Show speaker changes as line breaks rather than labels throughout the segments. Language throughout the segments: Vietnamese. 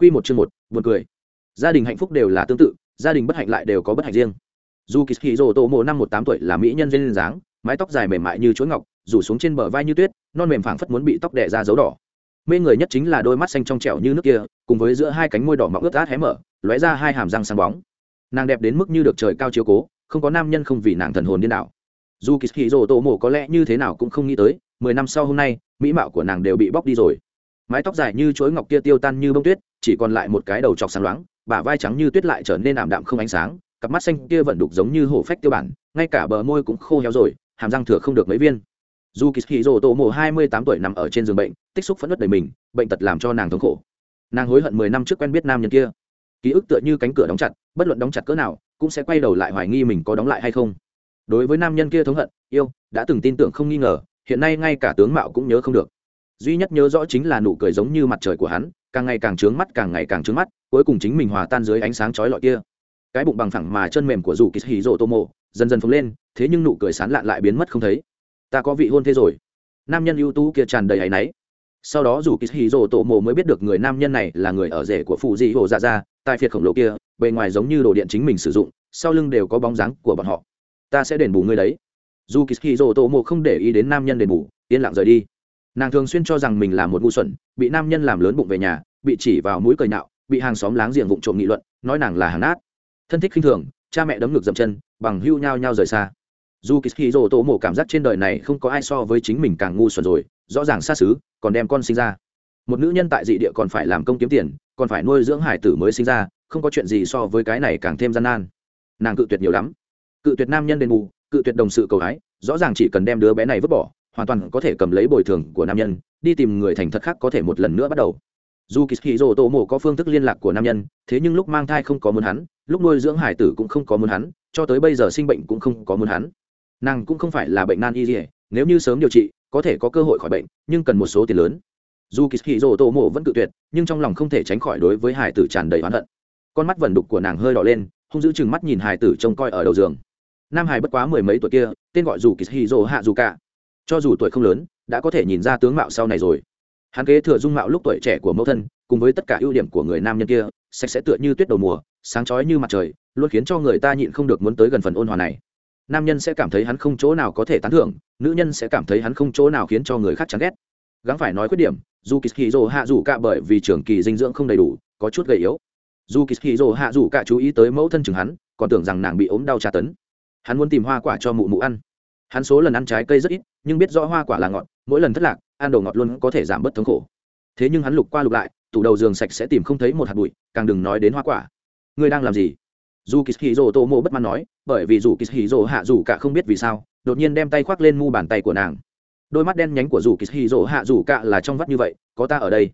Quy một chương một, buồn cười. Gia đình hạnh phúc đều là tương tự, gia đình bất hạnh lại đều có bất hạnh riêng. Zu Kishiro Tomo năm một tám tuổi là mỹ nhân duyên dáng, mái tóc dài mềm mại như chuối ngọc, rủ xuống trên bờ vai như tuyết, non mềm phảng phất muốn bị tóc đè ra dấu đỏ. Mê người nhất chính là đôi mắt xanh trong trẻo như nước kia, cùng với giữa hai cánh môi đỏ mọng ướt át hé mở, lóe ra hai hàm răng sáng bóng. Nàng đẹp đến mức như được trời cao chiếu cố, không có nam nhân không vì nàng thần hồn điên đảo. Zu Kishiro Tomo có lẽ như thế nào cũng không nghĩ tới, mười năm sau hôm nay, mỹ mạo của nàng đều bị bóc đi rồi mái tóc dài như chuối ngọc kia tiêu tan như bông tuyết chỉ còn lại một cái đầu chọc sáng loáng, bả vai trắng như tuyết lại trở nên ảm đạm không ánh sáng, cặp mắt xanh kia vẫn đục giống như hổ phách tiêu bản, ngay cả bờ môi cũng khô héo rồi, hàm răng thừa không được mấy viên. Dù kỳ hì rồ tổ mồ hai mươi tám tuổi nằm ở trên giường bệnh, tích xúc phẫn nứt đầy mình, bệnh tật làm cho nàng thống khổ. Nàng hối hận mười năm trước quen biết nam nhân kia. Ký ức tựa như cánh cửa đóng chặt, bất luận đóng chặt cỡ nào, cũng sẽ quay đầu lại hoài nghi mình có đóng lại hay không. Đối với nam nhân kia thống hận, yêu, đã từng tin tưởng không nghi ngờ, hiện nay ngay cả tướng mạo cũng nhớ không được. Duy nhất nhớ rõ chính là nụ cười giống như mặt trời của hắn càng ngày càng trướng mắt, càng ngày càng trướng mắt, cuối cùng chính mình hòa tan dưới ánh sáng chói lọi kia. Cái bụng bằng phẳng mà chân mềm của dù kỳ hì rộ tô mộ, dần dần phồng lên, thế nhưng nụ cười sán lạn lại biến mất không thấy. Ta có vị hôn thế rồi. Nam nhân ưu tú kia tràn đầy áy náy. Sau đó dù kỳ hì rộ tô mộ mới biết được người nam nhân này là người ở rể của phụ dị hồ dạ ra tai phiệt khổng lồ kia, bề ngoài giống như đồ điện chính mình sử dụng, sau lưng đều có bóng dáng của bọn họ. Ta sẽ đền bù ngươi đấy. Dù kỳ hì rộ tô mộ không để ý đến nam nhân đền bù, yên lặng rời đi nàng thường xuyên cho rằng mình là một ngu xuẩn bị nam nhân làm lớn bụng về nhà bị chỉ vào mũi cười nạo bị hàng xóm láng giềng vụng trộm nghị luận nói nàng là hàng nát. Thân thích khinh thường cha mẹ đấm ngực dậm chân bằng hưu nhao nhao rời xa. Dù kỳ rồ tổ mổ cảm giác trên đời này không có ai so với chính mình càng ngu xuẩn rồi rõ ràng xa xứ còn đem con sinh ra. Một nữ nhân tại dị địa còn phải làm công kiếm tiền còn phải nuôi dưỡng hải tử mới sinh ra không có chuyện gì so với cái này càng thêm gian nan. Nàng cự tuyệt nhiều lắm. Cự tuyệt nam nhân đền bù cự tuyệt đồng sự cầu hái, rõ ràng chỉ cần đem đứa bé này vứt bỏ hoàn toàn có thể cầm lấy bồi thường của nam nhân, đi tìm người thành thật khác có thể một lần nữa bắt đầu. Dù kỳ hì tổ mộ có phương thức liên lạc của nam nhân, thế nhưng lúc mang thai không có muốn hắn, lúc nuôi dưỡng hải tử cũng không có muốn hắn, cho tới bây giờ sinh bệnh cũng không có muốn hắn. Nàng cũng không phải là bệnh nan y dỉa nếu như sớm điều trị, có thể có cơ hội khỏi bệnh, nhưng cần một số tiền lớn. Dù kỳ hì tổ mộ vẫn cự tuyệt, nhưng trong lòng không thể tránh khỏi đối với hải tử tràn đầy oán hận. Con mắt vẩn đục của nàng hơi đỏ lên không giữ chừng mắt nhìn hải tử trông coi ở đầu giường. Nam hải bất quá mười mấy tuổi kia, tên gọi dù kỳ hạ dù cả cho dù tuổi không lớn, đã có thể nhìn ra tướng mạo sau này rồi. Hắn kế thừa dung mạo lúc tuổi trẻ của mẫu thân, cùng với tất cả ưu điểm của người nam nhân kia, sạch sẽ tựa như tuyết đầu mùa, sáng chói như mặt trời, luôn khiến cho người ta nhịn không được muốn tới gần phần ôn hòa này. Nam nhân sẽ cảm thấy hắn không chỗ nào có thể tán thưởng, nữ nhân sẽ cảm thấy hắn không chỗ nào khiến cho người khác chán ghét. Gắng phải nói khuyết điểm dù kỳ dỗ hạ dù cả bởi vì trường kỳ dinh dưỡng không đầy đủ, có chút gầy yếu. Dù kỳ dỗ hạ dù cả chú ý tới mẫu thân chừng hắn, còn tưởng rằng nàng bị ốm đau tra tấn. Hắn muốn tìm hoa quả cho mụ mụ ăn hắn số lần ăn trái cây rất ít, nhưng biết rõ hoa quả là ngọt, mỗi lần thất lạc, ăn đồ ngọt luôn có thể giảm bớt thống khổ. Thế nhưng hắn lục qua lục lại, tủ đầu giường sạch sẽ tìm không thấy một hạt bụi, càng đừng nói đến hoa quả. Ngươi đang làm gì? Dù kỳ hì tô mô bất mãn nói, bởi vì dù kỳ hì hạ dù cả không biết vì sao, đột nhiên đem tay khoác lên mu bàn tay của nàng. Đôi mắt đen nhánh của dù kỳ hì hạ dù cả là trong vắt như vậy, có ta ở đây.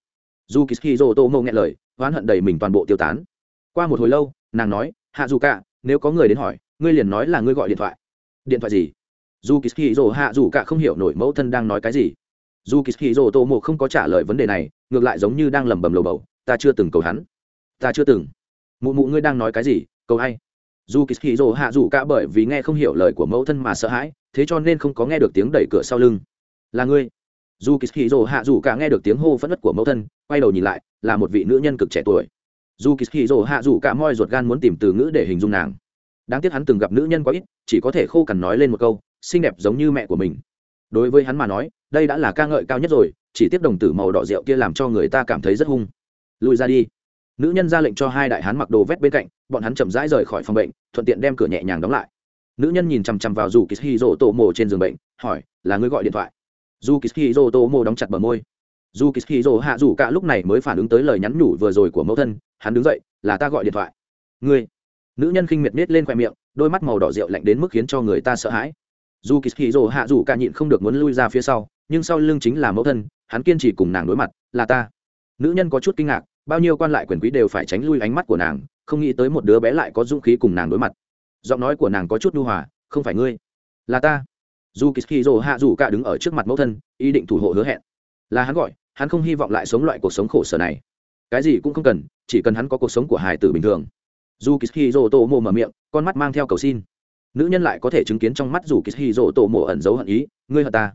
Dù kỳ hì tô mô nghe lời, oán hận đầy mình toàn bộ tiêu tán. Qua một hồi lâu, nàng nói, hạ dù cả, nếu có người đến hỏi, ngươi liền nói là ngươi gọi điện thoại. Điện thoại gì? Dù kỳ hì rồ hạ dù cả không hiểu nổi mẫu thân đang nói cái gì. Dù kỳ hì rồ tô mộ không có trả lời vấn đề này, ngược lại giống như đang lẩm bẩm lầu bầu, ta chưa từng cầu hắn. Ta chưa từng. Mụ mụ ngươi đang nói cái gì? Cầu hay dù kỳ hì rồ hạ dù cả bởi vì nghe không hiểu lời của mẫu thân mà sợ hãi, thế cho nên không có nghe được tiếng đẩy cửa sau lưng. Là ngươi. Dù kỳ hì rồ hạ dù cả nghe được tiếng hô phẫn nứt của mẫu thân, quay đầu nhìn lại, là một vị nữ nhân cực trẻ tuổi. Dù kỳ hì rồ hạ dù cả moi ruột gan muốn tìm từ ngữ để hình dung nàng. Đáng tiếc hắn từng gặp nữ nhân quá ít, chỉ có thể khô cằn nói lên một câu xinh đẹp giống như mẹ của mình. Đối với hắn mà nói, đây đã là ca ngợi cao nhất rồi, chỉ tiếp đồng tử màu đỏ rượu kia làm cho người ta cảm thấy rất hung. Lùi ra đi. Nữ nhân ra lệnh cho hai đại hán mặc đồ vét bên cạnh, bọn hắn chậm rãi rời khỏi phòng bệnh, thuận tiện đem cửa nhẹ nhàng đóng lại. Nữ nhân nhìn chằm chằm vào dù kỳ rô tô mồ trên giường bệnh, hỏi, là người gọi điện thoại? Dù kỳ rô tô mồ đóng chặt bờ môi. Dù kỳ rô hạ dù cả lúc này mới phản ứng tới lời nhắn nhủ vừa rồi của mẫu thân, hắn đứng dậy, là ta gọi điện thoại. Ngươi? Nữ nhân khinh miệt nết lên khoe miệng, đôi mắt màu đỏ rượu lạnh đến mức khiến cho người ta sợ hãi dù kỳ hì rồ hạ dù cả nhịn không được muốn lui ra phía sau, nhưng sau lưng chính là mẫu thân, hắn kiên trì cùng nàng đối mặt, là ta. Nữ nhân có chút kinh ngạc, bao nhiêu quan lại quyền quý đều phải tránh lui ánh mắt của nàng, không nghĩ tới một đứa bé lại có dũng khí cùng nàng đối mặt. Giọng nói của nàng có chút nhu hòa, không phải ngươi, là ta. Dù kỳ hì rồ hạ dù cả đứng ở trước mặt mẫu thân, ý định thủ hộ hứa hẹn. Là hắn gọi, hắn không hy vọng lại sống loại cuộc sống khổ sở này. Cái gì cũng không cần, chỉ cần hắn có cuộc sống của hải tử bình thường. Dù kỳ hì rồ tô mộ mở miệng, con mắt mang theo cầu xin nữ nhân lại có thể chứng kiến trong mắt dù kỳ hì rồ tổ mộ ẩn giấu hận ý, ngươi hận ta.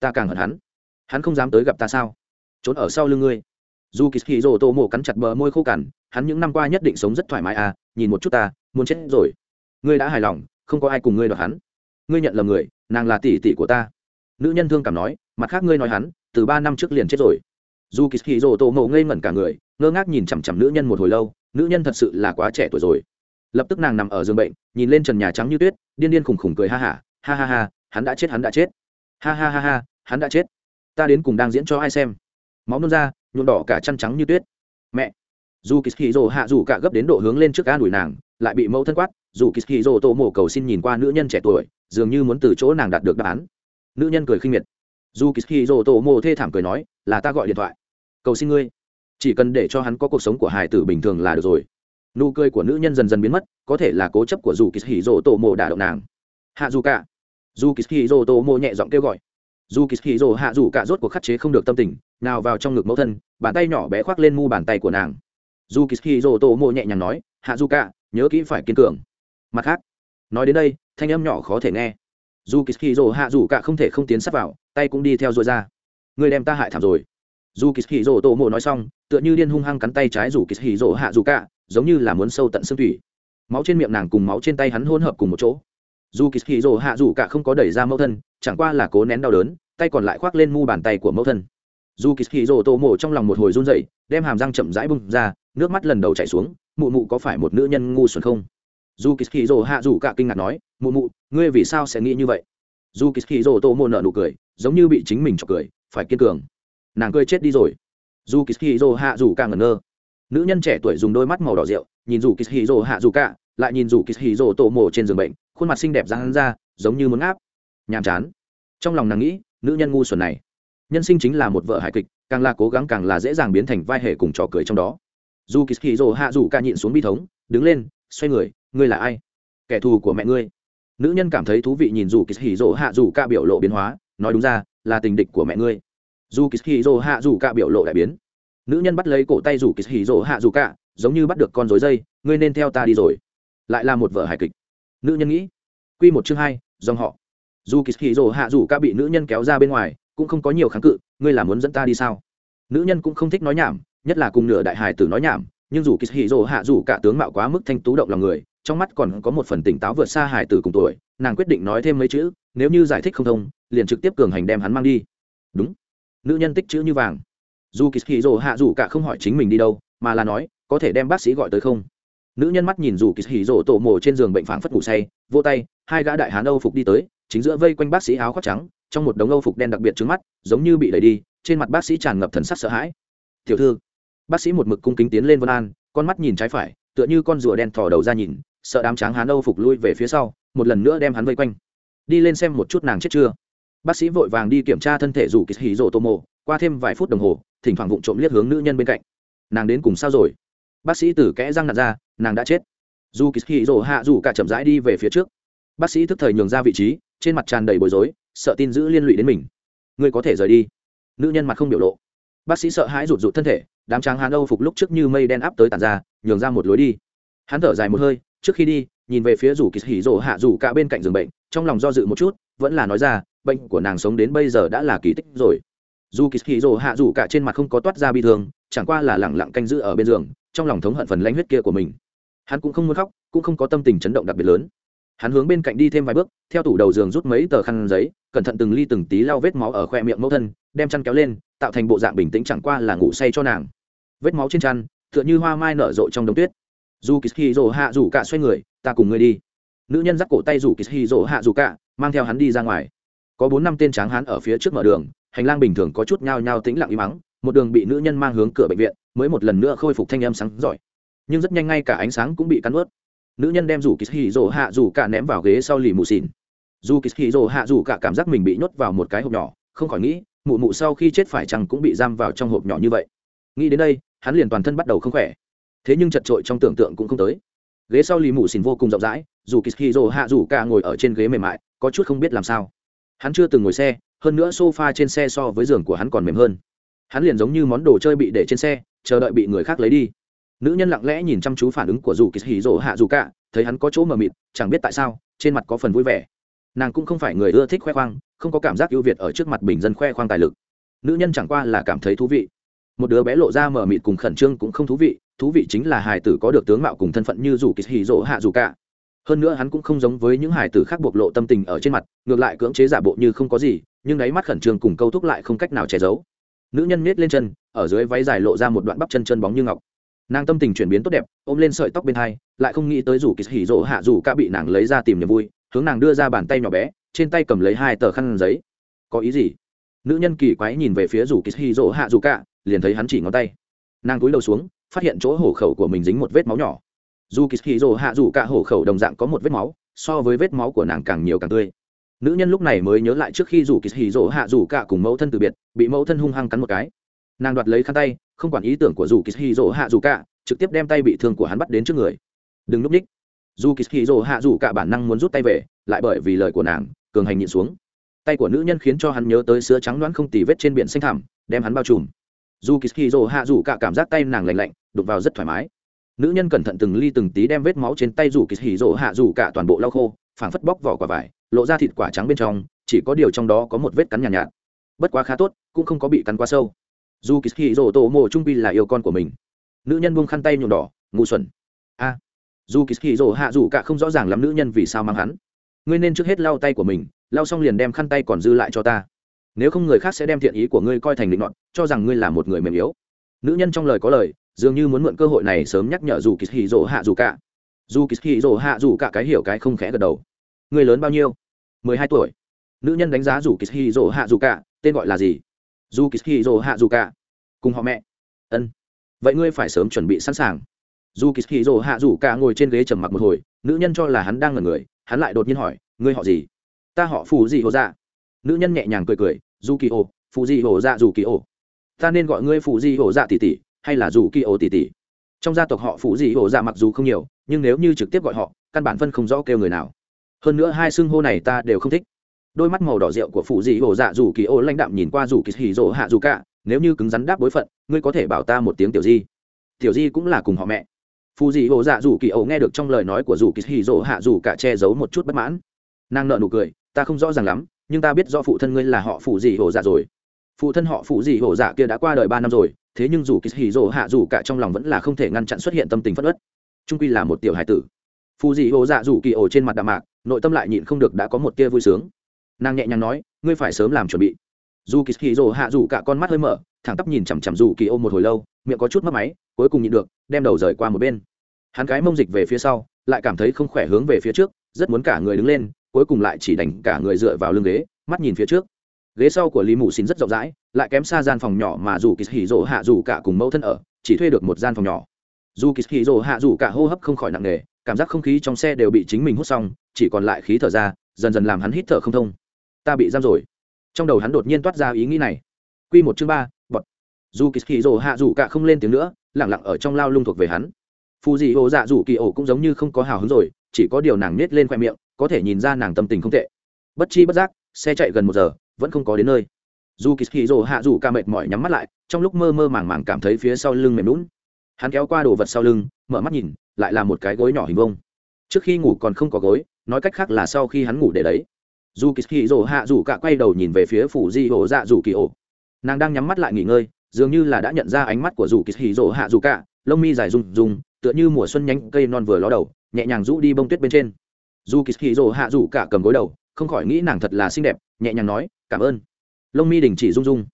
Ta càng hận hắn. Hắn không dám tới gặp ta sao? Trốn ở sau lưng ngươi. Dù kỳ hì rồ tổ mộ cắn chặt bờ môi khô cằn, hắn những năm qua nhất định sống rất thoải mái à nhìn một chút ta, muốn chết rồi. Ngươi đã hài lòng, không có ai cùng ngươi đoạt hắn. Ngươi nhận lầm người, nàng là tỷ tỷ của ta. Nữ nhân thương cảm nói, mặt khác ngươi nói hắn, từ ba năm trước liền chết rồi. Dù kỳ hì rồ tổ mộ ngây ngẩn cả người, ngơ ngác nhìn chằm chằm nữ nhân một hồi lâu, nữ nhân thật sự là quá trẻ tuổi rồi lập tức nàng nằm ở giường bệnh nhìn lên trần nhà trắng như tuyết điên điên khùng khùng cười ha hả ha, ha ha ha hắn đã chết hắn đã chết. Ha ha ha ha hắn đã chết. Ta đến cùng đang diễn cho ai xem? Máu nôn ra nhuộm đỏ cả chăn trắng như tuyết. Mẹ! Dù kỳ hì rồ hạ dù cả gấp đến độ hướng lên trước ca đùi nàng lại bị mẫu thân quát dù kỳ hì rồ tổ mổ cầu xin nhìn qua nữ nhân trẻ tuổi dường như muốn từ chỗ nàng đạt được đáp án. Nữ nhân cười khinh miệt. Dù kỳ hì rồ tổ mổ thê thảm cười nói là ta gọi điện thoại. Cầu xin ngươi. Chỉ cần để cho hắn có cuộc sống của hải tử bình thường là được rồi nụ cười của nữ nhân dần dần biến mất, có thể là cố chấp của dù kỳ hì rồ tổ mộ đả động nàng. Hạ dù cả. Dù kỳ hì rồ tổ mộ nhẹ giọng kêu gọi. Dù kỳ hì rồ hạ dù cả rốt cuộc khắc chế không được tâm tình, nào vào trong ngực mẫu thân, bàn tay nhỏ bé khoác lên mu bàn tay của nàng. Dù kỳ hì rồ tổ mộ nhẹ nhàng nói, hạ dù cả, nhớ kỹ phải kiên cường. Mặt khác, nói đến đây, thanh âm nhỏ khó thể nghe. Dù kỳ hì rồ hạ dù cả không thể không tiến sát vào, tay cũng đi theo dội ra. Người đem ta hại thảm rồi. Dù kỳ hì rồ tổ mộ nói xong, tựa như điên hung hăng cắn tay trái dù kỳ hì rồ hạ dù cả giống như là muốn sâu tận xương thủy. Máu trên miệng nàng cùng máu trên tay hắn hỗn hợp cùng một chỗ. Dù kỳ hì rồ hạ dù cả không có đẩy ra mẫu thân, chẳng qua là cố nén đau đớn, tay còn lại khoác lên mu bàn tay của mẫu thân. Dù kỳ hì rồ tổ mổ trong lòng một hồi run dậy đem hàm răng chậm rãi bung ra, nước mắt lần đầu chảy xuống, mụ mụ có phải một nữ nhân ngu xuẩn không? Dù kỳ hì rồ hạ dù cả kinh ngạc nói, mụ mụ, ngươi vì sao sẽ nghĩ như vậy? Dù kỳ hì rồ tổ mổ nợ nụ cười, giống như bị chính mình chọc cười, phải kiên cường. Nàng cười chết đi rồi. Dù kỳ hì rồ hạ dù cả ngẩn ngơ nữ nhân trẻ tuổi dùng đôi mắt màu đỏ rượu, nhìn dù kỳ hì rồ hạ dù cả, lại nhìn dù kỳ hì rồ tổ mồ trên giường bệnh, khuôn mặt xinh đẹp ra hắn ra, giống như muốn áp nhàm chán. Trong lòng nàng nghĩ, nữ nhân ngu xuẩn này. Nhân sinh chính là một vợ hài kịch, càng là cố gắng càng là dễ dàng biến thành vai hề cùng trò cười trong đó. Dù kỳ hì rồ hạ dù cả nhịn xuống bi thống, đứng lên, xoay người, ngươi là ai? Kẻ thù của mẹ ngươi. Nữ nhân cảm thấy thú vị nhìn dù kỳ hì rồ hạ dù cả biểu lộ biến hóa, nói đúng ra, là tình địch của mẹ ngươi. Dù kỳ hì rồ hạ dù cả biểu lộ đại biến nữ nhân bắt lấy cổ tay rủ kỳ hì rỗ hạ dù cả, giống như bắt được con dối dây, ngươi nên theo ta đi rồi. Lại là một vở hài kịch. Nữ nhân nghĩ q một chương hai, dòng họ. Dù kỳ hì rỗ hạ dù cả bị nữ nhân kéo ra bên ngoài, cũng không có nhiều kháng cự, ngươi là muốn dẫn ta đi sao? Nữ nhân cũng không thích nói nhảm, nhất là cùng nửa đại hài tử nói nhảm, nhưng dù kỳ hì rỗ hạ dù cả tướng mạo quá mức thanh tú động lòng người, trong mắt còn có một phần tỉnh táo vượt xa hài tử cùng tuổi, nàng quyết định nói thêm mấy chữ, nếu như giải thích không thông, liền trực tiếp cường hành đem hắn mang đi. Đúng. Nữ nhân tích chữ như vàng dù kỳ hì rồ hạ dù cả không hỏi chính mình đi đâu, mà là nói, có thể đem bác sĩ gọi tới không? Nữ nhân mắt nhìn dù kỳ hì rồ tổ mồ trên giường bệnh phảng phất ngủ say vô tay, hai gã đại hán âu phục đi tới, chính giữa vây quanh bác sĩ áo khoác trắng, trong một đống âu phục đen đặc biệt trước mắt, giống như bị đẩy đi, trên mặt bác sĩ tràn ngập thần sắc sợ hãi. Tiểu thư. Bác sĩ một mực cung kính tiến lên vân an, con mắt nhìn trái phải, tựa như con rùa đen thò đầu ra nhìn, sợ đám tráng hán âu phục lui về phía sau, một lần nữa đem hắn vây quanh. Đi lên xem một chút nàng chết chưa. Bác sĩ vội vàng đi kiểm tra thân thể dù kỳ hì rồ tô mồ qua thêm vài phút đồng hồ, thỉnh thoảng vụng trộm liếc hướng nữ nhân bên cạnh. Nàng đến cùng sao rồi? Bác sĩ từ kẽ răng nạt ra, nàng đã chết. Dù kỳ hì rồ hạ dù cả chậm rãi đi về phía trước. Bác sĩ thức thời nhường ra vị trí, trên mặt tràn đầy bối rối, sợ tin giữ liên lụy đến mình. Ngươi có thể rời đi. Nữ nhân mặt không biểu lộ. Bác sĩ sợ hãi rụt rụt thân thể, đám tráng hán âu phục lúc trước như mây đen áp tới tàn ra, nhường ra một lối đi. Hắn thở dài một hơi, trước khi đi, nhìn về phía rủ kỳ hỉ rồ hạ rủ cả bên cạnh giường bệnh, trong lòng do dự một chút, vẫn là nói ra, bệnh của nàng sống đến bây giờ đã là kỳ tích rồi dù kỳ hì rồ hạ dù cả trên mặt không có toát ra bi thương, chẳng qua là lẳng lặng canh giữ ở bên giường, trong lòng thống hận phần lãnh huyết kia của mình. Hắn cũng không muốn khóc, cũng không có tâm tình chấn động đặc biệt lớn. Hắn hướng bên cạnh đi thêm vài bước, theo tủ đầu giường rút mấy tờ khăn giấy, cẩn thận từng ly từng tí lau vết máu ở khoe miệng mẫu thân, đem chăn kéo lên, tạo thành bộ dạng bình tĩnh chẳng qua là ngủ say cho nàng. Vết máu trên chăn, tựa như hoa mai nở rộ trong đống tuyết. Dù kỳ hì rồ hạ dù cả xoay người, ta cùng ngươi đi. Nữ nhân dắt cổ tay rủ kỳ hì rồ hạ dù cả, mang theo hắn đi ra ngoài. Có bốn năm tên tráng hắn ở phía trước mở đường hành lang bình thường có chút nhao nhao tĩnh lặng im mắng một đường bị nữ nhân mang hướng cửa bệnh viện, mới một lần nữa khôi phục thanh âm sáng giỏi. Nhưng rất nhanh ngay cả ánh sáng cũng bị cắn ướt nữ nhân đem rủ kỳ hì rỗ hạ rủ cả ném vào ghế sau lì mù xìn dù kỳ hì rỗ hạ rủ cả cảm giác mình bị nhốt vào một cái hộp nhỏ, không khỏi nghĩ, mụ mụ sau khi chết phải chăng cũng bị giam vào trong hộp nhỏ như vậy. Nghĩ đến đây, hắn liền toàn thân bắt đầu không khỏe. Thế nhưng chật trội trong tưởng tượng cũng không tới. Ghế sau lì mù xìn vô cùng rộng rãi dù kỳ hì rỗ hạ rủ cả ngồi ở trên ghế mềm mại, có chút không biết làm sao. Hắn chưa từng ngồi xe hơn nữa sofa trên xe so với giường của hắn còn mềm hơn. Hắn liền giống như món đồ chơi bị để trên xe, chờ đợi bị người khác lấy đi. Nữ nhân lặng lẽ nhìn chăm chú phản ứng của dù kỳ hì rỗ hạ dù cả thấy hắn có chỗ mờ mịt, chẳng biết tại sao, trên mặt có phần vui vẻ. Nàng cũng không phải người ưa thích khoe khoang, không có cảm giác ưu việt ở trước mặt bình dân khoe khoang tài lực. Nữ nhân chẳng qua là cảm thấy thú vị. Một đứa bé lộ ra mở mịt cùng khẩn trương cũng không thú vị thú vị chính là hài tử có được tướng mạo cùng thân phận như dù kỳ hì rỗ hạ dù cả hơn nữa hắn cũng không giống với những hải tử khác bộc lộ tâm tình ở trên mặt, ngược lại cưỡng chế giả bộ như không có gì, nhưng đáy mắt khẩn trương cùng câu thúc lại không cách nào che giấu. Nữ nhân miết lên chân, ở dưới váy dài lộ ra một đoạn bắp chân chân bóng như ngọc. Nàng tâm tình chuyển biến tốt đẹp, ôm lên sợi tóc bên hai, lại không nghĩ tới rủ kỳ hỉ rỗ hạ rủ ca bị nàng lấy ra tìm niềm vui, hướng nàng đưa ra bàn tay nhỏ bé, trên tay cầm lấy hai tờ khăn giấy. Có ý gì? Nữ nhân kỳ quái nhìn về phía rủ kỳ hỉ rỗ hạ rủ ca liền thấy hắn chỉ ngón tay. Nàng cúi đầu xuống, phát hiện chỗ hổ khẩu của mình dính một vết máu nhỏ dù kỳ hì rồ hạ rủ cả hổ khẩu đồng dạng có một vết máu, so với vết máu của nàng càng nhiều càng tươi. Nữ nhân lúc này mới nhớ lại trước khi dù kỳ hì rồ hạ rủ cả cùng mẫu thân từ biệt, bị mẫu thân hung hăng cắn một cái. Nàng đoạt lấy khăn tay, không quản ý tưởng của dù kỳ hì rồ hạ dù cả, trực tiếp đem tay bị thương của hắn bắt đến trước người. Đừng núp ních. Dù kỳ hì rồ hạ dù cả bản năng muốn rút tay về, lại bởi vì lời của nàng, cường hành nhịn xuống. Tay của nữ nhân khiến cho hắn nhớ tới sữa trắng đoán không tì vết trên biển xanh thẳm, đem hắn bao trùm. Dù kỳ hì rồ hạ dù cả cảm giác tay nàng lạnh lạnh đục vào rất thoải mái nữ nhân cẩn thận từng ly từng tí đem vết máu trên tay rủ kỳ hỉ rỗ hạ rủ cả toàn bộ lau khô phảng phất bóc vỏ quả vải lộ ra thịt quả trắng bên trong chỉ có điều trong đó có một vết cắn nhàn nhạt, nhạt. Bất quá khá tốt cũng không có bị cắn quá sâu. Dù kỳ hỉ rỗ tổ mộ trung pi là yêu con của mình. Nữ nhân buông khăn tay nhuộm đỏ ngu xuẩn. A. Dù kỳ hỉ rỗ hạ rủ cả không rõ ràng lắm nữ nhân vì sao mang hắn. Ngươi nên trước hết lau tay của mình lau xong liền đem khăn tay còn dư lại cho ta. Nếu không người khác sẽ đem thiện ý của ngươi coi thành định luận cho rằng ngươi là một người mềm yếu. Nữ nhân trong lời có lời dường như muốn mượn cơ hội này sớm nhắc nhở dù kỳ hì rỗ hạ dù cả dù kỳ hì rỗ hạ dù cả cái hiểu cái không khẽ gật đầu. Người lớn bao nhiêu? Mười hai tuổi. Nữ nhân đánh giá dù kỳ hì rỗ hạ dù cả tên gọi là gì? Dù kỳ hì rồ hạ dù cả cùng họ mẹ. Ân. Vậy ngươi phải sớm chuẩn bị sẵn sàng. Dù kỳ hì rồ hạ dù cả ngồi trên ghế trầm mặc một hồi, nữ nhân cho là hắn đang ngần người, hắn lại đột nhiên hỏi, ngươi họ gì? Ta họ phù gì hồ dạ. Nữ nhân nhẹ nhàng cười cười dù kỳ ô phù gì hồ dạ dù kỳ ô ta nên gọi ngươi phù gì hồ dạ tỷ tỷ hay là dù kỳ ô tỷ tỷ trong gia tộc họ phụ dị ổ dạ mặc dù không nhiều, nhưng nếu như trực tiếp gọi họ, căn bản phân không rõ kêu người nào. Hơn nữa hai xưng hô này ta đều không thích. Đôi mắt màu đỏ rượu của phụ dị ổ dạ dù kỳ ô lãnh đạm nhìn qua dù kỳ hì rỗ hạ dù cả, nếu như cứng rắn đáp bối phận, ngươi có thể bảo ta một tiếng tiểu di. Tiểu di cũng là cùng họ mẹ. Phụ dị ổ dạ dù kỳ ô nghe được trong lời nói của dù kỳ hì rỗ hạ dù cả che giấu một chút bất mãn. Nàng nợ nụ cười, ta không rõ ràng lắm, nhưng ta biết do phụ thân ngươi là họ phụ dị ổ dạ rồi phụ thân họ phụ dị hổ dạ kia đã qua đời ba năm rồi, thế nhưng dù kỳ hì rỗ hạ dù cả trong lòng vẫn là không thể ngăn chặn xuất hiện tâm tình phất ất trung quy là một tiểu hải tử. Phụ dị hổ dạ dù kỳ ổ trên mặt đạm mạc, nội tâm lại nhịn không được đã có một tia vui sướng. Nàng nhẹ nhàng nói, ngươi phải sớm làm chuẩn bị. Dù kỳ kỳ rồ hạ dù cả con mắt hơi mở, thẳng tắp nhìn chằm chằm dù kỳ ô một hồi lâu, miệng có chút mất máy, cuối cùng nhịn được, đem đầu rời qua một bên. Hắn cái mông dịch về phía sau, lại cảm thấy không khỏe hướng về phía trước, rất muốn cả người đứng lên, cuối cùng lại chỉ đành cả người dựa vào lưng ghế, mắt nhìn phía trước ghế sau của lý mù xin rất rộng rãi, lại kém xa gian phòng nhỏ mà dù kỳ hỉ rỗ hạ dù cả cùng mẫu thân ở, chỉ thuê được một gian phòng nhỏ. Dù kỳ hỉ rỗ hạ dù cả hô hấp không khỏi nặng nề, cảm giác không khí trong xe đều bị chính mình hút xong, chỉ còn lại khí thở ra, dần dần làm hắn hít thở không thông. Ta bị giam rồi. Trong đầu hắn đột nhiên toát ra ý nghĩ này. Q một chương ba, bọt. Dù kỳ hỉ rỗ hạ dù cả không lên tiếng nữa lẳng lặng ở trong lao lung thuộc về hắn. Phù dị ô dạ dù kỳ ổ cũng giống như không có hào hứng rồi, chỉ có điều nàng nết lên khoe miệng, có thể nhìn ra nàng tâm tình không tệ. Bất chi bất giác, xe chạy gần một giờ vẫn không có đến nơi. Dù kỳ kỳ rồ hạ dù ca mệt mỏi nhắm mắt lại, trong lúc mơ mơ màng màng cảm thấy phía sau lưng mềm lún hắn kéo qua đồ vật sau lưng, mở mắt nhìn, lại là một cái gối nhỏ hình vông trước khi ngủ còn không có gối, nói cách khác là sau khi hắn ngủ để đấy. Dù kỳ hì rồ hạ dù cả quay đầu nhìn về phía phủ di ổ dạ dù kỳ ổ. Nàng đang nhắm mắt lại nghỉ ngơi, dường như là đã nhận ra ánh mắt của dù kỳ hì rồ hạ dù cả, lông mi dài rùng rùng tựa như mùa xuân nhánh cây non vừa ló đầu, nhẹ nhàng rũ đi bông tuyết bên trên. Dù kỳ hì rồ hạ dù cả cầm gối đầu, không khỏi nghĩ nàng thật là xinh đẹp nhẹ nhàng nói, cảm ơn. Lông mi đình chỉ rung rung.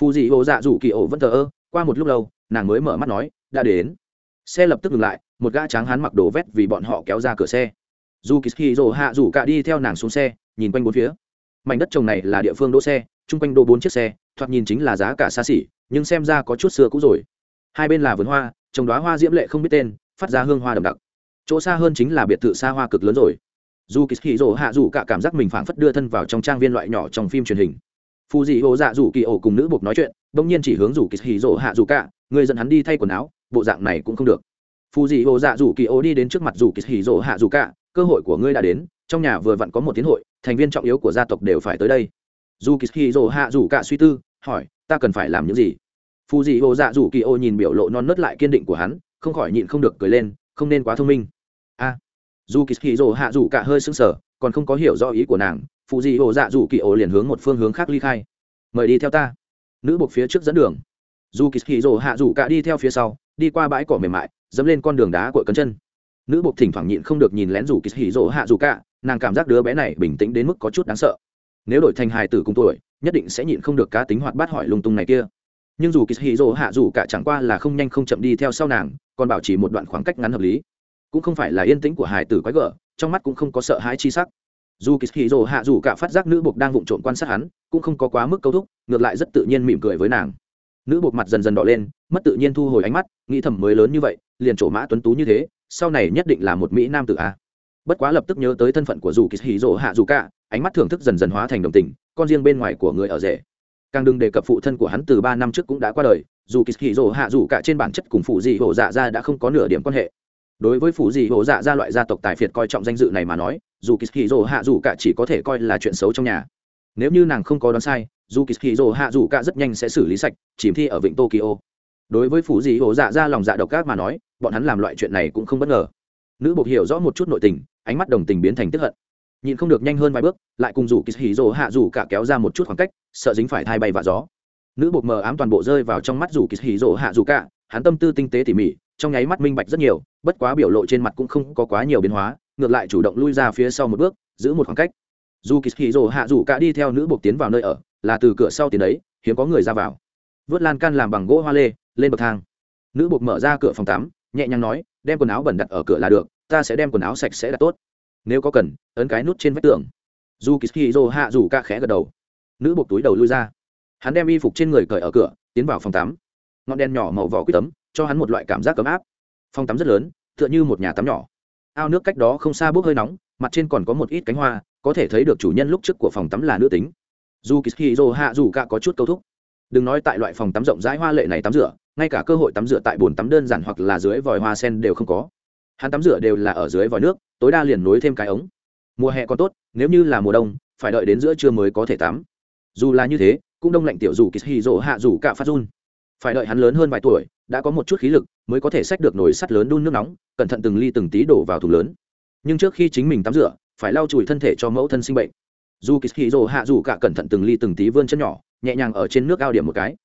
Phù dị ô dạ dù kỳ ổ vẫn thờ ơ, qua một lúc lâu, nàng mới mở mắt nói, đã đến. Xe lập tức ngừng lại, một gã tráng hán mặc đồ vét vì bọn họ kéo ra cửa xe. Dù kỳ hì rồ hạ rủ cả đi theo nàng xuống xe, nhìn quanh bốn phía. Mảnh đất trồng này là địa phương đỗ xe, chung quanh đỗ bốn chiếc xe, thoạt nhìn chính là giá cả xa xỉ, nhưng xem ra có chút xưa cũ rồi. Hai bên là vườn hoa, trồng đoá hoa diễm lệ không biết tên, phát ra hương hoa đậm đặc. Chỗ xa hơn chính là biệt thự xa hoa cực lớn rồi dù kỳ hì rỗ hạ dù cả cảm giác mình phảng phất đưa thân vào trong trang viên loại nhỏ trong phim truyền hình. Phù dị ô dạ dù kỳ ổ cùng nữ buộc nói chuyện bỗng nhiên chỉ hướng dù kỳ hì rỗ hạ dù cả người dẫn hắn đi thay quần áo bộ dạng này cũng không được. Phù dị ô dạ dù kỳ ổ đi đến trước mặt dù kỳ hì rỗ hạ dù cả cơ hội của ngươi đã đến trong nhà vừa vặn có một tiến hội thành viên trọng yếu của gia tộc đều phải tới đây. Dù kỳ hì rỗ hạ dù cả suy tư hỏi ta cần phải làm những gì? Phù dị ô dạ dù kỳ ô nhìn biểu lộ non nớt lại kiên định của hắn không khỏi nhịn không được cười lên không nên quá thông minh. A à, dù kỳ hì rồ hạ dù cả hơi sững sờ, còn không có hiểu rõ ý của nàng Phụ dị hồ dạ dù kỳ ổ liền hướng một phương hướng khác ly khai. Mời đi theo ta. Nữ buộc phía trước dẫn đường. Dù kỳ hì rồ hạ rủ cả đi theo phía sau, đi qua bãi cỏ mềm mại, dẫm lên con đường đá cội cấn chân. Nữ buộc thỉnh thoảng nhịn không được nhìn lén dù kỳ hì rồ hạ rủ cả, nàng cảm giác đứa bé này bình tĩnh đến mức có chút đáng sợ. Nếu đổi thành hài tử cùng tuổi, nhất định sẽ nhịn không được cá tính hoạt bát hỏi lung tung này kia. Nhưng dù kỳ hì rồ hạ rủ cả chẳng qua là không nhanh không chậm đi theo sau nàng, còn bảo trì một đoạn khoảng cách ngắn hợp lý cũng không phải là yên tĩnh của hải tử quái gở, trong mắt cũng không có sợ hãi chi sắc. Dù kỳ hì rồ hạ dù cả phát giác nữ buộc đang vụng trộm quan sát hắn, cũng không có quá mức câu thúc, ngược lại rất tự nhiên mỉm cười với nàng. Nữ buộc mặt dần dần đỏ lên, mất tự nhiên thu hồi ánh mắt, nghĩ thầm mới lớn như vậy, liền trổ mã tuấn tú như thế, sau này nhất định là một mỹ nam tử a. Bất quá lập tức nhớ tới thân phận của dù kỳ hì hạ dù cả, ánh mắt thưởng thức dần dần hóa thành đồng tình, con riêng bên ngoài của người ở rể. Càng đừng đề cập phụ thân của hắn từ ba năm trước cũng đã qua đời, dù kỳ hì hạ dù cả trên bản chất cùng phụ dị hổ dạ ra đã không có nửa điểm quan hệ đối với phủ dị hộ dạ ra loại gia tộc tài phiệt coi trọng danh dự này mà nói, dù kỳ hì hạ dù cả chỉ có thể coi là chuyện xấu trong nhà. Nếu như nàng không có đoán sai, dù kỳ hì hạ dù cả rất nhanh sẽ xử lý sạch, chìm thi ở vịnh tokyo. Đối với phủ dị hộ dạ ra lòng dạ độc ác mà nói, bọn hắn làm loại chuyện này cũng không bất ngờ. Nữ buộc hiểu rõ một chút nội tình, ánh mắt đồng tình biến thành tức hận. Nhìn không được nhanh hơn vài bước, lại cùng rủ kỳ hì hạ rủ cả kéo ra một chút khoảng cách, sợ dính phải thai bay và gió. Nữ buộc mờ ám toàn bộ rơi vào trong mắt rủ kỳ hì hạ rủ cả, hắn tâm tư tinh tế tỉ mỉ trong nháy mắt minh bạch rất nhiều, bất quá biểu lộ trên mặt cũng không có quá nhiều biến hóa, ngược lại chủ động lui ra phía sau một bước, giữ một khoảng cách. Dù kỳ hì rồ hạ rủ cả đi theo nữ buộc tiến vào nơi ở, là từ cửa sau tiến đấy, hiếm có người ra vào. Vớt lan can làm bằng gỗ hoa lê, lên bậc thang. Nữ buộc mở ra cửa phòng tắm, nhẹ nhàng nói, đem quần áo bẩn đặt ở cửa là được, ta sẽ đem quần áo sạch sẽ đặt tốt. Nếu có cần, ấn cái nút trên vách tường. Dù kỳ hạ rủ ca khẽ gật đầu. Nữ buộc túi đầu lui ra. Hắn đem y phục trên người cởi ở cửa, tiến vào phòng tắm. Ngọn đèn nhỏ màu vỏ quýt tấm cho hắn một loại cảm giác ấm áp. Phòng tắm rất lớn, tựa như một nhà tắm nhỏ. Ao nước cách đó không xa bốc hơi nóng, mặt trên còn có một ít cánh hoa, có thể thấy được chủ nhân lúc trước của phòng tắm là nữ tính. Dù kỳ dô hạ dù cả có chút câu thúc. Đừng nói tại loại phòng tắm rộng rãi hoa lệ này tắm rửa, ngay cả cơ hội tắm rửa tại bồn tắm đơn giản hoặc là dưới vòi hoa sen đều không có. Hắn tắm rửa đều là ở dưới vòi nước, tối đa liền nối thêm cái ống. Mùa hè còn tốt, nếu như là mùa đông, phải đợi đến giữa trưa mới có thể tắm. Dù là như thế, cũng đông lạnh tiểu dù kỳ hạ dù cả phát run. Phải đợi hắn lớn hơn vài tuổi đã có một chút khí lực mới có thể xách được nồi sắt lớn đun nước nóng, cẩn thận từng ly từng tí đổ vào thùng lớn. Nhưng trước khi chính mình tắm rửa, phải lau chùi thân thể cho mẫu thân sinh bệnh. Dù kỳ hì rồ hạ dù cả cẩn thận từng ly từng tí vươn chân nhỏ, nhẹ nhàng ở trên nước ao điểm một cái.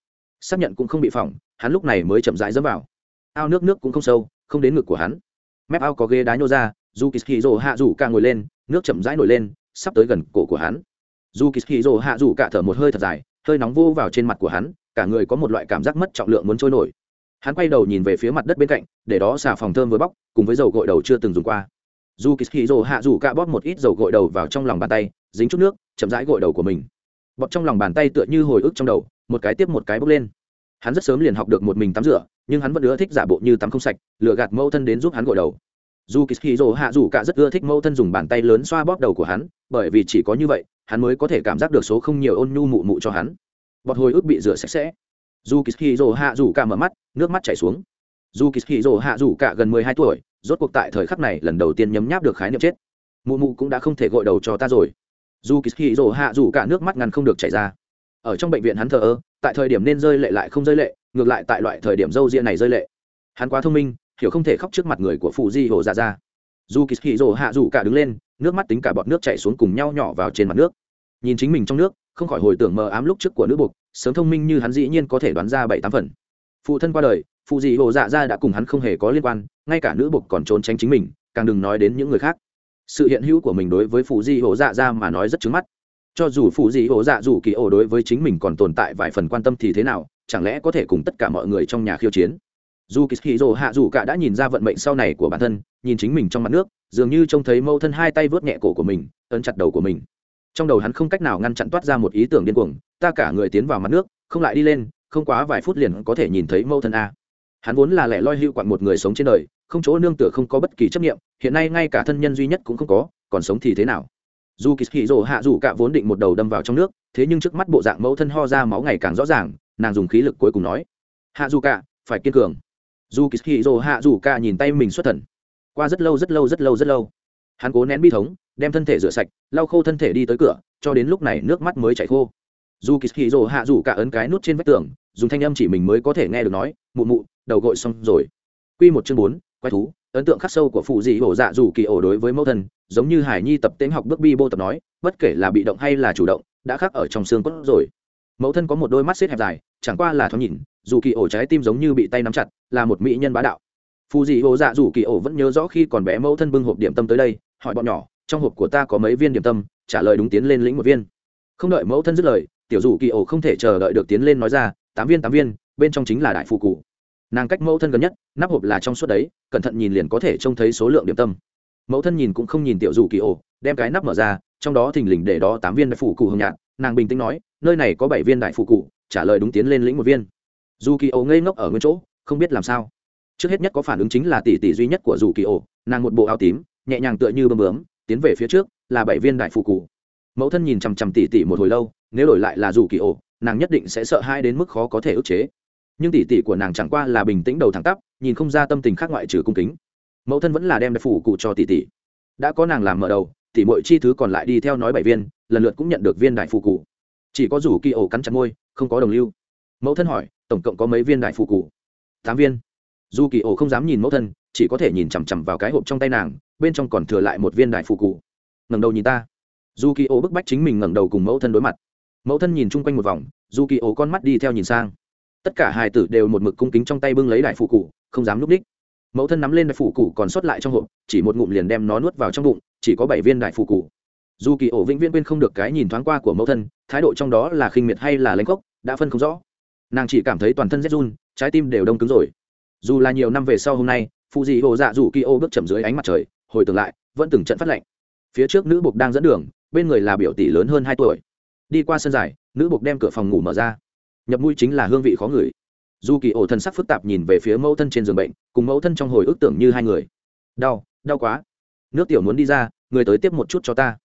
Xác nhận cũng không bị phỏng, hắn lúc này mới chậm rãi dẫm vào. Ao nước nước cũng không sâu, không đến ngực của hắn. Mép ao có ghế đá nhô ra, dù kỳ hì rồ hạ dù cả ngồi lên, nước chậm rãi nổi lên, sắp tới gần cổ của hắn. Dù kỳ hì rồ hạ dù cả thở một hơi thật dài, hơi nóng vô vào trên mặt của hắn, cả người có một loại cảm giác mất trọng lượng muốn trôi nổi hắn quay đầu nhìn về phía mặt đất bên cạnh, để đó xà phòng thơm với bóc, cùng với dầu gội đầu chưa từng dùng qua. Dù kỳ hì rồ hạ dù cả bóp một ít dầu gội đầu vào trong lòng bàn tay, dính chút nước, chậm rãi gội đầu của mình. Bọt trong lòng bàn tay tựa như hồi ức trong đầu, một cái tiếp một cái bốc lên. Hắn rất sớm liền học được một mình tắm rửa, nhưng hắn vẫn ưa thích giả bộ như tắm không sạch lựa gạt mẫu thân đến giúp hắn gội đầu. Dù kỳ dỗ hạ dù cả rất ưa thích mẫu thân dùng bàn tay lớn xoa bóp đầu của hắn, bởi vì chỉ có như vậy, hắn mới có thể cảm giác được số không nhiều ôn nhu mụ mụ cho hắn. Bọt hồi ức bị rửa sạch sẽ dù kỳ dỗ hạ dù cả mở mắt, nước mắt chảy xuống. Dù kỳ dỗ hạ dù cả gần mười hai tuổi, rốt cuộc tại thời khắc này lần đầu tiên nhấm nháp được khái niệm chết. Mụ mụ cũng đã không thể gội đầu cho ta rồi. Dù kỳ dỗ hạ dù cả nước mắt ngăn không được chảy ra. Ở trong bệnh viện hắn thờ ơ, tại thời điểm nên rơi lệ lại không rơi lệ, ngược lại tại loại thời điểm râu ria này rơi lệ. Hắn quá thông minh, hiểu không thể khóc trước mặt người của phụ di hồ ra ra dù kỳ hì rồ hạ dù cả đứng lên, nước mắt tính cả bọt nước chảy xuống cùng nhau nhỏ vào trên mặt nước. Nhìn chính mình trong nước không khỏi hồi tưởng mờ ám lúc trước của nữ buộc sớm thông minh như hắn dĩ nhiên có thể đoán ra bảy tám phần. Phụ thân qua đời, phụ dị hồ dạ ra đã cùng hắn không hề có liên quan, ngay cả nữ buộc còn trốn tránh chính mình, càng đừng nói đến những người khác. Sự hiện hữu của mình đối với phụ dị hồ dạ ra mà nói rất trứng mắt. Cho dù phụ dị hồ dạ dù kỳ ổ đối với chính mình còn tồn tại vài phần quan tâm thì thế nào, chẳng lẽ có thể cùng tất cả mọi người trong nhà khiêu chiến? Dù kỳ rồ hạ dù cả đã nhìn ra vận mệnh sau này của bản thân, nhìn chính mình trong mặt nước, dường như trông thấy mâu thân hai tay vớt nhẹ cổ của mình, ấn chặt đầu của mình trong đầu hắn không cách nào ngăn chặn toát ra một ý tưởng điên cuồng, ta cả người tiến vào mặt nước, không lại đi lên, không quá vài phút liền có thể nhìn thấy mâu thân a. Hắn vốn là lẻ loi hữu quặn một người sống trên đời, không chỗ nương tựa không có bất kỳ chấp nghiệm hiện nay ngay cả thân nhân duy nhất cũng không có, còn sống thì thế nào? Dù kỳ rồ hạ dù cả vốn định một đầu đâm vào trong nước, thế nhưng trước mắt bộ dạng mẫu thân ho ra máu ngày càng rõ ràng, nàng dùng khí lực cuối cùng nói, hạ dù cả, phải kiên cường. Dù kỳ hì rồ hạ dù cả nhìn tay mình xuất thần. Qua rất lâu rất lâu rất lâu rất lâu hắn cố nén bi thống, đem thân thể rửa sạch, lau khô thân thể đi tới cửa, cho đến lúc này nước mắt mới chảy khô. Dù kỳ hì rồ hạ rủ cả ấn cái nút trên vách tường, dùng thanh âm chỉ mình mới có thể nghe được nói, mụ mụ, đầu gội xong rồi. Q một chương bốn, quái thú, ấn tượng khắc sâu của phụ dị hổ dạ dù kỳ ổ đối với mẫu thân, giống như hải nhi tập tễnh học bước bi bô tập nói, bất kể là bị động hay là chủ động, đã khắc ở trong xương cốt rồi. Mẫu thân có một đôi mắt xếp hẹp dài, chẳng qua là thoáng nhìn, dù kỳ ổ trái tim giống như bị tay nắm chặt, là một mỹ nhân bá đạo. Phù dị hồ dạ dù kỳ ổ vẫn nhớ rõ khi còn bé mẫu thân bưng hộp điểm tâm tới đây hỏi bọn nhỏ, trong hộp của ta có mấy viên điểm tâm, trả lời đúng tiến lên lĩnh một viên. Không đợi mẫu thân dứt lời, tiểu dù kỳ ổ không thể chờ đợi được tiến lên nói ra, tám viên tám viên, bên trong chính là đại phù cụ nàng cách mẫu thân gần nhất, nắp hộp là trong suốt đấy, cẩn thận nhìn liền có thể trông thấy số lượng điểm tâm. Mẫu thân nhìn cũng không nhìn tiểu dù kỳ ổ, đem cái nắp mở ra, trong đó thình lình để đó tám viên đại phù cụ hồng nhạt. Nàng bình tĩnh nói, nơi này có bảy viên đại phù cụ trả lời đúng tiến lên lĩnh một viên. Dù kỳ ổ ngây ngốc ở nguyên chỗ, không biết làm sao. Trước hết nhất có phản ứng chính là tỷ tỷ duy nhất của dù kỳ ổ, nàng một bộ áo tím nhẹ nhàng tựa như bơm bướm, tiến về phía trước, là bảy viên đại phụ cụ mẫu thân nhìn chằm chằm tỷ tỷ một hồi lâu, nếu đổi lại là dù kỳ ổ, nàng nhất định sẽ sợ hai đến mức khó có thể ức chế. Nhưng tỷ tỷ của nàng chẳng qua là bình tĩnh đầu thẳng tắp, nhìn không ra tâm tình khác ngoại trừ cung kính. Mẫu thân vẫn là đem đại phủ cụ cho tỷ tỷ. Đã có nàng làm mở đầu tỉ mọi chi thứ còn lại đi theo nói bảy viên, lần lượt cũng nhận được viên đại phụ cụ chỉ có rủ kỳ ổ cắn chặt môi, không có đồng lưu. Mẫu thân hỏi, tổng cộng có mấy viên đại phụ cụ tám viên. Dù kỳ ổ không dám nhìn mẫu thân chỉ có thể nhìn chằm chằm vào cái hộp trong tay nàng, bên trong còn thừa lại một viên đại phù cụ ngẩng đầu nhìn ta. Dù kỳ ô bức bách chính mình ngẩng đầu cùng mẫu thân đối mặt. Mẫu thân nhìn chung quanh một vòng dù kỳ ô con mắt đi theo nhìn sang. Tất cả hài tử đều một mực cung kính trong tay bưng lấy đại phù cụ không dám núp đích. Mẫu thân nắm lên đại phù cụ còn sót lại trong hộp, chỉ một ngụm liền đem nó nuốt vào trong bụng, chỉ có bảy viên đại phù cụ dù kỳ ổ vĩnh viễn quên không được cái nhìn thoáng qua của mẫu thân, thái độ trong đó là khinh miệt hay là lãnh cốc đã phân không rõ. Nàng chỉ cảm thấy toàn thân rét run, trái tim đều đông cứng rồi. Dù là nhiều năm về sau hôm nay phụ dị hồ dạ dù kỳ ô bước chậm dưới ánh mặt trời, hồi tưởng lại, vẫn từng trận phát lệnh. Phía trước nữ bục đang dẫn đường, bên người là biểu tỷ lớn hơn hai tuổi. Đi qua sân dài, nữ bục đem cửa phòng ngủ mở ra. Nhập mũi chính là hương vị khó ngửi. Dù kỳ ổ thần sắc phức tạp nhìn về phía mẫu thân trên giường bệnh, cùng mẫu thân trong hồi ức tưởng như hai người. Đau đau quá. Nước tiểu muốn đi ra, người tới tiếp một chút cho ta.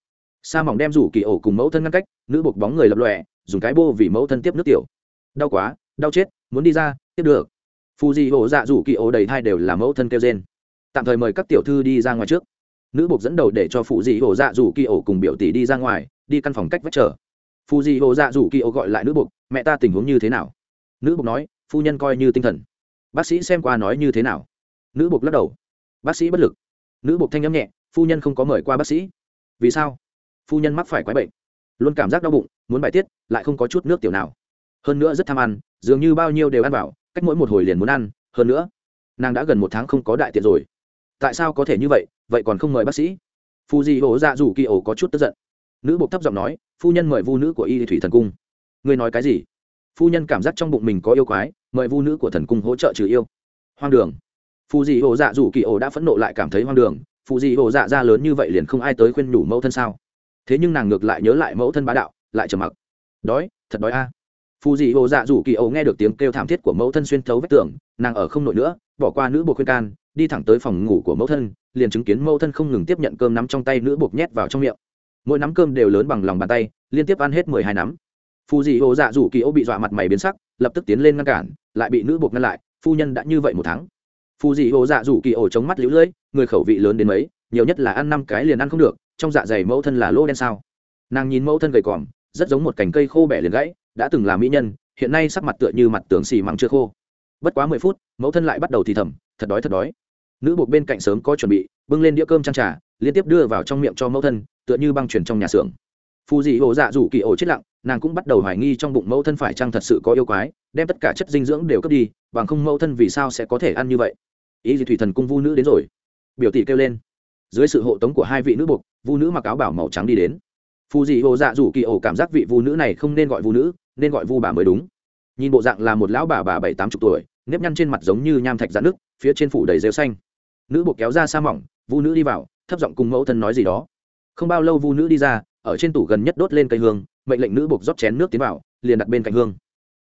Sa mỏng đem rủ kỳ ổ cùng mẫu thân ngăn cách, nữ buộc bóng người lập lọe dùng cái bô vì mẫu thân tiếp nước tiểu. Đau quá, đau chết, muốn đi ra, tiếp được phù di hộ dạ rủ kỳ ổ đầy hai đều là mẫu thân kêu trên tạm thời mời các tiểu thư đi ra ngoài trước. Nữ buộc dẫn đầu để cho phụ di hộ dạ rủ kỳ ổ cùng biểu tỷ đi ra ngoài, đi căn phòng cách vách chờ. Phù di hộ dạ rủ kỳ ổ gọi lại nữ buộc, mẹ ta tình huống như thế nào? Nữ buộc nói, phu nhân coi như tinh thần. Bác sĩ xem qua nói như thế nào? Nữ buộc lắc đầu. Bác sĩ bất lực. Nữ buộc thanh âm nhẹ, phu nhân không có mời qua bác sĩ. Vì sao? Phu nhân mắc phải quái bệnh. Luôn cảm giác đau bụng, muốn bài tiết, lại không có chút nước tiểu nào. Hơn nữa rất tham ăn, dường như bao nhiêu đều ăn vào cách mỗi một hồi liền muốn ăn, hơn nữa, nàng đã gần một tháng không có đại tiện rồi. Tại sao có thể như vậy vậy còn không mời bác sĩ? Phu di ổ dạ rủ kỳ ổ có chút tức giận. Nữ bộc thấp giọng nói, phu nhân mời vu nữ của y thủy thần cung. Ngươi nói cái gì? Phu nhân cảm giác trong bụng mình có yêu quái, mời vu nữ của thần cung hỗ trợ trừ yêu. Hoang đường. Phù di ổ dạ rủ kỳ ổ đã phẫn nộ lại cảm thấy hoang đường. Phù di ổ dạ ra lớn như vậy liền không ai tới khuyên nhủ mẫu thân sao? Thế nhưng nàng ngược lại nhớ lại mẫu thân bá đạo, lại trầm mặc. Đói, thật đói a. à phù dị hồ dạ rủ kỳ ổ nghe được tiếng kêu thảm thiết của mẫu thân xuyên thấu vách tường, nàng ở không nổi nữa, bỏ qua nữ buộc khuyên can, đi thẳng tới phòng ngủ của mẫu thân, liền chứng kiến mẫu thân không ngừng tiếp nhận cơm nắm trong tay nữ buộc nhét vào trong miệng. Mỗi nắm cơm đều lớn bằng lòng bàn tay, liên tiếp ăn hết mười hai nắm. Phù dị hồ dạ rủ kỳ ổ bị dọa mặt mày biến sắc, lập tức tiến lên ngăn cản, lại bị nữ buộc ngăn lại, phu nhân đã như vậy một tháng. Phù dị hồ dạ rủ kỳ ổ chống mắt lũ lưỡi người khẩu vị lớn đến mấy, nhiều nhất là ăn năm cái liền ăn không được, trong dạ dày mẫu thân là lô đen sao. Nàng nhìn mẫu thân gầy còm, rất giống một cành cây khô bẻ liền gãy đã từng là mỹ nhân, hiện nay sắc mặt tựa như mặt tường xì măng chưa khô. Bất quá mười phút, mẫu thân lại bắt đầu thì thầm, thật đói thật đói. Nữ buộc bên cạnh sớm có chuẩn bị, bưng lên đĩa cơm trang trà, liên tiếp đưa vào trong miệng cho mẫu thân, tựa như băng chuyển trong nhà xưởng. Phù dị ổ dạ rủ kỳ ổ chết lặng, nàng cũng bắt đầu hoài nghi trong bụng mẫu thân phải chăng thật sự có yêu quái, đem tất cả chất dinh dưỡng đều cướp đi, bằng không mẫu thân vì sao sẽ có thể ăn như vậy? Ý gì thủy thần cung vu nữ đến rồi? Biểu tỷ kêu lên. Dưới sự hộ tống của hai vị nữ buộc, vu nữ mặc áo bảo màu trắng đi đến. Phù dị ổ dạ rủ kỳ ổ cảm giác vị vu nữ này không nên gọi vu nữ nên gọi vu bà mới đúng. Nhìn bộ dạng là một lão bà bà bảy tám chục tuổi, nếp nhăn trên mặt giống như nham thạch dạn nước, phía trên phủ đầy rêu xanh. Nữ buộc kéo ra sa mỏng, vu nữ đi vào, thấp giọng cùng mẫu thân nói gì đó. Không bao lâu vu nữ đi ra, ở trên tủ gần nhất đốt lên cây hương, mệnh lệnh nữ buộc rót chén nước tiến vào, liền đặt bên cạnh hương.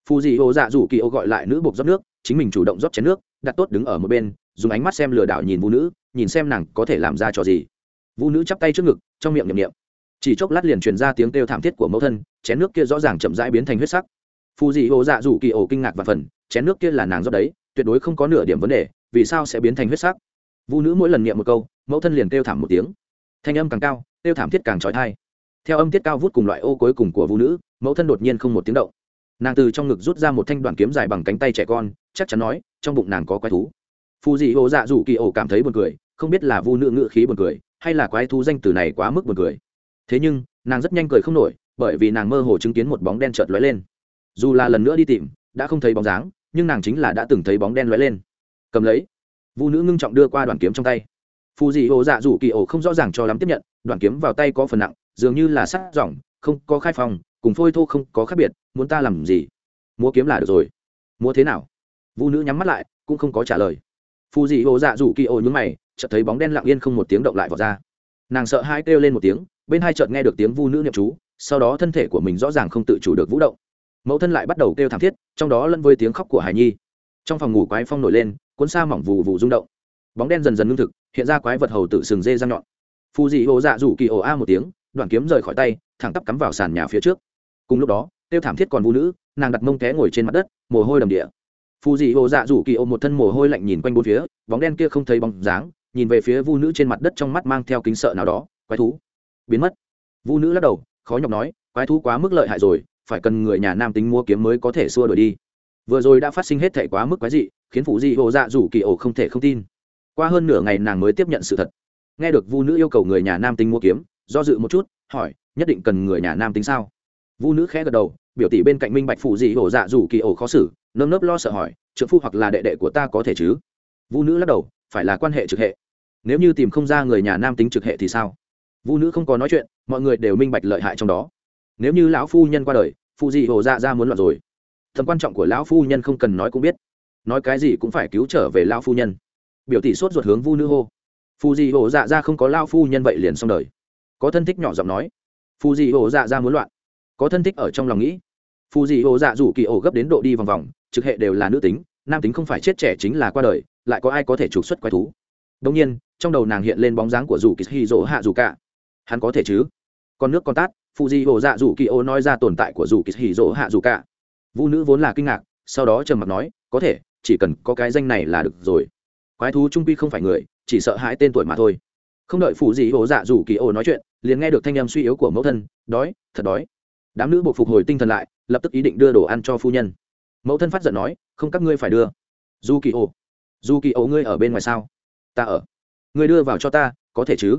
Phù dị ô dạ rủ kỳ ô gọi lại nữ buộc rót nước, chính mình chủ động rót chén nước, đặt tốt đứng ở một bên, dùng ánh mắt xem lừa đảo nhìn vũ nữ, nhìn xem nàng có thể làm ra trò gì. Vũ nữ chắp tay trước ngực, trong miệng nhậm niệm. Chỉ chốc lát liền truyền ra tiếng kêu thảm thiết của mẫu thân chén nước kia rõ ràng chậm rãi biến thành huyết sắc. Phù dị ô dạ rủ kỳ ổ kinh ngạc và phần, chén nước kia là nàng rót đấy, tuyệt đối không có nửa điểm vấn đề, vì sao sẽ biến thành huyết sắc? Vũ nữ mỗi lần niệm một câu, mẫu thân liền kêu thảm một tiếng. Thanh âm càng cao, kêu thảm thiết càng trói thai. Theo âm tiết cao vút cùng loại ô cuối cùng của vũ nữ, mẫu thân đột nhiên không một tiếng động. Nàng từ trong ngực rút ra một thanh đoàn kiếm dài bằng cánh tay trẻ con, chắc chắn nói, trong bụng nàng có quái thú. Phù dị hồ dạ dù kỳ ổ cảm thấy buồn cười, không biết là vu nữ ngự khí buồn cười, hay là quái thú danh từ này quá mức buồn cười thế nhưng, nàng rất nhanh cười không nổi, bởi vì nàng mơ hồ chứng kiến một bóng đen chợt lóe lên. Dù là lần nữa đi tìm, đã không thấy bóng dáng, nhưng nàng chính là đã từng thấy bóng đen lóe lên. Cầm lấy. Vu nữ ngưng trọng đưa qua đoàn kiếm trong tay. Phù dị hồ dạ dù kỳ ổ không rõ ràng cho lắm tiếp nhận đoàn kiếm vào tay có phần nặng, dường như là sắt dỏng không có khai phòng cùng phôi thô không có khác biệt, muốn ta làm gì? Mua kiếm là được rồi. Mua thế nào? Vu nữ nhắm mắt lại, cũng không có trả lời. Phù dị hồ dạ dù kỳ ổ nhúng mày, chợt thấy bóng đen lặng yên không một tiếng động lại vào ra. Nàng sợ hai kêu lên một tiếng bên hai chợt nghe được tiếng vu nữ niệm chú, sau đó thân thể của mình rõ ràng không tự chủ được vũ động. Mẫu thân lại bắt đầu kêu thảm thiết, trong đó lẫn với tiếng khóc của hải nhi. Trong phòng ngủ quái phong nổi lên, cuốn xa mỏng vù vù rung động. Bóng đen dần dần ngưng thực, hiện ra quái vật hầu tự sừng dê răng nhọn. Phù dị hồ dạ rủ kỳ ổ a một tiếng, đoạn kiếm rời khỏi tay, thẳng tắp cắm vào sàn nhà phía trước. Cùng lúc đó tiêu thảm thiết còn vũ nữ, nàng đặt mông té ngồi trên mặt đất, mồ hôi đầm địa. Phù dị hồ dạ rủ kỳ ổ một thân mồ hôi lạnh nhìn quanh bốn phía, bóng đen kia không thấy bóng dáng, nhìn về phía vu nữ trên mặt đất trong mắt mang theo kính sợ nào đó, quái thú biến mất. Vu nữ lắc đầu, khó nhọc nói, quái thú quá mức lợi hại rồi, phải cần người nhà nam tính mua kiếm mới có thể xua đuổi đi. Vừa rồi đã phát sinh hết thể quá mức quái dị, khiến phụ dị hồ dạ rủ kỳ ổ không thể không tin. Qua hơn nửa ngày nàng mới tiếp nhận sự thật. Nghe được vu nữ yêu cầu người nhà nam tính mua kiếm, do dự một chút, hỏi, nhất định cần người nhà nam tính sao? Vu nữ khẽ gật đầu, biểu tỷ bên cạnh minh bạch phụ dị hồ dạ rủ kỳ ổ khó xử, nơm nớp lo sợ hỏi trợ phu hoặc là đệ đệ của ta có thể chứ? Vu nữ lắc đầu, phải là quan hệ trực hệ. Nếu như tìm không ra người nhà nam tính trực hệ thì sao? Vu nữ không có nói chuyện, mọi người đều minh bạch lợi hại trong đó. Nếu như lão phu nhân qua đời phụ dị hồ dạ ra muốn loạn rồi. Tầm quan trọng của lão phu nhân không cần nói cũng biết. Nói cái gì cũng phải cứu trở về lão phu nhân. Biểu tỷ sốt ruột hướng vu nữ hô. Phù dị hồ dạ ra không có lao phu nhân vậy liền xong đời. Có thân thích nhỏ giọng nói. Phù dị hồ dạ ra muốn loạn. Có thân thích ở trong lòng nghĩ. Phù dị hồ dạ rủ kỳ ổ gấp đến độ đi vòng vòng, trực hệ đều là nữ tính, nam tính không phải chết trẻ chính là qua đời, lại có ai có thể trục xuất quái thú? Đông nhiên, trong đầu nàng hiện lên bóng dáng của dù kỳ hì dỗ hạ dù cả hắn có thể chứ? Con nước con tát phụ di hồ dạ dù kỳ ô nói ra tồn tại của dù kỳ hì dỗ hạ dù cả. Vũ nữ vốn là kinh ngạc, sau đó trầm mặc nói, có thể, chỉ cần có cái danh này là được rồi. Quái thú trung quy không phải người, chỉ sợ hãi tên tuổi mà thôi. Không đợi phụ di hồ dạ dù kỳ ô nói chuyện, liền nghe được thanh âm suy yếu của mẫu thân, đói, thật đói. Đám nữ buộc phục hồi tinh thần lại, lập tức ý định đưa đồ ăn cho phu nhân. Mẫu thân phát giận nói, không các ngươi phải đưa. Dù kỳ ô dù kỳ ô ngươi ở bên ngoài sao? Ta ở. Ngươi đưa vào cho ta, có thể chứ?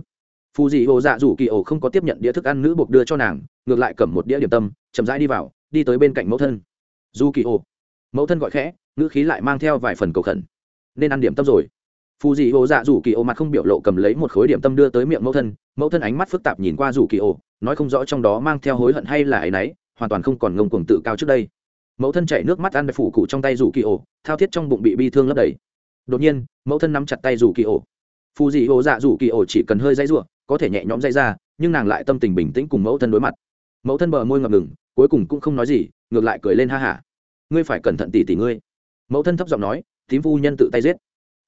Phù dị hồ dạ dù kỳ ổ không có tiếp nhận đĩa thức ăn nữ buộc đưa cho nàng, ngược lại cầm một đĩa điểm tâm, chậm rãi đi vào, đi tới bên cạnh mẫu thân. Dù kỳ ổ. Mẫu thân gọi khẽ, ngữ khí lại mang theo vài phần cầu khẩn. Nên ăn điểm tâm rồi. Phù dị hồ dạ dù kỳ ổ mặt không biểu lộ cầm lấy một khối điểm tâm đưa tới miệng mẫu thân mẫu thân ánh mắt phức tạp nhìn qua dù kỳ ổ, nói không rõ trong đó mang theo hối hận hay là áy náy, hoàn toàn không còn ngông cuồng tự cao trước đây. Mẫu thân chảy nước mắt ăn phủ cụ trong tay rủ kỳ ổ, thao thiết trong bụng bị bi thương lấp đầy. Đột nhiên, mẫu thân nắm chặt tay rủ kỳ ổ. Phù dị hồ dạ rủ kỳ ổ chỉ cần hơi dây r có thể nhẹ nhõm dây ra, nhưng nàng lại tâm tình bình tĩnh cùng mẫu thân đối mặt. Mẫu thân bờ môi ngập ngừng, cuối cùng cũng không nói gì, ngược lại cười lên ha hả. Ngươi phải cẩn thận tỉ tỉ ngươi. Mẫu thân thấp giọng nói tím phu nhân tự tay giết.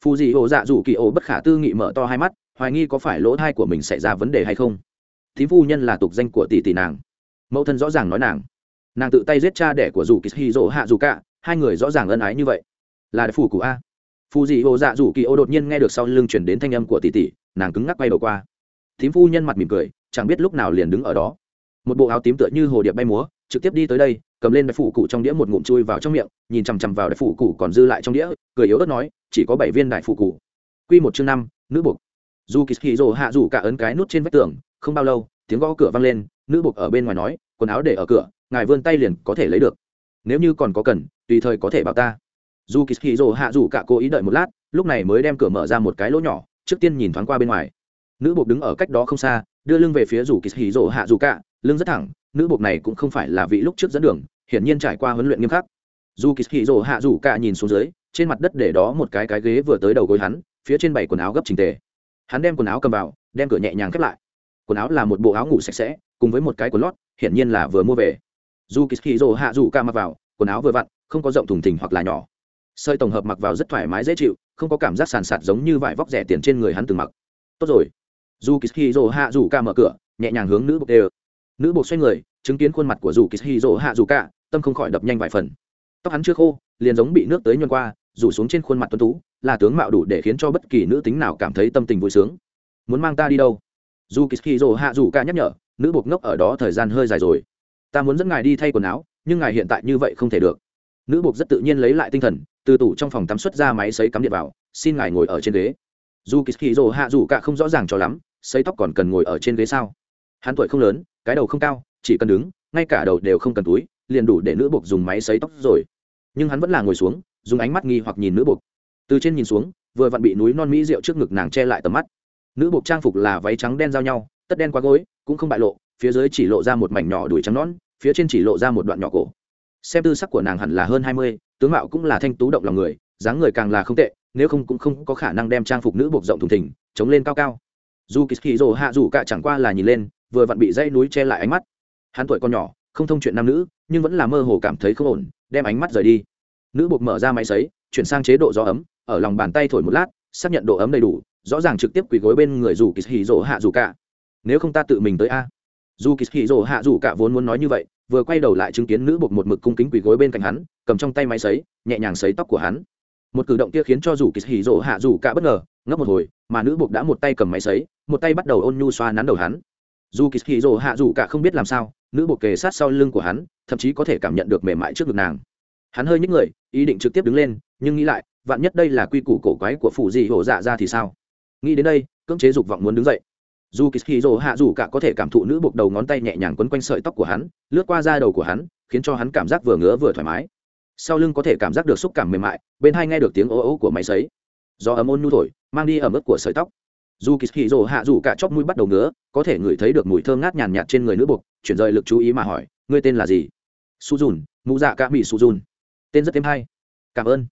Phù dị hồ dạ dù kỳ ổ bất khả tư nghị mở to hai mắt, hoài nghi có phải lỗ thai của mình xảy ra vấn đề hay không. Tím phu nhân là tục danh của tỷ tỷ nàng. Mẫu thân rõ ràng nói nàng. Nàng tự tay giết cha đẻ của dù kỳ hì dỗ hạ dù cả, hai người rõ ràng ân ái như vậy. Là đại phủ của a. Phù dị hồ dạ dù kỳ ô đột nhiên nghe được sau lưng chuyển đến thanh âm của tỷ tỷ nàng cứng ngắc quay đầu qua thím phu nhân mặt mỉm cười, chẳng biết lúc nào liền đứng ở đó. Một bộ áo tím tựa như hồ điệp bay múa, trực tiếp đi tới đây, cầm lên đại phủ cụ trong đĩa một ngụm chui vào trong miệng, nhìn chằm chằm vào đại phủ cụ còn dư lại trong đĩa, cười yếu ớt nói, chỉ có bảy viên đại phủ cụ. Q một chương năm, nữ buộc. Dù kỳ hì rồ hạ rủ cả ấn cái nút trên vách tường, không bao lâu, tiếng gõ cửa vang lên, nữ buộc ở bên ngoài nói, quần áo để ở cửa, ngài vươn tay liền có thể lấy được. Nếu như còn có cần, tùy thời có thể bảo ta. Dù kỳ hì rồ hạ rủ cả cố ý đợi một lát, lúc này mới đem cửa mở ra một cái lỗ nhỏ, trước tiên nhìn thoáng qua bên ngoài nữ buộc đứng ở cách đó không xa, đưa lưng về phía rủ kỳ hì rỗ hạ dù cả, lưng rất thẳng, nữ buộc này cũng không phải là vị lúc trước dẫn đường, hiển nhiên trải qua huấn luyện nghiêm khắc. Dù kỳ hì rỗ hạ dù cả nhìn xuống dưới, trên mặt đất để đó một cái cái ghế vừa tới đầu gối hắn, phía trên bảy quần áo gấp trình tề. Hắn đem quần áo cầm vào, đem cửa nhẹ nhàng khép lại. Quần áo là một bộ áo ngủ sạch sẽ, cùng với một cái quần lót, hiển nhiên là vừa mua về. Dù kỳ hì rỗ hạ dù cả mặc vào, quần áo vừa vặn, không có rộng thùng thình hoặc là nhỏ. Sợi tổng hợp mặc vào rất thoải mái dễ chịu, không có cảm giác sàn sạt giống như vải vóc rẻ tiền trên người hắn từng mặc. Tốt rồi dù kỳ dỗ hạ dù ca mở cửa, nhẹ nhàng hướng nữ bộc đều. Nữ bột xoay người, chứng kiến khuôn mặt của dù kỳ dỗ hạ dù ca tâm không khỏi đập nhanh vài phần. Tóc hắn chưa khô, liền giống bị nước tới nhuần qua, rủ xuống trên khuôn mặt tuấn tú, là tướng mạo đủ để khiến cho bất kỳ nữ tính nào cảm thấy tâm tình vui sướng. Muốn mang ta đi đâu? Dù kỳ dỗ hạ dù ca nhắc nhở, nữ bột ngốc ở đó thời gian hơi dài rồi. Ta muốn dẫn ngài đi thay quần áo, nhưng ngài hiện tại như vậy không thể được. Nữ bột rất tự nhiên lấy lại tinh thần, từ tủ trong phòng tắm xuất ra máy sấy cắm điện vào, xin ngài ngồi ở trên ghế. Dù kỳ dỗ hạ dù cả không rõ ràng cho lắm xây tóc còn cần ngồi ở trên ghế sao? Hắn tuổi không lớn, cái đầu không cao, chỉ cần đứng, ngay cả đầu đều không cần túi, liền đủ để nữ buộc dùng máy xấy tóc rồi. Nhưng hắn vẫn là ngồi xuống, dùng ánh mắt nghi hoặc nhìn nữ buộc. Từ trên nhìn xuống, vừa vặn bị núi non mỹ rượu trước ngực nàng che lại tầm mắt. Nữ buộc trang phục là váy trắng đen giao nhau, tất đen qua gối, cũng không bại lộ, phía dưới chỉ lộ ra một mảnh nhỏ đùi trắng nón phía trên chỉ lộ ra một đoạn nhỏ cổ. Xem tư sắc của nàng hẳn là hơn hai mươi, tướng mạo cũng là thanh tú động lòng người, dáng người càng là không tệ, nếu không cũng không có khả năng đem trang phục nữ buộc rộng thùng thình, chống lên cao cao dù kỳ hì rồ hạ dù cả chẳng qua là nhìn lên, vừa vặn bị dãy núi che lại ánh mắt. Hắn tuổi con nhỏ, không thông chuyện nam nữ, nhưng vẫn là mơ hồ cảm thấy không ổn, đem ánh mắt rời đi. Nữ buộc mở ra máy sấy, chuyển sang chế độ gió ấm, ở lòng bàn tay thổi một lát, xác nhận độ ấm đầy đủ, rõ ràng trực tiếp quỳ gối bên người dù kỳ hì rồ hạ dù cả. Nếu không ta tự mình tới a. Dù kỳ hì rồ hạ dù cả vốn muốn nói như vậy, vừa quay đầu lại chứng kiến nữ buộc một mực cung kính quỳ gối bên cạnh hắn, cầm trong tay máy sấy, nhẹ nhàng sấy tóc của hắn một cử động kia khiến cho dù kỳ hỉ rộ hạ dù cả bất ngờ, ngấp một hồi, mà nữ buộc đã một tay cầm máy sấy, một tay bắt đầu ôn nhu xoa nắn đầu hắn. Dù kỳ hỉ rộ hạ dù cả không biết làm sao, nữ buộc kề sát sau lưng của hắn, thậm chí có thể cảm nhận được mềm mại trước ngực nàng. Hắn hơi những người, ý định trực tiếp đứng lên, nhưng nghĩ lại, vạn nhất đây là quy củ cổ quái của phụ dị hổ dạ ra thì sao? Nghĩ đến đây, cưỡng chế dục vọng muốn đứng dậy. Dù kỳ hì rồ hạ dù cả có thể cảm thụ nữ buộc đầu ngón tay nhẹ nhàng quấn quanh sợi tóc của hắn, lướt qua da đầu của hắn, khiến cho hắn cảm giác vừa ngứa vừa thoải mái sau lưng có thể cảm giác được xúc cảm mềm mại, bên hai nghe được tiếng ố ố của máy sấy. Do ấm ôn nhu thổi, mang đi ẩm ướt của sợi tóc. Dù kỳ hì rồ hạ dù cả chóp mũi bắt đầu ngứa, có thể ngửi thấy được mùi thơm ngát nhàn nhạt trên người nữ buộc chuyển rời lực chú ý mà hỏi, ngươi tên là gì? Su dùn mụ dạ cả mỹ su dùn tên rất thêm hay. Cảm ơn.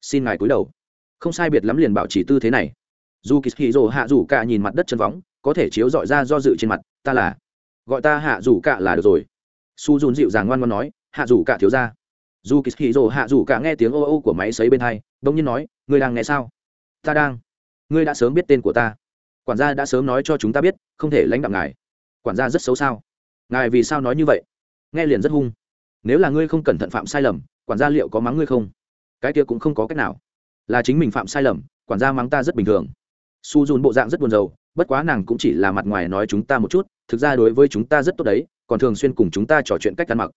Xin ngài cúi đầu. Không sai biệt lắm liền bảo trì tư thế này. Dù kỳ hì rồ hạ dù cả nhìn mặt đất chân vóng có thể chiếu dọi ra do dự trên mặt, ta là. Gọi ta hạ dù cả là được rồi. Su dùn dịu dàng ngoan ngoan nói, hạ dù cả thiếu ra dù kỳ hì rồ hạ dù cả nghe tiếng ô ô của máy xấy bên hai, bỗng nhiên nói, ngươi đang nghe sao? Ta đang. Ngươi đã sớm biết tên của ta. Quản gia đã sớm nói cho chúng ta biết, không thể lãnh đạo ngài. Quản gia rất xấu sao? Ngài vì sao nói như vậy? Nghe liền rất hung. Nếu là ngươi không cẩn thận phạm sai lầm, quản gia liệu có mắng ngươi không? Cái kia cũng không có cách nào. Là chính mình phạm sai lầm, quản gia mắng ta rất bình thường. Su dùn bộ dạng rất buồn rầu, bất quá nàng cũng chỉ là mặt ngoài nói chúng ta một chút, thực ra đối với chúng ta rất tốt đấy, còn thường xuyên cùng chúng ta trò chuyện cách ăn mặc.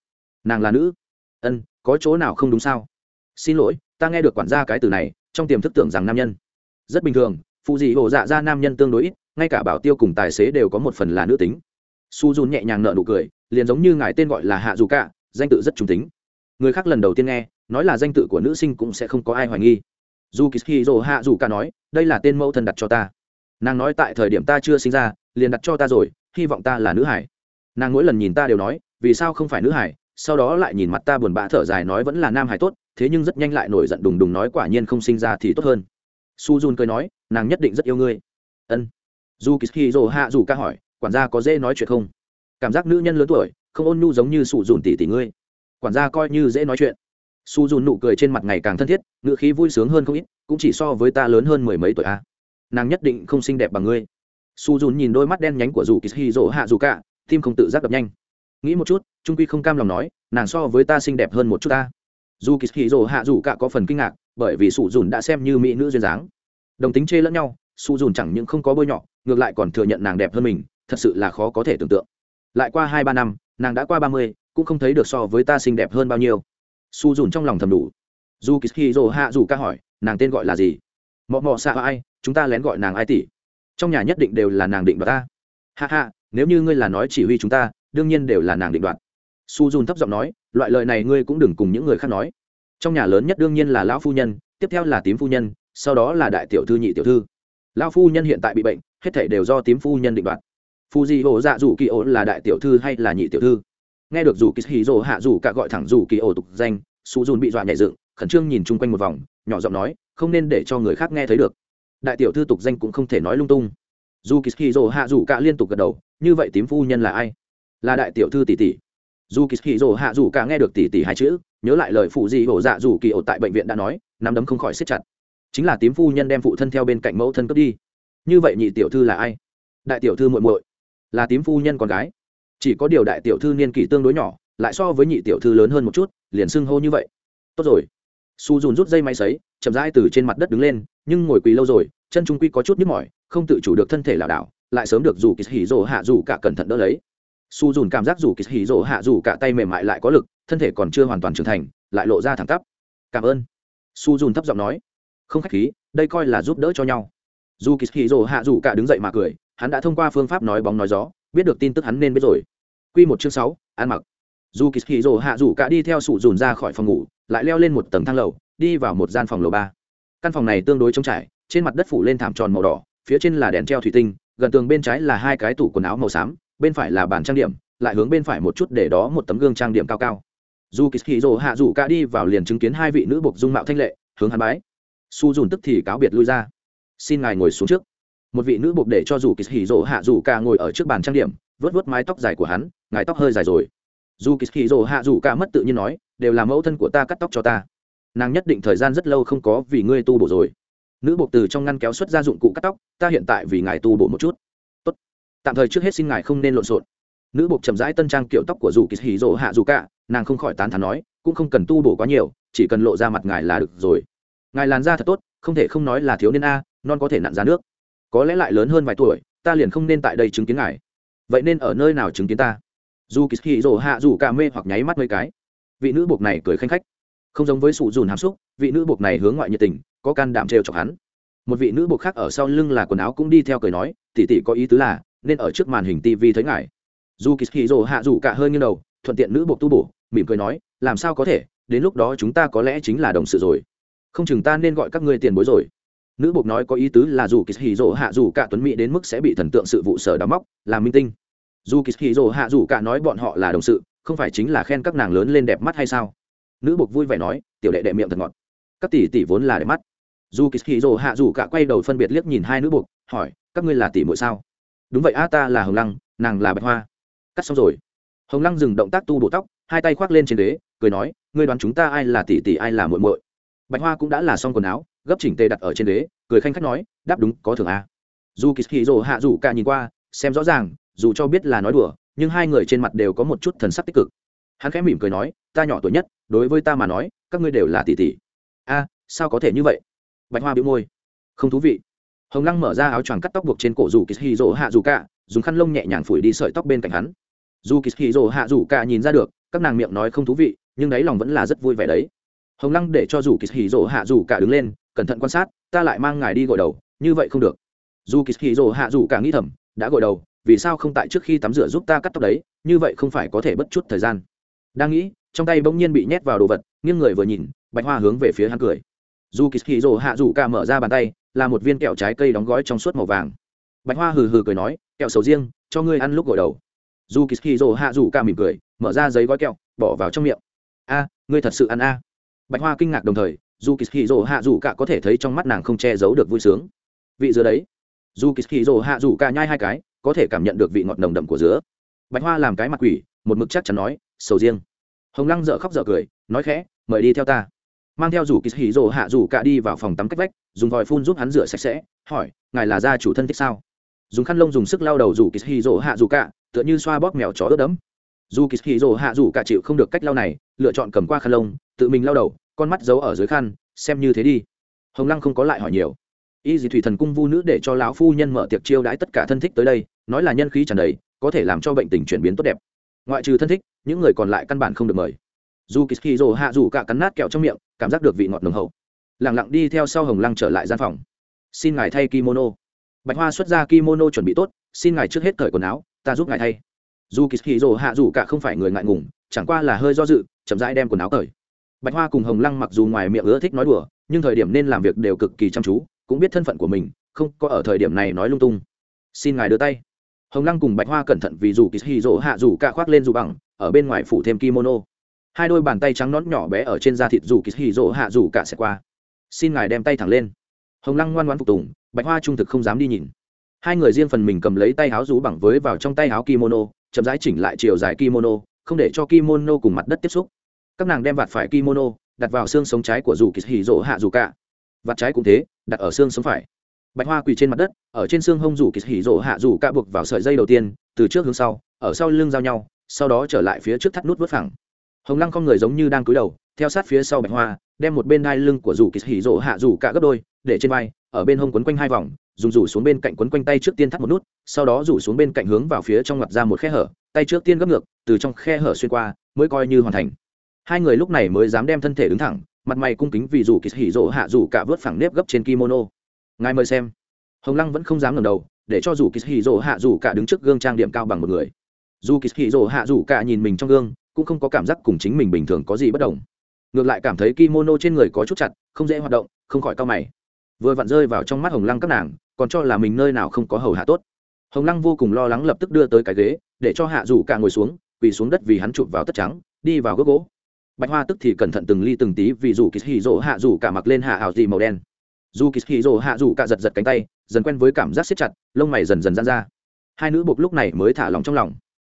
Nàng là nữ. Ân có chỗ nào không đúng sao? Xin lỗi, ta nghe được quản gia cái từ này, trong tiềm thức tưởng rằng nam nhân. Rất bình thường, phụ dị hổ dạ ra nam nhân tương đối ít, ngay cả bảo tiêu cùng tài xế đều có một phần là nữ tính. Su dùn nhẹ nhàng nợ nụ cười, liền giống như ngài tên gọi là hạ dù cả, danh tự rất trung tính. Người khác lần đầu tiên nghe, nói là danh tự của nữ sinh cũng sẽ không có ai hoài nghi. Dù kỳ dỗ hạ dù cả nói, đây là tên mẫu thân đặt cho ta. Nàng nói tại thời điểm ta chưa sinh ra, liền đặt cho ta rồi, hy vọng ta là nữ hải. Nàng mỗi lần nhìn ta đều nói, vì sao không phải nữ hải? Sau đó lại nhìn mặt ta buồn bã thở dài nói vẫn là nam hải tốt, thế nhưng rất nhanh lại nổi giận đùng đùng nói quả nhiên không sinh ra thì tốt hơn. Su jun cười nói, nàng nhất định rất yêu ngươi. Ân. Dù kỳ dỗ hạ dù ca hỏi, quản gia có dễ nói chuyện không? Cảm giác nữ nhân lớn tuổi, không ôn nhu giống như sụ dùn tỷ tỷ ngươi. Quản gia coi như dễ nói chuyện. Su dùn nụ cười trên mặt ngày càng thân thiết ngự khí vui sướng hơn không ít, cũng chỉ so với ta lớn hơn mười mấy tuổi a. Nàng nhất định không xinh đẹp bằng ngươi. Su dùn nhìn đôi mắt đen nhánh của dù kỳ dỗ hạ dù cả tim không tự giác đập nhanh nghĩ một chút, trung quy không cam lòng nói, nàng so với ta xinh đẹp hơn một chút ta. Dù kỳ hi dỗ hạ dù cả có phần kinh ngạc, bởi vì sụ dùn đã xem như mỹ nữ duyên dáng. Đồng tính chê lẫn nhau sụ dùn chẳng những không có bôi nhọ, ngược lại còn thừa nhận nàng đẹp hơn mình, thật sự là khó có thể tưởng tượng. Lại qua hai ba năm, nàng đã qua ba mươi, cũng không thấy được so với ta xinh đẹp hơn bao nhiêu. Su dùn trong lòng thầm đủ. Dù kỳ dỗ hạ dù ca hỏi, nàng tên gọi là gì? Mọ mọ xạ ai, chúng ta lén gọi nàng ai tỷ. Trong nhà nhất định đều là nàng định và ta. Ha ha, nếu như ngươi là nói chỉ huy chúng ta đương nhiên đều là nàng định đoạt. Su dun thấp giọng nói, loại lời này ngươi cũng đừng cùng những người khác nói. Trong nhà lớn nhất đương nhiên là lão phu nhân, tiếp theo là tím phu nhân, sau đó là đại tiểu thư, nhị tiểu thư. Lão phu nhân hiện tại bị bệnh, hết thể đều do tím phu nhân định đoạt. Phu di hồ dạ dù kỳ ổ là đại tiểu thư hay là nhị tiểu thư? Nghe được dù kỳ hì dỗ hạ dù cả gọi thẳng dù kỳ ổ tục danh, su dun bị dọa nhảy dựng, khẩn trương nhìn chung quanh một vòng, nhỏ giọng nói, không nên để cho người khác nghe thấy được. Đại tiểu thư tục danh cũng không thể nói lung tung. Dù kỳ hì dỗ hạ dù cả liên tục gật đầu, như vậy tím phu nhân là ai? Là đại tiểu thư tỷ tỷ. Dù kỳ hì rồ hạ dù cả nghe được tỷ tỷ hai chữ, nhớ lại lời phụ di hổ dạ dù kỳ ổ tại bệnh viện đã nói, nắm đấm không khỏi siết chặt. Chính là tím phu nhân đem phụ thân theo bên cạnh mẫu thân cướp đi. Như vậy nhị tiểu thư là ai? Đại tiểu thư muội muội, là tím phu nhân con gái. Chỉ có điều đại tiểu thư niên kỷ tương đối nhỏ, lại so với nhị tiểu thư lớn hơn một chút, liền xưng hô như vậy. Tốt rồi. Su dùn rút dây máy sấy, chậm rãi từ trên mặt đất đứng lên, nhưng ngồi quỳ lâu rồi, chân trung quy có chút nhức mỏi, không tự chủ được thân thể lảo đảo, lại sớm được dù kỳ hỉ rồ hạ dù cả cẩn thận đỡ lấy su dùn cảm giác dù kỳ hỉ rồ hạ dù cả tay mềm mại lại có lực thân thể còn chưa hoàn toàn trưởng thành lại lộ ra thẳng tắp. Cảm ơn. Su dùn thấp giọng nói. Không khách khí đây coi là giúp đỡ cho nhau. Dù kỳ hỉ rồ hạ dù cả đứng dậy mà cười hắn đã thông qua phương pháp nói bóng nói gió biết được tin tức hắn nên biết rồi. Quy một chương sáu, ăn mặc. Dù Kishiro hạ dù cả đi theo Su dùn ra khỏi phòng ngủ, lại leo lên một tầng thang lầu, đi vào một gian phòng lầu ba. Căn phòng này tương đối trống trải trên mặt đất phủ lên thảm tròn màu đỏ phía trên là đèn treo thủy tinh gần tường bên trái là hai cái tủ quần áo màu xám bên phải là bàn trang điểm, lại hướng bên phải một chút để đó một tấm gương trang điểm cao cao. Dù kỳ hì hạ dù cả đi vào liền chứng kiến hai vị nữ buộc dung mạo thanh lệ, hướng hắn bái. Su dùn tức thì cáo biệt lui ra. Xin ngài ngồi xuống trước. Một vị nữ buộc để cho dù kỳ hì hạ dù cả ngồi ở trước bàn trang điểm vớt vớt mái tóc dài của hắn, ngài tóc hơi dài rồi. Dù kỳ hì hạ dù cả mất tự nhiên nói, đều là mẫu thân của ta cắt tóc cho ta. Nàng nhất định thời gian rất lâu không có vì ngươi tu bổ rồi. Nữ buộc từ trong ngăn kéo xuất ra dụng cụ cắt tóc, ta hiện tại vì ngài tu bổ một chút tạm thời trước hết xin ngài không nên lộn xộn. Nữ buộc chậm rãi tân trang kiểu tóc của dù kỳ hì hạ dù cả, nàng không khỏi tán thán nói, cũng không cần tu bổ quá nhiều, chỉ cần lộ ra mặt ngài là được rồi. Ngài làn da thật tốt, không thể không nói là thiếu niên a, non có thể nặn ra nước. Có lẽ lại lớn hơn vài tuổi, ta liền không nên tại đây chứng kiến ngài. Vậy nên ở nơi nào chứng kiến ta? Dù kỳ hì hạ dù cả mê hoặc nháy mắt mấy cái. Vị nữ buộc này cười khanh khách. Không giống với sụ dùn hàm xúc, vị nữ buộc này hướng ngoại nhiệt tình, có can đảm trêu chọc hắn. Một vị nữ buộc khác ở sau lưng là quần áo cũng đi theo cười nói tỉ tỉ có ý tứ là nên ở trước màn hình tv thấy ngài. Dù kỳ hì hạ dù cả hơi như đầu, thuận tiện nữ buộc tu bổ, mỉm cười nói, làm sao có thể? Đến lúc đó chúng ta có lẽ chính là đồng sự rồi. Không chừng ta nên gọi các ngươi tiền bối rồi. Nữ buộc nói có ý tứ là dù kỳ hì hạ dù cả tuấn mỹ đến mức sẽ bị thần tượng sự vụ sở đóng móc, làm minh tinh. Dù kỳ hì hạ dù cả nói bọn họ là đồng sự, không phải chính là khen các nàng lớn lên đẹp mắt hay sao? Nữ buộc vui vẻ nói, tiểu đệ đệ miệng thật ngọt. Các tỷ tỷ vốn là đẹp mắt. Dù kỳ hì hạ dù cả quay đầu phân biệt liếc nhìn hai nữ buộc, hỏi, các ngươi là tỷ muội sao? Đúng vậy, a, ta là hồng lăng, nàng là bạch hoa. Cắt xong rồi. Hồng lăng dừng động tác tu bổ tóc, hai tay khoác lên trên ghế, cười nói, ngươi đoán chúng ta ai là tỷ tỷ, ai là muội muội? Bạch hoa cũng đã là xong quần áo, gấp chỉnh tề đặt ở trên ghế, cười khanh khách nói, đáp đúng, có thường a. Dù kỳ hì hạ dù cả nhìn qua, xem rõ ràng, dù cho biết là nói đùa, nhưng hai người trên mặt đều có một chút thần sắc tích cực. Hắn khẽ mỉm cười nói, ta nhỏ tuổi nhất, đối với ta mà nói, các ngươi đều là tỷ tỷ. A, sao có thể như vậy? Bạch hoa bị môi. Không thú vị hồng lăng mở ra áo choàng cắt tóc buộc trên cổ dù kỳ hì hạ dù cả, dùng khăn lông nhẹ nhàng phủi đi sợi tóc bên cạnh hắn. Dù kỳ hì hạ dù cả nhìn ra được, các nàng miệng nói không thú vị, nhưng đáy lòng vẫn là rất vui vẻ đấy. Hồng lăng để cho dù kỳ hì hạ dù cả đứng lên, cẩn thận quan sát, ta lại mang ngài đi gội đầu, như vậy không được. Dù kỳ hì hạ dù cả nghĩ thầm, đã gội đầu, vì sao không tại trước khi tắm rửa giúp ta cắt tóc đấy, như vậy không phải có thể bất chút thời gian. Đang nghĩ, trong tay bỗng nhiên bị nhét vào đồ vật, nghiêng người vừa nhìn, bạch hoa hướng về phía hắn cười. Dù kỳ hì hạ dù cả mở ra bàn tay là một viên kẹo trái cây đóng gói trong suốt màu vàng. Bạch hoa hừ hừ cười nói, kẹo sầu riêng, cho ngươi ăn lúc gội đầu. Dù kỳ hạ dù cả mỉm cười, mở ra giấy gói kẹo, bỏ vào trong miệng. A, ngươi thật sự ăn a? Bạch hoa kinh ngạc đồng thời dù kỳ hạ dù cả có thể thấy trong mắt nàng không che giấu được vui sướng. Vị dứa đấy. Dù kỳ hạ dù cả nhai hai cái, có thể cảm nhận được vị ngọt nồng đậm của dứa. Bạch hoa làm cái mặt quỷ, một mực chắc chắn nói, sầu riêng. Hồng lăng dợ khóc dợ cười, nói khẽ, mời đi theo ta mang theo rủ kỳ hì rồ hạ rủ cả đi vào phòng tắm cách vách, dùng vòi phun giúp hắn rửa sạch sẽ, hỏi, ngài là gia chủ thân thích sao? Dùng khăn lông dùng sức lau đầu rủ kỳ hì rồ hạ rủ cả, tựa như xoa bóp mèo chó ướt đẫm. Dù kỳ hì rồ hạ rủ cả chịu không được cách lau này, lựa chọn cầm qua khăn lông, tự mình lau đầu, con mắt giấu ở dưới khăn, xem như thế đi. Hồng lăng không có lại hỏi nhiều. Y dì thủy thần cung vu nữ để cho lão phu nhân mở tiệc chiêu đãi tất cả thân thích tới đây, nói là nhân khí tràn đầy, có thể làm cho bệnh tình chuyển biến tốt đẹp. Ngoại trừ thân thích, những người còn lại căn bản không được mời. Dù kỳ hì rồ hạ rủ cả cắn nát kẹo trong miệng cảm giác được vị ngọt nồng hậu. Lẳng lặng đi theo sau hồng lăng trở lại gian phòng. Xin ngài thay kimono. Bạch hoa xuất ra kimono chuẩn bị tốt, xin ngài trước hết cởi quần áo, ta giúp ngài thay. Dù kỳ kỳ rồ hạ dù cả không phải người ngại ngùng, chẳng qua là hơi do dự, chậm rãi đem quần áo cởi. Bạch hoa cùng hồng lăng mặc dù ngoài miệng ưa thích nói đùa, nhưng thời điểm nên làm việc đều cực kỳ chăm chú, cũng biết thân phận của mình, không có ở thời điểm này nói lung tung. Xin ngài đưa tay. Hồng lăng cùng bạch hoa cẩn thận vì dù kỳ hì rỗ hạ dù cả khoác lên dù bằng, ở bên ngoài phủ thêm kimono hai đôi bàn tay trắng nón nhỏ bé ở trên da thịt dù kỳ hì rỗ hạ dù cả sẽ qua. Xin ngài đem tay thẳng lên. Hồng lăng ngoan ngoan phục tùng, bạch hoa trung thực không dám đi nhìn. Hai người riêng phần mình cầm lấy tay áo rú bằng với vào trong tay áo kimono, chậm rãi chỉnh lại chiều dài kimono, không để cho kimono cùng mặt đất tiếp xúc. Các nàng đem vạt phải kimono đặt vào xương sống trái của dù kỳ hì rỗ hạ dù cả. Vạt trái cũng thế, đặt ở xương sống phải. Bạch hoa quỳ trên mặt đất, ở trên xương hông rủ kỳ hỉ rỗ hạ rủ cả buộc vào sợi dây đầu tiên, từ trước hướng sau, ở sau lưng giao nhau, sau đó trở lại phía trước thắt nút vớt phẳng hồng lăng không người giống như đang cúi đầu, theo sát phía sau bạch hoa, đem một bên đai lưng của rủ kỳ hỉ rộ hạ rủ cả gấp đôi, để trên vai, ở bên hông quấn quanh hai vòng, dùng rủ xuống bên cạnh quấn quanh tay trước tiên thắt một nút, sau đó rủ xuống bên cạnh hướng vào phía trong mặt ra một khe hở, tay trước tiên gấp ngược, từ trong khe hở xuyên qua, mới coi như hoàn thành. Hai người lúc này mới dám đem thân thể đứng thẳng, mặt mày cung kính vì rủ kỳ hỉ rộ hạ rủ cả vớt phẳng nếp gấp trên kimono. Ngài mời xem. Hồng lăng vẫn không dám ngẩng đầu, để cho dù kỳ hỉ rộ hạ dù cả đứng trước gương trang điểm cao bằng một người. Dù kỳ hỉ rộ hạ dù cả nhìn mình trong gương cũng không có cảm giác cùng chính mình bình thường có gì bất đồng. Ngược lại cảm thấy kimono trên người có chút chặt, không dễ hoạt động, không khỏi cao mày. Vừa vặn rơi vào trong mắt hồng lăng các nàng, còn cho là mình nơi nào không có hầu hạ tốt. Hồng lăng vô cùng lo lắng lập tức đưa tới cái ghế, để cho hạ rủ cả ngồi xuống, quỳ xuống đất vì hắn chụp vào tất trắng, đi vào gốc gỗ. Bạch hoa tức thì cẩn thận từng ly từng tí vì dù kỳ hì rỗ hạ rủ cả mặc lên hạ ảo gì màu đen. Dù kỳ hì rỗ hạ rủ cả giật giật cánh tay, dần quen với cảm giác siết chặt, lông mày dần dần dán ra. Hai nữ buộc lúc này mới thả lòng trong lòng.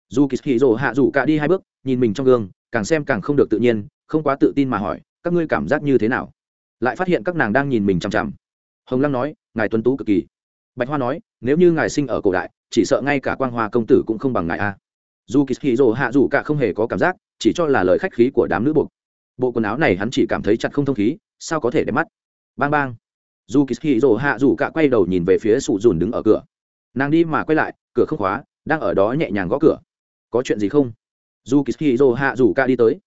Dù kỳ hì rỗ hạ rủ cả đi hai bước nhìn mình trong gương, càng xem càng không được tự nhiên, không quá tự tin mà hỏi, các ngươi cảm giác như thế nào? Lại phát hiện các nàng đang nhìn mình chằm chằm. Hồng lăng nói, ngài tuấn tú cực kỳ. Bạch hoa nói, nếu như ngài sinh ở cổ đại, chỉ sợ ngay cả quang hoa công tử cũng không bằng ngài a. Dù kỳ hì hạ dù cả không hề có cảm giác, chỉ cho là lời khách khí của đám nữ buộc bộ quần áo này hắn chỉ cảm thấy chặt không thông khí, sao có thể để mắt? Bang bang. Dù kỳ hì hạ dù cả quay đầu nhìn về phía sụ dùn đứng ở cửa. Nàng đi mà quay lại, cửa không khóa, đang ở đó nhẹ nhàng gõ cửa. Có chuyện gì không? Dù kỳ hì hạ dù cả đi tới.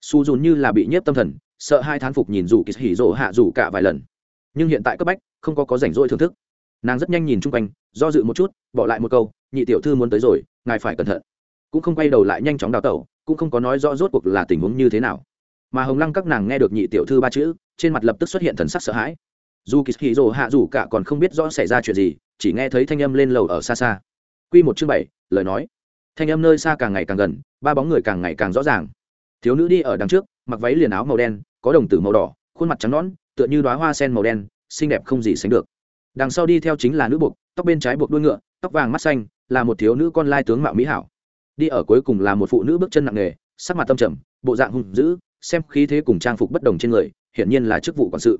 Su dùn như là bị nhiếp tâm thần, sợ hai thán phục nhìn dù kỳ hì hạ dù cả vài lần. Nhưng hiện tại cấp bách, không có có rảnh rỗi thưởng thức. Nàng rất nhanh nhìn chung quanh, do dự một chút, bỏ lại một câu, nhị tiểu thư muốn tới rồi, ngài phải cẩn thận. Cũng không quay đầu lại nhanh chóng đào tẩu, cũng không có nói rõ rốt cuộc là tình huống như thế nào. Mà hồng lăng các nàng nghe được nhị tiểu thư ba chữ, trên mặt lập tức xuất hiện thần sắc sợ hãi. Dù kỳ hì rồ hạ dù cả còn không biết rõ xảy ra chuyện gì, chỉ nghe thấy thanh âm lên lầu ở xa xa. Q một chương bảy, lời nói thanh âm nơi xa càng ngày càng gần, ba bóng người càng ngày càng rõ ràng. Thiếu nữ đi ở đằng trước, mặc váy liền áo màu đen, có đồng tử màu đỏ, khuôn mặt trắng nõn, tựa như đoá hoa sen màu đen, xinh đẹp không gì sánh được. Đằng sau đi theo chính là nữ buộc, tóc bên trái buộc đuôi ngựa, tóc vàng mắt xanh, là một thiếu nữ con lai tướng mạo mỹ hảo. Đi ở cuối cùng là một phụ nữ bước chân nặng nề, sắc mặt tâm trầm, bộ dạng hung dữ, xem khí thế cùng trang phục bất đồng trên người, hiển nhiên là chức vụ quản sự.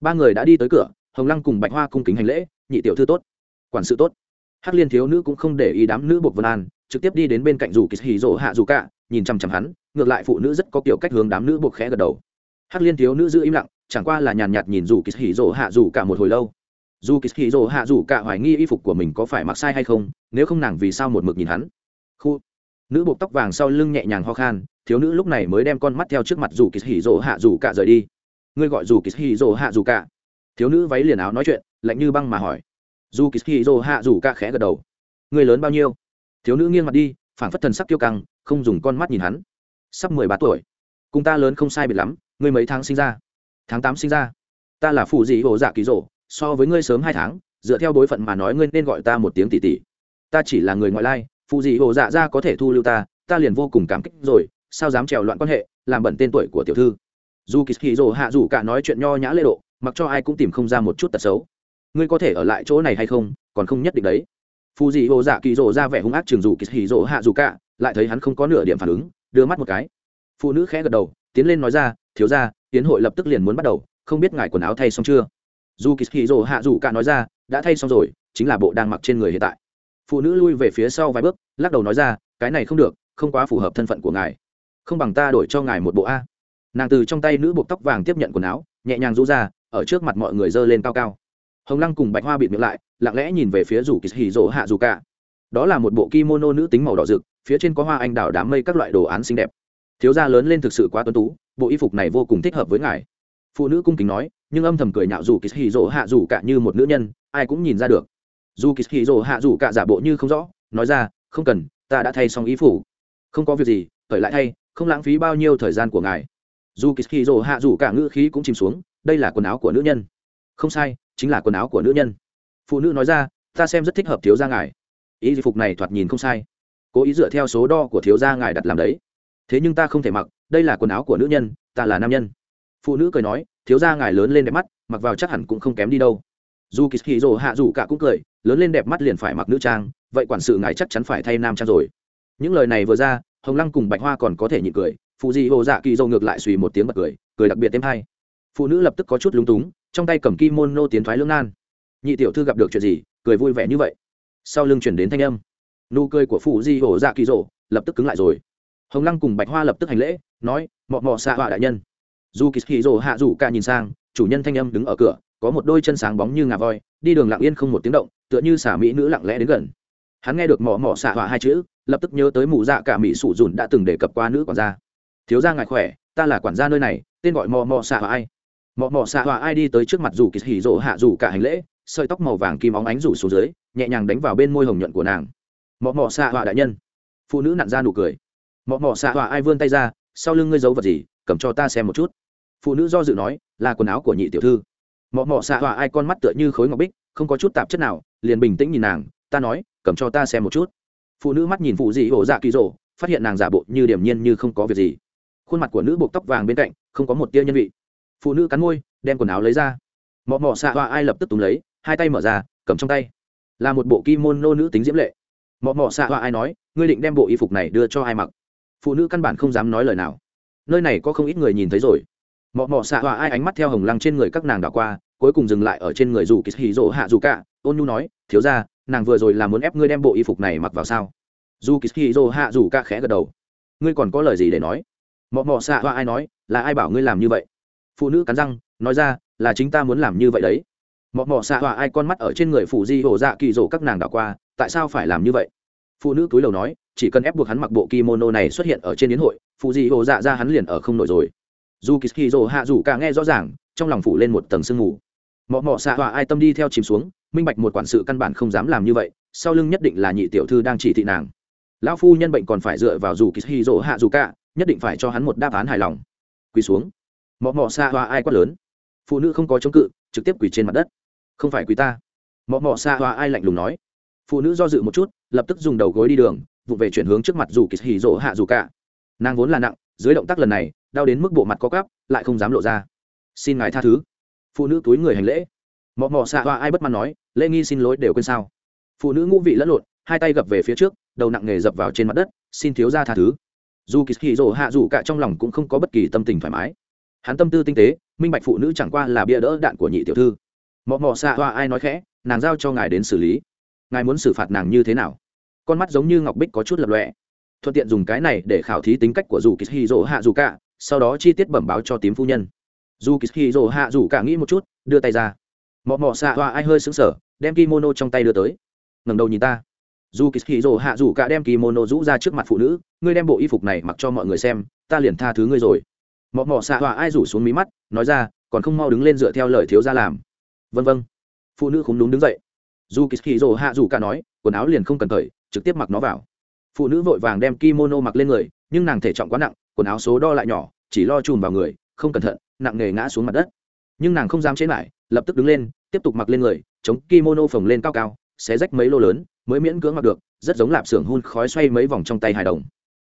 Ba người đã đi tới cửa, hồng lăng cùng bạch hoa cung kính hành lễ, nhị tiểu thư tốt. Quản sự tốt. Hắc liên thiếu nữ cũng không để ý đám nữ buộc vân an trực tiếp đi đến bên cạnh dù kỳ hì rỗ hạ dù cả, nhìn chằm chằm hắn, ngược lại phụ nữ rất có kiểu cách hướng đám nữ buộc khẽ gật đầu. Hắc liên thiếu nữ giữ im lặng, chẳng qua là nhàn nhạt nhìn dù kỳ hì rỗ hạ dù cả một hồi lâu. Dù kỳ hì rỗ hạ dù cả hoài nghi y phục của mình có phải mặc sai hay không, nếu không nàng vì sao một mực nhìn hắn? Khu. Nữ buộc tóc vàng sau lưng nhẹ nhàng ho khan, thiếu nữ lúc này mới đem con mắt theo trước mặt dù kỳ hì rỗ hạ dù cả rời đi. Ngươi gọi dù kỳ hì rỗ hạ dù cả. Thiếu nữ váy liền áo nói chuyện, lạnh như băng mà hỏi. Dù kỳ hì rỗ hạ dù cả khẽ gật đầu. Ngươi lớn bao nhiêu? Thiếu nữ nghiêng mặt đi phản phất thần sắc kiêu căng, không dùng con mắt nhìn hắn. Sắp mười ba tuổi. Cùng ta lớn không sai biệt lắm, ngươi mấy tháng sinh ra? Tháng tám sinh ra. Ta là phụ dị hồ dạ ký rộ so với ngươi sớm hai tháng, dựa theo bối phận mà nói ngươi nên gọi ta một tiếng tỷ tỷ. Ta chỉ là người ngoại lai, phụ dị hồ dạ ra có thể thu lưu ta ta liền vô cùng cảm kích rồi, sao dám trèo loạn quan hệ, làm bẩn tên tuổi của tiểu thư. Dù kỳ hì rồ hạ dù cả nói chuyện nho nhã lễ độ, mặc cho ai cũng tìm không ra một chút tật xấu. Ngươi có thể ở lại chỗ này hay không, còn không nhất định đấy phù dị hồ dạ kỳ rộ ra vẻ hung ác trường dù kỳ hì rộ hạ dù cả, lại thấy hắn không có nửa điểm phản ứng, đưa mắt một cái. Phụ nữ khẽ gật đầu, tiến lên nói ra, thiếu ra tiến hội lập tức liền muốn bắt đầu, không biết ngài quần áo thay xong chưa? Dù kỳ hì rộ hạ dù cả nói ra, đã thay xong rồi, chính là bộ đang mặc trên người hiện tại. Phụ nữ lui về phía sau vài bước, lắc đầu nói ra, cái này không được, không quá phù hợp thân phận của ngài. Không bằng ta đổi cho ngài một bộ a. Nàng từ trong tay nữ buộc tóc vàng tiếp nhận quần áo, nhẹ nhàng rũ ra, ở trước mặt mọi người dơ lên cao cao hồng lăng cùng bạch hoa bịt miệng lại, lặng lẽ nhìn về phía rủ kỳ hì rỗ hạ dù cả. Đó là một bộ kimono nữ tính màu đỏ rực, phía trên có hoa anh đào đám mây các loại đồ án xinh đẹp. Thiếu gia lớn lên thực sự quá tuấn tú, bộ y phục này vô cùng thích hợp với ngài. Phụ nữ cung kính nói, nhưng âm thầm cười nhạo dù kỳ hì rỗ hạ dù cả như một nữ nhân, ai cũng nhìn ra được. Dù kỳ hì rỗ hạ dù cả giả bộ như không rõ, nói ra, không cần, ta đã thay xong ý phủ không có việc gì khởi lại thay, không lãng phí bao nhiêu thời gian của ngài. Dù kỳ hì rỗ hạ dù cả ngữ khí cũng chìm xuống, đây là quần áo của nữ nhân. Không sai chính là quần áo của nữ nhân. Phụ nữ nói ra, ta xem rất thích hợp thiếu gia ngài. Ý phục này thoạt nhìn không sai. Cố ý dựa theo số đo của thiếu gia ngài đặt làm đấy. Thế nhưng ta không thể mặc, đây là quần áo của nữ nhân, ta là nam nhân. Phụ nữ cười nói, thiếu gia ngài lớn lên đẹp mắt, mặc vào chắc hẳn cũng không kém đi đâu. Dù kỳ hì rồ hạ dù cả cũng cười, lớn lên đẹp mắt liền phải mặc nữ trang, vậy quản sự ngài chắc chắn phải thay nam trang rồi. Những lời này vừa ra, hồng lăng cùng bạch hoa còn có thể nhịn cười phụ di hồ dạ kỳ dâu ngược lại suy một tiếng bật cười cười đặc biệt thêm hay. Phụ nữ lập tức có chút lúng túng trong tay cầm kimono tiến thoái lưỡng nan. Nhị tiểu thư gặp được chuyện gì, cười vui vẻ như vậy. Sau lưng chuyển đến thanh âm. Nụ cười của phụ di hổ dạ kỳ rộ lập tức cứng lại rồi. Hồng lăng cùng bạch hoa lập tức hành lễ, nói, mọ mọ xạ họa đại nhân. Dù kỳ hì rộ hạ rủ ca nhìn sang, chủ nhân thanh âm đứng ở cửa, có một đôi chân sáng bóng như ngà voi, đi đường lặng yên không một tiếng động, tựa như xả mỹ nữ lặng lẽ đến gần. Hắn nghe được mỏ mỏ xạ họa hai chữ, lập tức nhớ tới mụ dạ cả mỹ sủ dùn đã từng đề cập qua nữ quản gia. Thiếu gia ngài khỏe, ta là quản gia nơi này, tên gọi mò mò xạ họa ai? Mọ mọ xạ họa ai đi tới trước mặt dù kỳ hỉ rộ hạ rủ cả hành lễ, sợi tóc màu vàng kim óng ánh rủ xuống dưới, nhẹ nhàng đánh vào bên môi hồng nhuận của nàng. Mọ mọ xạ họa đại nhân. Phụ nữ nặn ra nụ cười. Mọ mọ xạ họa ai vươn tay ra, sau lưng ngươi giấu vật gì, cầm cho ta xem một chút. Phụ nữ do dự nói, là quần áo của nhị tiểu thư. Mọ mọ xạ họa ai con mắt tựa như khối ngọc bích, không có chút tạp chất nào, liền bình tĩnh nhìn nàng, ta nói, cầm cho ta xem một chút. Phụ nữ mắt nhìn phụ dị hổ dạ kỳ rộ, phát hiện nàng giả bộ như điểm nhiên như không có việc gì. Khuôn mặt của nữ buộc tóc vàng bên cạnh, không có một tia nhân vị phụ nữ cắn môi, đem quần áo lấy ra. Mọ mọ xạ họa ai lập tức túm lấy, hai tay mở ra, cầm trong tay. Là một bộ kimono nữ tính diễm lệ. Mọ mọ xạ họa ai nói, ngươi định đem bộ y phục này đưa cho ai mặc? Phụ nữ căn bản không dám nói lời nào. Nơi này có không ít người nhìn thấy rồi. Mọ mọ xạ họa ai ánh mắt theo hồng lăng trên người các nàng đảo qua, cuối cùng dừng lại ở trên người dù kỳ hì rỗ hạ dù cả. Ôn nhu nói, thiếu ra nàng vừa rồi là muốn ép ngươi đem bộ y phục này mặc vào sao? Dù kỳ hì rỗ hạ dù cả khẽ gật đầu. Ngươi còn có lời gì để nói? Mọ mọ xạ họa ai nói, là ai bảo ngươi làm như vậy? Phụ nữ cắn răng, nói ra, là chính ta muốn làm như vậy đấy. Mọ mọ xạ họa ai con mắt ở trên người phụ di hổ dạ kỳ rổ các nàng đảo qua, tại sao phải làm như vậy? Phụ nữ túi lầu nói, chỉ cần ép buộc hắn mặc bộ kimono này xuất hiện ở trên yến hội, phụ di hổ dạ ra hắn liền ở không nổi rồi. Dù kỳ rổ hạ rủ cả nghe rõ ràng, trong lòng phủ lên một tầng sương mù. Mọ mọ xạ họa ai tâm đi theo chìm xuống, minh bạch một quản sự căn bản không dám làm như vậy, sau lưng nhất định là nhị tiểu thư đang chỉ thị nàng. Lão phu nhân bệnh còn phải dựa vào dù kỳ rổ hạ dù cả, nhất định phải cho hắn một đáp án hài lòng. Quỳ xuống mọ mọ xa hoa ai quát lớn. Phụ nữ không có chống cự, trực tiếp quỳ trên mặt đất. Không phải quỳ ta. Mọ mọ xa hoa ai lạnh lùng nói. Phụ nữ do dự một chút, lập tức dùng đầu gối đi đường vụ về chuyển hướng trước mặt dù kỳ hì rỗ hạ dù cả. Nàng vốn là nặng, dưới động tác lần này, đau đến mức bộ mặt có cắp lại không dám lộ ra. Xin ngài tha thứ. Phụ nữ túi người hành lễ. Mọ mọ xạ hoa ai bất mãn nói lễ nghi xin lỗi đều quên sao? Phụ nữ ngũ vị lẫn lộn, hai tay gập về phía trước, đầu nặng nghề dập vào trên mặt đất, xin thiếu ra tha thứ. Dù kỳ hì rỗ hạ dù cả trong lòng cũng không có bất kỳ tâm tình thoải mái hắn tâm tư tinh tế, minh bạch phụ nữ chẳng qua là bia đỡ đạn của nhị tiểu thư. Mọ mọ xạ hoa ai nói khẽ, nàng giao cho ngài đến xử lý. Ngài muốn xử phạt nàng như thế nào? Con mắt giống như ngọc bích có chút lập lọe thuận tiện dùng cái này để khảo thí tính cách của dù kỳ hì hạ dù cả, sau đó chi tiết bẩm báo cho tím phu nhân. Dù kỳ hì hạ dù cả nghĩ một chút, đưa tay ra. Mọ mọ xạ hoa ai hơi xứng sở đem kimono trong tay đưa tới. Ngẩng đầu nhìn ta. Dù kỳ hì hạ dù cả đem kimono rũ ra trước mặt phụ nữ, ngươi đem bộ y phục này mặc cho mọi người xem, ta liền tha thứ ngươi rồi mọ mọ xạ hòa ai rủ xuống mí mắt, nói ra, còn không mau đứng lên dựa theo lời thiếu ra làm. Vân vân phụ nữ không đúng đứng dậy. Dù kỳ dỗ hạ dù cả nói, quần áo liền không cần thời trực tiếp mặc nó vào. Phụ nữ vội vàng đem kimono mặc lên người, nhưng nàng thể trọng quá nặng, quần áo số đo lại nhỏ, chỉ lo chùm vào người, không cẩn thận, nặng nề ngã xuống mặt đất. Nhưng nàng không dám chế lại, lập tức đứng lên, tiếp tục mặc lên người, chống kimono phồng lên cao cao, xé rách mấy lô lớn, mới miễn cưỡng mặc được, rất giống lạp xưởng hun khói xoay mấy vòng trong tay hài đồng.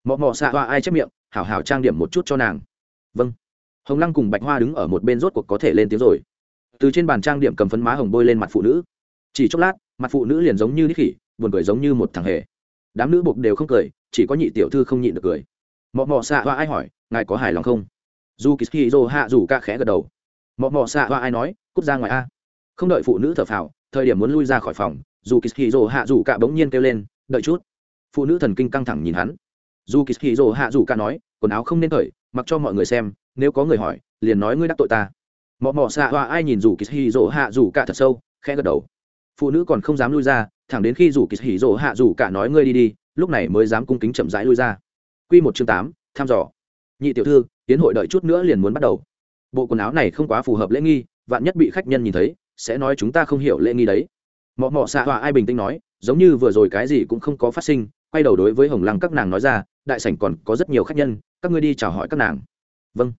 Mọ mọ xạ hoa ai chép miệng, hảo hảo trang điểm một chút cho nàng vâng. Hồng lăng cùng bạch hoa đứng ở một bên rốt cuộc có thể lên tiếng rồi. Từ trên bàn trang điểm cầm phấn má hồng bôi lên mặt phụ nữ. Chỉ chốc lát, mặt phụ nữ liền giống như đích khỉ buồn cười giống như một thằng hề. Đám nữ buộc đều không cười, chỉ có nhị tiểu thư không nhịn được cười. Mọ mọ xạ hoa ai hỏi, ngài có hài lòng không? Dù kỳ hì dô hạ dù ca khẽ gật đầu. Mọ mọ xạ hoa ai nói, cút ra ngoài a. Không đợi phụ nữ thở phào, thời điểm muốn lui ra khỏi phòng dù kỳ hì dô hạ dù ca bỗng nhiên kêu lên, đợi chút. Phụ nữ thần kinh căng thẳng nhìn hắn. Dù kỳ hì dô hạ dù ca nói, quần áo không nên cởi mặc cho mọi người xem, nếu có người hỏi, liền nói ngươi đắc tội ta. Mọ mọ xạ hoa ai nhìn dù kỳ hì rỗ hạ dù cả thật sâu, khẽ gật đầu. Phụ nữ còn không dám lui ra, thẳng đến khi dù kỳ hỉ rỗ hạ dù cả nói ngươi đi đi, lúc này mới dám cung kính chậm rãi lui ra. Q một chương tám, thăm dò. Nhị tiểu thư, tiến hội đợi chút nữa liền muốn bắt đầu. Bộ quần áo này không quá phù hợp lễ nghi, vạn nhất bị khách nhân nhìn thấy, sẽ nói chúng ta không hiểu lễ nghi đấy. Mọ mọ xạ hoa ai bình tĩnh nói, giống như vừa rồi cái gì cũng không có phát sinh, quay đầu đối với hồng lăng các nàng nói ra, đại sảnh còn có rất nhiều khách nhân các ngươi đi chào hỏi các nàng. Vâng.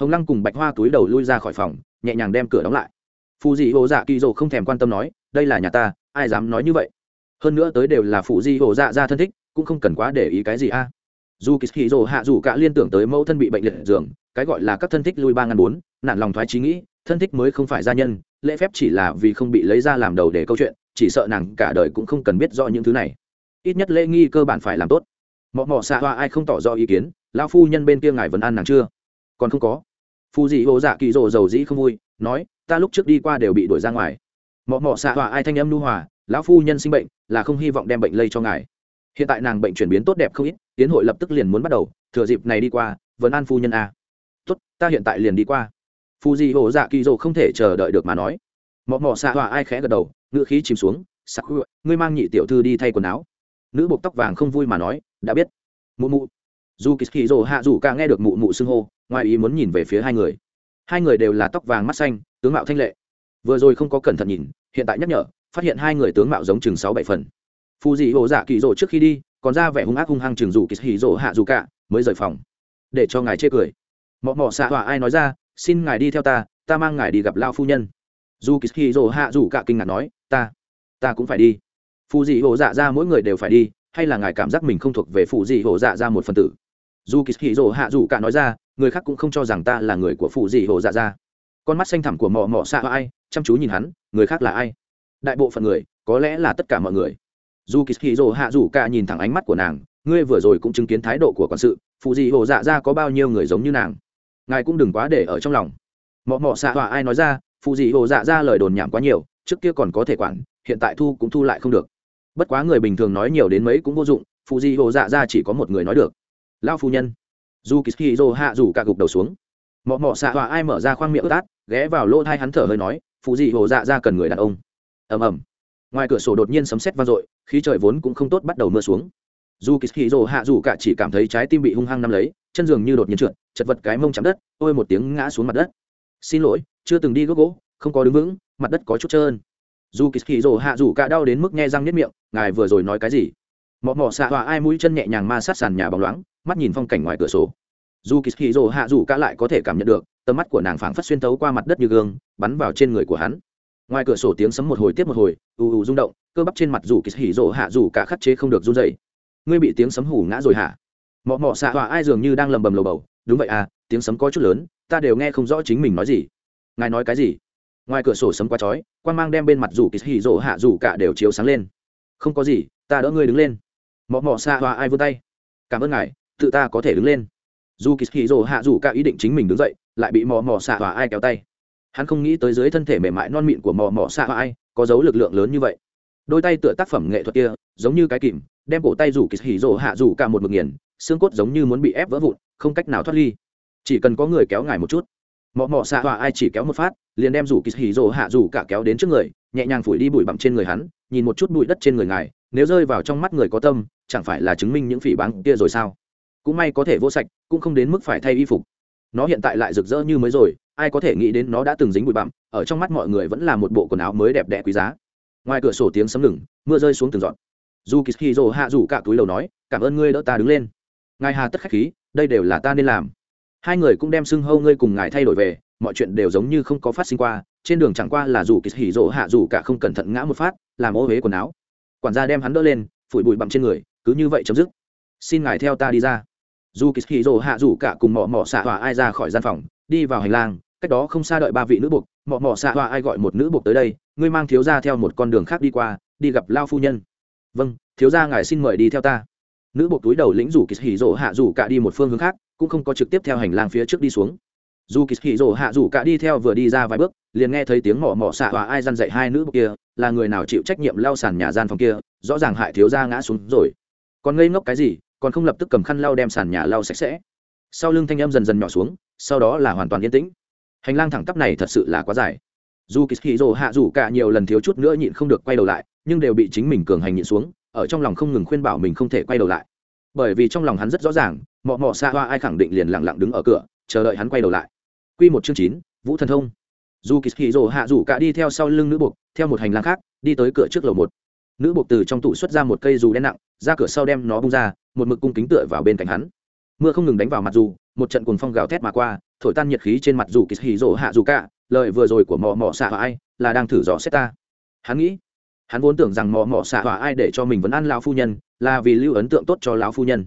Hồng lăng cùng bạch hoa túi đầu lui ra khỏi phòng, nhẹ nhàng đem cửa đóng lại. Phù dị hồ dạ kỳ dỗ không thèm quan tâm nói, đây là nhà ta, ai dám nói như vậy? Hơn nữa tới đều là phù dị hồ dạ ra thân thích, cũng không cần quá để ý cái gì a. Dù kỳ hì hạ dù cả liên tưởng tới mẫu thân bị bệnh liệt giường, cái gọi là các thân thích lui ba ngàn bốn nản lòng thoái trí nghĩ, thân thích mới không phải gia nhân, lễ phép chỉ là vì không bị lấy ra làm đầu để câu chuyện, chỉ sợ nàng cả đời cũng không cần biết rõ những thứ này. Ít nhất lễ nghi cơ bản phải làm tốt. Mọ mọ xạ hoa ai không tỏ rõ ý kiến lao phu nhân bên kia ngài vẫn ăn nàng chưa? Còn không có. Phù dị hồ dạ kỳ rồ dầu dĩ không vui, nói, ta lúc trước đi qua đều bị đuổi ra ngoài. Mọ mọ xạ hòa ai thanh âm nu hòa, lão phu nhân sinh bệnh, là không hy vọng đem bệnh lây cho ngài. Hiện tại nàng bệnh chuyển biến tốt đẹp không ít, tiến hội lập tức liền muốn bắt đầu, thừa dịp này đi qua, vẫn an phu nhân a. Tốt, ta hiện tại liền đi qua. Phù dị hồ dạ kỳ dỗ không thể chờ đợi được mà nói. Mọ mọ xạ hòa ai khẽ gật đầu, ngựa khí chìm xuống sắc ngươi mang nhị tiểu thư đi thay quần áo. Nữ buộc tóc vàng không vui mà nói, đã biết. Mụ mụ dù kỳ hì dỗ hạ dù ca nghe được mụ mụ xưng hô, ngoài ý muốn nhìn về phía hai người. Hai người đều là tóc vàng mắt xanh, tướng mạo thanh lệ. Vừa rồi không có cẩn thận nhìn, hiện tại nhắc nhở, phát hiện hai người tướng mạo giống chừng sáu bảy phần. Phù dị hồ dạ kỳ rỗ trước khi đi, còn ra vẻ hung ác hung hăng chừng dù kỳ hì hạ dù cả, mới rời phòng. Để cho ngài chê cười. Mọ mọ xạ họa ai nói ra, xin ngài đi theo ta ta mang ngài đi gặp lao phu nhân. Dù kỳ hì rồ hạ dù cả kinh ngạc nói, ta ta cũng phải đi. Phù dị hồ dạ ra mỗi người đều phải đi, hay là ngài cảm giác mình không thuộc về phù dị hồ dạ ra một phần tử? Dù kỳ hì rồ hạ dù cả nói ra, người khác cũng không cho rằng ta là người của phụ dị hồ dạ ra con mắt xanh thẳm của mò mò xạ ai, chăm chú nhìn hắn, người khác là ai? Đại bộ phận người, có lẽ là tất cả mọi người. Dù kỳ hì rồ hạ dù cả nhìn thẳng ánh mắt của nàng, ngươi vừa rồi cũng chứng kiến thái độ của quản sự, phụ dị hồ dạ ra có bao nhiêu người giống như nàng? Ngài cũng đừng quá để ở trong lòng. Mọ mọ xạ họa ai nói ra, phụ dị hồ dạ ra lời đồn nhảm quá nhiều, trước kia còn có thể quản, hiện tại thu cũng thu lại không được. Bất quá người bình thường nói nhiều đến mấy cũng vô dụng, phụ dị hồ dạ ra chỉ có một người nói được lao phu nhân. Dù kỳ hì dô hạ rủ cả gục đầu xuống. Mọ mọ xạ họa ai mở ra khoang miệng ướt át, ghé vào lỗ thai hắn thở hơi nói, phụ dị hồ dạ ra cần người đàn ông. Ầm ầm. Ngoài cửa sổ đột nhiên sấm sét vang dội, khí trời vốn cũng không tốt bắt đầu mưa xuống. Dù kỳ hì rồ hạ dù cả chỉ cảm thấy trái tim bị hung hăng nắm lấy, chân giường như đột nhiên trượt, chật vật cái mông chạm đất, ôi một tiếng ngã xuống mặt đất. Xin lỗi, chưa từng đi gốc gỗ, không có đứng vững, mặt đất có chút trơn. Dù kỳ hì rồ hạ dù cả đau đến mức nghe răng nếp miệng, ngài vừa rồi nói cái gì? Mọ mọ xạ hòa ai mũi chân nhẹ nhàng ma sát sàn nhà bóng loáng, mắt nhìn phong cảnh ngoài cửa sổ. Dù kỳ hì rồ hạ dù cả lại có thể cảm nhận được, tầm mắt của nàng phảng phất xuyên tấu qua mặt đất như gương, bắn vào trên người của hắn. Ngoài cửa sổ tiếng sấm một hồi tiếp một hồi, ù ù rung động, cơ bắp trên mặt dù kỳ hì rộ hạ dù cả khắc chế không được run dậy ngươi bị tiếng sấm hủ ngã rồi hả? Mọ mọ xạ hòa ai dường như đang lầm bầm lầu bầu, đúng vậy à tiếng sấm có chút lớn, ta đều nghe không rõ chính mình nói gì. Ngài nói cái gì? Ngoài cửa sổ sấm quá chói quan mang đem bên mặt dù kỳ hì rộ hạ dù cả đều chiếu sáng lên. Không có gì, ta đỡ ngươi đứng lên mọ mọ xạ hoa ai vươn tay. Cảm ơn ngài, tự ta có thể đứng lên. Dù kỳ hỉ rồ hạ dù cả ý định chính mình đứng dậy, lại bị mọ mọ xạ hoa ai kéo tay. Hắn không nghĩ tới dưới thân thể mềm mại non mịn của mọ mọ xạ hoa ai có dấu lực lượng lớn như vậy. Đôi tay tựa tác phẩm nghệ thuật kia, giống như cái kìm, đem cổ tay rủ kỳ hỉ rồ hạ rủ cả một mực nghiền, xương cốt giống như muốn bị ép vỡ vụn, không cách nào thoát ly. Chỉ cần có người kéo ngài một chút. Mọ mọ xạ hoa ai chỉ kéo một phát, liền đem rủ kỳ hỉ rồ hạ rủ cả kéo đến trước người, nhẹ nhàng phủi đi bụi bặm trên người hắn, nhìn một chút bụi đất trên người ngài, nếu rơi vào trong mắt người có tâm chẳng phải là chứng minh những phỉ báng kia rồi sao? Cũng may có thể vô sạch, cũng không đến mức phải thay y phục. Nó hiện tại lại rực rỡ như mới rồi, ai có thể nghĩ đến nó đã từng dính bụi bặm, ở trong mắt mọi người vẫn là một bộ quần áo mới đẹp đẽ quý giá. Ngoài cửa sổ tiếng sấm ngừng, mưa rơi xuống từng giọt. Dù kỳ hì rồ hạ rủ cả túi đầu nói, cảm ơn ngươi đỡ ta đứng lên. Ngài hà tất khách khí, đây đều là ta nên làm. Hai người cũng đem xưng hâu ngươi cùng ngài thay đổi về, mọi chuyện đều giống như không có phát sinh qua, trên đường chẳng qua là dù kỳ hì rồ hạ rủ cả không cẩn thận ngã một phát, làm ô huế quần áo. Quản gia đem hắn đỡ lên, phủi bụi bặm trên người cứ như vậy chấm dứt. Xin ngài theo ta đi ra. Dù kỳ hì rồ hạ rủ cả cùng mỏ mỏ xạ hòa ai ra khỏi gian phòng, đi vào hành lang, cách đó không xa đợi ba vị nữ buộc mỏ mỏ xạ hòa ai gọi một nữ buộc tới đây, ngươi mang thiếu gia theo một con đường khác đi qua, đi gặp lao phu nhân. Vâng thiếu gia ngài xin mời đi theo ta. Nữ buộc túi đầu lĩnh rủ kỳ hỉ rỗ hạ rủ cả đi một phương hướng khác, cũng không có trực tiếp theo hành lang phía trước đi xuống. Dù kỳ hỉ rỗ hạ rủ cả đi theo vừa đi ra vài bước, liền nghe thấy tiếng mỏ mỏ xạ hòa ai dăn dậy hai nữ buộc kia, là người nào chịu trách nhiệm lao sàn nhà gian phòng kia, rõ ràng hại thiếu gia ngã xuống rồi còn ngây ngốc cái gì, còn không lập tức cầm khăn lau đem sàn nhà lau sạch sẽ. Sau lưng thanh âm dần dần nhỏ xuống, sau đó là hoàn toàn yên tĩnh. Hành lang thẳng tắp này thật sự là quá dài. Dù kỳ hì rồ hạ rủ cả nhiều lần thiếu chút nữa nhịn không được quay đầu lại, nhưng đều bị chính mình cường hành nhịn xuống, ở trong lòng không ngừng khuyên bảo mình không thể quay đầu lại. Bởi vì trong lòng hắn rất rõ ràng, mọ mọ xa hoa ai khẳng định liền lặng lặng đứng ở cửa, chờ đợi hắn quay đầu lại. Q một chương chín, vũ thần thông. Dù kỳ hì rồ hạ rủ cả đi theo sau lưng nữ buộc, theo một hành lang khác, đi tới cửa trước lầu một nữ buộc từ trong tủ xuất ra một cây dù đen nặng, ra cửa sau đem nó bung ra, một mực cung kính tựa vào bên cạnh hắn. Mưa không ngừng đánh vào mặt dù, một trận cuồng phong gào thét mà qua, thổi tan nhiệt khí trên mặt dù kỳ hì rỗ hạ dù cả lời vừa rồi của mò mò xạ hỏa ai là đang thử dò xét ta. Hắn nghĩ, hắn vốn tưởng rằng mò mò xạ hỏa ai để cho mình vẫn ăn lao phu nhân, là vì lưu ấn tượng tốt cho lão phu nhân.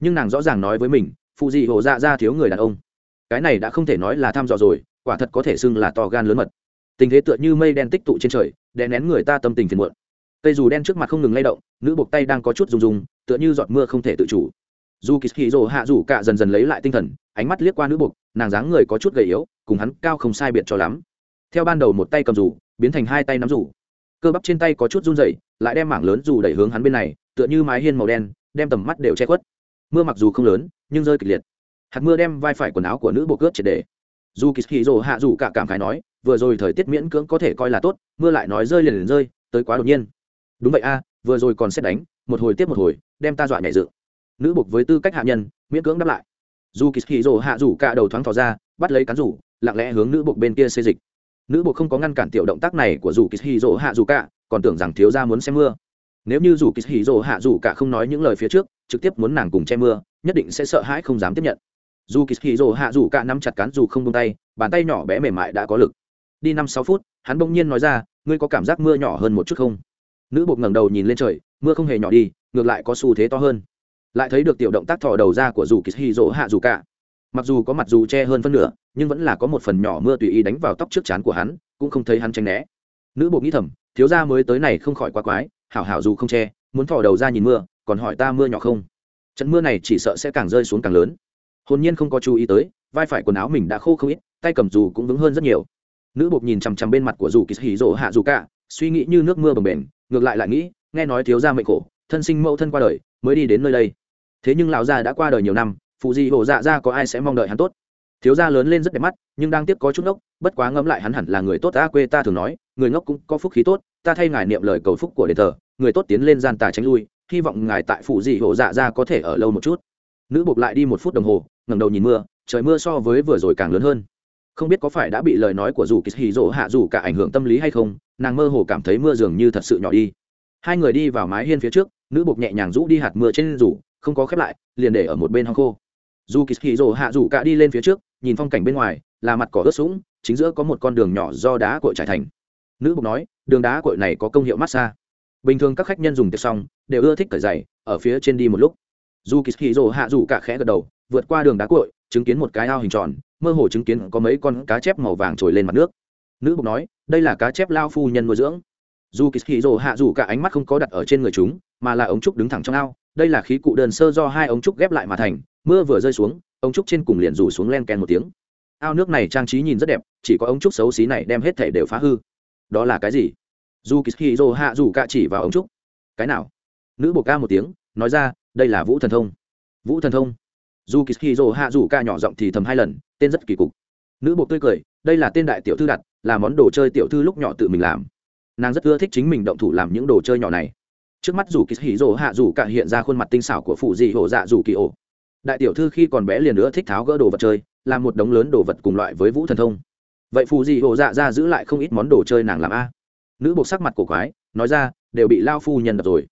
Nhưng nàng rõ ràng nói với mình phụ dị hồ dạ ra thiếu người đàn ông. Cái này đã không thể nói là thăm dò rồi, quả thật có thể xưng là to gan lớn mật. Tình thế tựa như mây đen tích tụ trên trời, đè nén người ta tâm tình phiền muộn cây dù đen trước mặt không ngừng lay động nữ buộc tay đang có chút rung rung tựa như giọt mưa không thể tự chủ. Dù kỳ hì rồ hạ rủ cả dần dần lấy lại tinh thần ánh mắt liếc qua nữ buộc nàng dáng người có chút gầy yếu cùng hắn cao không sai biệt cho lắm. Theo ban đầu một tay cầm rủ biến thành hai tay nắm rủ cơ bắp trên tay có chút run rẩy, lại đem mảng lớn rủ đẩy hướng hắn bên này tựa như mái hiên màu đen đem tầm mắt đều che khuất. Mưa mặc dù không lớn nhưng rơi kịch liệt. Hạt mưa đem vai phải quần áo của nữ bộ cướp triệt đề dù kỳ rồ hạ rủ cả cảm khái nói vừa rồi thời tiết miễn cưỡng có thể coi là tốt mưa lại nói rơi liền liền rơi tới quá đột nhiên đúng vậy a, vừa rồi còn xét đánh, một hồi tiếp một hồi, đem ta dọa nhảy dựng. Nữ buộc với tư cách hạ nhân, miễn cưỡng đáp lại. Dù kỳ hì rồ hạ rủ cả đầu thoáng thò ra, bắt lấy cán rủ, lặng lẽ hướng nữ buộc bên kia xê dịch. Nữ buộc không có ngăn cản tiểu động tác này của dù kỳ hì rồ hạ rủ cả, còn tưởng rằng thiếu gia muốn xem mưa. Nếu như dù kỳ hì rồ hạ rủ cả không nói những lời phía trước, trực tiếp muốn nàng cùng che mưa, nhất định sẽ sợ hãi không dám tiếp nhận. Dù kỳ hì rồ hạ rủ cả nắm chặt cán rủ không tung tay, bàn tay nhỏ bé mềm mại đã có lực. Đi năm sáu phút, hắn bỗng nhiên nói ra, ngươi có cảm giác mưa nhỏ hơn một chút không? Nữ bột ngẩng đầu nhìn lên trời, mưa không hề nhỏ đi, ngược lại có xu thế to hơn. Lại thấy được tiểu động tác thò đầu ra của dù kỳ hì dỗ hạ dù cả. Mặc dù có mặt dù che hơn phân nửa, nhưng vẫn là có một phần nhỏ mưa tùy ý đánh vào tóc trước chán của hắn, cũng không thấy hắn tranh né. Nữ bột nghĩ thầm, thiếu gia mới tới này không khỏi quá quái, hảo hảo dù không che, muốn thò đầu ra nhìn mưa, còn hỏi ta mưa nhỏ không? Trận mưa này chỉ sợ sẽ càng rơi xuống càng lớn. Hồn nhiên không có chú ý tới, vai phải quần áo mình đã khô không ít, tay cầm dù cũng vững hơn rất nhiều. Nữ bột nhìn chằm chằm bên mặt của dù kỳ hỉ rỗ hạ dù cả, suy nghĩ như nước mưa bồng bềnh ngược lại lại nghĩ, nghe nói thiếu gia mệnh khổ, thân sinh mẫu thân qua đời, mới đi đến nơi đây. Thế nhưng lão gia đã qua đời nhiều năm, phụ di hổ dạ ra có ai sẽ mong đợi hắn tốt? Thiếu gia lớn lên rất đẹp mắt, nhưng đang tiếp có chút ngốc, bất quá ngẫm lại hắn hẳn là người tốt ta quê ta thường nói, người ngốc cũng có phúc khí tốt, ta thay ngài niệm lời cầu phúc của đền thờ, người tốt tiến lên gian tà tránh lui, hy vọng ngài tại phụ dị hổ dạ ra có thể ở lâu một chút. Nữ buộc lại đi một phút đồng hồ, ngẩng đầu nhìn mưa, trời mưa so với vừa rồi càng lớn hơn. Không biết có phải đã bị lời nói của dù kỳ hì rỗ hạ dù cả ảnh hưởng tâm lý hay không nàng mơ hồ cảm thấy mưa dường như thật sự nhỏ đi. Hai người đi vào mái hiên phía trước, nữ bục nhẹ nhàng rũ đi hạt mưa trên rủ, không có khép lại, liền để ở một bên hong khô. Dù kỳ hì hạ dù cả đi lên phía trước, nhìn phong cảnh bên ngoài, là mặt cỏ ướt sũng, chính giữa có một con đường nhỏ do đá cội trải thành. Nữ bục nói, đường đá cội này có công hiệu massage. Bình thường các khách nhân dùng tiệc xong, đều ưa thích cởi giày, ở phía trên đi một lúc. Dù kỳ hì hạ dù cả khẽ gật đầu, vượt qua đường đá cội chứng kiến một cái ao hình tròn, mơ hồ chứng kiến có mấy con cá chép màu vàng trồi lên mặt nước nữ bục nói, đây là cá chép lao phu nhân nuôi dưỡng. Dù kỳ hì rồ hạ dù cả ánh mắt không có đặt ở trên người chúng, mà là ống trúc đứng thẳng trong ao. Đây là khí cụ đơn sơ do hai ống trúc ghép lại mà thành, mưa vừa rơi xuống, ống trúc trên cùng liền rủ xuống len ken một tiếng. Ao nước này trang trí nhìn rất đẹp, chỉ có ống trúc xấu xí này đem hết thể đều phá hư. Đó là cái gì? Dù kỳ hì rồ hạ dù cả chỉ vào ống trúc. Cái nào? Nữ bột ca một tiếng, nói ra, đây là vũ thần thông. Vũ thần thông? Dù kỳ hì rồ hạ dù cả nhỏ giọng thì thầm hai lần, tên rất kỳ cục. Nữ bộc tươi cười, đây là tên đại tiểu thư đặt là món đồ chơi tiểu thư lúc nhỏ tự mình làm. Nàng rất ưa thích chính mình động thủ làm những đồ chơi nhỏ này. Trước mắt dù kỳ hỉ rồ hạ dù cả hiện ra khuôn mặt tinh xảo của phụ dị hổ dạ dù kỳ ổ. Đại tiểu thư khi còn bé liền nữa thích tháo gỡ đồ vật chơi, làm một đống lớn đồ vật cùng loại với vũ thần thông. Vậy phụ dị hổ dạ ra giữ lại không ít món đồ chơi nàng làm a. Nữ bộ sắc mặt cổ quái, nói ra, đều bị lao phu nhân đập rồi.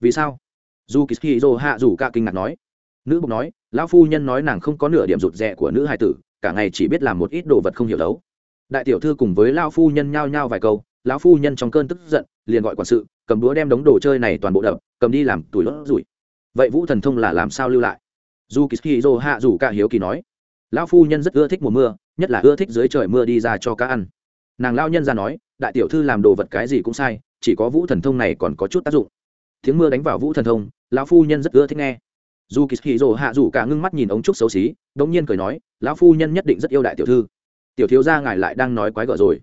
Vì sao? Dù kỳ hỉ rồ hạ dù cả kinh ngạc nói. Nữ bục nói lão phu nhân nói nàng không có nửa điểm rụt rè của nữ hài tử, cả ngày chỉ biết làm một ít đồ vật không hiểu đấu đại tiểu thư cùng với lão phu nhân nhao nhao vài câu, lão phu nhân trong cơn tức giận, liền gọi quản sự, cầm đũa đem đống đồ chơi này toàn bộ đập, cầm đi làm tuổi lót rủi. Vậy vũ thần thông là làm sao lưu lại? Dù kỳ dô hạ dù cả hiếu kỳ nói, lão phu nhân rất ưa thích mùa mưa, nhất là ưa thích dưới trời mưa đi ra cho cá ăn. Nàng lao nhân ra nói, đại tiểu thư làm đồ vật cái gì cũng sai, chỉ có vũ thần thông này còn có chút tác dụng. Tiếng mưa đánh vào vũ thần thông, lão phu nhân rất ưa thích nghe. Dù kỳ dô hạ dù cả ngưng mắt nhìn ống trúc xấu xí đ ỗ n g nhiên cười nói, lão phu nhân nhất định rất yêu đại tiểu thư tiểu thiếu gia ngài lại đang nói quái gở rồi.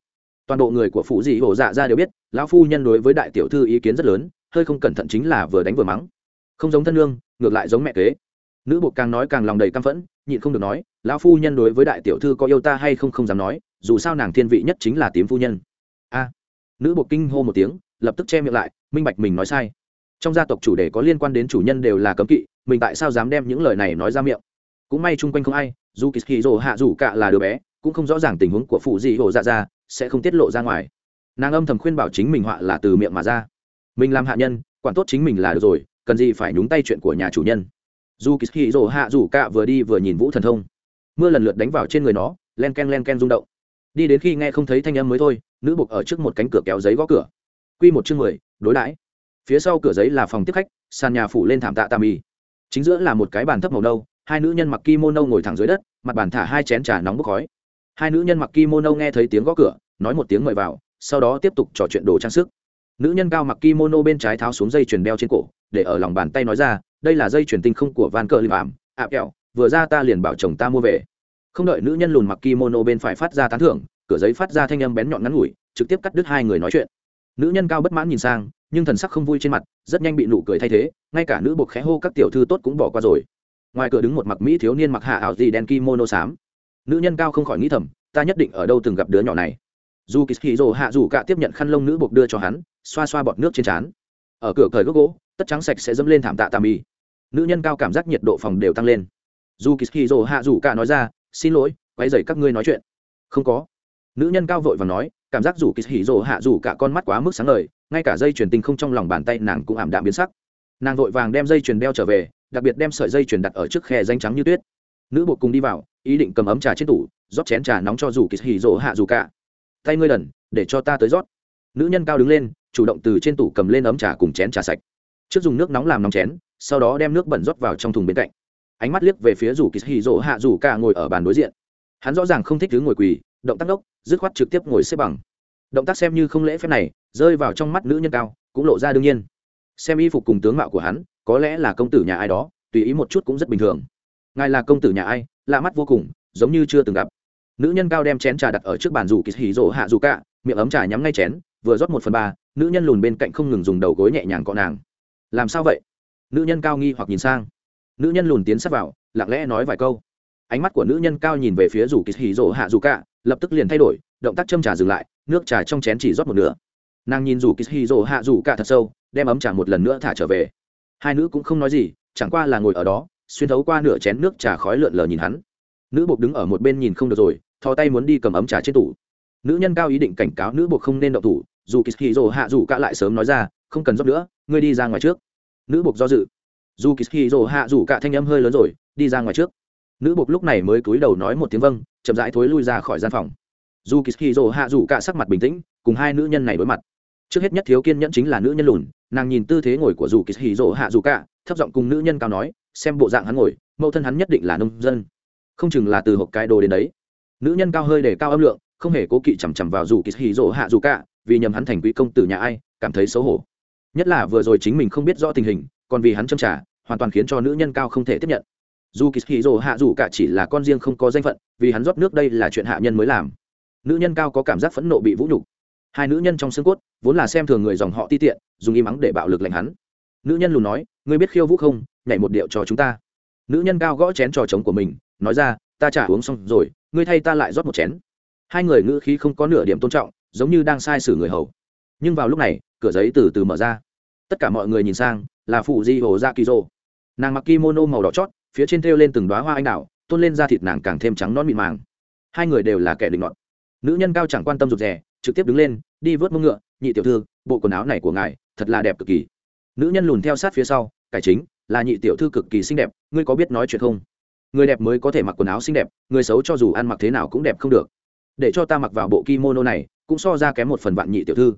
Toàn bộ người của phụ dị hổ dạ ra đều biết, lão phu nhân đối với đại tiểu thư ý kiến rất lớn, hơi không cẩn thận chính là vừa đánh vừa mắng. Không giống thân lương ngược lại giống mẹ kế. Nữ bộ càng nói càng lòng đầy căm phẫn, nhịn không được nói, lão phu nhân đối với đại tiểu thư có yêu ta hay không không dám nói, dù sao nàng thiên vị nhất chính là tím phu nhân. A. Nữ bộ kinh hô một tiếng, lập tức che miệng lại, minh bạch mình nói sai. Trong gia tộc chủ đề có liên quan đến chủ nhân đều là cấm kỵ, mình tại sao dám đem những lời này nói ra miệng? Cũng may chung quanh không ai, dù kỳ hạ dù cả là đứa bé cũng không rõ ràng tình huống của phụ dị hồ dạ ra, sẽ không tiết lộ ra ngoài. Nàng âm thầm khuyên bảo chính mình họa là từ miệng mà ra. Mình làm hạ nhân, quản tốt chính mình là được rồi, cần gì phải nhúng tay chuyện của nhà chủ nhân. Dù kỳ hì rồ hạ rủ cạ vừa đi vừa nhìn vũ thần thông. Mưa lần lượt đánh vào trên người nó, len ken len ken rung động. Đi đến khi nghe không thấy thanh âm mới thôi, nữ buộc ở trước một cánh cửa kéo giấy gõ cửa. Quy một chương mười, đối đãi. Phía sau cửa giấy là phòng tiếp khách, sàn nhà phủ lên thảm tạ tà mì. Chính giữa là một cái bàn thấp màu nâu, hai nữ nhân mặc kimono ngồi thẳng dưới đất, mặt bàn thả hai chén trà nóng bốc khói hai nữ nhân mặc kimono nghe thấy tiếng gõ cửa, nói một tiếng mời vào, sau đó tiếp tục trò chuyện đồ trang sức. Nữ nhân cao mặc kimono bên trái tháo xuống dây chuyền đeo trên cổ, để ở lòng bàn tay nói ra, đây là dây chuyền tinh không của van cờ lìm ảm ạ, kẹo, vừa ra ta liền bảo chồng ta mua về. Không đợi nữ nhân lùn mặc kimono bên phải phát ra tán thưởng, cửa giấy phát ra thanh âm bén nhọn ngắn ngủi, trực tiếp cắt đứt hai người nói chuyện. Nữ nhân cao bất mãn nhìn sang, nhưng thần sắc không vui trên mặt, rất nhanh bị nụ cười thay thế, ngay cả nữ buộc khẽ hô các tiểu thư tốt cũng bỏ qua rồi. Ngoài cửa đứng một mặc mỹ thiếu niên mặc hạ ảo gì đen kimono xám nữ nhân cao không khỏi nghĩ thầm, ta nhất định ở đâu từng gặp đứa nhỏ này. Dù kỳ rồ hạ dù cả tiếp nhận khăn lông nữ buộc đưa cho hắn, xoa xoa bọt nước trên trán. Ở cửa cởi gốc gỗ, tất trắng sạch sẽ dẫm lên thảm tạ tà mì. Nữ nhân cao cảm giác nhiệt độ phòng đều tăng lên. Dù kỳ rồ hạ dù cả nói ra, xin lỗi quay dậy các ngươi nói chuyện. Không có. Nữ nhân cao vội và nói, cảm giác dù kỳ hỉ rồ hạ dù cả con mắt quá mức sáng lời ngay cả dây chuyền tình không trong lòng bàn tay nàng cũng ảm đạm biến sắc. Nàng vội vàng đem dây chuyền đeo trở về, đặc biệt đem sợi dây chuyền đặt ở trước khe danh trắng như tuyết. Nữ bộ cùng đi vào ý định cầm ấm trà trên tủ, rót chén trà nóng cho dù kỳ hì rỗ hạ dù cả. Tay ngươi đần để cho ta tới rót. Nữ nhân cao đứng lên, chủ động từ trên tủ cầm lên ấm trà cùng chén trà sạch. Trước dùng nước nóng làm nóng chén, sau đó đem nước bẩn rót vào trong thùng bên cạnh. Ánh mắt liếc về phía rủ kỳ hì rỗ hạ dù cả ngồi ở bàn đối diện. Hắn rõ ràng không thích thứ ngồi quỳ, động tác đốc, dứt khoát trực tiếp ngồi xếp bằng. Động tác xem như không lễ phép này, rơi vào trong mắt nữ nhân cao, cũng lộ ra đương nhiên. Xem y phục cùng tướng mạo của hắn, có lẽ là công tử nhà ai đó, tùy ý một chút cũng rất bình thường. Ngài là công tử nhà ai lạ mắt vô cùng, giống như chưa từng gặp. Nữ nhân cao đem chén trà đặt ở trước bàn dù kỳ hì rỗ hạ dù cả, miệng ấm trà nhắm ngay chén, vừa rót một phần ba, nữ nhân lùn bên cạnh không ngừng dùng đầu gối nhẹ nhàng cọ nàng. Làm sao vậy? Nữ nhân cao nghi hoặc nhìn sang. Nữ nhân lùn tiến sát vào, lặng lẽ nói vài câu. Ánh mắt của nữ nhân cao nhìn về phía rủ kỳ hì rỗ hạ dù cả, lập tức liền thay đổi, động tác châm trà dừng lại, nước trà trong chén chỉ rót một nửa. Nàng nhìn rủ kỳ hì rỗ hạ dù cả thật sâu, đem ấm trà một lần nữa thả trở về. Hai nữ cũng không nói gì, chẳng qua là ngồi ở đó xuyên thấu qua nửa chén nước trà khói lượn lờ nhìn hắn. Nữ buộc đứng ở một bên nhìn không được rồi, thò tay muốn đi cầm ấm trà trên tủ. Nữ nhân cao ý định cảnh cáo nữ buộc không nên động thủ, dù kỳ hì rỗ hạ dù cả lại sớm nói ra, không cần giúp nữa, ngươi đi ra ngoài trước. Nữ buộc do dự. Dù kỳ hì rỗ hạ dù cả thanh âm hơi lớn rồi, đi ra ngoài trước. Nữ buộc lúc này mới cúi đầu nói một tiếng vâng chậm rãi thối lui ra khỏi gian phòng. Dù kỳ hì rỗ hạ dù cả sắc mặt bình tĩnh, cùng hai nữ nhân này đối mặt. Trước hết nhất thiếu kiên nhẫn chính là nữ nhân lùn, nàng nhìn tư thế ngồi của dù kỳ hì rỗ hạ dù cả, thấp giọng cùng nữ nhân cao nói xem bộ dạng hắn ngồi, mẫu thân hắn nhất định là nông dân. Không chừng là từ hộp cái đồ đến đấy. Nữ nhân cao hơi để cao âm lượng, không hề cố kỵ chằm chằm vào dù kỳ hì rỗ hạ dù cả, vì nhầm hắn thành quý công tử nhà ai, cảm thấy xấu hổ. Nhất là vừa rồi chính mình không biết rõ tình hình, còn vì hắn châm trả, hoàn toàn khiến cho nữ nhân cao không thể tiếp nhận. Dù kỳ hì rỗ hạ dù cả chỉ là con riêng không có danh phận, vì hắn rót nước đây là chuyện hạ nhân mới làm. Nữ nhân cao có cảm giác phẫn nộ bị vũ nhục. Hai nữ nhân trong xương cốt, vốn là xem thường người dòng họ ti tiện, dùng im ắng để bạo lực lạnh hắn. Nữ nhân lùn nói, ngươi biết khiêu vũ không? Nhảy một điệu cho chúng ta. Nữ nhân cao gõ chén trò trống của mình, nói ra, ta trả uống xong rồi, ngươi thay ta lại rót một chén. Hai người ngữ khí không có nửa điểm tôn trọng, giống như đang sai sử người hầu. Nhưng vào lúc này, cửa giấy từ từ mở ra. Tất cả mọi người nhìn sang, là phụ di hồ ra kỳ rô nàng mặc kimono màu đỏ chót, phía trên thêu lên từng đoá hoa anh đào, tôn lên da thịt nàng càng thêm trắng non mịn màng. Hai người đều là kẻ định nọt. Nữ nhân cao chẳng quan tâm rụt rè, trực tiếp đứng lên, đi vớt mông ngựa, nhị tiểu thư, bộ quần áo này của ngài thật là đẹp cực kỳ. Nữ nhân lùn theo sát phía sau, cải chính là nhị tiểu thư cực kỳ xinh đẹp, ngươi có biết nói chuyện không? Người đẹp mới có thể mặc quần áo xinh đẹp, người xấu cho dù ăn mặc thế nào cũng đẹp không được. Để cho ta mặc vào bộ kimono này, cũng so ra kém một phần vạn nhị tiểu thư.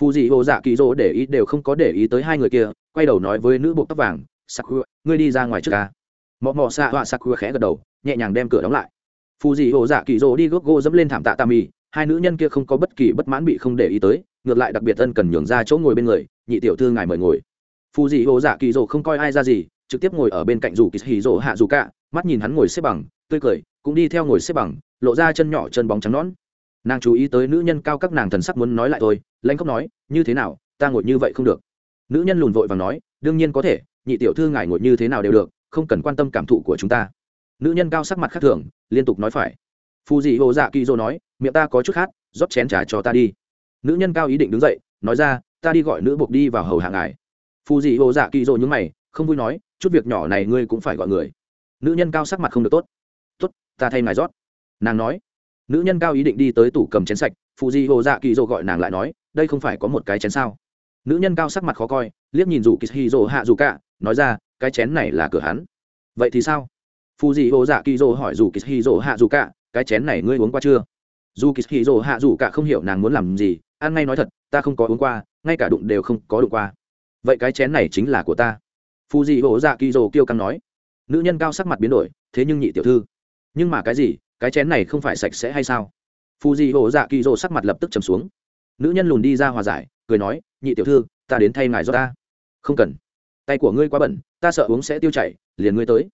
Phù dị hồ dạ kỳ dỗ để ý đều không có để ý tới hai người kia, quay đầu nói với nữ bộ tóc vàng sakura ngươi đi ra ngoài trước ca mọ mọ xạ họa sakura khẽ gật đầu, nhẹ nhàng đem cửa đóng lại. Phù dị hồ dạ kỳ dỗ đi gốc gô dẫm lên thảm tạ tà mì hai nữ nhân kia không có bất kỳ bất mãn bị không để ý tới, ngược lại đặc biệt ân cần nhường ra chỗ ngồi bên người, nhị tiểu thư ngài mời ngồi phù dị hồ dạ kỳ dỗ không coi ai ra gì, trực tiếp ngồi ở bên cạnh dù kỳ hì dỗ hạ dù cả mắt nhìn hắn ngồi xếp bằng, tươi cười, cũng đi theo ngồi xếp bằng, lộ ra chân nhỏ chân bóng trắng nón nàng chú ý tới nữ nhân cao các nàng thần sắc muốn nói lại thôi, lãnh khóc nói, như thế nào, ta ngồi như vậy không được. Nữ nhân lùn vội và nói, đương nhiên có thể, nhị tiểu thư ngài ngồi như thế nào đều được, không cần quan tâm cảm thụ của chúng ta. Nữ nhân cao sắc mặt khác thường, liên tục nói phải. Phù dị hồ dạ kỳ dô nói, miệng ta có chút khát, rót chén trà cho ta đi. Nữ nhân cao ý định đứng dậy, nói ra, ta đi gọi nữ buộc đi vào hầu hạ ngài phù dị hồ dạ kỳ dỗ nhúng mày, không vui nói, chút việc nhỏ này ngươi cũng phải gọi người. Nữ nhân cao sắc mặt không được tốt. Tốt, ta thay ngài rót. Nàng nói. Nữ nhân cao ý định đi tới tủ cầm chén sạch phù di hồ dạ kỳ dỗ gọi nàng lại nói, đây không phải có một cái chén sao? Nữ nhân cao sắc mặt khó coi, liếc nhìn dù kỳ hi dỗ hạ dù cả, nói ra, cái chén này là cửa hắn. Vậy thì sao? Phù di hồ dạ kỳ dỗ hỏi dù kỳ hi dỗ hạ dù cả, cái chén này ngươi uống qua chưa? Dù kỳ hi dỗ hạ dù cả không hiểu nàng muốn làm gì, ăn ngay nói thật, ta không có uống qua, ngay cả đụng đều không có đụng qua vậy cái chén này chính là của ta. Phù dị hổ dạ kỳ dồ kêu căng nói. Nữ nhân cao sắc mặt biến đổi, thế nhưng nhị tiểu thư. Nhưng mà cái gì? Cái chén này không phải sạch sẽ hay sao? Phù dị hổ dạ kỳ dồ sắc mặt lập tức trầm xuống. Nữ nhân lùn đi ra hòa giải, cười nói, nhị tiểu thư, ta đến thay ngài do ta. Không cần. Tay của ngươi quá bẩn, ta sợ uống sẽ tiêu chảy, liền ngươi tới.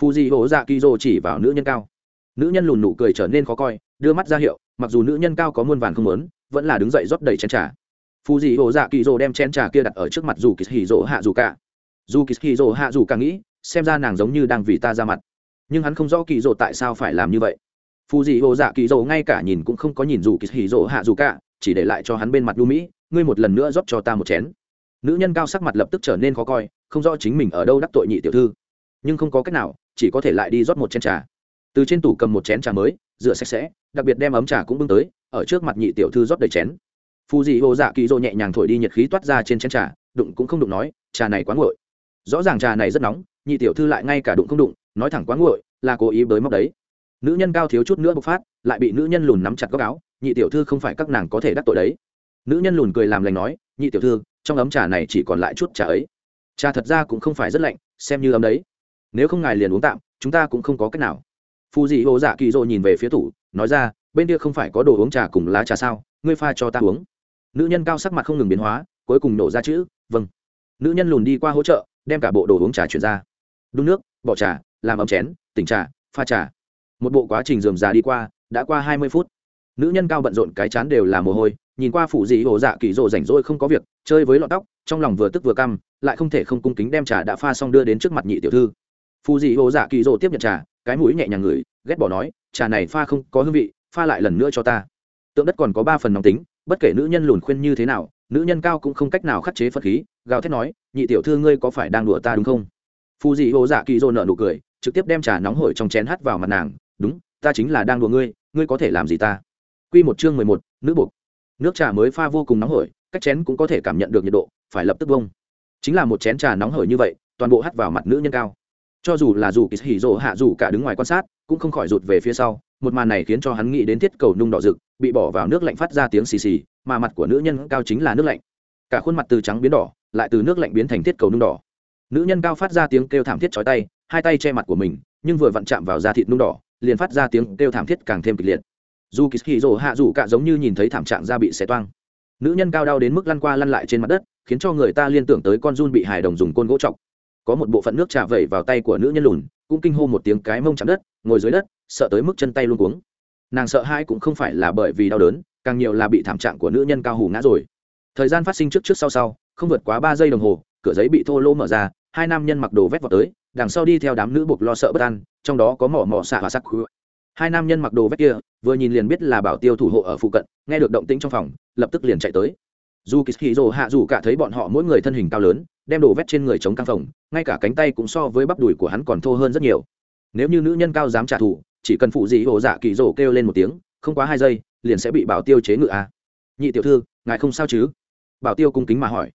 Phù dị hổ dạ kỳ dồ chỉ vào nữ nhân cao. Nữ nhân lùn nụ cười trở nên khó coi, đưa mắt ra hiệu, mặc dù nữ nhân cao có muôn vàn không lớn vẫn là đứng dậy rót đầy chén trà phù dị hồ dạ kỳ dỗ đem chén trà kia đặt ở trước mặt dù kỳ hì dỗ hạ dù cả. Dù kỳ hì dỗ hạ dù cả nghĩ, xem ra nàng giống như đang vì ta ra mặt. Nhưng hắn không rõ kỳ dỗ tại sao phải làm như vậy. Phù dị hồ dạ kỳ dỗ ngay cả nhìn cũng không có nhìn dù kỳ hì dỗ hạ dù cả, chỉ để lại cho hắn bên mặt đu mỹ, ngươi một lần nữa rót cho ta một chén. Nữ nhân cao sắc mặt lập tức trở nên khó coi, không rõ chính mình ở đâu đắc tội nhị tiểu thư. Nhưng không có cách nào, chỉ có thể lại đi rót một chén trà. Từ trên tủ cầm một chén trà mới, rửa sạch sẽ, đặc biệt đem ấm trà cũng bưng tới, ở trước mặt nhị tiểu thư rót đầy chén phù dị ô dạ kỳ dô nhẹ nhàng thổi đi nhiệt khí toát ra trên chén trà đụng cũng không đụng nói trà này quá nguội. Rõ ràng trà này rất nóng nhị tiểu thư lại ngay cả đụng không đụng nói thẳng quá nguội là cố ý bới móc đấy. Nữ nhân cao thiếu chút nữa bộc phát lại bị nữ nhân lùn nắm chặt góc áo nhị tiểu thư không phải các nàng có thể đắc tội đấy. Nữ nhân lùn cười làm lành nói nhị tiểu thư trong ấm trà này chỉ còn lại chút trà ấy. Trà thật ra cũng không phải rất lạnh xem như ấm đấy. Nếu không ngài liền uống tạm chúng ta cũng không có cách nào. Phù dị hồ dạ kỳ dô nhìn về phía tủ, nói ra bên kia không phải có đồ uống trà cùng lá trà sao? Ngươi pha cho ta uống nữ nhân cao sắc mặt không ngừng biến hóa, cuối cùng nổ ra chữ vâng. Nữ nhân lùn đi qua hỗ trợ, đem cả bộ đồ uống trà chuyển ra. Đun nước, bỏ trà, làm ấm chén, tỉnh trà, pha trà. Một bộ quá trình dườm già đi qua, đã qua hai mươi phút. Nữ nhân cao bận rộn cái chán đều là mồ hôi, nhìn qua phủ dị hồ dạ kỳ rộ rảnh rỗi không có việc, chơi với lọt tóc, trong lòng vừa tức vừa căm, lại không thể không cung kính đem trà đã pha xong đưa đến trước mặt nhị tiểu thư. Phù dị hồ dạ kỳ rộ tiếp nhận trà, cái mũi nhẹ nhàng ngửi, ghét bỏ nói, trà này pha không có hương vị, pha lại lần nữa cho ta. Tượng đất còn có ba phần nóng tính bất kể nữ nhân lùn khuyên như thế nào nữ nhân cao cũng không cách nào khắc chế phật khí gào thét nói nhị tiểu thư ngươi có phải đang đùa ta đúng không phù dị ô dạ kỳ dô nợ nụ cười trực tiếp đem trà nóng hổi trong chén hắt vào mặt nàng đúng ta chính là đang đùa ngươi ngươi có thể làm gì ta Quy một chương mười một, nữ bục. Nước trà mới pha vô cùng nóng hổi, các chén cũng có thể cảm nhận được nhiệt độ, phải lập tức bông. Chính là một chén trà nóng hổi như vậy, toàn bộ hắt vào mặt nữ nhân cao. Cho dù là dù kỳ Hỉ rộ hạ dù cả đứng ngoài quan sát, cũng không khỏi rụt về phía sau, một màn này khiến cho hắn nghĩ đến thiết cầu nung đỏ rực, bị bỏ vào nước lạnh phát ra tiếng xì xì, mà mặt của nữ nhân cao chính là nước lạnh. Cả khuôn mặt từ trắng biến đỏ, lại từ nước lạnh biến thành thiết cầu nung đỏ. Nữ nhân cao phát ra tiếng kêu thảm thiết chói tai, hai tay che mặt của mình, nhưng vừa vặn chạm vào da thịt nung đỏ, liền phát ra tiếng kêu thảm thiết càng thêm kịch liệt dù kỳ hì rồ hạ rủ cả giống như nhìn thấy thảm trạng da bị xé toang nữ nhân cao đau đến mức lăn qua lăn lại trên mặt đất khiến cho người ta liên tưởng tới con run bị hài đồng dùng côn gỗ chọc có một bộ phận nước trà vẩy vào tay của nữ nhân lùn cũng kinh hô một tiếng cái mông chạm đất ngồi dưới đất sợ tới mức chân tay luôn cuống nàng sợ hãi cũng không phải là bởi vì đau đớn, càng nhiều là bị thảm trạng của nữ nhân cao hù ngã rồi. Thời gian phát sinh trước trước sau sau, không vượt quá ba giây đồng hồ, cửa giấy bị thô lỗ mở ra, hai nam nhân mặc đồ vét vào tới, đằng sau đi theo đám nữ buộc lo sợ bất an, trong đó có mỏ mỏ xạ và sắc khứa. hai nam nhân mặc đồ vét kia, vừa nhìn liền biết là bảo tiêu thủ hộ ở phụ cận, nghe được động tĩnh trong phòng, lập tức liền chạy tới. Dù kỳ hì rồ hạ dù cả thấy bọn họ mỗi người thân hình cao lớn, đem đồ vét trên người chống căng phòng, ngay cả cánh tay cũng so với bắp đùi của hắn còn thô hơn rất nhiều. Nếu như nữ nhân cao dám trả thù chỉ cần phụ dị hồ dạ kỳ rổ kêu lên một tiếng, không quá hai giây, liền sẽ bị bảo tiêu chế ngự a nhị tiểu thư, ngài không sao chứ? Bảo tiêu cung kính mà hỏi.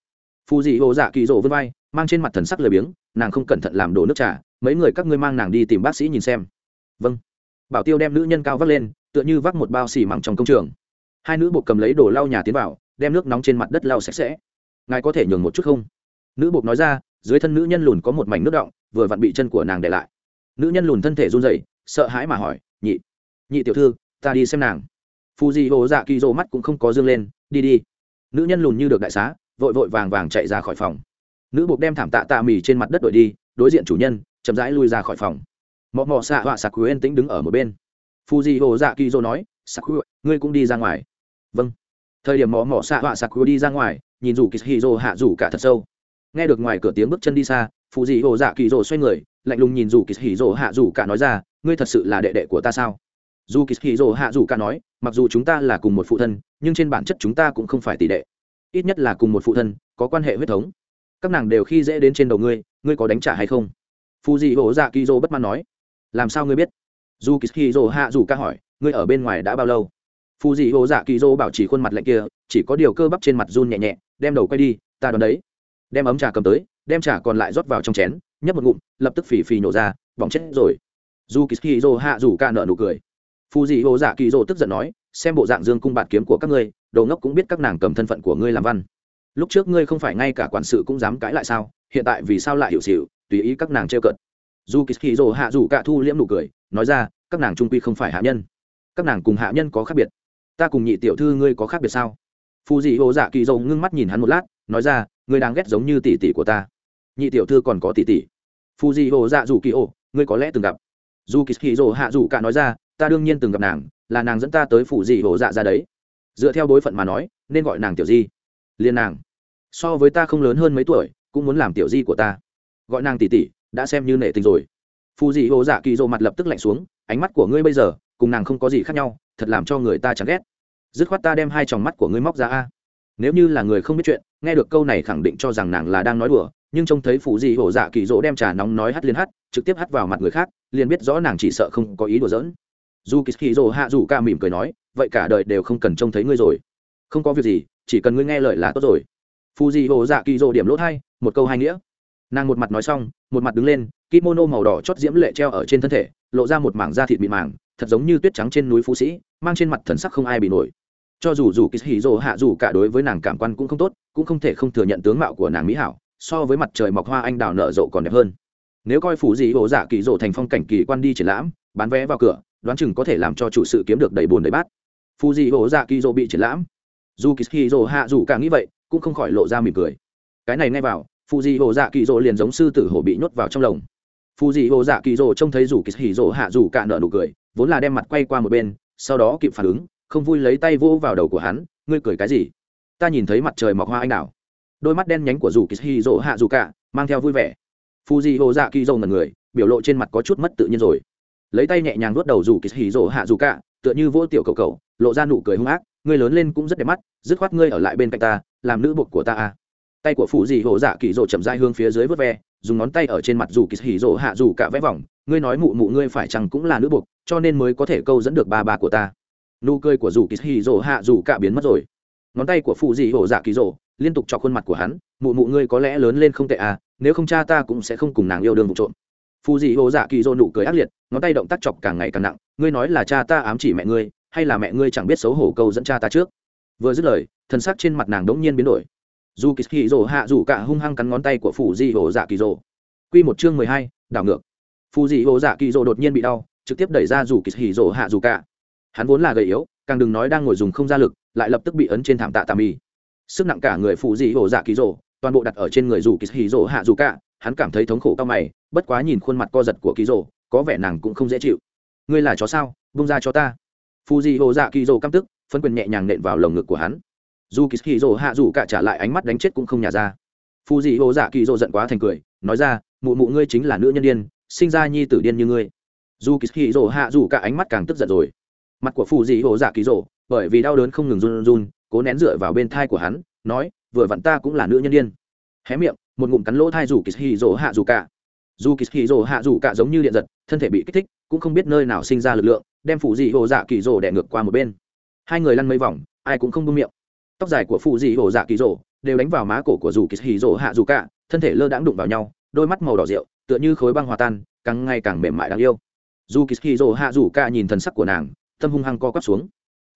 Phụ dị hồ dạ kỳ rổ vươn vai, mang trên mặt thần sắc lười biếng, nàng không cẩn thận làm đổ nước trà, mấy người các ngươi mang nàng đi tìm bác sĩ nhìn xem. Vâng. Bảo tiêu đem nữ nhân cao vác lên, tựa như vác một bao xì mặng trong công trường. Hai nữ buộc cầm lấy đồ lau nhà tiến vào, đem nước nóng trên mặt đất lau sạch sẽ. Ngài có thể nhường một chút không? Nữ buộc nói ra, dưới thân nữ nhân lùn có một mảnh nước động vừa vặn bị chân của nàng để lại. Nữ nhân lùn thân thể run rẩy sợ hãi mà hỏi, nhị nhị tiểu thư, ta đi xem nàng. Phù di hồ dạ kỳ rô mắt cũng không có dương lên, đi đi. Nữ nhân lùn như được đại xá, vội vội vàng vàng chạy ra khỏi phòng. Nữ buộc đem thảm tạ tạ mì trên mặt đất đội đi, đối diện chủ nhân, chậm rãi lui ra khỏi phòng. Mọ mọ xạ họa sạc quyên tĩnh đứng ở một bên. Phù di hồ dạ kỳ dô nói sạc quyên ngươi cũng đi ra ngoài. Vâng. Thời điểm mọ mọ xạ họa sạc quyên đi ra ngoài, nhìn rủ kỳ hì dô hạ rủ cả thật sâu. Nghe được ngoài cửa tiếng bước chân đi xa phù di hồ dạ kỳ dô xoay người, lạnh lùng nhìn rủ kỳ hì dô hạ rủ cả nói ra ngươi thật sự là đệ đệ của ta sao? Dù kỳ hì hạ dù ca nói, mặc dù chúng ta là cùng một phụ thân, nhưng trên bản chất chúng ta cũng không phải tỷ đệ. Ít nhất là cùng một phụ thân, có quan hệ huyết thống. Các nàng đều khi dễ đến trên đầu ngươi ngươi có đánh trả hay không? Phù dị hổ dạ kỳ dô bất mãn nói. Làm sao ngươi biết? Dù kỳ hạ dù ca hỏi, ngươi ở bên ngoài đã bao lâu? Phù dị hổ dạ kỳ dô bảo chỉ khuôn mặt lạnh kia, chỉ có điều cơ bắp trên mặt run nhẹ nhẹ, đem đầu quay đi, ta đoán đấy. Đem ấm trà cầm tới, đem trà còn lại rót vào trong chén, nhấp một ngụm, lập tức phì phì nổ ra, bỏng chết rồi dù kỳ dô hạ dù ca nợ nụ cười. Phù dị hồ dạ kỳ dô tức giận nói, xem bộ dạng dương cung bạt kiếm của các ngươi đầu ngốc cũng biết các nàng cầm thân phận của ngươi làm văn. Lúc trước ngươi không phải ngay cả quản sự cũng dám cãi lại sao? Hiện tại vì sao lại hiểu xịu tùy ý các nàng trêu cợt? Dù kỳ kỳ dô hạ dù cả thu liễm nụ cười, nói ra, các nàng trung quy không phải hạ nhân. Các nàng cùng hạ nhân có khác biệt. Ta cùng nhị tiểu thư ngươi có khác biệt sao? Phù dị hồ dạ kỳ dô ngưng mắt nhìn hắn một lát, nói ra, ngươi đang ghét giống như tỷ tỷ của ta. Nhị tiểu thư còn có tỷ tỷ. Phù dị hồ dạ dù kỳ ô ngươi có lẽ từng gặp dù kỳ hì rồ hạ dù cả nói ra, ta đương nhiên từng gặp nàng, là nàng dẫn ta tới phủ dị hồ dạ ra đấy. Dựa theo đối phận mà nói, nên gọi nàng tiểu di. Liên nàng, so với ta không lớn hơn mấy tuổi, cũng muốn làm tiểu di của ta. Gọi nàng tỷ tỷ, đã xem như nệ tình rồi. Phù dị hồ dạ kỳ dỗ mặt lập tức lạnh xuống, ánh mắt của ngươi bây giờ, cùng nàng không có gì khác nhau, thật làm cho người ta chán ghét. Dứt khoát ta đem hai tròng mắt của ngươi móc ra a. Nếu như là người không biết chuyện, nghe được câu này khẳng định cho rằng nàng là đang nói đùa, nhưng trông thấy phù dị hồ dạ kỳ dỗ đem trà nóng nói hắt liên hắt, trực tiếp hắt vào mặt người khác liền biết rõ nàng chỉ sợ không có ý đùa giỡn. Dù kỳ dỗ hạ dù ca mỉm cười nói, vậy cả đời đều không cần trông thấy ngươi rồi. Không có việc gì, chỉ cần ngươi nghe lời là tốt rồi. Phù dị hồ dạ kỳ dỗ điểm lỗ thay, một câu hai nghĩa. Nàng một mặt nói xong, một mặt đứng lên, kimono màu đỏ chót diễm lệ treo ở trên thân thể, lộ ra một mảng da thịt mịn màng, thật giống như tuyết trắng trên núi phú sĩ, mang trên mặt thần sắc không ai bị nổi. Cho dù dù kỳ hạ dù cả đối với nàng cảm quan cũng không tốt, cũng không thể không thừa nhận tướng mạo của nàng mỹ hảo, so với mặt trời mọc hoa anh đào nở rộ còn đẹp hơn nếu coi phủ dị hộ dạ kỳ rộ thành phong cảnh kỳ quan đi triển lãm, bán vé vào cửa, đoán chừng có thể làm cho chủ sự kiếm được đầy bồn đầy bát. Phù dị hộ dạ kỳ rộ bị triển lãm. Dù kỳ rộ hạ dù cả nghĩ vậy, cũng không khỏi lộ ra mỉm cười. Cái này ngay vào phù dị hộ dạ kỳ rộ liền giống sư tử hổ bị nhốt vào trong lồng. Phù dị hộ dạ kỳ rộ trông thấy dù kỳ rộ hạ dù cả nở nụ cười, vốn là đem mặt quay qua một bên, sau đó kịp phản ứng, không vui lấy tay vỗ vào đầu của hắn, ngươi cười cái gì? Ta nhìn thấy mặt trời mọc hoa anh đào. Đôi mắt đen nhánh của dù kỳ rộ hạ dù cả, mang theo vui vẻ phù dị hồ dạ kỳ dâu ngần người, biểu lộ trên mặt có chút mất tự nhiên rồi. Lấy tay nhẹ nhàng vuốt đầu rủ kỳ hì rỗ hạ dù cả tựa như vỗ tiểu cầu cầu, lộ ra nụ cười hung ác ngươi lớn lên cũng rất đẹp mắt, dứt khoát ngươi ở lại bên cạnh ta, làm nữ bột của ta à. Tay của phụ dị hồ dạ kỳ rộ chậm dai hướng phía dưới vớt ve, dùng ngón tay ở trên mặt dù kỳ hì rỗ hạ dù cả vẽ vòng, ngươi nói mụ mụ ngươi phải chăng cũng là nữ bột, cho nên mới có thể câu dẫn được ba ba của ta. Nụ cười của dù kỳ hì rỗ hạ dù cả biến mất rồi. Ngón tay của phụ dị hồ dạ kỳ rỗ liên tục cho khuôn mặt của hắn, mụ mụ ngươi có lẽ lớn lên không tệ à nếu không cha ta cũng sẽ không cùng nàng yêu đương vụ trộm. Phù dị ô dạ kỳ dô nụ cười ác liệt, ngón tay động tác chọc càng ngày càng nặng, ngươi nói là cha ta ám chỉ mẹ ngươi, hay là mẹ ngươi chẳng biết xấu hổ câu dẫn cha ta trước? Vừa dứt lời, thân xác trên mặt nàng đống nhiên biến đổi. Dù kỳ hì dô hạ dù cả hung hăng cắn ngón tay của phù dị ô dạ kỳ dô. Q một chương mười hai, đảo ngược. Phù dị ô dạ kỳ dô đột nhiên bị đau, trực tiếp đẩy ra dù kỳ hì dô hạ dù cả. Hắn vốn là gầy yếu, càng đừng nói đang ngồi dùng không ra lực, lại lập tức bị ấn trên thảm tạ tà mì sức nặng cả người phù dị ô dạ kỳ rồ toàn bộ đặt ở trên người dù kỳ hì rồ hạ dù cả, hắn cảm thấy thống khổ cao mày, bất quá nhìn khuôn mặt co giật của kỳ rồ, có vẻ nàng cũng không dễ chịu. Ngươi là chó sao? Bung ra cho ta. Phù dị hồ dạ kỳ rồ căm tức phân quyền nhẹ nhàng nện vào lồng ngực của hắn. Dù kỳ hì rồ hạ dù cả trả lại ánh mắt đánh chết cũng không nhả ra. Phù dị hồ dạ kỳ rồ giận quá thành cười, nói ra, mụ mụ ngươi chính là nữ nhân điên, sinh ra nhi tử điên như ngươi. Dù kỳ hì rồ hạ dù cả ánh mắt càng tức giận rồi. Mặt của phù dị hồ dạ kỳ rồ, bởi vì đau đớn không ngừng run run, cố nén dựa vào bên thai của hắn, nói vừa vặn ta cũng là nữ nhân điên. Hé miệng, một ngụm cắn lỗ thai dù kỳ hì rỗ hạ dù cả. Dù kỳ hì rỗ hạ dù cả giống như điện giật, thân thể bị kích thích, cũng không biết nơi nào sinh ra lực lượng, đem phụ dị hồ dạ kỳ rỗ đẻ ngược qua một bên. Hai người lăn mấy vòng, ai cũng không buông miệng. Tóc dài của phụ dị hồ dạ kỳ rỗ đều đánh vào má cổ của dù kỳ hì rỗ hạ dù cả, thân thể lơ đãng đụng vào nhau, đôi mắt màu đỏ rượu, tựa như khối băng hòa tan, càng ngày càng mềm mại đáng yêu. Dù kỳ hì rỗ hạ dù cả nhìn thần sắc của nàng, tâm hung hăng co quắp xuống.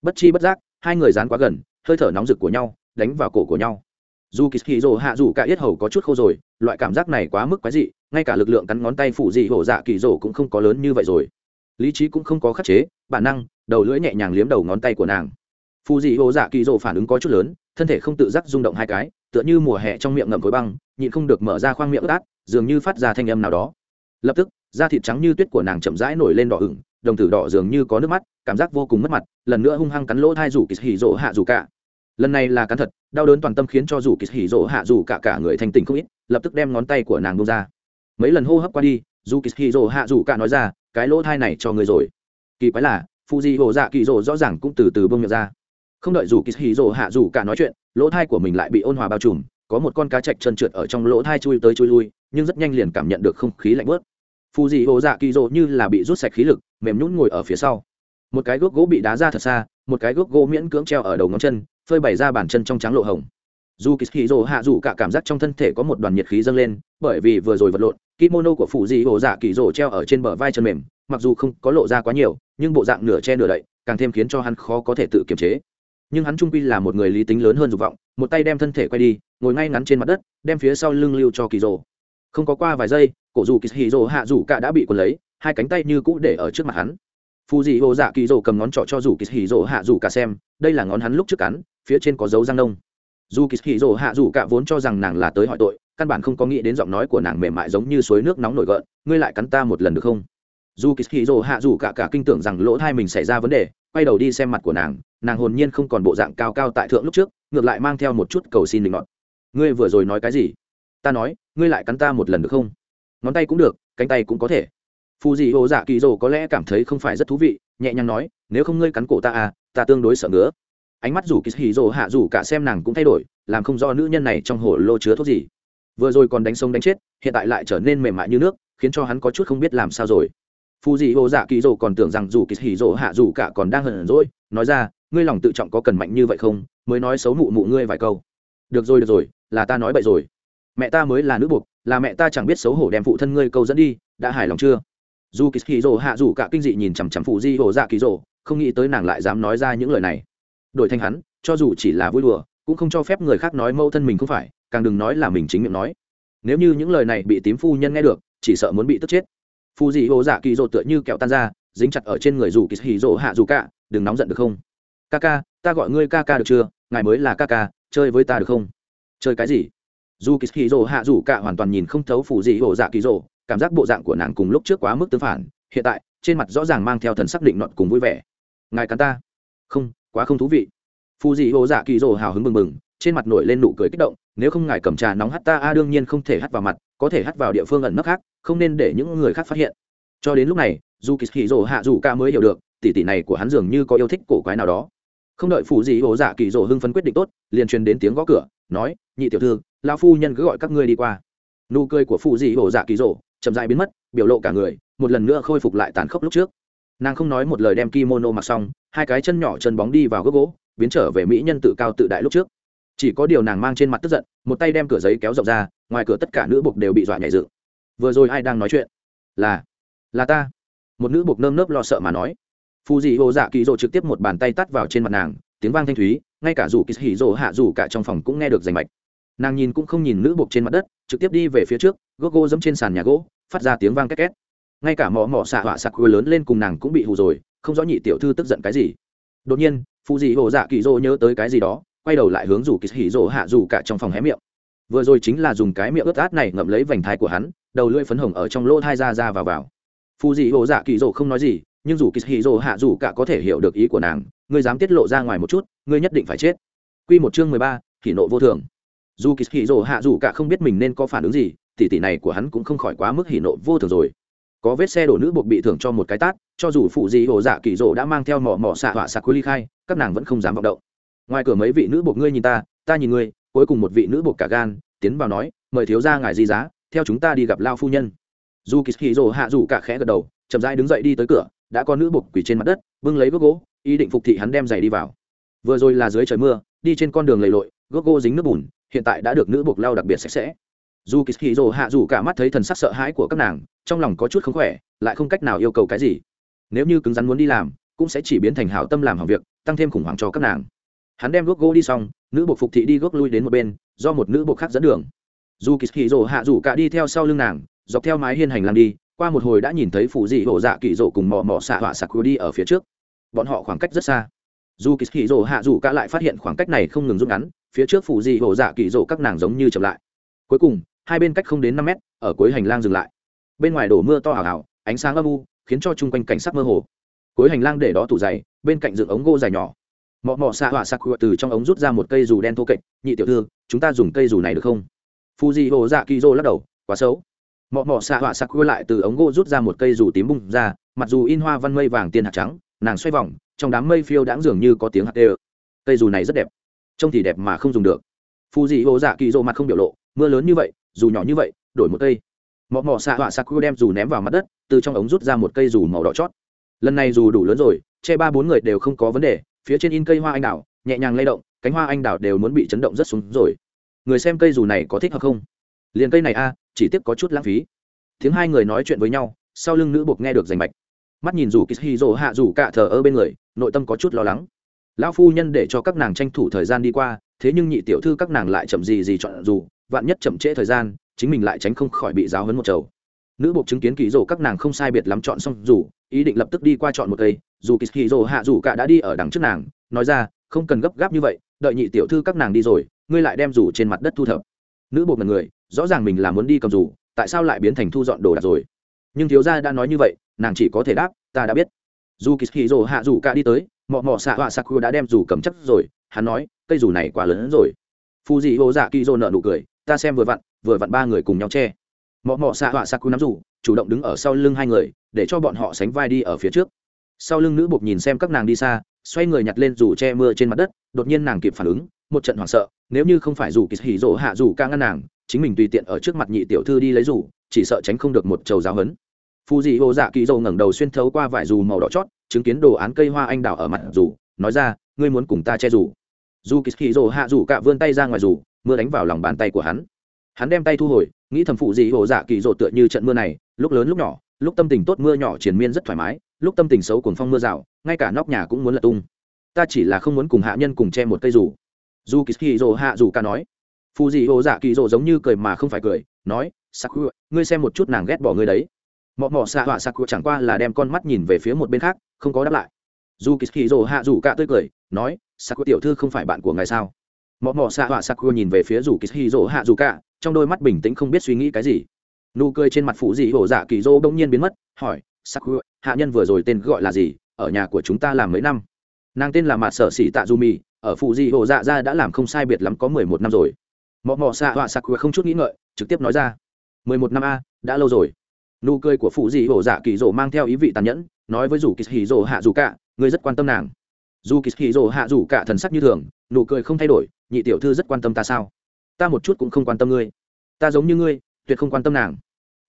Bất chi bất giác, hai người dán quá gần, hơi thở nóng rực của nhau, đánh vào cổ của nhau dù kỳ hì rồ hạ dù cả yết hầu có chút khô rồi, loại cảm giác này quá mức quái dị, ngay cả lực lượng cắn ngón tay phụ dị hổ dạ kỳ rồ cũng không có lớn như vậy rồi. Lý trí cũng không có khắc chế, bản năng, đầu lưỡi nhẹ nhàng liếm đầu ngón tay của nàng. Phụ dị hổ dạ kỳ rồ phản ứng có chút lớn, thân thể không tự giác rung động hai cái, tựa như mùa hè trong miệng ngậm khối băng, nhịn không được mở ra khoang miệng ướt dường như phát ra thanh âm nào đó. Lập tức, da thịt trắng như tuyết của nàng chậm rãi nổi lên đỏ ửng, đồng tử đỏ dường như có nước mắt, cảm giác vô cùng mất mặt, lần nữa hung hăng cắn lỗ thai rủ kỳ hỉ rỗ hạ dù cả lần này là cắn thật, đau đớn toàn tâm khiến cho dù kỳ hỉ rỗ hạ dù cả cả người thành tình không ít, lập tức đem ngón tay của nàng bông ra. Mấy lần hô hấp qua đi, dù kỳ hỉ rỗ hạ dù cả nói ra, cái lỗ thai này cho người rồi. Kỳ quái là phụ di hồ dạ kỳ rỗ rõ ràng cũng từ từ bông miệng ra. Không đợi dù kỳ hỉ rỗ hạ dù cả nói chuyện, lỗ thai của mình lại bị ôn hòa bao trùm, có một con cá chạch chân trượt ở trong lỗ thai chui tới chui lui, nhưng rất nhanh liền cảm nhận được không khí lạnh bớt phù dị hồ dạ kỳ rỗ như là bị rút sạch khí lực, mềm nhún ngồi ở phía sau. Một cái gốc gỗ bị đá ra thật xa, một cái gốc gỗ miễn cưỡng treo ở đầu ngón chân phơi bày ra bàn chân trong trắng lộ hồng. Dù kỳ hì rồ hạ dù cả cảm giác trong thân thể có một đoàn nhiệt khí dâng lên, bởi vì vừa rồi vật lộn, kimono của phụ dị hồ dạ kỳ rồ treo ở trên bờ vai chân mềm, mặc dù không có lộ ra quá nhiều, nhưng bộ dạng nửa che nửa đậy, càng thêm khiến cho hắn khó có thể tự kiềm chế. Nhưng hắn trung quy là một người lý tính lớn hơn dục vọng, một tay đem thân thể quay đi, ngồi ngay ngắn trên mặt đất, đem phía sau lưng lưu cho kỳ rồ không có qua vài giây, cổ dù kỳ hì rồ hạ dù cả đã bị quần lấy, hai cánh tay như cũ để ở trước mặt hắn. Phù dị hồ dạ kỳ rồ cầm ngón trỏ cho dù kỳ hì rồ hạ dù cả xem, đây là ngón hắn lúc trước cắn phía trên có dấu răng nông. Dù kỳ hì rồ hạ dù cả vốn cho rằng nàng là tới hỏi tội, căn bản không có nghĩ đến giọng nói của nàng mềm mại giống như suối nước nóng nổi gợn, ngươi lại cắn ta một lần được không? Dù kỳ hì rồ hạ dù cả cả kinh tưởng rằng lỗ thai mình xảy ra vấn đề, quay đầu đi xem mặt của nàng nàng hồn nhiên không còn bộ dạng cao cao tại thượng lúc trước, ngược lại mang theo một chút cầu xin định ngọn ngươi vừa rồi nói cái gì? Ta nói, ngươi lại cắn ta một lần được không? Ngón tay cũng được, cánh tay cũng có thể. Phù dị hồ dạ kỳ rồ có lẽ cảm thấy không phải rất thú vị, nhẹ nhàng nói, nếu không ngươi cắn cổ ta à ta tương đối sợ ngứa ánh mắt rủ kỳ hì rồ hạ rủ cả xem nàng cũng thay đổi, làm không do nữ nhân này trong hồ lô chứa thuốc gì. Vừa rồi còn đánh sông đánh chết, hiện tại lại trở nên mềm mại như nước, khiến cho hắn có chút không biết làm sao rồi. Phù dị hồ dạ kỳ rồ còn tưởng rằng rủ kỳ hì rồ hạ rủ cả còn đang hờn rỗi nói ra, ngươi lòng tự trọng có cần mạnh như vậy không? Mới nói xấu mụ mụ ngươi vài câu. Được rồi được rồi, là ta nói bậy rồi. Mẹ ta mới là nữ buộc, là mẹ ta chẳng biết xấu hổ đem phụ thân ngươi câu dẫn đi, đã hài lòng chưa? Dù kỳ hì rồ hạ dù cả kinh dị nhìn chằm chằm phù di hồ dạ kỳ rồ, không nghĩ tới nàng lại dám nói ra những lời này đổi thành hắn, cho dù chỉ là vui đùa, cũng không cho phép người khác nói mâu thân mình không phải, càng đừng nói là mình chính miệng nói. Nếu như những lời này bị tím phu nhân nghe được, chỉ sợ muốn bị tức chết. Phu dị hồ dạ kỳ rồ tựa như kẹo tan ra, dính chặt ở trên người dù kỳ hì rồ hạ dù cả đừng nóng giận được không? Ca ca, ta gọi ngươi ca ca được chưa? Ngài mới là ca ca, chơi với ta được không? Chơi cái gì? Dù kỳ hì rồ hạ dù cả hoàn toàn nhìn không thấu phù dị hồ dạ kỳ rồ cảm giác bộ dạng của nàng cùng lúc trước quá mức tương phản. Hiện tại, trên mặt rõ ràng mang theo thần sắc định luận cùng vui vẻ. Ngài cắn ta. Không quá không thú vị. Phù dị hồ dạ kỳ rồ hào hứng mừng mừng trên mặt nổi lên nụ cười kích động, nếu không ngài cầm trà nóng hắt ta, a đương nhiên không thể hắt vào mặt, có thể hắt vào địa phương ẩn nấp khác, không nên để những người khác phát hiện. Cho đến lúc này, dù kỳ hì rồ hạ dù ca mới hiểu được, tỷ tỷ này của hắn dường như có yêu thích cổ quái nào đó. Không đợi phù dị hồ dạ kỳ rồ hưng phấn quyết định tốt, liền truyền đến tiếng gõ cửa, nói, nhị tiểu thư, lão phu nhân cứ gọi các ngươi đi qua. Nụ cười của phù dị hồ dạ kỳ rồ chậm dại biến mất, biểu lộ cả người, một lần nữa khôi phục lại tàn khốc lúc trước. Nàng không nói một lời đem kimono mặc xong hai cái chân nhỏ chân bóng đi vào gốc gỗ, biến trở về mỹ nhân tự cao tự đại lúc trước. Chỉ có điều nàng mang trên mặt tức giận, một tay đem cửa giấy kéo rộng ra, ngoài cửa tất cả nữ bục đều bị dọa nhảy dựng. Vừa rồi ai đang nói chuyện? Là là ta. Một nữ bục nơm nớp lo sợ mà nói. Phù dị hồ dạ kỳ dỗ trực tiếp một bàn tay tắt vào trên mặt nàng, tiếng vang thanh thúy, ngay cả dù kỳ hỉ dỗ hạ dù cả trong phòng cũng nghe được rành mạch. Nàng nhìn cũng không nhìn nữ bục trên mặt đất, trực tiếp đi về phía trước, gốc gỗ dẫm trên sàn nhà gỗ, phát ra tiếng vang két két ngay cả mỏ mỏ xạ họa sặc quê lớn lên cùng nàng cũng bị hù rồi không rõ nhị tiểu thư tức giận cái gì. Đột nhiên phụ dị hồ dạ kỳ dô nhớ tới cái gì đó quay đầu lại hướng rủ kỳ hỉ dỗ hạ rủ cả trong phòng hé miệng. Vừa rồi chính là dùng cái miệng ướt át này ngậm lấy vành thai của hắn đầu lưỡi phấn hồng ở trong lỗ thai ra ra vào vào. Phụ dị hồ dạ kỳ dô không nói gì nhưng rủ kỳ hỉ dỗ hạ rủ cả có thể hiểu được ý của nàng ngươi dám tiết lộ ra ngoài một chút ngươi nhất định phải chết. Quy một chương mười ba, hỉ nộ vô thường. Dù kỳ hỉ dỗ hạ rủ cả không biết mình nên có phản ứng gì tỷ tỷ này của hắn cũng không khỏi quá mức hỉ nộ vô thường rồi có vết xe đổ nữ buộc bị thưởng cho một cái tát, cho dù phụ dị hồ dạ kỳ rỗ đã mang theo mỏ mỏ xạ họa sạc quý ly khai, các nàng vẫn không dám vọng động. Ngoài cửa mấy vị nữ buộc ngươi nhìn ta ta nhìn ngươi, cuối cùng một vị nữ buộc cả gan, tiến vào nói, mời thiếu ra ngài di giá, theo chúng ta đi gặp lao phu nhân. Dù kỳ hì rồ hạ dù cả khẽ gật đầu, chậm rãi đứng dậy đi tới cửa, đã có nữ buộc quỳ trên mặt đất, bưng lấy gốc gỗ, ý định phục thị hắn đem giày đi vào. Vừa rồi là dưới trời mưa, đi trên con đường lầy lội, gốc gỗ dính nước bùn, hiện tại đã được nữ buộc lau đặc biệt sạch sẽ dù kỳ hì rồ hạ dù cả mắt thấy thần sắc sợ hãi của các nàng, trong lòng có chút không khỏe, lại không cách nào yêu cầu cái gì. Nếu như cứng rắn muốn đi làm, cũng sẽ chỉ biến thành hảo tâm làm hỏng việc, tăng thêm khủng hoảng cho các nàng. Hắn đem gốc gỗ đi xong, nữ bộ phục thị đi gốc lui đến một bên, do một nữ bộ khác dẫn đường. Dù kỳ hì rồ hạ rủ cả đi theo sau lưng nàng, dọc theo mái hiên hành lang đi, qua một hồi đã nhìn thấy phụ dị hổ dạ kỳ rộ cùng mò mò xạ họa sạc đi ở phía trước. Bọn họ khoảng cách rất xa. Dù kỳ hì rồ hạ rủ cả lại phát hiện khoảng cách này không ngừng rút ngắn, phía trước phụ dị hổ dạ kỳ rộ các nàng giống như chậm lại. Cuối cùng hai bên cách không đến năm mét, ở cuối hành lang dừng lại. Bên ngoài đổ mưa to ảo ảo ánh sáng âm u, khiến cho chung quanh cảnh sắc mơ hồ. Cuối hành lang để đó tủ dày bên cạnh dựng ống gỗ dài nhỏ. Mọ mọ xạ họa sạc từ trong ống rút ra một cây dù đen thô kệch, nhị tiểu thư, chúng ta dùng cây dù này được không? Fuji hồ dạ kỳ dô lắc đầu, quá xấu. Mọ mọ xạ họa sạc lại từ ống gỗ rút ra một cây dù tím bung ra, mặc dù in hoa văn mây vàng tiên hạt trắng, nàng xoay vòng, trong đám mây phiêu đãng dường như có tiếng hạt đê cây dù này rất đẹp, trông thì đẹp mà không dùng được. Fuji hồ dạ kỳ dô mặt không biểu lộ, mưa lớn như vậy dù nhỏ như vậy, đổi một cây. Mọ mọ xạ họa sạc đem dù ném vào mặt đất, từ trong ống rút ra một cây dù màu đỏ chót. Lần này dù đủ lớn rồi, che ba bốn người đều không có vấn đề, phía trên in cây hoa anh đào, nhẹ nhàng lay động, cánh hoa anh đào đều muốn bị chấn động rất xuống rồi. Người xem cây dù này có thích hợp không? Liền cây này a, chỉ tiếc có chút lãng phí. Tiếng hai người nói chuyện với nhau, sau lưng nữ buộc nghe được rành mạch. Mắt nhìn dù kishiro hạ dù cả thờ ơ bên người, nội tâm có chút lo lắng. Lão phu nhân để cho các nàng tranh thủ thời gian đi qua, thế nhưng nhị tiểu thư các nàng lại chậm gì gì chọn dù vạn nhất chậm trễ thời gian, chính mình lại tránh không khỏi bị giáo hấn một chầu. Nữ buộc chứng kiến kỳ rồ các nàng không sai biệt lắm chọn xong, dù, ý định lập tức đi qua chọn một cây, dù kỳ rồ hạ dù cả đã đi ở đằng trước nàng, nói ra, không cần gấp gáp như vậy, đợi nhị tiểu thư các nàng đi rồi, ngươi lại đem dù trên mặt đất thu thập. Nữ buộc là người, rõ ràng mình là muốn đi cầm dù, tại sao lại biến thành thu dọn đồ đạc rồi? Nhưng thiếu gia đã nói như vậy, nàng chỉ có thể đáp, ta đã biết. Dù kỳ rồ hạ dù cả đi tới, mọ mọ xạ họa saku đã đem dù cầm chắc rồi, hắn nói, cây dù này quá lớn hơn rồi. Phù dị ô dạ kỳ rồ nợ nụ cười ta xem vừa vặn vừa vặn ba người cùng nhau che. Mọ mọ xạ họa saku nắm rủ, chủ động đứng ở sau lưng hai người để cho bọn họ sánh vai đi ở phía trước. Sau lưng nữ bột nhìn xem các nàng đi xa xoay người nhặt lên rủ che mưa trên mặt đất đột nhiên nàng kịp phản ứng một trận hoảng sợ nếu như không phải rủ kỳ hỉ rỗ hạ rủ ca ngăn nàng chính mình tùy tiện ở trước mặt nhị tiểu thư đi lấy rủ, chỉ sợ tránh không được một trầu giáo hấn. Phù dị ô dạ kỳ dầu ngẩng đầu xuyên thấu qua vải dù màu đỏ chót chứng kiến đồ án cây hoa anh đào ở mặt dù nói ra ngươi muốn cùng ta che dù dù kỳ hỉ rỗ hạ rủ cả vươn tay ra ngoài dù mưa đánh vào lòng bàn tay của hắn. Hắn đem tay thu hồi nghĩ thầm phụ gì hồ dạ kỳ rộ tựa như trận mưa này lúc lớn lúc nhỏ lúc tâm tình tốt mưa nhỏ triền miên rất thoải mái lúc tâm tình xấu cuồng phong mưa rào ngay cả nóc nhà cũng muốn lật tung. Ta chỉ là không muốn cùng hạ nhân cùng che một cây dù. Dù kỳ hì hạ dù ca nói. Phù gì hồ dạ kỳ rộ giống như cười mà không phải cười nói Sakura, ngươi xem một chút nàng ghét bỏ ngươi đấy. Mọ mọ xạ họa Sakura, chẳng qua là đem con mắt nhìn về phía một bên khác không có đáp lại. Dù kỳ rộ hạ dù ca tươi cười nói Sakura tiểu thư không phải bạn của ngài sao? Mọ mọ xạ họa saku nhìn về phía rủ kỳ hì rỗ hạ dù cả, trong đôi mắt bình tĩnh không biết suy nghĩ cái gì. Nụ cười trên mặt phụ dị Hổ dạ kỳ rồ bỗng nhiên biến mất, hỏi saku hạ nhân vừa rồi tên gọi là gì? Ở nhà của chúng ta làm mấy năm? Nàng tên là mạt sở xỉ tạ du mì, ở phụ dị Hổ dạ ra đã làm không sai biệt lắm có mười một năm rồi. Mọ mọ xạ họa sặc không chút nghĩ ngợi, trực tiếp nói ra, mười một năm a, đã lâu rồi. Nụ cười của phụ dị Hổ dạ kỳ dô mang theo ý vị tàn nhẫn, nói với rủ kỳ hì rỗ hạ dù cả, ngươi rất quan tâm nàng. Dù kỳ hì rỗ hạ dù cả thần sắc như thường nụ cười không thay đổi, nhị tiểu thư rất quan tâm ta sao? Ta một chút cũng không quan tâm ngươi. Ta giống như ngươi, tuyệt không quan tâm nàng.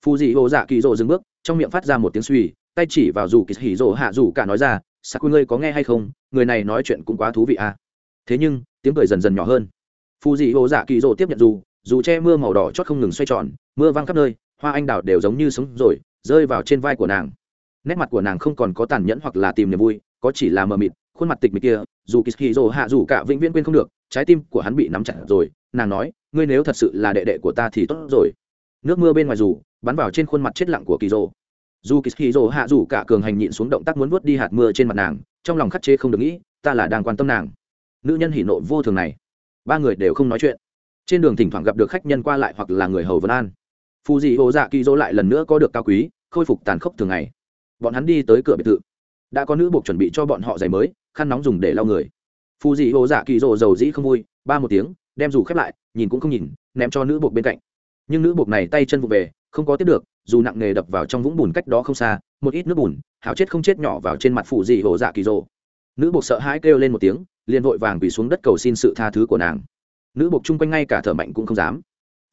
Phù dị hồ dạ kỳ Dỗ dừng bước, trong miệng phát ra một tiếng suy, tay chỉ vào dù kỳ hỉ rồ hạ dù cả nói ra sao ngươi có nghe hay không? Người này nói chuyện cũng quá thú vị à. Thế nhưng, tiếng cười dần dần nhỏ hơn. Phù dị hồ dạ kỳ Dỗ tiếp nhận dù dù che mưa màu đỏ chót không ngừng xoay tròn, mưa văng khắp nơi, hoa anh đào đều giống như sống rồi, rơi vào trên vai của nàng. Nét mặt của nàng không còn có tàn nhẫn hoặc là tìm niềm vui, có chỉ là mờ mịt khuôn mặt tịch mịch kia, dù kỳ kỳ dỗ hạ dù cả vĩnh viễn quên không được, trái tim của hắn bị nắm chặt rồi, nàng nói, ngươi nếu thật sự là đệ đệ của ta thì tốt rồi. Nước mưa bên ngoài dù, bắn vào trên khuôn mặt chết lặng của kỳ dỗ dù kỳ kỳ dỗ hạ dù cả cường hành nhịn xuống động tác muốn vớt đi hạt mưa trên mặt nàng, trong lòng khắc chế không được nghĩ, ta là đang quan tâm nàng. Nữ nhân hỉ nộ vô thường này. Ba người đều không nói chuyện. Trên đường thỉnh thoảng gặp được khách nhân qua lại hoặc là người hầu vân an. Phù dị hồ dạ kỳ dỗ lại lần nữa có được cao quý, khôi phục tàn khốc thường ngày. Bọn hắn đi tới cửa biệt thự. Đã có nữ buộc chuẩn bị cho bọn họ giày mới khăn nóng dùng để lau người. Phù dị hồ dạ kỳ rộ dầu dĩ không vui, ba một tiếng, đem dù khép lại, nhìn cũng không nhìn, ném cho nữ buộc bên cạnh. Nhưng nữ buộc này tay chân vụ về, không có tiếp được, dù nặng nghề đập vào trong vũng bùn cách đó không xa, một ít nước bùn, hảo chết không chết nhỏ vào trên mặt phù dị hồ dạ kỳ rộ nữ buộc sợ hãi kêu lên một tiếng, liền vội vàng quỳ xuống đất cầu xin sự tha thứ của nàng. Nữ buộc chung quanh ngay cả thở mạnh cũng không dám.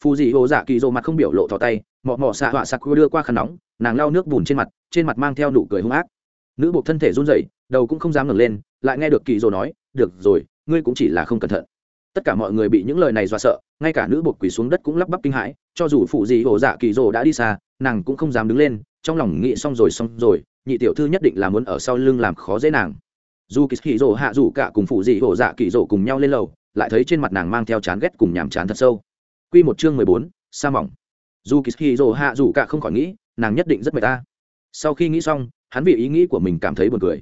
Phù dị hồ dạ kỳ rộ mặt không biểu lộ thò tay, mọ mọ xạ họa sặc đưa qua khăn nóng, nàng lau nước bùn trên mặt trên mặt mang theo nụ cười hung ác nữ buộc thân thể run rẩy, đầu cũng không dám ngẩng lên, lại nghe được kỳ dô nói, được rồi, ngươi cũng chỉ là không cẩn thận. Tất cả mọi người bị những lời này dọa sợ, ngay cả nữ buộc quỳ xuống đất cũng lắp bắp kinh hãi, cho dù phụ gì hồ dạ kỳ dô đã đi xa, nàng cũng không dám đứng lên, trong lòng nghĩ xong rồi xong rồi, nhị tiểu thư nhất định là muốn ở sau lưng làm khó dễ nàng. Dù kỳ hì rồ hạ rủ cả cùng phụ gì hổ dạ kỳ dô cùng nhau lên lầu, lại thấy trên mặt nàng mang theo chán ghét cùng nhàm chán thật sâu. Q một chương mười bốn, sa mỏng. Dù kỳ hì rồ hạ rủ cả không khỏi nghĩ, nàng nhất định rất mệt ta. Sau khi nghĩ xong hắn vì ý nghĩ của mình cảm thấy buồn cười.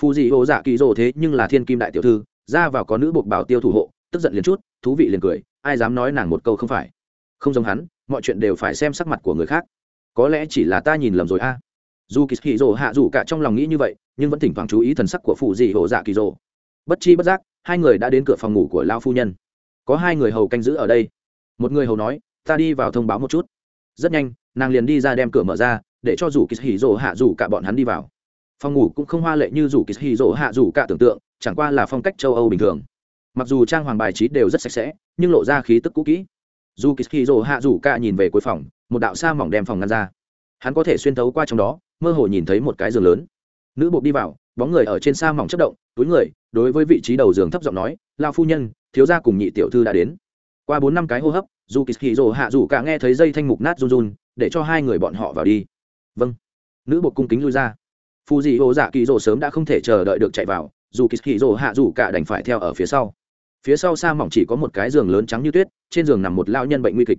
Phù dị hồ dạ kỳ rồ thế nhưng là thiên kim đại tiểu thư, ra vào có nữ buộc bảo tiêu thủ hộ, tức giận liền chút, thú vị liền cười, ai dám nói nàng một câu không phải. Không giống hắn, mọi chuyện đều phải xem sắc mặt của người khác. Có lẽ chỉ là ta nhìn lầm rồi a. Dù kỳ hì rồ hạ dù cả trong lòng nghĩ như vậy, nhưng vẫn thỉnh thoảng chú ý thần sắc của phù dị hồ dạ kỳ rồ bất chi bất giác, hai người đã đến cửa phòng ngủ của lao phu nhân. Có hai người hầu canh giữ ở đây. Một người hầu nói, ta đi vào thông báo một chút. Rất nhanh, nàng liền đi ra đem cửa mở ra để cho rủ kỳ hì rồ hạ rủ cả bọn hắn đi vào. Phòng ngủ cũng không hoa lệ như rủ kỳ hì rồ hạ rủ cả tưởng tượng, chẳng qua là phong cách châu âu bình thường. Mặc dù trang hoàng bài trí đều rất sạch sẽ, nhưng lộ ra khí tức cũ kỹ. Dù kỳ hì rồ hạ rủ cả nhìn về cuối phòng, một đạo xa mỏng đem phòng ngăn ra. Hắn có thể xuyên thấu qua trong đó, mơ hồ nhìn thấy một cái giường lớn. Nữ buộc đi vào, bóng người ở trên xa mỏng chất động, túi người, đối với vị trí đầu giường thấp giọng nói lao phu nhân, thiếu gia cùng nhị tiểu thư đã đến. Qua bốn năm cái hô hấp dù kỳ hì rồ hạ dù cả nghe thấy dây thanh mục nát run run, để cho hai người bọn họ vào đi vâng. Nữ bột cung kính lui ra. Phù dị hồ dạ kỳ rỗ sớm đã không thể chờ đợi được chạy vào, dù kỳ kỳ hạ dù cả đành phải theo ở phía sau. Phía sau xa mỏng chỉ có một cái giường lớn trắng như tuyết, trên giường nằm một lao nhân bệnh nguy kịch.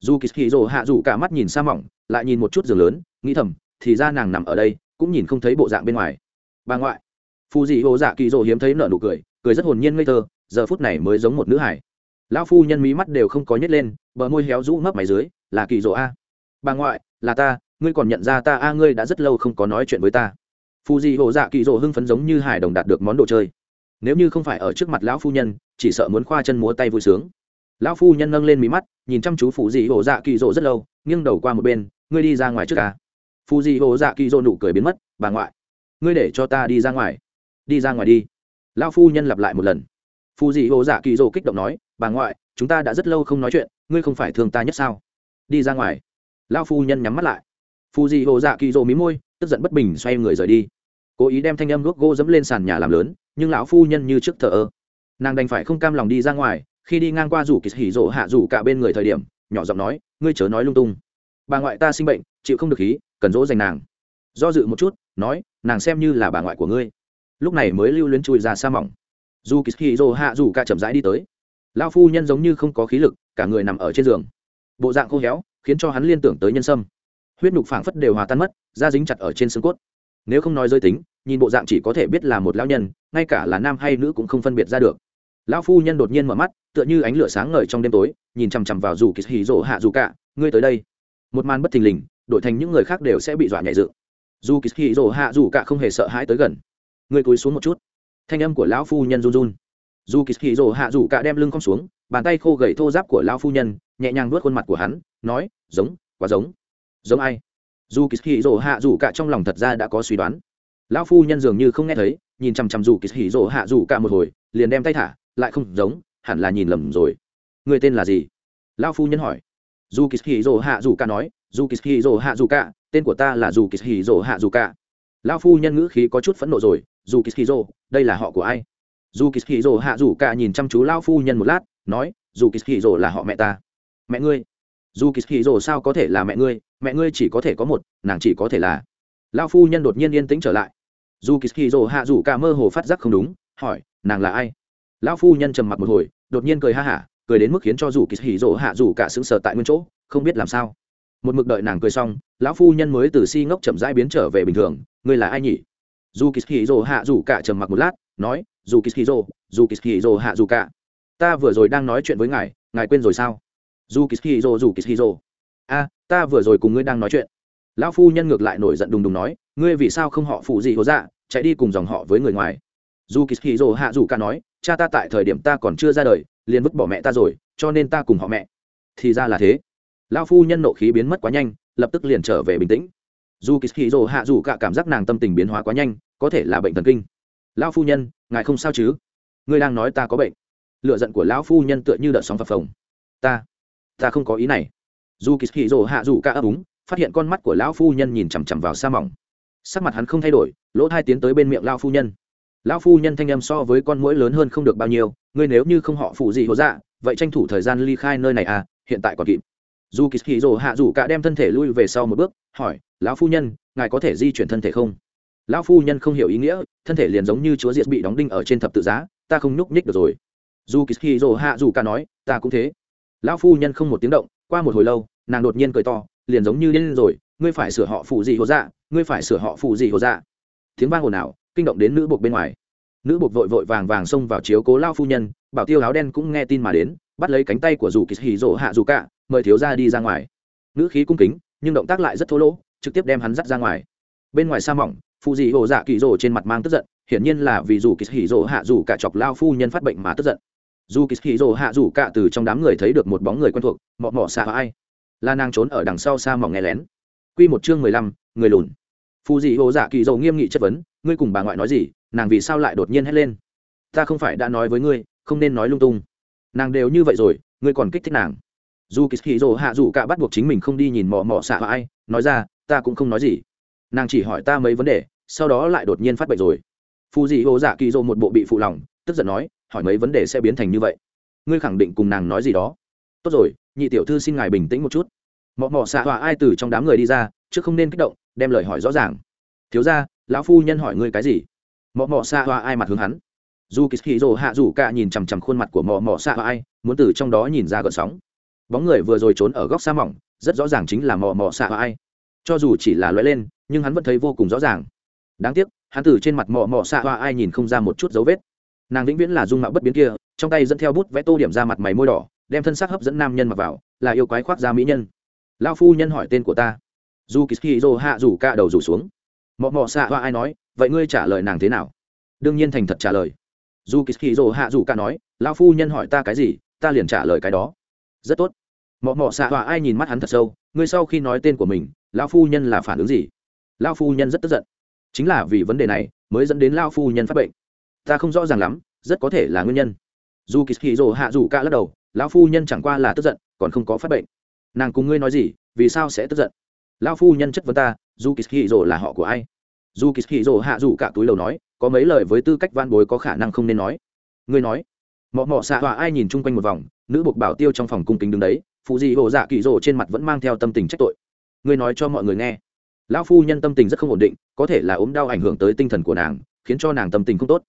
Dù kỳ kỳ hạ dù cả mắt nhìn xa mỏng, lại nhìn một chút giường lớn, nghĩ thầm, thì ra nàng nằm ở đây, cũng nhìn không thấy bộ dạng bên ngoài. Bà ngoại. Phù dị hồ dạ kỳ rỗ hiếm thấy nợ nụ cười cười rất hồn nhiên ngây thơ, giờ phút này mới giống một nữ hải lão phu nhân mí mắt đều không có nhét lên, bờ môi héo rũ mấp máy dưới, là kỳ rỗ a. Bà ngoại, là ta ngươi còn nhận ra ta, a, ngươi đã rất lâu không có nói chuyện với ta. Phù dị hộ dạ kỳ Dỗ hưng phấn giống như hải đồng đạt được món đồ chơi. Nếu như không phải ở trước mặt lão phu nhân, chỉ sợ muốn khoa chân múa tay vui sướng. Lão phu nhân nâng lên mí mắt, nhìn chăm chú phù dị hộ dạ kỳ Dỗ rất lâu, nghiêng đầu qua một bên, ngươi đi ra ngoài trước ca phù dị hộ dạ kỳ Dỗ nụ cười biến mất, bà ngoại, ngươi để cho ta đi ra ngoài. Đi ra ngoài đi. Lão phu nhân lặp lại một lần. Phù dị hộ dạ kỳ Dỗ kích động nói, bà ngoại, chúng ta đã rất lâu không nói chuyện, ngươi không phải thương ta nhất sao? Đi ra ngoài. Lão phu nhân nhắm mắt lại phù dị hồ dạ kỳ rồ mí môi, tức giận bất bình xoay người rời đi. Cố ý đem thanh âm đuốc gỗ dẫm lên sàn nhà làm lớn, nhưng lão phu nhân như trước thờ ơ. Nàng đành phải không cam lòng đi ra ngoài, khi đi ngang qua rủ kỳ hỉ rộ hạ rủ cả bên người thời điểm, nhỏ giọng nói, ngươi chớ nói lung tung. Bà ngoại ta sinh bệnh, chịu không được khí, cần dỗ dành nàng. Do dự một chút, nói, nàng xem như là bà ngoại của ngươi. Lúc này mới lưu luyến chui ra xa mỏng. Dù kỳ dô hạ dù cả chậm rãi đi tới. Lão phu nhân giống như không có khí lực, cả người nằm ở trên giường. Bộ dạng khô héo, khiến cho hắn liên tưởng tới nhân sâm huyết nhục phảng phất đều hòa tan mất, da dính chặt ở trên xương cốt. Nếu không nói giới tính, nhìn bộ dạng chỉ có thể biết là một lão nhân, ngay cả là nam hay nữ cũng không phân biệt ra được. Lão phu nhân đột nhiên mở mắt, tựa như ánh lửa sáng ngời trong đêm tối, nhìn chằm chằm vào dù kỳ hì rỗ hạ dù cả, ngươi tới đây. Một màn bất thình lình, đổi thành những người khác đều sẽ bị dọa nhảy dựng. Dù kỳ hì rỗ hạ dù cả không hề sợ hãi tới gần. Ngươi cúi xuống một chút. Thanh âm của lão phu nhân run run. Dù kỳ hì rỗ hạ dù cả đem lưng cong xuống, bàn tay khô gầy thô giáp của lão phu nhân, nhẹ nhàng nuốt khuôn mặt của hắn, nói, giống, quá giống giống ai? Dù kỳ hì rỗ hạ dù cả trong lòng thật ra đã có suy đoán. Lão phu nhân dường như không nghe thấy, nhìn chằm chằm dù kỳ hì rỗ hạ dù cả một hồi, liền đem tay thả, lại không giống, hẳn là nhìn lầm rồi. Người tên là gì? Lão phu nhân hỏi. Dù kỳ hì rỗ hạ dù cả nói, dù kỳ hì rỗ hạ dù cả, tên của ta là dù kỳ hì rỗ hạ dù cả. Lão phu nhân ngữ khí có chút phẫn nộ rồi, dù kỳ hì rỗ đây là họ của ai? Dù kỳ hì rỗ hạ dù cả nhìn chăm chú lão phu nhân một lát, nói, dù kỳ hì rỗ là họ mẹ ta. Mẹ ngươi? Dù kỳ hì rỗ sao có thể là mẹ ngươi mẹ ngươi chỉ có thể có một, nàng chỉ có thể là. Lão phu nhân đột nhiên yên tĩnh trở lại. Dù kỳ hì rỗ hạ dù cả mơ hồ phát giác không đúng, hỏi, nàng là ai? Lão phu nhân trầm mặc một hồi, đột nhiên cười ha hả, cười đến mức khiến cho dù kỳ hì rỗ hạ dù cả sững sờ tại nguyên chỗ, không biết làm sao. Một mực đợi nàng cười xong, lão phu nhân mới từ si ngốc chậm rãi biến trở về bình thường, ngươi là ai nhỉ? Dù kỳ hì rỗ hạ dù cả trầm mặc một lát, nói, dù kỳ hì rỗ dù kỳ hì rỗ hạ dù cả. Ta vừa rồi đang nói chuyện với ngài ngài quên rồi sao? Dù kishiro dù kishiro. A, ta vừa rồi cùng ngươi đang nói chuyện. Lão phu nhân ngược lại nổi giận đùng đùng nói, ngươi vì sao không họ phụ gì hố dạ chạy đi cùng dòng họ với người ngoài. Dù kishiro hạ dù ca nói, cha ta tại thời điểm ta còn chưa ra đời, liền vứt bỏ mẹ ta rồi, cho nên ta cùng họ mẹ. Thì ra là thế. Lão phu nhân nộ khí biến mất quá nhanh, lập tức liền trở về bình tĩnh. Dù kishiro hạ dù cả cảm giác nàng tâm tình biến hóa quá nhanh, có thể là bệnh thần kinh. Lão phu nhân, ngài không sao chứ? Ngươi đang nói ta có bệnh. Lựa giận của lão phu nhân tựa như đợt sóng phập phồng. Ta ta không có ý này. Dù kỳ hì hạ dù ca ấp úng, phát hiện con mắt của lão phu nhân nhìn chằm chằm vào sa mỏng. Sắc mặt hắn không thay đổi, lỗ thai tiến tới bên miệng lão phu nhân. Lão phu nhân thanh âm so với con mũi lớn hơn không được bao nhiêu, ngươi nếu như không họ phụ gì hố dạ vậy tranh thủ thời gian ly khai nơi này à hiện tại còn kịp. Dù kỳ hì rồ hạ dù cả đem thân thể lui về sau một bước, hỏi, lão phu nhân, ngài có thể di chuyển thân thể không? Lão phu nhân không hiểu ý nghĩa, thân thể liền giống như chúa diệt bị đóng đinh ở trên thập tự giá, ta không nhúc nhích được rồi. Dù kỳ hì rồ hạ dù cả nói, ta cũng thế lão phu nhân không một tiếng động, qua một hồi lâu, nàng đột nhiên cười to, liền giống như điên rồi, ngươi phải sửa họ phụ gì hồ dạ ngươi phải sửa họ phụ gì hồ dạ. Tiếng vang ồn ào, kinh động đến nữ buộc bên ngoài. Nữ buộc vội vội vàng vàng xông vào chiếu cố lao phu nhân, bảo tiêu áo đen cũng nghe tin mà đến, bắt lấy cánh tay của dù kỳ hì rỗ hạ dù cả, mời thiếu ra đi ra ngoài. Nữ khí cung kính, nhưng động tác lại rất thô lỗ, trực tiếp đem hắn dắt ra ngoài. Bên ngoài sa mỏng phụ dị hồ dạ kỳ rỗ trên mặt mang tức giận, hiển nhiên là vì dù kỳ hì rỗ hạ dù cả chọc lao phu nhân phát bệnh mà tức giận dù kỳ hì rỗ hạ dù cạ từ trong đám người thấy được một bóng người quen thuộc, mọ mọ xạ ai. Là nàng trốn ở đằng sau xa mỏng nghe lén. Q một chương mười lăm, người lùn. Phù dị hồ dạ kỳ dầu nghiêm nghị chất vấn, ngươi cùng bà ngoại nói gì? Nàng vì sao lại đột nhiên hét lên? Ta không phải đã nói với ngươi, không nên nói lung tung. Nàng đều như vậy rồi, ngươi còn kích thích nàng. Dù kỳ hì dồ hạ dù cạ bắt buộc chính mình không đi nhìn mọ mọ xạ ai, nói ra, ta cũng không nói gì. Nàng chỉ hỏi ta mấy vấn đề, sau đó lại đột nhiên phát bệnh rồi. Phù dị hồ dạ kỳ dầu một bộ bị phụ lòng, tức giận nói hỏi mấy vấn đề sẽ biến thành như vậy. Ngươi khẳng định cùng nàng nói gì đó. Tốt rồi, nhị tiểu thư xin ngài bình tĩnh một chút. Mọ mọ xạ hòa ai từ trong đám người đi ra, chứ không nên kích động, đem lời hỏi rõ ràng. Thiếu ra lão phu nhân hỏi ngươi cái gì? Mọ mọ xạ hoa ai mặt hướng hắn. Dù kỳ hì rồ hạ dù cả nhìn chằm chằm khuôn mặt của mọ mọ xạ hoa ai, muốn từ trong đó nhìn ra gợn sóng. Bóng người vừa rồi trốn ở góc xa mỏng, rất rõ ràng chính là mọ mọ xạ hoa ai. Cho dù chỉ là loại lên, nhưng hắn vẫn thấy vô cùng rõ ràng. Đáng tiếc, hắn từ trên mặt mọ mọ xạ hoa ai nhìn không ra một chút dấu vết nàng vĩnh viễn là dung mạo bất biến kia, trong tay dẫn theo bút vẽ tô điểm ra mặt mày môi đỏ, đem thân xác hấp dẫn nam nhân mặc vào, là yêu quái khoác ra mỹ nhân. Lao phu nhân hỏi tên của ta. Dù kỳ hì hạ rủ ca đầu rủ xuống. Mọ mọ xạ hoa ai nói, vậy ngươi trả lời nàng thế nào? Đương nhiên thành thật trả lời. Dù kỳ hì hạ rủ ca nói lao phu nhân hỏi ta cái gì, ta liền trả lời cái đó. Rất tốt. Mọ mọ xạ hoa ai nhìn mắt hắn thật sâu, ngươi sau khi nói tên của mình lao phu nhân là phản ứng gì? Lao phu nhân rất tức giận. Chính là vì vấn đề này, mới dẫn đến lao phu nhân phát bệnh ta không rõ ràng lắm, rất có thể là nguyên nhân. Dù kỳ hì rồ hạ dù cả lắc đầu, lão phu nhân chẳng qua là tức giận, còn không có phát bệnh. Nàng cùng ngươi nói gì, vì sao sẽ tức giận? Lão phu nhân chất vấn ta, dù kỳ hì rồ là họ của ai? Dù kỳ hì rồ hạ dù cả túi lầu nói, có mấy lời với tư cách van bối có khả năng không nên nói. Ngươi nói. Mọ mọ xạ hòa ai nhìn chung quanh một vòng, nữ buộc bảo tiêu trong phòng cung kính đứng đấy, phụ dị hồ dạ kỳ rồ trên mặt vẫn mang theo tâm tình trách tội. Ngươi nói cho mọi người nghe. Lão phu nhân tâm tình rất không ổn định, có thể là ốm đau ảnh hưởng tới tinh thần của nàng, khiến cho nàng tâm tình không tốt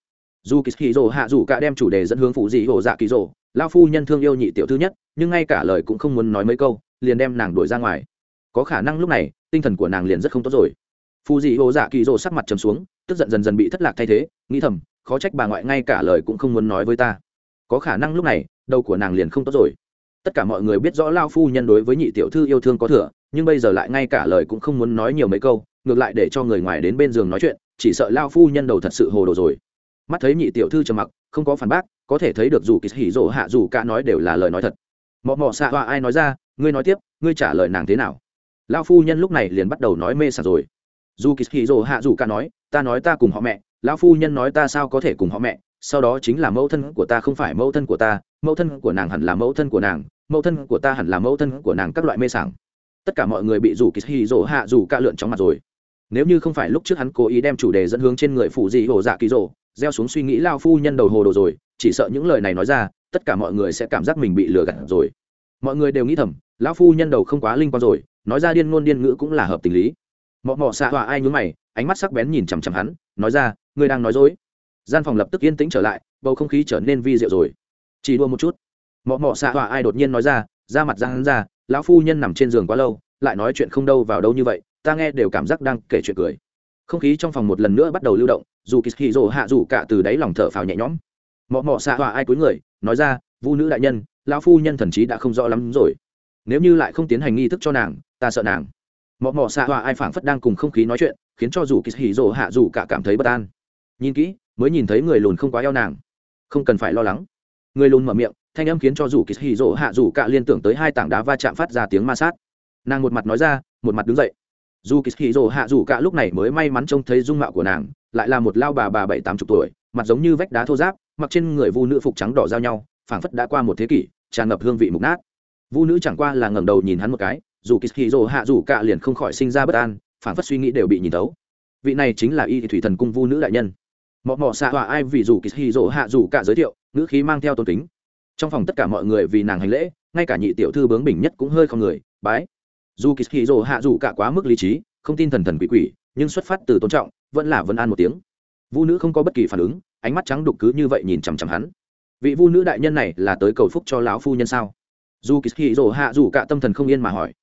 dù kỳ hì rồ hạ dù cả đem chủ đề dẫn hướng phụ dị hồ dạ kỳ rồ, lão phu nhân thương yêu nhị tiểu thư nhất, nhưng ngay cả lời cũng không muốn nói mấy câu, liền đem nàng đuổi ra ngoài. Có khả năng lúc này, tinh thần của nàng liền rất không tốt rồi. Phụ dị hồ dạ kỳ rồ sắc mặt trầm xuống, tức giận dần dần bị thất lạc thay thế, nghĩ thầm, khó trách bà ngoại ngay cả lời cũng không muốn nói với ta. Có khả năng lúc này, đầu của nàng liền không tốt rồi. Tất cả mọi người biết rõ lao phu nhân đối với nhị tiểu thư yêu thương có thừa, nhưng bây giờ lại ngay cả lời cũng không muốn nói nhiều mấy câu, ngược lại để cho người ngoài đến bên giường nói chuyện, chỉ sợ lao phu nhân đầu thật sự hồ đồ rồi mắt thấy nhị tiểu thư trầm mặc, không có phản bác, có thể thấy được dù kỳ hỉ rộ hạ dù cả nói đều là lời nói thật. Mọ mọ xạ hoa ai nói ra, ngươi nói tiếp, ngươi trả lời nàng thế nào? Lao phu nhân lúc này liền bắt đầu nói mê sảng rồi. Dù kỳ hỉ rộ hạ dù cả nói, ta nói ta cùng họ mẹ, lão phu nhân nói ta sao có thể cùng họ mẹ, sau đó chính là mẫu thân của ta không phải mẫu thân của ta, mẫu thân của nàng hẳn là mẫu thân của nàng, mẫu thân của ta hẳn là mẫu thân của nàng các loại mê sảng. Tất cả mọi người bị rủ kỳ hì rỗ hạ rủ ca lượn trong mặt rồi. Nếu như không phải lúc trước hắn cố ý đem chủ đề dẫn hướng trên người phụ dị hồ dạ kỳ rỗ gieo xuống suy nghĩ lao phu nhân đầu hồ đồ rồi, chỉ sợ những lời này nói ra, tất cả mọi người sẽ cảm giác mình bị lừa gạt rồi. Mọi người đều nghĩ thầm lão phu nhân đầu không quá linh quan rồi, nói ra điên ngôn điên ngữ cũng là hợp tình lý. Mọ mọ xạ hòa ai nhún mày, ánh mắt sắc bén nhìn chằm chằm hắn, nói ra ngươi đang nói dối. Gian phòng lập tức yên tĩnh trở lại, bầu không khí trở nên vi diệu rồi. Chỉ đua một chút. Mọ mọ xạ hòa ai đột nhiên nói ra ra mặt ra hắn ra, lão phu nhân nằm trên giường quá lâu, lại nói chuyện không đâu vào đâu như vậy, ta nghe đều cảm giác đang kể chuyện cười. Không khí trong phòng một lần nữa bắt đầu lưu động dù kỳ hì rồ hạ dù cả từ đáy lòng thở phào nhẹ nhõm. Mọ mọ xạ hòa ai cuối người, nói ra, vu nữ đại nhân, lão phu nhân thần trí đã không rõ lắm rồi. Nếu như lại không tiến hành nghi thức cho nàng, ta sợ nàng. Mọ mọ xạ hòa ai phảng phất đang cùng không khí nói chuyện, khiến cho dù kỳ hì rồ hạ dù cả cảm thấy bất an. Nhìn kỹ, mới nhìn thấy người lùn không quá eo nàng. Không cần phải lo lắng. Người lùn mở miệng, thanh âm khiến cho dù kỳ hì rỗ hạ dù cả liên tưởng tới hai tảng đá va chạm phát ra tiếng ma sát. Nàng một mặt nói ra, một mặt đứng dậy dù kỳ hì rồ hạ dù cả lúc này mới may mắn trông thấy dung mạo của nàng, lại là một lao bà bà bảy tám chục tuổi, mặt giống như vách đá thô giáp mặc trên người vu nữ phục trắng đỏ giao nhau, phảng phất đã qua một thế kỷ, tràn ngập hương vị mục nát. Vu nữ chẳng qua là ngẩng đầu nhìn hắn một cái, dù kỳ hì rồ hạ dù cả liền không khỏi sinh ra bất an, phảng phất suy nghĩ đều bị nhìn tấu vị này chính là y thủy thần cung vu nữ đại nhân. Mọ mọ xạ hòa ai vì dù kỳ hì rỗ hạ dù cả giới thiệu, ngữ khí mang theo tôn kính. Trong phòng tất cả mọi người vì nàng hành lễ, ngay cả nhị tiểu thư bướng bỉnh nhất cũng hơi không người, bái dù kỳ hì rỗ hạ dù cả quá mức lý trí, không tin thần thần quỷ quỷ, nhưng xuất phát từ tôn trọng, vẫn là vân an một tiếng. Vu nữ không có bất kỳ phản ứng, ánh mắt trắng đục cứ như vậy nhìn chằm chằm hắn. Vị vu nữ đại nhân này là tới cầu phúc cho lão phu nhân sao? Dù kỳ hì rỗ hạ dù cả tâm thần không yên mà hỏi.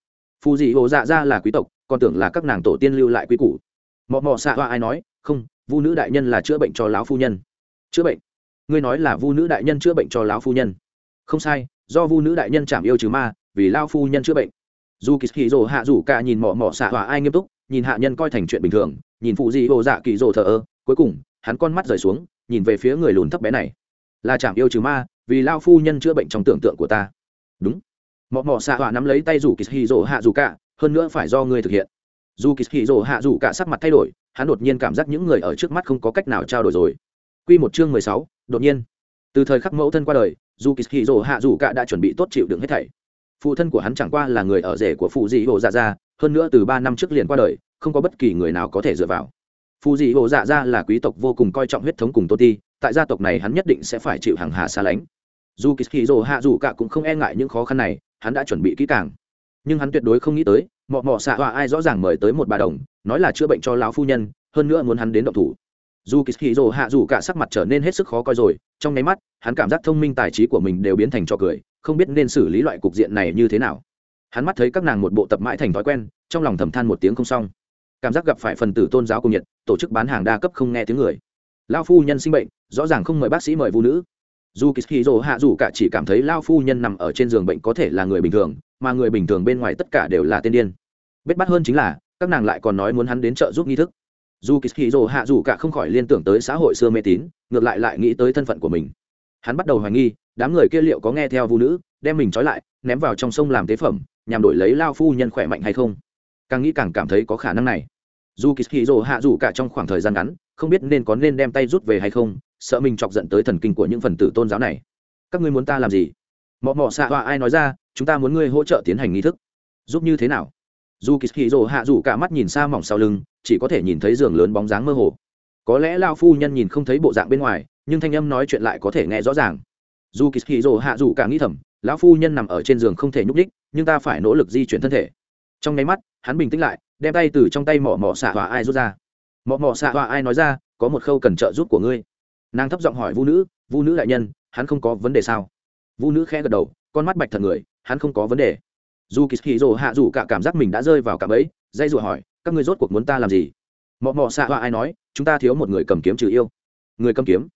Phù dị hồ dạ ra là quý tộc, còn tưởng là các nàng tổ tiên lưu lại quý củ. Mọ mọ xạ hoa ai nói, không, vu nữ đại nhân là chữa bệnh cho lão phu nhân. Chữa bệnh? Ngươi nói là vu nữ đại nhân chữa bệnh cho lão phu nhân. Không sai, do vu nữ đại nhân chạm yêu trừ ma, vì lao phu nhân chữa bệnh dù kỳ hì rồ hạ rủ cả nhìn mỏ mỏ xạ hòa ai nghiêm túc nhìn hạ nhân coi thành chuyện bình thường nhìn phụ dị hồ dạ kỳ rồ thờ ơ cuối cùng hắn con mắt rời xuống nhìn về phía người lùn thấp bé này. Là chạm yêu trừ ma vì lao phu nhân chữa bệnh trong tưởng tượng của ta. Đúng. Mỏ mỏ xạ hòa nắm lấy tay rủ kỳ hì hạ rủ cả hơn nữa phải do ngươi thực hiện. Dù kỳ hì hạ rủ cả sắc mặt thay đổi hắn đột nhiên cảm giác những người ở trước mắt không có cách nào trao đổi rồi. Quy một chương mười sáu, đột nhiên. Từ thời khắc mẫu thân qua đời, dù Kishiro hạ dù cả đã chuẩn bị tốt chịu đựng hết thảy. Phụ thân của hắn chẳng qua là người ở rể của phụ dị hồ dạ ra, hơn nữa từ ba năm trước liền qua đời, không có bất kỳ người nào có thể dựa vào. Phụ dị hồ dạ ra là quý tộc vô cùng coi trọng huyết thống cùng tôn ti, tại gia tộc này hắn nhất định sẽ phải chịu hàng hà xa lánh. Dù Kishiro hạ dù cả cũng không e ngại những khó khăn này, hắn đã chuẩn bị kỹ càng. Nhưng hắn tuyệt đối không nghĩ tới, mọ mọ xạ hòa ai rõ ràng mời tới một bà đồng, nói là chữa bệnh cho lão phu nhân, hơn nữa muốn hắn đến động thủ dù kỳ hì rồ hạ dù cả sắc mặt trở nên hết sức khó coi rồi trong nháy mắt hắn cảm giác thông minh tài trí của mình đều biến thành cho cười không biết nên xử lý loại cục diện này như thế nào. Hắn mắt thấy các nàng một bộ tập mãi thành thói quen, trong lòng thầm than một tiếng không xong. Cảm giác gặp phải phần tử tôn giáo công nhiệt, tổ chức bán hàng đa cấp không nghe tiếng người. Lao phu nhân sinh bệnh, rõ ràng không mời bác sĩ mời phụ nữ. Dù kỳ hạ dù cả chỉ cảm thấy lao phu nhân nằm ở trên giường bệnh có thể là người bình thường, mà người bình thường bên ngoài tất cả đều là tên điên. Bết bắt hơn chính là, các nàng lại còn nói muốn hắn đến chợ giúp nghi thức. Dù kỳ hạ dù cả không khỏi liên tưởng tới xã hội xưa mê tín, ngược lại lại nghĩ tới thân phận của mình hắn bắt đầu hoài nghi, đám người kia liệu có nghe theo vũ nữ, đem mình trói lại, ném vào trong sông làm tế phẩm, nhằm đổi lấy lao phu nhân khỏe mạnh hay không? Càng nghĩ càng cảm thấy có khả năng này. Dù kỳ hì rồ hạ dù cả trong khoảng thời gian ngắn, không biết nên có nên đem tay rút về hay không, sợ mình chọc giận tới thần kinh của những phần tử tôn giáo này. Các ngươi muốn ta làm gì? Mọ mọ xạ hoa ai nói ra, chúng ta muốn ngươi hỗ trợ tiến hành nghi thức. Giúp như thế nào? Dù kỳ hì rồ hạ dù cả mắt nhìn xa mỏng sau lưng, chỉ có thể nhìn thấy giường lớn bóng dáng mơ hồ. Có lẽ lao phu nhân nhìn không thấy bộ dạng bên ngoài nhưng thanh âm nói chuyện lại có thể nghe rõ ràng. Dù kỳ hì rồ hạ dù cả nghĩ thầm, lão phu nhân nằm ở trên giường không thể nhúc đích nhưng ta phải nỗ lực di chuyển thân thể. Trong nháy mắt, hắn bình tĩnh lại, đem tay từ trong tay mỏ mỏ xạ hòa ai rút ra. Mỏ mỏ xạ hòa ai nói ra, có một khâu cần trợ giúp của ngươi. Nàng thấp giọng hỏi vũ nữ vũ nữ đại nhân, hắn không có vấn đề sao? Vũ nữ khẽ gật đầu, con mắt bạch thật người, hắn không có vấn đề. Dù kỳ hì rồ hạ dù cả cảm giác mình đã rơi vào cả ấy dây rủa hỏi, các ngươi rốt cuộc muốn ta làm gì? Mọ mọ xạ hoa ai nói, chúng ta thiếu một người cầm kiếm trừ yêu. Người cầm kiếm?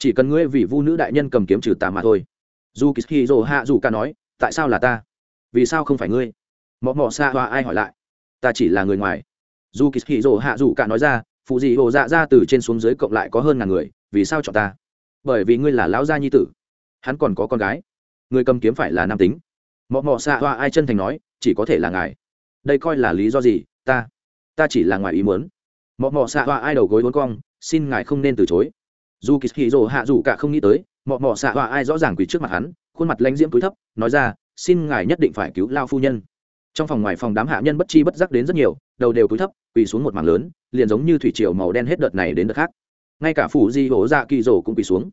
Chỉ cần ngươi vì vu nữ đại nhân cầm kiếm trừ tà mà thôi. Dù kỳ hì hạ dù cả nói, tại sao là ta? Vì sao không phải ngươi? Mọ mọ xa hoa ai hỏi lại, ta chỉ là người ngoài. Dù kỳ hì hạ dù cả nói ra, phụ dị hồ dạ ra từ trên xuống dưới cộng lại có hơn ngàn người, vì sao chọn ta? Bởi vì ngươi là lão gia nhi tử, hắn còn có con gái, người cầm kiếm phải là nam tính. Mọ mọ xa hoa ai chân thành nói, chỉ có thể là ngài. Đây coi là lý do gì? Ta ta chỉ là ngoài ý muốn. Mọ mọ xa hoa ai đầu gối uốn cong, xin ngài không nên từ chối dù kỳ hì rồ hạ dù cả không nghĩ tới, mọ mọ xạ họa ai rõ ràng quỳ trước mặt hắn, khuôn mặt lãnh diễm cúi thấp, nói ra, xin ngài nhất định phải cứu lao phu nhân. Trong phòng ngoài phòng đám hạ nhân bất chi bất giác đến rất nhiều, đầu đều cúi thấp, quỳ xuống một mảng lớn, liền giống như thủy triều màu đen hết đợt này đến đợt khác. Ngay cả phủ di hổ dạ kỳ rồ cũng quỳ xuống.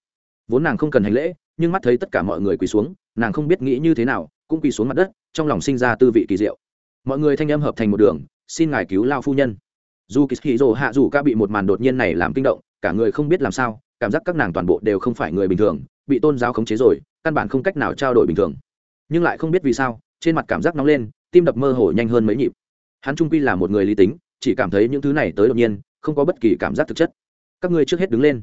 Vốn nàng không cần hành lễ, nhưng mắt thấy tất cả mọi người quỳ xuống, nàng không biết nghĩ như thế nào, cũng quỳ xuống mặt đất, trong lòng sinh ra tư vị kỳ diệu. Mọi người thanh âm hợp thành một đường, xin ngài cứu lao phu nhân. Dù kỳ hì rồ hạ dù ca bị một màn đột nhiên này làm kinh động, cả người không biết làm sao cảm giác các nàng toàn bộ đều không phải người bình thường, bị tôn giáo khống chế rồi, căn bản không cách nào trao đổi bình thường. Nhưng lại không biết vì sao, trên mặt cảm giác nóng lên, tim đập mơ hồ nhanh hơn mấy nhịp. Hắn trung quy là một người lý tính, chỉ cảm thấy những thứ này tới đột nhiên, không có bất kỳ cảm giác thực chất. Các ngươi trước hết đứng lên.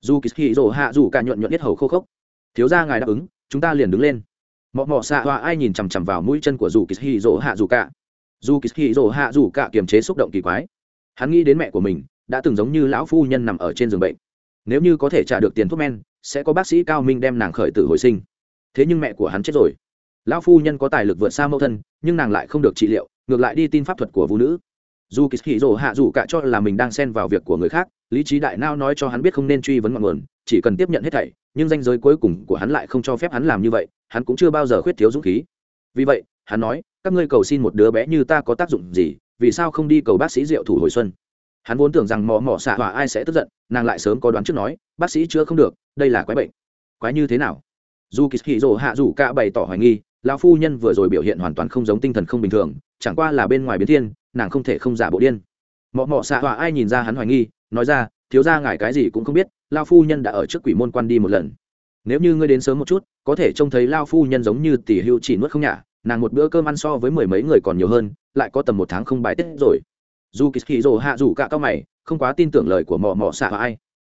Dù kỳ hì hạ dù cả nhuận nhuận nhất hầu khô khốc. Thiếu ra ngài đáp ứng, chúng ta liền đứng lên. Mọ mọ xạ hoa ai nhìn chằm chằm vào mũi chân của dù kỳ hì hạ dù cả. Dù kỳ hì rồ hạ dù cả kiềm chế xúc động kỳ quái. Hắn nghĩ đến mẹ của mình, đã từng giống như lão phu nhân nằm ở trên giường bệnh nếu như có thể trả được tiền thuốc men, sẽ có bác sĩ cao minh đem nàng khởi tử hồi sinh. Thế nhưng mẹ của hắn chết rồi. Lão phu nhân có tài lực vượt xa mẫu thân, nhưng nàng lại không được trị liệu, ngược lại đi tin pháp thuật của vũ nữ. Dù kỳ hì rồ hạ dù cả cho là mình đang xen vào việc của người khác, lý trí đại nao nói cho hắn biết không nên truy vấn ngọn nguồn, chỉ cần tiếp nhận hết thảy, nhưng danh giới cuối cùng của hắn lại không cho phép hắn làm như vậy, hắn cũng chưa bao giờ khuyết thiếu dũng khí. Vì vậy, hắn nói, các ngươi cầu xin một đứa bé như ta có tác dụng gì, vì sao không đi cầu bác sĩ diệu thủ hồi xuân? Hắn vốn tưởng rằng mò mò xạ hỏa ai sẽ tức giận, nàng lại sớm có đoán trước nói, bác sĩ chữa không được, đây là quái bệnh. Quái như thế nào? Dù kỳ hì rồ hạ dù cả bày tỏ hoài nghi, lão phu nhân vừa rồi biểu hiện hoàn toàn không giống tinh thần không bình thường, chẳng qua là bên ngoài biến thiên, nàng không thể không giả bộ điên. Mọ mọ xạ hỏa ai nhìn ra hắn hoài nghi, nói ra, thiếu ra ngài cái gì cũng không biết lao phu nhân đã ở trước quỷ môn quan đi một lần. Nếu như ngươi đến sớm một chút, có thể trông thấy lao phu nhân giống như tỷ hưu chỉ nuốt không nhả, nàng một bữa cơm ăn so với mười mấy người còn nhiều hơn, lại có tầm một tháng không bài tết rồi dù kỳ hì rồ hạ dù cả cao mày, không quá tin tưởng lời của mọ mọ xạ ai.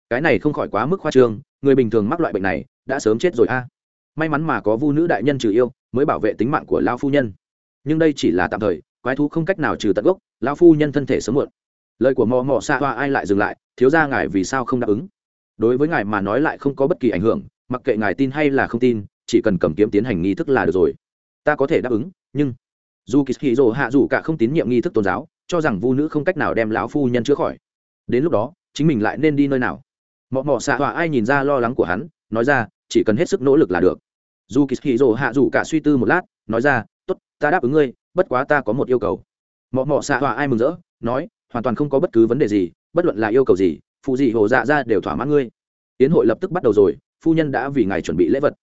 Cái này không khỏi quá mức khoa trương, người bình thường mắc loại bệnh này, đã sớm chết rồi a. May mắn mà có vu nữ đại nhân trừ yêu, mới bảo vệ tính mạng của lao phu nhân. Nhưng đây chỉ là tạm thời, quái thú không cách nào trừ tận gốc lao phu nhân thân thể sớm muộn. Lời của mò mò xạ hoa ai lại dừng lại, thiếu ra ngài vì sao không đáp ứng? Đối với ngài mà nói lại không có bất kỳ ảnh hưởng, mặc kệ ngài tin hay là không tin, chỉ cần cầm kiếm tiến hành nghi thức là được rồi. Ta có thể đáp ứng, nhưng dù kỳ hì rồ hạ dù cả không tín nhiệm nghi thức tôn giáo cho rằng vu nữ không cách nào đem lão phu nhân chữa khỏi. Đến lúc đó, chính mình lại nên đi nơi nào? Mọ mọ xạ hòa ai nhìn ra lo lắng của hắn, nói ra, chỉ cần hết sức nỗ lực là được. Dù kỳ hì rồ hạ dù cả suy tư một lát, nói ra t ố t ta đáp ứng ngươi, bất quá ta có một yêu cầu. Mọ mọ xạ hòa ai mừng rỡ, nói, hoàn toàn không có bất cứ vấn đề gì, bất luận là yêu cầu gì, phụ gì hồ dạ ra đều thỏa mãn ngươi. Tiến hội lập tức bắt đầu rồi, phu nhân đã vì ngài chuẩn bị lễ vật.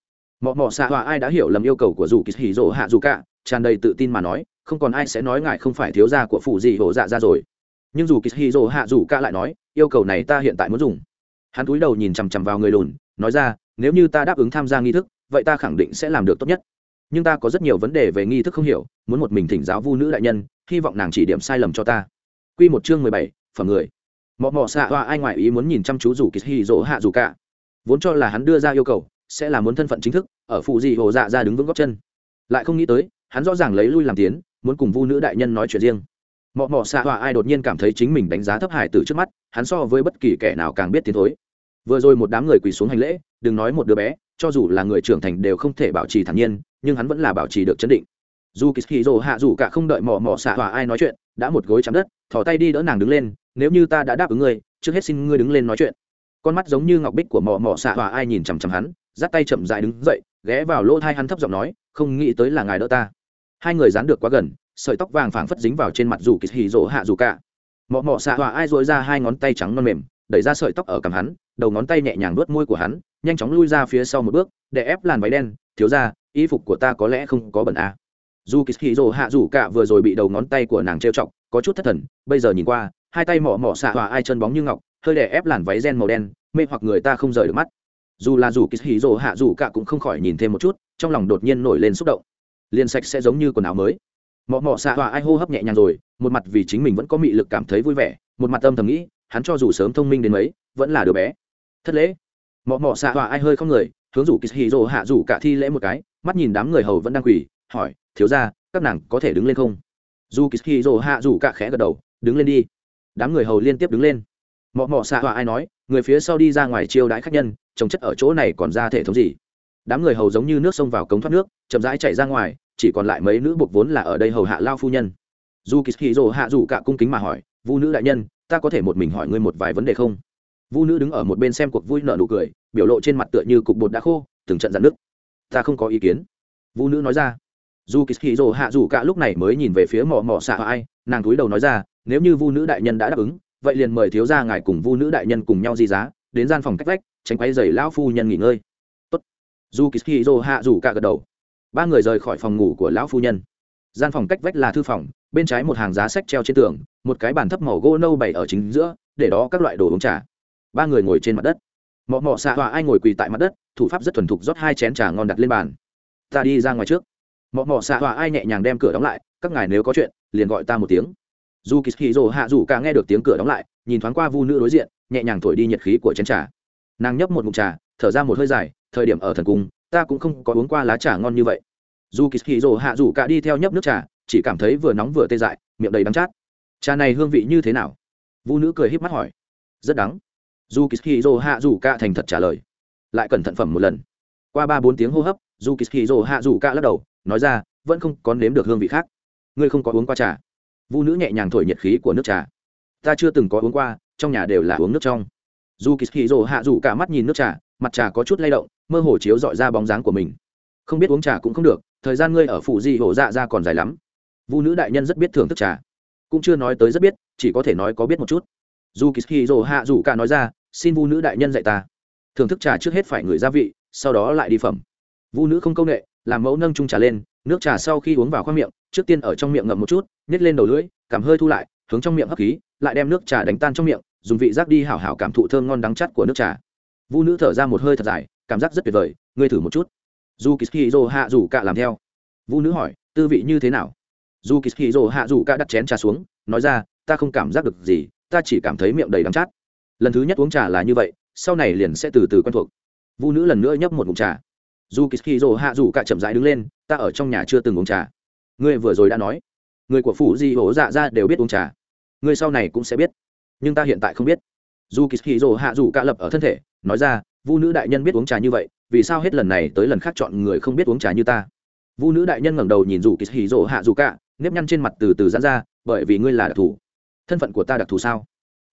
Mọ mọ xạ hòa ai đã hiểu lầm yêu cầu của dù kỳ hì hạ dù cả, tràn đầy tự tin mà nói không còn ai sẽ nói ngài không phải thiếu gia của phụ gì hổ dạ ra rồi. Nhưng dù Kishiro hạ dù ca lại nói, yêu cầu này ta hiện tại muốn dùng. Hắn cúi đầu nhìn chằm chằm vào người lùn nói ra, nếu như ta đáp ứng tham gia nghi thức, vậy ta khẳng định sẽ làm được tốt nhất. Nhưng ta có rất nhiều vấn đề về nghi thức không hiểu, muốn một mình thỉnh giáo vu nữ đại nhân, hy vọng nàng chỉ điểm sai lầm cho ta. Q một chương mười bảy, phẩm người. Mọ mọ xạ hoa ai ngoại ý muốn nhìn chăm chú dù kỳ hì rỗ hạ dù cả vốn cho là hắn đưa ra yêu cầu, sẽ là muốn thân phận chính thức, ở phụ dị hồ dạ ra đứng vững góc chân. Lại không nghĩ tới, hắn rõ ràng lấy lui làm tiến muốn cùng vu nữ đại nhân nói chuyện riêng. Mọ mọ xạ hòa ai đột nhiên cảm thấy chính mình đánh giá thấp hải Tử trước mắt, hắn so với bất kỳ kẻ nào càng biết tiến thối. Vừa rồi một đám người quỳ xuống hành lễ, đừng nói một đứa bé, cho dù là người trưởng thành đều không thể bảo trì thản nhiên, nhưng hắn vẫn là bảo trì được chấn định. Dù kỳ dỗ hạ dù cả không đợi mọ mọ xạ hòa ai nói chuyện, đã một gối chạm đất thỏ tay đi đỡ nàng đứng lên, nếu như ta đã đáp ứng ngươi, trước hết xin ngươi đứng lên nói chuyện. Con mắt giống như ngọc bích của mọ mọ xạ hỏa ai nhìn chằm chằm hắn, dắt tay chậm dại đứng dậy, ghé vào lỗ thai hắn thấp giọng nói, không nghĩ tới là ngài đỡ ta hai người dán được quá gần, sợi tóc vàng phảng phất dính vào trên mặt dù kỳ hì rỗ hạ dù cả. Mọ mọ xạ hòa ai dội ra hai ngón tay trắng non mềm, đẩy ra sợi tóc ở cằm hắn, đầu ngón tay nhẹ nhàng nuốt môi của hắn, nhanh chóng lui ra phía sau một bước, để ép làn váy đen, thiếu ra y phục của ta có lẽ không có bẩn à. dù kỳ hì rỗ hạ dù cả vừa rồi bị đầu ngón tay của nàng trêu chọc, có chút thất thần, bây giờ nhìn qua, hai tay mỏ mỏ xạ hòa ai chân bóng như ngọc, hơi đè ép làn váy gen màu đen, mê hoặc người ta không rời được mắt. Dù là dù kỳ hì rỗ hạ dù cả cũng không khỏi nhìn thêm một chút, trong lòng đột nhiên nổi lên xúc động liền sạch sẽ giống như quần áo mới. Mọ mọ xạ hòa ai hô hấp nhẹ nhàng rồi, một mặt vì chính mình vẫn có mị lực cảm thấy vui vẻ, một mặt âm thầm nghĩ, hắn cho dù sớm thông minh đến mấy, vẫn là đứa bé. Thất lễ. Mọ mọ xạ hòa ai hơi không người, hướng rủ kỳ hì rồ hạ rủ cả thi lễ một cái, mắt nhìn đám người hầu vẫn đang quỳ, hỏi, thiếu ra các nàng có thể đứng lên không? Dù kỳ hì rồ hạ rủ cả khẽ gật đầu, đứng lên đi. Đám người hầu liên tiếp đứng lên. Mọ mọ xạ hòa ai nói, người phía sau đi ra ngoài chiêu đãi khách nhân trồng chất ở chỗ này còn ra thể thống gì? Đám người hầu giống như nước xông vào cống thoát nước, chậm rãi chạy ra ngoài chỉ còn lại mấy nữ buộc vốn là ở đây hầu hạ lao phu nhân. Dù kỳ hì dồ hạ rủ cả cung kính mà hỏi, vu nữ đại nhân, ta có thể một mình hỏi ngươi một vài vấn đề không? Vu nữ đứng ở một bên xem cuộc vui nợ nụ cười, biểu lộ trên mặt tựa như cục bột đã khô, từng trận dạn nước ta không có ý kiến. Vu nữ nói ra. Dù kỳ hì dồ hạ rủ cả lúc này mới nhìn về phía mỏ mỏ xạ ai, nàng túi đầu nói ra, nếu như vu nữ đại nhân đã đáp ứng, vậy liền mời thiếu gia ngài cùng vu nữ đại nhân cùng nhau di giá, đến gian phòng cách vách, tránh quay giày lão phu nhân nghỉ ngơi. Tốt. Dù kỳ hì dồ hạ rủ cả gật đầu ba người rời khỏi phòng ngủ của lão phu nhân. Gian phòng cách vách là thư phòng, bên trái một hàng giá sách treo trên tường, một cái bàn thấp màu gỗ nâu bày ở chính giữa, để đó các loại đồ uống trà. Ba người ngồi trên mặt đất. Mọ mọ xạ hòa ai ngồi quỳ tại mặt đất, thủ pháp rất thuần thục rót hai chén trà ngon đặt lên bàn. Ta đi ra ngoài trước. Mọ mọ xạ hòa ai nhẹ nhàng đem cửa đóng lại, các ngài nếu có chuyện, liền gọi ta một tiếng. Dù kỳ hì rồ hạ rủ cả nghe được tiếng cửa đóng lại, nhìn thoáng qua vu nữ đối diện, nhẹ nhàng thổi đi nhiệt khí của chén trà. Nàng nhấp một mụn trà, thở ra một hơi dài, thời điểm ở thần cung ta cũng không có uống qua lá trà ngon như vậy. Dù kỳ hì rồ hạ rủ cả đi theo nhấp nước trà, chỉ cảm thấy vừa nóng vừa tê dại, miệng đầy đắng chát. Trà này hương vị như thế nào? Vu nữ cười híp mắt hỏi. Rất đắng. Dù kỳ hì rồ hạ rủ cả thành thật trả lời. Lại cẩn thận phẩm một lần. Qua ba bốn tiếng hô hấp, dù kỳ hì rồ hạ rủ cả lắc đầu, nói ra, vẫn không có nếm được hương vị khác. Ngươi không có uống qua trà. Vu nữ nhẹ nhàng thổi nhiệt khí của nước trà. Ta chưa từng có uống qua, trong nhà đều là uống nước trong. Dù kỳ hì rồ hạ rủ cả mắt nhìn nước trà mặt trà có chút lay động, mơ hồ chiếu dọi ra bóng dáng của mình. Không biết uống trà cũng không được, thời gian ngươi ở phủ di hổ dạ ra còn dài lắm. Vu nữ đại nhân rất biết thưởng thức trà. Cũng chưa nói tới rất biết, chỉ có thể nói có biết một chút. Dù kỳ hì hạ rủ cả nói ra, xin vu nữ đại nhân dạy ta. Thưởng thức trà trước hết phải ngửi gia vị, sau đó lại đi phẩm. Vu nữ không công nghệ làm mẫu nâng trung trà lên, nước trà sau khi uống vào khoang miệng, trước tiên ở trong miệng ngậm một chút, nhét lên đầu lưỡi, cảm hơi thu lại, hướng trong miệng hấp khí, lại đem nước trà đánh tan trong miệng, dùng vị giác đi hảo hảo cảm thụ thơm ngon đắng chắt của nước trà vu nữ thở ra một hơi thật dài, cảm giác rất tuyệt vời, ngươi thử một chút. Dù kỳ dô hạ rủ cả làm theo. Vu nữ hỏi, tư vị như thế nào? Dù kỳ dô hạ rủ cả đặt chén trà xuống, nói ra, ta không cảm giác được gì, ta chỉ cảm thấy miệng đầy đắng chát. Lần thứ nhất uống trà là như vậy, sau này liền sẽ từ từ quen thuộc. Vu nữ lần nữa nhấp một mụn trà. Dù kỳ dô hạ rủ cả chậm rãi đứng lên, ta ở trong nhà chưa từng uống trà. Ngươi vừa rồi đã nói, người của phủ di hổ dạ ra đều biết uống trà. Ngươi sau này cũng sẽ biết, nhưng ta hiện tại không biết. Dù kỳ hạ dù cả lập ở thân thể nói ra, vu nữ đại nhân biết uống trà như vậy, vì sao hết lần này tới lần khác chọn người không biết uống trà như ta? Vu nữ đại nhân ngẩng đầu nhìn rủ kỳ hì rỗ hạ dù cả, nếp nhăn trên mặt từ từ giãn ra, bởi vì ngươi là đặc thù. Thân phận của ta đặc thù sao?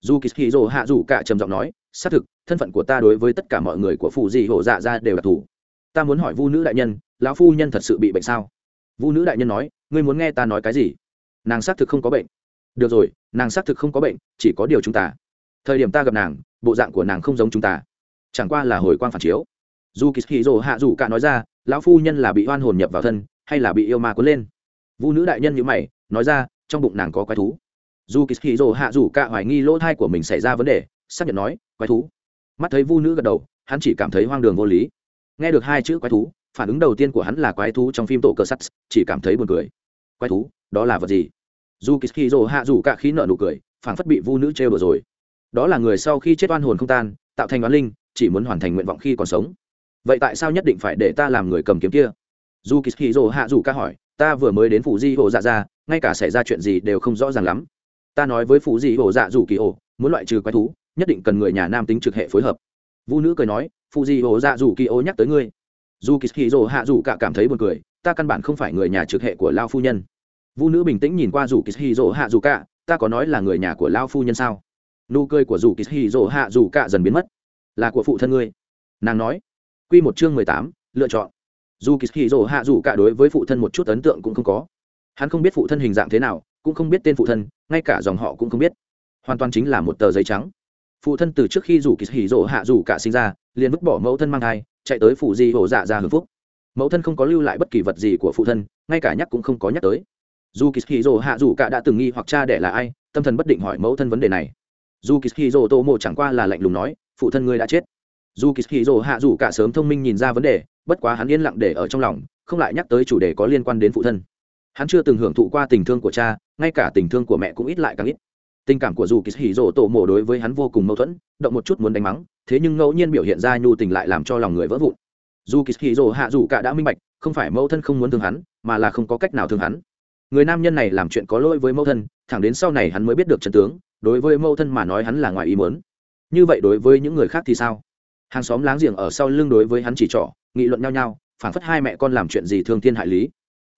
Dù kỳ hì rỗ hạ dù cả trầm giọng nói, xác thực, thân phận của ta đối với tất cả mọi người của phủ dị hổ dạ ra đều đặc thù. Ta muốn hỏi vu nữ đại nhân, lão phu nhân thật sự bị bệnh sao? Vu nữ đại nhân nói, ngươi muốn nghe ta nói cái gì? Nàng xác thực không có bệnh. Được rồi, nàng xác thực không có bệnh, chỉ có điều chúng ta. Thời điểm ta gặp nàng, bộ dạng của nàng không giống chúng ta chẳng qua là hồi quang phản chiếu. Dù kỳ hì rồ hạ dù cả nói ra, lão phu nhân là bị oan hồn nhập vào thân, hay là bị yêu ma cuốn lên? Vu nữ đại nhân như mày, nói ra, trong bụng nàng có quái thú. Dù kỳ hì rồ hạ dù cả hoài nghi lỗ thai của mình xảy ra vấn đề, xác nhận nói, quái thú. Mắt thấy vu nữ gật đầu, hắn chỉ cảm thấy hoang đường vô lý. Nghe được hai chữ quái thú, phản ứng đầu tiên của hắn là quái thú trong phim tổ cờ sắt, chỉ cảm thấy buồn cười. Quái thú, đó là vật gì? Dù kỳ hì rồ hạ dù cả khí nợ nụ cười, phảng phất bị vu nữ trêu đùa rồi. Đó là người sau khi chết oan hồn không tan, tạo thành oán linh chỉ muốn hoàn thành nguyện vọng khi còn sống. Vậy tại sao nhất định phải để ta làm người cầm kiếm kia? Dù kỳ hì hạ dù ca hỏi, ta vừa mới đến phủ di hồ dạ ra ngay cả xảy ra chuyện gì đều không rõ ràng lắm. Ta nói với phủ di hồ dạ dù kỳ ổ muốn loại trừ quái thú, nhất định cần người nhà nam tính trực hệ phối hợp. Vu nữ cười nói phụ di hồ dạ dù kỳ ổ nhắc tới ngươi. Dù kỳ hì hạ dù cả cảm thấy buồn cười, ta căn bản không phải người nhà trực hệ của lao phu nhân. Vu nữ bình tĩnh nhìn qua dù kỳ hì hạ dù cả ta có nói là người nhà của lao phu nhân sao? Nụ cười của dù kỳ hì hạ dù cả dần biến mất là của phụ thân ngươi. Nàng nói. Q một chương mười tám, lựa chọn. Dù kỳ hì hạ dù cả đối với phụ thân một chút ấn tượng cũng không có. Hắn không biết phụ thân hình dạng thế nào, cũng không biết tên phụ thân, ngay cả dòng họ cũng không biết. Hoàn toàn chính là một tờ giấy trắng. Phụ thân từ trước khi dù kỳ hì rồ hạ dù cả sinh ra, liền vứt bỏ mẫu thân mang thai, chạy tới phủ di hổ dạ ra hưng phúc. Mẫu thân không có lưu lại bất kỳ vật gì của phụ thân, ngay cả nhắc cũng không có nhắc tới. Dù kỳ dỗ hạ dù cả đã từng nghi hoặc cha đẻ là ai, tâm thần bất định hỏi mẫu thân vấn đề này. Dù kỳ dỗ tô mộ chẳng qua là lạnh lùng nói phụ thân ngươi đã chết. Dù kỳ dỗ hạ dù cả sớm thông minh nhìn ra vấn đề, bất quá hắn yên lặng để ở trong lòng, không lại nhắc tới chủ đề có liên quan đến phụ thân. Hắn chưa từng hưởng thụ qua tình thương của cha, ngay cả tình thương của mẹ cũng ít lại càng ít. Tình cảm của dù kỳ hỉ rỗ tổ mộ đối với hắn vô cùng mâu thuẫn, động một chút muốn đánh mắng, thế nhưng ngẫu nhiên biểu hiện ra nhu tình lại làm cho lòng người vỡ vụn. Dù kỳ hỉ rỗ hạ dù cả đã minh bạch, không phải mâu thân không muốn thương hắn, mà là không có cách nào thương hắn. Người nam nhân này làm chuyện có lỗi với mâu thân, thẳng đến sau này hắn mới biết được chân tướng, đối với mâu thân mà nói hắn là ngoài ý muốn như vậy đối với những người khác thì sao? Hàng xóm láng giềng ở sau lưng đối với hắn chỉ trỏ, nghị luận nhau nhau phản phất hai mẹ con làm chuyện gì thương thiên hại lý.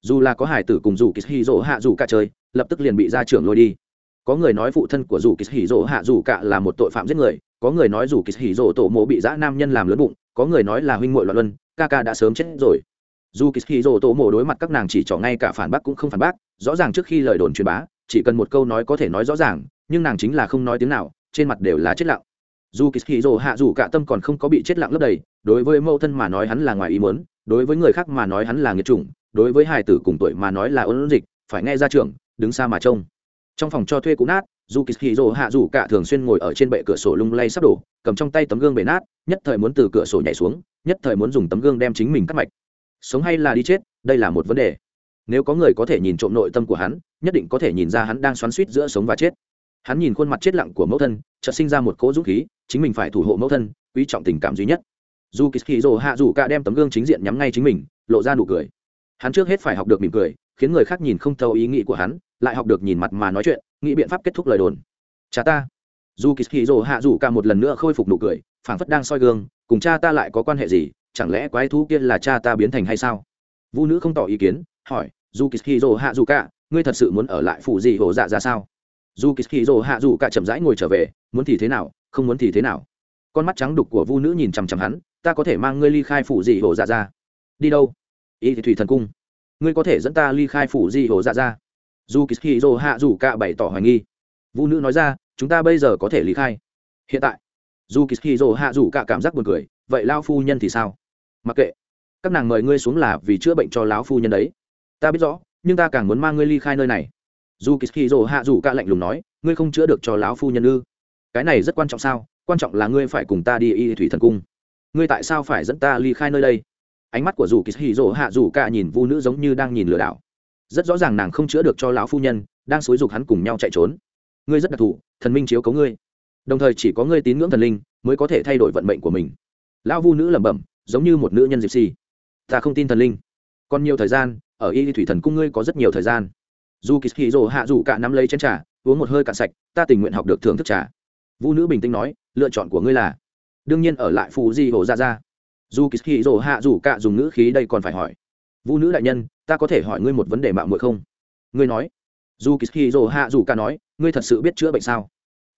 Dù là có hải tử cùng dù kịch hì rỗ hạ dù cả chơi, lập tức liền bị ra trưởng lôi đi. Có người nói phụ thân của dù kịch hì rỗ hạ dù cả là một tội phạm giết người, có người nói dù kịch hì rỗ tổ mộ bị dã nam nhân làm lớn bụng, có người nói là huynh muội loạn luân, ca ca đã sớm chết rồi. Dù kịch hì rỗ tổ mộ đối mặt các nàng chỉ trỏ ngay cả phản bác cũng không phản bác, rõ ràng trước khi lời đồn truyền bá, chỉ cần một câu nói có thể nói rõ ràng, nhưng nàng chính là không nói tiếng nào, trên mặt đều là chết lặng dù kỳ hì hạ dù cả tâm còn không có bị chết lặng lấp đầy, đối với mẫu thân mà nói hắn là ngoài ý muốn, đối với người khác mà nói hắn là nghiệt chủng, đối với hài tử cùng tuổi mà nói là ôn dịch, phải nghe ra trường đứng xa mà trông. Trong phòng cho thuê cũ nát, dù kỳ hì hạ dù cả thường xuyên ngồi ở trên bệ cửa sổ lung lay sắp đổ, cầm trong tay tấm gương bể nát, nhất thời muốn từ cửa sổ nhảy xuống, nhất thời muốn dùng tấm gương đem chính mình cắt mạch. Sống hay là đi chết, đây là một vấn đề. Nếu có người có thể nhìn trộm nội tâm của hắn, nhất định có thể nhìn ra hắn đang xoắn suýt giữa sống và chết hắn nhìn khuôn mặt chết lặng của mẫu thân, chợt sinh ra một cỗ dũng khí, chính mình phải thủ hộ mẫu thân, quý trọng tình cảm duy nhất. Dù kỳ hì hạ dù cả đem tấm gương chính diện nhắm ngay chính mình, lộ ra nụ cười. Hắn trước hết phải học được mỉm cười, khiến người khác nhìn không thấu ý nghĩ của hắn, lại học được nhìn mặt mà nói chuyện, nghĩ biện pháp kết thúc lời đồn. Cha ta. Dù kỳ hì hạ dù cả một lần nữa khôi phục nụ cười, phảng phất đang soi gương, cùng cha ta lại có quan hệ gì? Chẳng lẽ quái thú kia là cha ta biến thành hay sao? Vũ nữ không tỏ ý kiến, hỏi, dù kỳ hì hạ dù cả, ngươi thật sự muốn ở lại phủ gì hổ dạ ra sao? Dù kỳ kỳ rỗ hạ dù cả chậm rãi ngồi trở về, muốn thì thế nào, không muốn thì thế nào. Con mắt trắng đục của vu nữ nhìn chằm chằm hắn, ta có thể mang ngươi ly khai phủ dị hổ dạ ra. Đi đâu? Y thủy thần cung. Ngươi có thể dẫn ta ly khai phủ dị hổ dạ ra. Dù kỳ kỳ rỗ hạ dù cả bày tỏ hoài nghi. Vu nữ nói ra, chúng ta bây giờ có thể ly khai. Hiện tại, dù kỳ kỳ rỗ hạ dù cả cảm giác buồn cười, vậy lao phu nhân thì sao? Mặc kệ, các nàng mời ngươi xuống là vì chữa bệnh cho lão phu nhân đấy. Ta biết rõ, nhưng ta càng muốn mang ngươi ly khai nơi này dù kỳ hì hạ dù ca lạnh lùng nói, ngươi không chữa được cho lão phu nhân ư? Cái này rất quan trọng sao? Quan trọng là ngươi phải cùng ta đi y thủy thần cung. Ngươi tại sao phải dẫn ta ly khai nơi đây? Ánh mắt của dù kỳ hì hạ dù ca nhìn vu nữ giống như đang nhìn lừa đảo. Rất rõ ràng nàng không chữa được cho lão phu nhân, đang xúi giục hắn cùng nhau chạy trốn. Ngươi rất đặc thù, thần minh chiếu cấu ngươi. Đồng thời chỉ có ngươi tín ngưỡng thần linh mới có thể thay đổi vận mệnh của mình. Lão vu nữ lẩm bẩm, giống như một nữ nhân diệp si ta không tin thần linh. Còn nhiều thời gian, ở y thủy thần cung ngươi có rất nhiều thời gian dù kỳ hì rồ hạ dù cả nắm lấy chén trà, uống một hơi cạn sạch, ta tình nguyện học được thưởng thức trà. Vu nữ bình tĩnh nói, lựa chọn của ngươi là. Đương nhiên ở lại phù di hồ ra ra dù kỳ hì rồ hạ dù cả dùng ngữ khí đây còn phải hỏi. Vu nữ đại nhân, ta có thể hỏi ngươi một vấn đề mạo muội không? Ngươi nói. Dù kỳ hì rồ hạ dù cả nói, ngươi thật sự biết chữa bệnh sao?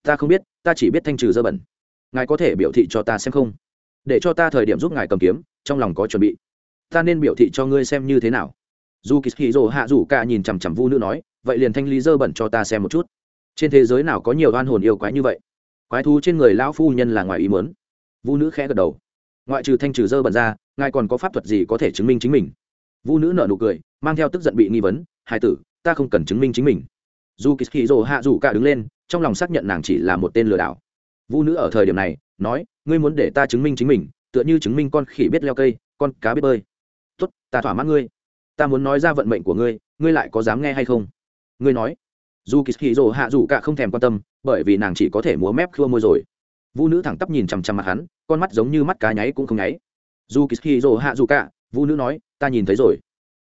Ta không biết, ta chỉ biết thanh trừ dơ bẩn. Ngài có thể biểu thị cho ta xem không? Để cho ta thời điểm giúp ngài cầm kiếm, trong lòng có chuẩn bị. Ta nên biểu thị cho ngươi xem như thế nào dù kỳ hì rồ hạ dù cả nhìn chằm chằm vu nữ nói, vậy liền thanh lý dơ bẩn cho ta xem một chút. Trên thế giới nào có nhiều oan hồn yêu quái như vậy? Quái thú trên người lão phu nhân là ngoài ý mớn vu nữ khẽ gật đầu. Ngoại trừ thanh trừ dơ bẩn ra, ngài còn có pháp thuật gì có thể chứng minh chính mình? Vu nữ nợ nụ cười, mang theo tức giận bị nghi vấn hai tử, ta không cần chứng minh chính mình. Dù kỳ hì rồ hạ dù cả đứng lên, trong lòng xác nhận nàng chỉ là một tên lừa đảo. Vu nữ ở thời điểm này, nói, ngươi muốn để ta chứng minh chính mình, tựa như chứng minh con khỉ biết leo cây, con cá biết bơi. Tốt, ta thỏa mãn ngươi ta muốn nói ra vận mệnh của ngươi ngươi lại có dám nghe hay không? Ngươi nói. Dù kỳ hì rồ hạ dù cả không thèm quan tâm, bởi vì nàng chỉ có thể múa mép khua môi rồi. Vũ nữ thẳng tắp nhìn chằm chằm mặt hắn, con mắt giống như mắt cá nháy cũng không nháy. Dù kỳ hì rồ hạ dù cả, vũ nữ nói, ta nhìn thấy rồi.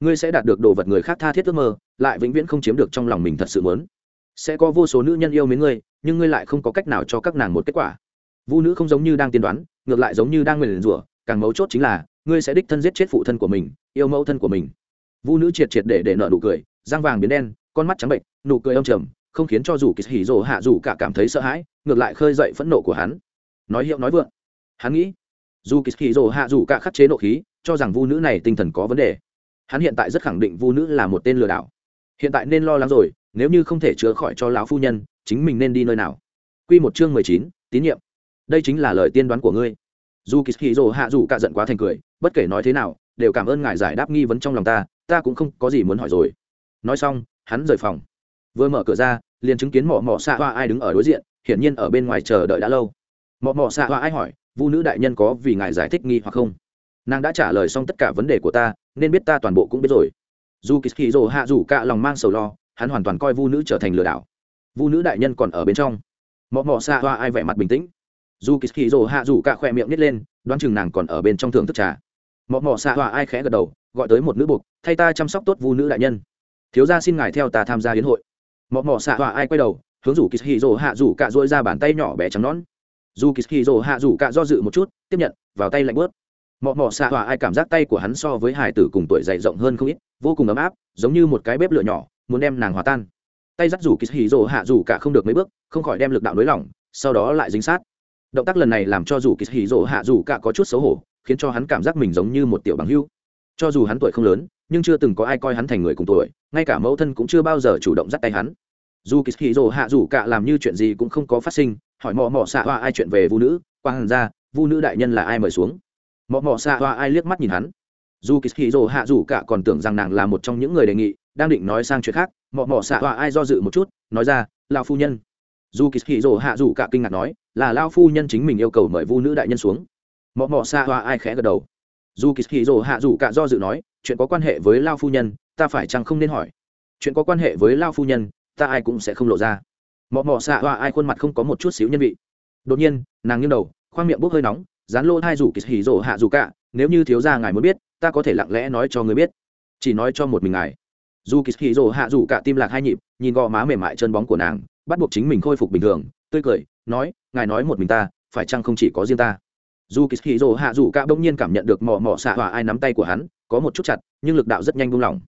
Ngươi sẽ đạt được đồ vật người khác tha thiết ước mơ, lại vĩnh viễn không chiếm được trong lòng mình thật sự muốn. Sẽ có vô số nữ nhân yêu mến ngươi, nhưng ngươi lại không có cách nào cho các nàng một kết quả. Vũ nữ không giống như đang tiên đoán, ngược lại giống như đang nguyền rủa, càng mấu chốt chính là, ngươi sẽ đích thân giết chết phụ thân của mình, yêu mẫu thân của mình vũ nữ triệt triệt để để nợ nụ cười, răng vàng biến đen, con mắt trắng bệnh nụ cười âm trầm, không khiến cho dù kỳ hỉ rồ hạ dù cả cảm thấy sợ hãi, ngược lại khơi dậy phẫn nộ của hắn. Nói hiệu nói vượng. Hắn nghĩ, dù kỳ hỉ rồ hạ dù cả khắc chế nộ khí, cho rằng vu nữ này tinh thần có vấn đề. Hắn hiện tại rất khẳng định vu nữ là một tên lừa đảo. Hiện tại nên lo lắng rồi, nếu như không thể chữa khỏi cho lão phu nhân, chính mình nên đi nơi nào? Quy một chương mười chín, tín nhiệm. Đây chính là lời tiên đoán của ngươi. Dù kỳ hỉ rồ hạ dù cả giận quá thành cười, bất kể nói thế nào, đều cảm ơn ngài giải đáp nghi vấn trong lòng ta ta cũng không có gì muốn hỏi rồi. Nói xong, hắn rời phòng. Vừa mở cửa ra, liền chứng kiến mỏ mỏ xạ hoa ai đứng ở đối diện, hiển nhiên ở bên ngoài chờ đợi đã lâu. Mỏ mỏ xạ hoa ai hỏi, vu nữ đại nhân có vì ngài giải thích nghi hoặc không? Nàng đã trả lời xong tất cả vấn đề của ta, nên biết ta toàn bộ cũng biết rồi. Dù kỳ hì rồ hạ dù cạ lòng mang sầu lo, hắn hoàn toàn coi vu nữ trở thành lừa đảo. Vu nữ đại nhân còn ở bên trong. Mọ mọ xạ hoa ai vẻ mặt bình tĩnh. Dù kỳ hì rồ hạ dù cạ khỏe miệng nít lên, đoán chừng nàng còn ở bên trong thưởng thức trà. Mọ mọ xạ hoa ai khẽ gật đầu gọi tới một nữ buộc, thay ta chăm sóc tốt vu nữ đại nhân. Thiếu gia xin ngài theo ta tham gia hiến hội. Mọ mọ xạ họa ai quay đầu, hướng rủ kỳ hì rồ hạ rủ cả dội ra bàn tay nhỏ bé trắng nón dù kỳ hì rồ hạ rủ cả do dự một chút, tiếp nhận, vào tay lạnh bớt. Mọ mọ xạ họa ai cảm giác tay của hắn so với hải tử cùng tuổi dày rộng hơn không ít, vô cùng ấm áp, giống như một cái bếp lửa nhỏ, muốn đem nàng hòa tan. Tay dắt rủ kỳ hì rồ hạ rủ cả không được mấy bước, không khỏi đem lực đạo nới lỏng, sau đó lại dính sát. Động tác lần này làm cho rủ kỳ hì rồ hạ rủ cả có chút xấu hổ, khiến cho hắn cảm giác mình giống như một tiểu bằng hưu cho dù hắn tuổi không lớn, nhưng chưa từng có ai coi hắn thành người cùng tuổi, ngay cả mẫu thân cũng chưa bao giờ chủ động dắt tay hắn. Dù kỳ hì hạ rủ cả làm như chuyện gì cũng không có phát sinh, hỏi mò mò xạ hoa ai chuyện về vu nữ, quang ra, vu nữ đại nhân là ai mời xuống. Mọ mọ xạ hoa ai liếc mắt nhìn hắn. Dù kỳ hì hạ dù cả còn tưởng rằng nàng là một trong những người đề nghị, đang định nói sang chuyện khác, mọ mọ xạ hoa ai do dự một chút, nói ra lao phu nhân. Dù kỳ hì hạ dù cả kinh ngạc nói, là lao phu nhân chính mình yêu cầu mời vu nữ đại nhân xuống. Mọ mọ xạ hoa ai khẽ gật đầu dù kỳ hì rồ hạ dù cả do dự nói, chuyện có quan hệ với lao phu nhân, ta phải chăng không nên hỏi? Chuyện có quan hệ với lao phu nhân, ta ai cũng sẽ không lộ ra. Mọ mọ xạ hoa ai khuôn mặt không có một chút xíu nhân vị. Đột nhiên, nàng nghiêng đầu, khoang miệng bốc hơi nóng, dán lô thai rủ kỳ hỉ rồ hạ dù cả, nếu như thiếu gia ngài muốn biết, ta có thể lặng lẽ nói cho người biết. Chỉ nói cho một mình ngài. Dù kỳ hì rồ hạ dù cả tim lạc hai nhịp, nhìn gò má mềm mại chân bóng của nàng, bắt buộc chính mình khôi phục bình thường, tươi cười, nói, ngài nói một mình ta, phải chăng không chỉ có riêng ta? Dù kỳ hỉ rồ hạ dù cả bỗng nhiên cảm nhận được mò mò xạ hòa ai nắm tay của hắn, có một chút chặt, nhưng lực đạo rất nhanh buông lỏng.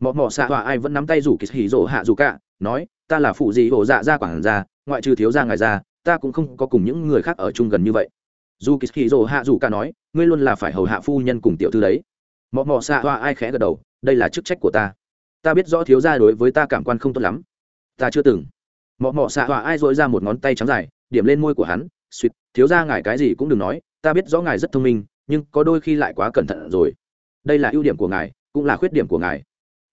Mò mò xạ hòa ai vẫn nắm tay rủ kỳ hỉ rồ hạ dù cả, nói, ta là phụ gì hồ dạ ra quản gia, ngoại trừ thiếu gia ngài ra, ta cũng không có cùng những người khác ở chung gần như vậy. Dù kỳ hì rồ hạ dù cả nói, ngươi luôn là phải hầu hạ phu nhân cùng tiểu thư đấy. Mọ mọ xạ hoa ai khẽ gật đầu, đây là chức trách của ta. Ta biết rõ thiếu gia đối với ta cảm quan không tốt lắm. Ta chưa từng. Mọ mọ xạ hoa ai dội ra một ngón tay trắng dài, điểm lên môi của hắn suýt thiếu gia ngài cái gì cũng đừng nói ta biết rõ ngài rất thông minh, nhưng có đôi khi lại quá cẩn thận rồi. Đây là ưu điểm của ngài, cũng là khuyết điểm của ngài.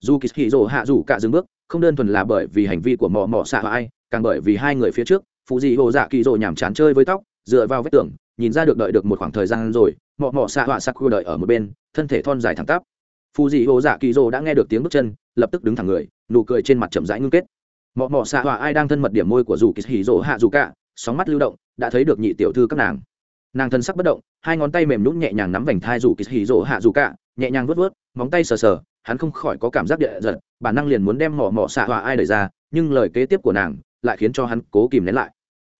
Dù kỳ hì hạ dù cả dừng bước, không đơn thuần là bởi vì hành vi của mọ mọ xạ hoa ai, càng bởi vì hai người phía trước, phụ dị hồ dạ kỳ rồ nhảm chán chơi với tóc, dựa vào vết tường, nhìn ra được đợi được một khoảng thời gian rồi, mọ mọ xạ họa sắc khu đợi ở một bên, thân thể thon dài thẳng tắp. Phù dị hồ dạ kỳ rồ đã nghe được tiếng bước chân, lập tức đứng thẳng người, nụ cười trên mặt chậm rãi ngưng kết. Mọ mọ xạ họa ai đang thân mật điểm môi của dù kỳ hỉ hạ dù cả, sóng mắt lưu động, đã thấy được nhị tiểu thư các nàng nàng thân sắc bất động hai ngón tay mềm nhún nhẹ nhàng nắm vành thai dù kỳ hỉ rỗ hạ dù cả nhẹ nhàng vớt vớt, móng tay sờ sờ hắn không khỏi có cảm giác địa giật bản năng liền muốn đem mỏ mỏ xạ hòa ai đẩy ra nhưng lời kế tiếp của nàng lại khiến cho hắn cố kìm nén lại.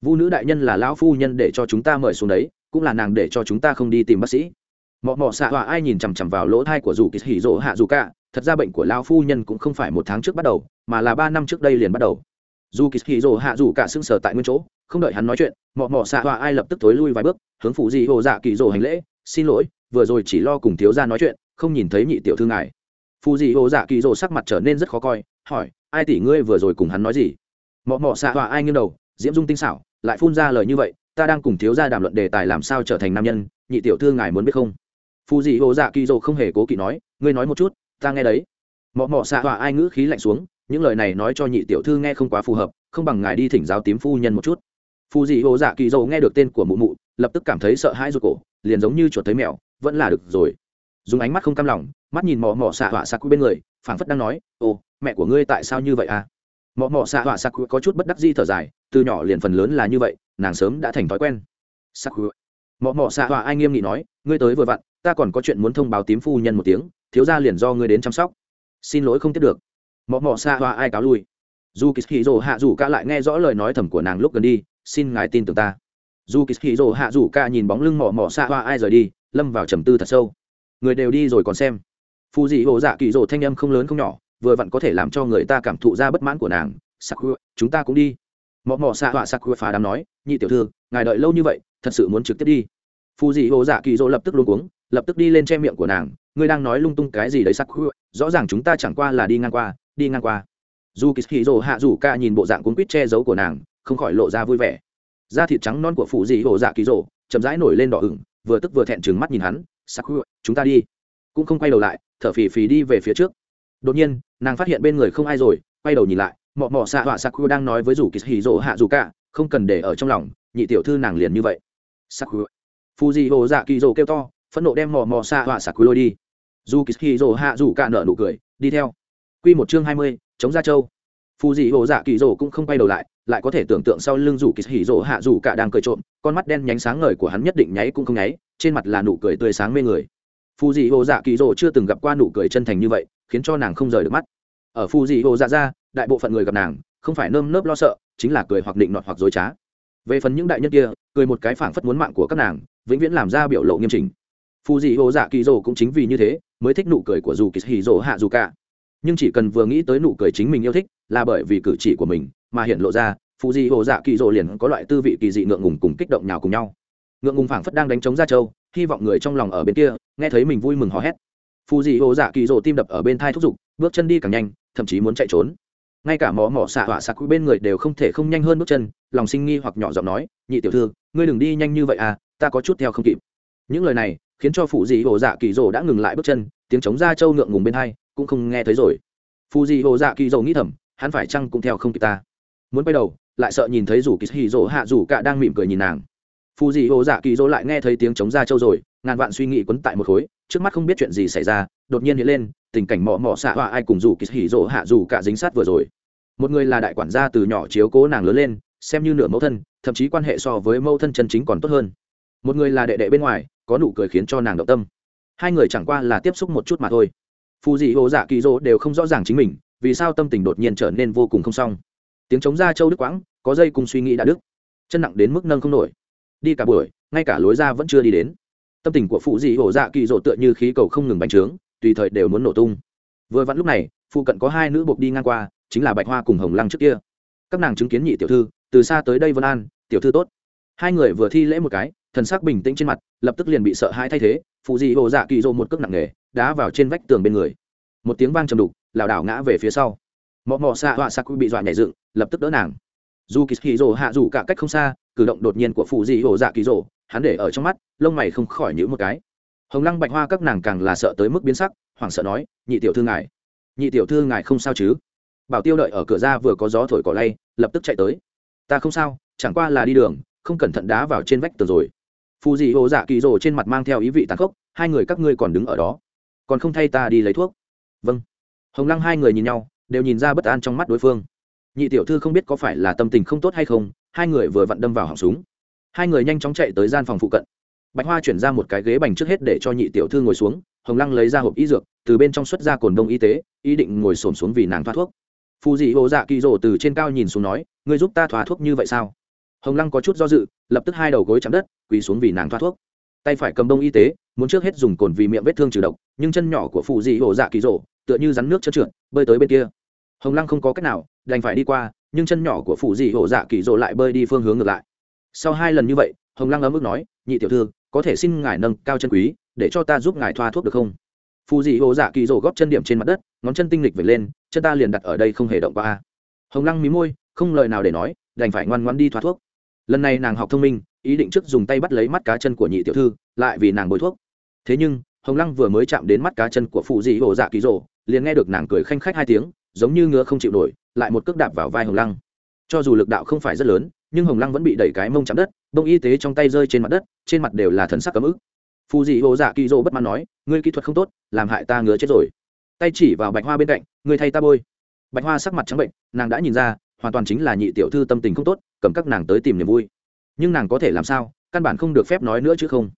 Vu nữ đại nhân là lão phu nhân để cho chúng ta mời xuống đấy cũng là nàng để cho chúng ta không đi tìm bác sĩ. Mọ mọ xạ hòa ai nhìn chằm chằm vào lỗ thai của dù kỳ hỉ rỗ hạ dù cả thật ra bệnh của lão phu nhân cũng không phải một tháng trước bắt đầu mà là ba năm trước đây liền bắt đầu. Dù kỳ hỉ rỗ hạ dù cả sưng sờ tại nguyên chỗ không đợi hắn nói chuyện mọ mọ xạ hòa ai lập tức thối lui vài bước hướng phụ dị hồ dạ kỳ rồ hành lễ, xin lỗi, vừa rồi chỉ lo cùng thiếu gia nói chuyện, không nhìn thấy nhị tiểu thư ngài. Phụ dị hồ dạ kỳ rồ sắc mặt trở nên rất khó coi, hỏi, ai tỷ ngươi vừa rồi cùng hắn nói gì? Mọ mọ xạ họa ai nghiêng đầu, diễm dung tinh xảo, lại phun ra lời như vậy, ta đang cùng thiếu gia đàm luận đề tài làm sao trở thành nam nhân, nhị tiểu thư ngài muốn biết không? Phù dị hồ dạ kỳ dỗ không hề cố kỵ nói, ngươi nói một chút, ta nghe đấy. Mọ mọ xạ họa ai ngữ khí lạnh xuống, những lời này nói cho nhị tiểu thư nghe không quá phù hợp, không bằng ngài đi thỉnh giáo tím phu nhân một chút. Phù dị hồ dạ kỳ dỗ nghe được tên của mụ mụ lập tức cảm thấy sợ hãi ruột cổ, liền giống như chuột thấy mèo, vẫn là được rồi. Dùng ánh mắt không cam lòng, mắt nhìn mò mò xạ họa xạ bên người, phảng phất đang nói ồ mẹ của ngươi tại sao như vậy à? Mò mò xạ họa xạ có chút bất đắc di thở dài, từ nhỏ liền phần lớn là như vậy, nàng sớm đã thành thói quen. Sắc quý mò mò xạ họa ai nghiêm nghị nói, ngươi tới vừa vặn, ta còn có chuyện muốn thông báo tím phu nhân một tiếng, thiếu ra liền do ngươi đến chăm sóc. Xin lỗi không tiếp được. Mò mò xạ họa ai cáo lui. Dù kỳ hạ dù ca lại nghe rõ lời nói thầm của nàng lúc gần đi, xin ngài tin tưởng ta dù kỳ hì rồ hạ dù ca nhìn bóng lưng mỏ mỏ xa hoa ai rời đi, lâm vào trầm tư thật sâu. Người đều đi rồi còn xem. Phù dị hồ dạ kỳ rồ thanh âm không lớn không nhỏ, vừa vặn có thể làm cho người ta cảm thụ ra bất mãn của nàng. Sakura chúng ta cũng đi. Mỏ mỏ xa hoa Sakura phá đám nói, nhị tiểu thư, ngài đợi lâu như vậy, thật sự muốn trực tiếp đi. Phù dị hồ dạ kỳ rồ lập tức luôn cuống, lập tức đi lên che miệng của nàng. Ngươi đang nói lung tung cái gì đấy Sakura rõ ràng chúng ta chẳng qua là đi ngang qua, đi ngang qua. Dù kỳ hì hạ dù ca nhìn bộ dạng cuốn quýt che giấu của nàng, không khỏi lộ ra vui vẻ da thịt trắng non của phụ dị hồ dạ kỳ rỗ chậm rãi nổi lên đỏ ửng, vừa tức vừa thẹn trừng mắt nhìn hắn, sắc chúng ta đi. Cũng không quay đầu lại, thở phì phì đi về phía trước. Đột nhiên, nàng phát hiện bên người không ai rồi, quay đầu nhìn lại, mọ mọ xạ họa saku đang nói với rủ kỳ hì rỗ hạ dù cả, không cần để ở trong lòng, nhị tiểu thư nàng liền như vậy. Saku phù dị hồ dạ kỳ rỗ kêu to, phẫn nộ đem mọ mọ xạ họa saku lôi đi. Dù kỳ hì rỗ hạ dù cả nở nụ cười, đi theo. Q một chương hai mươi, chống ra châu. Phù dị hồ dạ kỳ rỗ cũng không quay đầu lại lại có thể tưởng tượng sau lưng rủ kỳ hỉ rỗ hạ rủ cả đang cười trộm, con mắt đen nhánh sáng ngời của hắn nhất định nháy cũng không nháy, trên mặt là nụ cười tươi sáng mê người. Phù dị hồ dạ kỳ rỗ chưa từng gặp qua nụ cười chân thành như vậy, khiến cho nàng không rời được mắt. Ở phù dị hồ dạ ra, đại bộ phận người gặp nàng, không phải nơm nớp lo sợ, chính là cười hoặc định nọt hoặc dối trá. Về phần những đại nhân kia, cười một cái phảng phất muốn mạng của các nàng, vĩnh viễn làm ra biểu lộ nghiêm chỉnh. Phù dị hồ dạ kỳ rỗ cũng chính vì như thế, mới thích nụ cười của dù kỳ hỉ rỗ hạ dù cả. Nhưng chỉ cần vừa nghĩ tới nụ cười chính mình yêu thích, là bởi vì cử chỉ của mình mà hiện lộ ra phù di hồ dạ kỳ rộ liền có loại tư vị kỳ dị ngượng ngùng cùng kích động nhào cùng nhau. Ngượng ngùng phảng phất đang đánh trống ra châu, hy vọng người trong lòng ở bên kia, nghe thấy mình vui mừng hò hét. Phù di hồ dạ kỳ rộ tim đập ở bên thai thúc giục, bước chân đi càng nhanh, thậm chí muốn chạy trốn. Ngay cả mỏ mỏ xạ họa xạ quý bên người đều không thể không nhanh hơn bước chân, lòng sinh nghi hoặc nhỏ giọng nói, nhị tiểu thư, ngươi đừng đi nhanh như vậy à ta có chút theo không kịp. Những lời này, khiến cho phụ dị hồ dạ kỳ rồ đã ngừng lại bước chân, tiếng chống ra châu ngượng ngùng bên hai cũng không nghe thấy rồi. Phụ dị hồ dạ kỳ rồ nghĩ thầm, hắn phải chăng cũng theo không kịp ta? Muốn quay đầu, lại sợ nhìn thấy rủ kỳ hì rỗ hạ rủ cả đang mỉm cười nhìn nàng. Phù dị hồ dạ kỳ rồ lại nghe thấy tiếng chống ra châu rồi, ngàn vạn suy nghĩ quấn tại một khối, trước mắt không biết chuyện gì xảy ra, đột nhiên hiện lên, tình cảnh mọ mọ xạ họa ai cùng rủ kỳ hỉ rỗ hạ rủ cả dính sát vừa rồi. Một người là đại quản gia từ nhỏ chiếu cố nàng lớn lên, xem như nửa mẫu thân, thậm chí quan hệ so với mẫu thân chân chính còn tốt hơn. Một người là đệ đệ bên ngoài, có nụ cười khiến cho nàng động tâm. Hai người chẳng qua là tiếp xúc một chút mà thôi. Phù dị hồ dạ kỳ rỗ đều không rõ ràng chính mình, vì sao tâm tình đột nhiên trở nên vô cùng không xong tiếng chống ra châu đức quãng, có dây cùng suy nghĩ đã đức. Chân nặng đến mức nâng không nổi. Đi cả buổi, ngay cả lối ra vẫn chưa đi đến. Tâm tình của phụ dị hổ dạ kỳ rộ tựa như khí cầu không ngừng bành trướng, tùy thời đều muốn nổ tung. Vừa vặn lúc này, phụ cận có hai nữ buộc đi ngang qua, chính là bạch hoa cùng hồng lăng trước kia. Các nàng chứng kiến nhị tiểu thư, từ xa tới đây vân an, tiểu thư tốt. Hai người vừa thi lễ một cái, thần sắc bình tĩnh trên mặt, lập tức liền bị sợ hãi thay thế, phụ dị hồ dạ kỳ rộ một cước nặng nề, đá vào trên vách tường bên người. Một tiếng vang trầm đục, lảo đảo ngã về phía sau mọ mọ xạ họa xạ bị dọa nhảy dựng, lập tức đỡ nàng. Dù kỳ hì rồ hạ dù cả cách không xa, cử động đột nhiên của phụ dị hồ dạ kỳ rồ, hắn để ở trong mắt, lông mày không khỏi nhữ một cái. Hồng lăng bạch hoa các nàng càng là sợ tới mức biến sắc, hoảng sợ nói, nhị tiểu thư ngài, nhị tiểu thư ngài không sao chứ? Bảo tiêu đợi ở cửa ra vừa có gió thổi cỏ lay, lập tức chạy tới. Ta không sao, chẳng qua là đi đường, không cẩn thận đá vào trên vách tường rồi. Phù dị hồ dạ kỳ rồ trên mặt mang theo ý vị tàn khốc, hai người các ngươi còn đứng ở đó, còn không thay ta đi lấy thuốc. Vâng. Hồng lăng hai người nhìn nhau đều nhìn ra bất an trong mắt đối phương. Nhị tiểu thư không biết có phải là tâm tình không tốt hay không, hai người vừa vặn đâm vào họng súng. Hai người nhanh chóng chạy tới gian phòng phụ cận. Bạch hoa chuyển ra một cái ghế bành trước hết để cho nhị tiểu thư ngồi xuống, hồng lăng lấy ra hộp y dược, từ bên trong xuất ra cồn đông y tế, ý định ngồi xổm xuống vì nàng thoát thuốc. Phù dị hồ dạ kỳ rổ từ trên cao nhìn xuống nói, ngươi giúp ta thoát thuốc như vậy sao? Hồng lăng có chút do dự, lập tức hai đầu gối chạm đất, quỳ xuống vì nàng thoát thuốc. Tay phải cầm đông y tế, muốn trước hết dùng cồn vì miệng vết thương trừ độc, nhưng chân nhỏ của phù dị hồ dạ kỳ rổ tựa như rắn nước trơn trượt, bơi tới bên kia hồng lăng không có cách nào, đành phải đi qua, nhưng chân nhỏ của phụ dị hồ dạ kỳ rổ lại bơi đi phương hướng ngược lại. Sau hai lần như vậy, hồng lăng ấm ức nói, nhị tiểu thư, có thể xin ngài nâng cao chân quý, để cho ta giúp ngài thoa thuốc được không? Phù dị hồ dạ kỳ rổ góp chân điểm trên mặt đất, ngón chân tinh lịch về lên, chân ta liền đặt ở đây không hề động qua. Hồng lăng mí môi, không lời nào để nói, đành phải ngoan ngoan đi thoa thuốc. Lần này nàng học thông minh, ý định trước dùng tay bắt lấy mắt cá chân của nhị tiểu thư, lại vì nàng bôi thuốc. Thế nhưng, hồng lăng vừa mới chạm đến mắt cá chân của phù dị hồ dạ kỳ rổ liền nghe được nàng cười khanh khách hai tiếng, giống như ngứa không chịu nổi, lại một cước đạp vào vai hồng lăng. Cho dù lực đạo không phải rất lớn, nhưng hồng lăng vẫn bị đẩy cái mông chạm đất, bông y tế trong tay rơi trên mặt đất, trên mặt đều là thần sắc cấm ức. Phù dị ô dạ kỳ dỗ bất mãn nói, ngươi kỹ thuật không tốt, làm hại ta ngứa chết rồi. Tay chỉ vào bạch hoa bên cạnh, ngươi thay ta bôi. Bạch hoa sắc mặt trắng bệnh, nàng đã nhìn ra, hoàn toàn chính là nhị tiểu thư tâm tình không tốt, cầm các nàng tới tìm niềm vui. Nhưng nàng có thể làm sao, căn bản không được phép nói nữa chứ không.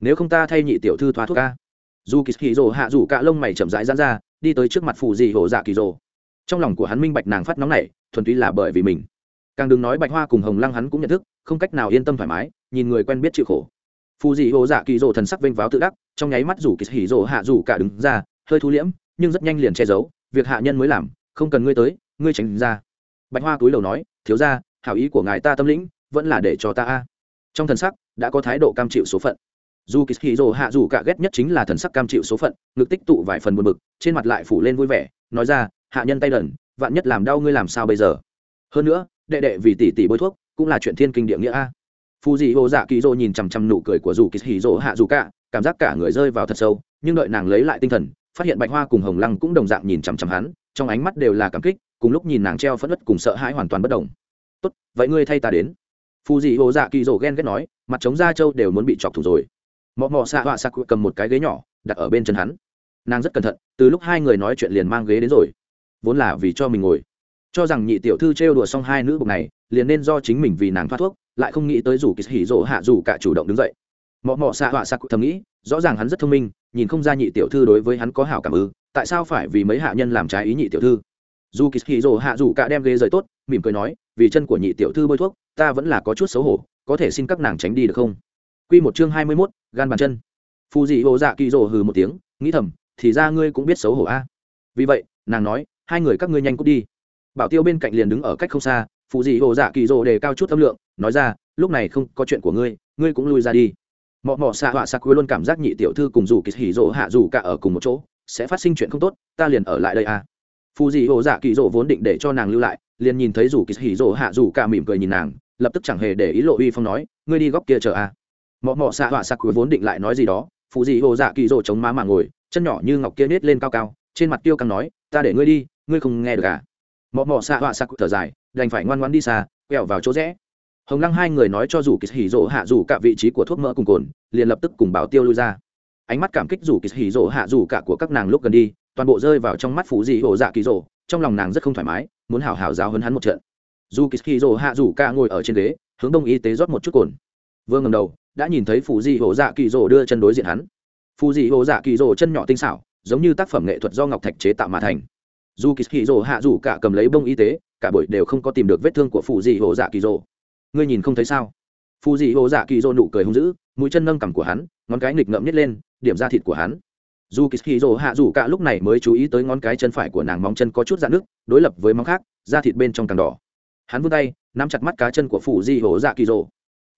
Nếu không ta thay nhị tiểu thư thoa thuốc ca. Dù kỳ hì rồ hạ rủ cạ lông mày chậm rãi dán ra đi tới trước mặt phù dị hồ dạ kỳ rồ. Trong lòng của hắn minh bạch nàng phát nóng này, thuần túy là bởi vì mình. Càng đừng nói bạch hoa cùng hồng lăng hắn cũng nhận thức, không cách nào yên tâm thoải mái, nhìn người quen biết chịu khổ. Phù dị hồ dạ kỳ rồ thần sắc vênh váo tự đắc, trong nháy mắt rủ kỳ hỉ rồ hạ rủ cả đứng ra, hơi thu liễm, nhưng rất nhanh liền che giấu, việc hạ nhân mới làm, không cần ngươi tới, ngươi tránh ra. Bạch hoa túi đầu nói, thiếu ra hảo ý của ngài ta tâm lĩnh, vẫn là để cho ta a. Trong thần sắc, đã có thái độ cam chịu số phận dù kỳ hì rồ hạ rủ cả ghét nhất chính là thần sắc cam chịu số phận, ngực tích tụ vài phần buồn bực, trên mặt lại phủ lên vui vẻ, nói ra, hạ nhân tay đần, vạn nhất làm đau ngươi làm sao bây giờ? Hơn nữa, đệ đệ vì tỷ tỷ bôi thuốc, cũng là chuyện thiên kinh địa nghĩa a. Phù dị hồ dạ kỳ dô nhìn chằm chằm nụ cười của dù kỳ hì dô hạ dù cả, cảm giác cả người rơi vào thật sâu, nhưng đợi nàng lấy lại tinh thần, phát hiện bạch hoa cùng hồng lăng cũng đồng dạng nhìn chằm chằm hắn, trong ánh mắt đều là cảm kích, cùng lúc nhìn nàng treo phẫn ất cùng sợ hãi hoàn toàn bất đồng tốt, vậy ngươi thay ta đến. Phù dị hồ dạ kỳ rổ ghen ghét nói, mặt chống da trâu đều muốn bị chọc thủ rồi mọ mọ xạ họa Cụ cầm một cái ghế nhỏ, đặt ở bên chân hắn. Nàng rất cẩn thận, từ lúc hai người nói chuyện liền mang ghế đến rồi. Vốn là vì cho mình ngồi. Cho rằng nhị tiểu thư trêu đùa xong hai nữ bục này, liền nên do chính mình vì nàng thoát thuốc, lại không nghĩ tới rủ kỳ hỉ rỗ hạ rủ cả chủ động đứng dậy. Mọ mọ xạ họa Cụ thầm nghĩ, rõ ràng hắn rất thông minh, nhìn không ra nhị tiểu thư đối với hắn có hảo cảm ư, tại sao phải vì mấy hạ nhân làm trái ý nhị tiểu thư? Dù kỳ hỉ rỗ hạ rủ cả đem ghế rời tốt, mỉm cười nói, vì chân của nhị tiểu thư bôi thuốc, ta vẫn là có chút xấu hổ, có thể xin các nàng tránh đi được không? Quy một chương hai mươi 21, gan bàn chân. Phù dị hồ dạ kỳ rồ hừ một tiếng, nghĩ thầm, thì ra ngươi cũng biết xấu hổ a. Vì vậy, nàng nói, hai người các ngươi nhanh cút đi. Bảo Tiêu bên cạnh liền đứng ở cách không xa, phù dị hồ dạ kỳ rồ đề cao chút âm lượng, nói ra, lúc này không có chuyện của ngươi, ngươi cũng lui ra đi. Mọ mọ xạ họa sặc cuối luôn cảm giác nhị tiểu thư cùng dù kỳ hỉ dỗ hạ dù cả ở cùng một chỗ, sẽ phát sinh chuyện không tốt, ta liền ở lại đây a. Phù dị hồ dạ kỳ rồ vốn định để cho nàng lưu lại, liền nhìn thấy dù kỳ hỉ dỗ hạ dù cả mỉm cười nhìn nàng, lập tức chẳng hề để ý lộ uy phong nói, ngươi đi góc kia chờ a mọ mọ xạ họa sặc vốn định lại nói gì đó phụ dị hồ dạ kỳ rồ chống má mà ngồi, chân nhỏ như ngọc kia nết lên cao cao, trên mặt tiêu căng nói, ta để ngươi đi, ngươi không nghe được à? Mọ mọ xạ họa sặc thở dài, đành phải ngoan ngoan đi xa, quẹo vào chỗ rẽ. Hồng lăng hai người nói cho dù kỳ hỉ rỗ hạ dù cả vị trí của thuốc mỡ cùng cồn, liền lập tức cùng bảo tiêu lui ra. Ánh mắt cảm kích dù kỳ hỉ rỗ hạ dù cả của các nàng lúc gần đi, toàn bộ rơi vào trong mắt phụ dị hồ dạ kỳ rỗ trong lòng nàng rất không thoải mái, muốn hào hào giáo hấn hắn một trận. Dù kỳ hỉ rỗ hạ dù cả ngồi ở trên ghế, hướng đông y tế rót một chút cồn vương ngầm đầu, đã nhìn thấy phù dị hổ dạ kỳ rồ đưa chân đối diện hắn. Phù dị hổ dạ kỳ rồ chân nhỏ tinh xảo, giống như tác phẩm nghệ thuật do ngọc thạch chế tạo mà thành. Dù kỳ hì rồ hạ dù cả cầm lấy bông y tế, cả buổi đều không có tìm được vết thương của phù dị hổ dạ kỳ rồ. Ngươi nhìn không thấy sao? Phù dị hổ dạ kỳ rồ nụ cười hung dữ, mũi chân nâng cằm của hắn, ngón cái nghịch ngậm nhét lên, điểm ra thịt của hắn. Dù kỳ hì rồ hạ dù cả lúc này mới chú ý tới ngón cái chân phải của nàng móng chân có chút dạn nước đối lập với móng khác, da thịt bên trong càng đỏ. Hắn vươn tay, nắm chặt mắt cá chân của phù dị hổ dạ kỳ rồ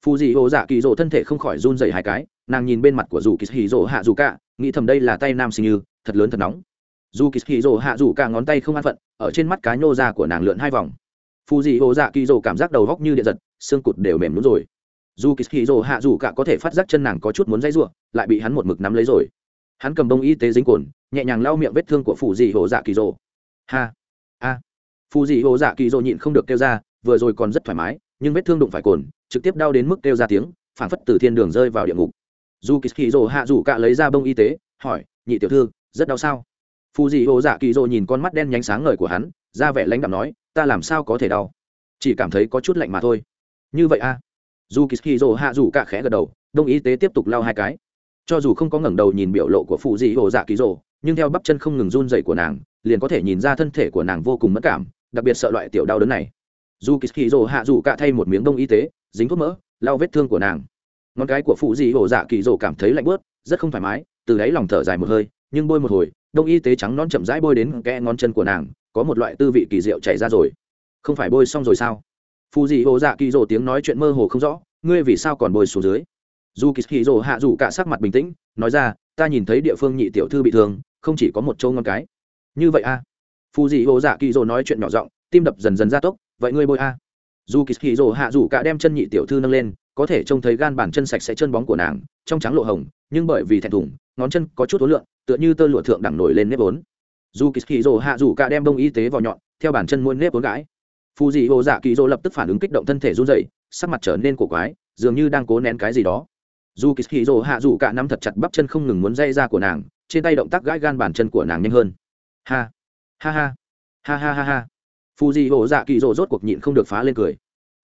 phù dị hồ dạ kỳ rỗ thân thể không khỏi run dày hai cái, nàng nhìn bên mặt của dù kỳ hì rỗ hạ dù cả, nghĩ thầm đây là tay nam sinh như, thật lớn thật nóng. Dù kỳ hì rỗ hạ dù cả ngón tay không an phận, ở trên mắt cá nhô ra của nàng lượn hai vòng. Phù dị hồ dạ kỳ rỗ cảm giác đầu góc như điện giật, xương cụt đều mềm lún rồi. Dù kỳ hì rỗ hạ dù cả có thể phát giác chân nàng có chút muốn dây ruộng lại bị hắn một mực nắm lấy rồi. Hắn cầm bông y tế dính cồn, nhẹ nhàng lau miệng vết thương của phù dị hồ dạ kỳ rỗ ha a phù dị hồ dạ kỳ rỗ nhịn không được kêu ra, vừa rồi còn rất thoải mái, nhưng vết thương đụng phải cồn trực tiếp đau đến mức kêu ra tiếng phản phất từ thiên đường rơi vào địa ngục. Dù kỳ kỳ rồ hạ rủ cạ lấy ra bông y tế, hỏi, nhị tiểu thư, rất đau sao? Phù dị hồ dạ kỳ rồ nhìn con mắt đen nhánh sáng ngời của hắn, ra vẻ lãnh đạm nói, ta làm sao có thể đau? Chỉ cảm thấy có chút lạnh mà thôi. Như vậy a à? dù kỳ kỳ rồ hạ rủ cạ khẽ gật đầu đông y tế tiếp tục lau hai cái. Cho dù không có ngẩng đầu nhìn biểu lộ của phù dị hồ dạ kỳ rồ nhưng theo bắp chân không ngừng run dậy của nàng, liền có thể nhìn ra thân thể của nàng vô cùng mất cảm, đặc biệt sợ loại tiểu đau đớn này. Dù kỳ kỳ rồ hạ rủ cạ thay một miếng đông y tế dính thuốc mỡ, lau vết thương của nàng. Ngón cái của phụ dị hổ dạ kỳ rồ cảm thấy lạnh bớt rất không thoải mái, từ đáy lòng thở dài một hơi, nhưng bôi một hồi, đông y tế trắng non chậm rãi bôi đến kẽ ngón chân của nàng, có một loại tư vị kỳ diệu chảy ra rồi. Không phải bôi xong rồi sao? Phụ dị hổ dạ kỳ rồ tiếng nói chuyện mơ hồ không rõ, ngươi vì sao còn bôi xuống dưới? Dù kỳ kỳ rồ hạ dù cả sắc mặt bình tĩnh, nói ra, ta nhìn thấy địa phương nhị tiểu thư bị thương, không chỉ có một châu ngón cái. Như vậy a à? phụ dị hổ dạ kỳ rồ nói chuyện nhỏ giọng, tim đập dần dần gia tốc, vậy ngươi bôi a dù kỳ hì rồ hạ dù cả đem chân nhị tiểu thư nâng lên, có thể trông thấy gan bàn chân sạch sẽ chân bóng của nàng, trong trắng lộ hồng, nhưng bởi vì thẹn thùng, ngón chân có chút tối lượng tựa như tơ lụa thượng đẳng nổi lên nếp vốn. Dù kỳ hì rồ hạ dù cả đem bông y tế vào nhọn, theo bàn chân muôn nếp vốn gãi. Phù dị hồ dạ kỳ rồ lập tức phản ứng kích động thân thể run dậy sắc mặt trở nên cổ quái, dường như đang cố nén cái gì đó. Dù kỳ hì rồ hạ dù cả nắm thật chặt bắp chân không ngừng muốn dây ra của nàng, trên tay động tác gãi gan bàn chân của nàng nhanh hơn. Ha ha ha ha ha ha ha phù dị hộ dạ kỳ rồ rốt cuộc nhịn không được phá lên cười.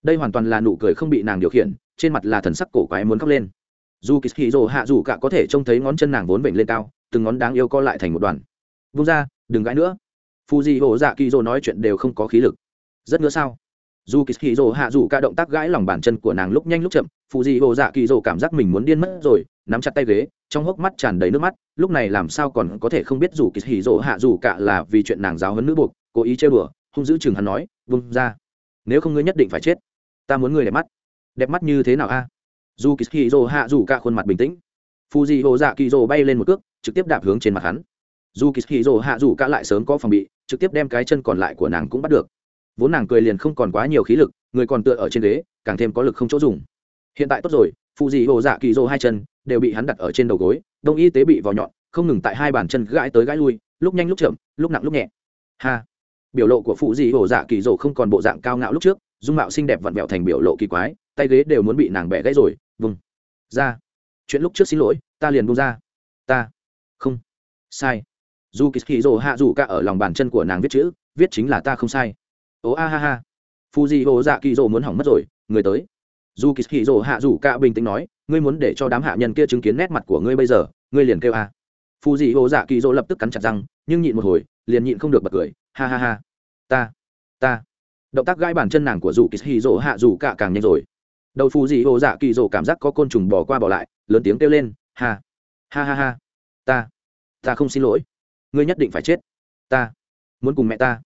Đây hoàn toàn là nụ cười không bị nàng điều khiển, trên mặt là thần sắc cổ quái muốn khóc lên. Dù kỳ hì rồ hạ dù cả có thể trông thấy ngón chân nàng vốn vểnh lên cao, từng ngón đáng yêu co lại thành một đoàn. Vung ra, đừng gãi nữa. Phù dị hộ dạ kỳ rồ nói chuyện đều không có khí lực. Rất nữa sao? Dù kỳ hì rồ hạ dù cả động tác gãi lòng bàn chân của nàng lúc nhanh lúc chậm phù dị hộ dạ kỳ rồ cảm giác mình muốn điên mất rồi, nắm chặt tay ghế, trong hốc mắt tràn đầy nước mắt, lúc này làm sao còn có thể không biết dù kỳ hì hạ dù cả là vì chuyện nàng giáo hấn nữ buộc, cố ý chơi đùa hung giữ chừng hắn nói, vung ra. Nếu không ngươi nhất định phải chết. Ta muốn ngươi đẹp mắt. Đẹp mắt như thế nào a? Dù kỳ dô hạ dù cả khuôn mặt bình tĩnh. Phù dị hồ dạ kỳ dô bay lên một cước, trực tiếp đạp hướng trên mặt hắn. Dù kỳ dô hạ dù cả lại sớm có phòng bị, trực tiếp đem cái chân còn lại của nàng cũng bắt được. Vốn nàng cười liền không còn quá nhiều khí lực, người còn tựa ở trên ghế, càng thêm có lực không chỗ dùng. Hiện tại tốt rồi phù dị hồ dạ kỳ dô hai chân đều bị hắn đặt ở trên đầu gối, đông y tế bị vào nhọn, không ngừng tại hai bàn chân gãi tới gãi lui, lúc nhanh lúc chậm, lúc nặng lúc nhẹ. Ha! Biểu lộ của phụ dị hồ dạ kỳ dỗ không còn bộ dạng cao ngạo lúc trước, dung mạo xinh đẹp vặn vẹo thành biểu lộ kỳ quái, tay ghế đều muốn bị nàng bẻ gãy rồi vùng ra. Chuyện lúc trước xin lỗi, ta liền buông ra. Ta. Không. Sai. Dù kỳ hì dỗ hạ dù cả ở lòng bàn chân của nàng viết chữ, viết chính là ta không sai. Ố a ha ha. Phụ dị hồ dạ kỳ dỗ muốn hỏng mất rồi, người tới. Dù kỳ hì dỗ hạ dù cả bình tĩnh nói, ngươi muốn để cho đám hạ nhân kia chứng kiến nét mặt của ngươi bây giờ, ngươi liền kêu a. Phù dị hồ dạ kỳ dỗ lập tức cắn chặt răng, nhưng nhịn một hồi, liền nhịn không được bật cười, ha ha ha ta ta. Động tác gãi bàn chân nàng của dù kỳ hì rỗ hạ dù cả càng nhanh rồi. Đầu phù dị hồ dạ kỳ rỗ cảm giác có côn trùng bỏ qua bỏ lại, lớn tiếng kêu lên, ha ha ha ha. Ta ta không xin lỗi. Ngươi nhất định phải chết. Ta, muốn cùng mẹ ta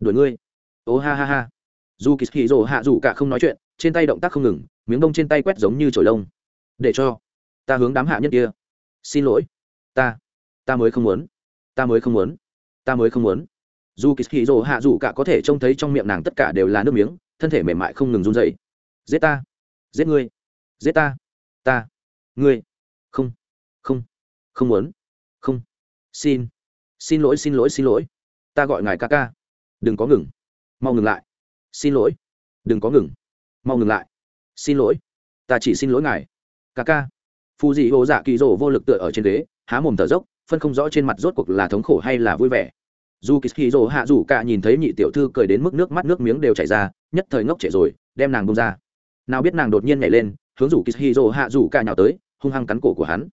đuổi ngươi. Ô, ha ha ha. Dù kỳ hì rỗ hạ dù cả không nói chuyện, trên tay động tác không ngừng, miếng đông trên tay quét giống như trổi lông. Để cho ta hướng đám hạ nhất kia. Xin lỗi. Ta ta mới không muốn. Ta mới không muốn. Ta mới không muốn dù kỳ hì rồ hạ dù cả có thể trông thấy trong miệng nàng tất cả đều là nước miếng, thân thể mềm mại không ngừng run dậy giết ta. Giết ngươi. Giết ta. Ta. Ngươi. Không. Không. Không muốn. Không. Xin. Xin lỗi xin lỗi xin lỗi. Ta gọi ngài ca ca. Đừng có ngừng. Mau ngừng lại. Xin lỗi. Đừng có ngừng. Mau ngừng lại. Xin lỗi. Ta chỉ xin lỗi ngài. Ca ca. Phù dị hồ dạ kỳ rổ vô lực tựa ở trên ghế, há mồm thở dốc, phân không rõ trên mặt rốt cuộc là thống khổ hay là vui vẻ dù kỳ hì rồ hạ dù cả nhìn thấy nhị tiểu thư cười đến mức nước mắt nước miếng đều chảy ra, nhất thời ngốc trẻ rồi, đem nàng bông ra. Nào biết nàng đột nhiên nhảy lên, hướng rủ kỳ hì rồ hạ dù cả nhào tới, hung hăng cắn cổ của hắn.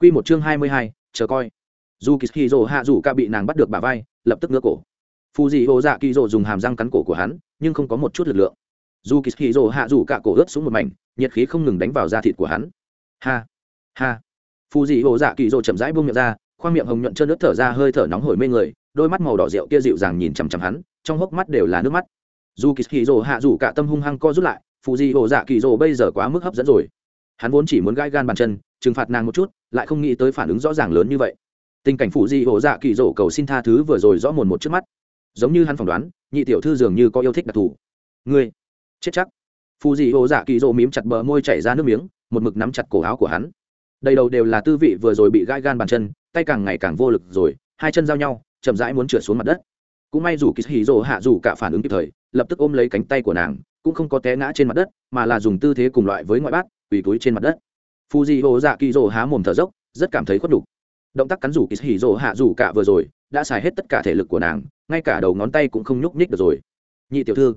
Q một chương hai mươi hai, chờ coi. Dù kỳ hì rồ hạ dù cả bị nàng bắt được bà vai, lập tức ngứa cổ. Phù dị ô dạ kỳ rồ dùng hàm răng cắn cổ của hắn, nhưng không có một chút lực lượng. Dù kỳ hì rồ hạ dù cả cổ ướt xuống một mảnh, nhiệt khí không ngừng đánh vào da thịt của hắn. Ha ha. Phù dị ô dạ kỳ rồ chậm rãi buông miệng ra, khoang miệng hồng nhuận trơn nước thở ra, hơi thở nóng hổi mê người đôi mắt màu đỏ rượu kia dịu dàng nhìn chằm chằm hắn, trong hốc mắt đều là nước mắt. Dù kỳ hì rồ hạ dù cả tâm hung hăng co rút lại Phụ dị hồ dạ kỳ rồ bây giờ quá mức hấp dẫn rồi. Hắn vốn chỉ muốn gãi gan bàn chân, trừng phạt nàng một chút, lại không nghĩ tới phản ứng rõ ràng lớn như vậy. Tình cảnh phụ di hồ dạ kỳ rồ cầu xin tha thứ vừa rồi rõ mồn một trước mắt. Giống như hắn phỏng đoán, nhị tiểu thư dường như có yêu thích đặc thù. Ngươi, chết chắc. Phụ dị hồ dạ kỳ rồ mím chặt bờ môi chảy ra nước miếng, một mực nắm chặt cổ áo của hắn. Đầy đầu đều là tư vị vừa rồi bị gãi gan bàn chân, tay càng ngày càng vô lực rồi, hai chân giao nhau chậm rãi muốn trượt xuống mặt đất. Cũng may dù kỳ hì hạ dù cả phản ứng kịp thời, lập tức ôm lấy cánh tay của nàng, cũng không có té ngã trên mặt đất, mà là dùng tư thế cùng loại với ngoại bát, quỳ túi trên mặt đất. Phu di hồ dạ kỳ rổ há mồm thở dốc, rất cảm thấy khuất đục động tác cắn rủ kỳ hỉ hạ dù cả vừa rồi, đã xài hết tất cả thể lực của nàng, ngay cả đầu ngón tay cũng không nhúc nhích được rồi. Nhị tiểu thư,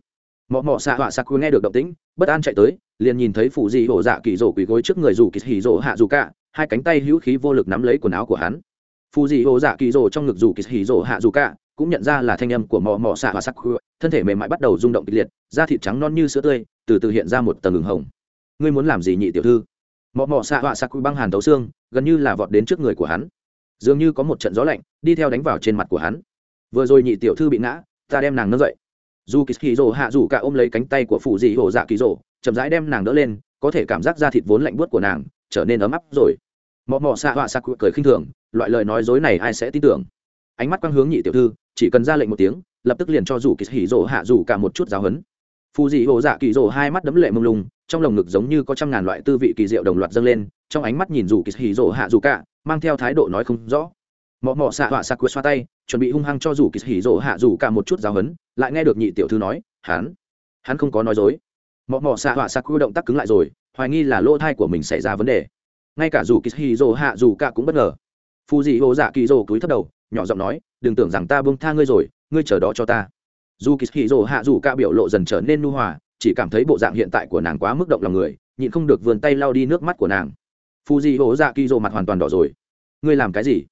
mọ mọ xạ họa sạc nghe được động tĩnh, bất an chạy tới, liền nhìn thấy phụ di hổ dạ kỳ rổ quỳ gối trước người rủ kỳ hỉ hạ dù cả, hai cánh tay hữu khí vô lực nắm lấy quần áo của hắn. Phù dị hổ dạ kỳ rổ trong ngực dù kỳ hỉ rổ hạ dù cả cũng nhận ra là thanh âm của mò mò xạ họa sạc thân thể mềm mại bắt đầu rung động kịch liệt, da thịt trắng non như sữa tươi, từ từ hiện ra một tầng ngừng hồng. Ngươi muốn làm gì nhị tiểu thư? Mọ mọ xạ họa sạc băng hàn tấu xương, gần như là vọt đến trước người của hắn. Dường như có một trận gió lạnh, đi theo đánh vào trên mặt của hắn. Vừa rồi nhị tiểu thư bị ngã, ta đem nàng nâng dậy. Dù kỳ hì rồ hạ rủ cả ôm lấy cánh tay của phụ dị hồ dạ kỳ rồ, chậm rãi đem nàng đỡ lên, có thể cảm giác da thịt vốn lạnh buốt của nàng trở nên ấm áp rồi mọ mọ xạ họa sạc cười khinh thường, loại lời nói dối này ai sẽ tin tưởng? Ánh mắt quang hướng nhị tiểu thư, chỉ cần ra lệnh một tiếng, lập tức liền cho rủ kỳ hỉ rỗ hạ rủ cả một chút giáo hấn phù dị hồ dạ kỳ rồ hai mắt đấm lệ mông lung, trong lồng ngực giống như có trăm ngàn loại tư vị kỳ diệu đồng loạt dâng lên, trong ánh mắt nhìn rủ kỳ hỉ rỗ hạ rủ cả, mang theo thái độ nói không rõ. Mọ mọ xạ họa xạ cụ xoa tay, chuẩn bị hung hăng cho rủ kỳ hỉ rỗ hạ rủ cả một chút giáo hấn lại nghe được nhị tiểu thư nói, hắn hắn không có nói dối. Mọ mọ xạ họa xạ cụ động tác cứng lại rồi, hoài nghi là lỗ thai của mình xảy ra vấn đề ngay cả dù kỳ hì hạ dù cả cũng bất ngờ. Phù dị ô dạ kỳ rồ cúi thấp đầu, nhỏ giọng nói, đừng tưởng rằng ta buông tha ngươi rồi, ngươi chờ đó cho ta. Dù kỳ hì hạ dù cả biểu lộ dần trở nên nu hòa, chỉ cảm thấy bộ dạng hiện tại của nàng quá mức động lòng người, nhịn không được vườn tay lau đi nước mắt của nàng. Phù dị ô dạ kỳ rồ mặt hoàn toàn đỏ rồi. Ngươi làm cái gì?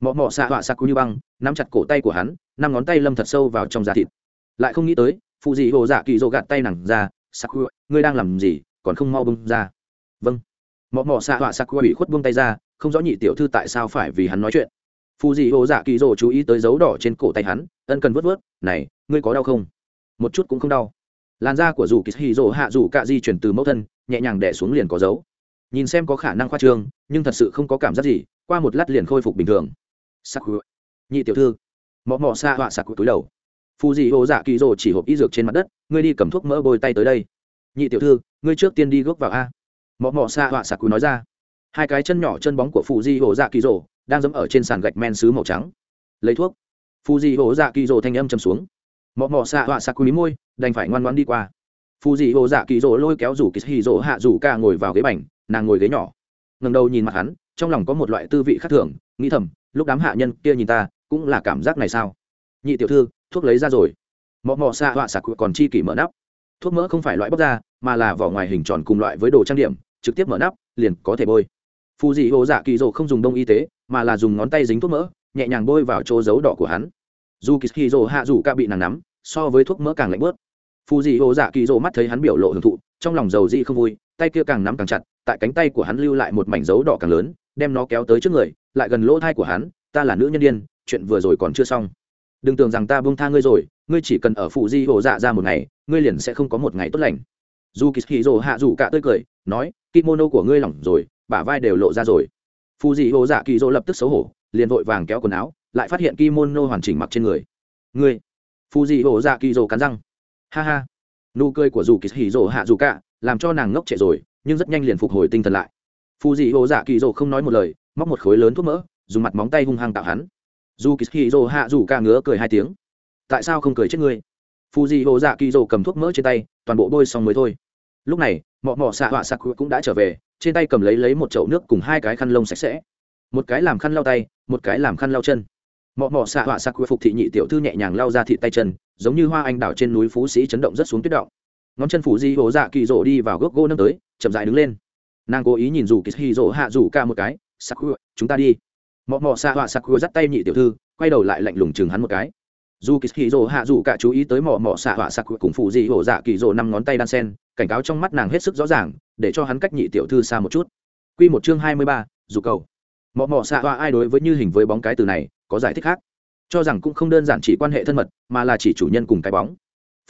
Mọ mọ xạ họa sạc như băng, nắm chặt cổ tay của hắn, năm ngón tay lâm thật sâu vào trong da thịt. Lại không nghĩ tới phù dị ô dạ kỳ rồ gạt tay nàng ra sạc ngươi đang làm gì, còn không mau bông ra. Vâng mọ mọ xạ họa sạc bị khuất buông tay ra, không rõ nhị tiểu thư tại sao phải vì hắn nói chuyện. Phù dị hồ dạ kỳ rồ chú ý tới dấu đỏ trên cổ tay hắn, ân cần vớt vớt, này, ngươi có đau không? Một chút cũng không đau. Làn da của dù kỳ hì rồ hạ dù cạ di chuyển từ mẫu thân, nhẹ nhàng đẻ xuống liền có dấu. Nhìn xem có khả năng khoa trương, nhưng thật sự không có cảm giác gì, qua một lát liền khôi phục bình thường. Sắc nhị tiểu thư. Mọ mọ xa họa sạc túi đầu. Phù dị hồ dạ kỳ rồ chỉ hộp y dược trên mặt đất, ngươi đi cầm thuốc mỡ bôi tay tới đây. Nhị tiểu thư, ngươi trước tiên đi gốc vào a mọ mọ xạ họa sạc nói ra. Hai cái chân nhỏ chân bóng của phù di hồ dạ kỳ rổ đang dẫm ở trên sàn gạch men xứ màu trắng. Lấy thuốc. Phù di hổ dạ kỳ rổ thanh âm chầm xuống. Mọ mọ xạ họa xạ cú môi, đành phải ngoan ngoan đi qua. Phù di hổ dạ kỳ rổ lôi kéo rủ kỳ hì rổ hạ rủ ca ngồi vào ghế bành, nàng ngồi ghế nhỏ. Ngần đầu nhìn mặt hắn, trong lòng có một loại tư vị khác thường, nghĩ thầm, lúc đám hạ nhân kia nhìn ta, cũng là cảm giác này sao? Nhị tiểu thư, thuốc lấy ra rồi. Mọ mọ xạ họa sạc còn chi kỷ mở nắp thuốc mỡ không phải loại bóc ra mà là vỏ ngoài hình tròn cùng loại với đồ trang điểm, trực tiếp mở nắp, liền có thể bôi. Phù dị hồ dạ kỳ dỗ không dùng đông y tế, mà là dùng ngón tay dính thuốc mỡ, nhẹ nhàng bôi vào chỗ dấu đỏ của hắn. Dù kỳ hì hạ dù ca bị nàng nắm, so với thuốc mỡ càng lạnh bớt. Phù dị hồ dạ kỳ dỗ mắt thấy hắn biểu lộ hưởng thụ, trong lòng dầu dị không vui, tay kia càng nắm càng chặt, tại cánh tay của hắn lưu lại một mảnh dấu đỏ càng lớn, đem nó kéo tới trước người, lại gần lỗ thai của hắn, ta là nữ nhân đ i ê n chuyện vừa rồi còn chưa xong. Đừng tưởng rằng ta buông tha ngươi rồi ngươi chỉ cần ở phụ di hồ dạ ra một ngày, ngươi liền sẽ không có một ngày tốt lành. Dù kỳ hì rồ hạ dù cả tươi cười, nói, kimono của ngươi lỏng rồi, bả vai đều lộ ra rồi. Phụ di hồ dạ kỳ rồ lập tức xấu hổ, liền vội vàng kéo quần áo, lại phát hiện kimono hoàn chỉnh mặc trên người. Ngươi? Phụ di hồ dạ kỳ rồ cắn răng. Ha ha. Nụ cười của dù kỳ hì rồ hạ dù cả làm cho nàng ngốc trệ rồi, nhưng rất nhanh liền phục hồi tinh thần lại. Phụ di hồ dạ kỳ rồ không nói một lời, móc một khối lớn thuốc mỡ, dùng mặt móng tay hung hăng tạo hắn. Dù kỳ hì rồ hạ dù cả ngứa cười hai tiếng tại sao không cười chết ngươi? Phù dị hồ dạ kỳ rồ cầm thuốc mỡ trên tay, toàn bộ bôi xong mới thôi. Lúc này, mọ mọ xạ họa sạc cũng đã trở về, trên tay cầm lấy lấy một chậu nước cùng hai cái khăn lông sạch sẽ. Một cái làm khăn lau tay, một cái làm khăn lau chân. Mọ mọ xạ họa sạc phục thị nhị tiểu thư nhẹ nhàng lau ra thị tay chân, giống như hoa anh đào trên núi phú sĩ chấn động rất xuống tuyết động. Ngón chân phủ di hồ dạ kỳ rỗ đi vào gốc gỗ nâng tới, chậm dại đứng lên. Nàng cố ý nhìn dù kỳ hi rỗ hạ rủ ca một cái sắc chúng ta đi. Mọ mọ xạ họa sắc dắt tay nhị tiểu thư, quay đầu lại lạnh lùng chừng hắn một cái dù kỳ hì rỗ hạ rủ cả chú ý tới mọ mọ xạ họa sặc. cùng phụ dị hồ dạ kỳ rỗ năm ngón tay đan sen cảnh cáo trong mắt nàng hết sức rõ ràng để cho hắn cách nhị tiểu thư xa một chút. Quy một chương hai mươi ba, dù cầu. Mọ mọ xạ họa ai đối với như hình với bóng cái từ này có giải thích khác. Cho rằng cũng không đơn giản chỉ quan hệ thân mật mà là chỉ chủ nhân cùng cái bóng.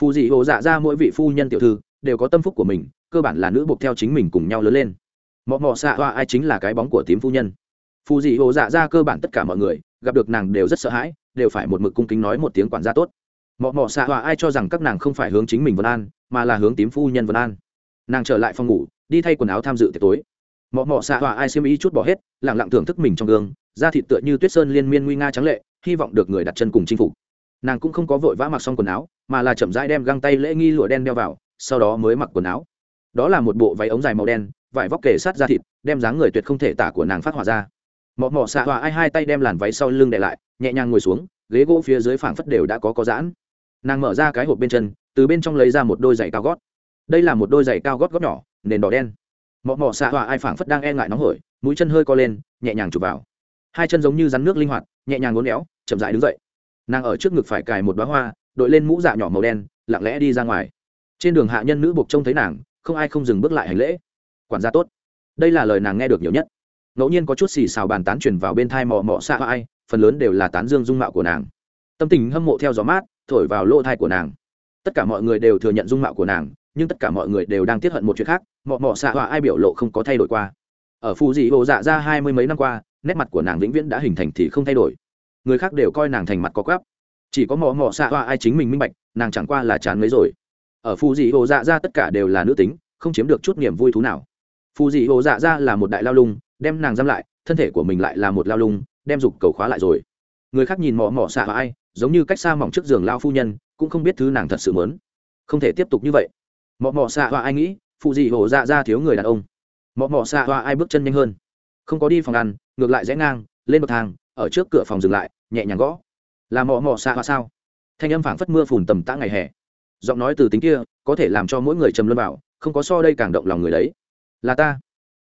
Phù dị hồ dạ ra mỗi vị phu nhân tiểu thư đều có tâm phúc của mình cơ bản là nữ buộc theo chính mình cùng nhau lớn lên. Mọ mọ xạ hoa ai chính là cái bóng của tím phu nhân. Phù dị hồ dạ ra cơ bản tất cả mọi người gặp được nàng đều rất sợ hãi, đều phải một mực cung kính nói một tiếng quản gia tốt. Mọ mọ xạ họa ai cho rằng các nàng không phải hướng chính mình vân an, mà là hướng tím phu nhân vân an. Nàng trở lại phòng ngủ, đi thay quần áo tham dự tiệc tối. Mọ mọ xạ họa ai xem ý chút bỏ hết lẳng lặng thưởng thức mình trong gương, da thịt tựa như tuyết sơn liên miên nguy nga trắng lệ, hy vọng được người đặt chân cùng chinh phục. Nàng cũng không có vội vã mặc xong quần áo, mà là chậm rãi đem găng tay lễ nghi lụa đen đeo vào, sau đó mới mặc quần áo. Đó là một bộ váy ống dài màu đen, vải vóc kề sát da thịt, đem dáng người tuyệt không thể tả của nàng phát hỏa ra mọ mọ xạ hòa ai hai tay đem làn váy sau lưng để lại, nhẹ nhàng ngồi xuống, ghế gỗ phía dưới phảng phất đều đã có có giãn. Nàng mở ra cái hộp bên chân, từ bên trong lấy ra một đôi giày cao gót. Đây là một đôi giày cao gót gót nhỏ, nền đỏ đen. Mọ mọ xạ hòa ai phảng phất đang e ngại nóng hổi, mũi chân hơi co lên, nhẹ nhàng chụp vào. Hai chân giống như rắn nước linh hoạt, nhẹ nhàng ngốn éo, chậm dại đứng dậy. Nàng ở trước ngực phải cài một bó hoa, đội lên mũ dạ nhỏ màu đen, lặng lẽ đi ra ngoài. Trên đường hạ nhân nữ buộc trông thấy nàng, không ai không dừng bước lại hành lễ. Quản gia tốt. Đây là lời nàng nghe được nhiều nhất ngẫu nhiên có chút xì xào bàn tán truyền vào bên thai mò mọ hoa ai, phần lớn đều là tán dương dung mạo của nàng. Tâm tình hâm mộ theo gió mát, thổi vào lỗ thai của nàng. Tất cả mọi người đều thừa nhận dung mạo của nàng, nhưng tất cả mọi người đều đang tiết hận một chuyện khác, mọ mọ xạ hoa ai biểu lộ không có thay đổi qua. Ở phù dị hồ dạ ra hai mươi mấy năm qua, nét mặt của nàng vĩnh viễn đã hình thành thì không thay đổi. Người khác đều coi nàng thành mặt có quáp chỉ có mò mò xạ hoa ai chính mình minh bạch, nàng chẳng qua là chán mấy rồi. Ở phù dị hồ dạ ra tất cả đều là nữ tính, không chiếm được chút niềm vui thú nào. Phù dị hồ dạ ra là một đại lao lung đem nàng giam lại, thân thể của mình lại là một lao lung, đem dục cầu khóa lại rồi. Người khác nhìn mỏ mỏ xạ hoa ai, giống như cách xa mỏng trước giường lao phu nhân, cũng không biết thứ nàng thật sự mớn không thể tiếp tục như vậy. Mỏ mỏ xạ hoa ai nghĩ, phụ gì hổ dạ ra thiếu người đàn ông. Mỏ mỏ xạ hoa ai bước chân nhanh hơn. Không có đi phòng ăn, ngược lại rẽ ngang, lên bậc thang, ở trước cửa phòng dừng lại, nhẹ nhàng gõ. Là mỏ mỏ xạ hoa sao? Thanh âm phảng phất mưa phùn tầm tã ngày hè. Giọng nói từ tính kia, có thể làm cho mỗi người trầm luân vào, không có so đây càng động lòng người đấy. Là ta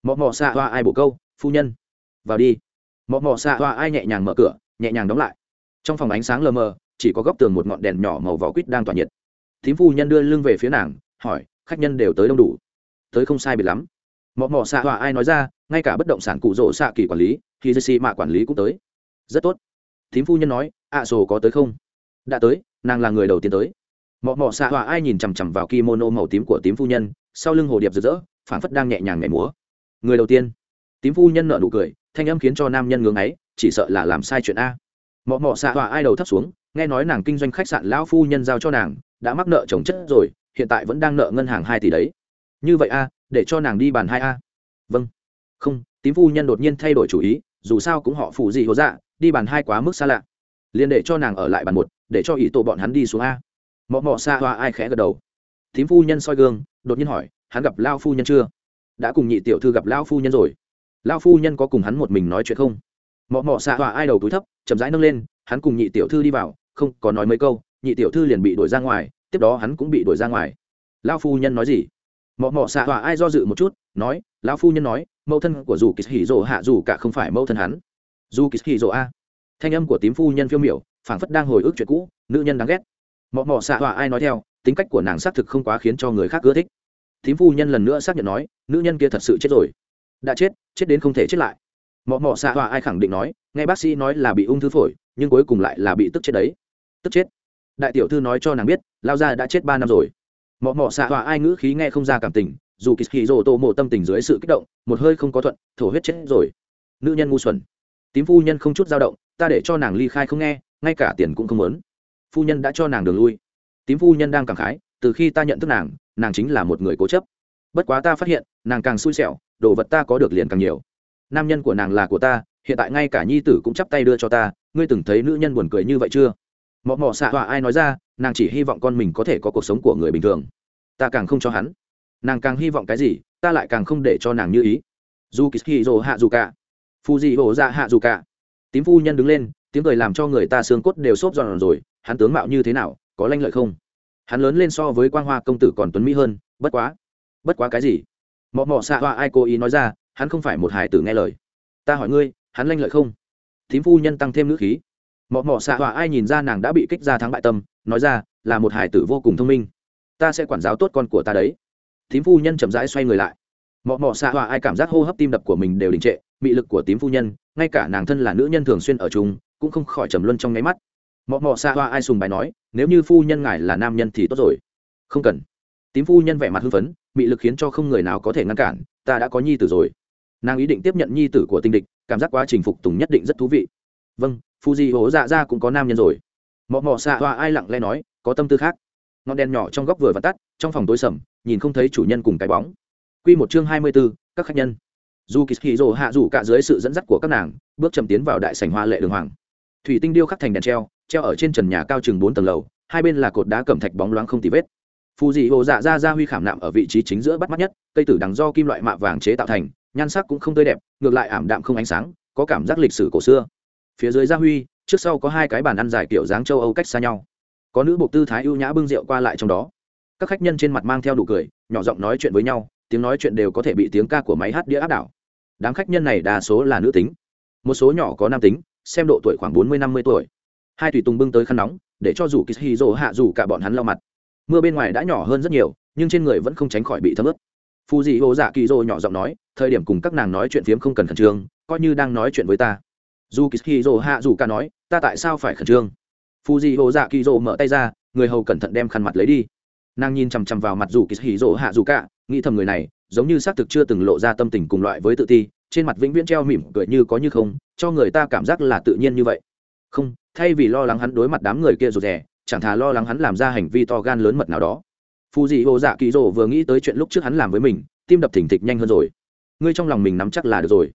mọ mọ xạ hoa ai bổ câu, phu nhân. Vào đi. Mọ mọ xạ hoa ai nhẹ nhàng mở cửa, nhẹ nhàng đóng lại. Trong phòng ánh sáng lờ mờ, chỉ có góc tường một ngọn đèn nhỏ màu vỏ quýt đang tỏa nhiệt. Thím phu nhân đưa lưng về phía nàng, hỏi, khách nhân đều tới đông đủ. Tới không sai biệt lắm. Mọ mọ xạ hoa ai nói ra, ngay cả bất động sản cụ rỗ xạ kỳ quản lý khi dê xì mạ quản lý cũng tới. Rất tốt. Thím phu nhân nói, ạ sổ có tới không? Đã tới, nàng là người đầu tiên tới. Mọ mọ xạ hòa ai nhìn chằm chằm vào kimono màu tím của tím phu nhân, sau lưng hồ điệp rực rỡ, phảng phất đang nhẹ nhàng nhảy múa người đầu tiên. Tím phu nhân nợ nụ cười, thanh âm khiến cho nam nhân ngưỡng ấy chỉ sợ là làm sai chuyện a. Mọ mọ xạ hòa ai đầu thấp xuống, nghe nói nàng kinh doanh khách sạn lão phu nhân giao cho nàng, đã mắc nợ chồng chất rồi, hiện tại vẫn đang nợ ngân hàng hai tỷ đấy. Như vậy a, để cho nàng đi bàn hai a. Vâng. Không, tím phu nhân đột nhiên thay đổi chủ ý, dù sao cũng họ phụ gì hố dạ đi bàn hai quá mức xa lạ. Liền để cho nàng ở lại bàn một, để cho ý tổ bọn hắn đi xuống a. Mọ mọ xa hoa ai khẽ gật đầu. Tím phu nhân soi gương, đột nhiên hỏi, hắn gặp lao phu nhân chưa? Đã cùng nhị tiểu thư gặp lão phu nhân rồi. Lão phu nhân có cùng hắn một mình nói chuyện không? Mọ mọ xạ hòa ai đầu túi thấp, chậm rãi nâng lên, hắn cùng nhị tiểu thư đi vào, không có nói mấy câu, nhị tiểu thư liền bị đuổi ra ngoài, tiếp đó hắn cũng bị đuổi ra ngoài. Lão phu nhân nói gì? Mọ mọ xạ hòa ai do dự một chút, nói, lão phu nhân nói, mẫu thân của dù kỳ hỉ rồ hạ dù cả không phải mẫu thân hắn. Dù kỳ hỉ rồ a? Thanh âm của tím phu nhân phiêu miểu, phảng phất đang hồi ức chuyện cũ, nữ nhân đáng ghét. Mọ mọ xạ hòa ai nói theo, tính cách của nàng xác thực không quá khiến cho người khác ưa thích thím phu nhân lần nữa xác nhận nói, nữ nhân kia thật sự chết rồi. Đã chết chết đến không thể chết lại. Mọ mọ xạ hòa ai khẳng định nói, nghe bác sĩ nói là bị ung thư phổi, nhưng cuối cùng lại là bị tức chết đấy. Tức chết. Đại tiểu thư nói cho nàng biết, lao gia đã chết ba năm rồi. Mọ mọ xạ hòa ai ngữ khí nghe không ra cảm tình, dù kỳ hì rồ tô mộ tâm tình dưới sự kích động, một hơi không có thuận, thổ huyết chết rồi. Nữ nhân ngu xuẩn. Tím phu nhân không chút dao động, ta để cho nàng ly khai không nghe, ngay cả tiền cũng không muốn. Phu nhân đã cho nàng đường lui. Tím phu nhân đang cảm khái, từ khi ta nhận thức nàng nàng chính là một người cố chấp. Bất quá ta phát hiện, nàng càng xui xẻo, đồ vật ta có được liền càng nhiều. Nam nhân của nàng là của ta, hiện tại ngay cả nhi tử cũng chắp tay đưa cho ta, ngươi từng thấy nữ nhân buồn cười như vậy chưa? Mọ mọ xạ họa ai nói ra, nàng chỉ hy vọng con mình có thể có cuộc sống của người bình thường. Ta càng không cho hắn. Nàng càng hy vọng cái gì, ta lại càng không để cho nàng như ý. Dù kỳ rồ hạ dù cả. Phù dị hổ dạ hạ dù cả. Tím phu nhân đứng lên, tiếng cười làm cho người ta xương cốt đều xốp giòn rồi, hắn tướng mạo như thế nào, có lanh lợi không? Hắn lớn lên so với quang hoa công tử còn tuấn mỹ hơn, bất quá bất quá cái gì? Mọ mọ xạ hoa ai cố ý nói ra, hắn không phải một hải tử nghe lời. Ta hỏi ngươi, hắn lanh lợi không? Thím phu nhân tăng thêm nữ khí. Mọ mọ xạ hoa ai nhìn ra nàng đã bị kích ra thắng bại tâm, nói ra, là một hải tử vô cùng thông minh. Ta sẽ quản giáo tốt con của ta đấy. Thím phu nhân chậm rãi xoay người lại. Mọ mọ xạ hoa ai cảm giác hô hấp tim đập của mình đều đình trệ, mị lực của tím phu nhân, ngay cả nàng thân là nữ nhân thường xuyên ở chung, cũng không khỏi trầm luân trong nháy mắt mọ mọ xa hoa ai sùng bài nói, nếu như phu nhân ngài là nam nhân thì tốt rồi. Không cần. Tím phu nhân vẻ mặt hưng phấn, mị lực khiến cho không người nào có thể ngăn cản, ta đã có nhi tử rồi. Nàng ý định tiếp nhận nhi tử của tinh địch, cảm giác quá trình phục tùng nhất định rất thú vị. Vâng phu di hố dạ ra cũng có nam nhân rồi. Mọ mọ xa hoa ai lặng lẽ nói, có tâm tư khác. Ngọn đèn nhỏ trong góc vừa vặt tắt, trong phòng tối sầm, nhìn không thấy chủ nhân cùng cái bóng. Q một chương hai mươi b ố các khách nhân. Dù kỳ hì rồ hạ rủ cả dưới sự dẫn dắt của các nàng, bước chậm tiến vào đại sảnh hoa lệ đường hoàng. Thủy tinh điêu khắc thành đèn treo treo ở trên trần nhà cao chừng bốn tầng lầu, hai bên là cột đá cẩm thạch bóng loáng không tì vết. Phù dị hồ dạ ra ra huy khảm nạm ở vị trí chính giữa bắt mắt nhất, cây tử đằng do kim loại mạ vàng chế tạo thành, nhan sắc cũng không tươi đẹp, ngược lại ảm đạm không ánh sáng, có cảm giác lịch sử cổ xưa. Phía dưới gia huy, trước sau có hai cái bàn ăn dài kiểu dáng châu âu cách xa nhau. Có nữ bộ tư thái ưu nhã bưng rượu qua lại trong đó. Các khách nhân trên mặt mang theo nụ cười, nhỏ giọng nói chuyện với nhau, tiếng nói chuyện đều có thể bị tiếng ca của máy hát đĩa áp đảo. Đám khách nhân này đa số là nữ tính. Một số nhỏ có nam tính, xem độ tuổi khoảng bốn mươi năm mươi tuổi hai tùy tùng bưng tới khăn nóng, để cho dù kỳ dỗ hạ dù cả bọn hắn lau mặt. Mưa bên ngoài đã nhỏ hơn rất nhiều, nhưng trên người vẫn không tránh khỏi bị thấm ướt. Phù dị ô dạ kỳ dỗ nhỏ giọng nói, thời điểm cùng các nàng nói chuyện phiếm không cần khẩn trương, coi như đang nói chuyện với ta. Dù kỳ dỗ hạ dù cả nói, ta tại sao phải khẩn trương? Phù dị ô dạ kỳ dỗ mở tay ra, người hầu cẩn thận đem khăn mặt lấy đi. Nàng nhìn chằm chằm vào mặt dù kỳ dỗ hạ dù cả, nghĩ thầm người này, giống như xác thực chưa từng lộ ra tâm tình cùng loại với tự ti, trên mặt vĩnh viễn treo mỉm cười như có như không, cho người ta cảm giác là tự nhiên như vậy. Không thay vì lo lắng hắn đối mặt đám người kia rụt rè, chẳng thà lo lắng hắn làm ra hành vi to gan lớn mật nào đó. Phù dị hồ dạ kỳ rồ vừa nghĩ tới chuyện lúc trước hắn làm với mình, tim đập thỉnh thịch nhanh hơn rồi. Ngươi trong lòng mình nắm chắc là được rồi.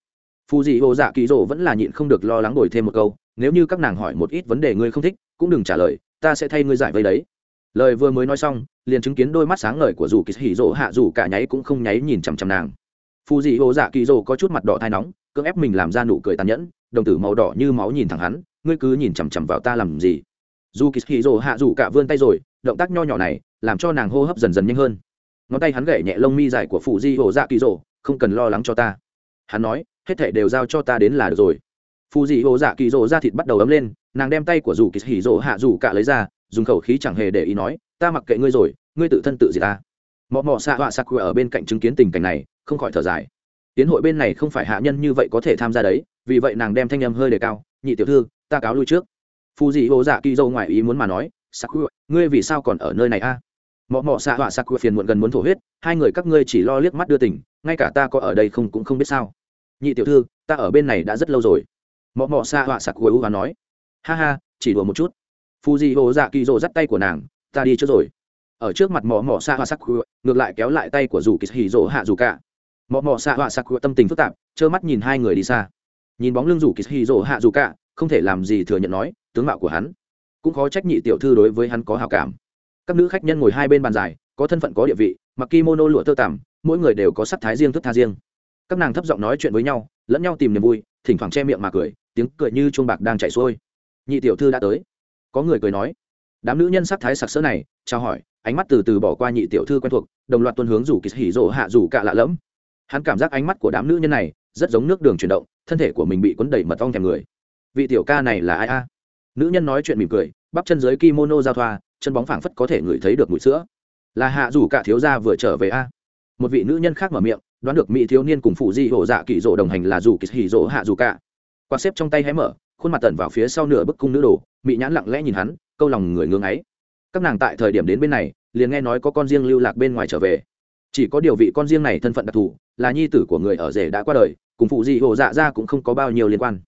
Phù dị hồ dạ kỳ rồ vẫn là nhịn không được lo lắng đổi thêm một câu, nếu như các nàng hỏi một ít vấn đề ngươi không thích, cũng đừng trả lời, ta sẽ thay ngươi giải vây đấy. Lời vừa mới nói xong, liền chứng kiến đôi mắt sáng ngời của dù kỳ hỉ rỗ hạ dù cả nháy cũng không nháy nhìn chằm chằm nàng. Phù dị hồ dạ kỳ rồ có chút mặt đỏ thai nóng, cưỡng ép mình làm ra nụ cười tàn nhẫn, đồng tử màu đỏ như máu nhìn thẳng hắn ngươi cứ nhìn chằm chằm vào ta làm gì? Dù kỳ hì rồ hạ dù cả vươn tay rồi, động tác nho nhỏ này làm cho nàng hô hấp dần dần nhanh hơn. Ngón tay hắn gậy nhẹ lông mi dài của phụ di hồ dạ kỳ rồ, không cần lo lắng cho ta. Hắn nói, hết thể đều giao cho ta đến là được rồi. Phụ di hồ dạ kỳ rồ ra thịt bắt đầu ấm lên, nàng đem tay của dù kỳ hì rồ hạ dù cả lấy ra, dùng khẩu khí chẳng hề để ý nói, ta mặc kệ ngươi rồi, ngươi tự thân tự gì ta. Mọ mọ xạ họa sạc ở bên cạnh chứng kiến tình cảnh này, không khỏi thở dài. Tiến hội bên này không phải hạ nhân như vậy có thể tham gia đấy, vì vậy nàng đem thanh âm hơi đề cao, nhị tiểu thư ta cáo lui trước. Phù dị hồ dạ kỳ dâu ngoài ý muốn mà nói sắc ngươi vì sao còn ở nơi này a? À? mọ mọ xạ họa sắc phiền muộn gần muốn thổ huyết, hai người các ngươi chỉ lo liếc mắt đưa tỉnh ngay cả ta có ở đây không cũng không biết sao. Nhị tiểu thư, ta ở bên này đã rất lâu rồi. Mọ mọ xạ họa sắc u và nói. Ha ha, chỉ đùa một chút. Phù dị hồ dạ kỳ dâu dắt tay của nàng, ta đi trước rồi. Ở trước mặt mọ mọ xạ họa sắc ngược lại kéo lại tay của dù kỳ hì dỗ hạ dù cả. Mọ mọ xạ họa sắc tâm tình phức tạp, trơ mắt nhìn hai người đi xa. Nhìn bóng lưng rủ kỳ hì hạ dù cả không thể làm gì thừa nhận nói, tướng mạo của hắn cũng khó trách nhị tiểu thư đối với hắn có hào cảm. Các nữ khách nhân ngồi hai bên bàn dài, có thân phận có địa vị, mặc kimono lụa tơ tằm, mỗi người đều có sắc thái riêng thức tha riêng. Các nàng thấp giọng nói chuyện với nhau, lẫn nhau tìm niềm vui, thỉnh thoảng che miệng mà cười, tiếng cười như chuông bạc đang chảy xuôi. Nhị tiểu thư đã tới. Có người cười nói, đám nữ nhân sắc thái sặc sỡ này trao hỏi, ánh mắt từ từ bỏ qua nhị tiểu thư quen thuộc, đồng loạt tuân hướng rủ kỳ hỉ rộ hạ rủ cạ lạ lẫm. Hắn cảm giác ánh mắt của đám nữ nhân này rất giống nước đường chuyển động, thân thể của mình bị cuốn đẩy mật ong thèm người vị tiểu ca này là ai a? Nữ nhân nói chuyện mỉm cười, bắp chân dưới kimono giao thoa, chân bóng phảng phất có thể ngửi thấy được mùi sữa. Là hạ rủ cả thiếu gia vừa trở về a? Một vị nữ nhân khác mở miệng, đoán được mỹ thiếu niên cùng phụ di hổ dạ kỳ rỗ đồng hành là dù kỳ hỉ rỗ hạ dù cả. Quạt xếp trong tay hé mở, khuôn mặt tẩn vào phía sau nửa bức cung nữ đồ, mỹ nhãn lặng lẽ nhìn hắn, câu lòng người ngưng ấy. Các nàng tại thời điểm đến bên này, liền nghe nói có con riêng lưu lạc bên ngoài trở về. Chỉ có điều vị con riêng này thân phận đặc thù, là nhi tử của người ở rể đã qua đời, cùng phụ di hổ dạ ra cũng không có bao nhiêu liên quan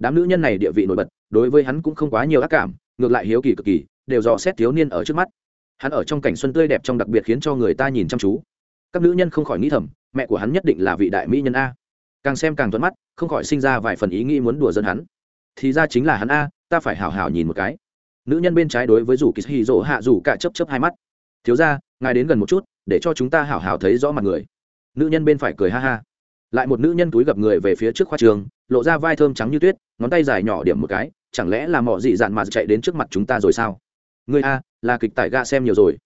đám nữ nhân này địa vị nổi bật, đối với hắn cũng không quá nhiều ác cảm, ngược lại hiếu kỳ cực kỳ, đều dò xét thiếu niên ở trước mắt. Hắn ở trong cảnh xuân tươi đẹp trong đặc biệt khiến cho người ta nhìn chăm chú. Các nữ nhân không khỏi nghĩ thầm, mẹ của hắn nhất định là vị đại mỹ nhân a. Càng xem càng thuận mắt, không khỏi sinh ra vài phần ý nghĩ muốn đùa dân hắn. Thì ra chính là hắn a, ta phải hào hào nhìn một cái. Nữ nhân bên trái đối với rủ kỳ hì rỗ hạ rủ cả chấp chấp hai mắt. Thiếu ra ngài đến gần một chút, để cho chúng ta hào hào thấy rõ mặt người. Nữ nhân bên phải cười ha ha. Lại một nữ nhân túi gập người về phía trước khoa trường lộ ra vai thơm trắng như tuyết, ngón tay dài nhỏ điểm một cái, chẳng lẽ là mọ dị dạn mà chạy đến trước mặt chúng ta rồi sao? Người a, là kịch tại ga xem nhiều rồi.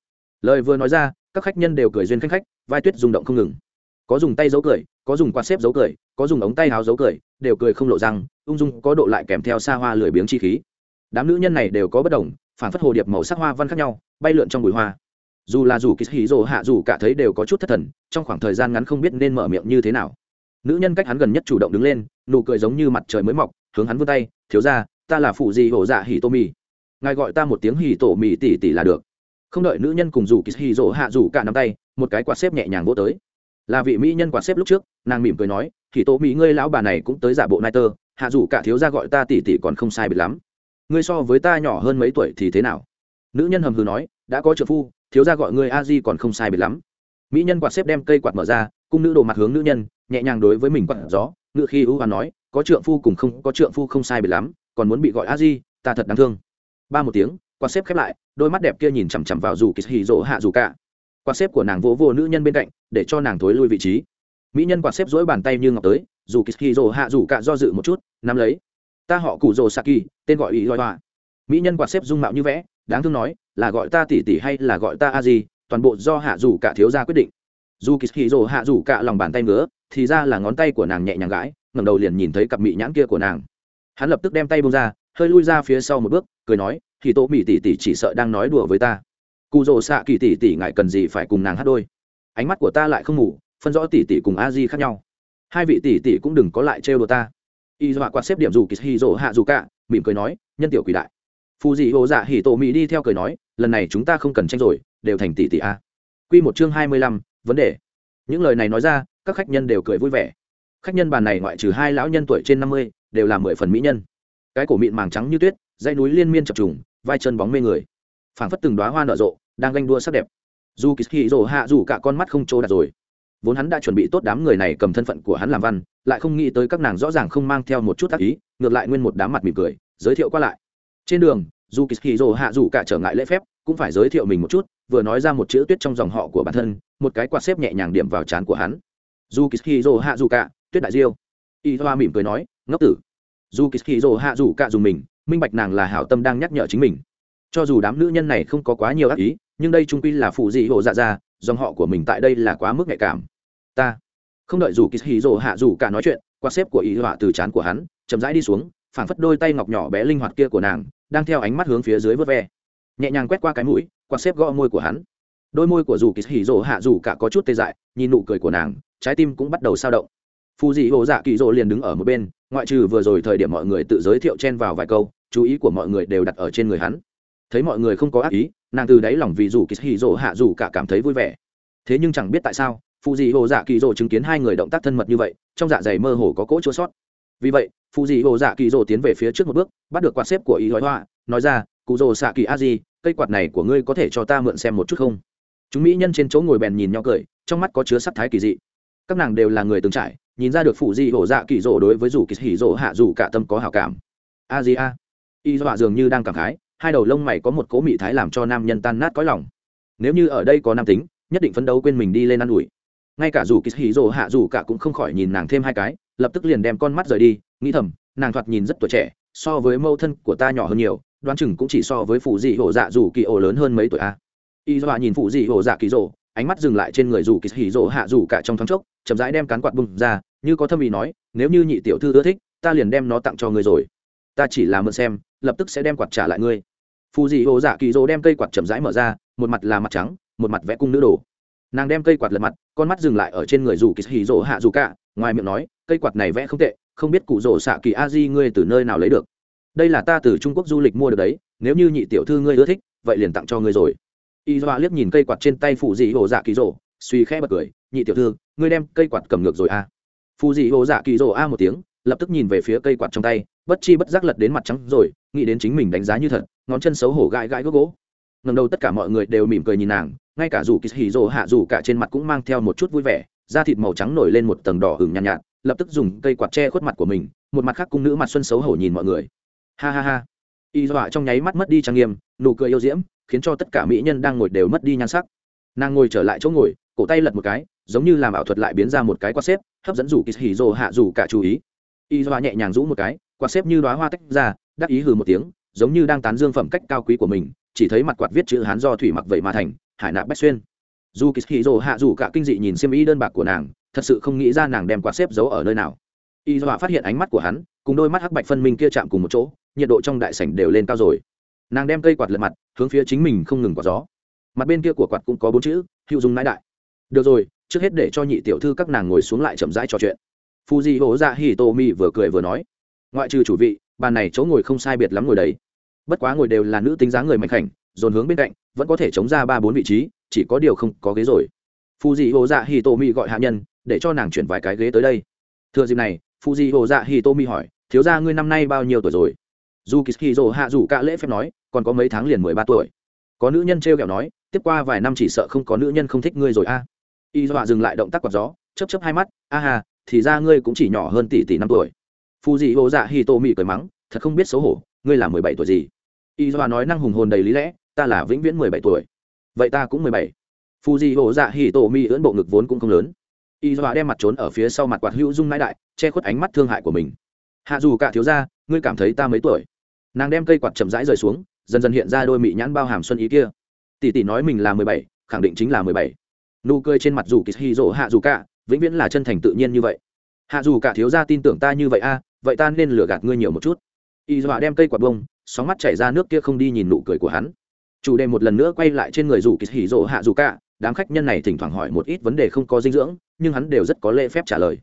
Lời vừa nói ra, các khách nhân đều cười duyên khách khách, vai tuyết rung động không ngừng. Có dùng tay giấu cười, có dùng quạt xếp giấu cười, có dùng ống tay háo giấu cười, đều cười không lộ răng, ung dung có độ lại kèm theo xa hoa lười biếng chi khí. Đám nữ nhân này đều có bất đồng, phản phất hồ điệp màu sắc hoa văn khác nhau, bay lượn trong bụi hoa. Dù là dù kỳ hí rồ hạ dù cả thấy đều có chút thất thần, trong khoảng thời gian ngắn không biết nên mở miệng như thế nào nữ nhân cách hắn gần nhất chủ động đứng lên, nụ cười giống như mặt trời mới mọc, hướng hắn vươn tay, thiếu ra ta là phụ gì hổ dạ hì tô mì. Ngài gọi ta một tiếng hì tổ mì tỉ tỉ là được. Không đợi nữ nhân cùng dù kỳ hì rỗ hạ rủ cả nắm tay, một cái quạt xếp nhẹ nhàng vô tới. Là vị mỹ nhân quạt xếp lúc trước, nàng mỉm cười nói hì tổ mì, ngươi lão bà này cũng tới giả bộ nai tơ, hạ rủ cả thiếu ra gọi ta tỉ tỉ còn không sai biệt lắm. Ngươi so với ta nhỏ hơn mấy tuổi thì thế nào? Nữ nhân hầm hừ nói, đã có trợ phu, thiếu ra gọi ngươi a di còn không sai biệt lắm. Mỹ nhân quạt xếp đem cây quạt mở ra cung nữ đồ mặt hướng nữ nhân nhẹ nhàng đối với mình quạt gió ngự khi ưu hoa nói có trượng phu cùng không có trượng phu không sai biệt lắm còn muốn bị gọi a di ta thật đáng thương. Ba một tiếng quạt xếp khép lại đôi mắt đẹp kia nhìn chằm chằm vào dù kỳ hì rỗ hạ dù cả. Quạt xếp của nàng vỗ vô, vô nữ nhân bên cạnh để cho nàng thối lui vị trí. Mỹ nhân quạt xếp dỗi bàn tay như ngọc tới dù kỳ hì rỗ hạ dù cả do dự một chút nắm lấy. Ta họ cụ rỗ saki tên gọi ý gọi hòa mỹ nhân quạt xếp dung mạo như vẽ đáng thương nói là gọi ta tỷ tỷ hay là gọi ta a di toàn bộ do hạ dù cả thiếu gia quyết định dù kỳ hì rỗ hạ rủ cả lòng bàn tay ngứa, thì ra là ngón tay của nàng nhẹ nhàng gãi, ngẩng đầu liền nhìn thấy cặp mị nhãn kia của nàng. Hắn lập tức đem tay bông ra, hơi lui ra phía sau một bước, cười nói thì tô mỹ tỷ tỷ chỉ sợ đang nói đùa với ta. Cụ rồ xạ kỳ tỷ tỷ ngại cần gì phải cùng nàng hát đôi. Ánh mắt của ta lại không ngủ, phân rõ tỷ tỷ cùng a di khác nhau. Hai vị tỷ tỷ cũng đừng có lại trêu đồ ta. Y dọa quạt xếp điểm dù kỳ hì rỗ hạ dù cả, mỉm cười nói, nhân tiểu quỷ đại. Phù dị hồ dạ hỉ tổ mỹ đi theo cười nói, lần này chúng ta không cần tranh rồi, đều thành tỷ tỷ a. Q một chương hai mươi lăm vấn đề. Những lời này nói ra, các khách nhân đều cười vui vẻ. Khách nhân bàn này ngoại trừ hai lão nhân tuổi trên năm mươi, đều là mười phần mỹ nhân. Cái cổ mịn màng trắng như tuyết dây núi liên miên chập trùng, vai chân bóng mê người. Phảng phất từng đoá hoa nở rộ, đang ganh đua sắc đẹp. Dù kỳ hì rồ hạ dù cả con mắt không trô đặt rồi. Vốn hắn đã chuẩn bị tốt đám người này cầm thân phận của hắn làm văn, lại không nghĩ tới các nàng rõ ràng không mang theo một chút tác ý, ngược lại nguyên một đám mặt mỉm cười, giới thiệu qua lại. Trên đường dù kỳ kỳ rồ hạ dù cả trở ngại lễ phép, cũng phải giới thiệu mình một chút, vừa nói ra một chữ tuyết trong dòng họ của bản thân, một cái quạt xếp nhẹ nhàng điểm vào trán của hắn. Dù kỳ kỳ rồ hạ dù cả, tuyết đại diêu. Y hoa mỉm cười nói, ngốc tử. Dù kỳ kỳ rồ hạ dù cả dùng mình, minh bạch nàng là hảo tâm đang nhắc nhở chính mình. Cho dù đám nữ nhân này không có quá nhiều ác ý, nhưng đây trung quy là phụ dị hộ dạ ra, dòng họ của mình tại đây là quá mức nhạy cảm. Ta không đợi dù kỳ hì rồ hạ dù cả nói chuyện, quạt xếp của y họa từ trán của hắn chậm rãi đi xuống, phảng phất đôi tay ngọc nhỏ bé linh hoạt kia của nàng đang theo ánh mắt hướng phía dưới vớt ve. Nhẹ nhàng quét qua cái mũi, quạt xếp gõ môi của hắn. Đôi môi của dù kỳ hỉ rỗ hạ dù cả có chút tê dại, nhìn nụ cười của nàng, trái tim cũng bắt đầu sao động. Phù dị hồ dạ kỳ rỗ liền đứng ở một bên, ngoại trừ vừa rồi thời điểm mọi người tự giới thiệu chen vào vài câu, chú ý của mọi người đều đặt ở trên người hắn. Thấy mọi người không có ác ý, nàng từ đáy lòng vì dù kỳ hỉ rỗ hạ dù cả cảm thấy vui vẻ. Thế nhưng chẳng biết tại sao phù dị hồ dạ kỳ rỗ chứng kiến hai người động tác thân mật như vậy, trong dạ dày mơ hồ có cỗ chua sót vì vậy phụ dị hồ dạ kỳ rồ tiến về phía trước một bước, bắt được quạt xếp của ý hói hoa nói ra cụ rồ xạ kỳ a di cây quạt này của ngươi có thể cho ta mượn xem một chút không? Chúng mỹ nhân trên chỗ ngồi bèn nhìn nhau cười, trong mắt có chứa sắc thái kỳ dị. Các nàng đều là người từng trải, nhìn ra được phụ dị hổ dạ kỳ rỗ đối với dù kỳ hỉ rỗ hạ dù cả tâm có hảo cảm. A di a y dọa dường như đang cảm khái, hai đầu lông mày có một cố mị thái làm cho nam nhân tan nát cõi lòng. Nếu như ở đây có nam tính, nhất định phấn đấu quên mình đi lên ă n ủi. Ngay cả dù kỳ hỉ rỗ hạ dù cả cũng không khỏi nhìn nàng thêm hai cái lập tức liền đem con mắt rời đi, nghĩ thầm, nàng thoạt nhìn rất tuổi trẻ, so với mâu thân của ta nhỏ hơn nhiều, đoán chừng cũng chỉ so với phụ dị hổ dạ dù kỳ ổ lớn hơn mấy tuổi a. Y dọa nhìn phụ dị hổ dạ kỳ rỗ ánh mắt dừng lại trên người dù kỳ hỉ rỗ hạ dù cả trong thoáng chốc, chậm rãi đem cán quạt bung ra, như có thâm ý nói, nếu như nhị tiểu thư ưa thích, ta liền đem nó tặng cho ngươi rồi. Ta chỉ là mượn xem, lập tức sẽ đem quạt trả lại ngươi. Phù dị hồ dạ kỳ dỗ đem cây quạt chậm rãi mở ra, một mặt là mặt trắng, một mặt vẽ cung nữ đồ. Nàng đem cây quạt lật mặt, con mắt dừng lại ở trên người dù kỳ hì dỗ hạ dù cả, ngoài miệng nói cây quạt này vẽ không tệ không biết cụ rổ xạ kỳ a di ngươi từ nơi nào lấy được. Đây là ta từ trung quốc du lịch mua được đấy nếu như nhị tiểu thư ngươi ưa thích vậy liền tặng cho ngươi rồi. Y doa liếc nhìn cây quạt trên tay phụ dị hồ dạ kỳ rổ, suy khẽ bật cười nhị tiểu thư ngươi đem cây quạt cầm ngược rồi a à. phụ dị hồ dạ kỳ rổ a một tiếng lập tức nhìn về phía cây quạt trong tay bất chi bất giác lật đến mặt trắng rồi nghĩ đến chính mình đánh giá như thật ngón chân xấu hổ gãi gãi gốc gỗ. Ngầm đầu tất cả mọi người đều mỉm cười nhìn nàng ngay cả dù kỳ hì rồ hạ dù cả trên mặt cũng mang theo một chút vui vẻ da thịt màu trắng nổi lên một tầng đỏ hừng nhàn nhạt, nhạt lập tức dùng cây quạt che khuất mặt của mình, một mặt khác cung nữ mặt xuân xấu hổ nhìn mọi người. Ha ha ha. Y dọa trong nháy mắt mất đi trang nghiêm, nụ cười yêu diễm, khiến cho tất cả mỹ nhân đang ngồi đều mất đi nhan sắc. Nàng ngồi trở lại chỗ ngồi, cổ tay lật một cái, giống như làm ảo thuật lại biến ra một cái quạt xếp, hấp dẫn rủ kỳ hỉ rồ hạ dù cả chú ý. Y dọa nhẹ nhàng rũ một cái, quạt xếp như đoá hoa tách ra, đắc ý hừ một tiếng, giống như đang tán dương phẩm cách cao quý của mình, chỉ thấy mặt quạt viết chữ hán do thủy mặc vậy mà thành, hải nạp bách xuyên. Dù kỳ hỉ rồ hạ dù cả kinh dị nhìn xem ý đơn bạc của nàng thật sự không nghĩ ra nàng đem quạt xếp giấu ở nơi nào. Y dọa phát hiện ánh mắt của hắn, cùng đôi mắt hắc bạch phân minh kia chạm cùng một chỗ, nhiệt độ trong đại sảnh đều lên cao rồi. Nàng đem cây quạt lật mặt, hướng phía chính mình không ngừng quạt gió. Mặt bên kia của quạt cũng có bốn chữ, hữu dùng nãi đại. Được rồi, trước hết để cho nhị tiểu thư các nàng ngồi xuống lại chậm rãi trò chuyện. Fuji di hổ dạ hì tô mi vừa cười vừa nói, ngoại trừ chủ vị, bàn này chỗ ngồi không sai biệt lắm ngồi đấy. Bất quá ngồi đều là nữ tính dáng người mạnh khảnh, dồn hướng bên cạnh, vẫn có thể chống ra ba bốn vị trí, chỉ có điều không có ghế rồi. Fuji di hổ dạ hì tô mi gọi hạ nhân để cho nàng chuyển vài cái ghế tới đây. Thừa dịp này phụ di hồ dạ hi tô mi hỏi, thiếu gia ngươi năm nay bao nhiêu tuổi rồi? Dù kỳ hi dồ hạ dù cả lễ phép nói, còn có mấy tháng liền mười ba tuổi. Có nữ nhân t r kẹo nói, tiếp qua vài năm chỉ sợ không có nữ nhân không thích ngươi rồi a. À. y dọa dừng lại động tác quạt gió chấp chấp hai mắt, a hà thì ra ngươi cũng chỉ nhỏ hơn tỷ tỷ năm tuổi. Phụ di hồ dạ hi tô mi cười mắng, thật không biết xấu hổ, ngươi là mười bảy tuổi gì? Y dọa nói năng hùng hồn đầy lý lẽ, ta là vĩnh viễn mười bảy tuổi. Vậy ta cũng mười bảy. Phụ di hồ dạ hi tô mi ưỡn bộ ngực vốn cũng không lớn y dọa đem mặt trốn ở phía sau mặt quạt hữu dung nãi đại, che khuất ánh mắt thương hại của mình. Hạ dù cả thiếu ra ngươi cảm thấy ta mấy tuổi? Nàng đem cây quạt chậm rãi rời xuống, dần dần hiện ra đôi mị nhãn bao hàm xuân ý kia. Tỷ tỷ nói mình là mười bảy, khẳng định chính là mười bảy. Nụ cười trên mặt dù kỳ hy rỗ hạ dù cả, vĩnh viễn là chân thành tự nhiên như vậy. Hạ dù cả thiếu gia tin tưởng ta như vậy a, vậy ta nên lừa gạt ngươi nhiều một chút. Y dọa đem cây quạt bông, sóng mắt chảy ra nước kia không đi nhìn nụ cười của hắn. Chủ đề một lần nữa quay lại trên người dù kỳ hỉ rỗ hạ dù cả đám khách nhân này thỉnh thoảng hỏi một ít vấn đề không có dinh dưỡng, nhưng hắn đều rất có lễ phép trả lời.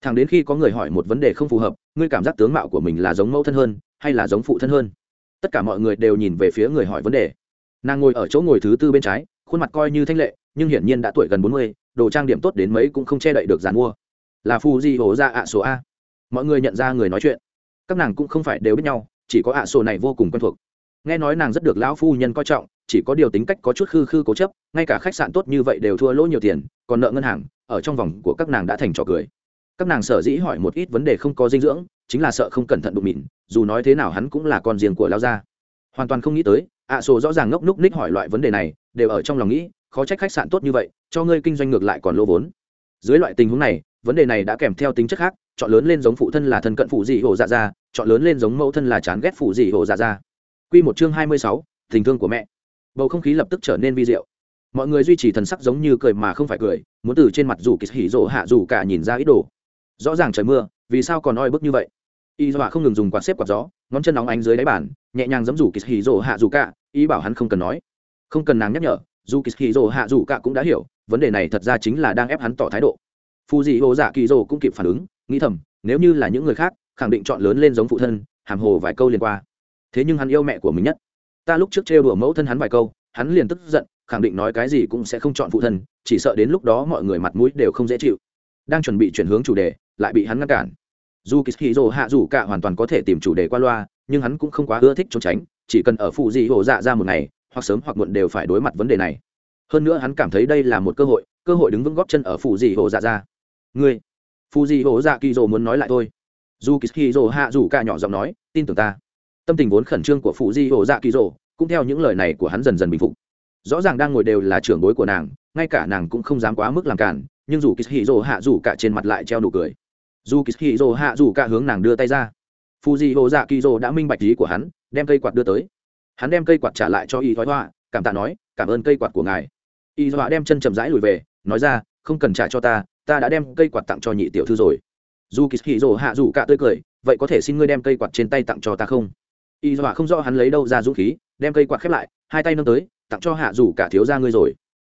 Thẳng đến khi có người hỏi một vấn đề không phù hợp, ngươi cảm giác tướng mạo của mình là giống mẫu thân hơn, hay là giống phụ thân hơn? Tất cả mọi người đều nhìn về phía người hỏi vấn đề. Nàng ngồi ở chỗ ngồi thứ tư bên trái, khuôn mặt coi như thanh lệ, nhưng hiển nhiên đã tuổi gần bốn mươi, đồ trang điểm tốt đến mấy cũng không che đậy được dàn mua. Là phu di hổ ra ạ số a. Mọi người nhận ra người nói chuyện. Các nàng cũng không phải đều biết nhau, chỉ có ạ số này vô cùng quen thuộc. Nghe nói nàng rất được lão phu nhân coi trọng chỉ có điều tính cách có chút khư khư cố chấp, ngay cả khách sạn tốt như vậy đều thua lỗ nhiều tiền, còn nợ ngân hàng, ở trong vòng của các nàng đã thành trò cười. Các nàng sở dĩ hỏi một ít vấn đề không có dinh dưỡng, chính là sợ không cẩn thận đụng mịn, dù nói thế nào hắn cũng là con riêng của lao gia. Hoàn toàn không nghĩ tới, ạ sổ rõ ràng ngốc núc ních hỏi loại vấn đề này, đều ở trong lòng nghĩ, khó trách khách sạn tốt như vậy, cho ngươi kinh doanh ngược lại còn lỗ vốn. Dưới loại tình huống này, vấn đề này đã kèm theo tính chất khác, chọn lớn lên giống phụ thân là thân cận phụ dị hồ dạ ra chọn lớn lên giống mẫu thân là chán ghét phụ dị hồ dạ, dạ. ra q một chương hai mươi sáu, tình thương của mẹ bầu không khí lập tức trở nên vi diệu. Mọi người duy trì thần sắc giống như cười mà không phải cười, muốn từ trên mặt dù kỳ hỉ rộ hạ dù cả nhìn ra ít đồ. Rõ ràng trời mưa, vì sao còn oi bức như vậy? Y dọa không ngừng dùng quạt xếp quạt gió, ngón chân nóng ánh dưới đáy bàn, nhẹ nhàng giấm rủ kỳ hỉ rồ hạ dù cả ý bảo hắn không cần nói. Không cần nàng nhắc nhở, dù kỳ hỉ rồ hạ dù cả cũng đã hiểu, vấn đề này thật ra chính là đang ép hắn tỏ thái độ. Phù dị hồ dạ kỳ rồ cũng kịp phản ứng, nghĩ thầm, nếu như là những người khác, khẳng định chọn lớn lên giống phụ thân, hàm hồ vài câu liên qua. Thế nhưng hắn yêu mẹ của mình nhất ta lúc trước trêu đùa mẫu thân hắn vài câu, hắn liền tức giận, khẳng định nói cái gì cũng sẽ không chọn phụ thân, chỉ sợ đến lúc đó mọi người mặt mũi đều không dễ chịu. Đang chuẩn bị chuyển hướng chủ đề, lại bị hắn ngăn cản. Dù kỳ hạ dù cả hoàn toàn có thể tìm chủ đề qua loa, nhưng hắn cũng không quá ưa thích trốn tránh, chỉ cần ở phụ dị hồ dạ ra một ngày, hoặc sớm hoặc muộn đều phải đối mặt vấn đề này. Hơn nữa hắn cảm thấy đây là một cơ hội cơ hội đứng vững góp chân ở phụ dị hồ dạ ra. Ngươi, Phụ dị hổ dạ kỳ dỗ muốn nói lại thôi. Dù kỳ hạ dù cả nhỏ giọng nói, tin tưởng ta tâm tình vốn khẩn trương của phụ di hổ dạ kỳ rồ, cũng theo những lời này của hắn dần dần bình phục. Rõ ràng đang ngồi đều là trưởng bối của nàng, ngay cả nàng cũng không dám quá mức làm cản, nhưng dù kỳ rộ rồ hạ dù cả trên mặt lại treo nụ cười. Dù kỳ rộ rồ hạ dù cả hướng nàng đưa tay ra, phụ di hổ dạ kỳ rồ đã minh bạch ý của hắn, đem cây quạt đưa tới. Hắn đem cây quạt trả lại cho y thoái hoa, cảm tạ nói, cảm ơn cây quạt của ngài. Y thoái đem chân chậm rãi lùi về, nói ra, không cần trả cho ta ta đã đem cây quạt tặng cho nhị tiểu thư rồi. Dù kỳ hì rồ hạ dù cả tươi cười, vậy có thể xin ngươi đem cây quạt trên tay tặng cho ta không? Y dọa không rõ hắn lấy đâu ra dũng khí, đem cây quạt khép lại, hai tay nâng tới, tặng cho hạ dù cả thiếu ra ngươi rồi.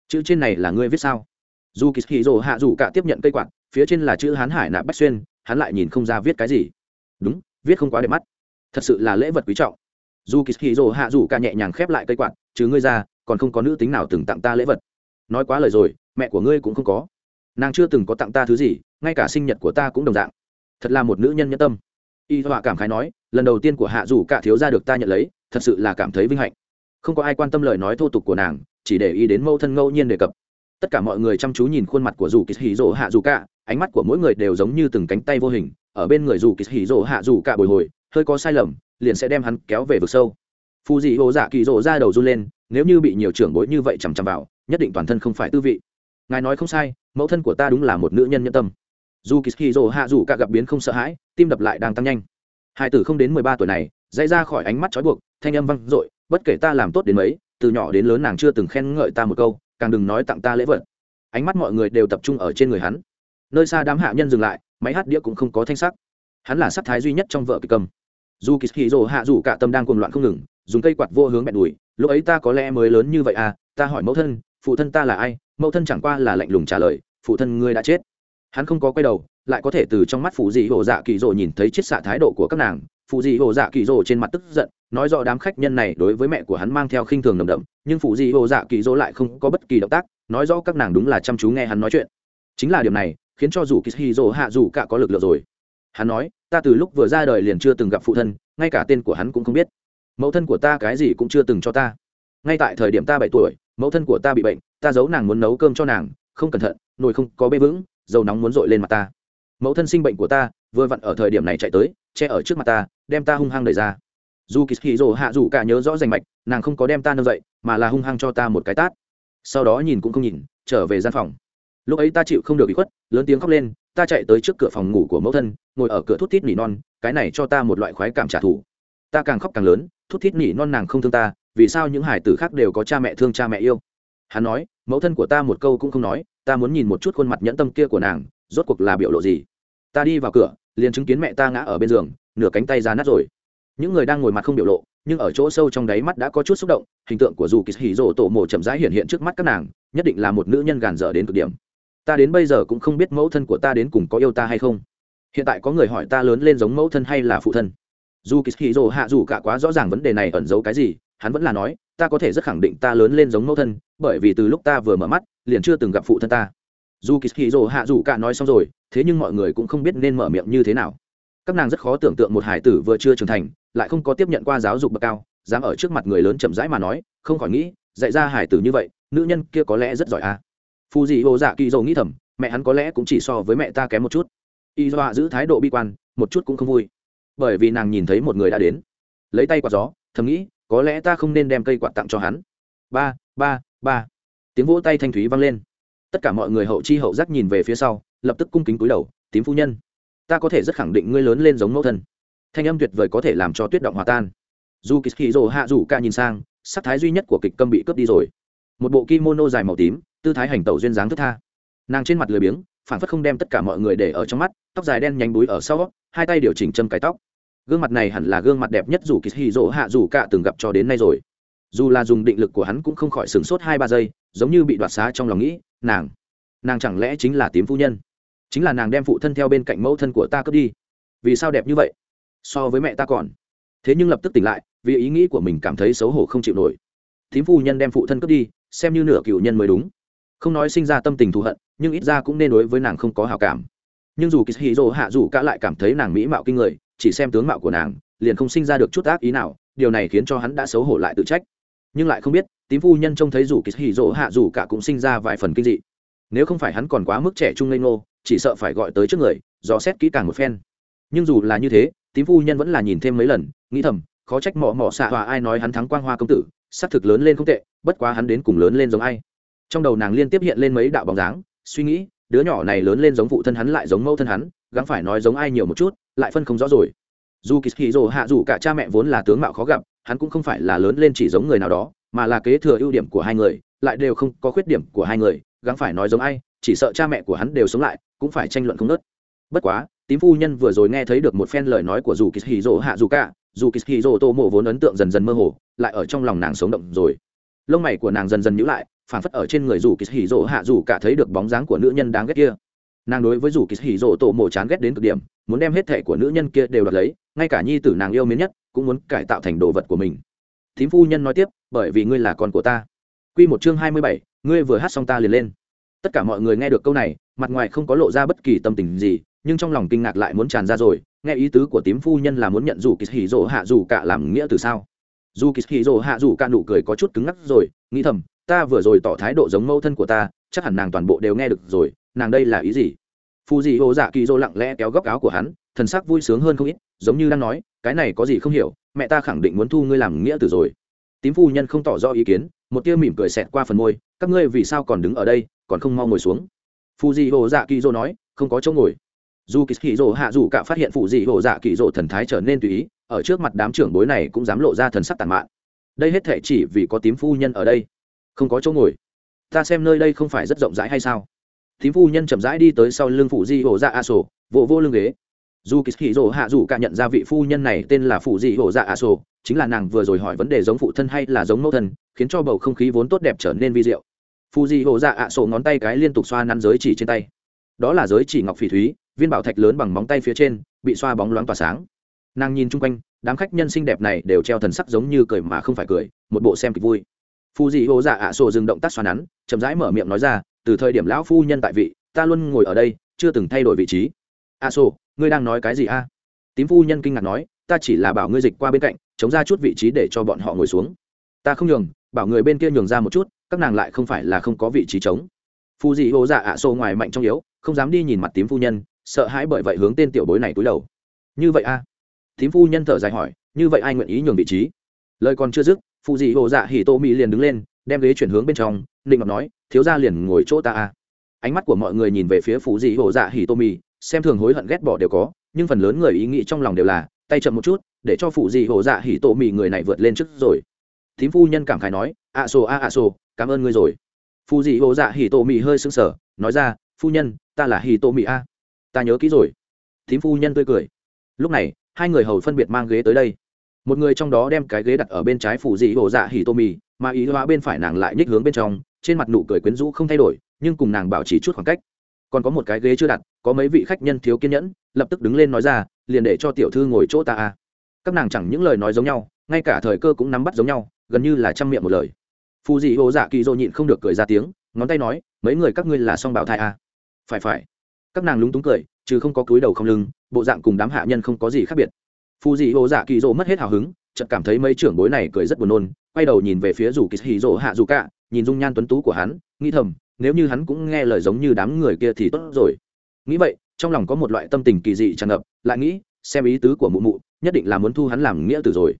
Chữ trên này là ngươi viết sao? Dù kỳ hì dồ hạ dù cả tiếp nhận cây quạt, phía trên là chữ hán hải nạp bách xuyên, hắn lại nhìn không ra viết cái gì. Đúng, viết không quá đẹp mắt. Thật sự là lễ vật quý trọng. Dù kỳ hì dồ hạ dù cả nhẹ nhàng khép lại cây quạt chứ ngươi ra, còn không có nữ tính nào từng tặng ta lễ vật. Nói quá lời rồi, mẹ của ngươi cũng không có. Nàng chưa từng có tặng ta thứ gì, ngay cả sinh nhật của ta cũng đồng dạng. Thật là một nữ nhân nhân tâm y họa cảm khái nói, lần đầu tiên của hạ dù cả thiếu gia được ta nhận lấy, thật sự là cảm thấy vinh hạnh. Không có ai quan tâm lời nói thô tục của nàng, chỉ để ý đến mâu thân ngẫu nhiên đề cập. Tất cả mọi người chăm chú nhìn khuôn mặt của dù kỳ hì rỗ hạ dù cả, ánh mắt của mỗi người đều giống như từng cánh tay vô hình, ở bên người dù kỳ hì rỗ hạ dù cả bồi hồi, hơi có sai lầm, liền sẽ đem hắn kéo về vực sâu. Phù dị hồ dạ kỳ rỗ ra đầu run lên, nếu như bị nhiều trưởng bối như vậy chằm chằm vào, nhất định toàn thân không phải tư vị. Ngài nói không sai, mẫu thân của ta đúng là một nữ nhân nhân tâm. Dù kỳ hì rỗ hạ dù cả gặp biến không sợ hãi tim đập lại đang tăng nhanh. Hai tử không đến mười ba tuổi này, dãy ra khỏi ánh mắt trói buộc, thanh âm vang dội, bất kể ta làm tốt đến mấy, từ nhỏ đến lớn nàng chưa từng khen ngợi ta một câu, càng đừng nói tặng ta lễ vật. Ánh mắt mọi người đều tập trung ở trên người hắn. Nơi xa đám hạ nhân dừng lại, máy hát đĩa cũng không có thanh sắc. Hắn là sắc thái duy nhất trong vợ kịch cầm. Dù kỳ hì rồ hạ dù cả tâm đang cuồng loạn không ngừng, dùng cây quạt vô hướng bẹn đùi, lúc ấy ta có lẽ mới lớn như vậy à ta hỏi mẫu thân, phụ thân ta là ai, mẫu thân chẳng qua là lạnh lùng trả lời, phụ thân ngươi đã chết. Hắn không có quay đầu lại có thể từ trong mắt phụ dị hồ dạ kỳ rồ nhìn thấy chiết xạ thái độ của các nàng. Phụ dị hồ dạ kỳ rồ trên mặt tức giận, nói rõ đám khách nhân này đối với mẹ của hắn mang theo khinh thường nồng đậm, nhưng phụ dị hồ dạ kỳ rồ lại không có bất kỳ động tác, nói rõ các nàng đúng là chăm chú nghe hắn nói chuyện. Chính là điểm này, khiến cho dù kỳ hì rồ hạ dù cả có lực lượng rồi. Hắn nói, ta từ lúc vừa ra đời liền chưa từng gặp phụ thân, ngay cả tên của hắn cũng không biết. Mẫu thân của ta cái gì cũng chưa từng cho ta. Ngay tại thời điểm ta bảy tuổi, mẫu thân của ta bị bệnh, ta giấu nàng muốn nấu cơm cho nàng, không cẩn thận, nồi không có bê vững, dầu nóng muốn dội lên mặt ta mẫu thân sinh bệnh của ta, vừa vặn ở thời điểm này chạy tới, che ở trước mặt ta, đem ta hung hăng đẩy ra. Dù kỳ hì rồ hạ dù cả nhớ rõ rành mạch, nàng không có đem ta nâng dậy, mà là hung hăng cho ta một cái tát. Sau đó nhìn cũng không nhìn, trở về gian phòng. Lúc ấy ta chịu không được bị khuất, lớn tiếng khóc lên, ta chạy tới trước cửa phòng ngủ của mẫu thân, ngồi ở cửa thút thít nỉ non, cái này cho ta một loại khoái cảm trả thù. Ta càng khóc càng lớn, thút thít nỉ non nàng không thương ta, vì sao những hải tử khác đều có cha mẹ thương cha mẹ yêu? Hắn nói, mẫu thân của ta một câu cũng không nói ta muốn nhìn một chút khuôn mặt nhẫn tâm kia của nàng, rốt cuộc là biểu lộ gì? Ta đi vào cửa, liền chứng kiến mẹ ta ngã ở bên giường, nửa cánh tay ra nát rồi. Những người đang ngồi mặt không biểu lộ, nhưng ở chỗ sâu trong đáy mắt đã có chút xúc động, hình tượng của dù kỳ hì rổ tổ mộ chậm rãi hiện hiện trước mắt các nàng, nhất định là một nữ nhân gàn dở đến cực điểm. Ta đến bây giờ cũng không biết mẫu thân của ta đến cùng có yêu ta hay không. Hiện tại có người hỏi ta lớn lên giống mẫu thân hay là phụ thân. Dù kỳ hì rổ hạ dù cả quá rõ ràng vấn đề này ẩn giấu cái gì, hắn vẫn là nói, ta có thể rất khẳng định ta lớn lên giống mẫu thân, bởi vì từ lúc ta vừa mở mắt liền chưa từng gặp phụ thân ta. Dù kỳ hì hạ dù cả nói xong rồi, thế nhưng mọi người cũng không biết nên mở miệng như thế nào. Các nàng rất khó tưởng tượng một hải tử vừa chưa trưởng thành, lại không có tiếp nhận qua giáo dục bậc cao, dám ở trước mặt người lớn chậm rãi mà nói, không khỏi nghĩ, dạy ra hải tử như vậy, nữ nhân kia có lẽ rất giỏi à? Phù dị hồ dạ kỳ dầu nghĩ thầm, mẹ hắn có lẽ cũng chỉ so với mẹ ta kém một chút. Y dọa giữ thái độ bi quan, một chút cũng không vui. Bởi vì nàng nhìn thấy một người đã đến. Lấy tay quạt gió, thầm nghĩ, có lẽ ta không nên đem cây quạt tặng cho hắn. Ba ba ba tiếng vỗ tay thanh thúy vang lên. Tất cả mọi người hậu chi hậu giác nhìn về phía sau, lập tức cung kính cúi đầu, tím phu nhân, ta có thể rất khẳng định ngươi lớn lên giống mẫu thân. Thanh âm tuyệt vời có thể làm cho tuyết động hòa tan. Dù kỳ hì rồ hạ rủ ca nhìn sang, sắc thái duy nhất của kịch câm bị cướp đi rồi. Một bộ kimono dài màu tím, tư thái hành tẩu duyên dáng thức tha. Nàng trên mặt lười biếng, phản phất không đem tất cả mọi người để ở trong mắt, tóc dài đen nhánh búi ở sau, hai tay điều chỉnh châm cái tóc. Gương mặt này hẳn là gương mặt đẹp nhất dù kỳ hì rỗ hạ dù cả từng gặp cho đến nay rồi dù là dùng định lực của hắn cũng không khỏi sửng sốt hai ba giây, giống như bị đoạt xá trong lòng nghĩ, nàng nàng chẳng lẽ chính là tím phu nhân? Chính là nàng đem phụ thân theo bên cạnh mẫu thân của ta cướp đi. Vì sao đẹp như vậy? So với mẹ ta còn. Thế nhưng lập tức tỉnh lại, vì ý nghĩ của mình cảm thấy xấu hổ không chịu nổi. Tím phu nhân đem phụ thân cướp đi, xem như nửa cựu nhân mới đúng. Không nói sinh ra tâm tình thù hận, nhưng ít ra cũng nên đối với nàng không có hào cảm. Nhưng dù kỳ hạ dù cả lại cảm thấy nàng mỹ mạo kinh người, chỉ xem tướng mạo của nàng, liền không sinh ra được chút ác ý nào, điều này khiến cho hắn đã xấu hổ lại tự trách nhưng lại không biết, tím phu nhân trông thấy dù kỳ hì hạ dù cả cũng sinh ra vài phần kinh dị. Nếu không phải hắn còn quá mức trẻ trung ngây ngô, chỉ sợ phải gọi tới trước người, dò xét kỹ càng một phen. Nhưng dù là như thế, tím phu nhân vẫn là nhìn thêm mấy lần, nghĩ thầm, khó trách mỏ mỏ xạ hòa ai nói hắn thắng quang hoa công tử, xác thực lớn lên không tệ, bất quá hắn đến cùng lớn lên giống ai. Trong đầu nàng liên tiếp hiện lên mấy đạo bóng dáng, suy nghĩ, đứa nhỏ này lớn lên giống phụ thân hắn lại giống mẫu thân hắn, gắng phải nói giống ai nhiều một chút, lại phân không rõ rồi. Dù kỳ hì rồ hạ dù cả cha mẹ vốn là tướng mạo khó gặp hắn cũng không phải là lớn lên chỉ giống người nào đó, mà là kế thừa ưu điểm của hai người, lại đều không có khuyết điểm của hai người, gắng phải nói giống ai, chỉ sợ cha mẹ của hắn đều sống lại, cũng phải tranh luận không nớt bất quá, tím phu nhân vừa rồi nghe thấy được một phen lời nói của dù kỳ hì rồ hạ dù cả dù kỳ hì rồ tô mộ vốn ấn tượng dần dần mơ hồ, lại ở trong lòng nàng sống động rồi. Lông mày của nàng dần dần nhữ lại phản phất ở trên người dù kỳ hì rồ hạ dù cả thấy được bóng dáng của nữ nhân đáng ghét kia. Nàng đối với dù kỳ hì rồ tô mộ chán ghét đến cực điểm, muốn đem hết thẻ của nữ nhân kia đều đoạt lấy, ngay cả nhi tử nàng yêu mến nhất cũng muốn cải tạo thành đồ vật của mình. Thím phu nhân nói tiếp, bởi vì ngươi là con của ta. Quy một chương hai mươi bảy, ngươi vừa hát xong ta liền lên. Tất cả mọi người nghe được câu này, mặt ngoài không có lộ ra bất kỳ tâm tình gì, nhưng trong lòng kinh ngạc lại muốn tràn ra rồi, nghe ý tứ của tím phu nhân là muốn nhận dù kỳ hỉ hạ dù cả làm nghĩa từ sao. Dù kỳ hỉ hạ dù cả nụ cười có chút cứng ngắc rồi, nghĩ thầm, ta vừa rồi tỏ thái độ giống mẫu thân của ta, chắc hẳn nàng toàn bộ đều nghe được rồi, nàng đây là ý gì? Phù dị ô dạ kỳ dô lặng lẽ kéo góc áo của hắn, thần sắc vui sướng hơn không ít, giống như đang nói cái này có gì không hiểu, mẹ ta khẳng định muốn thu ngươi làm nghĩa từ rồi. Tím phu nhân không tỏ rõ ý kiến, một tia mỉm cười xẹt qua phần môi, các ngươi vì sao còn đứng ở đây, còn không mau ngồi xuống. Phù dị hồ dạ kỳ dô nói, không có chỗ ngồi. Dù kỳ dô hạ dù cả phát hiện phù dị hồ dạ kỳ dô thần thái trở nên tùy ý, ở trước mặt đám trưởng bối này cũng dám lộ ra thần sắc tàn mạn. Đây hết thể chỉ vì có tím phu nhân ở đây. Không có chỗ ngồi. Ta xem nơi đây không phải rất rộng rãi hay sao? Tím phu nhân chậm rãi đi tới sau lưng phụ di hồ dạ a sổ vỗ vô lưng ghế dù kỳ hì dỗ hạ dù cả nhận ra vị phu nhân này tên là phụ Dị Hổ dạ a sổ chính là nàng vừa rồi hỏi vấn đề giống phụ thân hay là giống mẫu thân, khiến cho bầu không khí vốn tốt đẹp trở nên vi diệu. Phụ Dị Hổ dạ a sổ ngón tay cái liên tục xoa nắn giới chỉ trên tay. Đó là giới chỉ ngọc phỉ thúy, viên bảo thạch lớn bằng móng tay phía trên, bị xoa bóng loáng tỏa sáng. Nàng nhìn chung quanh, đám khách nhân xinh đẹp này đều treo thần sắc giống như cười mà không phải cười, một bộ xem kịch vui. Phụ dị Hổ dạ ạ sổ dừng động tác xoa nắn, chậm rãi mở miệng nói ra, từ thời điểm lão phu nhân tại vị, ta luôn ngồi ở đây, chưa từng thay đổi vị trí a sô, ngươi đang nói cái gì a? Tím phu nhân kinh ngạc nói, ta chỉ là bảo ngươi dịch qua bên cạnh, chống ra chút vị trí để cho bọn họ ngồi xuống. Ta không nhường, bảo người bên kia nhường ra một chút, các nàng lại không phải là không có vị trí trống. Phu dị hô dạ ạ sô ngoài mạnh trong yếu, không dám đi nhìn mặt tím phu nhân, sợ hãi bởi vậy hướng tên tiểu bối này túi đầu. Như vậy a? Tím phu nhân thở dài hỏi, như vậy ai nguyện ý nhường vị trí? Lời còn chưa dứt, Phu dị hô dạ hỉ tô mỹ liền đứng lên, đem ghế chuyển hướng bên trong định ngọc nói, thiếu gia liền ngồi chỗ ta a. Ánh mắt của mọi người nhìn về phía Phu dị hồ dạ hỉ tô mì xem thường hối hận ghét bỏ đều có, nhưng phần lớn người ý nghĩ trong lòng đều là, tay chậm một chút, để cho phụ dị hồ dạ hỉ tô mì người này vượt lên trước rồi. Thím phu nhân cảm khải nói ạ sổ a ạ sổ cảm ơn ngươi rồi. Phụ dị hồ dạ hỉ tô mì hơi sưng sở nói ra, phu nhân, ta là hỉ tô mì a. Ta nhớ kỹ rồi. Thím phu nhân tươi cười. Lúc này, hai người hầu phân biệt mang ghế tới đây. Một người trong đó đem cái ghế đặt ở bên trái phụ dị hồ dạ hỉ tô mì, mà ý hóa bên phải nàng lại nhích hướng bên trong, trên mặt nụ cười quyến rũ không thay đổi, nhưng cùng nàng bảo trì chút khoảng cách còn có một cái ghế chưa đặt, có mấy vị khách nhân thiếu kiên nhẫn, lập tức đứng lên nói ra, liền để cho tiểu thư ngồi chỗ ta a các nàng chẳng những lời nói giống nhau, ngay cả thời cơ cũng nắm bắt giống nhau, gần như là chăm miệng một lời. Phù dị hồ dạ kỳ dô nhịn không được cười ra tiếng, ngón tay nói, mấy người các ngươi là song bảo thai a phải phải. Các nàng lúng túng cười, chứ không có cúi đầu không lưng, bộ dạng cùng đám hạ nhân không có gì khác biệt. Phù dị hồ dạ kỳ dô mất hết hào hứng, chợt cảm thấy mấy trưởng bối này cười rất buồn nôn, quay đầu nhìn về phía rủ kỳ hì dỗ hạ dù cả, nhìn dung nhan tuấn tú của hắn, nghĩ thầm nếu như hắn cũng nghe lời giống như đám người kia thì tốt rồi. Nghĩ vậy, trong lòng có một loại tâm tình kỳ dị tràn ngập, lại nghĩ, xem ý tứ của mụ mụ, nhất định là muốn thu hắn làm nghĩa tử rồi.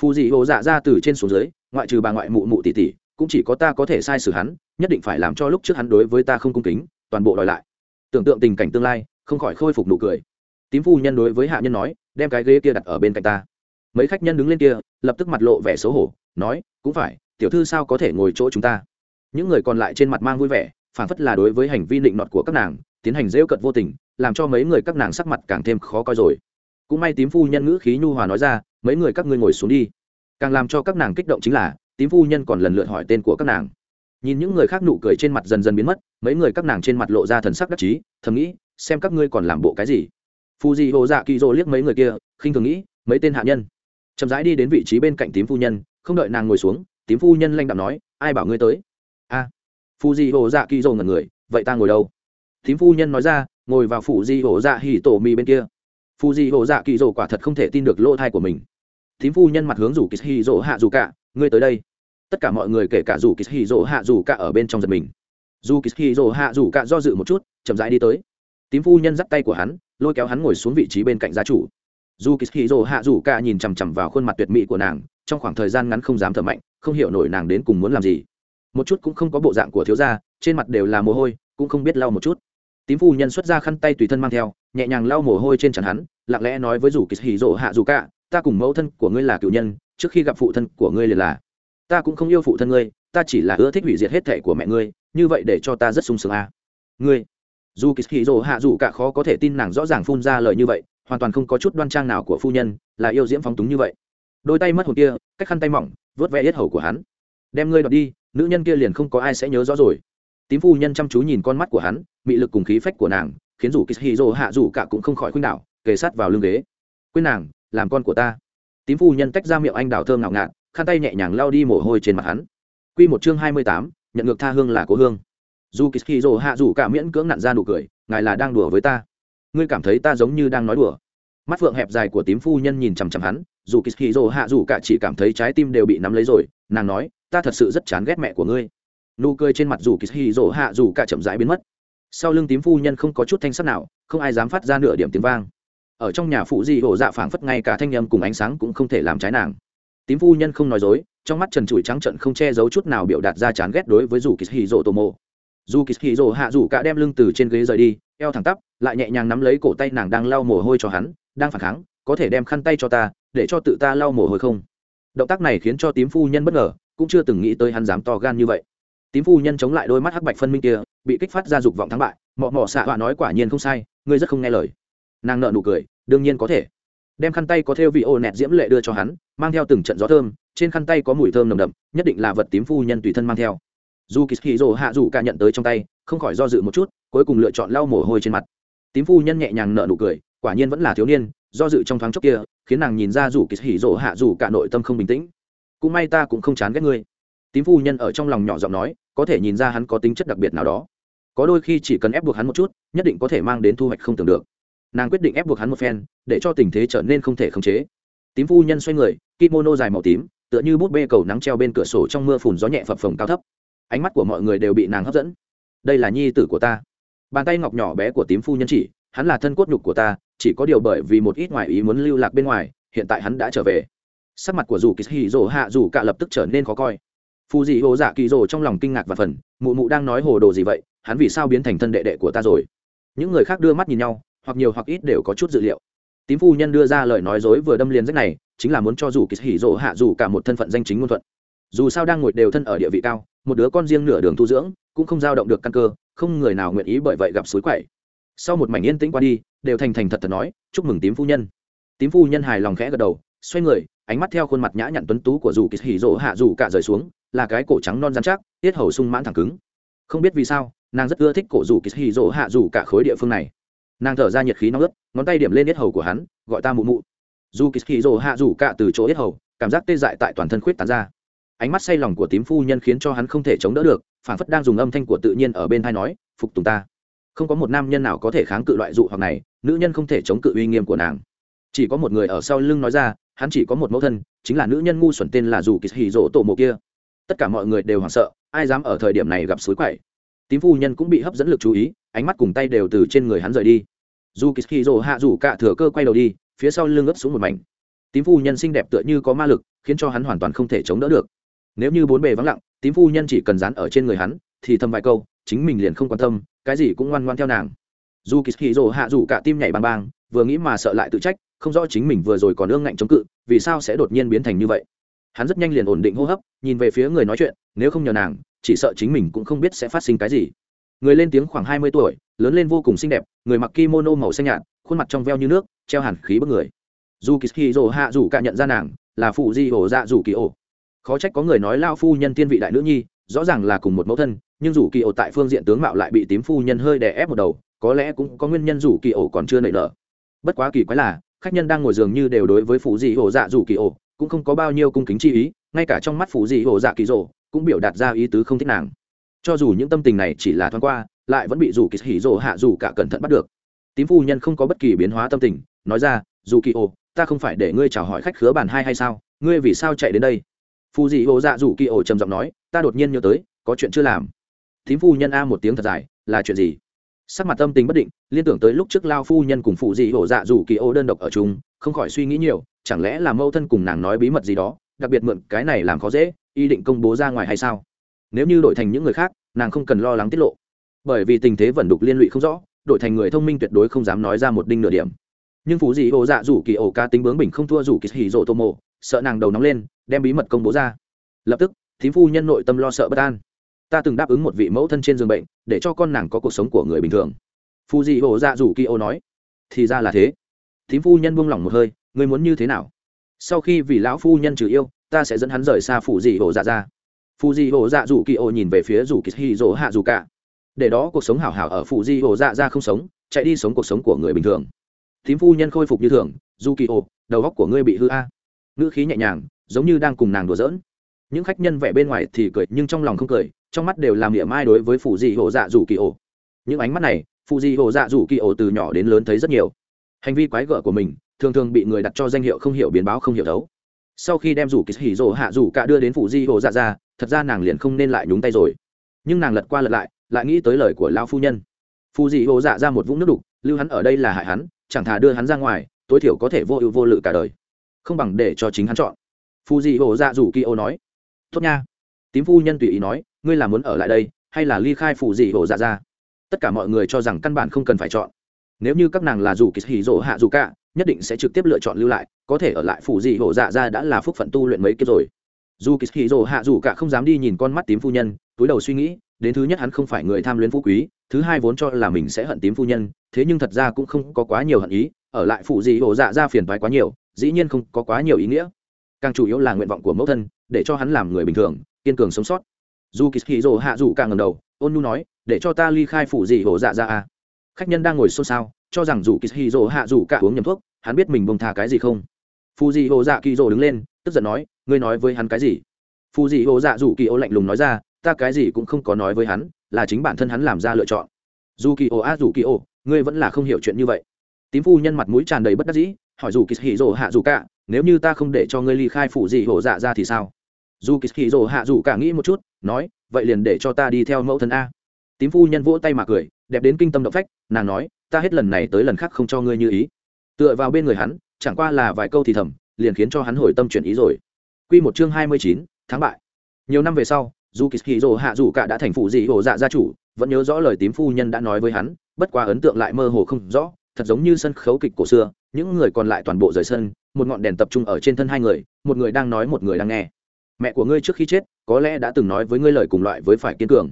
Phù dị hồ dạ ra từ trên xuống dưới, ngoại trừ bà ngoại mụ mụ tỷ tỷ, cũng chỉ có ta có thể sai xử hắn, nhất định phải làm cho lúc trước hắn đối với ta không cung kính, toàn bộ đòi lại. Tưởng tượng tình cảnh tương lai, không khỏi khôi phục nụ cười. Tím phu nhân đối với hạ nhân nói, đem cái ghế kia đặt ở bên cạnh ta. Mấy khách nhân đứng lên kia, lập tức mặt lộ vẻ xấu hổ, nói, cũng phải, tiểu thư sao có thể ngồi chỗ chúng ta? Những người còn lại trên mặt mang vui vẻ phản phất là đối với hành vi định nọt của các nàng, tiến hành rêu cận vô tình, làm cho mấy người các nàng sắc mặt càng thêm khó coi rồi. Cũng may tím phu nhân ngữ khí nhu hòa nói ra, mấy người các ngươi ngồi xuống đi. Càng làm cho các nàng kích động chính là, tím phu nhân còn lần lượt hỏi tên của các nàng. Nhìn những người khác nụ cười trên mặt dần dần biến mất, mấy người các nàng trên mặt lộ ra thần sắc đắc chí, thầm nghĩ, xem các ngươi còn làm bộ cái gì? Phu di hồ dạ kỳ rô liếc mấy người kia, khinh thường nghĩ, mấy tên hạ nhân. Chậm rãi đi đến vị trí bên cạnh tím phu nhân, không đợi nàng ngồi xuống, tím phu nhân lanh đạm nói, ai bảo ngươi tới? A à, phù di hồ dạ kỳ dầu ngẩn người vậy ta ngồi đâu? Thím phu nhân nói ra ngồi vào phủ di hồ dạ hỉ tổ mì bên kia. Phù di hồ dạ kỳ dầu quả thật không thể tin được lỗ thai của mình. Thím phu nhân mặt hướng rủ kỳ hì dỗ hạ dù cả ngươi tới đây. Tất cả mọi người kể cả rủ kỳ hì dỗ hạ dù cả ở bên trong giật mình. Dù kỳ hì dỗ hạ dù cả do dự một chút chậm rãi đi tới. Tím phu nhân dắt tay của hắn lôi kéo hắn ngồi xuống vị trí bên cạnh gia chủ. Dù kỳ hì rồ hạ dù cả nhìn chằm chằm vào khuôn mặt tuyệt mỹ của nàng trong khoảng thời gian ngắn không dám thở mạnh không hiểu nổi nàng đến cùng muốn làm gì một chút cũng không có bộ dạng của thiếu gia, trên mặt đều là mồ hôi, cũng không biết lau một chút. Tím phu nhân xuất ra khăn tay tùy thân mang theo, nhẹ nhàng lau mồ hôi trên trán hắn, lặng lẽ nói với dù kỳ hỉ rộ hạ dù cả, ta cùng mẫu thân của ngươi là cựu nhân, trước khi gặp phụ thân của ngươi liền là. Ta cũng không yêu phụ thân ngươi, ta chỉ là ưa thích hủy diệt hết thể của mẹ ngươi, như vậy để cho ta rất sung sướng à. ngươi. Dù kỳ hỉ rộ hạ dù cả khó có thể tin nàng rõ ràng phun ra lời như vậy, hoàn toàn không có chút đoan trang nào của phu nhân, là yêu diễm phóng túng như vậy. Đôi tay mất hồn kia cách khăn tay mỏng vớt vẽ yết hầu của hắn. Đem ngươi đọt đi nữ nhân kia liền không có ai sẽ nhớ rõ rồi. Tím phu nhân chăm chú nhìn con mắt của hắn, mị lực cùng khí phách của nàng, khiến dù kishiro hạ rủ cả cũng không khỏi khuynh đảo, kề sát vào lưng ghế. Quên nàng, làm con của ta. Tím phu nhân tách ra miệng anh đào thơm ngào ngạt, khăn tay nhẹ nhàng lao đi mồ hôi trên mặt hắn. Q một chương hai mươi tám, nhận ngược tha hương là cố hương. Dù kishiro hạ rủ cả miễn cưỡng nặn ra nụ cười, ngài là đang đùa với ta. Ngươi cảm thấy ta giống như đang nói đùa. Mắt phượng hẹp dài của tím phu nhân nhìn chằm chằm hắn, dù kishiro hạ rủ cả chỉ cảm thấy trái tim đều bị nắm lấy rồi, nàng nói ta thật sự rất chán ghét mẹ của ngươi. Nụ cười trên mặt dù kishiro hạ dù cả chậm rãi biến mất. Sau lưng tím phu nhân không có chút thanh sắc nào, không ai dám phát ra nửa điểm tiếng vang. Ở trong nhà phụ di hổ dạ phảng phất ngay cả thanh â m cùng ánh sáng cũng không thể làm trái nàng. Tím phu nhân không nói dối, trong mắt trần trụi trắng trận không che giấu chút nào biểu đạt ra chán ghét đối với dù kỳ hì rỗ tô mộ dù kỳ hì rỗ hạ dù cả đem lưng từ trên ghế rời đi, eo thẳng tắp, lại nhẹ nhàng nắm lấy cổ tay nàng đang lau mồ hôi cho hắn, đang phản kháng, có thể đem khăn tay cho ta, để cho tự ta lau mồ hôi không? Động tác này khiến cho tím phu nhân bất ngờ cũng chưa từng nghĩ tới hắn dám to gan như vậy. Tím phu nhân chống lại đôi mắt hắc bạch phân minh kia, bị kích phát ra dục vọng thắng bại. Mọ mọ xạ họa nói quả nhiên không sai, ngươi rất không nghe lời. Nàng nợ nụ cười, đương nhiên có thể. Đem khăn tay có theo vị ô nẹt diễm lệ đưa cho hắn, mang theo từng trận gió thơm, trên khăn tay có mùi thơm nồng đậm, nhất định là vật tím phu nhân tùy thân mang theo. Dù kỳ hì rồ hạ dù cả nhận tới trong tay, không khỏi do dự một chút, cuối cùng lựa chọn lau mồ hôi trên mặt. Tím phu nhân nhẹ nhàng nợ nụ cười, quả nhiên vẫn là thiếu niên, do dự trong thoáng chốc kia, khiến nàng nhìn ra dù kỳ hì rồ hạ dù cả nội tâm không bình tĩnh cũng may ta cũng không chán ghét ngươi. Tím phu nhân ở trong lòng nhỏ giọng nói, có thể nhìn ra hắn có tính chất đặc biệt nào đó. Có đôi khi chỉ cần ép buộc hắn một chút, nhất định có thể mang đến thu hoạch không tưởng được. Nàng quyết định ép buộc hắn một phen, để cho tình thế trở nên không thể khống chế. Tím phu nhân xoay người, kimono dài màu tím, tựa như bút bê cầu nắng treo bên cửa sổ trong mưa phùn gió nhẹ phập phồng cao thấp. Ánh mắt của mọi người đều bị nàng hấp dẫn. Đây là nhi tử của ta. Bàn tay ngọc nhỏ bé của tím phu nhân chỉ, hắn là thân cốt nhục của ta, chỉ có điều bởi vì một ít ngoại ý muốn lưu lạc bên ngoài, hiện tại hắn đã trở về sắc mặt của dù kỳ hì rồ hạ dù cả lập tức trở nên khó coi. Phù dị hồ dạ kỳ rồ trong lòng kinh ngạc và phần, mụ mụ đang nói hồ đồ gì vậy, hắn vì sao biến thành thân đệ đệ của ta rồi? Những người khác đưa mắt nhìn nhau, hoặc nhiều hoặc ít đều có chút dự liệu. Tím phu nhân đưa ra lời nói dối vừa đâm liền rách này, chính là muốn cho dù kỳ hỉ rộ hạ dù cả một thân phận danh chính ngôn thuận. Dù sao đang ngồi đều thân ở địa vị cao, một đứa con riêng nửa đường tu dưỡng, cũng không dao động được căn cơ, không người nào nguyện ý bởi vậy gặp suối quậy. Sau một mảnh yên tĩnh qua đi, đều thành thành thật thật nói, chúc mừng tím phu nhân. Tím phu nhân hài lòng khẽ gật đầu, xoay người ánh mắt theo khuôn mặt nhã nhặn tuấn tú của dù kỳ hỉ rỗ hạ dù cả rời xuống, là cái cổ trắng non dán chắc, tiết hầu sung mãn thẳng cứng. Không biết vì sao, nàng rất ưa thích cổ dù kỳ hỉ rỗ hạ dù cả khối địa phương này. Nàng thở ra nhiệt khí nóng ướt, ngón tay điểm lên yết hầu của hắn, gọi ta mụ mụ. Dù kỳ hỉ rỗ hạ dù cả từ chỗ yết hầu, cảm giác tê dại tại toàn thân khuyết tán ra. Ánh mắt say lòng của tím phu nhân khiến cho hắn không thể chống đỡ được, phản phất đang dùng âm thanh của tự nhiên ở bên thai nói, phục tùng ta. Không có một nam nhân nào có thể kháng cự loại dụ hoặc này, nữ nhân không thể chống cự uy nghiêm của nàng. Chỉ có một người ở sau lưng nói ra hắn chỉ có một mẫu thân, chính là nữ nhân ngu xuẩn tên là dù kỳ hì rỗ tổ mộ kia. Tất cả mọi người đều hoảng sợ, ai dám ở thời điểm này gặp suối quậy. Tím phu nhân cũng bị hấp dẫn lực chú ý, ánh mắt cùng tay đều từ trên người hắn rời đi. Dù kỳ hì rỗ hạ rủ cả thừa cơ quay đầu đi, phía sau lưng ướt xuống một mảnh. Tím phu nhân xinh đẹp tựa như có ma lực, khiến cho hắn hoàn toàn không thể chống đỡ được. Nếu như bốn bề vắng lặng, tím phu nhân chỉ cần dán ở trên người hắn, thì thầm vài câu, chính mình liền không quan tâm, cái gì cũng ngoan ngoan theo nàng. Dù kỳ hì rỗ hạ rủ cả tim nhảy bang bang vừa nghĩ mà sợ lại tự trách không rõ chính mình vừa rồi còn ương ngạnh chống cự, vì sao sẽ đột nhiên biến thành như vậy? Hắn rất nhanh liền ổn định hô hấp, nhìn về phía người nói chuyện, nếu không nhờ nàng, chỉ sợ chính mình cũng không biết sẽ phát sinh cái gì. Người lên tiếng khoảng hai mươi tuổi, lớn lên vô cùng xinh đẹp, người mặc kimono màu xanh nhạt, khuôn mặt trong veo như nước, treo hẳn khí bức người. Dù kỳ rồ hạ dù cả nhận ra nàng, là phụ di ổ dạ dù kỳ ổ khó trách có người nói lao phu nhân tiên vị đại nữ nhi, rõ ràng là cùng một mẫu thân, nhưng dù kỳ ổ tại phương diện tướng mạo lại bị tím phu nhân hơi đè ép một đầu, có lẽ cũng có nguyên nhân dù kỳ ổ còn chưa nảy nở. Bất quá kỳ quái là khách nhân đang ngồi giường như đều đối với phụ dị hồ dạ dù kỳ ổ, cũng không có bao nhiêu cung kính chi ý, ngay cả trong mắt phụ dị hồ dạ kỳ rộ cũng biểu đạt ra ý tứ không thích nàng. Cho dù những tâm tình này chỉ là thoáng qua, lại vẫn bị dù kỳ hỉ rộ hạ dù cả cẩn thận bắt được. Tím phu nhân không có bất kỳ biến hóa tâm tình, nói ra, dù kỳ ổ, ta không phải để ngươi chào hỏi khách khứa bàn hai hay sao? Ngươi vì sao chạy đến đây? Phù dị hồ dạ dù kỳ ổ trầm giọng nói, ta đột nhiên nhớ tới, có chuyện chưa làm. Tím phu nhân a một tiếng thật dài, là chuyện gì? Sắc mặt tâm tình bất định, liên tưởng tới lúc trước lao phu nhân cùng phụ dị hổ dạ dù kỳ ô đơn độc ở chung, không khỏi suy nghĩ nhiều, chẳng lẽ là mâu thân cùng nàng nói bí mật gì đó, đặc biệt mượn cái này làm khó dễ, ý định công bố ra ngoài hay sao? Nếu như đổi thành những người khác, nàng không cần lo lắng tiết lộ. Bởi vì tình thế vẫn đục liên lụy không rõ, đổi thành người thông minh tuyệt đối không dám nói ra một đinh nửa điểm. Nhưng phụ dị ổ dạ rủ kỳ ổ ca tính bướng bình không thua rủ kỳ hì rộ tô mộ, sợ nàng đầu nóng lên, đem bí mật công bố ra. Lập tức, thím phu nhân nội tâm lo sợ bất an. Ta từng đáp ứng một vị mẫu thân trên giường bệnh để cho con nàng có cuộc sống của người bình thường. Phụ dị ổ dạ rủ kỳ ô nói. Thì ra là thế. Thím phu nhân buông lỏng một hơi, ngươi muốn như thế nào? Sau khi vì lão phu nhân trừ yêu, ta sẽ dẫn hắn rời xa phụ dị ổ dạ ra phụ dị ổ dạ rủ kỳ ô nhìn về phía rủ kỳ hì rộ hạ rủ cả để đó cuộc sống hảo hảo ở phụ dị ổ dạ ra không sống, chạy đi sống cuộc sống của người bình thường. Thím phu nhân khôi phục như thường dù kỳ ô đầu góc của ngươi bị hư a. Ngữ khí nhẹ nhàng, giống như đang cùng nàng đùa giỡn. Những khách nhân vẻ bên ngoài thì cười, nhưng trong lòng không cười trong mắt đều làm niệm mai đối với phụ dị hồ dạ dù kỳ ổ. Những ánh mắt này phụ dị hồ dạ dù kỳ ổ từ nhỏ đến lớn thấy rất nhiều. Hành vi quái gở của mình, thường thường bị người đặt cho danh hiệu không hiểu biến báo không hiểu đấu sau khi đem rủ kỳ hỉ rồ hạ rủ cả đưa đến phụ di hồ dạ ra thật ra nàng liền không nên lại nhúng tay rồi. Nhưng nàng lật qua lật lại lại nghĩ tới lời của lao phu nhân. Phù dị hồ dạ ra một vũng nước đục, lưu hắn ở đây là hại hắn, chẳng thà đưa hắn ra ngoài, tối thiểu có thể vô ưu vô lự cả đời. Không bằng để cho chính hắn chọn. Phù dị hồ dạ rủ kỳ ô nói, tốt nha. Tím phu nhân tùy ý nói ngươi là muốn ở lại đây, hay là ly khai phù dị hồ dạ ra? Tất cả mọi người cho rằng căn bản không cần phải chọn. Nếu như các nàng là dù kỳ hỉ rỗ hạ dù cả, nhất định sẽ trực tiếp lựa chọn lưu lại, có thể ở lại phù dị hồ dạ ra đã là phúc phận tu luyện mấy kiếp rồi. Dù kỳ hỉ rỗ hạ dù cả không dám đi nhìn con mắt tím phu nhân, túi đầu suy nghĩ, đến thứ nhất hắn không phải người tham luyến phú quý, thứ hai vốn cho là mình sẽ hận tím phu nhân, thế nhưng thật ra cũng không có quá nhiều hận ý, ở lại phụ gì ổ dạ ra phiền thoái quá nhiều, dĩ nhiên không có quá nhiều ý nghĩa. Càng chủ yếu là nguyện vọng của mẫu thân, để cho hắn làm người bình thường, kiên cường sống sót dù kỳ hì rồ hạ dù càng ngầm đầu ôn nu nói để cho ta ly khai phủ gì hổ dạ ra à. khách nhân đang ngồi xôn xao cho rằng dù kỳ hì rồ hạ dù cả uống nhầm thuốc hắn biết mình bông thà cái gì không. Phù gì hổ dạ kỳ rồ đứng lên tức giận nói ngươi nói với hắn cái gì? Phù gì hổ dạ dù kỳ ô lạnh lùng nói ra ta cái gì cũng không có nói với hắn là chính bản thân hắn làm ra lựa chọn. Dù kỳ ô a dù kỳ ô, ngươi vẫn là không hiểu chuyện như vậy. Tím phu nhân mặt mũi tràn đầy bất đắc dĩ hỏi dù kỳ hì rồ hạ dù cả nếu như ta không để cho ngươi ly khai phủ gì hổ dạ ra thì sao? Dù kỳ kỳ rồ hạ dù cả nghĩ một chút, nói, vậy liền để cho ta đi theo mẫu thân a. Tím phu nhân vỗ tay mà cười, đẹp đến kinh tâm động phách, nàng nói, ta hết lần này tới lần khác không cho ngươi như ý. Tựa vào bên người hắn, chẳng qua là vài câu thì thầm, liền khiến cho hắn hồi tâm chuyển ý rồi. Q một chương hai mươi chín tháng bại. Nhiều năm về sau, dù kỳ kỳ rồ hạ dù cả đã thành phụ dị hồ dạ gia chủ, vẫn nhớ rõ lời tím phu nhân đã nói với hắn, bất quá ấn tượng lại mơ hồ không rõ, thật giống như sân khấu kịch cổ xưa, những người còn lại toàn bộ rời sân, một ngọn đèn tập trung ở trên thân hai người, một người đang nói, một người đang nghe mẹ của ngươi trước khi chết, có lẽ đã từng nói với ngươi lời cùng loại với phải kiên cường.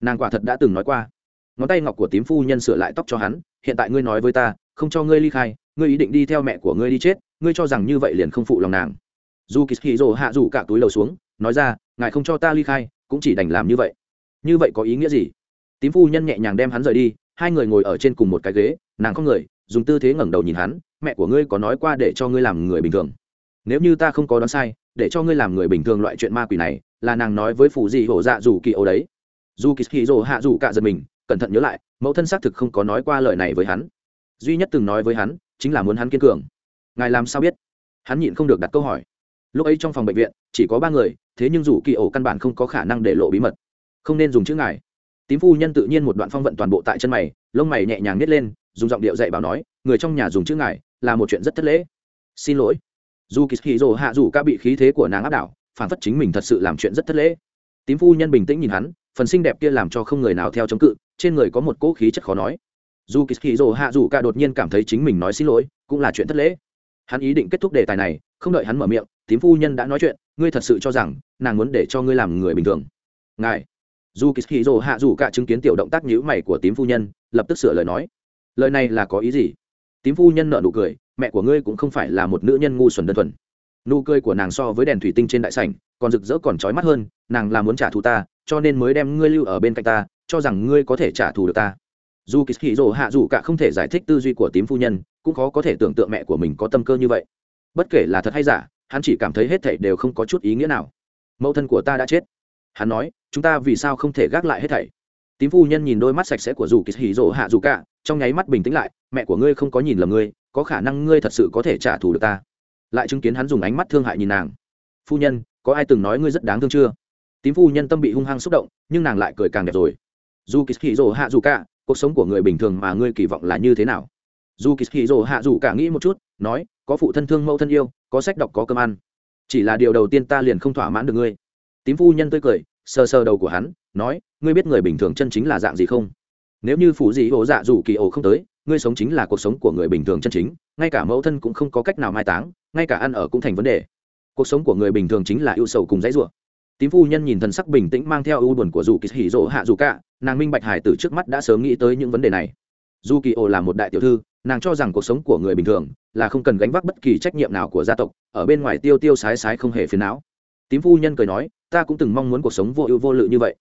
Nàng quả thật đã từng nói qua. Ngón tay ngọc của tím phu nhân sửa lại tóc cho hắn, hiện tại ngươi nói với ta, không cho ngươi ly khai, ngươi ý định đi theo mẹ của ngươi đi chết, ngươi cho rằng như vậy liền không phụ lòng nàng. Dù kỳ hì rồ hạ rủ cả túi lầu xuống, nói ra, ngài không cho ta ly khai, cũng chỉ đành làm như vậy. Như vậy có ý nghĩa gì? Tím phu nhân nhẹ nhàng đem hắn rời đi, hai người ngồi ở trên cùng một cái ghế, nàng không người, dùng tư thế ngẩng đầu nhìn hắn, mẹ của ngươi có nói qua để cho ngươi làm người bình thường? Nếu như ta không có đoán sai, để cho ngươi làm người bình thường loại chuyện ma quỷ này, là nàng nói với phù dị hổ dạ dù kỳ ấu đấy. Dù kỳ kỳ dỗ hạ dù cả giật mình, cẩn thận nhớ lại, mẫu thân xác thực không có nói qua lời này với hắn. Duy nhất từng nói với hắn, chính là muốn hắn kiên cường. Ngài làm sao biết? Hắn nhịn không được đặt câu hỏi. Lúc ấy trong phòng bệnh viện, chỉ có ba người, thế nhưng dù kỳ ổ căn bản không có khả năng để lộ bí mật. Không nên dùng chữ ngài. Tím phu nhân tự nhiên một đoạn phong vận toàn bộ tại chân mày, lông mày nhẹ nhàng nhét lên, dùng giọng điệu dạy bảo nói, người trong nhà dùng chữ ngài, là một chuyện rất thất lễ. Xin lỗi dù kỳ hì rồ hạ dù ca bị khí thế của nàng áp đảo, phản phất chính mình thật sự làm chuyện rất thất lễ. Tím phu nhân bình tĩnh nhìn hắn, phần xinh đẹp kia làm cho không người nào theo chống cự, trên người có một cỗ khí chất khó nói. Dù kỳ hì rồ hạ dù ca đột nhiên cảm thấy chính mình nói xin lỗi, cũng là chuyện thất lễ. Hắn ý định kết thúc đề tài này, không đợi hắn mở miệng, tím phu nhân đã nói chuyện, ngươi thật sự cho rằng nàng muốn để cho ngươi làm người bình thường. Ngài. Dù kỳ hì rồ hạ dù cả chứng kiến tiểu động tác nhữ mày của tím phu nhân, lập tức sửa lời nói. Lời này là có ý gì? Tím phu nhân nợ nụ cười mẹ của ngươi cũng không phải là một nữ nhân ngu xuẩn đơn thuần. Nụ cười của nàng so với đèn thủy tinh trên đại sảnh, còn rực rỡ còn trói mắt hơn, nàng là muốn trả thù ta, cho nên mới đem ngươi lưu ở bên cạnh ta, cho rằng ngươi có thể trả thù được ta. Dù kỳ hì rồ hạ dù cả không thể giải thích tư duy của tím phu nhân, cũng khó có thể tưởng tượng mẹ của mình có tâm cơ như vậy. Bất kể là thật hay giả, hắn chỉ cảm thấy hết thảy đều không có chút ý nghĩa nào. Mẫu thân của ta đã chết. Hắn nói, chúng ta vì sao không thể gác lại hết thảy? Tím phu nhân nhìn đôi mắt sạch sẽ của dù kỳ hì rỗ hạ dù cả, trong nháy mắt bình tĩnh lại, mẹ của ngươi không có nhìn lầm ngươi có khả năng ngươi thật sự có thể trả thù được ta. Lại chứng kiến hắn dùng ánh mắt thương hại nhìn nàng. Phu nhân, có ai từng nói ngươi rất đáng thương chưa? Tím phu nhân tâm bị hung hăng xúc động, nhưng nàng lại cười càng đẹp rồi. Dù kỳ hì rỗ hạ dù cả cuộc sống của người bình thường mà ngươi kỳ vọng là như thế nào? Dù kỳ hì rồ hạ dù cả nghĩ một chút, nói, có phụ thân thương mẫu thân yêu, có sách đọc, có cơm ăn. Chỉ là điều đầu tiên ta liền không thỏa mãn được ngươi. Tím phu nhân tươi cười, sờ sờ đầu của hắn, nói, ngươi biết người bình thường chân chính là dạng gì không? Nếu như phụ dị ổ dạ dù kỳ ổ không tới, ngươi sống chính là cuộc sống của người bình thường chân chính, ngay cả mẫu thân cũng không có cách nào mai táng, ngay cả ăn ở cũng thành vấn đề. Cuộc sống của người bình thường chính là ưu sầu cùng dãy rủa. Tím phu nhân nhìn thần sắc bình tĩnh mang theo ưu buồn của dù kỳ hỉ rỗ hạ dù cả, nàng minh bạch hải từ trước mắt đã sớm nghĩ tới những vấn đề này. Dù kỳ ổ là một đại tiểu thư, nàng cho rằng cuộc sống của người bình thường là không cần gánh vác bất kỳ trách nhiệm nào của gia tộc, ở bên ngoài tiêu tiêu sái sái không hề phiền não. Tím phu nhân cười nói, ta cũng từng mong muốn cuộc sống vô ưu vô lự như vậy.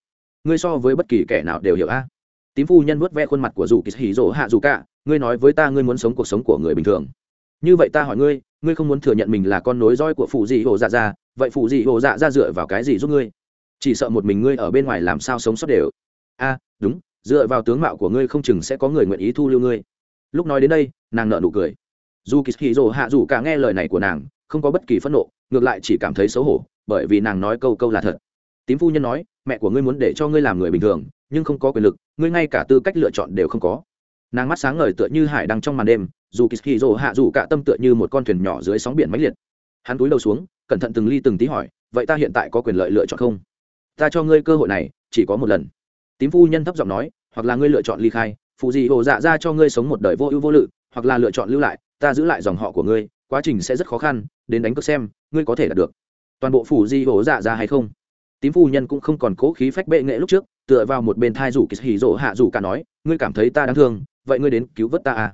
Ngươi so với bất kỳ kẻ nào đều hiểu a tím phu nhân vuốt ve khuôn mặt của dù kỳ hỉ rỗ hạ dù cả, ngươi nói với ta ngươi muốn sống cuộc sống của người bình thường. Như vậy ta hỏi ngươi ngươi không muốn thừa nhận mình là con nối roi của phụ dị hồ dạ ra vậy phụ dị hồ dạ ra dựa vào cái gì giúp ngươi? Chỉ sợ một mình ngươi ở bên ngoài làm sao sống sót đều. A, đúng, dựa vào tướng mạo của ngươi không chừng sẽ có người nguyện ý thu lưu ngươi. Lúc nói đến đây, nàng nợ nụ cười. Dù kỳ hì rồ hạ dù cả nghe lời này của nàng, không có bất kỳ phẫn nộ, ngược lại chỉ cảm thấy xấu hổ, bởi vì nàng nói câu câu là thật. Tím phu nhân nói mẹ của ngươi muốn để cho ngươi làm người bình thường, nhưng không có quyền lực, ngươi ngay cả tư cách lựa chọn đều không có. Nàng mắt sáng ngời tựa như hải đăng trong màn đêm, dù kỳ hì rồ hạ dù cả tâm tựa như một con thuyền nhỏ dưới sóng biển máy liệt. Hắn túi đầu xuống, cẩn thận từng ly từng tí hỏi, vậy ta hiện tại có quyền lợi lựa chọn không? Ta cho ngươi cơ hội này, chỉ có một lần. Tím phu nhân thấp giọng nói, hoặc là ngươi lựa chọn ly khai, phụ gì hồ dạ ra cho ngươi sống một đời vô ưu vô lự, hoặc là lựa chọn lưu lại, ta giữ lại dòng họ của ngươi, quá trình sẽ rất khó khăn, đến đánh cược xem, ngươi có thể đạt được. Toàn bộ phủ di hồ dạ ra hay không? Tím phu nhân cũng không còn cố khí phách bệ nghệ lúc trước, tựa vào một bên thai rủ kỳ hì rỗ hạ rủ cả nói, ngươi cảm thấy ta đáng thương, vậy ngươi đến cứu vớt ta à?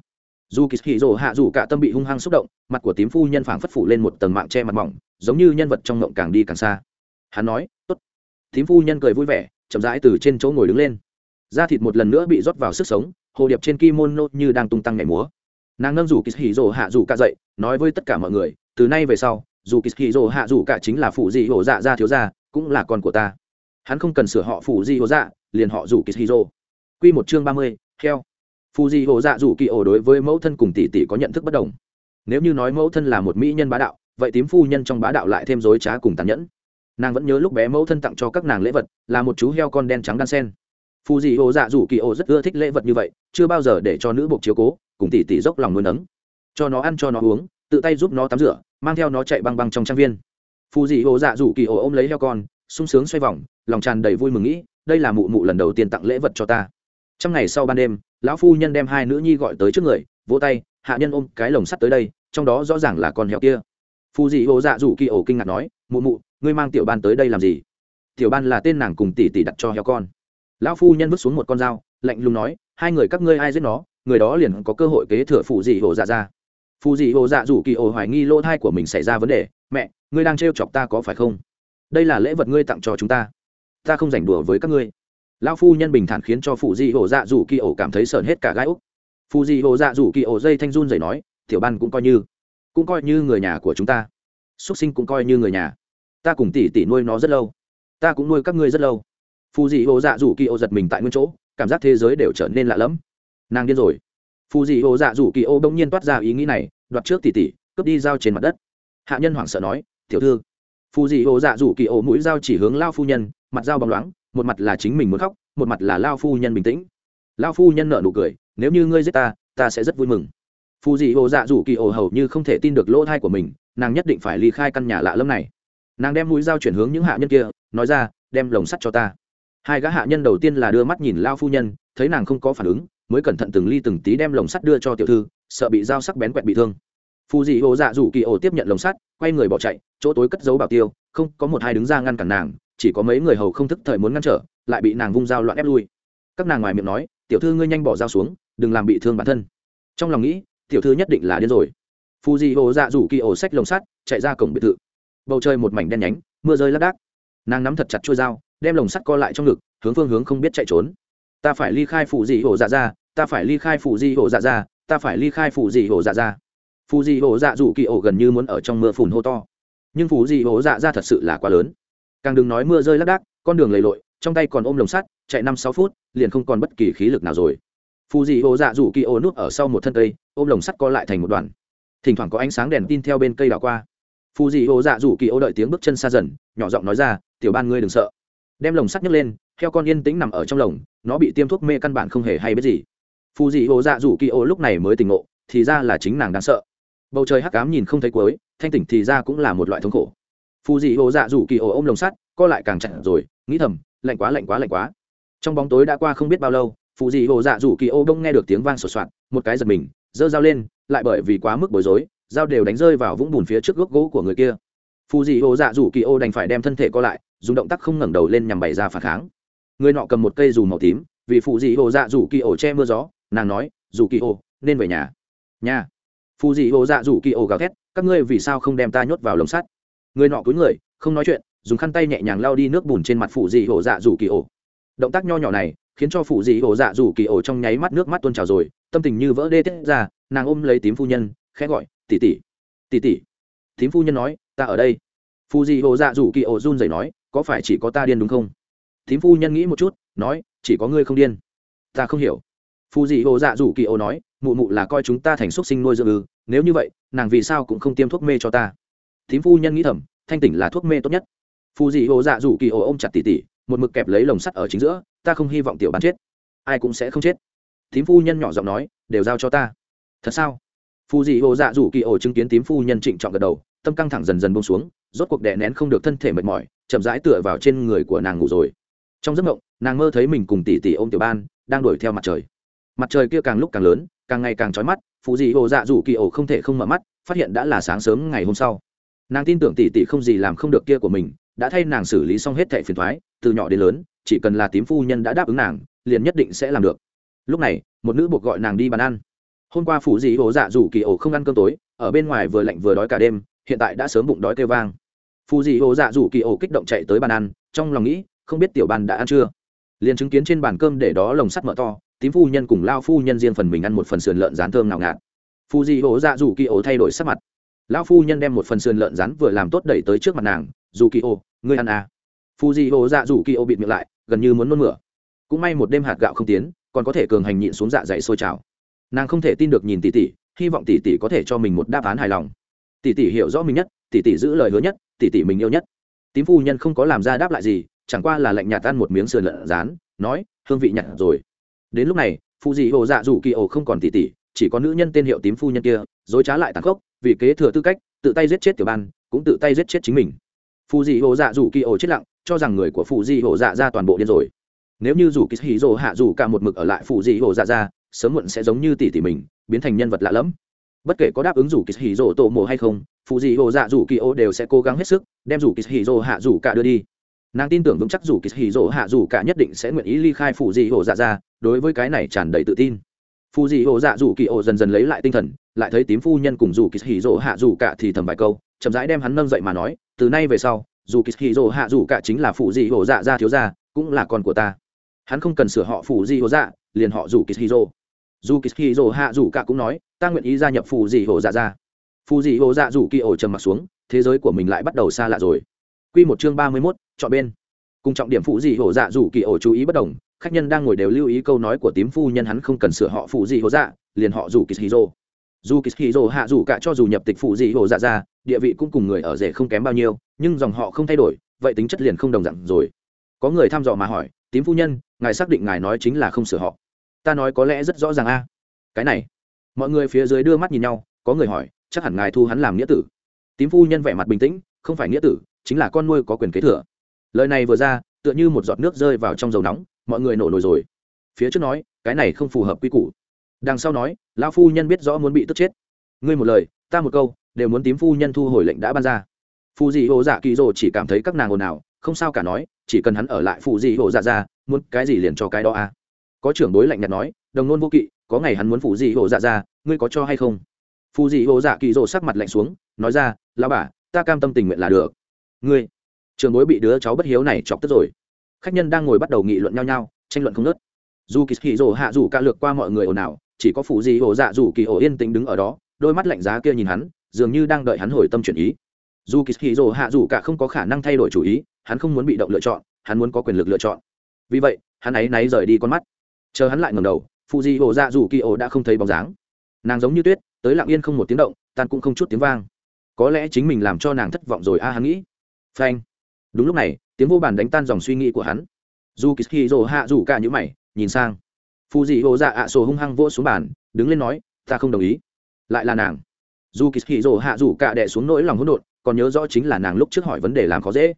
Dù kỳ hì rỗ hạ rủ cả tâm bị hung hăng xúc động, mặt của tím phu nhân phảng phất phủ lên một tầng mạng che mặt mỏng, giống như nhân vật trong ngộng càng đi càng xa. Hắn nói, tốt. Tím phu nhân cười vui vẻ, chậm rãi từ trên chỗ ngồi đứng lên. Da thịt một lần nữa bị rót vào sức sống, hồ điệp trên kimono như đang tung tăng nhảy múa. Nàng nâng rủ kỳ hì rỗ hạ rủ cả dậy, nói với tất cả mọi người, từ nay về sau, dù kỳ hì rỗ hạ rủ cả chính là phụ dị hổ dạ ra thiếu gia cũng là con của ta. Hắn không cần sửa họ phù di hồ dạ liền họ rủ kỳ hì rỗ q một chương ba mươi theo phù di hồ dạ rủ kỳ ổ đối với mẫu thân cùng tỷ tỷ có nhận thức bất đồng. Nếu như nói mẫu thân là một mỹ nhân bá đạo, vậy tím phu nhân trong bá đạo lại thêm dối trá cùng tàn nhẫn. Nàng vẫn nhớ lúc bé mẫu thân tặng cho các nàng lễ vật, là một chú heo con đen trắng đan sen. Phù dị hồ dạ dù kỳ ô rất ưa thích lễ vật như vậy, chưa bao giờ để cho nữ buộc chiếu cố, cùng tỷ tỷ dốc lòng nuôi nấng. Cho nó ăn cho nó uống, tự tay giúp nó tắm rửa, mang theo nó chạy băng băng trong trang viên phù dị hồ dạ rủ kỳ ổ ôm lấy heo con, sung sướng xoay vòng, lòng tràn đầy vui mừng nghĩ, đây là mụ mụ lần đầu tiên tặng lễ vật cho ta. Trong ngày sau ban đêm, lão phu nhân đem hai nữ nhi gọi tới trước người, vỗ tay, hạ nhân ôm cái lồng sắt tới đây, trong đó rõ ràng là con heo kia. Phù dị hồ dạ rủ kỳ ổ kinh ngạc nói, mụ mụ, ngươi mang tiểu ban tới đây làm gì? Tiểu ban là tên nàng cùng tỷ tỷ đặt cho heo con. Lão phu nhân vứt xuống một con dao, lạnh lùng nói, hai người các ngươi ai giết nó, người đó liền có cơ hội kế thừa phù dị hồ dạ ra. Phù dị hồ dạ rủ kỳ ổ hoài nghi lỗ thai của mình xảy ra vấn đề mẹ, ngươi đang trêu chọc ta có phải không? Đây là lễ vật ngươi tặng cho chúng ta. Ta không rảnh đùa với các ngươi. Lão phu nhân bình thản khiến cho phù di hồ dạ dù kỳ ổ cảm thấy sờn hết cả gai úc. Phù di hồ dạ dù kỳ ổ dây thanh run dày nói, tiểu ban cũng coi như, cũng coi như người nhà của chúng ta. Xuất sinh cũng coi như người nhà. Ta cùng tỷ tỷ nuôi nó rất lâu. Ta cũng nuôi các ngươi rất lâu. Phù dị hồ dạ rủ kỳ ô giật mình tại nguyên chỗ, cảm giác thế giới đều trở nên lạ lẫm. Nàng điên rồi. Phù dị hồ dạ rủ kỳ ô bỗng nhiên toát ra ý nghĩ này, đoạt trước tỷ tỷ, cướp đi dao trên mặt đất hạ nhân hoảng sợ nói, tiểu thư. Phù dị hồ dạ rủ kỳ ô mũi dao chỉ hướng lao phu nhân, mặt dao bóng loáng, một mặt là chính mình muốn khóc, một mặt là lao phu nhân bình tĩnh. Lao phu nhân nợ nụ cười, nếu như ngươi giết ta ta sẽ rất vui mừng. Phù dị hồ dạ rủ kỳ ổ hầu như không thể tin được lỗ thai của mình, nàng nhất định phải ly khai căn nhà lạ lâm này. Nàng đem mũi dao chuyển hướng những hạ nhân kia, nói ra, đem lồng sắt cho ta. Hai gã hạ nhân đầu tiên là đưa mắt nhìn lao phu nhân, thấy nàng không có phản ứng, mới cẩn thận từng ly từng tí đem lồng sắt đưa cho tiểu thư, sợ bị dao sắc bén quẹt bị thương phù dị ô dạ dù kỳ ổ tiếp nhận lồng sắt, quay người bỏ chạy, chỗ tối cất giấu bảo tiêu, không có một hai đứng ra ngăn cản nàng, chỉ có mấy người hầu không thức thời muốn ngăn trở, lại bị nàng vung dao loạn ép lui. Các nàng ngoài miệng nói, tiểu thư ngươi nhanh bỏ dao xuống, đừng làm bị thương bản thân. Trong lòng nghĩ, tiểu thư nhất định là điên rồi. Phù dị ô dạ dù kỳ ổ xách lồng sắt, chạy ra cổng biệt thự. Bầu trời một mảnh đen nhánh, mưa rơi lác đác. Nàng nắm thật chặt trôi dao, đem lồng sắt co lại trong ngực, hướng phương hướng không biết chạy trốn. Ta phải ly khai phù dị hồ dạ ra ta phải ly khai phù dị hồ dạ ra ta phải ly khai phù dị hồ dạ ra phù dị hồ dạ dù kỳ ổ gần như muốn ở trong mưa phùn hô to. Nhưng phù dị hồ dạ ra thật sự là quá lớn. Càng đừng nói mưa rơi lác đác, con đường lầy lội, trong tay còn ôm lồng sắt, chạy năm sáu phút, liền không còn bất kỳ khí lực nào rồi. Phù dị hồ dạ dù kỳ ổ núp ở sau một thân cây, ôm lồng sắt co lại thành một đoàn. Thỉnh thoảng có ánh sáng đèn tin theo bên cây đảo qua. Phù dị hồ dạ dù kỳ ổ đợi tiếng bước chân xa dần, nhỏ giọng nói ra, tiểu ban ngươi đừng sợ. Đem lồng sắt nhấc lên, theo con yên tĩnh nằm ở trong lồng, nó bị tiêm thuốc mê căn bản không hề hay biết gì. Phù dị hồ dạ dù kỳ ổ lúc này mới tỉnh ngộ, thì ra là chính nàng đáng sợ bầu trời hắc cám nhìn không thấy cuối, thanh tỉnh thì ra cũng là một loại thống khổ. Phù dị hồ dạ rủ kỳ ô ôm lồng sắt, co lại càng chặt rồi, nghĩ thầm, lạnh quá lạnh quá lạnh quá. Trong bóng tối đã qua không biết bao lâu, phù dị hồ dạ rủ kỳ ô đông nghe được tiếng vang sột soạt, một cái giật mình, giơ dao lên, lại bởi vì quá mức bối rối, dao đều đánh rơi vào vũng bùn phía trước gốc gỗ của người kia. Phù dị hồ dạ rủ kỳ ô đành phải đem thân thể co lại, dùng động tác không ngẩng đầu lên nhằm bày ra phản kháng. Người nọ cầm một cây dù màu tím, vì Phù dị hồ dạ rủ kỳ ổ che mưa gió, nàng nói dù kỳ ổ nên về nhà. Nhà? Phụ dị ô dạ rủ kỳ ô gào thét, các ngươi vì sao không đem ta nhốt vào lồng sắt? Người nọ cúi người, không nói chuyện, dùng khăn tay nhẹ nhàng lao đi nước bùn trên mặt phụ dị ô dạ rủ kỳ ô động tác nho nhỏ này khiến cho phụ dị ô dạ rủ kỳ ô trong nháy mắt nước mắt tuôn trào rồi, tâm tình như vỡ đê tiết ra, nàng ôm lấy tím phu nhân, khẽ gọi tỉ tỉ tỉ tỉ tím phu nhân nói, ta ở đây. Phù dị ô dạ rủ kỳ ô run rẩy nói, có phải chỉ có ta điên đúng không? Thím phu nhân nghĩ một chút, nói, chỉ có ngươi không điên. Ta không hiểu phù dị hồ dạ rủ kỳ ô nói, mụ mụ là coi chúng ta thành xúc sinh nuôi dưỡng ư? Nếu như vậy, nàng vì sao cũng không tiêm thuốc mê cho ta? Thím phu nhân nghĩ thầm, thanh tỉnh là thuốc mê tốt nhất. Phù dị hồ dạ rủ kỳ ô ôm chặt tỉ tỉ, một mực kẹp lấy lồng sắt ở chính giữa, ta không hy vọng tiểu bán chết. Ai cũng sẽ không chết. Thím phu nhân nhỏ giọng nói, đều giao cho ta. Thật sao? Phù dị hồ dạ rủ kỳ ô chứng kiến Thím phu nhân trịnh trọng gật đầu, tâm căng thẳng dần dần bông xuống, rốt cuộc đè nén không được thân thể mệt mỏi, chậm rãi tựa vào trên người của nàng ngủ rồi. Trong giấc mộng, nàng mơ thấy mình cùng tỷ tỷ ôm tiểu ban, đang đuổi theo mặt trời mặt trời kia càng lúc càng lớn, càng ngày càng trói mắt phụ dị hồ dạ rủ kỳ ổ không thể không mở mắt, phát hiện đã là sáng sớm ngày hôm sau. Nàng tin tưởng tỷ tỷ không gì làm không được kia của mình, đã thay nàng xử lý xong hết thẻ phiền thoái từ nhỏ đến lớn, chỉ cần là tím phu nhân đã đáp ứng nàng, liền nhất định sẽ làm được. Lúc này, một nữ buộc gọi nàng đi bàn ăn. Hôm qua phụ dị hồ dạ rủ kỳ ổ không ăn cơm tối, ở bên ngoài vừa lạnh vừa đói cả đêm, hiện tại đã sớm bụng đói kêu vang. Phù dị hồ dạ rủ kỳ ổ kích động chạy tới bàn ăn, trong lòng nghĩ, không biết tiểu bàn đã ăn chưa? Liền chứng kiến trên bàn cơm để đó lồng sắt mở to tím phu nhân cùng lao phu nhân riêng phần mình ăn một phần sườn lợn rán thơm nào ngạt. Phu di hồ dạ rủ kỳ ổ thay đổi sắc mặt. Lao phu nhân đem một phần sườn lợn rán vừa làm tốt đẩy tới trước mặt nàng dù kỳ ổ ngươi ăn à. Phu di hồ dạ rủ kỳ ổ bịt miệng lại, gần như muốn nôn mửa. Cũng may một đêm hạt gạo không tiến, còn có thể cường hành nhịn xuống dạ dày sôi trào. Nàng không thể tin được nhìn tỷ tỷ, hy vọng tỷ tỷ có thể cho mình một đáp án hài lòng. Tỷ tỷ hiểu rõ mình nhất, tỷ tỷ giữ lời hứa nhất, tỷ tỷ mình yêu nhất. Tím phu nhân không có làm ra đáp lại gì, chẳng qua là lạnh nhạt ăn một miếng sườn lợn rán, nói, hương vị nhạt rồi đến lúc này phụ dị hồ dạ dù kỳ ổ không còn tỷ tỷ chỉ có nữ nhân tên hiệu tím phu nhân kia, dối trá lại tàn khốc, vì kế thừa tư cách, tự tay giết chết tiểu ban, cũng tự tay giết chết chính mình. Phụ dị hồ dạ dù kỳ ổ chết lặng, cho rằng người của phụ dị hồ dạ ra toàn bộ điên rồi. Nếu như dù kỳ hì dồ hạ dù cả một mực ở lại phụ dị hồ dạ ra, sớm muộn sẽ giống như tỷ tỷ mình, biến thành nhân vật lạ lẫm. Bất kể có đáp ứng rủ kỳ hì dồ tổ mộ hay không phụ dị hồ dạ rủ kỳ ô đều sẽ cố gắng hết sức, đem rủ kỳ hì dồ hạ rủ cả đưa đi. Nàng tin tưởng vững chắc rủ kỳ hì rồ hạ rủ cả nhất định sẽ nguyện ý ly khai phụ dị hồ dạ ra đối với cái này tràn đầy tự tin. Phù dị hộ dạ rủ kỳ ổ dần dần lấy lại tinh thần, lại thấy tím phu nhân cùng rủ kỳ hì Dỗ hạ rủ cả thì thầm vài câu, chậm rãi đem hắn nâng dậy mà nói, từ nay về sau dù kỳ hì Dỗ hạ rủ cả chính là Phù dị hộ dạ ra thiếu gia, cũng là con của ta. Hắn không cần sửa họ Phù dị hộ dạ liền họ rủ kỳ hì Dỗ. dù kỳ hì Dỗ hạ rủ cả cũng nói, ta nguyện ý gia nhập Phù dị hộ dạ ra phù dị hộ dạ rủ kỳ ổ trầm mặt xuống, thế giới của mình lại bắt đầu xa lạ rồi. Quy một chương ba mươi mốt, chọn bên cùng trọng điểm phụ dị hổ dạ rủ kỳ ổ chú ý bất đồng, khách nhân đang ngồi đều lưu ý câu nói của tím phu nhân hắn không cần sửa họ phụ dị hổ dạ liền họ rủ kỳ hiro dù kỳ hạ rủ cả cho dù nhập tịch phụ dị hổ dạ ra, địa vị cũng cùng người ở rể không kém bao nhiêu, nhưng dòng họ không thay đổi, vậy tính chất liền không đồng dạng rồi. Có người thăm dò mà hỏi, tím phu nhân, ngài xác định ngài nói chính là không sửa họ. Ta nói có lẽ rất rõ ràng a. Cái này, mọi người phía dưới đưa mắt nhìn nhau, có người hỏi, chắc hẳn ngài thu hắn làm nghĩa tử. Tím phu nhân vẻ mặt bình tĩnh, không phải nghĩa tử, chính là con nuôi có quyền kế thừa lời này vừa ra, tựa như một giọt nước rơi vào trong dầu nóng, mọi người nổ nổi rồi. Phía trước nói, cái này không phù hợp quy củ. Đằng sau nói, lão phu nhân biết rõ muốn bị tức chết. Ngươi một lời, ta một câu, đều muốn tím phu nhân thu hồi lệnh đã ban ra. Phù dị hồ dạ kỳ rồ chỉ cảm thấy các nàng ồn ào, không sao cả nói, chỉ cần hắn ở lại phù dị hồ dạ ra, muốn cái gì liền cho cái đó à. Có trưởng đối lạnh nhạt nói, đồng nôn vô kỵ, có ngày hắn muốn phù dị hồ dạ ra, ngươi có cho hay không? Phù dị hồ dạ kỳ rồ sắc mặt lạnh xuống, nói ra lao bà, ta cam tâm tình nguyện là được. Ngươi? Trường bối bị đứa cháu bất hiếu này chọc tức rồi. Khách nhân đang ngồi bắt đầu nghị luận nhau nhau, tranh luận không nớt dù kỳ hì rồ hạ dù ca lược qua mọi người ồn ào, chỉ có phụ gì hồ dạ dù kỳ hồ yên tĩnh đứng ở đó, đôi mắt lạnh giá kia nhìn hắn, dường như đang đợi hắn hồi tâm chuyển ý. Dù kỳ hì rồ hạ dù cả không có khả năng thay đổi chủ ý, hắn không muốn bị động lựa chọn, hắn muốn có quyền lực lựa chọn. Vì vậy, hắn ấy náy rời đi con mắt. Chờ hắn lại ngầm đầu, phụ di hồ dạ dù kỳ hồ đã không thấy bóng dáng. Nàng giống như tuyết, tới lặng yên không một tiếng động, tan cũng không chút tiếng vang. Có lẽ chính mình làm cho nàng thất vọng rồi a, hắn nghĩ. Phanh đúng lúc này, tiếng vô bàn đánh tan dòng suy nghĩ của hắn. Dù kỳ hì rồ hạ rủ cả những mày, nhìn sang. Phù dị hồ dạ ạ sổ hung hăng vỗ xuống bàn, đứng lên nói, ta không đồng ý. Lại là nàng. Dù kỳ hì rồ hạ rủ cả đẻ xuống nỗi lòng hỗn độn, còn nhớ rõ chính là nàng lúc trước hỏi vấn đề làm khó dễ.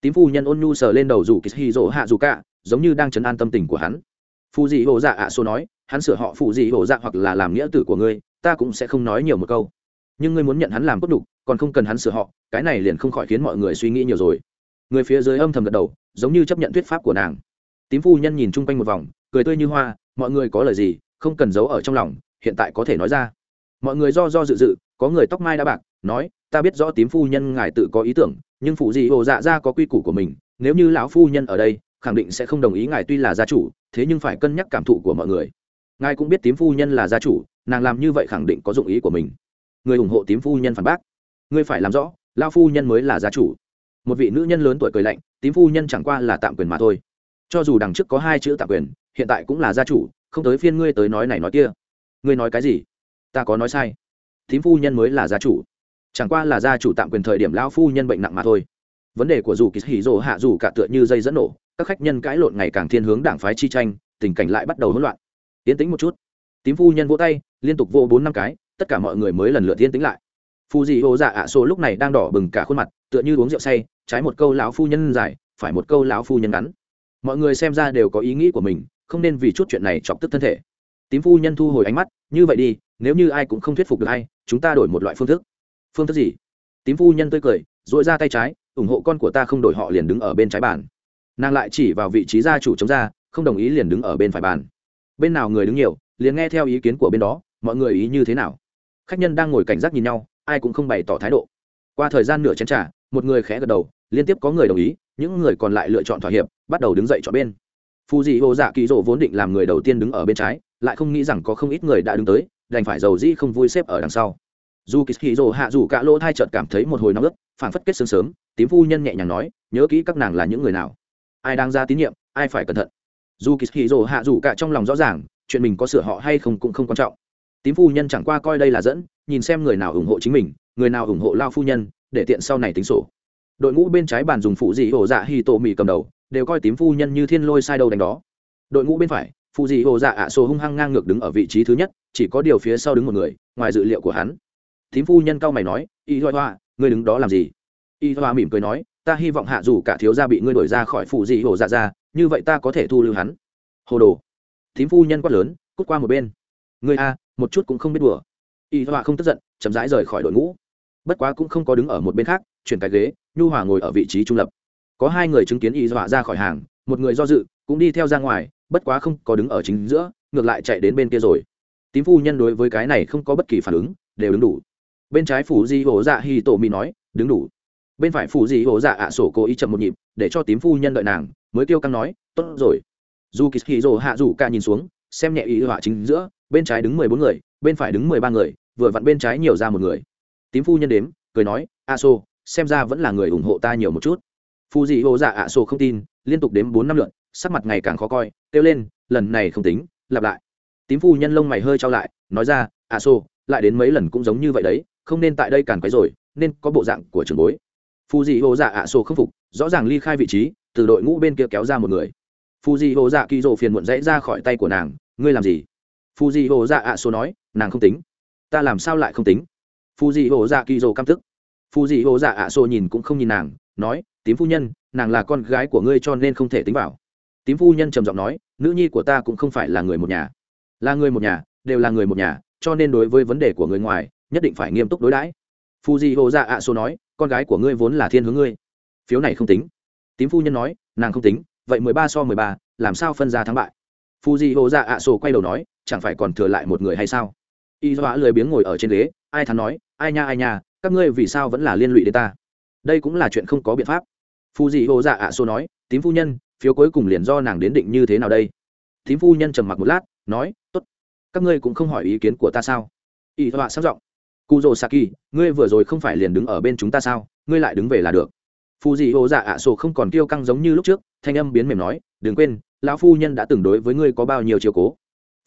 Tím phu nhân ôn nhu sờ lên đầu dù kỳ hì rồ hạ rủ cả, giống như đang chấn an tâm tình của hắn. Phù dị hồ dạ ạ sổ nói, hắn sửa họ phù dị hồ dạ hoặc là làm nghĩa tử của ngươi, ta cũng sẽ không nói nhiều một câu. Nhưng ngươi muốn nhận hắn làm cốt đục còn không cần hắn sửa họ, cái này liền không khỏi khiến mọi người suy nghĩ nhiều rồi người phía dưới âm thầm gật đầu, giống như chấp nhận thuyết pháp của nàng. Tím phu nhân nhìn chung quanh một vòng, cười tươi như hoa, mọi người có lời gì, không cần giấu ở trong lòng, hiện tại có thể nói ra. Mọi người do do dự dự, có người tóc mai đã bạc, nói, ta biết rõ tím phu nhân ngài tự có ý tưởng, nhưng phụ gì hồ dạ ra có quy củ của mình, nếu như lão phu nhân ở đây, khẳng định sẽ không đồng ý ngài tuy là gia chủ, thế nhưng phải cân nhắc cảm thụ của mọi người. Ngài cũng biết tím phu nhân là gia chủ, nàng làm như vậy khẳng định có dụng ý của mình. Người ủng hộ tím phu nhân phản bác. Ngươi phải làm rõ lao phu nhân mới là gia chủ một vị nữ nhân lớn tuổi cười lạnh, tím phu nhân chẳng qua là tạm quyền mà thôi. Cho dù đằng trước có hai chữ tạm quyền, hiện tại cũng là gia chủ, không tới phiên ngươi tới nói này nói kia. Ngươi nói cái gì? Ta có nói sai. Tím phu nhân mới là gia chủ. Chẳng qua là gia chủ tạm quyền thời điểm lão phu nhân bệnh nặng mà thôi. Vấn đề của dù kỳ hỉ rồ hạ dù cả tựa như dây dẫn nổ, các khách nhân cãi lộn ngày càng thiên hướng đảng phái chi tranh, tình cảnh lại bắt đầu hỗn loạn. Tiến tĩnh một chút. Tím phu nhân vỗ tay, liên tục vô bốn năm cái, tất cả mọi người mới lần lượt tiến tĩnh lại. Phù dị hồ dạ ạ số lúc này đang đỏ bừng cả khuôn mặt, tựa như uống rượu say trái một câu lão phu nhân dài phải một câu lão phu nhân ngắn. Mọi người xem ra đều có ý nghĩ của mình, không nên vì chút chuyện này chọc tức thân thể. Tím phu nhân thu hồi ánh mắt, như vậy đi, nếu như ai cũng không thuyết phục được ai, chúng ta đổi một loại phương thức. Phương thức gì? Tím phu nhân tươi cười dội ra tay trái, ủng hộ con của ta không đổi họ liền đứng ở bên trái bàn. Nàng lại chỉ vào vị trí gia chủ chống ra, không đồng ý liền đứng ở bên phải bàn. Bên nào người đứng nhiều, liền nghe theo ý kiến của bên đó, mọi người ý như thế nào? Khách nhân đang ngồi cảnh giác nhìn nhau, ai cũng không bày tỏ thái độ. Qua thời gian nửa chén t r à một người khẽ gật đầu liên tiếp có người đồng ý, những người còn lại lựa chọn thỏa hiệp, bắt đầu đứng dậy chọn bên. Phù dị hồ dạ kỳ rỗ vốn định làm người đầu tiên đứng ở bên trái, lại không nghĩ rằng có không ít người đã đứng tới, đành phải giàu dĩ không vui xếp ở đằng sau. Dù kỳ hì hạ dù cả lỗ thai trợt cảm thấy một hồi nóng ức, phản phất kết sương sớm, tím phu nhân nhẹ nhàng nói, nhớ kỹ các nàng là những người nào. Ai đang ra tín nhiệm, ai phải cẩn thận. Dù kỳ hì hạ dù cả trong lòng rõ ràng, chuyện mình có sửa họ hay không cũng không quan trọng. Tím phu nhân chẳng qua coi đây là dẫn, nhìn xem người nào ủng hộ chính mình, người nào ủng hộ lao phu nhân, để tiện sau này tính sổ đội ngũ bên trái bàn dùng phụ dị hồ dạ hi tổ mì cầm đầu, đều coi tím phu nhân như thiên lôi sai đầu đánh đó. Đội ngũ bên phải, phụ dị hồ dạ ạ sổ hung hăng ngang ngược đứng ở vị trí thứ nhất, chỉ có điều phía sau đứng một người, ngoài dự liệu của hắn. Tím phu nhân cao mày nói, y thoa hoa, ngươi đứng đó làm gì? Y thoa mỉm cười nói, ta hy vọng hạ dù cả thiếu gia bị ngươi đổi ra khỏi phụ dị hồ dạ ra, như vậy ta có thể thu lưu hắn. Hồ đồ. Tím phu nhân quát lớn, cút qua một bên. Ngươi a, một chút cũng không biết đùa. Y thoa không tức giận, chậm rãi rời khỏi đội ngũ. Bất quá cũng không có đứng ở một bên khác, chuyển cái ghế nhu hòa ngồi ở vị trí trung lập. Có hai người chứng kiến y dọa ra khỏi hàng, một người do dự, cũng đi theo ra ngoài, bất quá không có đứng ở chính giữa, ngược lại chạy đến bên kia rồi. Tím phu nhân đối với cái này không có bất kỳ phản ứng, đều đứng đủ. Bên trái phủ di hổ dạ hi tổ mỹ nói, đứng đủ. Bên phải phủ di hổ dạ ạ sổ cố ý chậm một nhịp, để cho tím phu nhân đợi nàng, mới kêu căng nói, tốt rồi. Dù kỳ hì rồ hạ dù ca nhìn xuống, xem nhẹ ý họa chính giữa, bên trái đứng mười bốn người, bên phải đứng mười ba người, vừa vặn bên trái nhiều ra một người. Tím phu nhân đếm, cười nói, a sô xem ra vẫn là người ủng hộ ta nhiều một chút. Phù dị hồ dạ ạ sổ không tin, liên tục đếm bốn năm lượn, sắc mặt ngày càng khó coi, kêu lên, lần này không tính, lặp lại. Tím phu nhân lông mày hơi trao lại, nói ra, ạ sổ, lại đến mấy lần cũng giống như vậy đấy, không nên tại đây càn quấy rồi nên có bộ dạng của trường bối. Phù dị hồ dạ ạ sổ không phục, rõ ràng ly khai vị trí, từ đội ngũ bên kia kéo ra một người. Phù dị hồ dạ kỳ rộ phiền muộn dãy ra khỏi tay của nàng, ngươi làm gì? Phù dị hồ dạ ạ sổ nói, nàng không tính. Ta làm sao lại không tính? Phù dị hồ dạ kỳ rộ căm tức phù dị hồ dạ ạ xô nhìn cũng không nhìn nàng, nói, tím phu nhân, nàng là con gái của ngươi cho nên không thể tính vào. Tím phu nhân trầm giọng nói, nữ nhi của ta cũng không phải là người một nhà. Là người một nhà, đều là người một nhà, cho nên đối với vấn đề của người ngoài, nhất định phải nghiêm túc đối đãi. Phù dị hồ dạ ạ xô nói, con gái của ngươi vốn là thiên hướng ngươi. Phiếu này không tính. Tím phu nhân nói, nàng không tính, vậy mười ba so mười ba, làm sao phân ra thắng bại? Phù dị hồ dạ ạ xô quay đầu nói, chẳng phải còn thừa lại một người hay sao? Y dọa lười biếng ngồi ở trên ghế, ai thắn nói, ai nha ai nha các ngươi vì sao vẫn là liên lụy đến ta? Đây cũng là chuyện không có biện pháp. Phù dị ô dạ ạ xô nói, tím phu nhân, phiếu cuối cùng liền do nàng đến định như thế nào đây? Tím phu nhân trầm mặc một lát, nói, tốt, các ngươi cũng không hỏi ý kiến của ta sao? Y dọa sắc giọng cụ rồ saki ngươi vừa rồi không phải liền đứng ở bên chúng ta sao? Ngươi lại đứng về là được. Phù dị ô dạ ạ xô không còn kiêu căng giống như lúc trước, thanh âm biến mềm nói, đừng quên, lão phu nhân đã từng đối với ngươi có bao nhiêu chiều cố.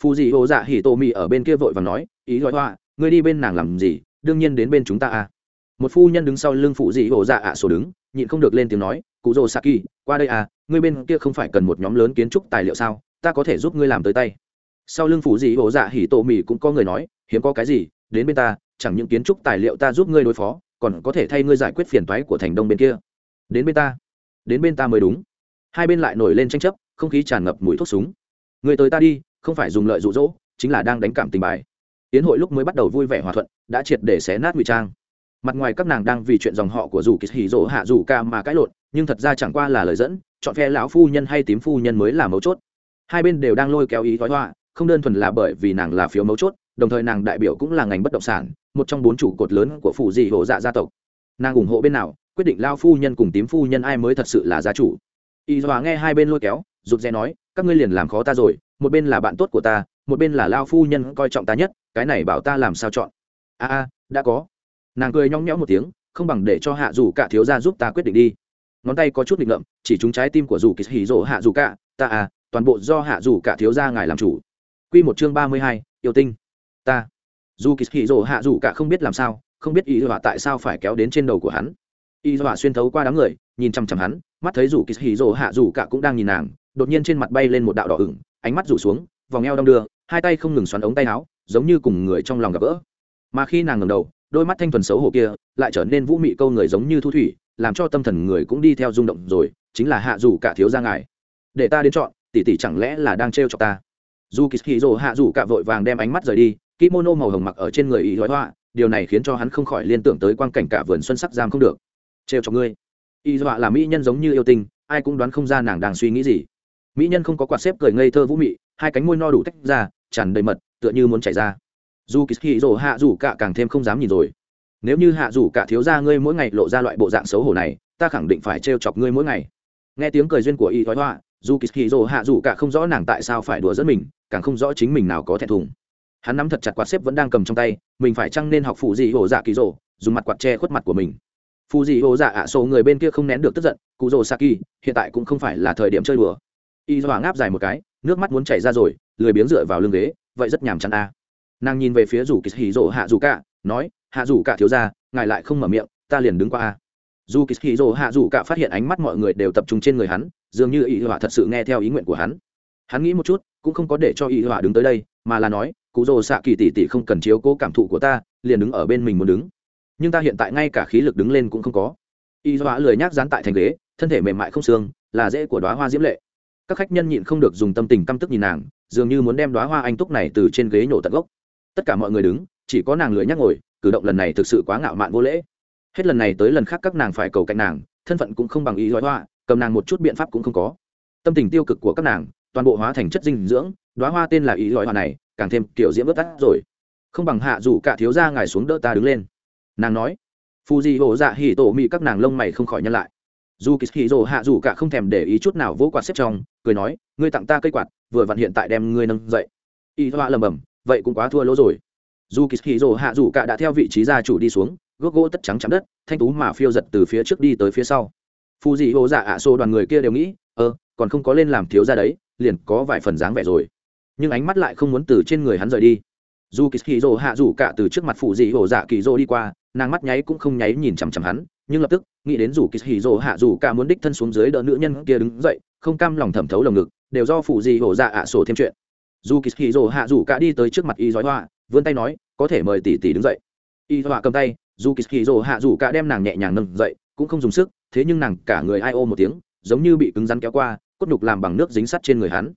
Phù dị ô dạ hỉ tô mì ở bên kia vội và nói, ý gọi ngươi đi bên nàng làm gì? Đương nhiên đến bên chúng ta à. Một phu nhân đứng sau lưng phụ dị hồ dạ ạ sổ đứng, nhịn không được lên tiếng nói, cụ rồ saki, qua đây à ngươi bên kia không phải cần một nhóm lớn kiến trúc tài liệu sao? Ta có thể giúp ngươi làm tới tay. Sau lưng phụ dị ổ dạ hỉ tổ mì cũng có người nói, hiếm có cái gì, đến bên ta, chẳng những kiến trúc tài liệu ta giúp ngươi đối phó, còn có thể thay ngươi giải quyết phiền toái của thành đông bên kia. Đến bên ta, đến bên ta mới đúng. Hai bên lại nổi lên tranh chấp, không khí tràn ngập mùi thuốc súng. Người tới ta đi, không phải dùng lợi rụ rỗ chính là đang đánh cảm tình bài tiến hội lúc mới bắt đầu vui vẻ hòa thuận, đã triệt để xé nát ngụy trang. Mặt ngoài các nàng đang vì chuyện dòng họ của dù kỳ hỉ rỗ hạ dù ca mà cãi lộn, nhưng thật ra chẳng qua là lời dẫn, chọn phe lão phu nhân hay tím phu nhân mới là mấu chốt. Hai bên đều đang lôi kéo ý thoái hoa, không đơn thuần là bởi vì nàng là phiếu mấu chốt, đồng thời nàng đại biểu cũng là ngành bất động sản, một trong bốn trụ cột lớn của phủ dị hộ dạ gia tộc. Nàng ủng hộ bên nào, quyết định lao phu nhân cùng tím phu nhân ai mới thật sự là gia chủ. Y dọa nghe hai bên lôi kéo, rụt rè nói, các ngươi liền làm khó ta rồi một bên là bạn tốt của ta, một bên là lao phu nhân coi trọng ta nhất, cái này bảo ta làm sao chọn? A a đã có. Nàng cười nhong nhẽo một tiếng, không bằng để cho hạ dù cả thiếu gia giúp ta quyết định đi. Ngón tay có chút định ngậm chỉ trúng trái tim của dù kỳ hỉ rỗ hạ dù cả, ta à toàn bộ do hạ dù cả thiếu gia ngài làm chủ. Quy một chương ba mươi hai, yêu tinh. Ta. Dù kỳ hỉ rỗ hạ dù cả không biết làm sao, không biết ý họa tại sao phải kéo đến trên đầu của hắn. Y họa xuyên thấu qua đám người, nhìn chằm chằm hắn, mắt thấy dù kỳ hỉ rỗ hạ dù cả cũng đang nhìn nàng, đột nhiên trên mặt bay lên một đạo đỏ ửng ánh mắt rủ xuống vòng eo đong đưa hai tay không ngừng xoắn ống tay áo giống như cùng người trong lòng gặp gỡ. Mà khi nàng ngẩng đầu đôi mắt thanh thuần xấu hổ kia lại trở nên vũ mị câu người giống như thu thủy làm cho tâm thần người cũng đi theo rung động rồi chính là hạ dù cả thiếu gia ngài. Để ta đến chọn tỷ tỷ chẳng lẽ là đang trêu cho ta? Dù kỳ hì hạ dù cả vội vàng đem ánh mắt rời đi kimono màu hồng mặc ở trên người ý hói họa, điều này khiến cho hắn không khỏi liên tưởng tới quang cảnh cả vườn xuân sắc giam không được. Trêu cho ngươi. Y dọa là mỹ nhân giống như yêu tinh ai cũng đoán không ra nàng đang suy nghĩ gì mỹ nhân không có quạt xếp cười ngây thơ vũ mị, hai cánh môi no đủ tách ra, tràn đầy mật, tựa như muốn chảy ra. Dù kỳ hì rồ hạ rủ cả càng thêm không dám nhìn rồi. Nếu như hạ rủ cả thiếu gia ngươi mỗi ngày lộ ra loại bộ dạng xấu hổ này, ta khẳng định phải trêu chọc ngươi mỗi ngày. Nghe tiếng cười duyên của y thoái hoa, dù kỳ hì rồ hạ rủ cả không rõ nàng tại sao phải đùa dẫn mình, càng không rõ chính mình nào có thẹn thùng. Hắn nắm thật chặt quạt xếp vẫn đang cầm trong tay, mình phải chăng nên học phụ dị hồ dạ kỳ rồ, dùng mặt quạt che khuất mặt của mình. Phụ dị hồ dạ ạ số người bên kia không nén được tức giận, cụ rồ saki, hiện tại cũng không phải là thời điểm chơi đùa y dọa ngáp dài một cái, nước mắt muốn chảy ra rồi, lười biếng dựa vào lưng ghế, vậy rất nhàm chán a. À. nàng nhìn về phía rủ kỳ hì rỗ hạ dù cả, nói, hạ dù cả thiếu ra ngài lại không mở miệng, ta liền đứng qua a. Dù kỳ hì rỗ hạ dù cả phát hiện ánh mắt mọi người đều tập trung trên người hắn, dường như y Doa thật sự nghe theo ý nguyện của hắn. Hắn nghĩ một chút, cũng không có để cho y Doa đứng tới đây, mà là nói, cụ rồ xạ kỳ tỷ tỷ không cần chiếu cố cảm thụ của ta, liền đứng ở bên mình muốn đứng. Nhưng ta hiện tại ngay cả khí lực đứng lên cũng không có. Y Doa lười nhác dán tại thành ghế, thân thể mềm mại không xương, là dễ của đoá hoa diễm lệ các khách nhân nhịn không được dùng tâm tình căm tức nhìn nàng, dường như muốn đem đoá hoa anh túc này từ trên ghế nhổ tận gốc. Tất cả mọi người đứng, chỉ có nàng lười nhắc ngồi, cử động lần này thực sự quá ngạo mạn vô lễ. Hết lần này tới lần khác các nàng phải cầu cạnh nàng, thân phận cũng không bằng ý gói hoa, cầm nàng một chút biện pháp cũng không có. Tâm tình tiêu cực của các nàng, toàn bộ hóa thành chất dinh dưỡng đoá hoa tên là ý gói hoa này, càng thêm kiểu diễm ướt tắt rồi. Không bằng hạ dù cả thiếu gia ngài xuống đỡ ta đứng lên. Nàng nói. Phù di hộ dạ hỉ tổ mị các nàng lông mày không khỏi nhân lại dù kỳ hì rồ hạ dù cả không thèm để ý chút nào vỗ quạt xếp trong, cười nói, ngươi tặng ta cây quạt, vừa vặn hiện tại đem ngươi nâng dậy. Y thoa lầm bầm vậy cũng quá thua lỗ rồi. Dù kỳ hì rồ hạ dù cả đã theo vị trí gia chủ đi xuống, gốc gỗ tất trắng chạm đất, thanh tú mà phiêu giật từ phía trước đi tới phía sau. Phù dị hồ dạ ạ xô đoàn người kia đều nghĩ ơ còn không có lên làm thiếu ra đấy, liền có vài phần dáng vẻ rồi. Nhưng ánh mắt lại không muốn từ trên người hắn rời đi. Dù kỳ hì rồ hạ dù cả từ trước mặt phù dị hồ dạ kỳ rô đi qua nàng mắt nháy cũng không nháy nhìn chằm chằm hắn, nhưng lập tức, nghĩ đến dù kỳ hì rồ hạ dù cả muốn đích thân xuống dưới đỡ nữ nhân kia đứng dậy, không cam lòng thẩm thấu lồng ngực, đều do phụ gì hổ dạ ạ sổ thêm chuyện. Dù kỳ hì rồ hạ dù cả đi tới trước mặt y dói hoa vươn tay nói, có thể mời tỷ tỷ đứng dậy. Y hoa cầm tay, dù kỳ hì rồ hạ dù cả đem nàng nhẹ nhàng nâng dậy, cũng không dùng sức, thế nhưng nàng cả người ai ô một tiếng, giống như bị cứng rắn kéo qua, cốt nhục làm bằng nước dính sắt trên người hắn.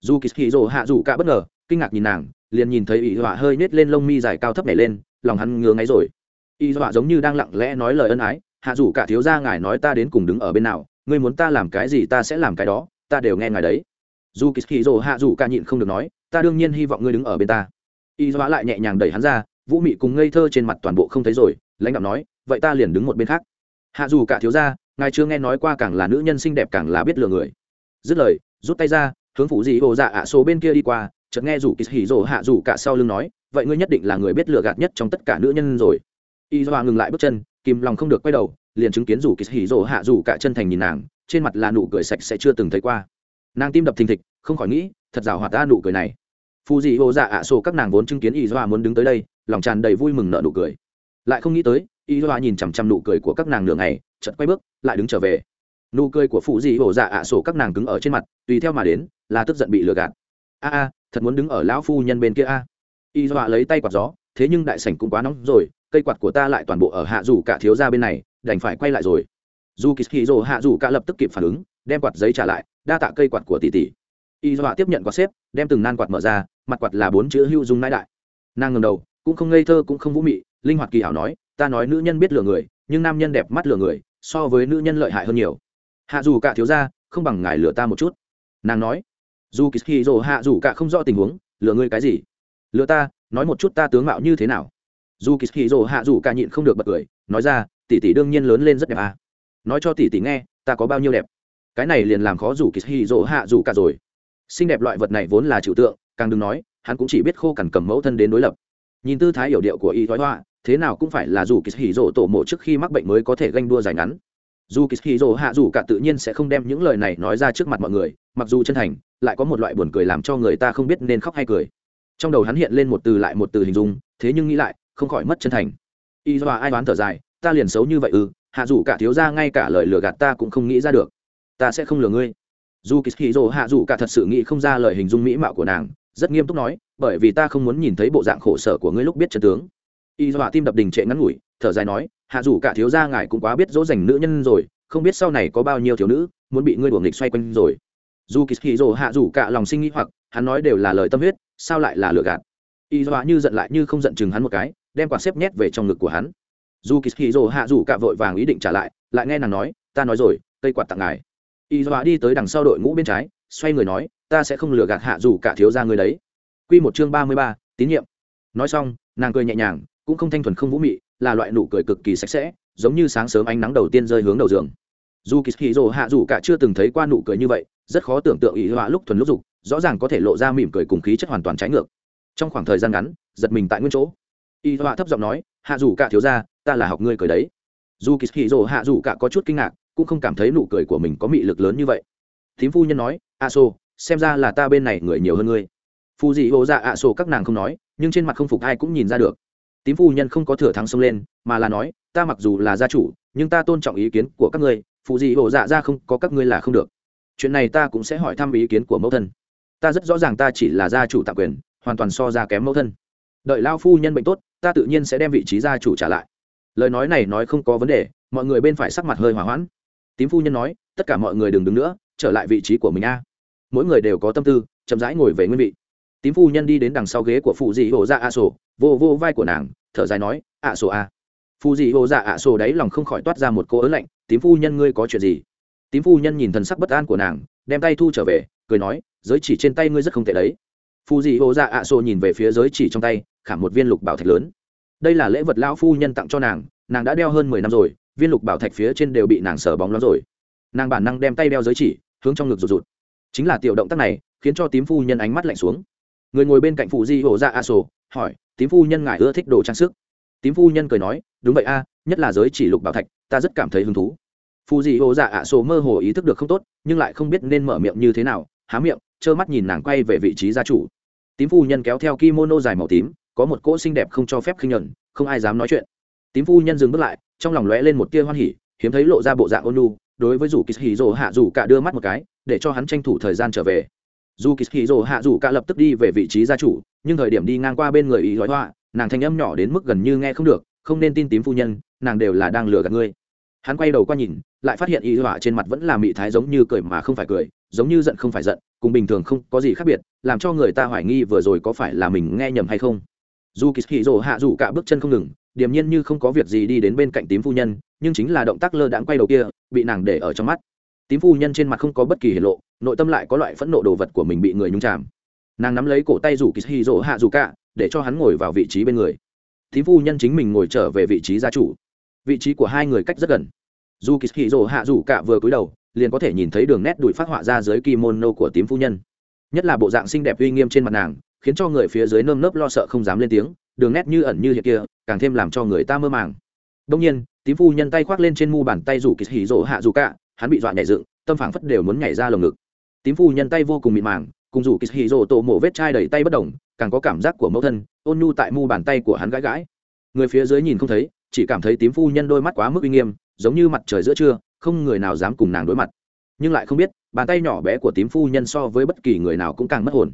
Dù kỳ hì rồ hạ dù cả bất ngờ, kinh ngạc nhìn nàng, liền nhìn thấy y hoa hơi nết lên lông mi dài cao thấp nhảy lên, lòng hắn ngứa ngáy rồi y dọa giống như đang lặng lẽ nói lời ân ái, hạ dù cả thiếu gia ngài nói ta đến cùng đứng ở bên nào, ngươi muốn ta làm cái gì ta sẽ làm cái đó, ta đều nghe ngài đấy. Dù kỳ hì rồ hạ dù cả nhịn không được nói, ta đương nhiên hy vọng ngươi đứng ở bên ta. Y dọa lại nhẹ nhàng đẩy hắn ra, vũ mị cùng ngây thơ trên mặt toàn bộ không thấy rồi, lãnh đạo nói, vậy ta liền đứng một bên khác. Hạ dù cả thiếu gia, ngài chưa nghe nói qua càng là nữ nhân xinh đẹp càng là biết lừa người. Dứt lời, rút tay ra, hướng phủ dị hồ dạ ạ số bên kia đi qua, chợt nghe rủ kỳ hì rồ hạ dù cả sau lưng nói, vậy ngươi nhất định là người biết lừa gạt nhất trong tất cả nữ nhân rồi y doa ngừng lại bước chân, kìm lòng không được quay đầu, liền chứng kiến rủ kỳ hỉ rồ hạ rủ cả chân thành nhìn nàng, trên mặt là nụ cười sạch sẽ chưa từng thấy qua. Nàng tim đập thình thịch, không khỏi nghĩ, thật rào hoạt ta nụ cười này. Phù dị ô dạ ạ sổ các nàng vốn chứng kiến y doa muốn đứng tới đây, lòng tràn đầy vui mừng nợ nụ cười. Lại không nghĩ tới, y doa nhìn chằm chằm nụ cười của các nàng nửa ngày, chợt quay bước, lại đứng trở về. Nụ cười của phụ dị hổ dạ ạ sổ các nàng cứng ở trên mặt, tùy theo mà đến, là tức giận bị lừa gạt. A a, thật muốn đứng ở lão phu nhân bên kia a. Y dọa lấy tay quạt gió, thế nhưng đại sảnh cũng quá nóng rồi cây quạt của ta lại toàn bộ ở hạ dù cả thiếu ra bên này, đành phải quay lại rồi. Dù kỳ hì rồ hạ dù cả lập tức kịp phản ứng, đem quạt giấy trả lại, đa tạ cây quạt của tỷ tỷ. Y dọa tiếp nhận quạt xếp, đem từng nan quạt mở ra, mặt quạt là bốn chữ hữu dung nãi đại. Nàng ngầm đầu, cũng không ngây thơ cũng không vũ mị, linh hoạt kỳ hảo nói, ta nói nữ nhân biết lừa người, nhưng nam nhân đẹp mắt lừa người, so với nữ nhân lợi hại hơn nhiều. Hạ dù cả thiếu ra không bằng ngài lừa ta một chút. Nàng nói. Dù kỳ hì rồ hạ dù cả không rõ tình huống, lừa ngươi cái gì? Lừa ta, nói một chút ta tướng mạo như thế nào? Dù kỳ hì rồ hạ dù cả nhịn không được bật cười, nói ra, tỷ tỷ đương nhiên lớn lên rất đẹp à. nói cho tỷ tỷ nghe, ta có bao nhiêu đẹp. Cái này liền làm khó dù kỳ hì rồ hạ dù cả rồi. Xinh đẹp loại vật này vốn là trừu tượng, càng đừng nói, hắn cũng chỉ biết khô cằn cầm mẫu thân đến đối lập. Nhìn tư thái hiểu điệu của y thoái hoa, thế nào cũng phải là dù kỳ hì rồ tổ mộ trước khi mắc bệnh mới có thể ganh đua dài ngắn. Dù kỳ hì rồ hạ dù cả tự nhiên sẽ không đem những lời này nói ra trước mặt mọi người, mặc dù chân thành, lại có một loại buồn cười làm cho người ta không biết nên khóc hay cười. Trong đầu hắn hiện lên một từ lại một từ hình dung, thế nhưng nghĩ lại không khỏi mất chân thành. Y do ai đoán thở dài, ta liền xấu như vậy ư? Hạ dù cả thiếu ra ngay cả lời lừa gạt ta cũng không nghĩ ra được. Ta sẽ không lừa ngươi. Dù kỳ hì hạ dù cả thật sự nghĩ không ra lời hình dung mỹ mạo của nàng, rất nghiêm túc nói, bởi vì ta không muốn nhìn thấy bộ dạng khổ sở của ngươi lúc biết trận tướng. Y do tim đập đình trệ ngắn ngủi, thở dài nói, hạ dù cả thiếu gia ngài cũng quá biết dỗ dành nữ nhân rồi, không biết sau này có bao nhiêu thiếu nữ muốn bị ngươi đuổi nghịch xoay quanh rồi. Dù kỳ hì hạ dù cả lòng sinh nghĩ hoặc, hắn nói đều là lời tâm huyết, sao lại là lừa gạt? Y do như giận lại như không giận chừng hắn một cái đem quạt xếp nhét về trong ngực của hắn dù kỳ hì dồ hạ dù cạ vội vàng ý định trả lại lại nghe nàng nói ta nói rồi cây quạt tặng ngài y dọa đi tới đằng sau đội ngũ bên trái xoay người nói ta sẽ không lừa gạt hạ dù cả thiếu gia người đấy Quy một chương ba mươi ba, tín nhiệm. Nói xong, nàng cười nhẹ nhàng, cũng không thanh thuần không vũ mị, là loại nụ cười cực kỳ sạch sẽ, giống như sáng sớm ánh nắng đầu tiên rơi hướng đầu giường. Dù Kishiro hạ dù cả chưa từng thấy qua nụ cười như vậy, rất khó tưởng tượng y dọa lúc thuần lúc dục, rõ ràng có thể lộ ra mỉm cười cùng khí chất hoàn toàn trái ngược. Trong khoảng thời gian ngắn, giật mình tại nguyên chỗ. Y họa thấp giọng nói, hạ dù cả thiếu gia, ta là học ngươi cười đấy. Dù Kishiro hạ dù cả có chút kinh ngạc, cũng không cảm thấy nụ cười của mình có mị lực lớn như vậy. Thím phu nhân nói, "A Sô, xem ra là ta bên này người nhiều hơn ngươi." phù dị hồ dạ ạ sổ các nàng không nói nhưng trên mặt không phục ai cũng nhìn ra được tím phu nhân không có thừa thắng xông lên mà là nói ta mặc dù là gia chủ nhưng ta tôn trọng ý kiến của các ngươi phù dị hộ dạ ra không có các ngươi là không được chuyện này ta cũng sẽ hỏi thăm ý kiến của mẫu thân ta rất rõ ràng ta chỉ là gia chủ tạm quyền hoàn toàn so ra kém mẫu thân đợi lao phu nhân bệnh tốt ta tự nhiên sẽ đem vị trí gia chủ trả lại. Lời nói này nói không có vấn đề, mọi người bên phải sắc mặt hơi hỏa hoãn. Tím phu nhân nói, tất cả mọi người đừng đứng nữa, trở lại vị trí của mình a. Mỗi người đều có tâm tư, chậm rãi ngồi về nguyên vị. Tím phu nhân đi đến đằng sau ghế của phụ dị hồ dạ ạ sổ, vô vô vai của nàng, thở dài nói, ạ sổ a. Phụ dị hồ dạ ạ sổ đáy lòng không khỏi toát ra một cô ớn lạnh, tím phu nhân ngươi có chuyện gì? Tím phu nhân nhìn thần sắc bất an của nàng, đem tay thu trở về, cười nói, giới chỉ trên tay ngươi rất không tệ đấy. Phu dị hồ dạ ạ sổ nhìn về phía giới chỉ trong tay khảm một viên lục bảo thạch lớn. Đây là lễ vật lão phu nhân tặng cho nàng nàng đã đeo hơn mười năm rồi, viên lục bảo thạch phía trên đều bị nàng sờ bóng lắm rồi. Nàng bản năng đem tay đeo giới chỉ, hướng trong ngực rụt rụt. Chính là tiểu động tác này, khiến cho tím phu nhân ánh mắt lạnh xuống. Người ngồi bên cạnh phụ di hộ ra a sổ hỏi, tím phu nhân ngài ưa thích đồ trang sức? Tím phu nhân cười nói, đúng vậy a, nhất là giới chỉ lục bảo thạch, ta rất cảm thấy hứng thú. Phù dị hộ dạ ạ sổ mơ hồ ý thức được không tốt, nhưng lại không biết nên mở miệng như thế nào, há miệng, trơ mắt nhìn nàng quay về vị trí gia chủ tím phu nhân kéo theo kimono dài màu tím, có một cỗ xinh đẹp không cho phép khinh nhuận, không ai dám nói chuyện tím phu nhân dừng bước lại, trong lòng lóe lên một tia hoan hỉ, hiếm thấy lộ ra bộ dạng ôn nhu. đối với dù kỳ hì rồ hạ dù cả đưa mắt một cái, để cho hắn tranh thủ thời gian trở về dù kỳ hì rồ hạ dù cả lập tức đi về vị trí gia chủ, nhưng thời điểm đi ngang qua bên người ý gói hoa, nàng thanh âm nhỏ đến mức gần như nghe không được, không nên tin tím phu nhân, nàng đều là đang lừa gạt ngươi hắn quay đầu qua nhìn, lại phát hiện ý họa trên mặt vẫn là mị thái giống như cười mà không phải cười, giống như giận không phải giận cùng bình thường không có gì khác biệt, làm cho người ta hoài nghi vừa rồi có phải là mình nghe nhầm hay không. Dù kỳ hì rồ hạ rủ cả bước chân không ngừng, điềm nhiên như không có việc gì đi đến bên cạnh tím phu nhân, nhưng chính là động tác lơ đãng quay đầu kia, bị nàng để ở trong mắt. Tím phu nhân trên mặt không có bất kỳ hiển lộ, nội tâm lại có loại phẫn nộ đồ vật của mình bị người nhúng chạm. nàng nắm lấy cổ tay rủ kỳ hì rỗ hạ dù cả, để cho hắn ngồi vào vị trí bên người. Tím phu nhân chính mình ngồi trở về vị trí gia chủ. Vị trí của hai người cách rất gần. Dù kỳ hì rỗ hạ dù cả vừa cúi đầu liền có thể nhìn thấy đường nét đùi phát họa ra dưới kimono của tím phu nhân. Nhất là bộ dạng xinh đẹp uy nghiêm trên mặt nàng, khiến cho người phía dưới nơm nớp lo sợ không dám lên tiếng, đường nét như ẩn như hiện kia, càng thêm làm cho người ta mơ màng. Đông nhiên, tím phu nhân tay khoác lên trên mu bàn tay rủ kỳ hỉ rỗ hạ dù cả, hắn bị dọa nhảy dựng, tâm phảng phất đều muốn nhảy ra lồng ngực. Tím phu nhân tay vô cùng mịn màng, cùng rủ kỳ hỉ rỗ tổ mổ vết chai đầy tay bất đồng, càng có cảm giác của mẫu thân, ôn nhu tại mu bàn tay của hắn gãi gãi. Người phía dưới nhìn không thấy, chỉ cảm thấy tím phu nhân đôi mắt quá mức uy nghiêm, giống như mặt trời giữa trưa không người nào dám cùng nàng đối mặt. Nhưng lại không biết, bàn tay nhỏ bé của tím phu nhân so với bất kỳ người nào cũng càng mất hồn.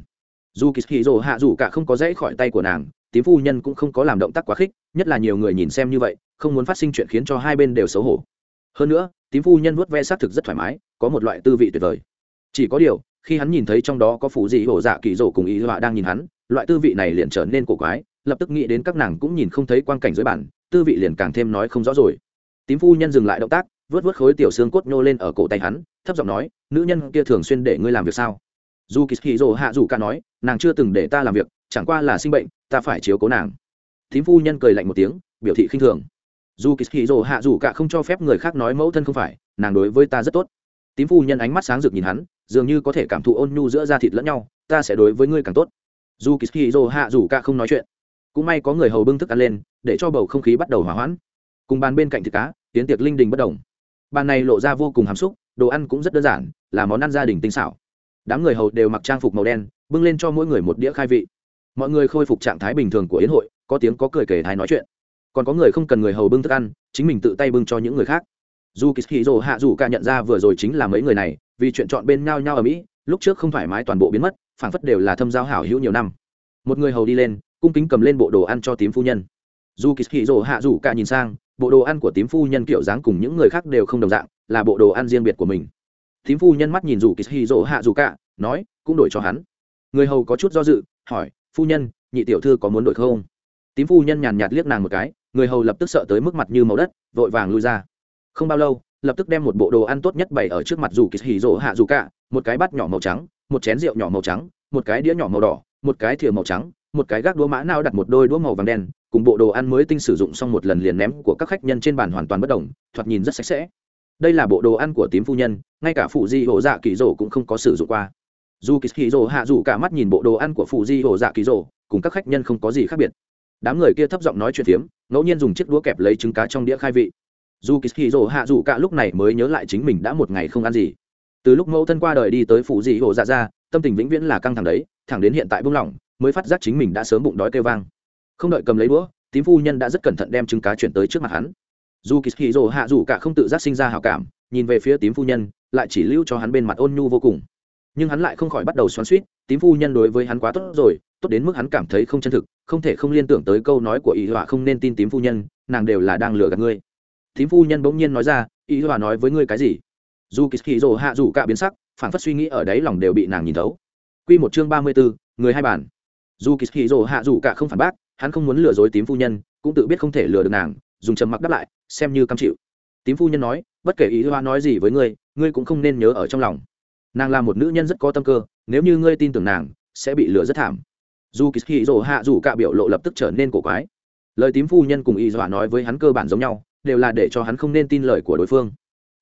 Dù kỳ hì rồ hạ dù cả không có dãy khỏi tay của nàng, tím phu nhân cũng không có làm động tác quá khích, nhất là nhiều người nhìn xem như vậy, không muốn phát sinh chuyện khiến cho hai bên đều xấu hổ. Hơn nữa, tím phu nhân vuốt ve xác thực rất thoải mái, có một loại tư vị tuyệt vời. Chỉ có điều, khi hắn nhìn thấy trong đó có phủ dị hổ dạ kỳ rổ cùng ý họa đang nhìn hắn, loại tư vị này liền trở nên cổ quái, lập tức nghĩ đến các nàng cũng nhìn không thấy quang cảnh dưới bản tư vị liền càng thêm nói không rõ rồi. Tím phu nhân dừng lại động tác vớt vớt khối tiểu xương cốt nhô lên ở cổ tay hắn, thấp giọng nói, nữ nhân kia thường xuyên để ngươi làm việc sao? Dù kỳ hì rồ hạ dù ca nói, nàng chưa từng để ta làm việc, chẳng qua là sinh bệnh, ta phải chiếu cố nàng. Tím phu nhân cười lạnh một tiếng, biểu thị khinh thường. Dù kỳ hì rồ hạ dù ca không cho phép người khác nói mẫu thân không phải, nàng đối với ta rất tốt. Tím phu nhân ánh mắt sáng rực nhìn hắn, dường như có thể cảm thụ ôn nhu giữa da thịt lẫn nhau, ta sẽ đối với ngươi càng tốt. Dù kỳ hì rồ hạ dù ca không nói chuyện. Cũng may có người hầu bưng thức ăn lên, để cho bầu không khí bắt đầu hỏa hoãn. Cùng bàn bên cạnh thịt cá tiến tiệc linh đình bất đồng bàn này lộ ra vô cùng hàm xúc, đồ ăn cũng rất đơn giản, là món ăn gia đình tinh xảo. Đám người hầu đều mặc trang phục màu đen, bưng lên cho mỗi người một đĩa khai vị. Mọi người khôi phục trạng thái bình thường của yến hội, có tiếng có cười kể thái nói chuyện. Còn có người không cần người hầu bưng thức ăn, chính mình tự tay bưng cho những người khác. Dù kỳ hì hạ dù cả nhận ra vừa rồi chính là mấy người này, vì chuyện chọn bên nhau nhau ở mỹ, lúc trước không thoải mái toàn bộ biến mất, phảng phất đều là thâm giao hảo hữu nhiều năm. Một người hầu đi lên, cung kính cầm lên bộ đồ ăn cho tím phu nhân. Dù kỳ hì hạ dù cả nhìn sang bộ đồ ăn của tím phu nhân kiểu dáng cùng những người khác đều không đồng dạng, là bộ đồ ăn riêng biệt của mình. Tím phu nhân mắt nhìn rủ kỳ hì rỗ hạ dù cả, nói, cũng đổi cho hắn. Người hầu có chút do dự, hỏi, phu nhân, nhị tiểu thư có muốn đổi không? Tím phu nhân nhàn nhạt liếc nàng một cái, người hầu lập tức sợ tới mức mặt như màu đất, vội vàng lui ra. Không bao lâu, lập tức đem một bộ đồ ăn tốt nhất bày ở trước mặt dù kỳ hì rỗ hạ dù cả, một cái bát nhỏ màu trắng, một chén rượu nhỏ màu trắng, một cái đĩa nhỏ màu đỏ, một cái thìa màu trắng, một cái gác đũa mã nao đặt một đôi đũa màu vàng đen cùng bộ đồ ăn mới tinh sử dụng xong một lần liền ném của các khách nhân trên bàn hoàn toàn bất đồng, thoạt nhìn rất sạch sẽ. Đây là bộ đồ ăn của tím phu nhân, ngay cả phụ di hộ dạ kỳ rổ cũng không có sử dụng qua. Dù kỳ rổ hạ dù cả mắt nhìn bộ đồ ăn của phụ di hộ dạ kỳ rổ cùng các khách nhân không có gì khác biệt. Đám người kia thấp giọng nói chuyện phiếm, ngẫu nhiên dùng chiếc đũa kẹp lấy trứng cá trong đĩa khai vị. Dù kỳ rổ hạ dù cả lúc này mới nhớ lại chính mình đã một ngày không ăn gì. Từ lúc mẫu thân qua đời đi tới phụ di hộ dạ ra, tâm tình vĩnh viễn là căng thẳng đấy, thẳng đến hiện tại buông lỏng, mới phát giác chính mình đã sớm bụng đói kêu vang không đợi cầm lấy đũa, tím phu nhân đã rất cẩn thận đem trứng cá chuyển tới trước mặt hắn. Dù kỳ hì hạ dù cả không tự giác sinh ra hảo cảm, nhìn về phía tím phu nhân, lại chỉ lưu cho hắn bên mặt ôn nhu vô cùng. Nhưng hắn lại không khỏi bắt đầu xoắn suýt tím phu nhân đối với hắn quá tốt rồi, tốt đến mức hắn cảm thấy không chân thực, không thể không liên tưởng tới câu nói của ý họa không nên tin tím phu nhân, nàng đều là đang lừa gạt ngươi. Tím phu nhân bỗng nhiên nói ra ý họa nói với ngươi cái gì? Dù kỳ hì rồ hạ dù cả biến sắc phản phất suy nghĩ ở đấy lòng đều bị nàng nhìn thấu. Q một chương ba mươi bốn người hai bản dù kỳ hì rồ hạ dù cả không phản bác hắn không muốn lừa dối tím phu nhân, cũng tự biết không thể lừa được nàng, dùng trầm mặc đáp lại, xem như cam chịu. Tím phu nhân nói, bất kể ý hoa nói gì với ngươi ngươi cũng không nên nhớ ở trong lòng. Nàng là một nữ nhân rất có tâm cơ, nếu như ngươi tin tưởng nàng, sẽ bị lừa rất thảm. Dù kỳ hì dỗ hạ dù cả biểu lộ lập tức trở nên cổ quái. Lời tím phu nhân cùng y dọa nói với hắn cơ bản giống nhau, đều là để cho hắn không nên tin lời của đối phương.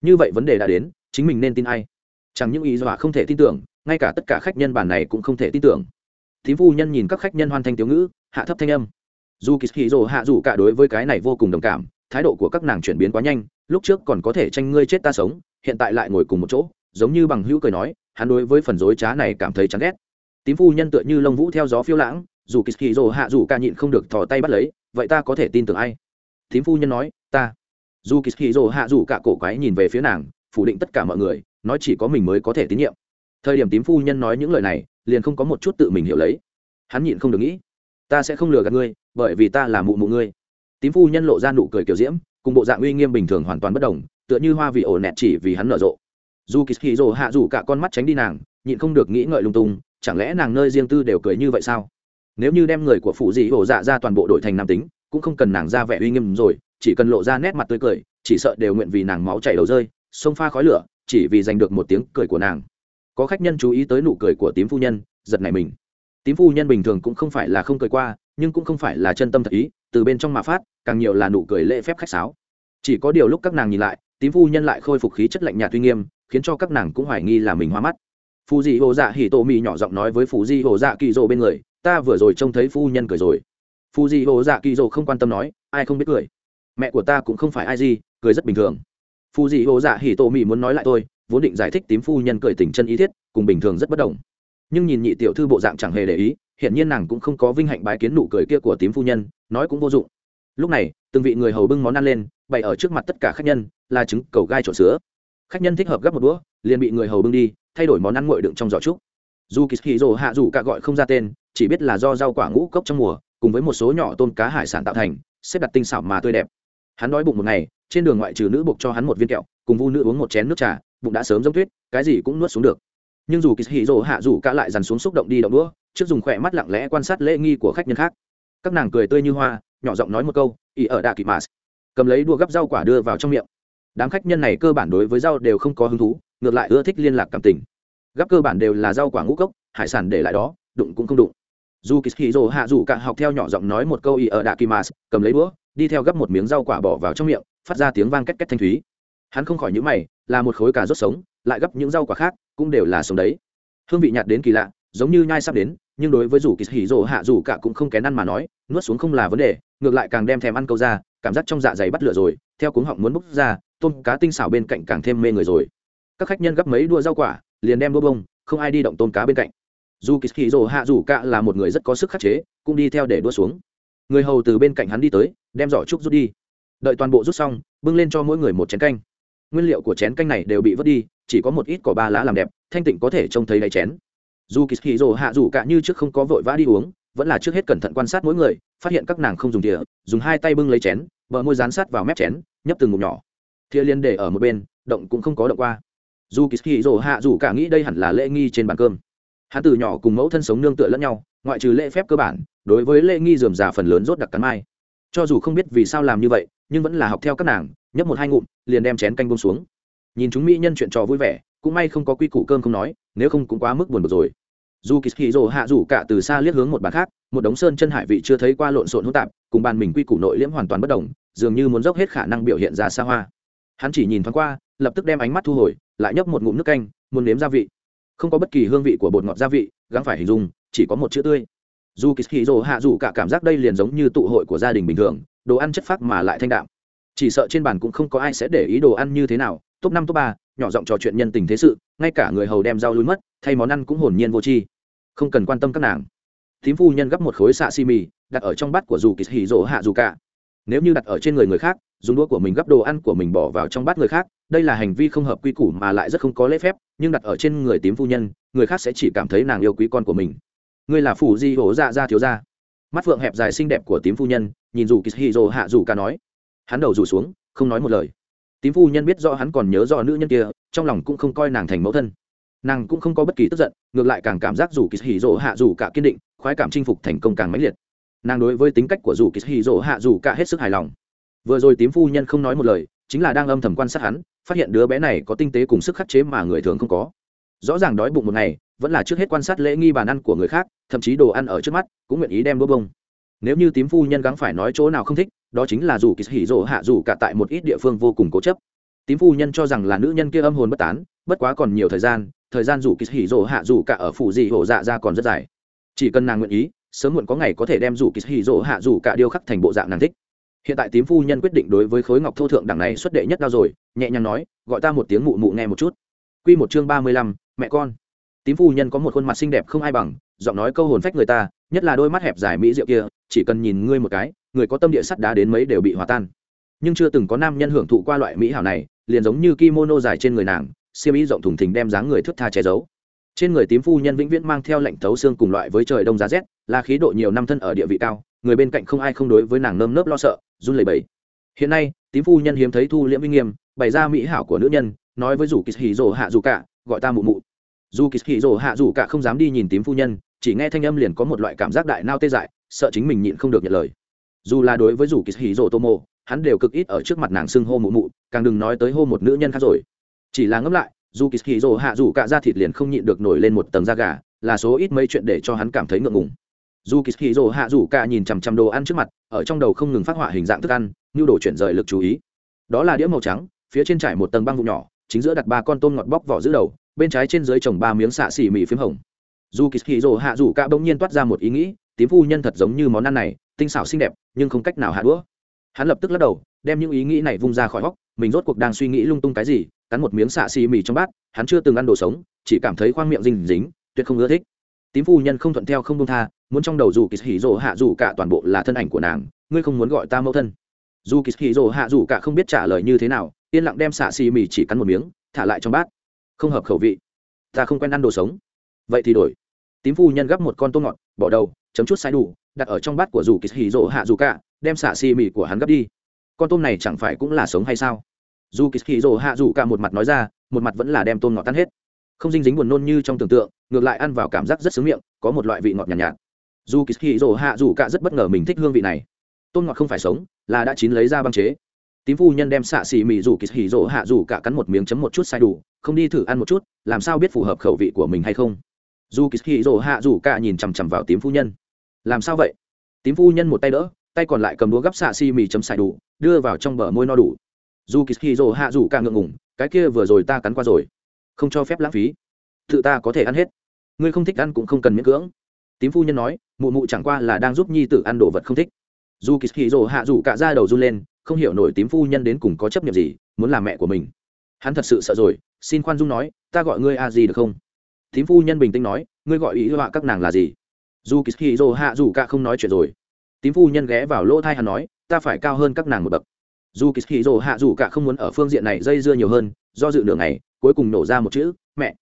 Như vậy vấn đề đã đến, chính mình nên tin ai? Chẳng những y dọa không thể tin tưởng, ngay cả tất cả khách nhân bản này cũng không thể tin tưởng. Tím phu nhân nhìn các khách nhân hoàn thành tiểu ngữ hạ thấp thanh âm. Dù kỳ hì rồ hạ dù cả đối với cái này vô cùng đồng cảm, thái độ của các nàng chuyển biến quá nhanh, lúc trước còn có thể tranh ngươi chết ta sống, hiện tại lại ngồi cùng một chỗ, giống như bằng hữu cười nói, hắn đối với phần dối trá này cảm thấy chán ghét. Tím phu nhân tựa như lông vũ theo gió phiêu lãng, dù kỳ hì rồ hạ dù ca nhịn không được thò tay bắt lấy, vậy ta có thể tin tưởng ai? Tím phu nhân nói, ta. Dù kỳ hì rồ hạ dù cả cổ quái nhìn về phía nàng, phủ định tất cả mọi người, nói chỉ có mình mới có thể tín nhiệm. Thời điểm tím phu nhân nói những lời này, liền không có một chút tự mình hiểu lấy. Hắn nhịn không được nghĩ ta sẽ không lừa gạt ngươi, bởi vì ta là mụ mụ ngươi. Tím phu nhân lộ ra nụ cười kiểu diễm, cùng bộ dạng uy nghiêm bình thường hoàn toàn bất đồng, tựa như hoa vị ổ nẹt chỉ vì hắn nở rộ. Dù kỳ hì rồ hạ dù cả con mắt tránh đi nàng, nhịn không được nghĩ ngợi lung tung, chẳng lẽ nàng nơi riêng tư đều cười như vậy sao? Nếu như đem người của phụ dị ổ dạ ra toàn bộ đội thành nam tính, cũng không cần nàng ra vẻ uy nghiêm rồi, chỉ cần lộ ra nét mặt tươi cười, chỉ sợ đều nguyện vì nàng máu chảy đầu rơi xông pha khói lửa, chỉ vì giành được một tiếng cười của nàng. Có khách nhân chú ý tới nụ cười của tím phu nhân, giật này mình tím phu nhân bình thường cũng không phải là không cười qua, nhưng cũng không phải là chân tâm thật ý, từ bên trong mà phát, càng nhiều là nụ cười lễ phép khách sáo. Chỉ có điều lúc các nàng nhìn lại, tím phu nhân lại khôi phục khí chất lạnh nhạt uy nghiêm, khiến cho các nàng cũng hoài nghi là mình hoa mắt. Phù dị hồ dạ hỉ tổ mì nhỏ giọng nói với phù dị hồ dạ kỳ rồ bên người, ta vừa rồi trông thấy phu nhân cười rồi. Phù dị hồ dạ kỳ rồ không quan tâm nói, ai không biết cười? Mẹ của ta cũng không phải ai gì, cười rất bình thường. Phù dị hồ dạ hỉ tổ mì muốn nói lại tôi, vốn định giải thích tím phu nhân cười tình chân ý thiết, cùng bình thường rất bất đồng nhưng nhìn nhị tiểu thư bộ dạng chẳng hề để ý hiện nhiên nàng cũng không có vinh hạnh bái kiến nụ cười kia của tím phu nhân, nói cũng vô dụng. Lúc này, từng vị người hầu bưng món ăn lên, bày ở trước mặt tất cả khách nhân, là trứng, cầu gai trộn sữa khách nhân thích hợp gấp một đũa, liền bị người hầu bưng đi, thay đổi món ăn nguội đựng trong giỏ trúc. Dù kỳ hì rồ hạ dù cả gọi không ra tên, chỉ biết là do rau quả ngũ cốc trong mùa, cùng với một số nhỏ tôm cá hải sản tạo thành, xếp đặt tinh xảo mà tươi đẹp. Hắn đói bụng một ngày, trên đường ngoại trừ nữ buộc cho hắn một viên kẹo, cùng vu nữ uống một chén nước trà, bụng đã sớm giống tuyết, cái gì cũng nuốt xuống được nhưng dù kỳ hì rồ hạ dù cả lại dằn xuống xúc động đi động đũa, trước dùng khỏe mắt lặng lẽ quan sát lễ nghi của khách nhân khác. Các nàng cười tươi như hoa, nhỏ giọng nói một câu, ý ở đạ kỵ mà. Cầm lấy đua gấp rau quả đưa vào trong miệng. Đám khách nhân này cơ bản đối với rau đều không có hứng thú, ngược lại ưa thích liên lạc cảm tình. Gấp cơ bản đều là rau quả ngũ cốc, hải sản để lại đó, đụng cũng không đụng. Dù kỳ hì rồ hạ dù cả học theo nhỏ giọng nói một câu, ý ở đạ kỳ mà. Cầm lấy đũa, đi theo gấp một miếng rau quả bỏ vào trong miệng, phát ra tiếng vang két két thanh thúy. Hắn không khỏi nhữ mày, là một khối cà rốt sống, lại gấp những rau quả khác cũng đều là sống đấy. Hương vị nhạt đến kỳ lạ, giống như nhai sắp đến, nhưng đối với rủ kỳ hỉ rộ hạ rủ cả cũng không kén ăn mà nói, nuốt xuống không là vấn đề, ngược lại càng đem thèm ăn câu ra, cảm giác trong dạ dày bắt lửa rồi, theo cuống họng muốn bốc ra, tôm cá tinh xảo bên cạnh càng thêm mê người rồi. Các khách nhân gấp mấy đua rau quả, liền đem đua bông, không ai đi động tôm cá bên cạnh. Dù kỳ hỉ rộ hạ rủ cả là một người rất có sức khắc chế, cũng đi theo để đua xuống. Người hầu từ bên cạnh hắn đi tới, đem giỏ trúc rút đi. Đợi toàn bộ rút xong, bưng lên cho mỗi người một chén canh nguyên liệu của chén canh này đều bị vứt đi, chỉ có một ít cỏ ba lá làm đẹp, thanh tịnh có thể trông thấy đáy chén. Dù kỳ hì rồ hạ dù cả như trước không có vội vã đi uống, vẫn là trước hết cẩn thận quan sát mỗi người, phát hiện các nàng không dùng thìa, dùng hai tay bưng lấy chén, bờ môi dán sát vào mép chén, nhấp từng ngụm nhỏ. Thìa liên để ở một bên, động cũng không có động qua. Dù kỳ hì rồ hạ dù cả nghĩ đây hẳn là lễ nghi trên bàn cơm. Hắn từ nhỏ cùng mẫu thân sống nương tựa lẫn nhau, ngoại trừ lễ phép cơ bản, đối với lễ nghi dườm già phần lớn rốt đặc cắn mai. Cho dù không biết vì sao làm như vậy, nhưng vẫn là học theo các nàng nhấp một hai ngụm, liền đem chén canh bông xuống. Nhìn chúng mỹ nhân chuyện trò vui vẻ, cũng may không có quy củ cơm không nói, nếu không cũng quá mức buồn bực rồi. Dù kỳ hì rồ hạ rủ cả từ xa liếc hướng một bàn khác, một đống sơn chân hải vị chưa thấy qua lộn xộn hỗn tạp, cùng bàn mình quy củ nội liễm hoàn toàn bất đồng, dường như muốn dốc hết khả năng biểu hiện ra xa hoa. Hắn chỉ nhìn thoáng qua, lập tức đem ánh mắt thu hồi, lại nhấp một ngụm nước canh, muốn nếm gia vị. Không có bất kỳ hương vị của bột ngọt gia vị, gắng phải hình dung, chỉ có một chữ tươi. Dù kỳ hì rồ hạ rủ cả cảm giác đây liền giống như tụ hội của gia đình bình thường, đồ ăn chất phác mà lại thanh đạm chỉ sợ trên bàn cũng không có ai sẽ để ý đồ ăn như thế nào. Top năm, top ba, nhỏ giọng trò chuyện nhân tình thế sự, ngay cả người hầu đem rau lui mất, thay món ăn cũng hồn nhiên vô tri. Không cần quan tâm các nàng. Thím phu nhân gấp một khối xạ xi mì, đặt ở trong bát của dù kỳ hỉ rỗ hạ dù cả nếu như đặt ở trên người người khác, dùng đũa của mình gấp đồ ăn của mình bỏ vào trong bát người khác, đây là hành vi không hợp quy củ mà lại rất không có lễ phép, nhưng đặt ở trên người tím phu nhân, người khác sẽ chỉ cảm thấy nàng yêu quý con của mình. Ngươi là phủ di hổ dạ ra thiếu ra mắt phượng hẹp dài xinh đẹp của tím phu nhân, nhìn dù kỳ hì rồ hạ dù cả nói hắn đầu rủ xuống, không nói một lời. Tím phu nhân biết rõ hắn còn nhớ rõ nữ nhân kia, trong lòng cũng không coi nàng thành mẫu thân. Nàng cũng không có bất kỳ tức giận, ngược lại càng cảm giác dù kỳ hì rỗ hạ dù cả kiên định, khoái cảm chinh phục thành công càng mãnh liệt. Nàng đối với tính cách của dù kỳ hì rỗ hạ dù cả hết sức hài lòng. Vừa rồi tím phu nhân không nói một lời, chính là đang âm thầm quan sát hắn, phát hiện đứa bé này có tinh tế cùng sức khắc chế mà người thường không có. Rõ ràng đói bụng một ngày, vẫn là trước hết quan sát lễ nghi bàn ăn của người khác, thậm chí đồ ăn ở trước mắt, cũng nguyện ý đem đũa bông. Nếu như tím phu nhân gắng phải nói chỗ nào không thích đó chính là dù kỳ hỉ rộ hạ dù cả tại một ít địa phương vô cùng cố chấp. Tím phu nhân cho rằng là nữ nhân kia âm hồn bất tán, bất quá còn nhiều thời gian thời gian dù kỳ hỉ rộ hạ dù cả ở phủ dị hổ dạ ra còn rất dài. Chỉ cần nàng nguyện ý, sớm muộn có ngày có thể đem dù kỳ hỉ rộ hạ dù cả điêu khắc thành bộ dạng nàng thích. Hiện tại tím phu nhân quyết định đối với khối ngọc thô thượng đẳng này xuất đệ nhất đao rồi, nhẹ nhàng nói, gọi ta một tiếng mụ mụ nghe một chút. Q một chương ba mươi lăm, mẹ con. Tím phu nhân có một khuôn mặt xinh đẹp không ai bằng, giọng nói câu hồn phách người ta, nhất là đôi mắt hẹp dài mỹ diệu kia chỉ cần nhìn ngươi một cái, người có tâm địa sắt đá đến mấy đều bị hòa tan. Nhưng chưa từng có nam nhân hưởng thụ qua loại mỹ hảo này, liền giống như kimono dài trên người nàng siêu mỹ rộng thùng thình đem dáng người thức tha che giấu. Trên người tím phu nhân vĩnh viễn mang theo lệnh thấu xương cùng loại với trời đông giá rét, là khí độ nhiều năm thân ở địa vị cao, người bên cạnh không ai không đối với nàng nơm nớp lo sợ, run lẩy bẩy. Hiện nay, tím phu nhân hiếm thấy thu liễm minh nghiêm, bày ra mỹ hảo của nữ nhân, nói với rủ kỳ hì rồ hạ dù cả gọi ta mụ mụ. Dù kỳ hì rồ hạ dù cả không dám đi nhìn tím phu nhân, chỉ nghe thanh âm liền có một loại cảm giác đại nao tê dại sợ chính mình nhịn không được nhận lời. Dù là đối với rủ kỳ hì rồ tô mô hắn đều cực ít ở trước mặt nàng xưng hô mụ mụ, càng đừng nói tới hô một nữ nhân khác rồi. Chỉ là ngẫm lại, dù kỳ hì rồ hạ dù cả da thịt liền không nhịn được nổi lên một tầng da gà, là số ít mấy chuyện để cho hắn cảm thấy ngượng ngùng. Dù kỳ hì rồ hạ dù cả nhìn chằm chằm đồ ăn trước mặt, ở trong đầu không ngừng phát họa hình dạng thức ăn như đồ chuyển rời lực chú ý. Đó là đĩa màu trắng, phía trên trải một tầng băng vụ nhỏ, chính giữa đặt ba con tôm ngọt bóc vỏ giữ đầu, bên trái trên dưới trồng ba miếng xạ xỉ mì phím hồng. Dù kỳ hì rồ hạ dù cả bỗng nhiên toát ra một ý nghĩ tím phu nhân thật giống như món ăn này, tinh xảo xinh đẹp, nhưng không cách nào hạ đũa. Hắn lập tức lắc đầu, đem những ý nghĩ này vung ra khỏi góc, mình rốt cuộc đang suy nghĩ lung tung cái gì, cắn một miếng xạ xì mì trong bát, hắn chưa từng ăn đồ sống, chỉ cảm thấy khoang miệng dình dính tuyệt không ưa thích. Tím phu nhân không thuận theo, không đông tha, muốn trong đầu dù kỳ hỉ rồ hạ dù cả toàn bộ là thân ảnh của nàng, ngươi không muốn gọi ta mẫu thân. Dù kỳ hỉ rồ hạ dù cả không biết trả lời như thế nào, yên lặng đem xạ xì mì chỉ cắn một miếng, thả lại trong bát. Không hợp khẩu vị. Ta không quen ăn đồ sống. Vậy thì đổi tím phu nhân gắp một con tôm ngọt bỏ đầu chấm chút sai đủ đặt ở trong bát của dù kỳ hì rỗ hạ dù cả đem xả xì mì của hắn gắp đi. Con tôm này chẳng phải cũng là sống hay sao? Dù kỳ hì rỗ hạ dù cả một mặt nói ra một mặt vẫn là đem tôm ngọt tan hết. Không dinh dính buồn nôn như trong tưởng tượng ngược lại ăn vào cảm giác rất sướng miệng có một loại vị ngọt nhàn nhạt, nhạt. Dù kỳ hì rỗ hạ dù cả rất bất ngờ mình thích hương vị này. Tôm ngọt không phải sống là đã chín lấy ra băng chế. Tím phu nhân đem xạ xì mì dù kỳ hì rỗ hạ dù cả cắn một miếng chấm một chút sai đủ không đi thử ăn một chút làm sao biết phù hợp khẩu vị của mình hay không? Dù kỳ hì rỗ hạ dù cả nhìn chằm chằm vào tím phu nhân. Làm sao vậy? Tím phu nhân một tay đỡ, tay còn lại cầm đũa gắp xạ xì mì chấm xài đủ, đưa vào trong bờ môi no đủ. Dù kỳ hì rỗ hạ dù cả ngượng ngủng cái kia vừa rồi ta cắn qua rồi, không cho phép lãng phí. Tự ta có thể ăn hết. Ngươi không thích ăn cũng không cần miễn cưỡng. Tím phu nhân nói, mụ mụ chẳng qua là đang giúp nhi tử ăn đồ vật không thích. Dù kỳ hì rỗ hạ dù cả ra đầu run lên, không hiểu nổi tím phu nhân đến cùng có chấp nhận gì, muốn làm mẹ của mình. Hắn thật sự sợ rồi, xin khoan dung nói, ta gọi ngươi a gì được không? Tím phu nhân bình tĩnh nói, ngươi gọi ý họa các nàng là gì? Dù kỳ hì rỗ hạ dù cả không nói chuyện rồi. Tím phu nhân ghé vào lỗ thai hắn nói, ta phải cao hơn các nàng một bậc. Dù kỳ hì rỗ hạ dù cả không muốn ở phương diện này dây dưa nhiều hơn, do dự nửa ngày, cuối cùng nổ ra một chữ, mẹ.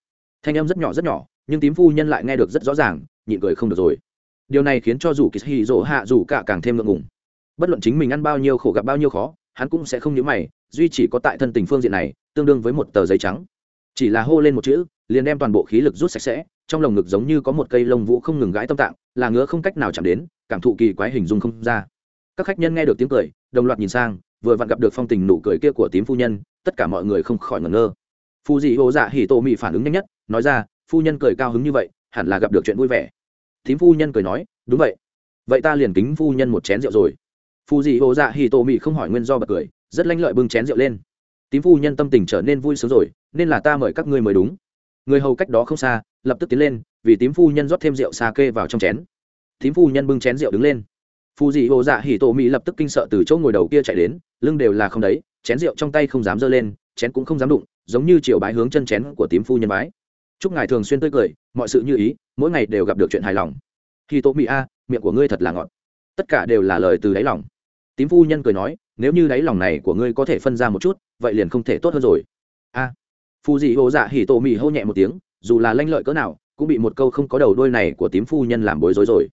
Thanh âm rất nhỏ rất nhỏ, nhưng tím phu nhân lại nghe được rất rõ ràng, nhịn cười không được rồi. Điều này khiến cho dù kỳ hì rỗ hạ dù cả càng thêm ngượng ngùng. Bất luận chính mình ăn bao nhiêu khổ gặp bao nhiêu khó, hắn cũng sẽ không nhớ mày, duy chỉ có tại thân tình phương diện này, tương đương với một tờ giấy trắng chỉ là hô lên một chữ, liền đem toàn bộ khí lực rút sạch sẽ, trong lồng ngực giống như có một cây lông vũ không ngừng gãi tâm tạng, là ngứa không cách nào chạm đến, cảm thụ kỳ quái hình dung không ra. Các khách nhân nghe được tiếng cười, đồng loạt nhìn sang, vừa vặn gặp được phong tình nụ cười kia của tím phu nhân, tất cả mọi người không khỏi ngẩn ngơ. Phu dị hồ dạ hỉ tô mị phản ứng nhanh nhất, nói ra, phu nhân cười cao hứng như vậy, hẳn là gặp được chuyện vui vẻ. Tím phu nhân cười nói, đúng vậy. Vậy ta liền kính phu nhân một chén rượu rồi. Phu dị hồ dạ hỉ tô mị không hỏi nguyên do bật cười, rất lanh lợi bưng chén rượu lên. Tím phu nhân tâm tình trở nên vui sướng rồi nên là ta mời các ngươi mới đúng. Người hầu cách đó không xa lập tức tiến lên vì tím phu nhân rót thêm rượu xà kê vào trong chén. Tím phu nhân bưng chén rượu đứng lên. Phù dị hồ dạ hỉ tổ mỹ lập tức kinh sợ từ chỗ ngồi đầu kia chạy đến lưng đều là không đấy chén rượu trong tay không dám giơ lên chén cũng không dám đụng giống như chiều bái hướng chân chén của tím phu nhân bái. Chúc ngài thường xuyên tươi cười mọi sự như ý mỗi ngày đều gặp được chuyện hài lòng. Khi tổ mỹ a miệng của ngươi thật là ngọt. Tất cả đều là lời từ đáy lòng. Tím phu nhân cười nói nếu như đáy lòng này của ngươi có thể phân ra một chút vậy liền không thể tốt hơn rồi. A à, phù dị hồ dạ hỉ tổ mì hô nhẹ một tiếng, dù là lanh lợi cỡ nào, cũng bị một câu không có đầu đôi này của tím phu nhân làm bối rối rồi.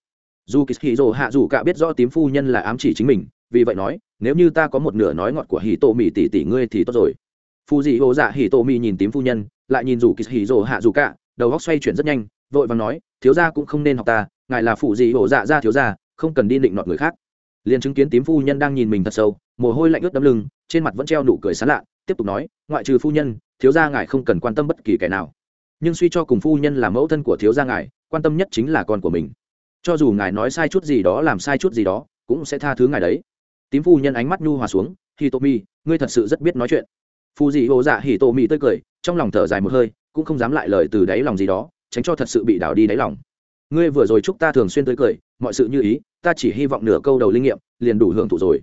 Dù kỳ hỉ rồ hạ dù cả biết rõ tím phu nhân là ám chỉ chính mình, vì vậy nói, nếu như ta có một nửa nói ngọt của hỉ tổ mì tỷ tỷ ngươi thì tốt rồi. Phù dị hồ dạ hỉ tổ mì nhìn tím phu nhân, lại nhìn dù kỳ hỉ rồ hạ dù cả đầu góc xoay chuyển rất nhanh, vội vàng nói, thiếu gia cũng không nên học ta, ngài là phụ dị hồ dạ ra thiếu gia, không cần đi định nọt người khác. Liền chứng kiến tím phu nhân đang nhìn mình thật sâu, mồ hôi lạnh ướt đấm lưng, trên mặt vẫn treo nụ cười sán lạ tiếp tục nói, ngoại trừ phu nhân, thiếu gia ngài không cần quan tâm bất kỳ kẻ nào. Nhưng suy cho cùng phu nhân là mẫu thân của thiếu gia ngài, quan tâm nhất chính là con của mình. Cho dù ngài nói sai chút gì đó làm sai chút gì đó, cũng sẽ tha thứ ngài đấy. Tím phu nhân ánh mắt nhu hòa xuống hi tô mi ngươi thật sự rất biết nói chuyện. Phu dị ô dạ hỉ tô mi tươi cười, trong lòng thở dài một hơi, cũng không dám lại lời từ đáy lòng gì đó, tránh cho thật sự bị đảo đi đáy lòng. Ngươi vừa rồi chúc ta thường xuyên tươi cười, mọi sự như ý, ta chỉ hy vọng nửa câu đầu linh nghiệm, liền đủ hưởng thụ rồi.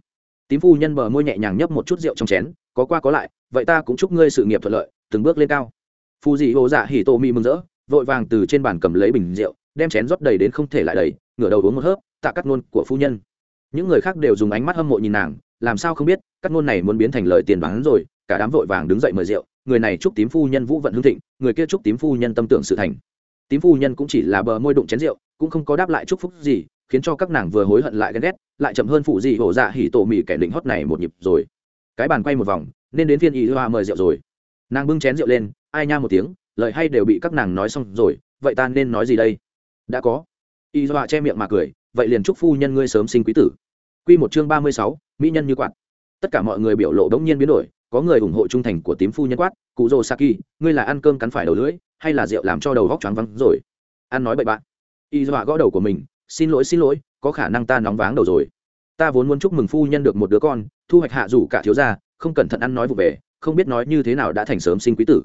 Tím phu nhân bờ môi nhẹ nhàng nhấp một chút rượu trong chén có qua có lại, vậy ta cũng chúc ngươi sự nghiệp thuận lợi, từng bước lên cao. Phù dị hồ dạ hỉ tô mi mừng rỡ, vội vàng từ trên bàn cầm lấy bình rượu, đem chén rót đầy đến không thể lại đầy, ngửa đầu uống một hớp, tạ cắt ngôn của phu nhân. Những người khác đều dùng ánh mắt hâm mộ nhìn nàng, làm sao không biết, cắt ngôn này muốn biến thành lời tiền bán rồi, cả đám vội vàng đứng dậy mời rượu, người này chúc tím phu nhân vũ vận hương thịnh, người kia chúc tím phu nhân tâm tưởng sự thành. Tím phu nhân cũng chỉ là bờ môi đụng chén rượu, cũng không có đáp lại chúc phúc gì, khiến cho các nàng vừa hối hận lại ghen ghét, lại chậm hơn phụ gì hổ dạ hỉ tổ mì kẻ định hót này một nhịp rồi cái bàn quay một vòng, nên đến phiên ý hoa mời rượu rồi. Nàng bưng chén rượu lên, ai nha một tiếng, lời hay đều bị các nàng nói xong rồi, vậy ta nên nói gì đây? Đã có. Y hoa che miệng mà cười, vậy liền chúc phu nhân ngươi sớm sinh quý tử. Q một chương ba mươi sáu, mỹ nhân như quạt. Tất cả mọi người biểu lộ đống nhiên biến đổi, có người ủng hộ trung thành của tím phu nhân quát cụ rồ saki ngươi là ăn cơm cắn phải đầu lưỡi, hay là rượu làm cho đầu góc choáng vắng rồi? Ăn nói bậy bạn. Y dọa gõ đầu của mình, xin lỗi xin lỗi, có khả năng ta nóng váng đầu rồi ta vốn muốn chúc mừng phu nhân được một đứa con, thu hoạch hạ rủ cả thiếu gia, không cẩn thận ăn nói vụ về, không biết nói như thế nào đã thành sớm sinh quý tử.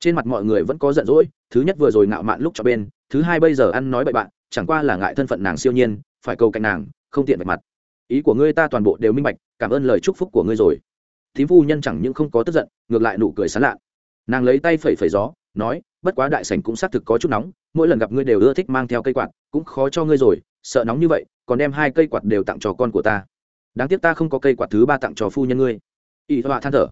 Trên mặt mọi người vẫn có giận dỗi, thứ nhất vừa rồi ngạo mạn lúc cho bên, thứ hai bây giờ ăn nói bậy bạn, chẳng qua là ngại thân phận nàng siêu nhiên, phải cầu cạnh nàng, không tiện vạch mặt. Ý của ngươi ta toàn bộ đều minh bạch, cảm ơn lời chúc phúc của ngươi rồi. Thím phu nhân chẳng những không có tức giận, ngược lại nụ cười sán lạ. Nàng lấy tay phẩy phẩy gió, nói, bất quá đại sảnh cũng xác thực có chút nóng, mỗi lần gặp ngươi đều ưa thích mang theo cây quạt, cũng khó cho ngươi rồi, sợ nóng như vậy còn đem hai cây quạt đều tặng cho con của ta. Đáng tiếc ta không có cây quạt thứ ba tặng cho phu nhân ngươi. Y họa than thở.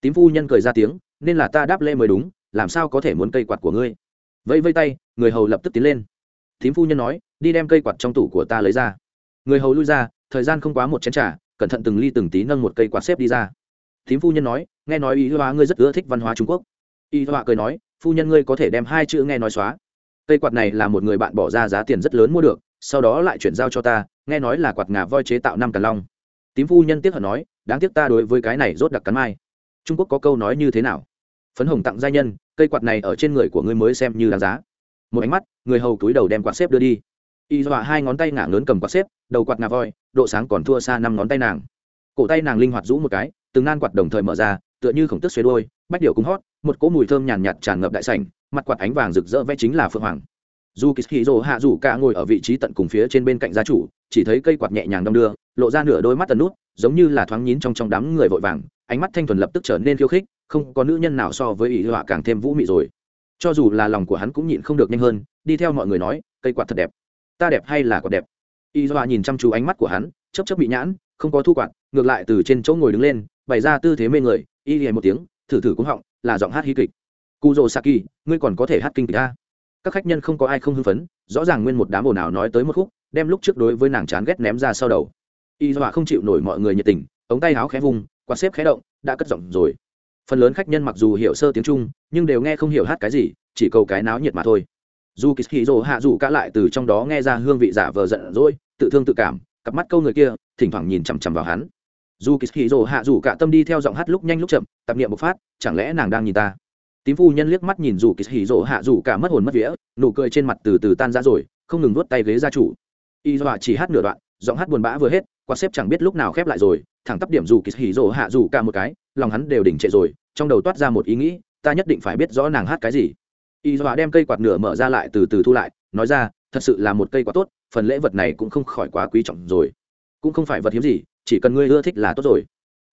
Tím phu nhân cười ra tiếng, nên là ta đáp lễ mới đúng, làm sao có thể muốn cây quạt của ngươi? Vẫy vây tay, người hầu lập tức tiến lên. Tím phu nhân nói, đi đem cây quạt trong tủ của ta lấy ra. Người hầu lui ra, thời gian không quá một chén t r à cẩn thận từng ly từng tí nâng một cây quạt xếp đi ra. Tím phu nhân nói, nghe nói ý hoa ngươi rất ưa thích văn hóa trung quốc. Y hoa cười nói, phu nhân ngươi có thể đem hai chữ nghe nói xóa. Cây quạt này là một người bạn bỏ ra giá tiền rất lớn mua được sau đó lại chuyển giao cho ta, nghe nói là quạt ngà voi chế tạo năm càn long. Tím phu nhân tiếc hận nói, đáng tiếc ta đối với cái này rốt đặc cắn mai. Trung quốc có câu nói như thế nào? Phấn hồng tặng gia nhân, cây quạt này ở trên người của ngươi mới xem như đáng giá. Một ánh mắt, người hầu túi đầu đem quạt xếp đưa đi. Y dọa hai ngón tay ngả lớn cầm quạt xếp, đầu quạt ngà voi, độ sáng còn thua xa năm ngón tay nàng. Cổ tay nàng linh hoạt rũ một cái, từng nan quạt đồng thời mở ra, tựa như khổng tức xuế đôi bách điệu cúng hót, một cỗ mùi thơm nhàn nhạt tràn ngập đại sảnh, mặt quạt ánh vàng rực rỡ vẽ chính là phượng hoàng dù kỳ rồ hạ rủ cả ngồi ở vị trí tận cùng phía trên bên cạnh gia chủ, chỉ thấy cây quạt nhẹ nhàng đong đưa, lộ ra nửa đôi mắt tần nút, giống như là thoáng nhín trong trong đám người vội vàng, ánh mắt thanh thuần lập tức trở nên khiêu khích, không có nữ nhân nào so với ý họa càng thêm vũ mị rồi. Cho dù là lòng của hắn cũng nhịn không được nhanh hơn, đi theo mọi người nói, cây quạt thật đẹp. Ta đẹp hay là quạt đẹp? Y họa nhìn chăm chú ánh mắt của hắn chấp chấp bị nhãn, không có thu quạt, ngược lại từ trên chỗ ngồi đứng lên, bày ra tư thế mê người, y liền một tiếng, thử thử cũng họng, là giọng hát hí kịch. Cu dô saki, ngươi còn có thể hát kinh kịch ta các khách nhân không có ai không hưng phấn, rõ ràng nguyên một đám ồn ào nói tới một khúc, đem lúc trước đối với nàng chán ghét ném ra sau đầu. Y dọa không chịu nổi mọi người nhiệt tình, ống tay áo khẽ vùng quạt xếp khẽ động, đã cất giọng rồi. Phần lớn khách nhân mặc dù hiểu sơ tiếng trung, nhưng đều nghe không hiểu hát cái gì, chỉ cầu cái náo nhiệt mà thôi. Dù kỳ hì hạ dù cả lại từ trong đó nghe ra hương vị giả vờ giận dỗi, tự thương tự cảm, cặp mắt câu người kia, thỉnh thoảng nhìn chằm chằm vào hắn. Dù kỳ hì hạ dù cả tâm đi theo giọng hát lúc nhanh lúc chậm, tập niệm bộc phát, chẳng lẽ nàng đang nhìn ta? Tím phu nhân liếc mắt nhìn dù kỳ hỉ rồ hạ, dù cả mất hồn mất vía, nụ cười trên mặt từ từ tan ra rồi, không ngừng nuốt tay ghế gia chủ. Y dọa chỉ hát nửa đoạn, giọng hát buồn bã vừa hết, quạt xếp chẳng biết lúc nào khép lại rồi, thẳng tắp điểm dù kỳ hỉ rồ hạ, dù cả một cái, lòng hắn đều đỉnh trệ rồi, trong đầu toát ra một ý nghĩ, ta nhất định phải biết rõ nàng hát cái gì. Y dọa đem cây quạt nửa mở ra lại, từ từ thu lại, nói ra, thật sự là một cây quạt tốt, phần lễ vật này cũng không khỏi quá quý trọng rồi. Cũng không phải vật hiếm gì, chỉ cần ngươi ưa thích là tốt rồi.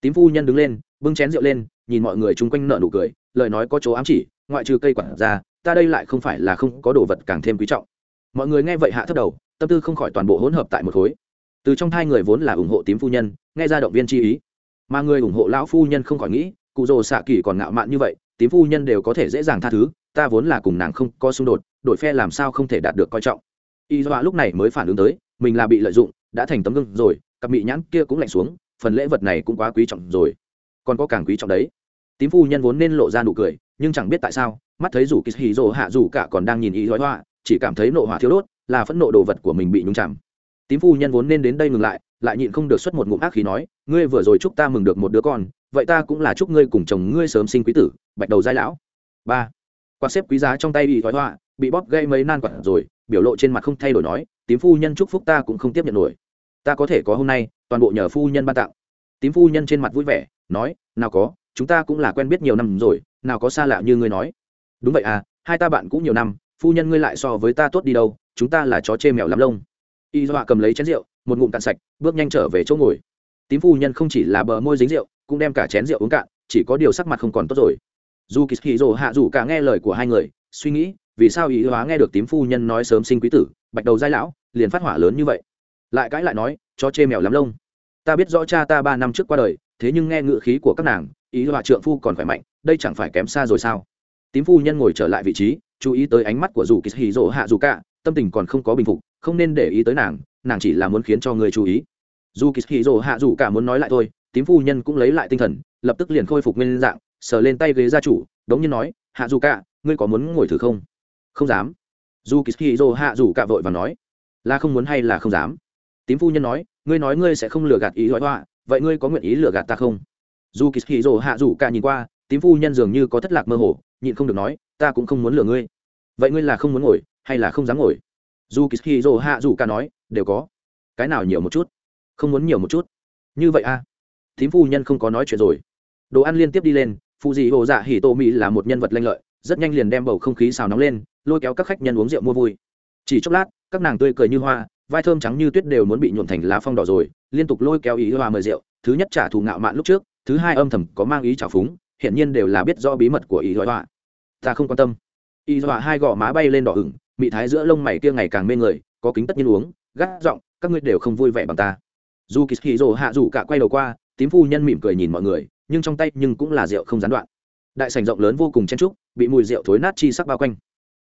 Tím phu nhân đứng lên, bưng chén rượu lên, nhìn mọi người chung quanh nợ nụ cười lời nói có chỗ ám chỉ, ngoại trừ cây quạt ra, ta đây lại không phải là không có đồ vật càng thêm quý trọng. Mọi người nghe vậy hạ thấp đầu, tâm tư không khỏi toàn bộ hỗn hợp tại một khối. Từ trong hai người vốn là ủng hộ tím phu nhân, nghe ra động viên chi ý. Mà người ủng hộ lão phu nhân không khỏi nghĩ, cụ rồ xạ kỳ còn ngạo mạn như vậy, tím phu nhân đều có thể dễ dàng tha thứ, ta vốn là cùng nàng không có xung đột đội phe làm sao không thể đạt được coi trọng. Y dọa lúc này mới phản ứng tới, mình là bị lợi dụng, đã thành tấm gương rồi, cặp bị nhãn kia cũng lạnh xuống, phần lễ vật này cũng quá quý trọng rồi. Còn có càng quý trọng đấy tím phu nhân vốn nên lộ ra nụ cười, nhưng chẳng biết tại sao, mắt thấy rủ kỳ hì rồ hạ rủ cả còn đang nhìn y dõi hoa chỉ cảm thấy nộ hỏa thiếu đốt, là phẫn nộ đồ vật của mình bị nhúng chạm tím phu nhân vốn nên đến đây ngừng lại lại nhịn không được xuất một ngụm ác khí nói, ngươi vừa rồi chúc ta mừng được một đứa con, vậy ta cũng là chúc ngươi cùng chồng ngươi sớm sinh quý tử, bạch đầu giai lão. Ba. Quạt xếp quý giá trong tay bị thoái hoa bị bóp gây mấy nan quạt rồi, biểu lộ trên mặt không thay đổi nói, tím phu nhân chúc phúc ta cũng không tiếp nhận nổi. Ta có thể có hôm nay, toàn bộ nhờ phu nhân ban tặng. Tím phu nhân trên mặt vui vẻ, nói, nào có chúng ta cũng là quen biết nhiều năm rồi, nào có xa lạ như ngươi nói. Đúng vậy à hai ta bạn cũng nhiều năm, phu nhân ngươi lại so với ta tốt đi đâu, chúng ta là chó chê mèo lắm lông. Y dọa cầm lấy chén rượu, một ngụm cạn sạch, bước nhanh trở về chỗ ngồi. Tím phu nhân không chỉ là bờ môi dính rượu, cũng đem cả chén rượu uống cạn, chỉ có điều sắc mặt không còn tốt rồi. Dù kỳ hì rồ hạ dù cả nghe lời của hai người, suy nghĩ, vì sao ý hóa nghe được tím phu nhân nói sớm sinh quý tử, bạch đầu giai lão, liền phát hỏa lớn như vậy? Lại cãi lại nói, chó chê mèo lắm lông. Ta biết rõ cha ta ba năm trước qua đời, thế nhưng nghe ngựa khí của các nàng ý là trượng phu còn khỏe mạnh, đây chẳng phải kém xa rồi sao? Tím phu nhân ngồi trở lại vị trí, chú ý tới ánh mắt của dù kỳ hì hạ dù cả tâm tình còn không có bình phục, không nên để ý tới nàng nàng chỉ là muốn khiến cho người chú ý. Dù kỳ hì hạ dù cả muốn nói lại thôi, tím phu nhân cũng lấy lại tinh thần, lập tức liền khôi phục nguyên dạng, sờ lên tay ghế gia chủ, đống nhiên nói, hạ dù cả ngươi có muốn ngồi thử không? Không dám. Dù kỳ hì hạ dù cả vội và nói, là không muốn hay là không dám? Tím phu nhân nói, ngươi nói ngươi sẽ không lừa gạt ý loại hoa vậy ngươi có nguyện ý lừa gạt ta không? Dù kỳ hì rồ hạ rủ cả nhìn qua, tím phu nhân dường như có thất lạc mơ hồ, nhịn không được nói, ta cũng không muốn lừa ngươi. Vậy ngươi là không muốn ngồi, hay là không dám ngồi? Dù kỳ hì rồ hạ rủ cả nói, đều có. Cái nào nhiều một chút? Không muốn nhiều một chút. Như vậy a à? tím phu nhân không có nói chuyện rồi. Đồ ăn liên tiếp đi lên, phụ dị hồ dạ hỉ tô mỹ là một nhân vật lanh lợi, rất nhanh liền đem bầu không khí xào nóng lên, lôi kéo các khách nhân uống rượu mua vui. Chỉ chốc lát, các nàng tươi cười như hoa, vai thơm trắng như tuyết đều muốn bị nhuộn thành lá phong đỏ rồi, liên tục lôi kéo ý hoa mời rượu, thứ nhất trả thù ngạo mạn lúc trước thứ hai âm thầm có mang ý trào phúng hiện nhiên đều là biết rõ bí mật của ý hoa ta không quan tâm. Y dọa hai gò má bay lên đỏ ửng, mị thái giữa lông mày kia ngày càng mê người, có kính tất nhiên uống, gắt giọng, các ngươi đều không vui vẻ bằng ta. Dù kỳ hì rồ hạ rủ cả quay đầu qua, tím phu nhân mỉm cười nhìn mọi người, nhưng trong tay nhưng cũng là rượu không gián đoạn. Đại sảnh rộng lớn vô cùng chen trúc, bị mùi rượu thối nát chi sắc bao quanh.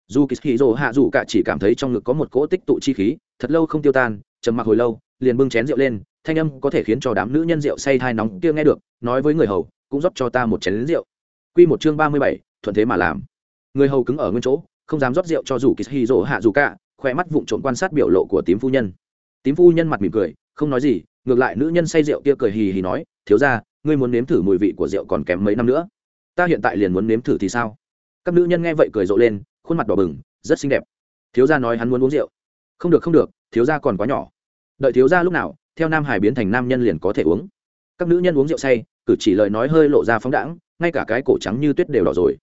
Dù kỳ hì rồ hạ rủ cả chỉ cảm thấy trong ngực có một cỗ tích tụ chi khí, thật lâu không tiêu tan, trầm mặc hồi lâu, liền bưng chén rượu lên thanh âm có thể khiến cho đám nữ nhân rượu say thai nóng kia nghe được nói với người hầu cũng rót cho ta một chén rượu Quy một chương ba mươi bảy, thuận thế mà làm. Người hầu cứng ở nguyên chỗ, không dám rót rượu cho dù Kishiro hạ dù cả, khỏe mắt vụng trộm quan sát biểu lộ của tím phu nhân. Tím phu nhân mặt mỉm cười, không nói gì, ngược lại nữ nhân say rượu kia cười hì hì nói, thiếu gia, ngươi muốn nếm thử mùi vị của rượu còn kém mấy năm nữa. Ta hiện tại liền muốn nếm thử thì sao? Các nữ nhân nghe vậy cười rộ lên, khuôn mặt đỏ bừng, rất xinh đẹp. Thiếu gia nói hắn muốn uống rượu. Không được không được, thiếu gia còn quá nhỏ. Đợi thiếu gia lúc nào, theo nam hải biến thành nam nhân liền có thể uống. Các nữ nhân uống rượu say, cử chỉ lời nói hơi lộ ra phóng đãng, ngay cả cái cổ trắng như tuyết đều đỏ rồi.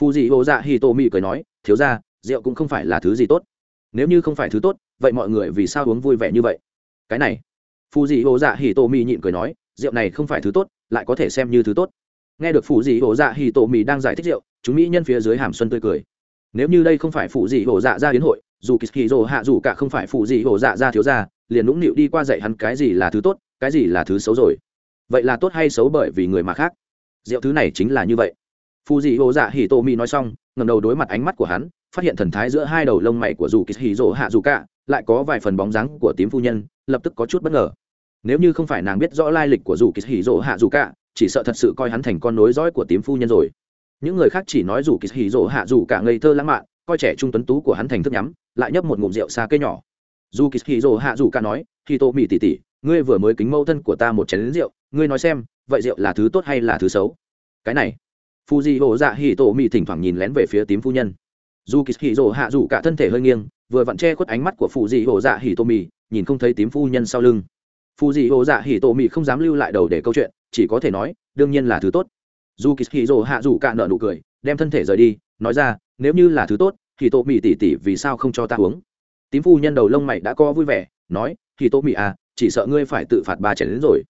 Phù dị ô dạ hi tô mị cười nói thiếu ra rượu cũng không phải là thứ gì tốt. Nếu như không phải thứ tốt vậy mọi người vì sao uống vui vẻ như vậy? Cái này phù dị ô dạ hi tô mị nhịn cười nói rượu này không phải thứ tốt lại có thể xem như thứ tốt. Nghe được phù dị ô dạ hi tô mị đang giải thích rượu chúng mỹ nhân phía dưới hàm xuân tươi cười. Nếu như đây không phải phù dị hồ dạ ra đến hội dù kỳ dỗ rồ hạ dù cả không phải phụ gì hồ dạ ra thiếu ra liền nũng nịu đi qua dạy hắn cái gì là thứ tốt, cái gì là thứ xấu rồi. Vậy là tốt hay xấu bởi vì người mà khác? Rượu thứ này chính là như vậy. Phù dị hồ dạ hì tô mi nói xong ngầm đầu đối mặt ánh mắt của hắn, phát hiện thần thái giữa hai đầu lông mày của dù kỳ hì rỗ hạ dù cả, lại có vài phần bóng dáng của tím phu nhân, lập tức có chút bất ngờ. Nếu như không phải nàng biết rõ lai lịch của dù kỳ hì dỗ hạ dù cả, chỉ sợ thật sự coi hắn thành con nối dõi của tím phu nhân rồi. Những người khác chỉ nói dù kỳ hì dỗ hạ dù cả ngây thơ lãng mạn, coi trẻ trung tuấn tú của hắn thành thức nhắm lại nhấp một ngụm rượu xa cây nhỏ. Dù kỳ hì dồ hạ dù ca nói khi tô mỹ tỉ tỉ ngươi vừa mới kính mâu thân của ta một chén rượu, ngươi nói xem, vậy rượu là thứ tốt hay là thứ xấu? Cái này Phu dị hộ dạ hì tổ mị thỉnh thoảng nhìn lén về phía tím phu nhân. Dù kỳ hì rồ hạ dù cả thân thể hơi nghiêng, vừa vặn che khuất ánh mắt của Phu dị hộ dạ hì Tô mị, nhìn không thấy tím phu nhân sau lưng. Phu dị hộ dạ hì Tô mị không dám lưu lại đầu để câu chuyện, chỉ có thể nói, đương nhiên là thứ tốt. Dù kỳ hì rồ hạ dù cả nợ nụ cười, đem thân thể rời đi, nói ra, nếu như là thứ tốt thì tô mì tỉ tỉ vì sao không cho ta uống? Tím phu nhân đầu lông mày đã co vui vẻ, nói thì tô mì à chỉ sợ ngươi phải tự phạt ba chén đến rồi.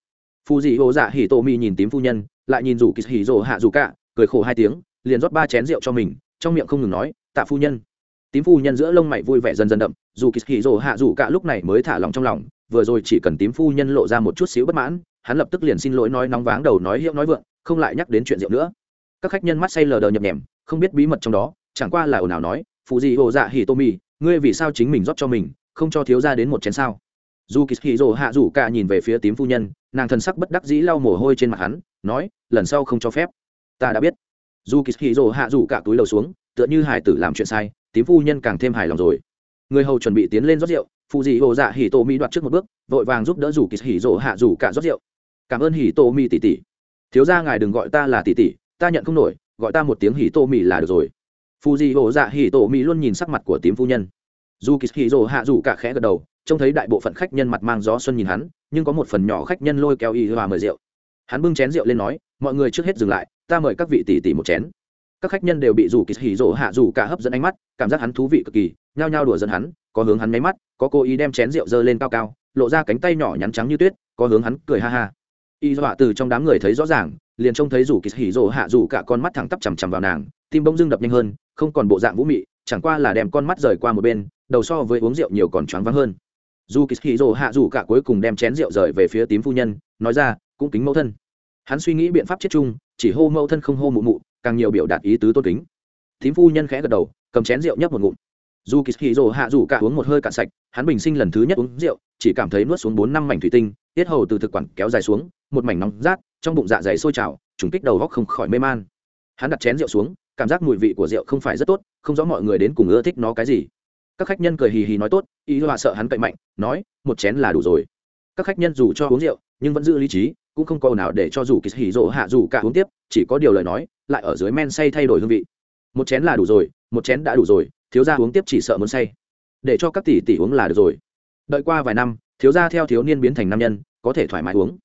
Phù dị hộ dạ hì tô mì nhìn tím phu nhân, lại nhìn rủ kỳ hì rồ hạ dù cả, cười khổ hai tiếng, liền rót ba chén rượu cho mình, trong miệng không ngừng nói, tạ phu nhân. Tím phu nhân giữa lông mày vui vẻ dần dần đậm, dù kỳ hì rồ hạ dù cả lúc này mới thả lòng trong lòng, vừa rồi chỉ cần tím phu nhân lộ ra một chút xíu bất mãn, hắn lập tức liền xin lỗi nói nóng váng đầu nói hiệu nói vượng, không lại nhắc đến chuyện rượu nữa. Các khách nhân mắt say lờ đờ nhập nhèm không biết bí mật trong đó, chẳng qua là ồn ào nói phụ gì hồ dạ hì tô mì ngươi vì sao chính mình rót cho mình, không cho thiếu ra đến một chén sao? Dù kỳ hì rồ hạ rủ cả nhìn về phía tím phu nhân, nàng thần sắc bất đắc dĩ lau mồ hôi trên mặt hắn, nói, lần sau không cho phép. Ta đã biết. Dù kỳ hì rồ hạ rủ cả túi lầu xuống, tựa như hải tử làm chuyện sai, tím phu nhân càng thêm hài lòng rồi. Người hầu chuẩn bị tiến lên rót rượu phụ dị hồ dạ hì tô mi đoạt trước một bước, vội vàng giúp đỡ dù kỳ hì rồ hạ rủ cả rót rượu. Cảm ơn hì tô mi tỷ tỷ. Thiếu ra ngài đừng gọi ta là tỷ tỷ, ta nhận không nổi, gọi ta một tiếng hì tô mi là được rồi. Phu dị hộ dạ hì tổ mi luôn nhìn sắc mặt của tím phu nhân. Dù kỳ hì rồ hạ dù cả khẽ gật đầu, trông thấy đại bộ phận khách nhân mặt mang gió xuân nhìn hắn, nhưng có một phần nhỏ khách nhân lôi kéo y hòa mời rượu. Hắn bưng chén rượu lên nói, mọi người trước hết dừng lại, ta mời các vị tỷ tỷ một chén. Các khách nhân đều bị rủ kỳ hỉ rồ hạ rủ cả hấp dẫn ánh mắt, cảm giác hắn thú vị cực kỳ, nhao nhao đùa dẫn hắn, có hướng hắn máy mắt, có cố ý đem chén rượu dơ lên cao cao, lộ ra cánh tay nhỏ nhắn trắng như tuyết, có hướng hắn cười ha ha. Y dọa từ trong đám người thấy rõ ràng, liền trông thấy rủ kỳ hỉ rồ hạ rủ cả con mắt thẳng tắp chằm chằm vào nàng, tim bỗng dưng đập nhanh hơn không còn bộ dạng vũ mị, chẳng qua là đem con mắt rời qua một bên, đầu so với uống rượu nhiều còn choáng váng hơn. Dù kỳ hỉ hạ dù cả cuối cùng đem chén rượu rời về phía tím phu nhân, nói ra, cũng kính mẫu thân. Hắn suy nghĩ biện pháp chết chung, chỉ hô mẫu thân không hô mụ mụ, càng nhiều biểu đạt ý tứ tôn kính. Tím phu nhân khẽ gật đầu, cầm chén rượu nhấp một ngụm. Dù kỳ hì rồ hạ dù cả uống một hơi cạn sạch, hắn bình sinh lần thứ nhất uống rượu, chỉ cảm thấy nuốt xuống bốn năm mảnh thủy tinh, tiết hầu từ thực quản kéo dài xuống, một mảnh nóng rát, trong bụng dạ dày sôi trào, trùng kích đầu góc không khỏi mê man. Hắn đặt chén rượu xuống cảm giác mùi vị của rượu không phải rất tốt, không rõ mọi người đến cùng ưa thích nó cái gì. Các khách nhân cười hì hì nói tốt, ý họa sợ hắn cậy mạnh, nói, một chén là đủ rồi. Các khách nhân dù cho uống rượu, nhưng vẫn giữ lý trí, cũng không có nào để cho dù kỳ hì rỗ hạ dù cả uống tiếp, chỉ có điều lời nói, lại ở dưới men say thay đổi hương vị. Một chén là đủ rồi, một chén đã đủ rồi, thiếu gia uống tiếp chỉ sợ muốn say. Để cho các tỷ tỷ uống là được rồi. Đợi qua vài năm, thiếu gia theo thiếu niên biến thành nam nhân, có thể thoải mái uống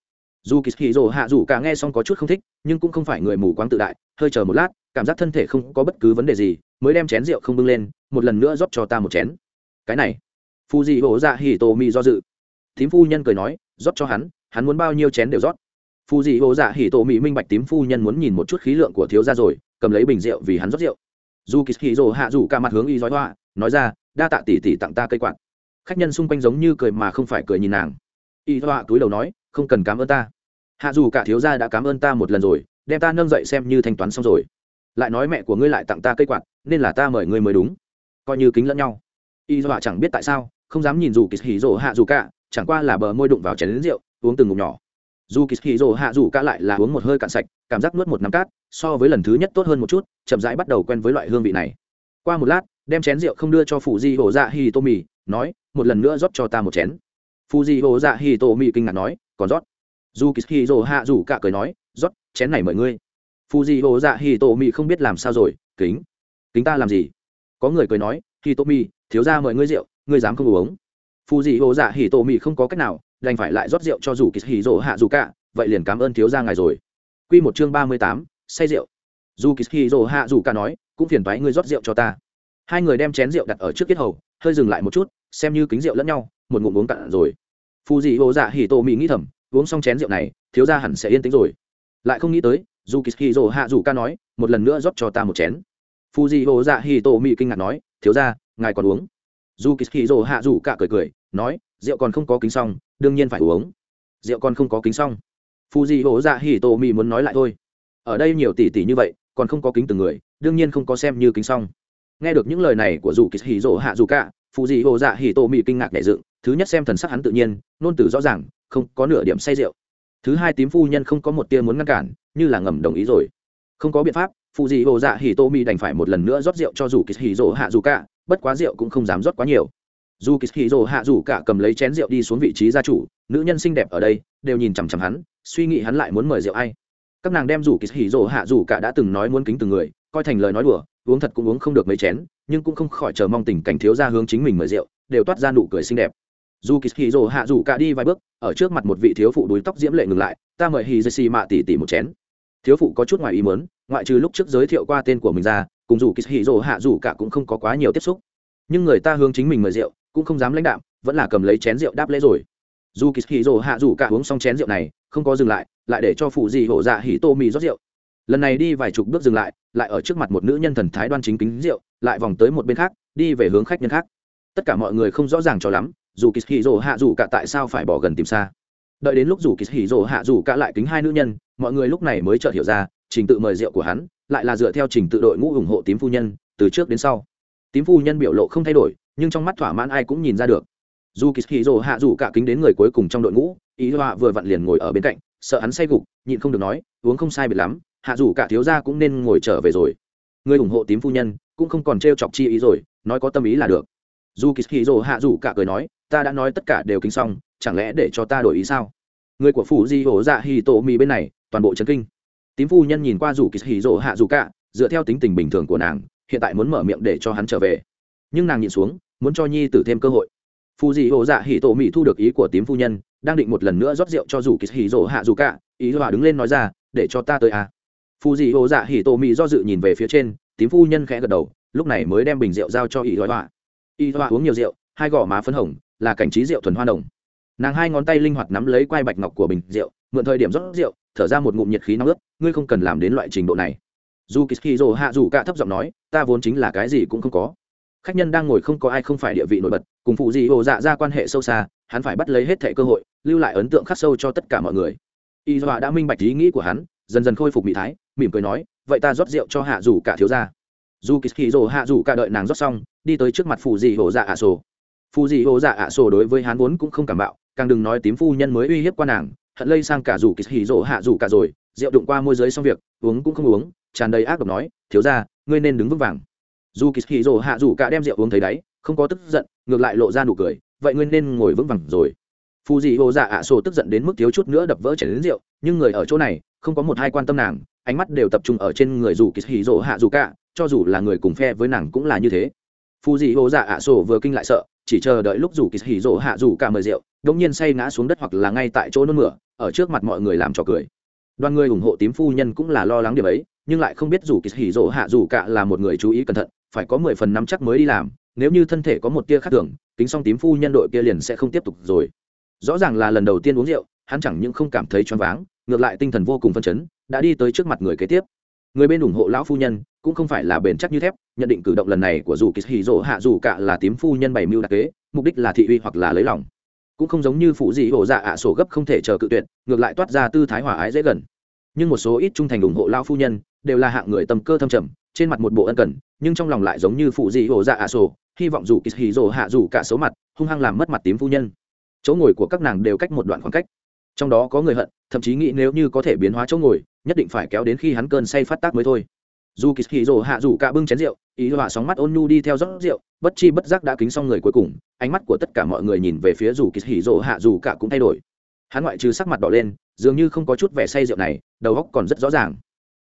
dù kỳ hì rồ hạ dù cả nghe xong có chút không thích, nhưng cũng không phải người mù quáng tự đại, hơi chờ một lát, cảm giác thân thể không có bất cứ vấn đề gì, mới đem chén rượu không bưng lên, một lần nữa rót cho ta một chén. Cái này phu dị hổ dạ hỉ tô mi do dự. Thím phu nhân cười nói, rót cho hắn hắn muốn bao nhiêu chén đều rót. Phu dị hổ dạ hỉ tô mi minh bạch tím phu nhân muốn nhìn một chút khí lượng của thiếu gia rồi, cầm lấy bình rượu vì hắn rót rượu. Dù kỳ hì rồ hạ dù cả mặt hướng y dói hoa, nói ra, đa tạ tỷ tỷ tặng ta cây quạt. Khách nhân xung quanh giống như cười mà không phải cười nhìn nàng. Y dọa túi đầu nói, không cần cảm ơn ta hạ dù cả thiếu gia đã cảm ơn ta một lần rồi, đem ta nâng dậy xem như thanh toán xong rồi. Lại nói mẹ của ngươi lại tặng ta cây quạt, nên là ta mời ngươi mới đúng. Coi như kính lẫn nhau. Y dọa chẳng biết tại sao, không dám nhìn dù kỳ hì rỗ hạ dù cả, chẳng qua là bờ môi đụng vào chén lính rượu, uống từng ngụm nhỏ. Dù kỳ hì rỗ hạ dù cả lại là uống một hơi cạn sạch, cảm giác nuốt một nắm cát, so với lần thứ nhất tốt hơn một chút, chậm rãi bắt đầu quen với loại hương vị này. Qua một lát, đem chén rượu không đưa cho phụ di hồ dạ hì tô mì nói, một lần nữa rót cho ta một chén. Phụ di hồ dạ hì tô mì kinh ngạc nói, còn rót? Dù kỳ hì rỗ hạ dù cả cười nói, rót, chén này mời ngươi. Phù di hồ dạ hì tô mì không biết làm sao rồi, kính kính ta làm gì? Có người cười nói hì tô mì thiếu ra mời ngươi rượu, ngươi dám không uống. Phù dị hồ dạ hỉ tổ mì không có cách nào, đành phải lại rót rượu cho dù kỳ hỉ rồ hạ dù cả, vậy liền cảm ơn thiếu gia ngài rồi. Q một chương ba mươi tám, say rượu. Dù kỳ hì rỗ hạ dù cả nói, cũng phiền thoái ngươi rót rượu cho ta. Hai người đem chén rượu đặt ở trước kết hầu, hơi dừng lại một chút, xem như kính rượu lẫn nhau, một ngụm uống cạn rồi. Phù dị hồ dạ hỉ tổ mì nghĩ thầm uống xong chén rượu này, thiếu gia hẳn sẽ yên tĩnh rồi. Lại không nghĩ tới dù kỳ hỉ hạ dù ca nói, một lần nữa rót cho ta một chén. Phu di hồ dạ hỉ tô mì kinh ngạc nói, thiếu gia, ngài còn uống? Dù kỳ hì rồ hạ dù cả cười cười, nói, rượu còn không có kính xong, đương nhiên phải uống. Rượu còn không có kính xong. Phu di hổ dạ hì tô mì muốn nói lại thôi. Ở đây nhiều tỷ tỷ như vậy, còn không có kính từng người, đương nhiên không có xem như kính xong. Nghe được những lời này của dù kỳ hì rồ hạ dù cả phu di hổ dạ hì tô mì kinh ngạc nhẹ dựng, thứ nhất xem thần sắc hắn tự nhiên nôn từ rõ ràng không có nửa điểm say rượu. Thứ hai tím phu nhân không có một tia muốn ngăn cản, như là ngầm đồng ý rồi. Không có biện pháp phụ dị hồ dạ hì tô mi đành phải một lần nữa rót rượu cho dù kỳ hì rỗ hạ dù cả, bất quá rượu cũng không dám rót quá nhiều. Dù kỳ hì rỗ hạ dù cả cầm lấy chén rượu đi xuống vị trí gia chủ, nữ nhân xinh đẹp ở đây, đều nhìn chằm chằm hắn, suy nghĩ hắn lại muốn mời rượu ai. Các nàng đem dù kỳ hì rỗ hạ dù cả đã từng nói muốn kính từng người, coi thành lời nói đùa, uống thật cũng uống không được mấy chén, nhưng cũng không khỏi chờ mong tình cảnh thiếu ra hướng chính mình mời rượu, đều toát ra nụ cười xinh đẹp dù kỳ hì rỗ hạ dù cả đi vài bước, ở trước mặt một vị thiếu phụ đuối tóc diễm lệ ngừng lại, ta mời hì dê xì mạ tỉ tỉ một chén. Thiếu phụ có chút ngoài ý mớn ngoại trừ lúc trước giới thiệu qua tên của mình ra, cùng dù kỳ hì rồ hạ dù cả cũng không có quá nhiều tiếp xúc. Nhưng người ta hướng chính mình mời rượu, cũng không dám lãnh đạm, vẫn là cầm lấy chén rượu đáp lễ rồi. Dù kỳ hì rồ hạ dù cả uống xong chén rượu này, không có dừng lại lại để cho phụ gì hổ dạ hỉ tô mì rót rượu. Lần này đi vài chục bước dừng lại lại ở trước mặt một nữ nhân thần thái đoan chính kính rượu, lại vòng tới một bên khác, đi về hướng khách nhân khác tất cả mọi người không rõ ràng cho lắm, dù kỳ hì rồ hạ dù cả tại sao phải bỏ gần tìm xa. Đợi đến lúc dù kỳ hì rồ hạ dù cả lại kính hai nữ nhân, mọi người lúc này mới chợt hiểu ra, trình tự mời rượu của hắn lại là dựa theo trình tự đội ngũ ủng hộ tím phu nhân, từ trước đến sau. Tím phu nhân biểu lộ không thay đổi, nhưng trong mắt thỏa mãn ai cũng nhìn ra được. Dù kỳ hì rồ hạ dù cả kính đến người cuối cùng trong đội ngũ ý họa vừa vặn liền ngồi ở bên cạnh, sợ hắn say gục, nhịn không được nói, uống không sai biệt lắm hạ dù cả thiếu gia cũng nên ngồi trở về rồi. Người ủng hộ tím phu nhân cũng không còn t chọc chi ý rồi, nói có tâm ý là được dù kỳ hì rồ hạ dù cả cười nói, ta đã nói tất cả đều kính xong, chẳng lẽ để cho ta đổi ý sao? Người của phủ di hổ dạ hì tổ mì bên này, toàn bộ trấn kinh. Tím phu nhân nhìn qua dù kỳ hì rỗ hạ dù cả, dựa theo tính tình bình thường của nàng, hiện tại muốn mở miệng để cho hắn trở về. Nhưng nàng nhìn xuống, muốn cho nhi tử thêm cơ hội. Phù dị hồ dạ hì tổ mỹ thu được ý của tím phu nhân, đang định một lần nữa rót rượu cho dù kỳ hì rỗ hạ dù cả, ý hòa đứng lên nói ra, để cho ta tới à. phù dị hồ dạ hì tổ mỹ do dự nhìn về phía trên, tím phu nhân khẽ gật đầu, lúc này mới đem bình rượu giao cho ý hòa y hoa uống nhiều rượu, hai gò má phấn hồng, là cảnh trí rượu thuần hoa đồng nàng hai ngón tay linh hoạt nắm lấy quai bạch ngọc của bình rượu, mượn thời điểm rót rượu, thở ra một ngụm nhiệt khí nóng ướt, ngươi không cần làm đến loại trình độ này. Dù kỳ rồ hạ dù cả thấp giọng nói, ta vốn chính là cái gì cũng không có. Khách nhân đang ngồi không có ai không phải địa vị nổi bật, cùng phụ gì hồ dạ ra quan hệ sâu xa, hắn phải bắt lấy hết thẻ cơ hội, lưu lại ấn tượng khắc sâu cho tất cả mọi người. Y dọa đã minh bạch ý nghĩ của hắn, dần dần khôi phục mỹ thái, mỉm cười nói, vậy ta rót rượu cho hạ dù cả thiếu gia dù kỳ rồ hạ dù cả đợi nàng rót xong, đi tới trước mặt phù dị hồ dạ ạ sổ. Phù dị hồ dạ ạ sổ đối với hắn vốn cũng không cảm bạo, càng đừng nói tím phu nhân mới uy hiếp qua nàng, hận lây sang cả rủ kỳ hỉ rồ hạ rủ cả rồi, rượu đụng qua môi giới xong việc, uống cũng không uống, tràn đầy ác độc nói, thiếu ra ngươi nên đứng vững vàng. Dù kỳ hỉ rồ hạ rủ cả đem rượu uống thấy đáy, không có tức giận, ngược lại lộ ra nụ cười, vậy ngươi nên ngồi vững vàng rồi. Phù dị hồ dạ ạ sổ tức giận đến mức thiếu chút nữa đập vỡ chảy đến rượu, nhưng người ở chỗ này không có một hai quan tâm nàng, ánh mắt đều tập trung ở trên người dù kỳ hỉ rỗ hạ rủ cả, cho dù là người cùng phe với nàng cũng là như thế. Phù dị ô dạ ạ sổ vừa kinh lại sợ, chỉ chờ đợi lúc dù kỳ hỉ rỗ hạ rủ cả mời rượu đống nhiên say ngã xuống đất hoặc là ngay tại chỗ nôn mửa, ở trước mặt mọi người làm trò cười. Đoàn người ủng hộ tím phu nhân cũng là lo lắng điểm ấy, nhưng lại không biết dù kỳ hỉ rỗ hạ dù cả là một người chú ý cẩn thận, phải có mười phần năm chắc mới đi làm, nếu như thân thể có một tia khác thường, kính xong tím phu nhân đội kia liền sẽ không tiếp tục rồi. Rõ ràng là lần đầu tiên uống rượu hắn chẳng những không cảm thấy choáng váng, ngược lại tinh thần vô cùng phân chấn, đã đi tới trước mặt người kế tiếp. Người bên ủng hộ lão phu nhân, cũng không phải là bền chắc như thép, nhận định cử động lần này của dù Kishiro hạ dù cả là tím phu nhân bày mưu đặc kế, mục đích là thị uy hoặc là lấy lòng. Cũng không giống như phụ dị hổ dạ ạ sổ gấp không thể chờ cự tuyệt, ngược lại toát ra tư thái hòa ái dễ gần. Nhưng một số ít trung thành ủng hộ lão phu nhân, đều là hạng người tâm cơ thâm trầm, trên mặt một bộ ân cần, nhưng trong lòng lại giống như phụ dị hồ dạ ả sổ, hy vọng dù Kishiro rồ hạ dù cả xấu mặt, hung hăng làm mất mặt tím phu nhân. Chỗ ngồi của các nàng đều cách một đoạn khoảng cách trong đó có người hận, thậm chí nghĩ nếu như có thể biến hóa chỗ ngồi, nhất định phải kéo đến khi hắn cơn say phát tác mới thôi. Dù kỳ hì rồ hạ dù cả bưng chén rượu, ý họa sóng mắt ôn nhu đi theo rót rượu, bất chi bất giác đã kính xong người cuối cùng, ánh mắt của tất cả mọi người nhìn về phía dù kỳ hì rồ hạ dù cả cũng thay đổi. Hắn ngoại trừ sắc mặt đỏ lên, dường như không có chút vẻ say rượu này, đầu óc còn rất rõ ràng.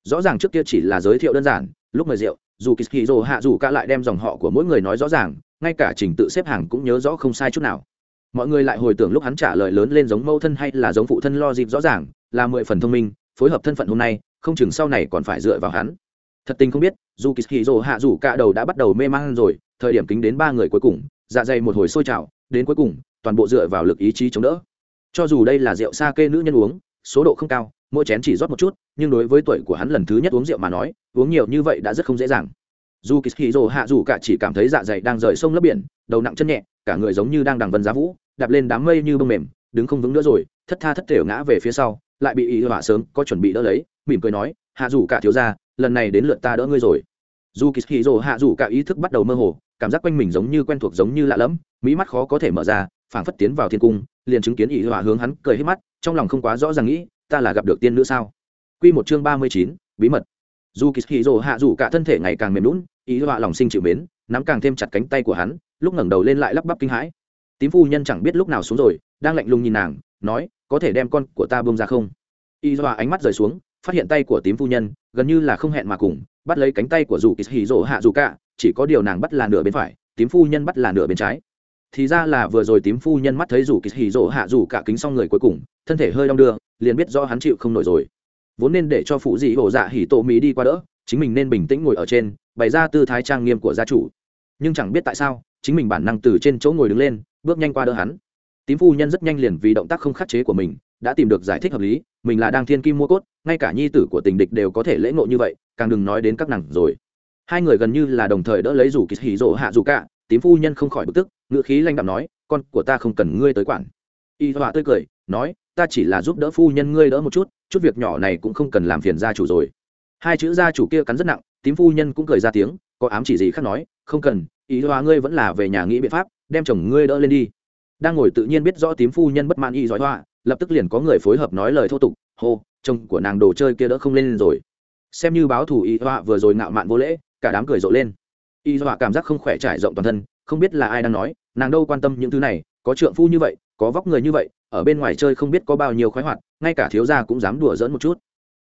Rõ ràng trước kia chỉ là giới thiệu đơn giản, lúc mời rượu, dù kỳ hì rồ hạ dù cả lại đem dòng họ của mỗi người nói rõ ràng, ngay cả trình tự xếp hàng cũng nhớ rõ không sai chút nào mọi người lại hồi tưởng lúc hắn trả lời lớn lên giống mẫu thân hay là giống phụ thân lo dịp rõ ràng, là mười phần thông minh, phối hợp thân phận hôm nay, không chừng sau này còn phải dựa vào hắn. Thật tình không biết, dù kỳ hì hạ dù cả đầu đã bắt đầu mê man rồi, thời điểm kính đến ba người cuối cùng dạ dày một hồi sôi trào, đến cuối cùng, toàn bộ dựa vào lực ý chí chống đỡ. Cho dù đây là rượu sa kê nữ nhân uống, số độ không cao, mỗi chén chỉ rót một chút, nhưng đối với tuổi của hắn lần thứ nhất uống rượu mà nói, uống nhiều như vậy đã rất không dễ dàng. Dù kỳ hì hạ dù cả chỉ cảm thấy dạ dày đang rời sông lấp biển, đầu nặng chân nhẹ cả người giống như đang đằng vân giá vũ, đạp lên đám mây như bông mềm, đứng không vững nữa rồi, thất tha thất thể ngã về phía sau, lại bị ý họa sớm có chuẩn bị đỡ lấy, mỉm cười nói, hạ dù cả thiếu ra lần này đến lượt ta đỡ ngươi rồi. Dù kỳ hì rồ hạ dù cả ý thức bắt đầu mơ hồ, cảm giác quanh mình giống như quen thuộc giống như lạ lẫm, mỹ mắt khó có thể mở ra, phảng phất tiến vào thiên cung, liền chứng kiến ý họa hướng hắn cười hết mắt, trong lòng không quá rõ ràng nghĩ, ta là gặp được tiên nữ sao? Quy một chương ba mươi chín, bí mật. Dù kỳ hì rồ hạ dù cả thân thể ngày càng mềm lún ý họa lòng sinh chịu mến, nắm càng thêm chặt cánh tay của hắn lúc ngẩng đầu lên lại lắp bắp kinh hãi. Tím phu nhân chẳng biết lúc nào xuống rồi, đang lạnh lùng nhìn nàng, nói, có thể đem con của ta bông ra không? Y dọa ánh mắt rời xuống, phát hiện tay của tím phu nhân gần như là không hẹn mà cùng, bắt lấy cánh tay của dù kỳ hì rỗ hạ dù cả, chỉ có điều nàng bắt là nửa bên phải, tím phu nhân bắt là nửa bên trái. Thì ra là vừa rồi tím phu nhân mắt thấy dù kỳ hì rỗ hạ dù cả kính xong người cuối cùng, thân thể hơi đong đưa, liền biết do hắn chịu không nổi rồi. Vốn nên để cho phụ dị hổ dạ hỉ tổ mỹ đi qua đỡ, chính mình nên bình tĩnh ngồi ở trên, bày ra tư thái trang nghiêm của gia chủ. Nhưng chẳng biết tại sao chính mình bản năng từ trên chỗ ngồi đứng lên, bước nhanh qua đỡ hắn. Tím phu nhân rất nhanh liền vì động tác không khắc chế của mình, đã tìm được giải thích hợp lý, mình là đang thiên kim mua cốt, ngay cả nhi tử của tình địch đều có thể lễ ngộ như vậy, càng đừng nói đến các nàng rồi. Hai người gần như là đồng thời đỡ lấy rủ kỳ hỉ rộ hạ dù cả, tím phu nhân không khỏi bực tức, ngữ khí lanh đạm nói, con của ta không cần ngươi tới quản. Y họa tươi cười, nói, ta chỉ là giúp đỡ phu nhân ngươi đỡ một chút chút việc nhỏ này cũng không cần làm phiền gia chủ rồi. Hai chữ gia chủ kia cắn rất nặng, tím phu nhân cũng cười ra tiếng, có ám chỉ gì khác nói, không cần ý hóa ngươi vẫn là về nhà nghĩ biện pháp đem chồng ngươi đỡ lên đi. Đang ngồi tự nhiên biết rõ tím phu nhân bất mãn y Doa, hoa lập tức liền có người phối hợp nói lời thô tục hô chồng của nàng đồ chơi kia đỡ không lên rồi. Xem như báo thủ y hoa vừa rồi ngạo mạn vô lễ cả đám cười rộ lên. Y hoa cảm giác không khỏe trải rộng toàn thân không biết là ai đang nói nàng đâu quan tâm những thứ này có trượng phu như vậy có vóc người như vậy ở bên ngoài chơi không biết có bao nhiêu khoái hoạt ngay cả thiếu gia cũng dám đùa giỡn một chút.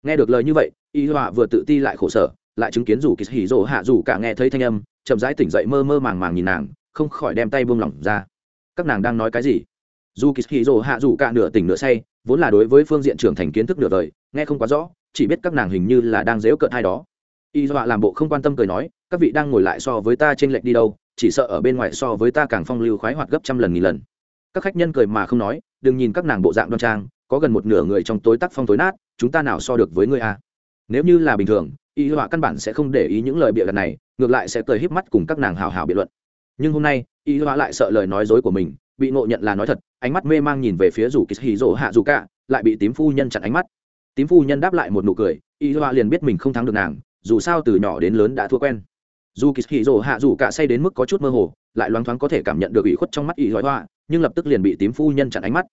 Nghe được lời như vậy y hoa vừa tự ti lại khổ sở lại chứng kiến rủ kỳ hỉ rỗ hạ rủ cả nghe thấy thanh âm, chậm rãi tỉnh dậy mơ mơ màng màng nhìn nàng, không khỏi đem tay buông lỏng ra. Các nàng đang nói cái gì? Dù kỳ hỉ rồ hạ dù cả nửa tỉnh nửa say, vốn là đối với phương diện trưởng thành kiến thức nửa đời, nghe không quá rõ, chỉ biết các nàng hình như là đang dếu cợt hai đó. Y dọa làm bộ không quan tâm cười nói, các vị đang ngồi lại so với ta trên lệch đi đâu, chỉ sợ ở bên ngoài so với ta càng phong lưu khoái hoạt gấp trăm lần nghìn lần. Các khách nhân cười mà không nói, đừng nhìn các nàng bộ dạng đoan trang, có gần một nửa người trong tối tắc phong tối nát, chúng ta nào so được với ngươi a nếu như là bình thường y họa căn bản sẽ không để ý những lời bịa đặt này, ngược lại sẽ cười híp mắt cùng các nàng hào hào biện luận. Nhưng hôm nay, y họa lại sợ lời nói dối của mình, bị ngộ nhận là nói thật, ánh mắt mê mang nhìn về phía rủ kỳ hì rỗ hạ dù cả, lại bị tím phu nhân chặn ánh mắt. Tím phu nhân đáp lại một nụ cười, y họa liền biết mình không thắng được nàng, dù sao từ nhỏ đến lớn đã thua quen. Dù kỳ hì rỗ hạ dù cả say đến mức có chút mơ hồ, lại loáng thoáng có thể cảm nhận được ủy khuất trong mắt y họa, nhưng lập tức liền bị tím phu nhân chặn ánh mắt.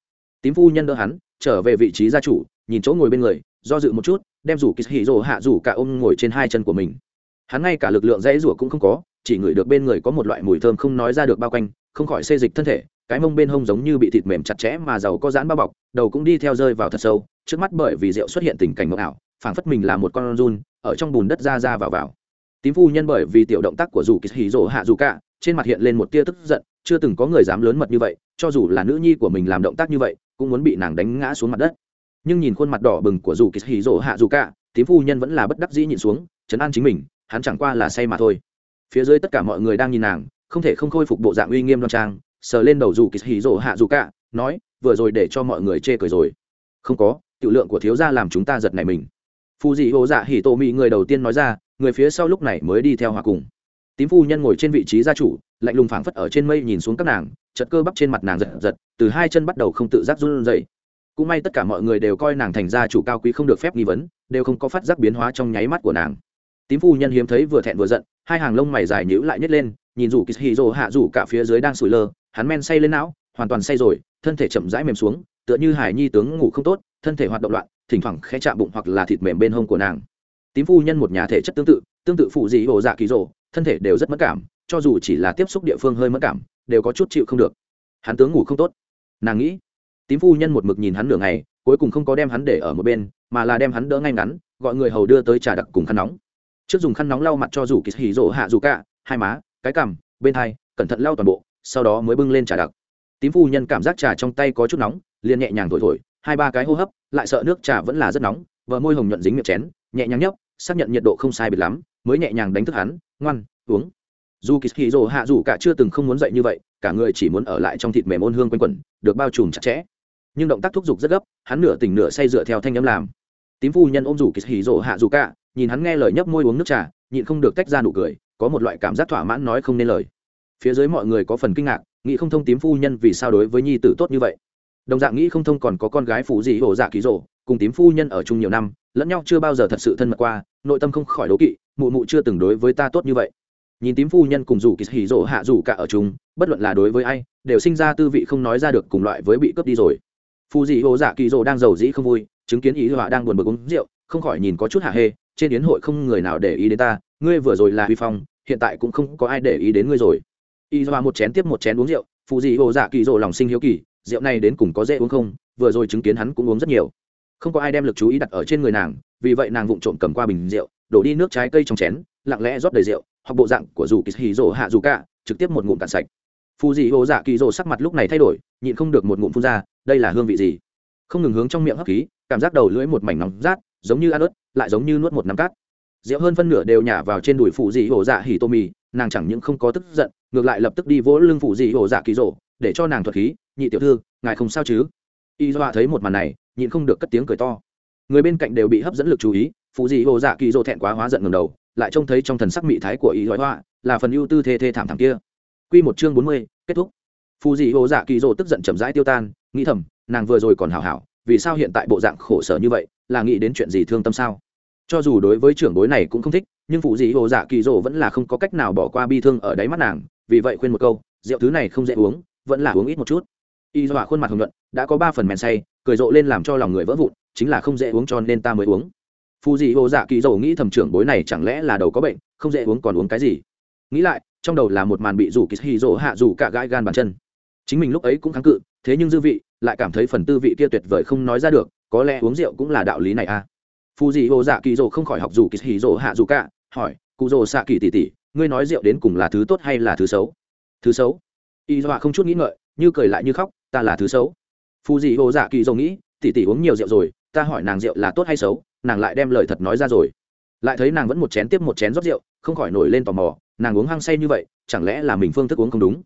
Tím phu nhân đỡ hắn, trở về vị trí gia chủ, nhìn chỗ ngồi bên người, do dự một chút đem rủ kỳ hì rỗ hạ rủ cả ôm ngồi trên hai chân của mình. Hắn ngay cả lực lượng dãy rủa cũng không có, chỉ ngửi được bên người có một loại mùi thơm không nói ra được bao quanh, không khỏi xê dịch thân thể, cái mông bên hông giống như bị thịt mềm chặt chẽ mà giàu có dãn bao bọc, đầu cũng đi theo rơi vào thật sâu, trước mắt bởi vì rượu xuất hiện tình cảnh mộng ảo, phảng phất mình là một con run, ở trong bùn đất ra ra vào vào. Tím phu nhân bởi vì tiểu động tác của dù kỳ hì rỗ hạ dù cả, trên mặt hiện lên một tia tức giận, chưa từng có người dám lớn mật như vậy, cho dù là nữ nhi của mình làm động tác như vậy, cũng muốn bị nàng đánh ngã xuống mặt đất nhưng nhìn khuôn mặt đỏ bừng của dù kỳ hì rỗ hạ dù cả, tím phu nhân vẫn là bất đắc dĩ nhịn xuống chấn an chính mình, hắn chẳng qua là say mà thôi. Phía dưới tất cả mọi người đang nhìn nàng, không thể không khôi phục bộ dạng uy nghiêm đoan trang, sờ lên đầu dù kỳ hì rỗ hạ dù cả, nói, vừa rồi để cho mọi người chê cười rồi. Không có, tiểu lượng của thiếu gia làm chúng ta giật này mình. Phù dị ô dạ hỉ Tô mỹ người đầu tiên nói ra, người phía sau lúc này mới đi theo hòa cùng. Tím phu nhân ngồi trên vị trí gia chủ, lạnh lùng phảng phất ở trên mây nhìn xuống các nàng chật cơ bắp trên mặt nàng giật giật, từ hai chân bắt đầu không tự giác run rẩy cũng may tất cả mọi người đều coi nàng thành gia chủ cao quý không được phép nghi vấn, đều không có phát giác biến hóa trong nháy mắt của nàng. Tím phu nhân hiếm thấy vừa thẹn vừa giận, hai hàng lông mày dài nhữ lại nhét lên, nhìn rủ kỳ hì rồ hạ rủ cả phía dưới đang sủi lơ, hắn men say lên não, hoàn toàn say rồi, thân thể chậm rãi mềm xuống, tựa như hải nhi tướng ngủ không tốt, thân thể hoạt động loạn, thỉnh thoảng khẽ chạm bụng hoặc là thịt mềm bên hông của nàng. Tím phu nhân một nhà thể chất tương tự tương tự phụ dị hồ dạ kỳ rồ thân thể đều rất mất cảm, cho dù chỉ là tiếp xúc địa phương hơi mất cảm, đều có chút chịu không được. Hắn tướng ngủ không tốt. Nàng nghĩ tím phu nhân một mực nhìn hắn nửa ngày, cuối cùng không có đem hắn để ở một bên, mà là đem hắn đỡ ngay ngắn, gọi người hầu đưa tới trà đặc cùng khăn nóng. Trước dùng khăn nóng lau mặt cho dù kỳ hỉ rỗ hạ dù cả, hai má, cái cằm, bên hai, cẩn thận lau toàn bộ, sau đó mới bưng lên trà đặc. Tím phu nhân cảm giác trà trong tay có chút nóng, liền nhẹ nhàng thổi thổi, hai ba cái hô hấp, lại sợ nước trà vẫn là rất nóng vợ môi hồng nhuận dính miệng chén, nhẹ nhàng nhấp, xác nhận nhiệt độ không sai biệt lắm, mới nhẹ nhàng đánh thức hắn, ngoan, uống. Dù kỳ hì rồ hạ dù cả chưa từng không muốn dậy như vậy, cả người chỉ muốn ở lại trong thịt mềm ôn hương quanh quẩn, được bao trùm chặt chẽ nhưng động tác thúc giục rất gấp, hắn nửa tỉnh nửa say dựa theo thanh âm làm. Tím phu nhân ôm rủ kỳ hì rồ hạ dù cả, nhìn hắn nghe lời nhấp môi uống nước trà, nhịn không được tách ra nụ cười, có một loại cảm giác thỏa mãn nói không nên lời. Phía dưới mọi người có phần kinh ngạc, nghĩ không thông tím phu nhân vì sao đối với nhi tử tốt như vậy. Đồng dạng nghĩ không thông còn có con gái phụ gì hổ dạ ký rồ cùng tím phu nhân ở chung nhiều năm, lẫn nhau chưa bao giờ thật sự thân mật qua, nội tâm không khỏi đố kỵ, mụ mụ chưa từng đối với ta tốt như vậy. Nhìn tím phu nhân cùng rủ kỳ hỉ rỗ hạ rủ cả ở chung, bất luận là đối với ai, đều sinh ra tư vị không nói ra được cùng loại với bị cướp đi rồi phù dị ô dạ kỳ rỗ đang giàu dĩ không vui, chứng kiến ý họa đang buồn bực uống rượu, không khỏi nhìn có chút hạ hê, trên yến hội không người nào để ý đến ta, ngươi vừa rồi là huy phong, hiện tại cũng không có ai để ý đến ngươi rồi. Y họa một chén tiếp một chén uống rượu phù dị ô dạ kỳ rỗ lòng sinh hiếu kỳ, rượu này đến cùng có dễ uống không, vừa rồi chứng kiến hắn cũng uống rất nhiều. Không có ai đem lực chú ý đặt ở trên người nàng, vì vậy nàng vụng trộm cầm qua bình rượu, đổ đi nước trái cây trong chén, lặng lẽ rót đầy rượu hoặc bộ dạng của dù kỳ hì rỗ hạ dù cả, trực tiếp một ngụm cạn sạch phù dị hồ dạ kỳ rỗ sắc mặt lúc này thay đổi, nhịn không được một ngụm phun ra, đây là hương vị gì? Không ngừng hướng trong miệng hấp khí, cảm giác đầu lưỡi một mảnh nóng rát, giống như ăn ớt, lại giống như nuốt một nắm cát. Rượu hơn phân nửa đều nhả vào trên đùi phụ dị hồ dạ hỉ tô mì, nàng chẳng những không có tức giận, ngược lại lập tức đi vỗ lưng phụ dị hồ dạ kỳ rỗ để cho nàng thuật khí, nhị tiểu thư, ngài không sao chứ? Y dọa thấy một màn này, nhịn không được cất tiếng cười to. Người bên cạnh đều bị hấp dẫn lực chú ý phụ dị hồ dạ kỳ rỗ thẹn quá hóa giận ngầm đầu, lại trông thấy trong thần sắc mị thái của y dọa là phần ưu tư thê thê thảm thảm kia. Quy một chương bốn mươi, kết thúc. Phù dị hồ dạ kỳ Dụ tức giận chậm rãi tiêu tan, nghĩ thầm, nàng vừa rồi còn hảo hảo, vì sao hiện tại bộ dạng khổ sở như vậy, là nghĩ đến chuyện gì thương tâm sao? Cho dù đối với trưởng bối này cũng không thích, nhưng phụ dị hồ dạ kỳ Dụ vẫn là không có cách nào bỏ qua bi thương ở đáy mắt nàng, vì vậy khuyên một câu, rượu thứ này không dễ uống, vẫn là uống ít một chút. Y dọa khuôn mặt hồng nhuận, đã có ba phần men say, cười rộ lên làm cho lòng người vỡ vụn, chính là không dễ uống cho nên ta mới uống. Phù dị hồ dạ kỳ Dụ nghĩ thầm trưởng bối này chẳng lẽ là đầu có bệnh, không dễ uống còn uống cái gì? Nghĩ lại trong đầu là một màn bị rủ kỳ hì rỗ hạ rủ cả gãi gan bàn chân. Chính mình lúc ấy cũng kháng cự, thế nhưng dư vị, lại cảm thấy phần tư vị kia tuyệt vời không nói ra được, có lẽ uống rượu cũng là đạo lý này à. Phù dị hồ dạ kỳ rỗ không khỏi học rủ kỳ hì rỗ hạ rủ cả, hỏi, cụ rỗ xạ kỳ tỉ tỉ ngươi nói rượu đến cùng là thứ tốt hay là thứ xấu? Thứ xấu? Y dọa không chút nghĩ ngợi, như cười lại như khóc, ta là thứ xấu. Phù dị hồ dạ kỳ rỗ nghĩ tỉ tỉ uống nhiều rượu rồi, ta hỏi nàng rượu là tốt hay xấu, nàng lại đem lời thật nói ra rồi. Lại thấy nàng vẫn một chén tiếp một chén rót rượu, không khỏi nổi lên tò mò nàng uống hăng say như vậy, chẳng lẽ là mình phương thức uống không đúng?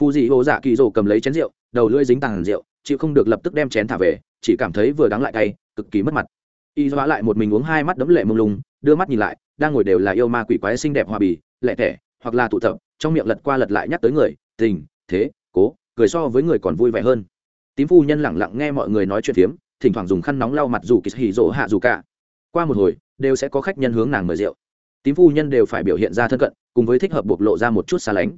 Phù dị hồ dạ kỳ rồ cầm lấy chén rượu, đầu lưỡi dính tàn rượu, chịu không được lập tức đem chén thả về, chỉ cảm thấy vừa đắng lại cay, cực kỳ mất mặt. Y dọa lại một mình uống hai mắt đấm lệ mông lung, đưa mắt nhìn lại, đang ngồi đều là yêu ma quỷ quái xinh đẹp hòa bì, lẹ thẻ hoặc là tụ tập, trong miệng lật qua lật lại nhắc tới người, tình, thế, cố, cười so với người còn vui vẻ hơn. Tím phu nhân lẳng lặng nghe mọi người nói chuyện phiếm, thỉnh thoảng dùng khăn nóng lau mặt dù kỳ hì rỗ hạ dù cả. Qua một hồi, đều sẽ có khách nhân hướng nàng mời rượu tím phu nhân đều phải biểu hiện ra thân cận, cùng với thích hợp bộc lộ ra một chút xa lánh.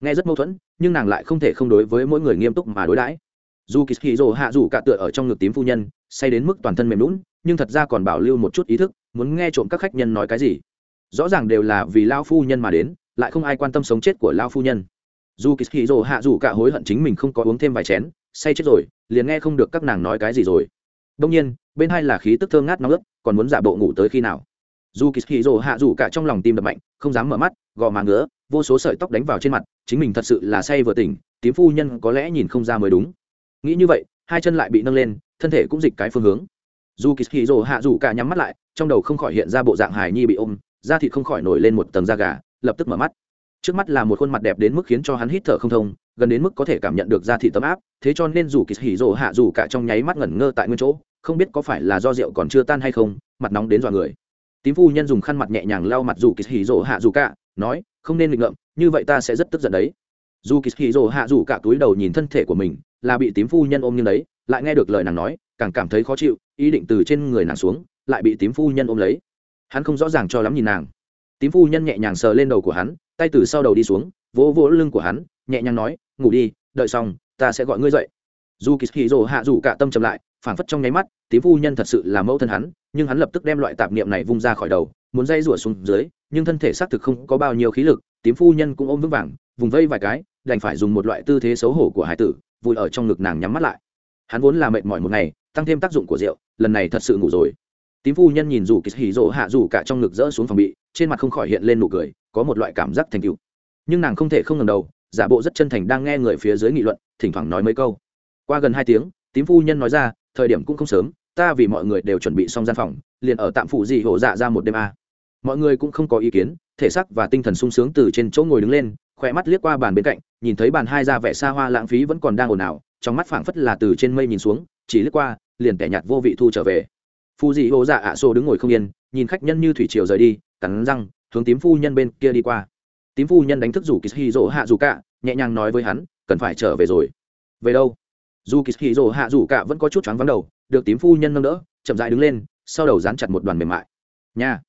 Nghe rất mâu thuẫn, nhưng nàng lại không thể không đối với mỗi người nghiêm túc mà đối đãi. Dù kỳ hì hạ dù cả tựa ở trong ngực tím phu nhân, say đến mức toàn thân mềm lún, nhưng thật ra còn bảo lưu một chút ý thức, muốn nghe trộm các khách nhân nói cái gì. Rõ ràng đều là vì lao phu nhân mà đến, lại không ai quan tâm sống chết của lao phu nhân. Dù kỳ hì hạ dù cả hối hận chính mình không có uống thêm vài chén, say chết rồi, liền nghe không được các nàng nói cái gì rồi. Đông nhiên, bên hai là khí tức thơm ngát nóng ướt, còn muốn giả bộ ngủ tới khi nào? Dù kỳ hì rồ hạ dù cả trong lòng tim đập mạnh, không dám mở mắt, gò má ngứa, vô số sợi tóc đánh vào trên mặt, chính mình thật sự là say vừa tỉnh, tím phu nhân có lẽ nhìn không ra mới đúng. Nghĩ như vậy, hai chân lại bị nâng lên, thân thể cũng dịch cái phương hướng. Dù kỳ hì rồ hạ dù cả nhắm mắt lại, trong đầu không khỏi hiện ra bộ dạng hài nhi bị ôm, da thịt không khỏi nổi lên một tầng da gà, lập tức mở mắt. Trước mắt là một khuôn mặt đẹp đến mức khiến cho hắn hít thở không thông, gần đến mức có thể cảm nhận được da thịt tấm áp, thế cho nên dù kỳ hỉ rồ hạ dù cả trong nháy mắt ngẩn ngơ tại nguyên chỗ, không biết có phải là do rượu còn chưa tan hay không, mặt nóng đến dọa người tím phu nhân dùng khăn mặt nhẹ nhàng lau mặt dù kỳ hì rỗ hạ dù cả, nói, không nên nghịch ngợm, như vậy ta sẽ rất tức giận đấy. Dù kỳ hì rỗ hạ dù cả túi đầu nhìn thân thể của mình, là bị tím phu nhân ôm như đấy, lại nghe được lời nàng nói, càng cảm thấy khó chịu, ý định từ trên người nàng xuống, lại bị tím phu nhân ôm lấy. Hắn không rõ ràng cho lắm nhìn nàng. Tím phu nhân nhẹ nhàng sờ lên đầu của hắn, tay từ sau đầu đi xuống, vỗ vỗ lưng của hắn, nhẹ nhàng nói, ngủ đi, đợi xong, ta sẽ gọi ngươi dậy. Dù kỳ hì rỗ hạ rủ cả tâm trầm lại phảng phất trong nháy mắt tí phu nhân thật sự là mẫu thân hắn, nhưng hắn lập tức đem loại tạp niệm này vung ra khỏi đầu, muốn dây rủa xuống dưới, nhưng thân thể xác thực không có bao nhiêu khí lực, tím phu nhân cũng ôm vững vàng, vùng vây vài cái, đành phải dùng một loại tư thế xấu hổ của hải tử, vùi ở trong ngực nàng nhắm mắt lại. Hắn vốn là mệt mỏi một ngày, tăng thêm tác dụng của rượu, lần này thật sự ngủ rồi. Tím phu nhân nhìn dù kỳ hỉ rỗ hạ dù cả trong ngực rỡ xuống phòng bị, trên mặt không khỏi hiện lên nụ cười, có một loại cảm giác thành cựu nhưng nàng không thể không ngần đầu, giả bộ rất chân thành đang nghe người phía dưới nghị luận, thỉnh thoảng nói mấy câu. Qua gần hai tiếng, tím phu nhân nói ra thời điểm cũng không sớm, ta vì mọi người đều chuẩn bị xong gian phòng, liền ở tạm phụ dị hổ dạ ra một đêm a. Mọi người cũng không có ý kiến, thể xác và tinh thần sung sướng từ trên chỗ ngồi đứng lên khỏe mắt liếc qua bàn bên cạnh, nhìn thấy bàn hai ra vẻ xa hoa lãng phí vẫn còn đang ồn ào, trong mắt phảng phất là từ trên mây nhìn xuống, chỉ liếc qua, liền kẻ nhạt vô vị thu trở về. Phu dị hổ dạ ạ xô đứng ngồi không yên, nhìn khách nhân như thủy triều rời đi, cắn răng, hướng tím phu nhân bên kia đi qua. Tím phu nhân đánh thức rủ kỳ hì hạ dù cả, nhẹ nhàng nói với hắn, cần phải trở về rồi. Về đâu? Dù kỳ hì hạ dù cả vẫn có chút choáng vắng đầu, được tím phu nhân nâng đỡ, chậm dại đứng lên, sau đầu dán chặt một đoàn mềm mại. Nha.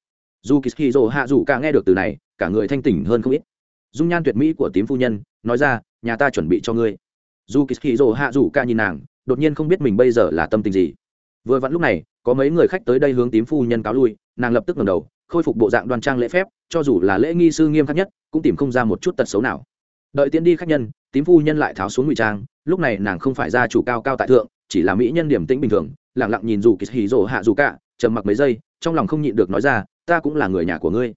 Dù kỳ hì hạ dù cả nghe được từ này, cả người thanh tỉnh hơn không ít. Dung nhan tuyệt mỹ của tím phu nhân, nói ra, nhà ta chuẩn bị cho ngươi. Dù kỳ hì hạ dù cả nhìn nàng, đột nhiên không biết mình bây giờ là tâm tình gì. Vừa vặn lúc này, có mấy người khách tới đây hướng tím phu nhân cáo lui, nàng lập tức ngẩng đầu, khôi phục bộ dạng đoan trang lễ phép, cho dù là lễ nghi sư nghiêm khắc nhất, cũng tìm không ra một chút tật xấu nào đợi tiến đi khách nhân, tím phu nhân lại tháo xuống ngụy trang, lúc này nàng không phải gia chủ cao cao tại thượng, chỉ là mỹ nhân điểm tĩnh bình thường lẳng lặng nhìn dù kỳ hì rồ hạ dù cả, trầm mặc mấy giây, trong lòng không nhịn được nói ra, ta cũng là người nhà của ngươi.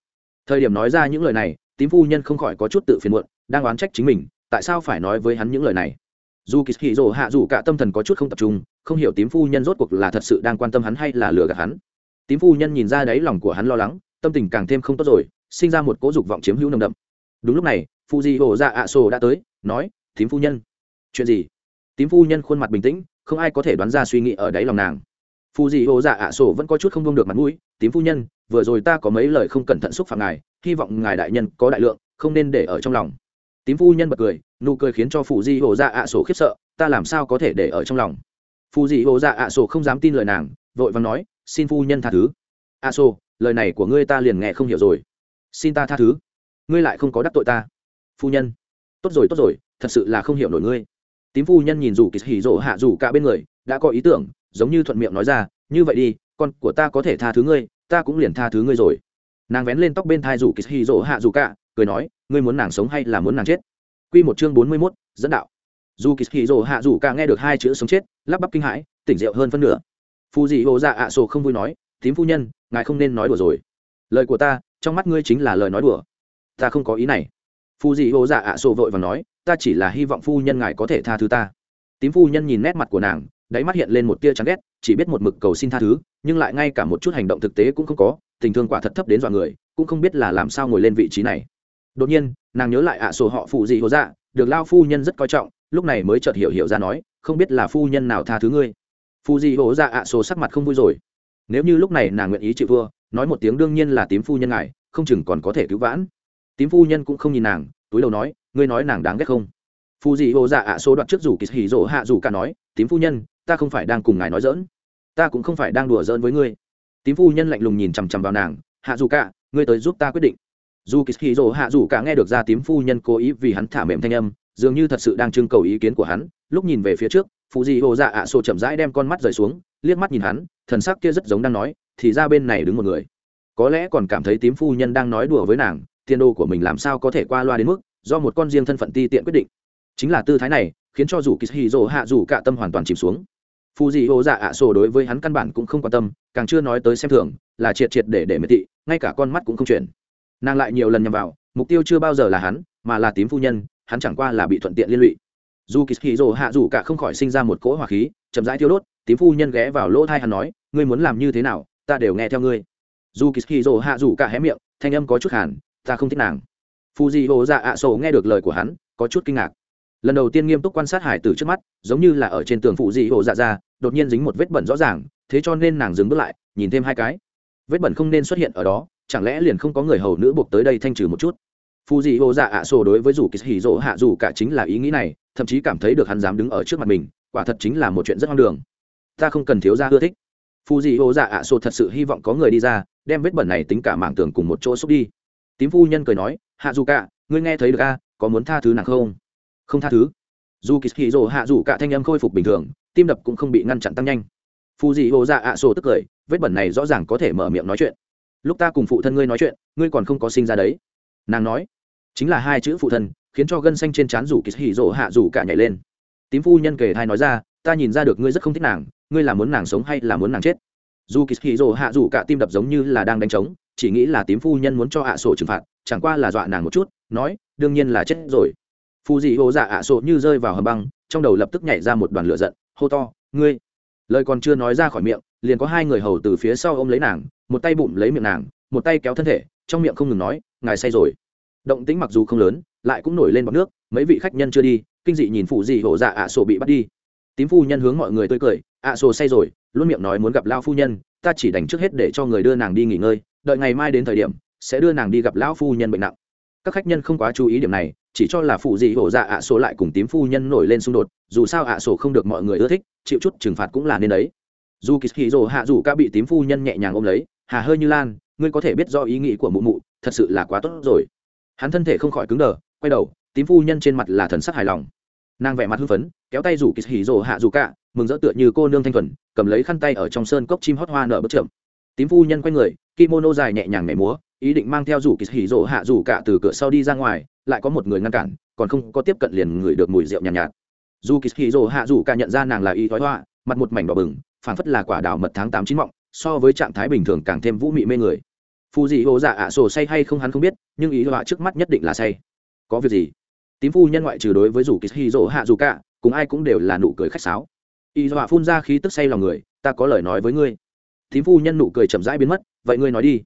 Thời điểm nói ra những lời này, tím phu nhân không khỏi có chút tự phiền muộn, đang oán trách chính mình, tại sao phải nói với hắn những lời này? Dù kỳ hì rồ hạ dù cả tâm thần có chút không tập trung, không hiểu tím phu nhân rốt cuộc là thật sự đang quan tâm hắn hay là lừa gạt hắn. Tím phu nhân nhìn ra đáy lòng của hắn lo lắng, tâm tình càng thêm không tốt rồi, sinh ra một cố dục vọng chiếm hữu nồng đậm. Đúng lúc này phu di hồ dạ ạ sổ đã tới, nói, tím phu nhân. Chuyện gì? Tím phu nhân khuôn mặt bình tĩnh, không ai có thể đoán ra suy nghĩ ở đáy lòng nàng. Phu di hồ dạ ạ sổ vẫn có chút không bông được mặt mũi, tím phu nhân, vừa rồi ta có mấy lời không cẩn thận xúc phạm ngài, hy vọng ngài đại nhân có đại lượng, không nên để ở trong lòng. Tím phu nhân bật cười, nụ cười khiến cho phụ di hồ dạ ạ sổ khiếp sợ, ta làm sao có thể để ở trong lòng? Phù dị hồ dạ ạ sổ không dám tin lời nàng, vội và nói, xin phu nhân tha thứ. A sổ, lời này của ngươi ta liền nghe không hiểu rồi. Xin ta tha thứ. Ngươi lại không có đắc tội ta phu nhân. Tốt rồi tốt rồi, thật sự là không hiểu nổi ngươi. Tím phu nhân nhìn dù kỳ hỉ rỗ hạ dù cả bên người, đã có ý tưởng, giống như thuận miệng nói ra, như vậy đi, con của ta có thể tha thứ ngươi, ta cũng liền tha thứ ngươi rồi. Nàng vén lên tóc bên thai dù kỳ hỉ rỗ hạ dù cả, cười nói, ngươi muốn nàng sống hay là muốn nàng chết? Q một chương bốn mươi mốt, dẫn đạo. Dù kỳ hạ dù cả nghe được hai chữ sống chết lắp bắp kinh hãi, tỉnh rượu hơn phân nửa. Phu dị hồ dạ ạ sổ không vui nói, tím phu nhân, ngài không nên nói đùa rồi. Lời của ta, trong mắt ngươi chính là lời nói đùa. Ta không có ý này. Phu dị ô dạ ạ sổ vội và nói, ta chỉ là hy vọng phu nhân ngài có thể tha thứ ta. Tím phu nhân nhìn nét mặt của nàng, đáy mắt hiện lên một tia chán ghét, chỉ biết một mực cầu xin tha thứ, nhưng lại ngay cả một chút hành động thực tế cũng không có, tình thương quả thật thấp đến dọa người, cũng không biết là làm sao ngồi lên vị trí này. Đột nhiên, nàng nhớ lại ạ sổ họ phụ dị hồ dạ được lao phu nhân rất coi trọng, lúc này mới chợt hiểu hiểu ra nói, không biết là phu nhân nào tha thứ ngươi. Phu dị hồ dạ ạ à sổ sắc mặt không vui rồi. Nếu như lúc này nàng nguyện ý chịu vua nói một tiếng đương nhiên là tím phu nhân ngài, không chừng còn có thể cứu vãn tím phu nhân cũng không nhìn nàng, túi đầu nói, ngươi nói nàng đáng ghét không? Phu dị ô dạ ạ số đoạn trước rủ kỳ hỉ rỗ hạ rủ cả nói, tím phu nhân, ta không phải đang cùng ngài nói dỡn ta cũng không phải đang đùa dỡn với ngươi. Tím phu nhân lạnh lùng nhìn chằm chằm vào nàng, hạ dù cả, ngươi tới giúp ta quyết định. Dù kỳ hỉ rỗ hạ dù cả nghe được ra tím phu nhân cố ý vì hắn thả mềm thanh âm, dường như thật sự đang trưng cầu ý kiến của hắn, lúc nhìn về phía trước phụ dị ô dạ ạ sổ chậm rãi đem con mắt rời xuống, liếc mắt nhìn hắn, thần sắc kia rất giống đang nói, thì ra bên này đứng một người. Có lẽ còn cảm thấy tím phu nhân đang nói đùa với nàng thiên đô của mình làm sao có thể qua loa đến mức do một con riêng thân phận ti tiện quyết định. Chính là tư thái này, khiến cho dù kỳ hì hạ dù cả tâm hoàn toàn chìm xuống. Phù dị hồ dạ ạ sổ đối với hắn căn bản cũng không quan tâm, càng chưa nói tới xem thường, là triệt triệt để để mệt thị, ngay cả con mắt cũng không chuyển. Nàng lại nhiều lần nhằm vào, mục tiêu chưa bao giờ là hắn, mà là tím phu nhân, hắn chẳng qua là bị thuận tiện liên lụy. Dù kỳ hì hạ dù cả không khỏi sinh ra một cỗ hỏa khí, chậm rãi thiêu đốt, tím phu nhân ghé vào lỗ thai hắn nói, ngươi muốn làm như thế nào, ta đều nghe theo ngươi. Dù kỳ hì hạ dù cả hé miệng, thanh âm có chút hàn ta không thích nàng. Phù dị hồ dạ ạ sổ nghe được lời của hắn, có chút kinh ngạc. Lần đầu tiên nghiêm túc quan sát hải tử trước mắt, giống như là ở trên tường phù dị hồ dạ ra, đột nhiên dính một vết bẩn rõ ràng, thế cho nên nàng dừng bước lại, nhìn thêm hai cái. Vết bẩn không nên xuất hiện ở đó, chẳng lẽ liền không có người hầu nữ buộc tới đây thanh trừ một chút? Phù dị hồ dạ ạ sổ đối với dù kỳ hỉ dỗ hạ dù cả chính là ý nghĩ này, thậm chí cảm thấy được hắn dám đứng ở trước mặt mình, quả thật chính là một chuyện rất hoang đường. Ta không cần thiếu gia ưa thích. Phù dị hồ dạ ạ sổ thật sự hy vọng có người đi ra, đem vết bẩn này tính cả mảng tường cùng một chỗ xúc đi tím phu nhân cười nói, hạ dù cả, ngươi nghe thấy được a, có muốn tha thứ nàng không? Không tha thứ. Dù kỳ hì rồ hạ dù cả thanh âm khôi phục bình thường, tim đập cũng không bị ngăn chặn tăng nhanh. Phù dị hồ dạ ạ sổ tức cười, vết bẩn này rõ ràng có thể mở miệng nói chuyện. Lúc ta cùng phụ thân ngươi nói chuyện, ngươi còn không có sinh ra đấy. Nàng nói. Chính là hai chữ phụ thân, khiến cho gân xanh trên trán rủ kỳ hì rỗ hạ rủ cả nhảy lên. Tím phu nhân kể thai nói ra, ta nhìn ra được ngươi rất không thích nàng, ngươi là muốn nàng sống hay là muốn nàng chết? Dù kỳ hì rỗ hạ rủ cả tim đập giống như là đang đánh trống chỉ nghĩ là tím phu nhân muốn cho ạ sổ trừng phạt, chẳng qua là dọa nàng một chút, nói, đương nhiên là chết rồi. Phù dị hồ dạ ạ sổ như rơi vào hầm băng, trong đầu lập tức nhảy ra một đoàn lửa giận, hô to, ngươi. Lời còn chưa nói ra khỏi miệng, liền có hai người hầu từ phía sau ôm lấy nàng, một tay bụng lấy miệng nàng, một tay kéo thân thể, trong miệng không ngừng nói, ngài say rồi. Động tĩnh mặc dù không lớn, lại cũng nổi lên bọc nước, mấy vị khách nhân chưa đi, kinh dị nhìn phụ dị hổ dạ ạ sổ bị bắt đi. Tím phu nhân hướng mọi người tươi cười, ạ sổ say rồi, luôn miệng nói muốn gặp lao phu nhân, ta chỉ đành trước hết để cho người đưa nàng đi nghỉ ngơi đợi ngày mai đến thời điểm, sẽ đưa nàng đi gặp lão phu nhân bệnh nặng. Các khách nhân không quá chú ý điểm này, chỉ cho là phụ gì hổ dạ ạ sổ lại cùng tím phu nhân nổi lên xung đột, dù sao ạ sổ không được mọi người ưa thích, chịu chút trừng phạt cũng là nên đấy. Dù kỳ hì rồ hạ dù ca bị tím phu nhân nhẹ nhàng ôm lấy, hà hơi như lan, ngươi có thể biết do ý nghĩ của mụ mụ, thật sự là quá tốt rồi. Hắn thân thể không khỏi cứng đờ, quay đầu, tím phu nhân trên mặt là thần sắc hài lòng. Nàng vẻ mặt hưng phấn, kéo tay rủ kỳ hì rồ hạ dù ca, mừng rỡ tựa như cô nương thanh thuần, cầm lấy khăn tay ở trong sơn cốc chim hót hoa nở bất chậm tím phu nhân quay người kimono dài nhẹ nhàng nhảy múa ý định mang theo rủ kỳ hỉ rộ hạ dù cả từ cửa sau đi ra ngoài lại có một người ngăn cản còn không có tiếp cận liền người được mùi rượu nhàn nhạt, nhạt. Dù kỳ hỉ rộ hạ dù cả nhận ra nàng là y thoái hoa mặt một mảnh đỏ bừng phảng phất là quả đào mật tháng tám chín mọng so với trạng thái bình thường càng thêm vũ mị mê người. Phù dị hồ dạ ạ sổ say hay không hắn không biết nhưng ý họa trước mắt nhất định là say. Có việc gì? Tím phu nhân ngoại trừ đối với rủ kỳ hì rỗ hạ dù cả cùng ai cũng đều là nụ cười khách sáo. Ý họa phun ra khí tức say lòng người ta có lời nói với ngươi. Tím phu nhân nụ cười chậm rãi biến mất vậy ngươi nói đi.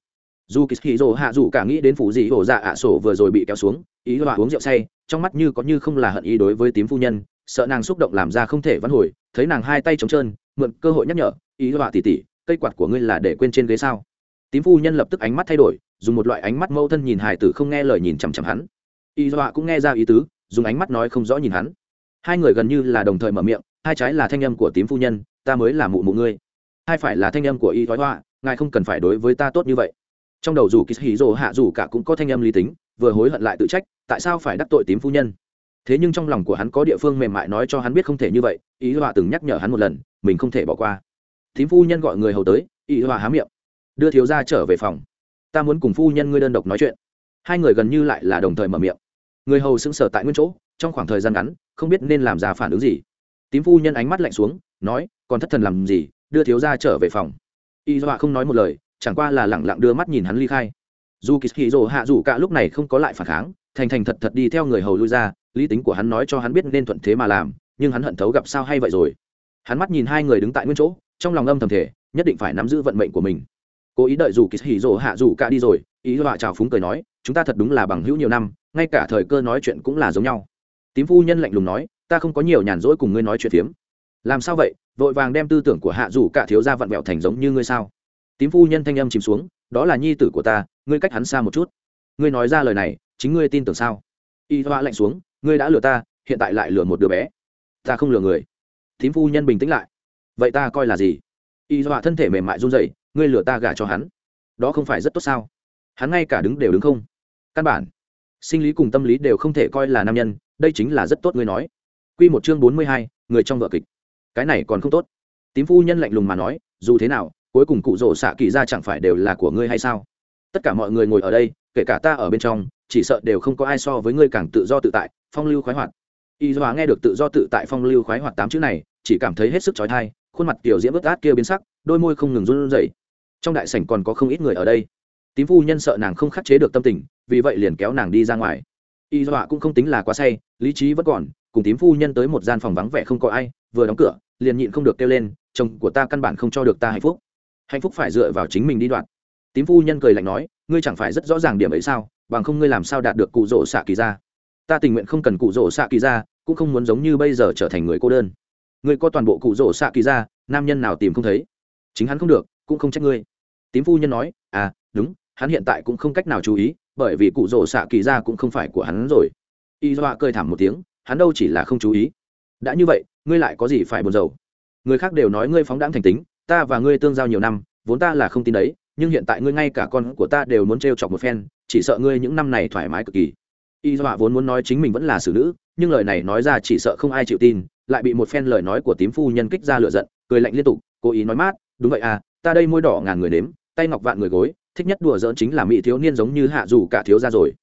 Dù kỳ hì hạ dù cả nghĩ đến phủ dị hổ dạ ạ sổ vừa rồi bị kéo xuống, ý họa uống rượu say, trong mắt như có như không là hận ý đối với tím phu nhân, sợ nàng xúc động làm ra không thể vãn hồi, thấy nàng hai tay trống trơn, mượn cơ hội nhắc nhở, ý họa tỉ tỉ, cây quạt của ngươi là để quên trên ghế sao? Tím phu nhân lập tức ánh mắt thay đổi, dùng một loại ánh mắt mâu thân nhìn hài tử không nghe lời nhìn chằm chằm hắn. Y dọa cũng nghe ra ý tứ, dùng ánh mắt nói không rõ nhìn hắn. Hai người gần như là đồng thời mở miệng, hai trái là thanh âm của tím phu nhân, ta mới là mụ mụ ngươi. Hai phải là thanh âm của y thoái ngài không cần phải đối với ta tốt như vậy. Trong đầu dù kỳ hì rồ hạ dù cả cũng có thanh âm lý tính, vừa hối hận lại tự trách, tại sao phải đắc tội tím phu nhân? Thế nhưng trong lòng của hắn có địa phương mềm mại nói cho hắn biết không thể như vậy, ý họa từng nhắc nhở hắn một lần, mình không thể bỏ qua. Tím phu nhân gọi người hầu tới, ý họa há miệng. Đưa thiếu gia trở về phòng. Ta muốn cùng phu nhân ngươi đơn độc nói chuyện. Hai người gần như lại là đồng thời mở miệng. Người hầu sững sờ tại nguyên chỗ, trong khoảng thời gian ngắn, không biết nên làm ra phản ứng gì. Tím phu nhân ánh mắt lạnh xuống, nói, còn thất thần làm gì, đưa thiếu gia trở về phòng y dọa không nói một lời, chẳng qua là lẳng lặng đưa mắt nhìn hắn ly khai. Dù kỳ hì dồ hạ dù cả lúc này không có lại phản kháng, thành thành thật thật đi theo người hầu lui ra, lý tính của hắn nói cho hắn biết nên thuận thế mà làm, nhưng hắn hận thấu gặp sao hay vậy rồi. Hắn mắt nhìn hai người đứng tại nguyên chỗ, trong lòng âm thầm thể nhất định phải nắm giữ vận mệnh của mình. Cố ý đợi dù kỳ hì dồ hạ dù cả đi rồi ý họa chào phúng cười nói, chúng ta thật đúng là bằng hữu nhiều năm, ngay cả thời cơ nói chuyện cũng là giống nhau. Tím phu nhân lạnh lùng nói, ta không có nhiều nhàn rỗi cùng ngươi nói chuyện phiếm làm sao vậy? Vội vàng đem tư tưởng của hạ dù cả thiếu gia vặn vẹo thành giống như ngươi sao? Tím phu nhân thanh âm chìm xuống, đó là nhi tử của ta, ngươi cách hắn xa một chút. Ngươi nói ra lời này, chính ngươi tin tưởng sao? Y hoa lạnh xuống, ngươi đã lừa ta, hiện tại lại lừa một đứa bé. Ta không lừa người. Tím phu nhân bình tĩnh lại. Vậy ta coi là gì? Y hoa thân thể mềm mại run rẩy, ngươi lừa ta gả cho hắn. Đó không phải rất tốt sao? Hắn ngay cả đứng đều đứng không. Căn bản, sinh lý cùng tâm lý đều không thể coi là nam nhân, đây chính là rất tốt ngươi nói. Q một chương bốn mươi hai, người trong vợ kịch cái này còn không tốt. Tím phu nhân lạnh lùng mà nói, dù thế nào, cuối cùng cụ rỗ xạ kỳ ra chẳng phải đều là của ngươi hay sao? Tất cả mọi người ngồi ở đây, kể cả ta ở bên trong, chỉ sợ đều không có ai so với ngươi càng tự do tự tại, phong lưu khoái hoạt. Y hóa nghe được tự do tự tại, phong lưu khoái hoạt tám chữ này, chỉ cảm thấy hết sức trói thai khuôn mặt tiểu diễm bớt át kia biến sắc, đôi môi không ngừng run rẩy. Trong đại sảnh còn có không ít người ở đây. Tím phu nhân sợ nàng không khắc chế được tâm tình, vì vậy liền kéo nàng đi ra ngoài. Y dọa cũng không tính là quá say, lý trí vẫn còn cùng tím phu nhân tới một gian phòng vắng vẻ không có ai, vừa đóng cửa, liền nhịn không được kêu lên, chồng của ta căn bản không cho được ta hạnh phúc. Hạnh phúc phải dựa vào chính mình đi đoạn tím phu nhân cười lạnh nói, ngươi chẳng phải rất rõ ràng điểm ấy sao, bằng không ngươi làm sao đạt được cụ rỗ xạ kỳ ra ta tình nguyện không cần cụ rỗ xạ kỳ ra cũng không muốn giống như bây giờ trở thành người cô đơn. Ngươi có toàn bộ cụ rỗ xạ kỳ ra nam nhân nào tìm không thấy? Chính hắn không được, cũng không trách ngươi. Tím phu nhân nói à đúng, hắn hiện tại cũng không cách nào chú ý, bởi vì cụ rỗ xạ kỳ ra cũng không phải của hắn rồi. Y doa cười thảm một tiếng hắn đâu chỉ là không chú ý. Đã như vậy, ngươi lại có gì phải buồn rầu? Người khác đều nói ngươi phóng đãng thành tính, ta và ngươi tương giao nhiều năm, vốn ta là không tin đấy, nhưng hiện tại ngươi ngay cả con của ta đều muốn t chọc một phen, chỉ sợ ngươi những năm này thoải mái cực kỳ. Y dọa vốn muốn nói chính mình vẫn là xử nữ, nhưng lời này nói ra chỉ sợ không ai chịu tin, lại bị một phen lời nói của tím phu nhân kích ra lựa giận, cười lạnh liên tục, cố ý nói mát, đúng vậy à ta đây môi đỏ ngàn người nếm, tay ngọc vạn người gối, thích nhất đùa giỡn chính là mỹ thiếu niên giống như hạ dù cả thiếu ra rồi.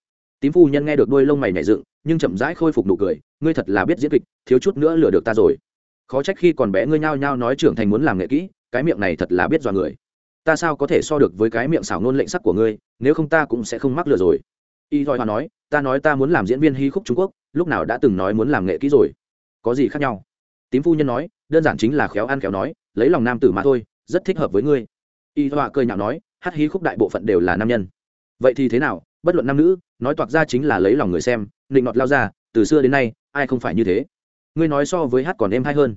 Tím phu nhân nghe được đôi lông mày nhảy dựng nhưng chậm rãi khôi phục nụ cười, ngươi thật là biết diễn kịch, thiếu chút nữa lừa được ta rồi. Khó trách khi còn bé ngươi nhao nhao nói trưởng thành muốn làm nghệ kỹ, cái miệng này thật là biết dọa người. Ta sao có thể so được với cái miệng xảo nôn lệnh sắc của ngươi, nếu không ta cũng sẽ không mắc lừa rồi. Y thoi hòa nói, ta nói ta muốn làm diễn viên hy khúc trung quốc, lúc nào đã từng nói muốn làm nghệ kỹ rồi. Có gì khác nhau? Tím phu nhân nói, đơn giản chính là khéo ăn khéo nói, lấy lòng nam tử mà thôi, rất thích hợp với ngươi. Y thoi cười nhạo nói, hát hí khúc đại bộ phận đều là nam nhân. Vậy thì thế nào? Bất luận nam nữ, nói toạc ra chính là lấy lòng người xem định nọt lao ra, từ xưa đến nay, ai không phải như thế. Ngươi nói so với hát còn êm hay hơn.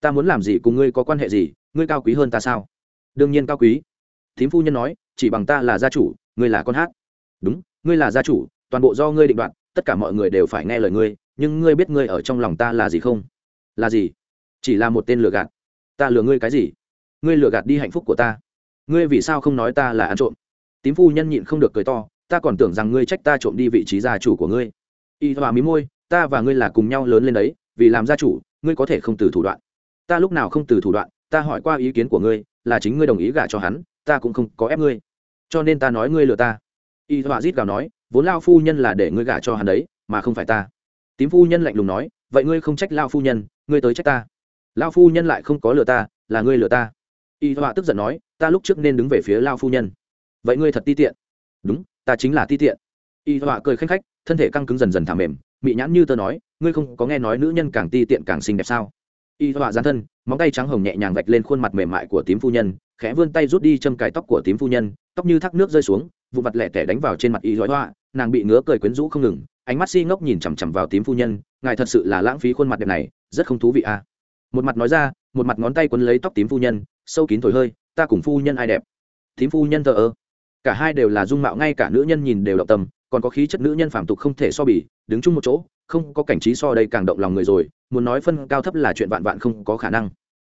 Ta muốn làm gì cùng ngươi có quan hệ gì, ngươi cao quý hơn ta sao? Đương nhiên cao quý. Thím phu nhân nói, chỉ bằng ta là gia chủ, ngươi là con hát. Đúng, ngươi là gia chủ, toàn bộ do ngươi định đoạt, tất cả mọi người đều phải nghe lời ngươi, nhưng ngươi biết ngươi ở trong lòng ta là gì không? Là gì? Chỉ là một tên lừa gạt. Ta lừa ngươi cái gì? Ngươi lừa gạt đi hạnh phúc của ta. Ngươi vì sao không nói ta là ăn trộm? Tím phu nhân nhịn không được cười to ta còn tưởng rằng ngươi trách ta trộm đi vị trí gia chủ của ngươi. Y hòa mí môi, ta và ngươi là cùng nhau lớn lên đấy, vì làm gia chủ, ngươi có thể không từ thủ đoạn. Ta lúc nào không từ thủ đoạn, ta hỏi qua ý kiến của ngươi, là chính ngươi đồng ý gả cho hắn, ta cũng không có ép ngươi. Cho nên ta nói ngươi lừa ta. Y hòa rít gào nói, vốn lao phu nhân là để ngươi gả cho hắn đấy, mà không phải ta. Tím phu nhân lạnh lùng nói, vậy ngươi không trách lao phu nhân, ngươi tới trách ta. Lao phu nhân lại không có lừa ta, là ngươi lừa ta. Y họa tức giận nói, ta lúc trước nên đứng về phía lao phu nhân. Vậy ngươi thật ti tiện. Đúng ta chính là ti tiện. Y họa cười khanh khách, thân thể căng cứng dần dần thả mềm, mị nhãn như tơ nói, ngươi không có nghe nói nữ nhân càng ti tiện càng xinh đẹp sao? Y họa gián thân, móng tay trắng hồng nhẹ nhàng vạch lên khuôn mặt mềm mại của tím phu nhân, khẽ vươn tay rút đi châm cài tóc của tím phu nhân, tóc như thác nước rơi xuống vụ mặt lẻ tẻ đánh vào trên mặt y họa họa. Nàng bị ngứa cười quyến rũ không ngừng, ánh mắt si ngốc nhìn chằm chằm vào tím phu nhân, ngài thật sự là lãng phí khuôn mặt đẹp này, rất không thú vị à. Một mặt nói ra, một mặt ngón tay quấn lấy tóc tím phu nhân, sâu kín thổi hơi, ta cùng phu nhân ai đẹp? Tím phu nhân thờ ơ cả hai đều là dung mạo ngay cả nữ nhân nhìn đều động tâm, còn có khí chất nữ nhân phàm tục không thể so bì, đứng chung một chỗ, không có cảnh trí so đây càng động lòng người rồi, muốn nói phân cao thấp là chuyện vạn vạn không có khả năng.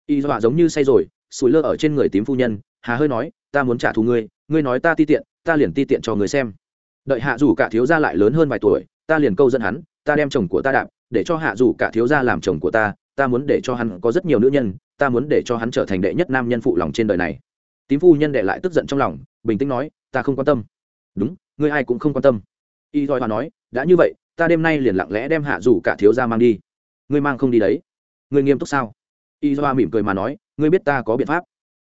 Y dọa giống như say rồi sùi lơ ở trên người tím phu nhân, hà hơi nói, ta muốn trả thù ngươi ngươi nói ta ti tiện, ta liền ti tiện cho người xem. Đợi hạ dù cả thiếu gia lại lớn hơn vài tuổi, ta liền câu dẫn hắn, ta đem chồng của ta đạp, để cho hạ dù cả thiếu gia làm chồng của ta ta muốn để cho hắn có rất nhiều nữ nhân, ta muốn để cho hắn trở thành đệ nhất nam nhân phụ lòng trên đời này. Tím phu nhân đệ lại tức giận trong lòng bình tĩnh nói, ta không quan tâm. Đúng, ngươi ai cũng không quan tâm. Y roi hòa nói, đã như vậy, ta đêm nay liền lặng lẽ đem hạ dù cả thiếu gia mang đi. Ngươi mang không đi đấy. Ngươi nghiêm túc sao? Y roi mỉm cười mà nói, ngươi biết ta có biện pháp.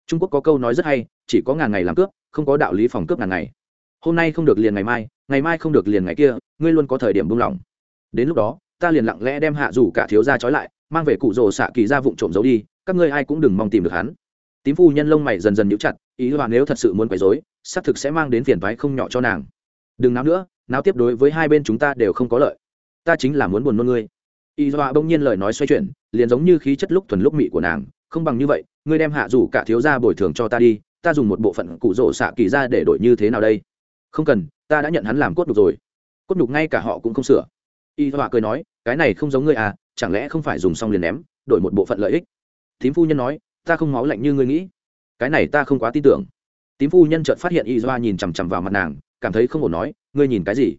Trung quốc có câu nói rất hay, chỉ có ngàn ngày làm cướp, không có đạo lý phòng cướp ngàn ngày. Hôm nay không được liền ngày mai ngày mai không được liền ngày kia, ngươi luôn có thời điểm buông lỏng. Đến lúc đó, ta liền lặng lẽ đem hạ rủ cả thiếu gia trói lại, mang về cụ rồ xạ kỳ ra vụng trộm giấu đi, các ngươi ai cũng đừng mong tìm được hắn tím phu nhân lông mày dần dần nhíu chặt, ý là nếu thật sự muốn quấy rối, xác thực sẽ mang đến phiền toái không nhỏ cho nàng. Đừng náo nữa, náo tiếp đối với hai bên chúng ta đều không có lợi. Ta chính là muốn buồn nôn ngươi. Y dọa bỗng nhiên lời nói xoay chuyển, liền giống như khí chất lúc thuần lúc mị của nàng, không bằng như vậy, ngươi đem hạ rủ cả thiếu gia bồi thường cho ta đi, ta dùng một bộ phận cụ rỗ xạ kỳ ra để đổi như thế nào đây? Không cần, ta đã nhận hắn làm cốt đục rồi. Cốt đục ngay cả họ cũng không sửa. Y dọa cười nói, cái này không giống ngươi à chẳng lẽ không phải dùng xong liền ném, đổi một bộ phận lợi ích? Thím phu nhân nói ta không máu lạnh như ngươi nghĩ. Cái này ta không quá tin tưởng. Tím phu nhân chợt phát hiện y doa nhìn chằm chằm vào mặt nàng, cảm thấy không ổn nói, ngươi nhìn cái gì?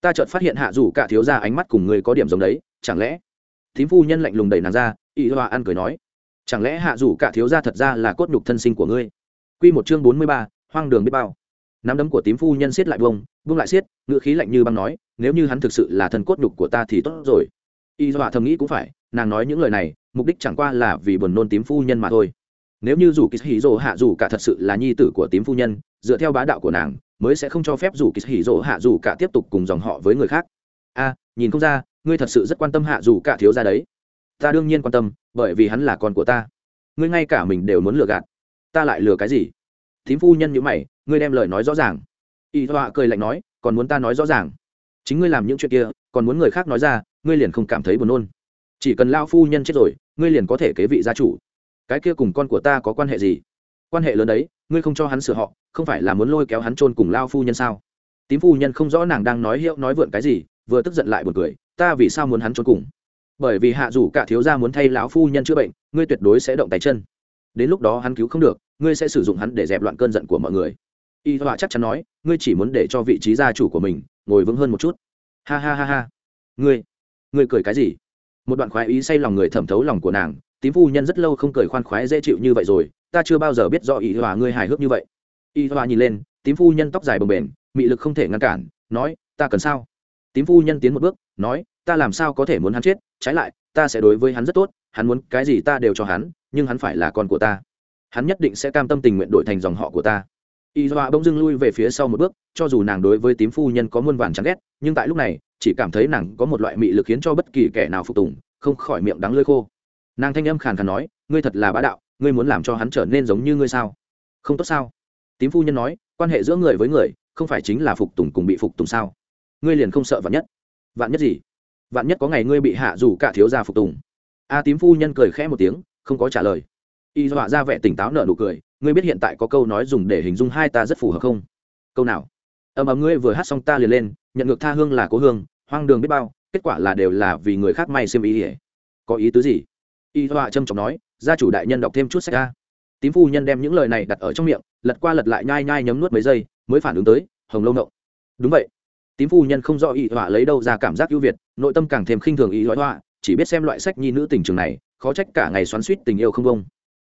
Ta chợt phát hiện hạ dù cả thiếu ra ánh mắt cùng ngươi có điểm giống đấy, chẳng lẽ? Tím phu nhân lạnh lùng đẩy nàng ra, y doa ăn cười nói, chẳng lẽ hạ dù cả thiếu ra thật ra là cốt nhục thân sinh của ngươi? Quy một chương bốn mươi ba, hoang đường biết bao. Nắm đấm của tím phu nhân siết lại vông vung lại siết ngựa khí lạnh như băng nói, nếu như hắn thực sự là thân cốt nhục của ta thì tốt rồi. Y doa thầm nghĩ cũng phải, nàng nói những lời này mục đích chẳng qua là vì buồn nôn tím phu nhân mà thôi. Nếu như dù kýt hỉ rỗ hạ dù cả thật sự là nhi tử của tím phu nhân, dựa theo bá đạo của nàng, mới sẽ không cho phép dù kýt hỉ rỗ hạ dù cả tiếp tục cùng dòng họ với người khác. A nhìn không ra, ngươi thật sự rất quan tâm hạ dù cả thiếu ra đấy. Ta đương nhiên quan tâm, bởi vì hắn là con của ta. Ngươi ngay cả mình đều muốn lừa gạt. Ta lại lừa cái gì? Thím phu nhân như mày, ngươi đem lời nói rõ ràng. Y họa cười lạnh nói, còn muốn ta nói rõ ràng? Chính ngươi làm những chuyện kia, còn muốn người khác nói ra, ngươi liền không cảm thấy buồn nôn. Chỉ cần lao phu nhân chết rồi ngươi liền có thể kế vị gia chủ. Cái kia cùng con của ta có quan hệ gì? Quan hệ lớn đấy, ngươi không cho hắn sửa họ, không phải là muốn lôi kéo hắn chôn cùng lao phu nhân sao? Tím phu nhân không rõ nàng đang nói hiệu, nói vượn cái gì, vừa tức giận lại buồn cười, ta vì sao muốn hắn chôn cùng? Bởi vì hạ dù cả thiếu gia muốn thay lão phu nhân chữa bệnh, ngươi tuyệt đối sẽ động tay chân. Đến lúc đó hắn cứu không được, ngươi sẽ sử dụng hắn để dẹp loạn cơn giận của mọi người. Y họa chắc chắn nói, ngươi chỉ muốn để cho vị trí gia chủ của mình ngồi vững hơn một chút. Ha ha ha ha. Ngươi ngươi cười cái gì? Một đoạn khoái ý say lòng người thẩm thấu lòng của nàng, tím phu nhân rất lâu không cười khoan khoái dễ chịu như vậy rồi, ta chưa bao giờ biết do y hòa ngươi hài hước như vậy. Y hòa nhìn lên, tím phu nhân tóc dài bồng bềnh, mị lực không thể ngăn cản, nói, ta cần sao? Tím phu nhân tiến một bước, nói, ta làm sao có thể muốn hắn chết, trái lại, ta sẽ đối với hắn rất tốt, hắn muốn cái gì ta đều cho hắn, nhưng hắn phải là con của ta. Hắn nhất định sẽ cam tâm tình nguyện đổi thành dòng họ của ta y dọa bỗng dưng lui về phía sau một bước, cho dù nàng đối với tím phu nhân có muôn vàn chán ghét, nhưng tại lúc này, chỉ cảm thấy nàng có một loại mị lực khiến cho bất kỳ kẻ nào phục tùng, không khỏi miệng đắng lơi khô. Nàng thanh âm khàn khàn nói, ngươi thật là bá đạo, ngươi muốn làm cho hắn trở nên giống như ngươi sao? Không tốt sao? Tím phu nhân nói, quan hệ giữa người với người, không phải chính là phục tùng cùng bị phục tùng sao? Ngươi liền không sợ vạn nhất? Vạn nhất gì? Vạn nhất có ngày ngươi bị hạ dù cả thiếu gia phục tùng. A tím phu nhân cười khẽ một tiếng, không có trả lời. Y dọa ra vẻ tỉnh táo nở nụ cười ngươi biết hiện tại có câu nói dùng để hình dung hai ta rất phù hợp không? Câu nào? Ầm ầm, ngươi vừa hát xong ta liền lên, nhận ngược tha hương là cố hương, hoang đường biết bao, kết quả là đều là vì người khác may xem ý ỉa có ý tứ gì? Y dọa trâm trọng nói, gia chủ đại nhân đọc thêm chút sách ra. Tím phu nhân đem những lời này đặt ở trong miệng, lật qua lật lại nhai nhai nhấm nuốt mấy giây, mới phản ứng tới, hồng lâu nộng đúng vậy. Tím phu nhân không do y họa lấy đâu ra cảm giác ưu việt, nội tâm càng thêm khinh thường y họa chỉ biết xem loại sách nhi nữ tình trường này, khó trách cả ngày xoắn suýt tình yêu không bông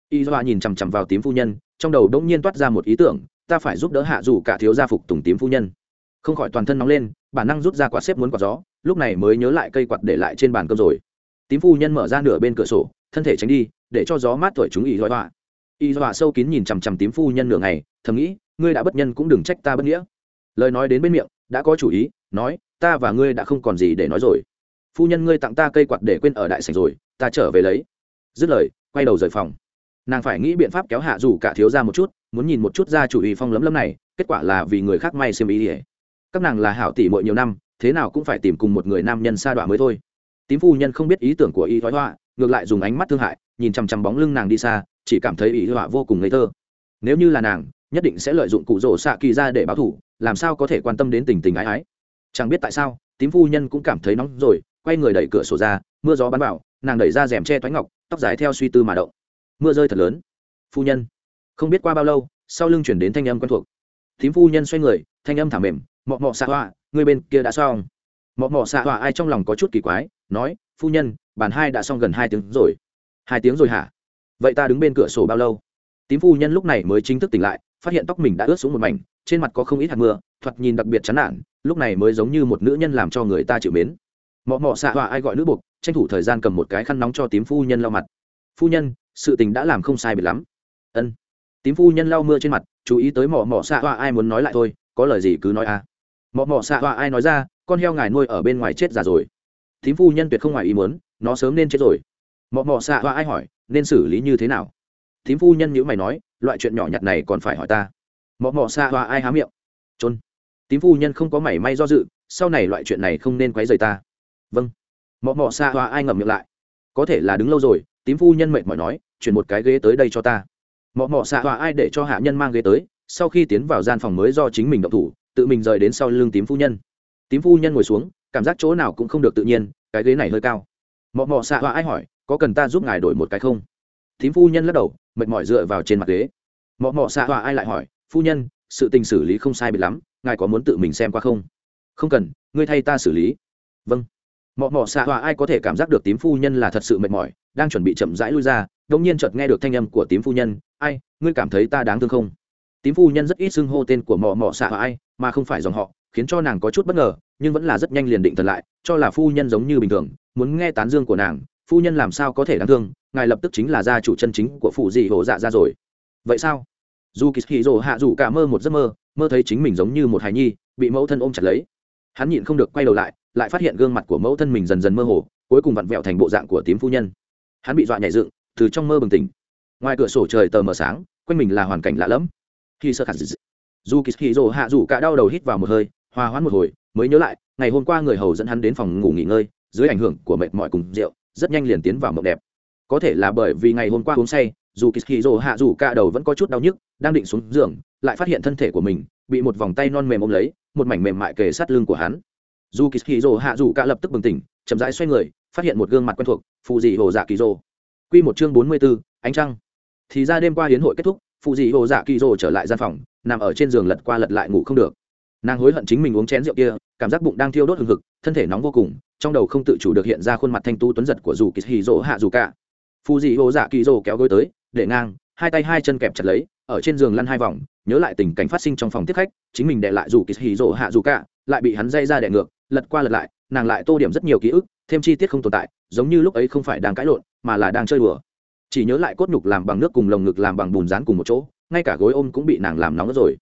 y họa nhìn chằm chằm vào tím phu nhân, trong đầu đông nhiên toát ra một ý tưởng, ta phải giúp đỡ hạ dù cả thiếu gia phục tùng tím phu nhân. Không khỏi toàn thân nóng lên, bản năng rút ra quạt xếp muốn quạt gió, lúc này mới nhớ lại cây quạt để lại trên bàn cơm rồi. Tím phu nhân mở ra nửa bên cửa sổ, thân thể tránh đi, để cho gió mát thổi chúng y họa y họa sâu kín nhìn chằm chằm tím phu nhân nửa ngày, thầm nghĩ, ngươi đã bất nhân cũng đừng trách ta bất nghĩa. Lời nói đến bên miệng, đã có chủ ý, nói, ta và ngươi đã không còn gì để nói rồi. Phu nhân ngươi tặng ta cây quạt để quên ở đại sảnh rồi, ta trở về lấy. Dứt lời, quay đầu rời phòng nàng phải nghĩ biện pháp kéo hạ dù cả thiếu ra một chút, muốn nhìn một chút ra chủ ý phong lấm lấm này, kết quả là vì người khác may xem ý ỉa các nàng là hảo tỷ mỗi nhiều năm, thế nào cũng phải tìm cùng một người nam nhân xa đoạn mới thôi. Tím phu nhân không biết ý tưởng của y thoái họa ngược lại dùng ánh mắt thương hại, nhìn chằm chằm bóng lưng nàng đi xa, chỉ cảm thấy ý họa vô cùng ngây thơ. Nếu như là nàng, nhất định sẽ lợi dụng cụ rổ xạ kỳ ra để báo thủ làm sao có thể quan tâm đến tình tình ái ái. Chẳng biết tại sao, tím phu nhân cũng cảm thấy nóng rồi, quay người đẩy cửa sổ ra, mưa gió bắn vào, nàng đẩy ra rèm che toái ngọc, tóc dài theo suy tư mà động mưa rơi thật lớn. Phu nhân. Không biết qua bao lâu, sau lưng chuyển đến thanh âm quen thuộc. Tím phu nhân xoay người, thanh âm thảm mềm, mọ mọ, xạ họa, người bên kia đã xong. Mọ mọ, xạ họa, ai trong lòng có chút kỳ quái, nói, phu nhân, bàn hai đã xong gần hai tiếng rồi. Hai tiếng rồi hả? Vậy ta đứng bên cửa sổ bao lâu? Tím phu nhân lúc này mới chính thức tỉnh lại, phát hiện tóc mình đã ướt xuống một mảnh, trên mặt có không ít hạt mưa, thoạt nhìn đặc biệt chán nản, lúc này mới giống như một nữ nhân làm cho người ta chịu mến. Mọ mọ, xạ họa, ai gọi nữ buộc, tranh thủ thời gian cầm một cái khăn nóng cho tím phu nhân lau mặt. Phu nhân sự tình đã làm không sai biệt lắm. Ân. Tím phu nhân lau mưa trên mặt, chú ý tới mọ mọ xạ hoa ai muốn nói lại thôi, có lời gì cứ nói à mọ mọ xạ hoa ai nói ra, con heo ngài nuôi ở bên ngoài chết già rồi. Tím phu nhân tuyệt không ngoài ý muốn, nó sớm nên chết rồi. Mọ mọ xạ hoa ai hỏi, nên xử lý như thế nào? Tím phu nhân nhữ mày nói, loại chuyện nhỏ nhặt này còn phải hỏi ta. Mọ mọ xạ hoa ai há miệng. Trôn tím phu nhân không có mảy may do dự, sau này loại chuyện này không nên quấy rầy ta. Vâng. Mọ mọ xạ hoa ai ngậm miệng lại. Có thể là đứng lâu rồi, tím phu nhân mệt mỏi nói chuyển một cái ghế tới đây cho ta. Mọ mọ xạ họa ai để cho hạ nhân mang ghế tới, sau khi tiến vào gian phòng mới do chính mình động thủ, tự mình rời đến sau lưng tím phu nhân. Tím phu nhân ngồi xuống, cảm giác chỗ nào cũng không được tự nhiên, cái ghế này hơi cao. Mọ mọ xạ họa ai hỏi, có cần ta giúp ngài đổi một cái không? Tím phu nhân lắc đầu, mệt mỏi dựa vào trên mặt ghế. Mọ mọ xạ họa ai lại hỏi, phu nhân, sự tình xử lý không sai biệt lắm, ngài có muốn tự mình xem qua không? Không cần, ngươi thay ta xử lý. Vâng. Mọ mọ xạ họa ai có thể cảm giác được tím phu nhân là thật sự mệt mỏi, đang chuẩn bị chậm rãi lui ra đông nhiên chợt nghe được thanh âm của tím phu nhân, ai, ngươi cảm thấy ta đáng thương không? Tím phu nhân rất ít xưng hô tên của mọ mọ xạ họa ai, mà không phải dòng họ, khiến cho nàng có chút bất ngờ, nhưng vẫn là rất nhanh liền định thần lại, cho là phu nhân giống như bình thường, muốn nghe tán dương của nàng, phu nhân làm sao có thể đáng thương, ngài lập tức chính là gia chủ chân chính của phụ dị hổ dạ ra rồi. Vậy sao? Dù kỳ hì rồ hạ dù cả mơ một giấc mơ mơ thấy chính mình giống như một hài nhi, bị mẫu thân ôm chặt lấy. Hắn nhịn không được quay đầu lại lại phát hiện gương mặt của mẫu thân mình dần dần mơ hồ, cuối cùng vặn vẹo thành bộ dạng của tím phu nhân. Hắn bị dọa nhảy dựng từ trong mơ bừng tỉnh. Ngoài cửa sổ trời tờ mờ sáng, quanh mình là hoàn cảnh lạ lẫm. Khi sơ khẳng dù kỳ hì rồ hạ dù cả đau đầu hít vào một hơi, hòa hoãn một hồi, mới nhớ lại, ngày hôm qua người hầu dẫn hắn đến phòng ngủ nghỉ ngơi, dưới ảnh hưởng của mệt mỏi cùng rượu, rất nhanh liền tiến vào mộng đẹp. Có thể là bởi vì ngày hôm qua uống say, dù kỳ hì rồ hạ dù cả đầu vẫn có chút đau nhức, đang định xuống giường, lại phát hiện thân thể của mình bị một vòng tay non mềm ôm lấy, một mảnh mềm mại kề sát lưng của hắn. Dù kỳ hì rồ hạ dù cả lập tức bừng tỉnh, chậm rãi xoay người, phát hiện một gương mặt quen thuộc phù dị hồ dạ kỳ rồ Quy một chương bốn mươi b ố ánh trăng. Thì ra đêm qua hiến hội kết thúc, phụ dị hồ dạ kỳ rồ trở lại gian phòng, nằm ở trên giường lật qua lật lại ngủ không được. Nàng hối hận chính mình uống chén rượu kia, cảm giác bụng đang thiêu đốt hừng hực, thân thể nóng vô cùng, trong đầu không tự chủ được hiện ra khuôn mặt thanh tú tuấn giật của Dụ kỳ hạ dù cả. Phụ dị hồ dạ kỳ rỗ kéo gối tới, để ngang, hai tay hai chân kẹp chặt lấy, ở trên giường lăn hai vòng, nhớ lại tình cảnh phát sinh trong phòng tiếp khách, chính mình để lại Dụ kỳ hạ dù cả, lại bị hắn dây ra đè ngược, lật qua lật lại nàng lại tô điểm rất nhiều ký ức, thêm chi tiết không tồn tại, giống như lúc ấy không phải đang cãi lộn, mà là đang chơi đùa. Chỉ nhớ lại cốt nhục làm bằng nước cùng lồng ngực làm bằng bùn rán cùng một chỗ, ngay cả gối ôm cũng bị nàng làm nóng rồi.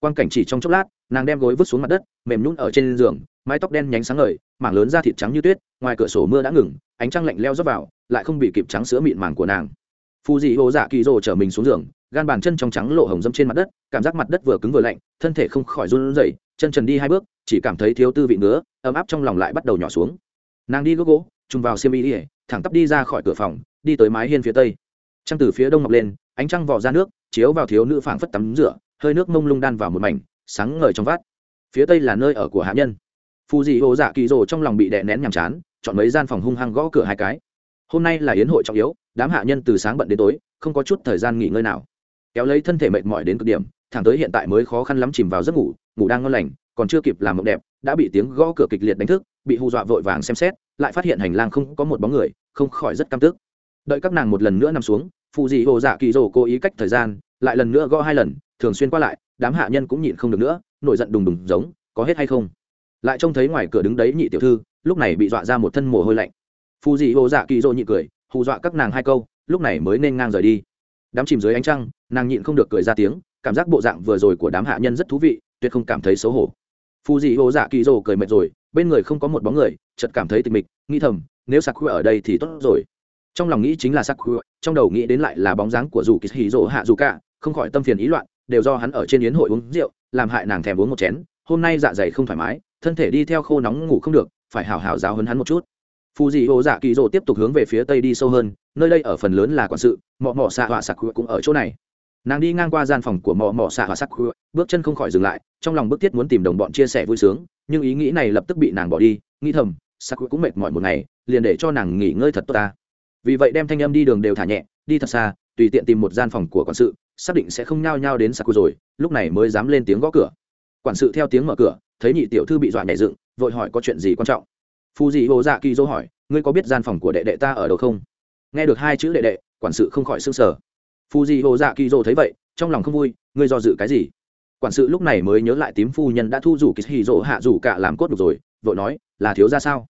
Quang cảnh chỉ trong chốc lát, nàng đem gối vứt xuống mặt đất, mềm nhún ở trên giường, mái tóc đen nhánh sáng ngời, mảng lớn da thịt trắng như tuyết, ngoài cửa sổ mưa đã ngừng, ánh trăng lạnh leo rớt vào, lại không bị kịp trắng sữa mịn màng của nàng. Phù dị hồ dạ kỳ rồ chở mình xuống giường gan bàn chân trong trắng lộ hồng dâm trên mặt đất, cảm giác mặt đất vừa cứng vừa lạnh, thân thể không khỏi run rẩy, chân trần đi hai bước, chỉ cảm thấy thiếu tư vị nữa, ấm áp trong lòng lại bắt đầu nhỏ xuống. Nàng đi gốc gỗ trùng vào xiêm y ỉa thẳng tắp đi ra khỏi cửa phòng, đi tới mái hiên phía tây. Trăng từ phía đông mọc lên, ánh trăng vỏ ra nước, chiếu vào thiếu nữ phảng phất tắm rửa, hơi nước mông lung đan vào một mảnh, sáng ngời trong vát phía tây là nơi ở của hạ nhân. Phù dị hồ dạ kỳ rồ trong lòng bị đè nén nhàm chán, chọn mấy gian phòng hung hăng gõ cửa hai cái. Hôm nay là yến hội trọng yếu, đám hạ nhân từ sáng bận đến tối, không có chút thời gian nghỉ ngơi nào kéo lấy thân thể mệt mỏi đến cực điểm, thẳng tới hiện tại mới khó khăn lắm chìm vào giấc ngủ ngủ đang ngon lành, còn chưa kịp làm mộng đẹp, đã bị tiếng gõ cửa kịch liệt đánh thức, bị hù dọa vội vàng xem xét, lại phát hiện hành lang không có một bóng người, không khỏi rất căm tức. Đợi các nàng một lần nữa nằm xuống, phù dị hồ dạ kỳ rồ cố ý cách thời gian, lại lần nữa gõ hai lần, thường xuyên qua lại, đám hạ nhân cũng nhịn không được nữa, nổi giận đùng đùng giống, có hết hay không? Lại trông thấy ngoài cửa đứng đấy nhị tiểu thư, lúc này bị dọa ra một thân mồ hôi lạnh. Phù dị hồ dạ kỳ dỗ nhị cười, hù dọa các nàng hai câu, lúc này mới nên ngang rời đi đám chìm dưới ánh trăng, nàng nhịn không được cười ra tiếng, cảm giác bộ dạng vừa rồi của đám hạ nhân rất thú vị, tuyệt không cảm thấy xấu hổ. Phù dị hồ dạ kỳ rồ cười mệt rồi, bên người không có một bóng người, chợt cảm thấy tịch mịch, nghĩ thầm, nếu sạc ở đây thì tốt rồi. Trong lòng nghĩ chính là sắc trong đầu nghĩ đến lại là bóng dáng của dù kỳ hì rỗ hạ dù cả, không khỏi tâm phiền ý loạn, đều do hắn ở trên yến hội uống rượu, làm hại nàng thèm uống một chén, hôm nay dạ dày không thoải mái, thân thể đi theo khô nóng ngủ không được, phải hào hào giáo hấn hắn một chút. Phù dị hồ dạ kỳ rỗ tiếp tục hướng về phía tây đi sâu hơn nơi đây ở phần lớn là quản sự, mọ mọ xạ họa sạc cũng ở chỗ này. Nàng đi ngang qua gian phòng của mọ mọ xạ họa sạc bước chân không khỏi dừng lại, trong lòng bức thiết muốn tìm đồng bọn chia sẻ vui sướng, nhưng ý nghĩ này lập tức bị nàng bỏ đi, nghĩ thầm, sạc cũng mệt mỏi một ngày, liền để cho nàng nghỉ ngơi thật tốt ta. Vì vậy đem thanh âm đi đường đều thả nhẹ, đi thật xa, tùy tiện tìm một gian phòng của quản sự, xác định sẽ không nhao nhao đến sạc rồi, lúc này mới dám lên tiếng gõ cửa. Quản sự theo tiếng mở cửa, thấy nhị tiểu thư bị dọa nhảy dựng, vội hỏi có chuyện gì quan trọng. Phù dị hồ dạ kỳ dỗ hỏi, ngươi có biết gian phòng của đệ đệ ta ở đâu không? Nghe được hai chữ đệ đệ, quản sự không khỏi s ư n g sở phu di hồ dạ kỳ dô thấy vậy, trong lòng không vui, ngươi do dự cái gì? Quản sự lúc này mới nhớ lại tím phu nhân đã thu rủ kỳ hì dỗ hạ rủ cả làm cốt được rồi, vội nói, là thiếu ra sao?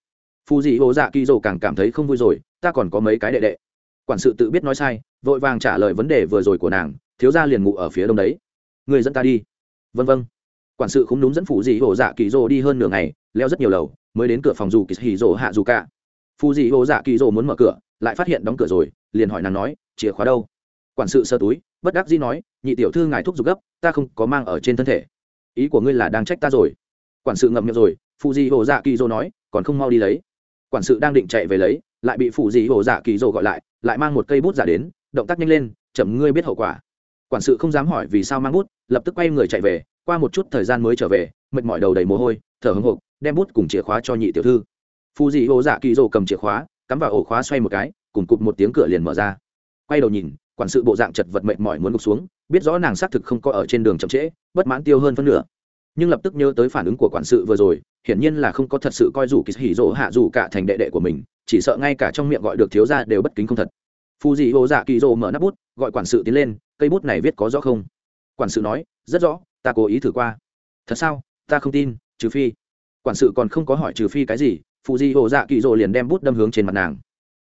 Phu di hồ dạ kỳ dô càng cảm thấy không vui rồi, ta còn có mấy cái đệ đệ. Quản sự tự biết nói sai, vội vàng trả lời vấn đề vừa rồi của nàng, thiếu ra liền ngủ ở phía đông đấy. Người dẫn ta đi. Vân vân. Quản sự không đúng dẫn phụ dị hồ dạ kỳ dô đi hơn nửa ngày, leo rất nhiều lầu, mới đến cửa phòng dù kỳ hì dỗ hạ dù cả. Phu dị hồ dạ kỳ dỗ muốn mở cửa, lại phát hiện đóng cửa rồi, liền hỏi nàng nói, chìa khóa đâu? Quản sự sơ túi, bất đắc dĩ nói, nhị tiểu thư ngài thúc giục gấp, ta không có mang ở trên thân thể. Ý của ngươi là đang trách ta rồi. Quản sự ngậm miệng rồi, Phu dị hồ dạ kỳ dỗ nói, còn không mau đi lấy. Quản sự đang định chạy về lấy, lại bị Phu dị hồ dạ kỳ dỗ gọi lại lại mang một cây bút giả đến, động tác nhanh lên, chậm, ngươi biết hậu quả. Quản sự không dám hỏi vì sao mang bút, lập tức quay người chạy về, qua một chút thời gian mới trở về, mệt mỏi đầu đầy mồ hôi, thở hưng hộp đem bút cùng chìa khóa cho nhị tiểu thư phù dị hồ dạ kỳ rồ cầm chìa khóa, cắm vào ổ khóa xoay một cái, cùng cụp một tiếng cửa liền mở ra. Quay đầu nhìn, quản sự bộ dạng chật vật mệt mỏi muốn gục xuống, biết rõ nàng xác thực không có ở trên đường chậm trễ, bất mãn tiêu hơn phân nửa. Nhưng lập tức nhớ tới phản ứng của quản sự vừa rồi, hiển nhiên là không có thật sự coi rủ kỳ hỉ rỗ hạ dù cả thành đệ đệ của mình, chỉ sợ ngay cả trong miệng gọi được thiếu ra đều bất kính không thật. Phù dị hồ dạ kỳ rồ mở nắp bút, gọi quản sự tiến lên, cây bút này viết có rõ không? Quản sự nói, rất rõ, ta cố ý thử qua. Thật sao? Ta không tin, trừ phi. Quản sự còn không có hỏi trừ phi cái gì phụ di hồ dạ kỳ rồ liền đem bút đâm hướng trên mặt nàng.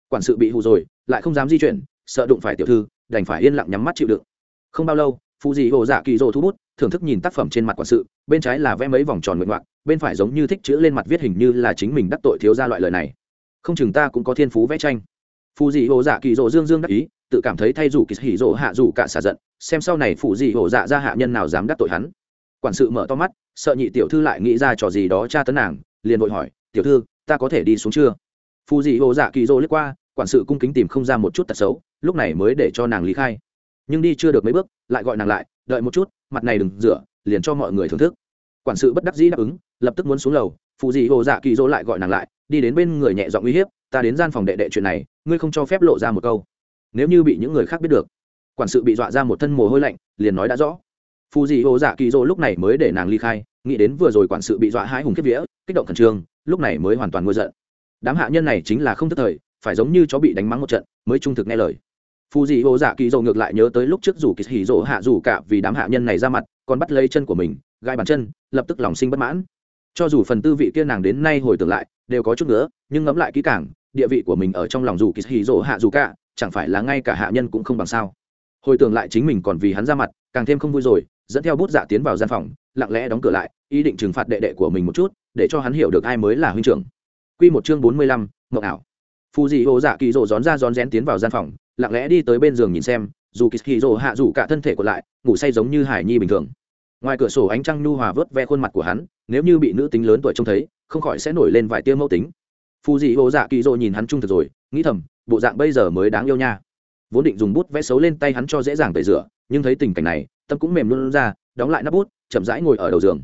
Quản sự bị hù rồi lại không dám di chuyển sợ đụng phải tiểu thư đành phải yên lặng nhắm mắt chịu đựng. Không bao lâu phụ di hồ dạ kỳ rồ thu bút thưởng thức nhìn tác phẩm trên mặt quản sự bên trái là vẽ mấy vòng tròn nguyện loạn, bên phải giống như thích chữ lên mặt viết hình như là chính mình đắc tội thiếu ra loại lời này. Không chừng ta cũng có thiên phú vẽ tranh. Phụ Di hồ dạ kỳ rồ dương dương đắc ý tự cảm thấy thay dù kỳ hỉ rồ hạ dù cả xả giận xem sau này phụ Di hồ dạ ra hạ nhân nào dám đắc tội hắn. Quản sự mở to mắt sợ nhị tiểu thư lại nghĩ ra trò gì đó tra tấn nàng liền vội hỏi tiểu thư ta có thể đi xuống chưa? Phù dị ô dạ kỳ dô lướt qua, quản sự cung kính tìm không ra một chút tật xấu, lúc này mới để cho nàng lý khai. Nhưng đi chưa được mấy bước, lại gọi nàng lại, đợi một chút, mặt này đừng rửa, liền cho mọi người thưởng thức. Quản sự bất đắc dĩ đáp ứng, lập tức muốn xuống lầu Phù dị ô dạ kỳ dô lại gọi nàng lại, đi đến bên người nhẹ giọng uy hiếp, ta đến gian phòng đệ đệ chuyện này, ngươi không cho phép lộ ra một câu. Nếu như bị những người khác biết được. Quản sự bị dọa ra một thân mồ hôi lạnh, liền nói đã rõ. Phù dị ô dạ kỳ dô lúc này mới để nàng ly khai, nghĩ đến vừa rồi quản sự bị dọa hai hùng kiếp vía kích động khẩn trương, lúc này mới hoàn toàn ngôi giận. Đám hạ nhân này chính là không thức thời, phải giống như chó bị đánh mắng một trận, mới trung thực nghe lời. Phù dị hồ dạ kỳ dầu ngược lại nhớ tới lúc trước rủ kỳ hỉ dỗ hạ rủ cả vì đám hạ nhân này ra mặt, còn bắt lấy chân của mình gai bàn chân, lập tức lòng sinh bất mãn. Cho dù phần tư vị kia nàng đến nay hồi tưởng lại, đều có chút nữa, nhưng ngẫm lại kỹ càng, địa vị của mình ở trong lòng dù kỳ hỉ dỗ hạ dù cả, chẳng phải là ngay cả hạ nhân cũng không bằng sao. Hồi tưởng lại chính mình còn vì hắn ra mặt, càng thêm không vui rồi, dẫn theo bút dạ tiến vào gian phòng, lặng lẽ đóng cửa lại, ý định trừng phạt đệ đệ của mình một chút để cho hắn hiểu được ai mới là huynh trưởng. Q một chương bốn mươi lăm, ngọc ảo. Phù dị hồ dạ kỳ rỗ rón ra rón rén tiến vào gian phòng, lặng lẽ đi tới bên giường nhìn xem, dù kỳ rỗ hạ dù cả thân thể còn lại, ngủ say giống như hải nhi bình thường. Ngoài cửa sổ ánh trăng nhu hòa vớt ve khuôn mặt của hắn, nếu như bị nữ tính lớn tuổi trông thấy, không khỏi sẽ nổi lên vài tia mẫu tính. Phù dị hồ dạ kỳ dỗ nhìn hắn trung thực rồi, nghĩ thầm, bộ dạng bây giờ mới đáng yêu nha. Vốn định dùng bút vẽ xấu lên tay hắn cho dễ dàng tẩy rửa, nhưng thấy tình cảnh này, tâm cũng mềm luôn ra, đóng lại nắp bút, chậm rãi ngồi ở đầu giường.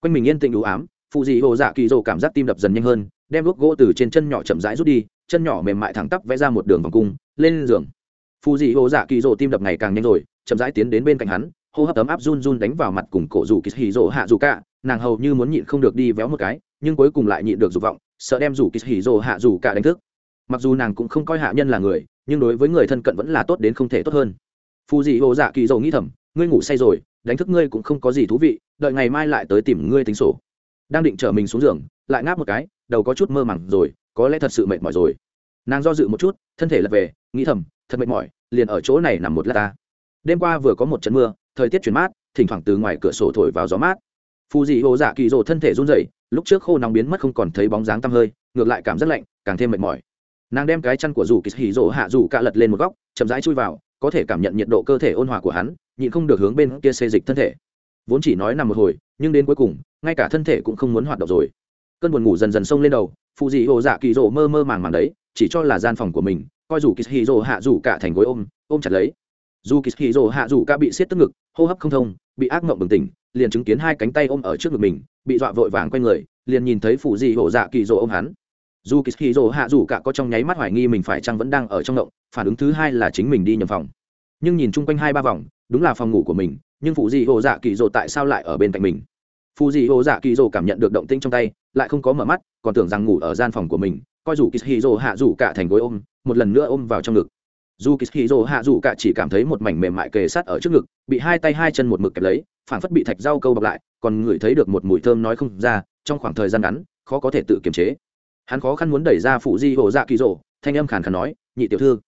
Quanh mình yên tĩnh đủ ám phụ dị hồ dạ kỳ dỗ cảm giác tim đập dần nhanh hơn, đem đuốc gỗ từ trên chân nhỏ chậm rãi rút đi, chân nhỏ mềm mại thẳng tắp vẽ ra một đường vòng cung, lên giường. Phụ dị hồ dạ kỳ dỗ tim đập ngày càng nhanh rồi, chậm rãi tiến đến bên cạnh hắn, hô hấp ấm áp run run đánh vào mặt cùng cổ rủ kỳ hì rỗ hạ dù cả, nàng hầu như muốn nhịn không được đi véo một cái, nhưng cuối cùng lại nhịn được dục vọng, sợ đem rủ kỳ hì rỗ hạ dù cả đánh thức. Mặc dù nàng cũng không coi hạ nhân là người, nhưng đối với người thân cận vẫn là tốt đến không thể tốt hơn. Phù dị hồ dạ kỳ dầu nghĩ thầm, ngươi ngủ say rồi, đánh thức ngươi cũng không có gì thú vị, đợi ngày mai lại tới tìm ngươi tính sổ đang định chở mình xuống giường, lại ngáp một cái, đầu có chút mơ màng rồi, có lẽ thật sự mệt mỏi rồi. Nàng do dự một chút, thân thể lật về, nghĩ thầm, thật mệt mỏi, liền ở chỗ này nằm một lát ta. Đêm qua vừa có một trận mưa, thời tiết chuyển mát, thỉnh thoảng từ ngoài cửa sổ thổi vào gió mát. Phù dị hồ dạ kỳ rồ thân thể run rẩy, lúc trước khô nóng biến mất không còn thấy bóng dáng tăm hơi, ngược lại cảm rất lạnh, càng thêm mệt mỏi. Nàng đem cái chăn của dù kỳ hỉ rỗ hạ dù cạ lật lên một góc, chậm rãi chui vào, có thể cảm nhận nhiệt độ cơ thể ôn hòa của hắn, nhịn không được hướng bên kia xê dịch thân thể vốn chỉ nói nằm một hồi, nhưng đến cuối cùng, ngay cả thân thể cũng không muốn hoạt động rồi. Cơn buồn ngủ dần dần xông lên đầu, phụ dị hồ dạ kỳ rỗ mơ mơ màng màng đấy, chỉ cho là gian phòng của mình, coi dù kỳ hì hạ rủ cả thành gối ôm ôm chặt lấy. Dù kỳ hì hạ rủ cả bị xiết tức ngực, hô hấp không thông, bị ác mộng bừng tỉnh, liền chứng kiến hai cánh tay ôm ở trước ngực mình, bị dọa vội vàng quay người, liền nhìn thấy phụ dị hồ dạ kỳ rỗ ôm hắn. Dù kỳ hì hạ rủ cả có trong nháy mắt hoài nghi mình phải chăng vẫn đang ở trong động, phản ứng thứ hai là chính mình đi nhầm phòng. Nhưng nhìn chung quanh hai ba vòng đúng là phòng ngủ của mình, nhưng phụ dị hồ dạ kỳ dỗ tại sao lại ở bên cạnh mình? Phụ dị hồ dạ kỳ dỗ cảm nhận được động tĩnh trong tay, lại không có mở mắt, còn tưởng rằng ngủ ở gian phòng của mình, coi dù kỳ hì hạ dù cả thành gối ôm, một lần nữa ôm vào trong ngực. Dù kỳ hì hạ dù cả chỉ cảm thấy một mảnh mềm mại kề sát ở trước ngực, bị hai tay hai chân một mực kẹp lấy phản phất bị thạch rau câu bọc lại, còn ngửi thấy được một mùi thơm nói không ra, trong khoảng thời gian ngắn, khó có thể tự kiềm chế. Hắn khó khăn muốn đẩy ra phụ di hồ dạ kỳ rỗ thanh âm khàn khàn nói, nhị tiểu thư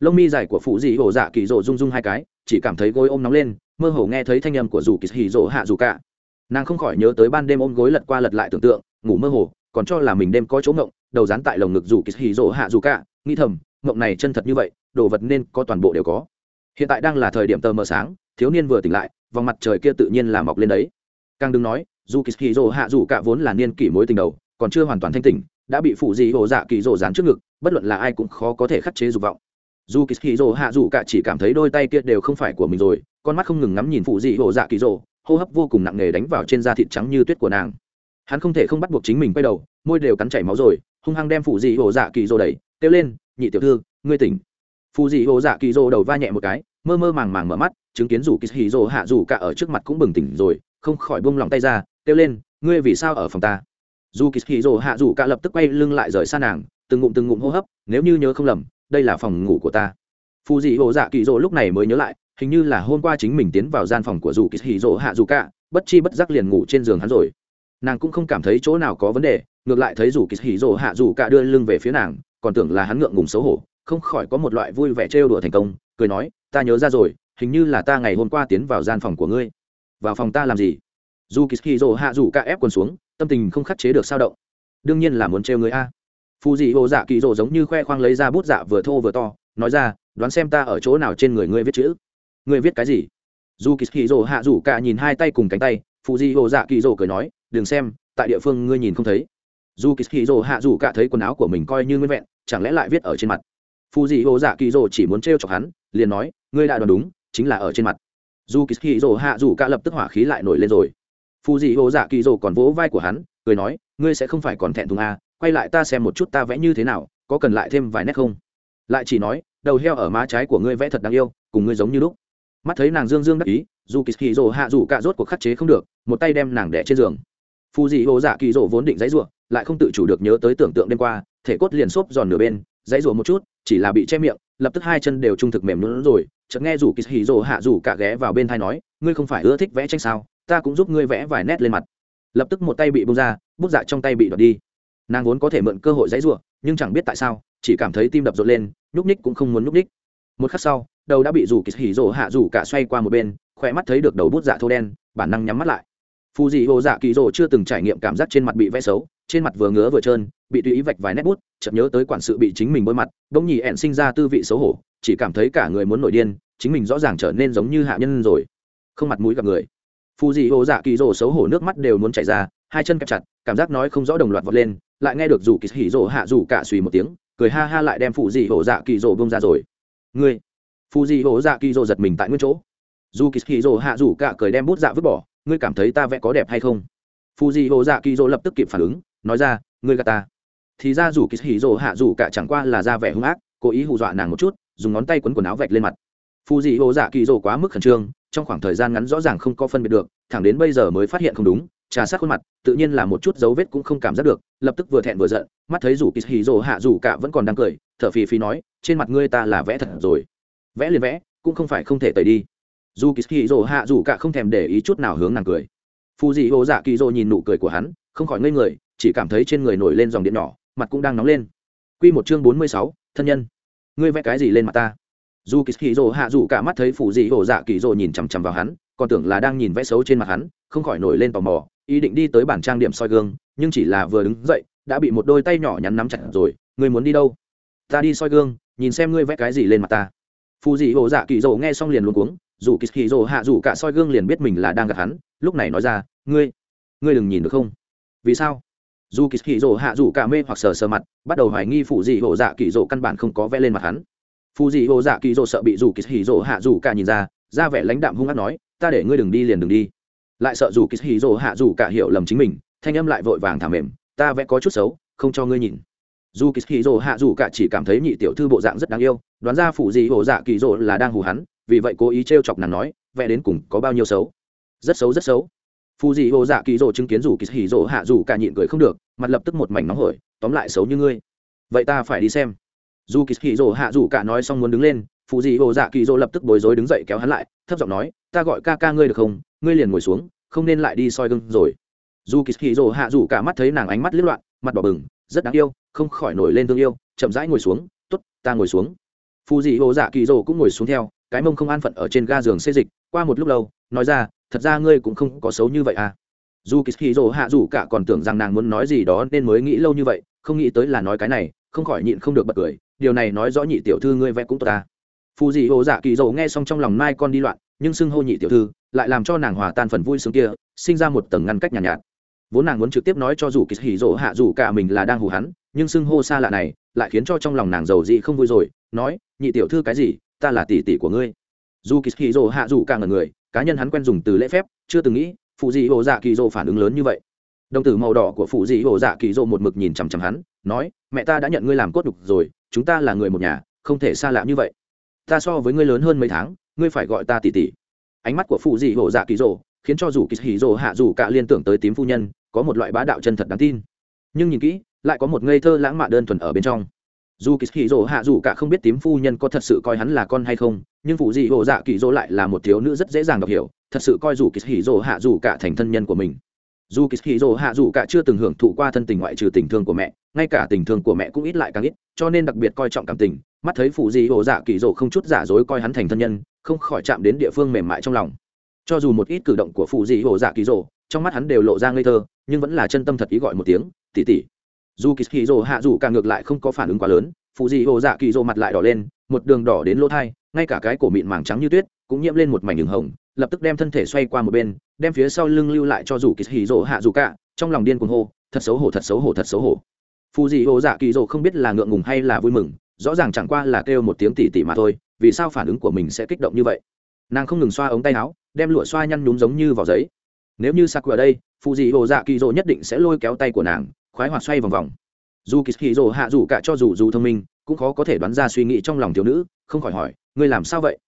lông mi dài của phụ dị hổ dạ kỳ rồ rung rung hai cái, chỉ cảm thấy gối ôm nóng lên, mơ hồ nghe thấy thanh âm của dù kỳ hì rồ hạ dù cả. Nàng không khỏi nhớ tới ban đêm ôm gối lật qua lật lại tưởng tượng, ngủ mơ hồ, còn cho là mình đêm có chỗ ngộng, đầu dán tại lồng ngực dù kỳ hì rồ hạ dù cả, nghĩ thầm, ngộng này chân thật như vậy, đồ vật nên có toàn bộ đều có. Hiện tại đang là thời điểm tờ mờ sáng, thiếu niên vừa tỉnh lại, vòng mặt trời kia tự nhiên là mọc lên đấy. Càng đừng nói, dù kỳ hì rồ hạ dù cả vốn là niên kỷ mối tình đầu, còn chưa hoàn toàn thanh tỉnh, đã bị phụ dị hồ dạ kỳ rồ dán trước ngực, bất luận là ai cũng khó có thể khắc chế dục vọng dù kỳ kỳ rồ hạ dù cả chỉ cảm thấy đôi tay kia đều không phải của mình rồi, con mắt không ngừng ngắm nhìn phụ dị hồ dạ kỳ rồ hô hấp vô cùng nặng nề đánh vào trên da thịt trắng như tuyết của nàng. Hắn không thể không bắt buộc chính mình quay đầu, môi đều cắn chảy máu rồi, hung hăng đem phụ dị hồ dạ kỳ rồ đẩy, kêu lên, nhị tiểu thư, ngươi tỉnh. Phù dị hồ dạ kỳ rồ đầu va nhẹ một cái, mơ mơ màng màng mở mắt, chứng kiến dù kỳ hì rồ hạ rủ cả ở trước mặt cũng bừng tỉnh rồi, không khỏi buông lòng tay ra, kêu lên, ngươi vì sao ở phòng ta? Dù kỳ hì rồ hạ rủ cả lập tức quay lưng lại rời xa nàng, từng ngụm từng ngụm hô hấp, nếu như nhớ không lầm đây là phòng ngủ của ta. Phù dị hộ dạ kỳ dỗ lúc này mới nhớ lại, hình như là hôm qua chính mình tiến vào gian phòng của dù kỳ hì dỗ hạ dù cả, bất chi bất giác liền ngủ trên giường hắn rồi. Nàng cũng không cảm thấy chỗ nào có vấn đề, ngược lại thấy dù kỳ hì dỗ hạ dù cả đưa lưng về phía nàng, còn tưởng là hắn ngượng ngùng xấu hổ, không khỏi có một loại vui vẻ trêu đùa thành công, cười nói, ta nhớ ra rồi, hình như là ta ngày hôm qua tiến vào gian phòng của ngươi. Vào phòng ta làm gì? Dù kỳ hì dỗ hạ dù cả ép quần xuống, tâm tình không khắc chế được sao động. Đương nhiên là muốn trêu người a phù dị hồ dạ kỳ rồ giống như khoe khoang lấy ra bút dạ vừa thô vừa to nói ra đoán xem ta ở chỗ nào trên người ngươi viết chữ. Ngươi viết cái gì? Dù kỳ kỳ rồ hạ rủ cả nhìn hai tay cùng cánh tay phù dị hồ dạ kỳ rồ cười nói đừng xem tại địa phương ngươi nhìn không thấy. Dù kỳ kỳ rồ hạ rủ cả thấy quần áo của mình coi như nguyên vẹn chẳng lẽ lại viết ở trên mặt? Phù dị hồ dạ kỳ rồ chỉ muốn trêu chọc hắn liền nói ngươi đã đoán đúng chính là ở trên mặt. Dù kỳ kỳ rồ hạ rủ cả lập tức hỏa khí lại nổi lên rồi. Phù dị hồ dạ kỳ rồ còn vỗ vai của hắn cười nói ngươi sẽ không phải còn thẹn thùng à, quay lại ta xem một chút ta vẽ như thế nào, có cần lại thêm vài nét không? Lại chỉ nói, đầu heo ở má trái của ngươi vẽ thật đáng yêu, cùng ngươi giống như lúc. Mắt thấy nàng dương dương đắc ý dù kỳ kỳ rồ hạ dù cả rốt cuộc khắc chế không được, một tay đem nàng đẻ trên giường. Phù dị hồ dạ kỳ rồ vốn định dãy ruộng lại không tự chủ được nhớ tới tưởng tượng đêm qua, thể cốt liền xốp giòn nửa bên dãy rủa một chút, chỉ là bị che miệng, lập tức hai chân đều trung thực mềm luôn rồi, chợt nghe rủ kỳ hì rồ hạ rủ cả ghé vào bên thai nói, ngươi không phải ưa thích vẽ tranh sao? Ta cũng giúp ngươi vẽ vài nét lên mặt. Lập tức một tay bị bung ra, bút dạ trong tay bị đọt đi nàng vốn có thể mượn cơ hội dãy rủa, nhưng chẳng biết tại sao, chỉ cảm thấy tim đập rộn lên, nhúc ních cũng không muốn nhúc ních một khắc sau, đầu đã bị rủ kỳ hỉ rỗ hạ rủ cả xoay qua một bên, khỏe mắt thấy được đầu bút dạ thô đen, bản năng nhắm mắt lại. Phù dị hồ dạ kỳ rỗ chưa từng trải nghiệm cảm giác trên mặt bị vẽ xấu, trên mặt vừa ngứa vừa trơn, bị tùy ý vạch vài nét bút, chợt nhớ tới quản sự bị chính mình bôi mặt, bỗng nhì ẹn sinh ra tư vị xấu hổ, chỉ cảm thấy cả người muốn nổi điên, chính mình rõ ràng trở nên giống như hạ nhân rồi. Không mặt mũi gặp người. Phù dị hồ dạ kỳ rỗ xấu hổ nước mắt đều muốn chảy ra, hai chân kẹp chặt, cảm giác nói không rõ đồng loạt vọt lên lại nghe được dù kỳ hỉ rồ hạ dù cả suy một tiếng, cười ha ha lại đem phụ dị hổ dạ kỳ rồ bông ra rồi. Ngươi, phụ dị hổ dạ kỳ rồ giật mình tại nguyên chỗ. Dù kỳ hỉ rồ hạ dù cả cười đem bút dạ vứt bỏ, ngươi cảm thấy ta vẽ có đẹp hay không? Phụ dị hổ dạ kỳ rồ lập tức kịp phản ứng, nói ra, ngươi gà ta. Thì ra dù kỳ hỉ rồ hạ dù cả chẳng qua là ra vẻ hung ác, cố ý hù dọa nàng một chút, dùng ngón tay quấn quần áo vạch lên mặt. Phụ dị hổ dạ kỳ rồ quá mức khẩn trương, trong khoảng thời gian ngắn rõ ràng không có phân biệt được, thẳng đến bây giờ mới phát hiện không đúng trà sát khuôn mặt tự nhiên là một chút dấu vết cũng không cảm giác được lập tức vừa thẹn vừa giận mắt thấy rủ kỳ hì rồ hạ rủ cả vẫn còn đang cười thở phì phì nói trên mặt ngươi ta là vẽ thật rồi vẽ liền vẽ cũng không phải không thể tẩy đi dù kỳ hì rồ hạ rủ cả không thèm để ý chút nào hướng nàng cười phù dị hồ dạ kỳ rồ nhìn nụ cười của hắn không khỏi ngây người chỉ cảm thấy trên người nổi lên dòng điện nhỏ mặt cũng đang nóng lên Quy một chương bốn mươi sáu, thân nhân. Ngươi vẽ cái gì lên mặt ta? Dù Kỳ Rồ hạ rủ cả mắt thấy phù dị hồ dạ kỳ rồ nhìn chằm chằm vào hắn, còn tưởng là đang nhìn vẽ xấu trên mặt hắn, không khỏi nổi lên tò mò, ý định đi tới bản trang điểm soi gương, nhưng chỉ là vừa đứng dậy, đã bị một đôi tay nhỏ nhắn nắm chặt rồi, ngươi muốn đi đâu? Ta đi soi gương, nhìn xem ngươi vẽ cái gì lên mặt ta. phù dị hồ dạ kỳ dỗ nghe xong liền luôn cuống, dù Kỳ Rồ hạ dù cả soi gương liền biết mình là đang gặp hắn, lúc này nói ra, ngươi, ngươi đừng nhìn được không? Vì sao? dù kỳ kỳ dỗ hạ dù cả mê hoặc sờ sờ mặt bắt đầu hoài nghi phù dị hồ dạ kỳ dỗ căn bản không có vẽ lên mặt hắn phù dị hồ dạ kỳ dỗ sợ bị dù kỳ hì hạ dù cả nhìn ra ra vẻ lãnh đạm hung hát nói ta để ngươi đừng đi liền đừng đi. Lại sợ dù kỳ hì rồ hạ dù cả hiểu lầm chính mình, thanh âm lại vội vàng thả mềm, ta vẽ có chút xấu, không cho ngươi nhìn. Dù kỳ hì rồ hạ dù cả chỉ cảm thấy nhị tiểu thư bộ dạng rất đáng yêu, đoán ra phụ gì hồ dạ kỳ rồ là đang hù hắn, vì vậy cố ý t chọc nàng nói, vẽ đến cùng có bao nhiêu xấu? Rất xấu rất xấu. Phù dị hồ dạ kỳ rồ chứng kiến dù kỳ hì rồ hạ dù cả nhịn cười không được, mặt lập tức một mảnh nóng hổi, tóm lại xấu như ngươi. Vậy ta phải đi xem. Dù kỳ hì rồ hạ dù cả nói xong muốn đứng lên phù dị hồ dạ kỳ rồ lập tức bối rối đứng dậy kéo hắn lại, thấp giọng nói ta gọi ca ca ngươi được không? Ngươi liền ngồi xuống, không nên lại đi soi gương rồi. Dù kỳ hì rồ hạ rủ cả mắt thấy nàng ánh mắt liếc loạn, mặt đỏ bừng, rất đáng yêu, không khỏi nổi lên thương yêu, chậm rãi ngồi xuống t ố t ta ngồi xuống. Phù dị hồ dạ kỳ rồ cũng ngồi xuống theo, cái mông không an phận ở trên ga giường xê dịch, qua một lúc lâu, nói ra, thật ra ngươi cũng không có xấu như vậy à. Dù kỳ hì rồ hạ rủ cả còn tưởng rằng nàng muốn nói gì đó nên mới nghĩ lâu như vậy, không nghĩ tới là nói cái này, không khỏi nhịn không được bật cười, điều này nói rõ nhị tiểu thư ngươi vẽ cũng tốt à. ta phù dị hồ dạ kỳ rồ nghe xong trong lòng mai con đi loạn nhưng xưng hô nhị tiểu thư lại làm cho nàng hòa tan phần vui sướng kia sinh ra một tầng ngăn cách nhàn nhạt, nhạt. Vốn nàng muốn trực tiếp nói cho dù kỳ hỉ rỗ hạ dù cả mình là đang hù hắn nhưng xưng hô xa lạ này lại khiến cho trong lòng nàng giàu dị không vui rồi nói nhị tiểu thư cái gì? Ta là tỷ tỷ của ngươi. Dù kỳ hỉ rỗ hạ dù cả ngần người cá nhân hắn quen dùng từ lễ phép chưa từng nghĩ phụ dị hồ dạ kỳ rỗ phản ứng lớn như vậy. Đồng tử màu đỏ của phụ dị hồ dạ kỳ rỗ một mực nhìn chằm chằm hắn nói mẹ ta đã nhận ngươi làm cốt đục rồi chúng ta là người một nhà không thể xa lạ như vậy. Ta so với ngươi lớn hơn mấy tháng ngươi phải gọi ta tỷ tỷ ánh mắt của phụ dị hồ dạ kỳ rồ khiến cho dù kỳ hỉ rồ hạ dù cả liên tưởng tới tím phu nhân, có một loại bá đạo chân thật đáng tin. Nhưng nhìn kỹ, lại có một ngây thơ lãng mạn đơn thuần ở bên trong. Dù kỳ hỉ hạ dù cả không biết tím phu nhân có thật sự coi hắn là con hay không, nhưng phụ dị hồ dạ kỳ rồ lại là một thiếu nữ rất dễ dàng đọc hiểu, thật sự coi dù kỳ hỉ hạ dù cả thành thân nhân của mình. Dù kỳ hỉ hạ dù cả chưa từng hưởng thụ qua thân tình ngoại trừ tình thương của mẹ, ngay cả tình thương của mẹ cũng ít lại càng ít, cho nên đặc biệt coi trọng cảm tình. Mắt thấy phụ dị hồ dạ kỳ dỗ không chút giả dối coi hắn thành thân nhân không khỏi chạm đến địa phương mềm mại trong lòng. Cho dù một ít cử động của phụ dị hồ dạ kỳ rồ, trong mắt hắn đều lộ ra ngây thơ, nhưng vẫn là chân tâm thật ý gọi một tiếng tỉ tỉ dù kỳ hỉ rồ hạ dù cả ngược lại không có phản ứng quá lớn, phụ dị hồ dạ kỳ rồ mặt lại đỏ lên, một đường đỏ đến lỗ thai, ngay cả cái cổ mịn màng trắng như tuyết cũng nhiễm lên một mảnh đường hồng, lập tức đem thân thể xoay qua một bên, đem phía sau lưng lưu lại cho dù kỳ hì rỗ hạ dù cả, trong lòng điên cuồng hô, thật xấu hổ, thật xấu hổ, thật xấu hổ. Phù dị hồ dạ kỳ rỗ không biết là ngượng ngùng hay là vui mừng, rõ ràng chẳng qua là kêu một tiếng tỉ tỉ mà thôi vì sao phản ứng của mình sẽ kích động như vậy? Nàng không ngừng xoa ống tay áo, đem lụa xoa nhăn nhúm giống như vào giấy. Nếu như sạc ở đây phụ dị hồ dạ kỳ dỗ nhất định sẽ lôi kéo tay của nàng, khoái hoạt xoay vòng vòng. Dù kỳ hì dỗ hạ dù cả cho dù dù thông minh, cũng khó có thể đoán ra suy nghĩ trong lòng thiếu nữ, không khỏi hỏi, ngươi làm sao vậy?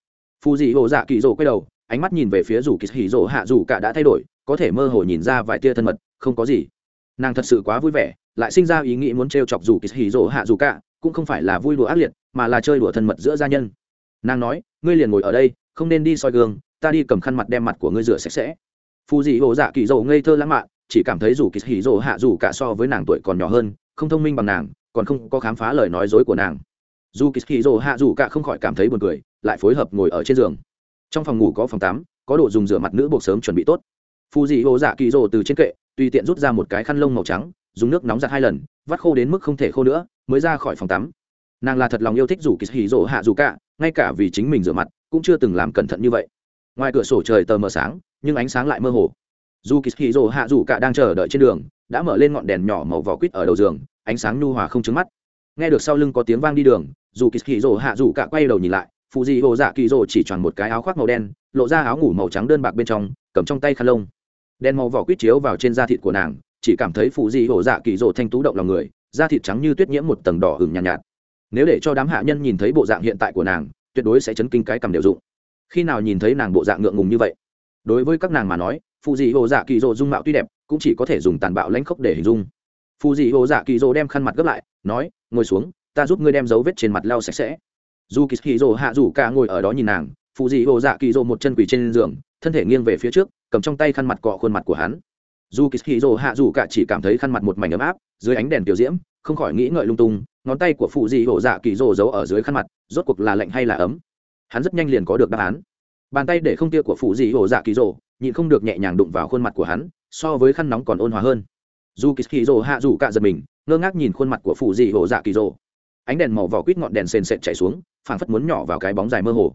Phụ dị hồ dạ kỳ dỗ quay đầu, ánh mắt nhìn về phía dù kỳ hì dỗ hạ dù cả đã thay đổi, có thể mơ hồ nhìn ra vài tia thân mật, không có gì. Nàng thật sự quá vui vẻ, lại sinh ra ý nghĩ muốn t chọc dù kỳ hì dỗ hạ dù cả, cũng không phải là vui đùa ác liệt, mà là chơi đùa thân mật giữa gia nhân nàng nói, ngươi liền ngồi ở đây, không nên đi soi gương, ta đi cầm khăn mặt đem mặt của ngươi rửa sạch sẽ. Phù dị hồ dạ kỳ dỗ ngây thơ lãng mạn, chỉ cảm thấy dù kỳ hỉ dỗ hạ dù cả so với nàng tuổi còn nhỏ hơn, không thông minh bằng nàng, còn không có khám phá lời nói dối của nàng. Dù kỳ hỉ dỗ hạ dù cả không khỏi cảm thấy buồn cười, lại phối hợp ngồi ở trên giường. Trong phòng ngủ có phòng tắm, có đồ dùng rửa mặt nữ buộc sớm chuẩn bị tốt. Phù dị hồ dạ kỳ dỗ từ trên kệ, tùy tiện rút ra một cái khăn lông màu trắng, dùng nước nóng giặt hai lần, vắt khô đến mức không thể khô nữa, mới ra khỏi phòng tắm nàng là thật lòng yêu thích dù kỳ hì rỗ hạ dù cả ngay cả vì chính mình rửa mặt cũng chưa từng làm cẩn thận như vậy. Ngoài cửa sổ trời tờ mờ sáng nhưng ánh sáng lại mơ hồ. Dù kỳ hì rồ hạ dù cả đang chờ đợi trên đường đã mở lên ngọn đèn nhỏ màu vỏ quýt ở đầu giường ánh sáng nhu hòa không trứng mắt. Nghe được sau lưng có tiếng vang đi đường dù kỳ hì rồ hạ dù cả quay đầu nhìn lại phụ dị hồ dạ kỳ rồ chỉ tròn một cái áo khoác màu đen lộ ra áo ngủ màu trắng đơn bạc bên trong cầm trong tay khăn lông. Đèn màu vỏ quýt chiếu vào trên da thịt của nàng chỉ cảm thấy phụ dị hồ dạ kỳ rồ thanh tú động lòng người da thịt trắng như tuyết nhiễm một tầng đỏ hừng nhàn nhạt, nhạt nếu để cho đám hạ nhân nhìn thấy bộ dạng hiện tại của nàng, tuyệt đối sẽ chấn kinh cái cầm đều dụng. Khi nào nhìn thấy nàng bộ dạng ngượng ngùng như vậy? Đối với các nàng mà nói phụ dị hồ dạ kỳ rồ dung mạo tuy đẹp, cũng chỉ có thể dùng tàn bạo lãnh khốc để hình dung. Phụ dị hồ dạ kỳ rồ đem khăn mặt gấp lại, nói, ngồi xuống, ta giúp ngươi đem dấu vết trên mặt lau sạch sẽ. Dù kỳ kỳ rồ hạ rủ cả ngồi ở đó nhìn nàng phụ dị hồ dạ kỳ rồ một chân quỳ trên giường, thân thể nghiêng về phía trước, cầm trong tay khăn mặt cọ khuôn mặt của hắn. Dù kỳ kỳ hạ rủ cả chỉ cảm thấy khăn mặt một mảnh ấm áp, dưới ánh đèn tiểu diễm, không khỏi nghĩ ngợi lung tung ngón tay của phụ dị hồ dạ kỳ rồ giấu ở dưới khăn mặt, rốt cuộc là lạnh hay là ấm? Hắn rất nhanh liền có được đáp án. Bàn tay để không tia của phụ dị hồ dạ kỳ rồ, nhịn không được nhẹ nhàng đụng vào khuôn mặt của hắn, so với khăn nóng còn ôn hòa hơn. Dù kỳ kỳ rồ hạ dù cạ giật mình, ngơ ngác nhìn khuôn mặt của phụ dị hồ dạ kỳ rồ. Ánh đèn màu vỏ quýt ngọn đèn sền sệt chạy xuống, phảng phất muốn nhỏ vào cái bóng dài mơ hồ.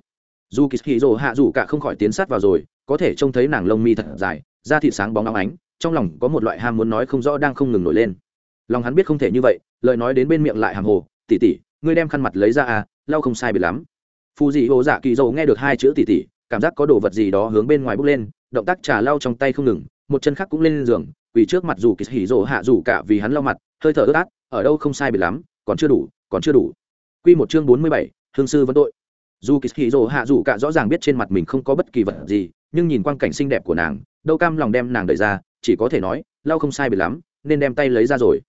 Dù kỳ kỳ rồ hạ dù cạ không khỏi tiến sát vào rồi, có thể trông thấy nàng lông mi thật dài, da thịt sáng bóng óng ánh, trong lòng có một loại ham muốn nói không rõ đang không ngừng nổi lên. Lòng hắn biết không thể như vậy lời nói đến bên miệng lại hàng hồ tỉ tỉ ngươi đem khăn mặt lấy ra à lau không sai biệt lắm. Phù dị hồ dạ kỳ dầu nghe được hai chữ tỉ tỉ cảm giác có đồ vật gì đó hướng bên ngoài bốc lên, động tác trà lau trong tay không ngừng, một chân khác cũng lên giường vì trước mặt dù kỳ hỉ rồ hạ dù cả vì hắn lau mặt, hơi thở ướt át, ở đâu không sai biệt lắm, còn chưa đủ, còn chưa đủ. Quy một chương bốn mươi bảy, hương sư vấn tội. Dù kỳ hỉ rồ hạ dù cả rõ ràng biết trên mặt mình không có bất kỳ vật gì, nhưng nhìn quang cảnh xinh đẹp của nàng, đâu cam lòng đem nàng đẩy ra, chỉ có thể nói, lau không sai biệt lắm, nên đem tay lấy ra rồi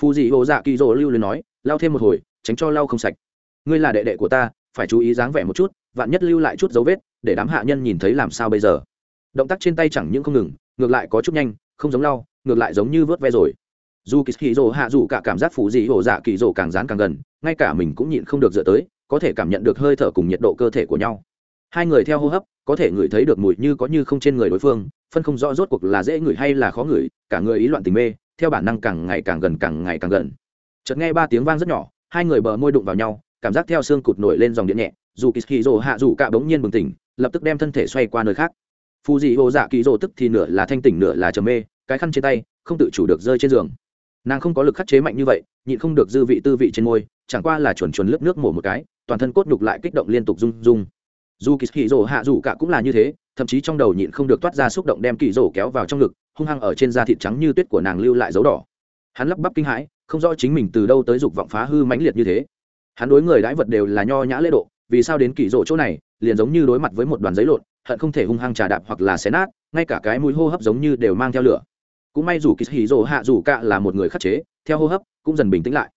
phù dị hồ dạ kỳ rồ lưu luyến nói lau thêm một hồi, tránh cho lau không sạch. Ngươi là đệ đệ của ta, phải chú ý dáng vẻ một chút, vạn nhất lưu lại chút dấu vết, để đám hạ nhân nhìn thấy làm sao bây giờ. Động tác trên tay chẳng những không ngừng, ngược lại có chút nhanh, không giống lau, ngược lại giống như vớt ve rồi. Dù kỳ dỗ rồ hạ dù cả cảm giác phù dị hồ dạ kỳ rồ càng dán càng gần, ngay cả mình cũng nhịn không được dựa tới, có thể cảm nhận được hơi thở cùng nhiệt độ cơ thể của nhau. Hai người theo hô hấp, có thể ngửi thấy được mùi như có như không trên người đối phương, phân không rõ rốt cuộc là dễ ngửi hay là khó ngửi, cả người ý loạn tình mê theo bản năng càng ngày càng gần, càng ngày càng gần. Chợt nghe ba tiếng vang rất nhỏ, hai người bờ môi đụng vào nhau, cảm giác theo xương cụt nổi lên dòng điện nhẹ, dù kỳ hì rồ hạ dù cả bỗng nhiên bừng tỉnh, lập tức đem thân thể xoay qua nơi khác. Phù dị ô dạ kỳ rồ tức thì nửa là thanh tỉnh nửa là trầm mê, cái khăn trên tay không tự chủ được rơi trên giường. Nàng không có lực khắc chế mạnh như vậy, nhịn không được dư vị tư vị trên môi, chẳng qua là chuẩn chuẩn lớp nước mổ một cái, toàn thân cốt nhục lại kích động liên tục rung rung. Dù kỳ kỳ rồ hạ dù cả cũng là như thế thậm chí trong đầu nhịn không được toát ra xúc động đem kỳ rổ kéo vào trong ngực, hung hăng ở trên da thịt trắng như tuyết của nàng lưu lại dấu đỏ. Hắn lắp bắp kinh hãi, không rõ chính mình từ đâu tới dục vọng phá hư mãnh liệt như thế. Hắn đối người đãi vật đều là nho nhã lễ độ, vì sao đến kỳ rổ chỗ này, liền giống như đối mặt với một đoàn giấy lộn, hận không thể hung hăng trà đạp hoặc là xé nát, ngay cả cái mũi hô hấp giống như đều mang theo lửa. Cũng may dù kỳ hì rồ hạ dù cạ là một người khắc chế, theo hô hấp, cũng dần bình tĩnh lại.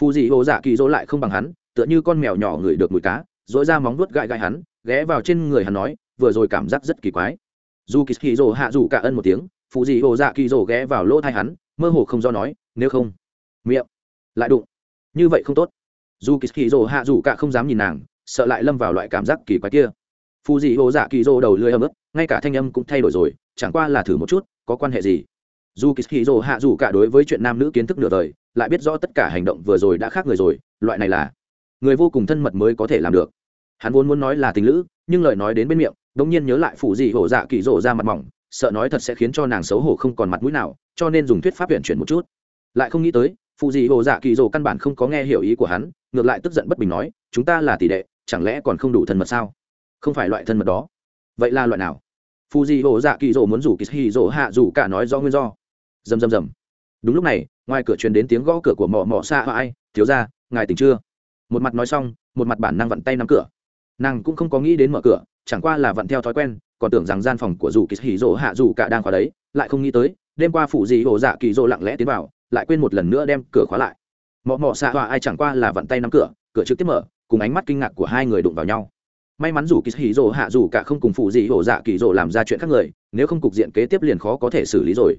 Phù dị hồ dạ kỳ rỗ lại không bằng hắn, tựa như con mèo nhỏ ngửi được mùi cá dỗi ra móng vuốt gãi gãi hắn, ghé vào trên người hắn nói vừa rồi cảm giác rất kỳ quái. Dù kỳ hì rồ hạ dù cả ân một tiếng Phụ dị hồ dạ kỳ ghé vào lỗ thai hắn, mơ hồ không do nói, nếu không, miệng lại đụng. Như vậy không tốt. Dù kỳ hì rồ hạ dù cả không dám nhìn nàng, sợ lại lâm vào loại cảm giác kỳ quái kia. Phụ dị hồ dạ kỳ đầu lưỡi ấm ức, ngay cả thanh âm cũng thay đổi rồi, chẳng qua là thử một chút, có quan hệ gì? Dù kỳ hạ dù cả đối với chuyện nam nữ kiến thức nửa đời, lại biết rõ tất cả hành động vừa rồi đã khác người rồi, loại này là người vô cùng thân mật mới có thể làm được. Hắn vốn muốn nói là tình lữ, nhưng lời nói đến bên miệng đông nhiên nhớ lại phủ dị hổ dạ kỳ rổ ra mặt mỏng, sợ nói thật sẽ khiến cho nàng xấu hổ không còn mặt mũi nào, cho nên dùng thuyết pháp huyện chuyển một chút. Lại không nghĩ tới phụ dị hổ dạ kỳ rộ căn bản không có nghe hiểu ý của hắn, ngược lại tức giận bất bình nói, chúng ta là tỷ đệ, chẳng lẽ còn không đủ thân mật sao? Không phải loại thân mật đó. Vậy là loại nào? Phụ dị hồ dạ kỳ rỗ muốn rủ kỳ hì rỗ hạ rủ cả nói do nguyên do. Dầm dầm dầm. đúng lúc này, ngoài cửa truyền đến tiếng gõ cửa của mỏ mỏ xa ai, thiếu ra ngài tỉnh chưa? Một mặt nói xong, một mặt bản năng vặn tay nắm cửa. Nàng cũng không có nghĩ đến mở cửa chẳng qua là vặn theo thói quen, còn tưởng rằng gian phòng của dù kỳ hì rỗ hạ dù cả đang khóa đấy, lại không nghĩ tới, đêm qua phụ dị hồ dạ kỳ rỗ lặng lẽ tiến vào, lại quên một lần nữa đem cửa khóa lại. Mọ mọ xạ hòa ai chẳng qua là vặn tay nắm cửa cửa trực tiếp mở, cùng ánh mắt kinh ngạc của hai người đụng vào nhau. May mắn dù kỳ hì rỗ hạ dù cả không cùng phụ dị hồ dạ kỳ rỗ làm ra chuyện khác người, nếu không cục diện kế tiếp liền khó có thể xử lý rồi.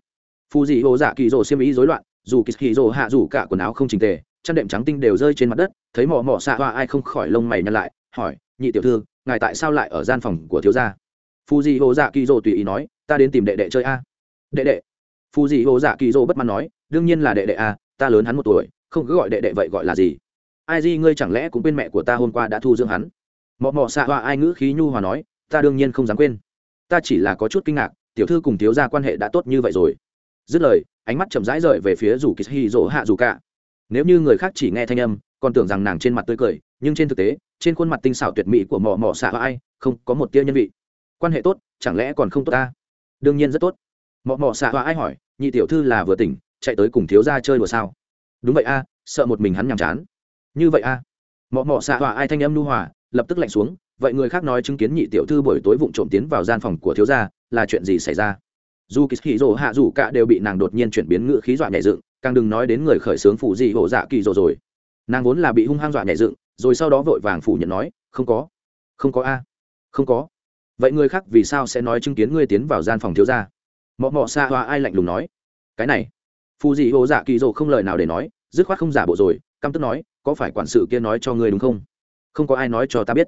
Phụ dị hồ dạ kỳ rỗ xiêm ý rối loạn, dù kỳ hì rỗ hạ dù cả quần áo không trình tề, chăn đệm trắng tinh đều rơi trên mặt đất, thấy mọ mọ xạ hoa ai không khỏi lông mày nhăn lại hỏi, nhị tiểu thư, ngài tại sao lại ở gian phòng của thiếu gia? Phù dị hồ dạ kỳ dỗ tùy ý nói, ta đến tìm đệ đệ chơi a. Đệ đệ? Phù dị hồ dạ kỳ dỗ bất mãn nói, đương nhiên là đệ đệ a, ta lớn hắn một tuổi, không cứ gọi đệ đệ vậy gọi là gì? Ai gì ngươi chẳng lẽ cũng quên mẹ của ta hôm qua đã thu dưỡng hắn? Mọ mọ xạ hoa ai ngữ khí nhu hòa nói, ta đương nhiên không dám quên. Ta chỉ là có chút kinh ngạc, tiểu thư cùng thiếu gia quan hệ đã tốt như vậy rồi. Dứt lời, ánh mắt chậm rãi rời về phía rủ kỳ hi rỗ hạ dù cả. Nếu như người khác chỉ nghe thanh âm, còn tưởng rằng nàng trên mặt tươi cười, nhưng trên thực tế trên khuôn mặt tinh xảo tuyệt mỹ của mỏ mỏ xạ ai, không có một tia nhân vị. Quan hệ tốt, chẳng lẽ còn không tốt ta? Đương nhiên rất tốt. Mỏ mỏ xạ ai hỏi, nhị tiểu thư là vừa tỉnh, chạy tới cùng thiếu gia chơi đùa sao? Đúng vậy a, sợ một mình hắn nhàm chán. Như vậy a. Mỏ mỏ xạ ai thanh âm nu hòa, lập tức lạnh xuống, vậy người khác nói chứng kiến nhị tiểu thư buổi tối vụng trộm tiến vào gian phòng của thiếu gia, là chuyện gì xảy ra? Dù kỳ hì rồ hạ dù cả đều bị nàng đột nhiên chuyển biến ngữ khí dọa nhảy dựng, càng đừng nói đến người khởi xướng phụ gì hổ dạ kỳ rồ rồi. Nàng vốn là bị hung hăng dọa nhảy dựng rồi sau đó vội vàng phủ nhận nói, không có không có a, không có. Vậy người khác vì sao sẽ nói chứng kiến ngươi tiến vào gian phòng thiếu gia? Mọ mọ xa hoa ai lạnh lùng nói, cái này. Phù dị hồ dạ kỳ dồ không lời nào để nói, dứt khoát không giả bộ rồi, căm tức nói, có phải quản sự kia nói cho ngươi đúng không? Không có ai nói cho ta biết.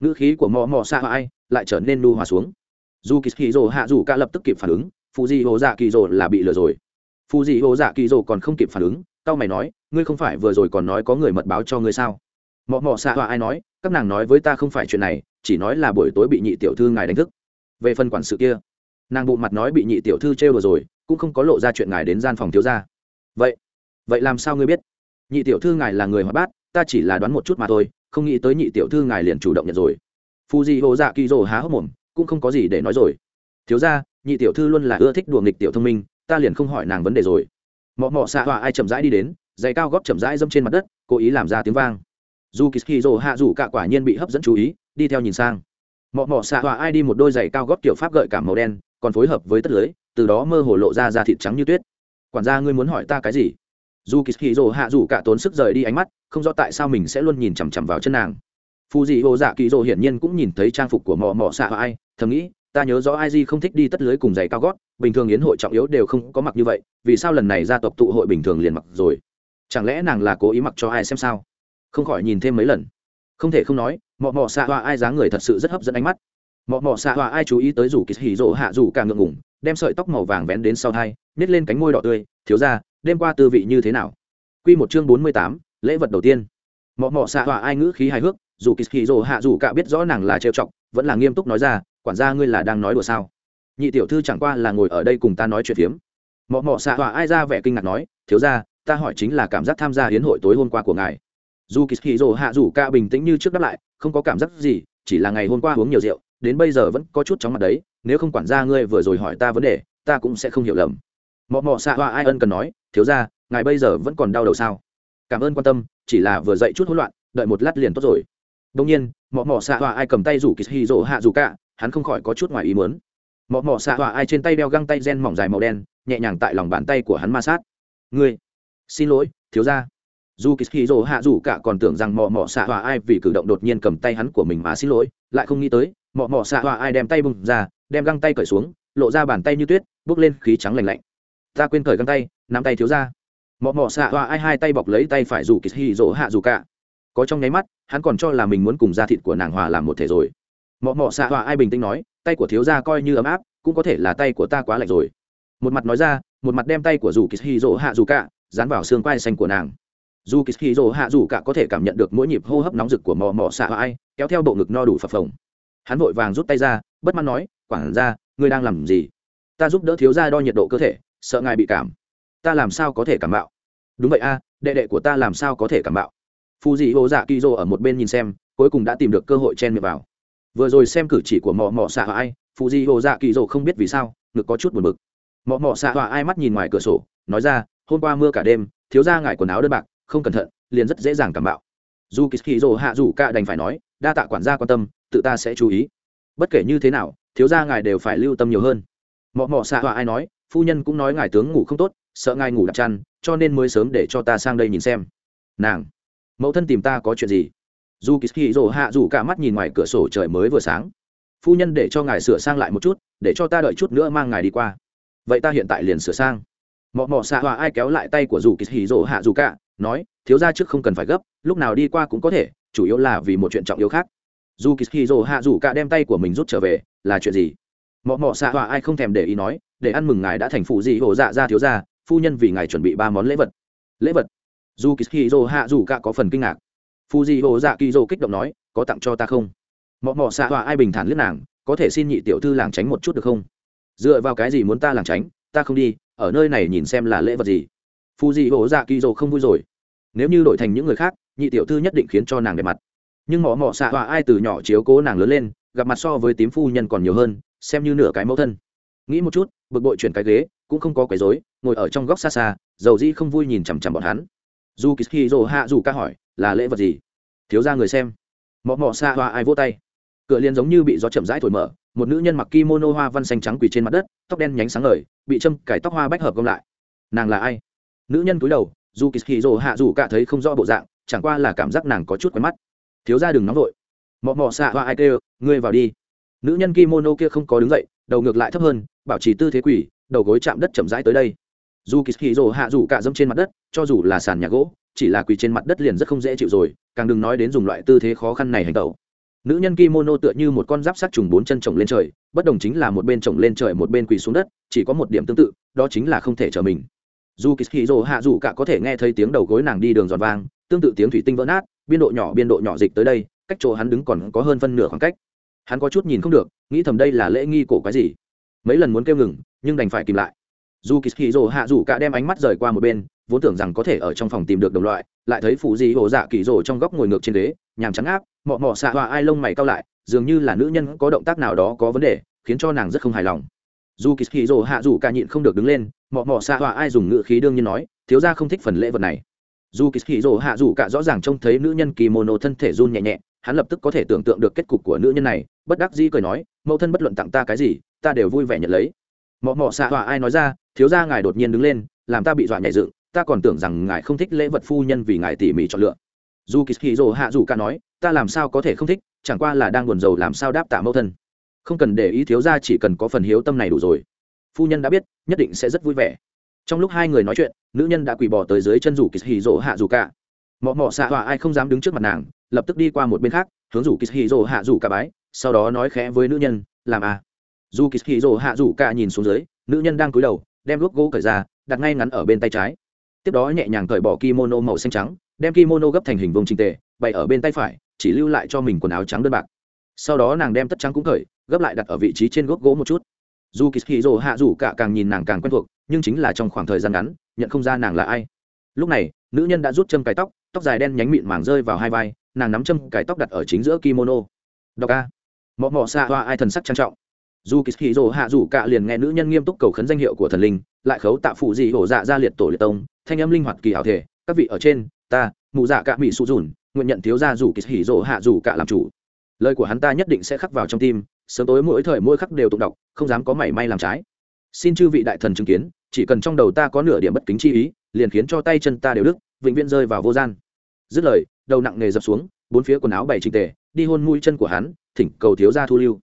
Ngữ khí của mọ mọ xa hoa ai lại trở nên nu hòa xuống. Dù kỳ hì hạ dù cả lập tức kịp phản ứng phù dị hồ dạ kỳ dồ là bị lừa rồi. Phù dị hồ dạ kỳ dồ còn không kịp phản ứng tao mày nói, ngươi không phải vừa rồi còn nói có người mật báo cho ngươi sao? Mọ mọ xạ họa ai nói, các nàng nói với ta không phải chuyện này, chỉ nói là buổi tối bị nhị tiểu thư ngài đánh thức. Về phần quản sự kia, nàng bộ mặt nói bị nhị tiểu thư trêu vừa rồi, cũng không có lộ ra chuyện ngài đến gian phòng thiếu gia. Vậy vậy làm sao ngươi biết? Nhị tiểu thư ngài là người hoạt bát, ta chỉ là đoán một chút mà thôi, không nghĩ tới nhị tiểu thư ngài liền chủ động nhận rồi. Phù dị hồ dạ kỳ rồ há hốc mồm, cũng không có gì để nói rồi. Thiếu ra nhị tiểu thư luôn là ưa thích đùa nghịch tiểu thông minh, ta liền không hỏi nàng vấn đề rồi. Mọ mọ xạ họa ai chậm rãi đi đến, giày cao góp chậm rãi dâm trên mặt đất, cố ý làm ra tiếng vang dù kỳ rồ hạ dù cả quả nhiên bị hấp dẫn chú ý, đi theo nhìn sang. Mọ mọ xạ hòa ai đi một đôi giày cao góp kiểu pháp gợi cảm màu đen, còn phối hợp với tất lưới, từ đó mơ hồ lộ ra da thịt trắng như tuyết. Quản gia ngươi muốn hỏi ta cái gì? Dù kỳ rồ hạ dù cả tốn sức rời đi ánh mắt, không rõ tại sao mình sẽ luôn nhìn chằm chằm vào chân nàng. Phù dị hồ dạ kỳ rồ hiển nhiên cũng nhìn thấy trang phục của mọ mọ xạ hòa ai, thầm nghĩ, ta nhớ rõ ai di không thích đi tất lưới cùng giày cao gót, bình thường yến hội trọng yếu đều không có mặc như vậy, vì sao lần này gia tộc tụ hội bình thường liền mặc rồi? Chẳng lẽ nàng là cố ý mặc cho ai xem sao? Không khỏi nhìn thêm mấy lần. Không thể không nói, mọ mọ xạ hoa ai dáng người thật sự rất hấp dẫn ánh mắt. Mọ mọ xạ hoa ai chú ý tới rủ kỳ hỉ rỗ hạ rủ càng ngượng ngủng đem sợi tóc màu vàng vén đến sau thai nết lên cánh môi đỏ tươi, thiếu ra đêm qua tư vị như thế nào? Q một chương bốn mươi tám, lễ vật đầu tiên. Mọ mọ xạ hoa ai ngữ khí hài hước dù kỳ hỉ rỗ hạ rủ cả biết rõ nàng là trêu chọc, vẫn là nghiêm túc nói ra, quản gia ngươi là đang nói đùa sao? Nhị tiểu thư chẳng qua là ngồi ở đây cùng ta nói chuyện phiếm. Mọ mọ xạ hoa ai ra vẻ kinh ngạc nói, thiếu ra ta hỏi chính là cảm giác tham gia hiến hội tối hôm qua của ngài dù kỳ hì rồ hạ rủ ca bình tĩnh như trước đáp lại, không có cảm giác gì, chỉ là ngày hôm qua uống nhiều rượu, đến bây giờ vẫn có chút chóng mặt đấy, nếu không quản gia ngươi vừa rồi hỏi ta vấn đề, ta cũng sẽ không hiểu lầm. Mọ mọ xạ hoa ai ân cần nói, thiếu ra ngài bây giờ vẫn còn đau đầu sao? Cảm ơn quan tâm, chỉ là vừa dậy chút hỗn loạn, đợi một lát liền tốt rồi. Đông nhiên, mọ mọ xạ hoa ai cầm tay rủ kỳ hì rồ hạ rủ ca, hắn không khỏi có chút ngoài ý muốn. Mọ mọ xạ hoa ai trên tay đeo găng tay gen mỏng dài màu đen, nhẹ nhàng tại lòng bàn tay của hắn ma sát. Ngươi, xin lỗi, thiếu ra dù kishiro hạ dù cả còn tưởng rằng mọ mọ xạ hòa ai vì cử động đột nhiên cầm tay hắn của mình mà xin lỗi, lại không nghĩ tới, mọ mọ xạ hòa ai đem tay bùng ra, đem găng tay cởi xuống, lộ ra bàn tay như tuyết, bước lên khí trắng lành lạnh. Ta quên cởi găng tay, nắm tay thiếu ra. Mọ mọ xạ hòa ai hai tay bọc lấy tay phải dù kishiro hạ dù cả. Có trong nháy mắt, hắn còn cho là mình muốn cùng da thịt của nàng hòa làm một thể rồi. Mọ mọ xạ hòa ai bình tĩnh nói, tay của thiếu gia coi như ấm áp, cũng có thể là tay của ta quá lạnh rồi. Một mặt nói ra, một mặt đem tay của dù kỳ hì hạ dù cả dán vào xương quai xanh của nàng dù kỳ hì hạ dù cả có thể cảm nhận được mỗi nhịp hô hấp nóng rực của mò mò xạ họa ai, kéo theo bộ ngực no đủ phập phồng. Hắn vội vàng rút tay ra, bất mãn nói, quản ra ngươi đang làm gì? Ta giúp đỡ thiếu gia đo nhiệt độ cơ thể, sợ ngài bị cảm. Ta làm sao có thể cảm bạo đúng vậy a, đệ đệ của ta làm sao có thể cảm bạo phù dị hồ dạ kỳ Dồ ở một bên nhìn xem, cuối cùng đã tìm được cơ hội chen miệng vào. Vừa rồi xem cử chỉ của mò mò xạ ai Phù di hồ dạ kỳ Dồ không biết vì sao, ngực có chút buồn bực. Mọ mọ xạ ai mắt nhìn ngoài cửa sổ, nói ra, hôm qua mưa cả đêm, thiếu ra ngại quần áo đơn bạc không cẩn thận, liền rất dễ dàng cảm bạo. Dù kỳ kỳ hạ dù cả đành phải nói, đa tạ quản gia quan tâm, tự ta sẽ chú ý. Bất kể như thế nào, thiếu gia ngài đều phải lưu tâm nhiều hơn. Mọ mọ xạ họa ai nói, phu nhân cũng nói ngài tướng ngủ không tốt, sợ ngài ngủ đặt chăn, cho nên mới sớm để cho ta sang đây nhìn xem. Nàng, mẫu thân tìm ta có chuyện gì? Dù kỳ kỳ rồ hạ dù cả mắt nhìn ngoài cửa sổ trời mới vừa sáng. Phu nhân để cho ngài sửa sang lại một chút, để cho ta đợi chút nữa mang ngài đi qua. Vậy ta hiện tại liền sửa sang. Mọ mọ xạ họa ai kéo lại tay của dù kỳ hì hạ dù cả nói, thiếu ra trước không cần phải gấp, lúc nào đi qua cũng có thể, chủ yếu là vì một chuyện trọng yếu khác. Dù kỳ hì hạ dù cả đem tay của mình rút trở về, là chuyện gì? Mọ mọ xạ hòa ai không thèm để ý nói, để ăn mừng ngài đã thành phụ gì hổ dạ ra thiếu ra phu nhân vì ngài chuẩn bị ba món lễ vật. Lễ vật? Dù kỳ hì hạ dù cả có phần kinh ngạc. Phu gì hổ dạ kỳ dô kích động nói, có tặng cho ta không? Mọ mọ xạ hòa ai bình thản liếc nàng, có thể xin nhị tiểu thư làng tránh một chút được không? Dựa vào cái gì muốn ta làng tránh? Ta không đi, ở nơi này nhìn xem là lễ vật gì phù dị hổ dạ kỳ dô không vui rồi. Nếu như đổi thành những người khác, nhị tiểu thư nhất định khiến cho nàng đẹp mặt. Nhưng mọ mọ xạ hòa ai từ nhỏ chiếu cố nàng lớn lên, gặp mặt so với tím phu nhân còn nhiều hơn, xem như nửa cái mẫu thân. Nghĩ một chút, bực bội chuyển cái ghế, cũng không có quấy rối, ngồi ở trong góc xa xa, dầu dĩ không vui nhìn chằm chằm bọn hắn. Dù kỳ hì hạ dù ca hỏi, là lễ vật gì? Thiếu ra người xem. Mọ mọ xa hoa ai vô tay. Cửa liền giống như bị gió chậm rãi thổi mở, một nữ nhân mặc kimono hoa văn xanh trắng quỳ trên mặt đất, tóc đen nhánh sáng ngời, bị châm cải tóc hoa bách hợp gom lại. Nàng là ai? Nữ nhân cúi đầu, dù kỳ hì rồ hạ dù cả thấy không rõ bộ dạng, chẳng qua là cảm giác nàng có chút quen mắt. Thiếu ra đừng nóng vội. Mọ mọ xạ hoa ai kêu, ngươi vào đi. Nữ nhân kimono kia không có đứng dậy, đầu ngược lại thấp hơn, bảo trì tư thế quỷ, đầu gối chạm đất chậm rãi tới đây. Dù kỳ hì rồ hạ dù cả dâm trên mặt đất, cho dù là sàn nhà gỗ, chỉ là quỳ trên mặt đất liền rất không dễ chịu rồi, càng đừng nói đến dùng loại tư thế khó khăn này hành tẩu. Nữ nhân kimono tựa như một con giáp sát trùng bốn chân trồng lên trời, bất đồng chính là một bên trồng lên trời một bên quỳ xuống đất, chỉ có một điểm tương tự, đó chính là không thể trở mình dù kỳ rồ hạ dù cả có thể nghe thấy tiếng đầu gối nàng đi đường giòn vang, tương tự tiếng thủy tinh vỡ nát, biên độ nhỏ, biên độ nhỏ dịch tới đây, cách chỗ hắn đứng còn có hơn phân nửa khoảng cách. Hắn có chút nhìn không được, nghĩ thầm đây là lễ nghi cổ cái gì. Mấy lần muốn kêu ngừng, nhưng đành phải kìm lại. Dù kỳ rồ hạ dù cả đem ánh mắt rời qua một bên, vốn tưởng rằng có thể ở trong phòng tìm được đồng loại, lại thấy phụ dị hồ dạ kỳ rồ trong góc ngồi ngược trên ghế, nhàm trắng áp mọ mọ xạ hòa ai lông mày cao lại, dường như là nữ nhân có động tác nào đó có vấn đề, khiến cho nàng rất không hài lòng dù kỳ hì rồ hạ dù cả nhịn không được đứng lên, mọ mọ xạ họa ai dùng ngựa khí đương nhiên nói, thiếu ra không thích phần lễ vật này. Dù kỳ hì rồ hạ dù cả rõ ràng trông thấy nữ nhân kimono thân thể run nhẹ nhẹ, hắn lập tức có thể tưởng tượng được kết cục của nữ nhân này, bất đắc dĩ cười nói, mẫu thân bất luận tặng ta cái gì, ta đều vui vẻ nhận lấy. Mọ mọ xạ họa ai nói ra, thiếu ra ngài đột nhiên đứng lên, làm ta bị dọa nhảy dựng, ta còn tưởng rằng ngài không thích lễ vật phu nhân vì ngài tỉ mỉ chọn lựa. Dù kỳ hì rồ hạ dù cả nói, ta làm sao có thể không thích, chẳng qua là đang buồn rầu làm sao đáp tạ mẫu thân không cần để ý thiếu ra chỉ cần có phần hiếu tâm này đủ rồi. Phu nhân đã biết, nhất định sẽ rất vui vẻ. Trong lúc hai người nói chuyện, nữ nhân đã quỳ bỏ tới dưới chân rủ kỳ hì rỗ hạ rủ cả. Mọ mọ xạ họa ai không dám đứng trước mặt nàng, lập tức đi qua một bên khác, hướng rủ kỳ hì rỗ hạ rủ cả bái, sau đó nói khẽ với nữ nhân, làm à. Dù kỳ hì rỗ hạ rủ cả nhìn xuống dưới, nữ nhân đang cúi đầu, đem gốc gỗ cởi ra, đặt ngay ngắn ở bên tay trái. Tiếp đó nhẹ nhàng cởi bỏ kimono màu xanh trắng, đem kimono gấp thành hình vông trình tề, bày ở bên tay phải, chỉ lưu lại cho mình quần áo trắng đơn bạc sau đó nàng đem tất trắng cũng cởi gấp lại đặt ở vị trí trên gốc gỗ một chút. Dù kỳ hì rồ hạ rủ cả càng nhìn nàng càng quen thuộc, nhưng chính là trong khoảng thời gian ngắn, nhận không ra nàng là ai. Lúc này, nữ nhân đã rút châm cài tóc tóc dài đen nhánh mịn màng rơi vào hai vai, nàng nắm châm cài tóc đặt ở chính giữa kimono. Đọc a. Mọ mọ xạ hoa ai thần sắc trang trọng. Dù kỳ hì rồ hạ rủ cả liền nghe nữ nhân nghiêm túc cầu khấn danh hiệu của thần linh, lại khấu tạ phụ dị hổ dạ ra liệt tổ liệt tông, thanh âm linh hoạt kỳ hảo thể, các vị ở trên, ta, mụ dạ cả mỹ sụ dùn, nguyện nhận thiếu gia rủ kỳ hì rồ hạ rủ cả làm chủ lời của hắn ta nhất định sẽ khắc vào trong tim, sớm tối mỗi thời mỗi khắc đều tụng đọc, không dám có mảy may làm trái. Xin chư vị đại thần chứng kiến, chỉ cần trong đầu ta có nửa điểm bất kính chi ý, liền khiến cho tay chân ta đều đức vĩnh viễn rơi vào vô gian. Dứt lời, đầu nặng nề dập xuống, bốn phía quần áo bày trình tề, đi hôn mũi chân của hắn, thỉnh cầu thiếu gia thu lưu.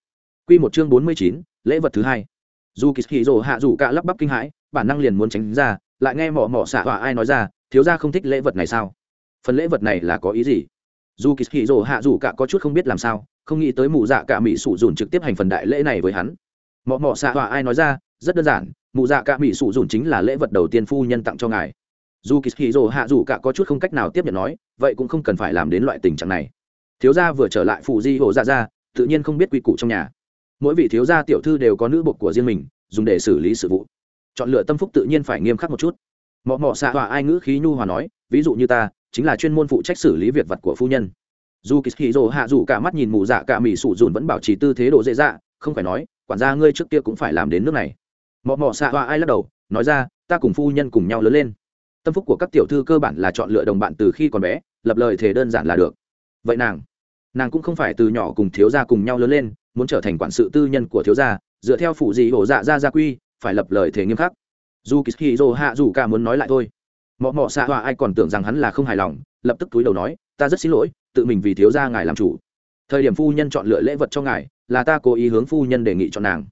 Quy một chương bốn mươi chín, lễ vật thứ hai. Dù kỳ hỉ hạ rủ cả lắp bắp kinh hãi, bản năng liền muốn tránh ra, lại nghe mỏ mỏ xạ hỏa ai nói ra, thiếu gia không thích lễ vật này sao? Phần lễ vật này là có ý gì? Dù kỳ hì rồ hạ dù cả có chút không biết làm sao, không nghĩ tới mụ dạ cả mỹ sụ dùn trực tiếp hành phần đại lễ này với hắn. Mọ mọ xạ hỏa ai nói ra, rất đơn giản mụ dạ cả mỹ sụ dùn chính là lễ vật đầu tiên phu nhân tặng cho ngài. Dù kỳ hì rồ hạ dù cả có chút không cách nào tiếp nhận nói, vậy cũng không cần phải làm đến loại tình trạng này. Thiếu gia vừa trở lại phụ di hồ dạ ra, tự nhiên không biết quy củ trong nhà. Mỗi vị thiếu gia tiểu thư đều có nữ bột của riêng mình, dùng để xử lý sự vụ. Chọn lựa tâm phúc tự nhiên phải nghiêm khắc một chút. Mọ mọ xạ hỏa ai ngữ khí nhu hòa nói, ví dụ như ta chính là chuyên môn phụ trách xử lý việc vặt của phu nhân. Dù kỳ hì dồ hạ dù cả mắt nhìn mù dạ cả mỹ sụ dùn vẫn bảo trì tư thế độ dễ dạ không phải nói, quản gia ngươi trước kia cũng phải làm đến nước này. Mọ mọ xạ hoa ai lắc đầu, nói ra, ta cùng phu nhân cùng nhau lớn lên. Tâm phúc của các tiểu thư cơ bản là chọn lựa đồng bạn từ khi còn bé, lập lời thề đơn giản là được. Vậy nàng nàng cũng không phải từ nhỏ cùng thiếu gia cùng nhau lớn lên, muốn trở thành quản sự tư nhân của thiếu gia, dựa theo phụ gì hổ dạ ra gia quy, phải lập lời thề nghiêm khắc. Dù kỳ dô hạ dù cả muốn nói lại thôi mọ mọ xạ họa ai còn tưởng rằng hắn là không hài lòng, lập tức túi đầu nói, ta rất xin lỗi, tự mình vì thiếu gia ngài làm chủ. Thời điểm phu nhân chọn lựa lễ vật cho ngài, là ta cố ý hướng phu nhân đề nghị cho nàng.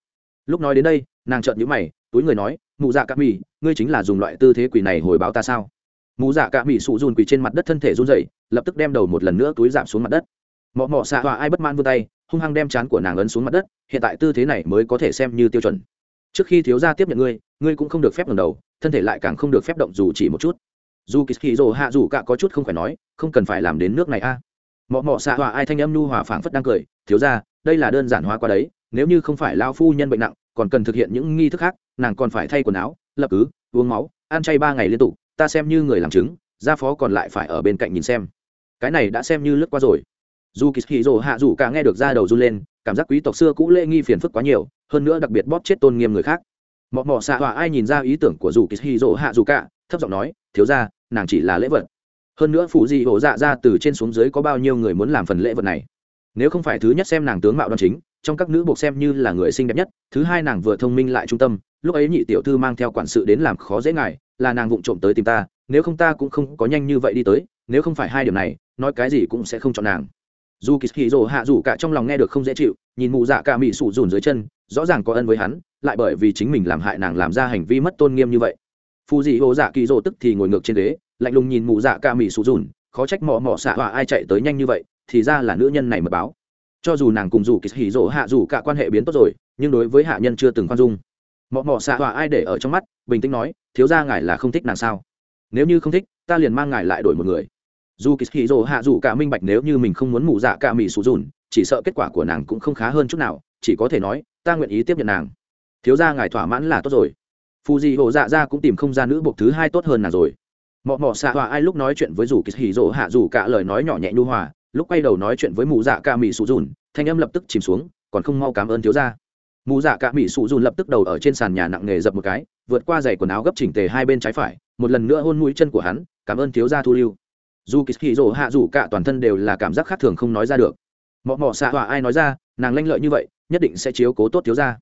Lúc nói đến đây, nàng trợn nhữ mày, túi người nói, mụ dạ cạ mì ngươi chính là dùng loại tư thế quỷ này hồi báo ta sao? Mụ dạ cạ mì sụ run quỳ trên mặt đất thân thể run dậy lập tức đem đầu một lần nữa túi giảm xuống mặt đất. Mọ mọ xạ hòa ai bất man vươn tay, hung hăng đem chán của nàng ấn xuống mặt đất, hiện tại tư thế này mới có thể xem như tiêu chuẩn. Trước khi thiếu gia tiếp nhận ngươi ngươi cũng không được phép ngẩng đầu thân thể lại càng không được phép động dù chỉ một chút. Dù kỳ hì rồ hạ dù cả có chút không phải nói, không cần phải làm đến nước này a. À. mọ mọ xạ hòa ai thanh âm nu hòa phảng phất đang cười, thiếu gia đây là đơn giản hóa qua đấy, nếu như không phải lao phu nhân bệnh nặng, còn cần thực hiện những nghi thức khác, nàng còn phải thay quần áo, lập cứ, uống máu, ăn chay ba ngày liên tục, ta xem như người làm chứng, gia phó còn lại phải ở bên cạnh nhìn xem. Cái này đã xem như lướt qua rồi. Dù kỳ hì rồ hạ dù cả nghe được ra đầu run lên, cảm giác quý tộc xưa cũ lễ nghi phiền phức quá nhiều, hơn nữa đặc biệt bóp chết tôn nghiêm người khác mọ mọ xạ hòa ai nhìn ra ý tưởng của dù kỳ hì dỗ hạ dù cả, thấp giọng nói, thiếu ra nàng chỉ là lễ vật. Hơn nữa phụ dị hổ dạ ra từ trên xuống dưới có bao nhiêu người muốn làm phần lễ vật này? Nếu không phải thứ nhất xem nàng tướng mạo đoan chính, trong các nữ buộc xem như là người xinh đẹp nhất, thứ hai nàng vừa thông minh lại trung tâm, lúc ấy nhị tiểu thư mang theo quản sự đến làm khó dễ ngài, là nàng vụng trộm tới tìm ta, nếu không ta cũng không có nhanh như vậy đi tới, nếu không phải hai điểm này, nói cái gì cũng sẽ không chọn nàng dù kỳ hì rồ hạ dù cả trong lòng nghe được không dễ chịu, nhìn mụ dạ cả mỹ sủ dùn dưới chân, rõ ràng có ân với hắn, lại bởi vì chính mình làm hại nàng làm ra hành vi mất tôn nghiêm như vậy. Phù dị hồ dạ kỳ rồ tức thì ngồi ngược trên ghế, lạnh lùng nhìn mụ dạ cả mỹ sủ dùn, khó trách mò mò xạ họa ai chạy tới nhanh như vậy, thì ra là nữ nhân này mật báo. Cho dù nàng cùng dù kỳ hì rồ hạ dù cả quan hệ biến tốt rồi, nhưng đối với hạ nhân chưa từng khoan dung. Mọ mọ xạ họa ai để ở trong mắt, bình tĩnh nói, thiếu ra ngài là không thích nàng sao? Nếu như không thích, ta liền mang ngài lại đổi một người dù kỳ hì hạ dù cả minh bạch nếu như mình không muốn mù dạ cả mỹ sụ dùn, chỉ sợ kết quả của nàng cũng không khá hơn chút nào, chỉ có thể nói, ta nguyện ý tiếp nhận nàng. Thiếu ra ngài thỏa mãn là tốt rồi. Phù dị hộ dạ ra cũng tìm không ra nữ buộc thứ hai tốt hơn nàng rồi. Mọ mọ xạ hòa ai lúc nói chuyện với dù kỳ hì dỗ hạ dù cả lời nói nhỏ nhẹ nhu hòa, lúc quay đầu nói chuyện với mù dạ ca mỹ sụ dùn, thanh âm lập tức chìm xuống, còn không mau cảm ơn thiếu gia. Mù dạ ca mỹ sụ dùn lập tức đầu ở trên sàn nhà nặng nề dập một cái, vượt qua giày quần áo gấp chỉnh tề hai bên trái phải, một lần nữa hôn mũi chân của hắn, cảm ơn thiếu gia thu lưu dù kỳ hì rỗ hạ dù cả toàn thân đều là cảm giác khác thường không nói ra được. Mọ mọ xạ hỏa ai nói ra nàng lanh lợi như vậy nhất định sẽ chiếu cố tốt thiếu gia.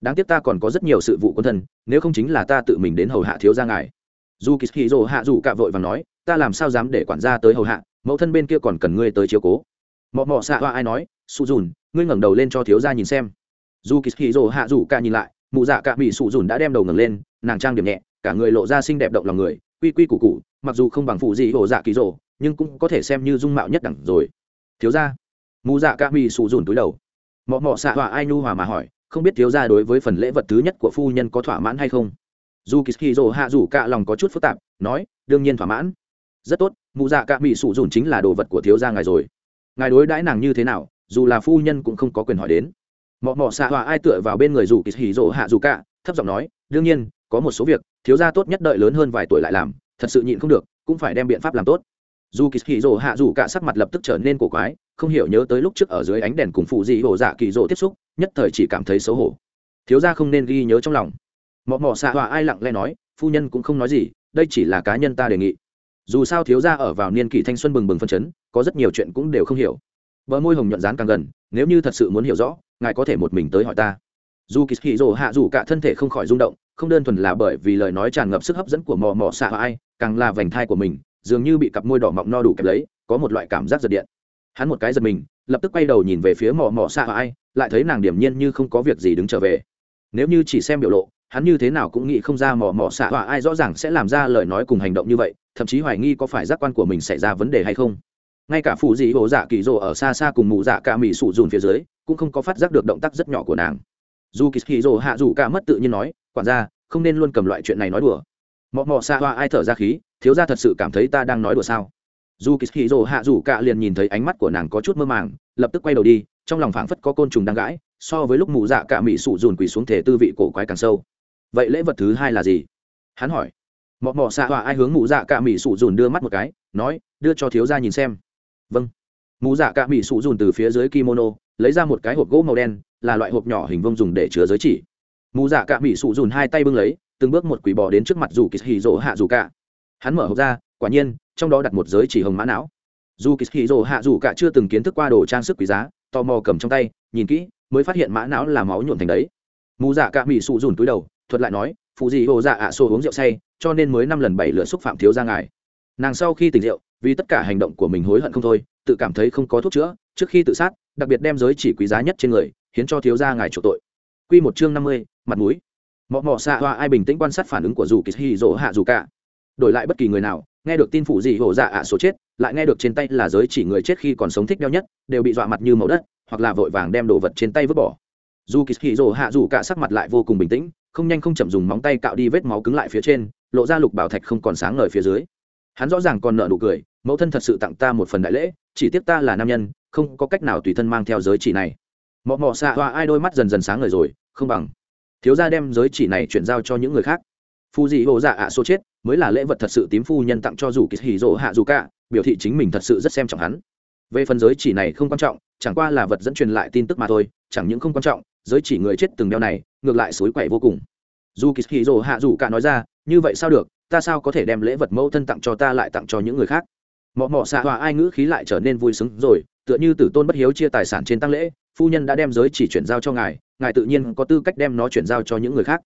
Đáng tiếc ta còn có rất nhiều sự vụ quân thân nếu không chính là ta tự mình đến hầu hạ thiếu gia ngài. Dù kỳ hì rỗ hạ dù cả vội và nói ta làm sao dám để quản gia tới hầu hạ mẫu thân bên kia còn cần ngươi tới chiếu cố. Mọ mọ xạ hoa ai nói sụ dùn ngươi ngẩng đầu lên cho thiếu gia nhìn xem. Dù kỳ hì rỗ hạ dù cả nhìn lại mụ dạ cả bị sụ dùn đã đem đầu ngẩng lên nàng trang điểm nhẹ cả người lộ ra xinh đẹp động lòng người quy quy củ củ, mặc dù không bằng phụ gì hồ dạ kỳ rồ nhưng cũng có thể xem như dung mạo nhất đẳng rồi. Thiếu gia. Mù dạ cả bị sụ dùn túi đầu. Mọ mọ xạ hòa ai nhu hòa mà hỏi không biết thiếu gia đối với phần lễ vật thứ nhất của phu nhân có thỏa mãn hay không? Dù kỳ hì rồ hạ dù cạ lòng có chút phức tạp nói đương nhiên thỏa mãn. Rất tốt mụ dạ cả bị sụ dùn chính là đồ vật của thiếu gia ngài rồi. Ngài đối đãi nàng như thế nào dù là phu nhân cũng không có quyền hỏi đến. Mọ mọ xạ hòa ai tựa vào bên người dù kỳ hì rồ hạ dù cạ, thấp giọng nói đương nhiên có một số việc thiếu gia tốt nhất đợi lớn hơn vài tuổi lại làm thật sự nhịn không được cũng phải đem biện pháp làm tốt dù kỳ hì rồ hạ dù cả sắc mặt lập tức trở nên cổ quái, không hiểu nhớ tới lúc trước ở dưới ánh đèn cùng phụ dị hồ dạ kỳ rồ tiếp xúc, nhất thời chỉ cảm thấy xấu hổ. Thiếu gia không nên ghi nhớ trong lòng. Mọ mọ xạ hòa ai lặng lẽ nói, phu nhân cũng không nói gì, đây chỉ là cá nhân ta đề nghị. Dù sao thiếu gia ở vào niên kỷ thanh xuân bừng bừng phân chấn, có rất nhiều chuyện cũng đều không hiểu. Bờ môi hồng nhuận dán càng gần, nếu như thật sự muốn hiểu rõ, ngài có thể một mình tới hỏi ta. Dù kỳ rồ hạ dù cả thân thể không khỏi rung động, không đơn thuần là bởi vì lời nói tràn ngập sức hấp dẫn của mò mò xạ ai, càng là vành thai của mình dường như bị cặp môi đỏ mọng no đủ kẹp lấy, có một loại cảm giác giật điện. Hắn một cái giật mình, lập tức quay đầu nhìn về phía mò mò xạ ai, lại thấy nàng điểm nhiên như không có việc gì đứng trở về. Nếu như chỉ xem biểu lộ, hắn như thế nào cũng nghĩ không ra mò mò xạ và ai rõ ràng sẽ làm ra lời nói cùng hành động như vậy, thậm chí hoài nghi có phải giác quan của mình xảy ra vấn đề hay không. Ngay cả phụ dị hồ dạ kỳ rồ ở xa xa cùng mụ dạ cả mỹ sụ dùn phía dưới, cũng không có phát giác được động tác rất nhỏ của nàng. Dù kỳ hì rồ hạ dù cả mất tự nhiên nói, quản ra không nên luôn cầm loại chuyện này nói đùa mọ mọ xa hoa ai thở ra khí, thiếu ra thật sự cảm thấy ta đang nói đùa sao? Dù kỳ hì rồ hạ rủ cạ liền nhìn thấy ánh mắt của nàng có chút mơ màng, lập tức quay đầu đi, trong lòng phảng phất có côn trùng đang gãi, so với lúc mụ dạ cả mỹ sụ dùn quỳ xuống thể tư vị cổ quái càng sâu. Vậy lễ vật thứ hai là gì? Hắn hỏi. Mọ mọ xạ họa ai hướng mụ dạ cả mỹ sụ dùn đưa mắt một cái, nói, đưa cho thiếu gia nhìn xem. Vâng. Mụ dạ cả mỹ sụ dùn từ phía dưới kimono, lấy ra một cái hộp gỗ màu đen, là loại hộp nhỏ hình vông dùng để chứa giới chỉ. Mụ dạ cả mỹ sụ dùn hai tay bưng lấy từng bước một quỷ bò đến trước mặt dù kỳ hì rỗ hạ dù cả. Hắn mở hộp ra quả nhiên trong đó đặt một giới chỉ hồng mã não. Dù kỳ hì rỗ hạ dù cả chưa từng kiến thức qua đồ trang sức quý giá tò mò cầm trong tay nhìn kỹ mới phát hiện mã não là máu nhuộn thành đấy. Mù dạ cả mỹ sụ dùn túi đầu thuật lại nói phụ gì hồ dạ ạ xô uống rượu say cho nên mới năm lần bảy lửa xúc phạm thiếu ra ngài. Nàng sau khi tỉnh rượu vì tất cả hành động của mình hối hận không thôi tự cảm thấy không có thuốc chữa trước khi tự sát đặc biệt đem giới chỉ quý giá nhất trên người hiến cho thiếu gia ngài chủ tội. Quy một chương năm mươi, mặt mũi. Mọ mọ xạ hoa ai bình tĩnh quan sát phản ứng của dù kỳ hì dỗ hạ dù cả. Đổi lại bất kỳ người nào, nghe được tin phụ gì hổ dạ ạ số chết, lại nghe được trên tay là giới chỉ người chết khi còn sống thích đeo nhất, đều bị dọa mặt như màu đất, hoặc là vội vàng đem đồ vật trên tay vứt bỏ. Dù kỳ hì dỗ hạ dù cả sắc mặt lại vô cùng bình tĩnh, không nhanh không chậm dùng móng tay cạo đi vết máu cứng lại phía trên, lộ ra lục bảo thạch không còn sáng ngời phía dưới. Hắn rõ ràng còn nợ nụ cười, mẫu thân thật sự tặng ta một phần đại lễ, chỉ tiếc ta là nam nhân, không có cách nào tùy thân mang theo giới chỉ này mọ mọ xạ hoa ai đôi mắt dần dần sáng ngời rồi không bằng thiếu gia đem giới chỉ này chuyển giao cho những người khác. Phu dị hộ dạ ạ số chết, mới là lễ vật thật sự tím phu nhân tặng cho dù kỳ hỉ rỗ hạ dù cả biểu thị chính mình thật sự rất xem trọng hắn. Về phần giới chỉ này không quan trọng, chẳng qua là vật dẫn truyền lại tin tức mà thôi, chẳng những không quan trọng, giới chỉ người chết từng đeo này, ngược lại suối quậy vô cùng. Dù kỳ hỉ rỗ hạ dù cả nói ra, như vậy sao được? Ta sao có thể đem lễ vật mẫu thân tặng cho ta lại tặng cho những người khác? Mọ mọ xạ hòa ai ngữ khí lại trở nên vui sướng rồi tựa như tử tôn bất hiếu chia tài sản trên tăng lễ, phu nhân đã đem giới chỉ chuyển giao cho ngài ngài tự nhiên có tư cách đem nó chuyển giao cho những người khác.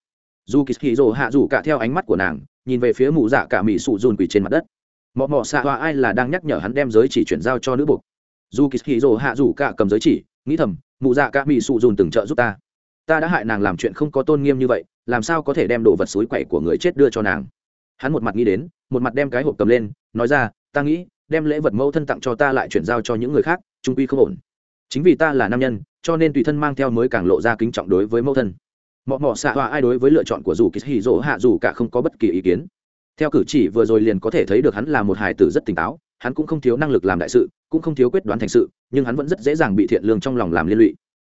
Dù kỳ hì rồ hạ dù cả theo ánh mắt của nàng, nhìn về phía mụ dạ cả mỹ sụ dùn quỳ trên mặt đất. Mọ mọ xạ hoa ai là đang nhắc nhở hắn đem giới chỉ chuyển giao cho nữ bục? Dù kỳ hì rồ hạ dù cả cầm giới chỉ, nghĩ thầm, mụ dạ cả mỹ sụ dùn từng trợ giúp ta. Ta đã hại nàng làm chuyện không có tôn nghiêm như vậy, làm sao có thể đem đồ vật suối quậy của người chết đưa cho nàng? Hắn một mặt nghĩ đến, một mặt đem cái hộp cầm lên, nói ra, ta nghĩ đem lễ vật mẫu thân tặng cho ta lại chuyển giao cho những người khác, trung quy không ổn. Chính vì ta là nam nhân, cho nên tùy thân mang theo mới càng lộ ra kính trọng đối với mẫu thân. Mọ mọ xạ hòa ai đối với lựa chọn của dù kỳ hì dỗ hạ dù cả không có bất kỳ ý kiến. Theo cử chỉ vừa rồi liền có thể thấy được hắn là một hài tử rất tỉnh táo, hắn cũng không thiếu năng lực làm đại sự, cũng không thiếu quyết đoán thành sự, nhưng hắn vẫn rất dễ dàng bị thiện lương trong lòng làm liên lụy.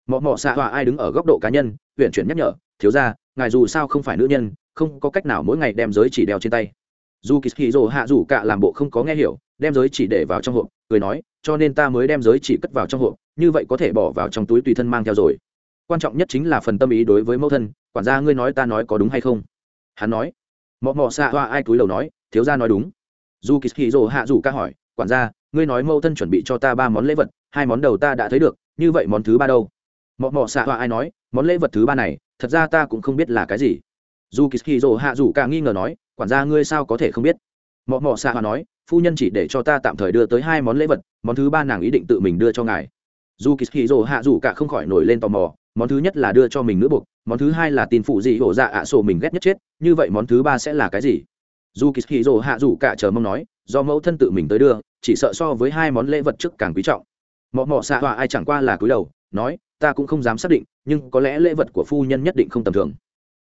Mọ mọ xạ hòa ai đứng ở góc độ cá nhân, huyện chuyển nhắc nhở, thiếu ra ngài dù sao không phải nữ nhân, không có cách nào mỗi ngày đem giới chỉ đeo trên tay dù kỳ hì dỗ hạ dù cả làm bộ không có nghe hiểu, đem giới chỉ để vào trong hộp, cười nói, cho nên ta mới đem giới chỉ cất vào trong hộp, như vậy có thể bỏ vào trong túi tùy thân mang theo rồi. Quan trọng nhất chính là phần tâm ý đối với mẫu thân, quản gia ngươi nói ta nói có đúng hay không? Hắn nói. Mọ mọ xạ hoa ai túi đầu nói, thiếu gia nói đúng. Dù kỳ hì rồ hạ dù ca hỏi, quản gia, ngươi nói mẫu thân chuẩn bị cho ta ba món lễ vật, hai món đầu ta đã thấy được, như vậy món thứ ba đâu? Mọ mọ xạ hoa ai nói, món lễ vật thứ ba này, thật ra ta cũng không biết là cái gì. Dù kỳ hì rồ hạ dù ca nghi ngờ nói quản gia ngươi sao có thể không biết? Mọ mọ xạ hòa nói, phu nhân chỉ để cho ta tạm thời đưa tới hai món lễ vật, món thứ ba nàng ý định tự mình đưa cho ngài. Dù kỳ hì rồ hạ dù cả không khỏi nổi lên tò mò, món thứ nhất là đưa cho mình nữ buộc món thứ hai là tin phụ gì hổ dạ ạ sổ mình ghét nhất chết, như vậy món thứ ba sẽ là cái gì? Dù kỳ hì rồ hạ dù cả chờ mong nói, do mẫu thân tự mình tới đưa, chỉ sợ so với hai món lễ vật trước càng quý trọng. Mọ mọ xạ hòa ai chẳng qua là cúi đầu, nói, ta cũng không dám xác định, nhưng có lẽ lễ vật của phu nhân nhất định không tầm thường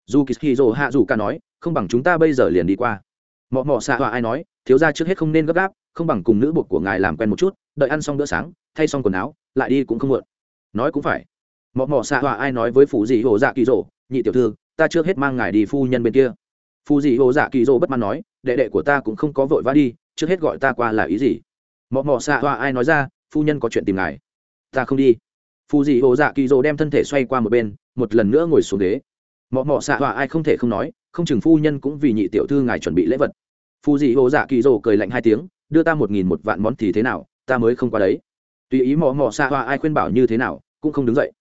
dù kỳ hì hạ dù cả nói, không bằng chúng ta bây giờ liền đi qua. Mọ mọ xạ hòa ai nói, thiếu ra trước hết không nên gấp gáp, không bằng cùng nữ bột của ngài làm quen một chút, đợi ăn xong bữa sáng, thay xong quần áo, lại đi cũng không muộn. Nói cũng phải. Mọ mọ xạ hòa ai nói với phù dị hồ dạ kỳ rỗ nhị tiểu thư, ta trước hết mang ngài đi phu nhân bên kia. Phù dị hồ dạ kỳ rỗ bất mãn nói, đệ đệ của ta cũng không có vội vã đi, trước hết gọi ta qua là ý gì? Mọ mọ xạ hòa ai nói ra, phu nhân có chuyện tìm ngài. Ta không đi. Phù dị hồ dạ kỳ rỗ đem thân thể xoay qua một bên, một lần nữa ngồi xuống ghế mọ mọ xạ hòa ai không thể không nói, không chừng phu nhân cũng vì nhị tiểu thư ngài chuẩn bị lễ vật. Phù dị hồ dạ kỳ rồ cười lạnh hai tiếng, đưa ta một nghìn một vạn món thì thế nào, ta mới không qua đấy. Tùy ý mò mọ xạ hoa ai khuyên bảo như thế nào, cũng không đứng dậy.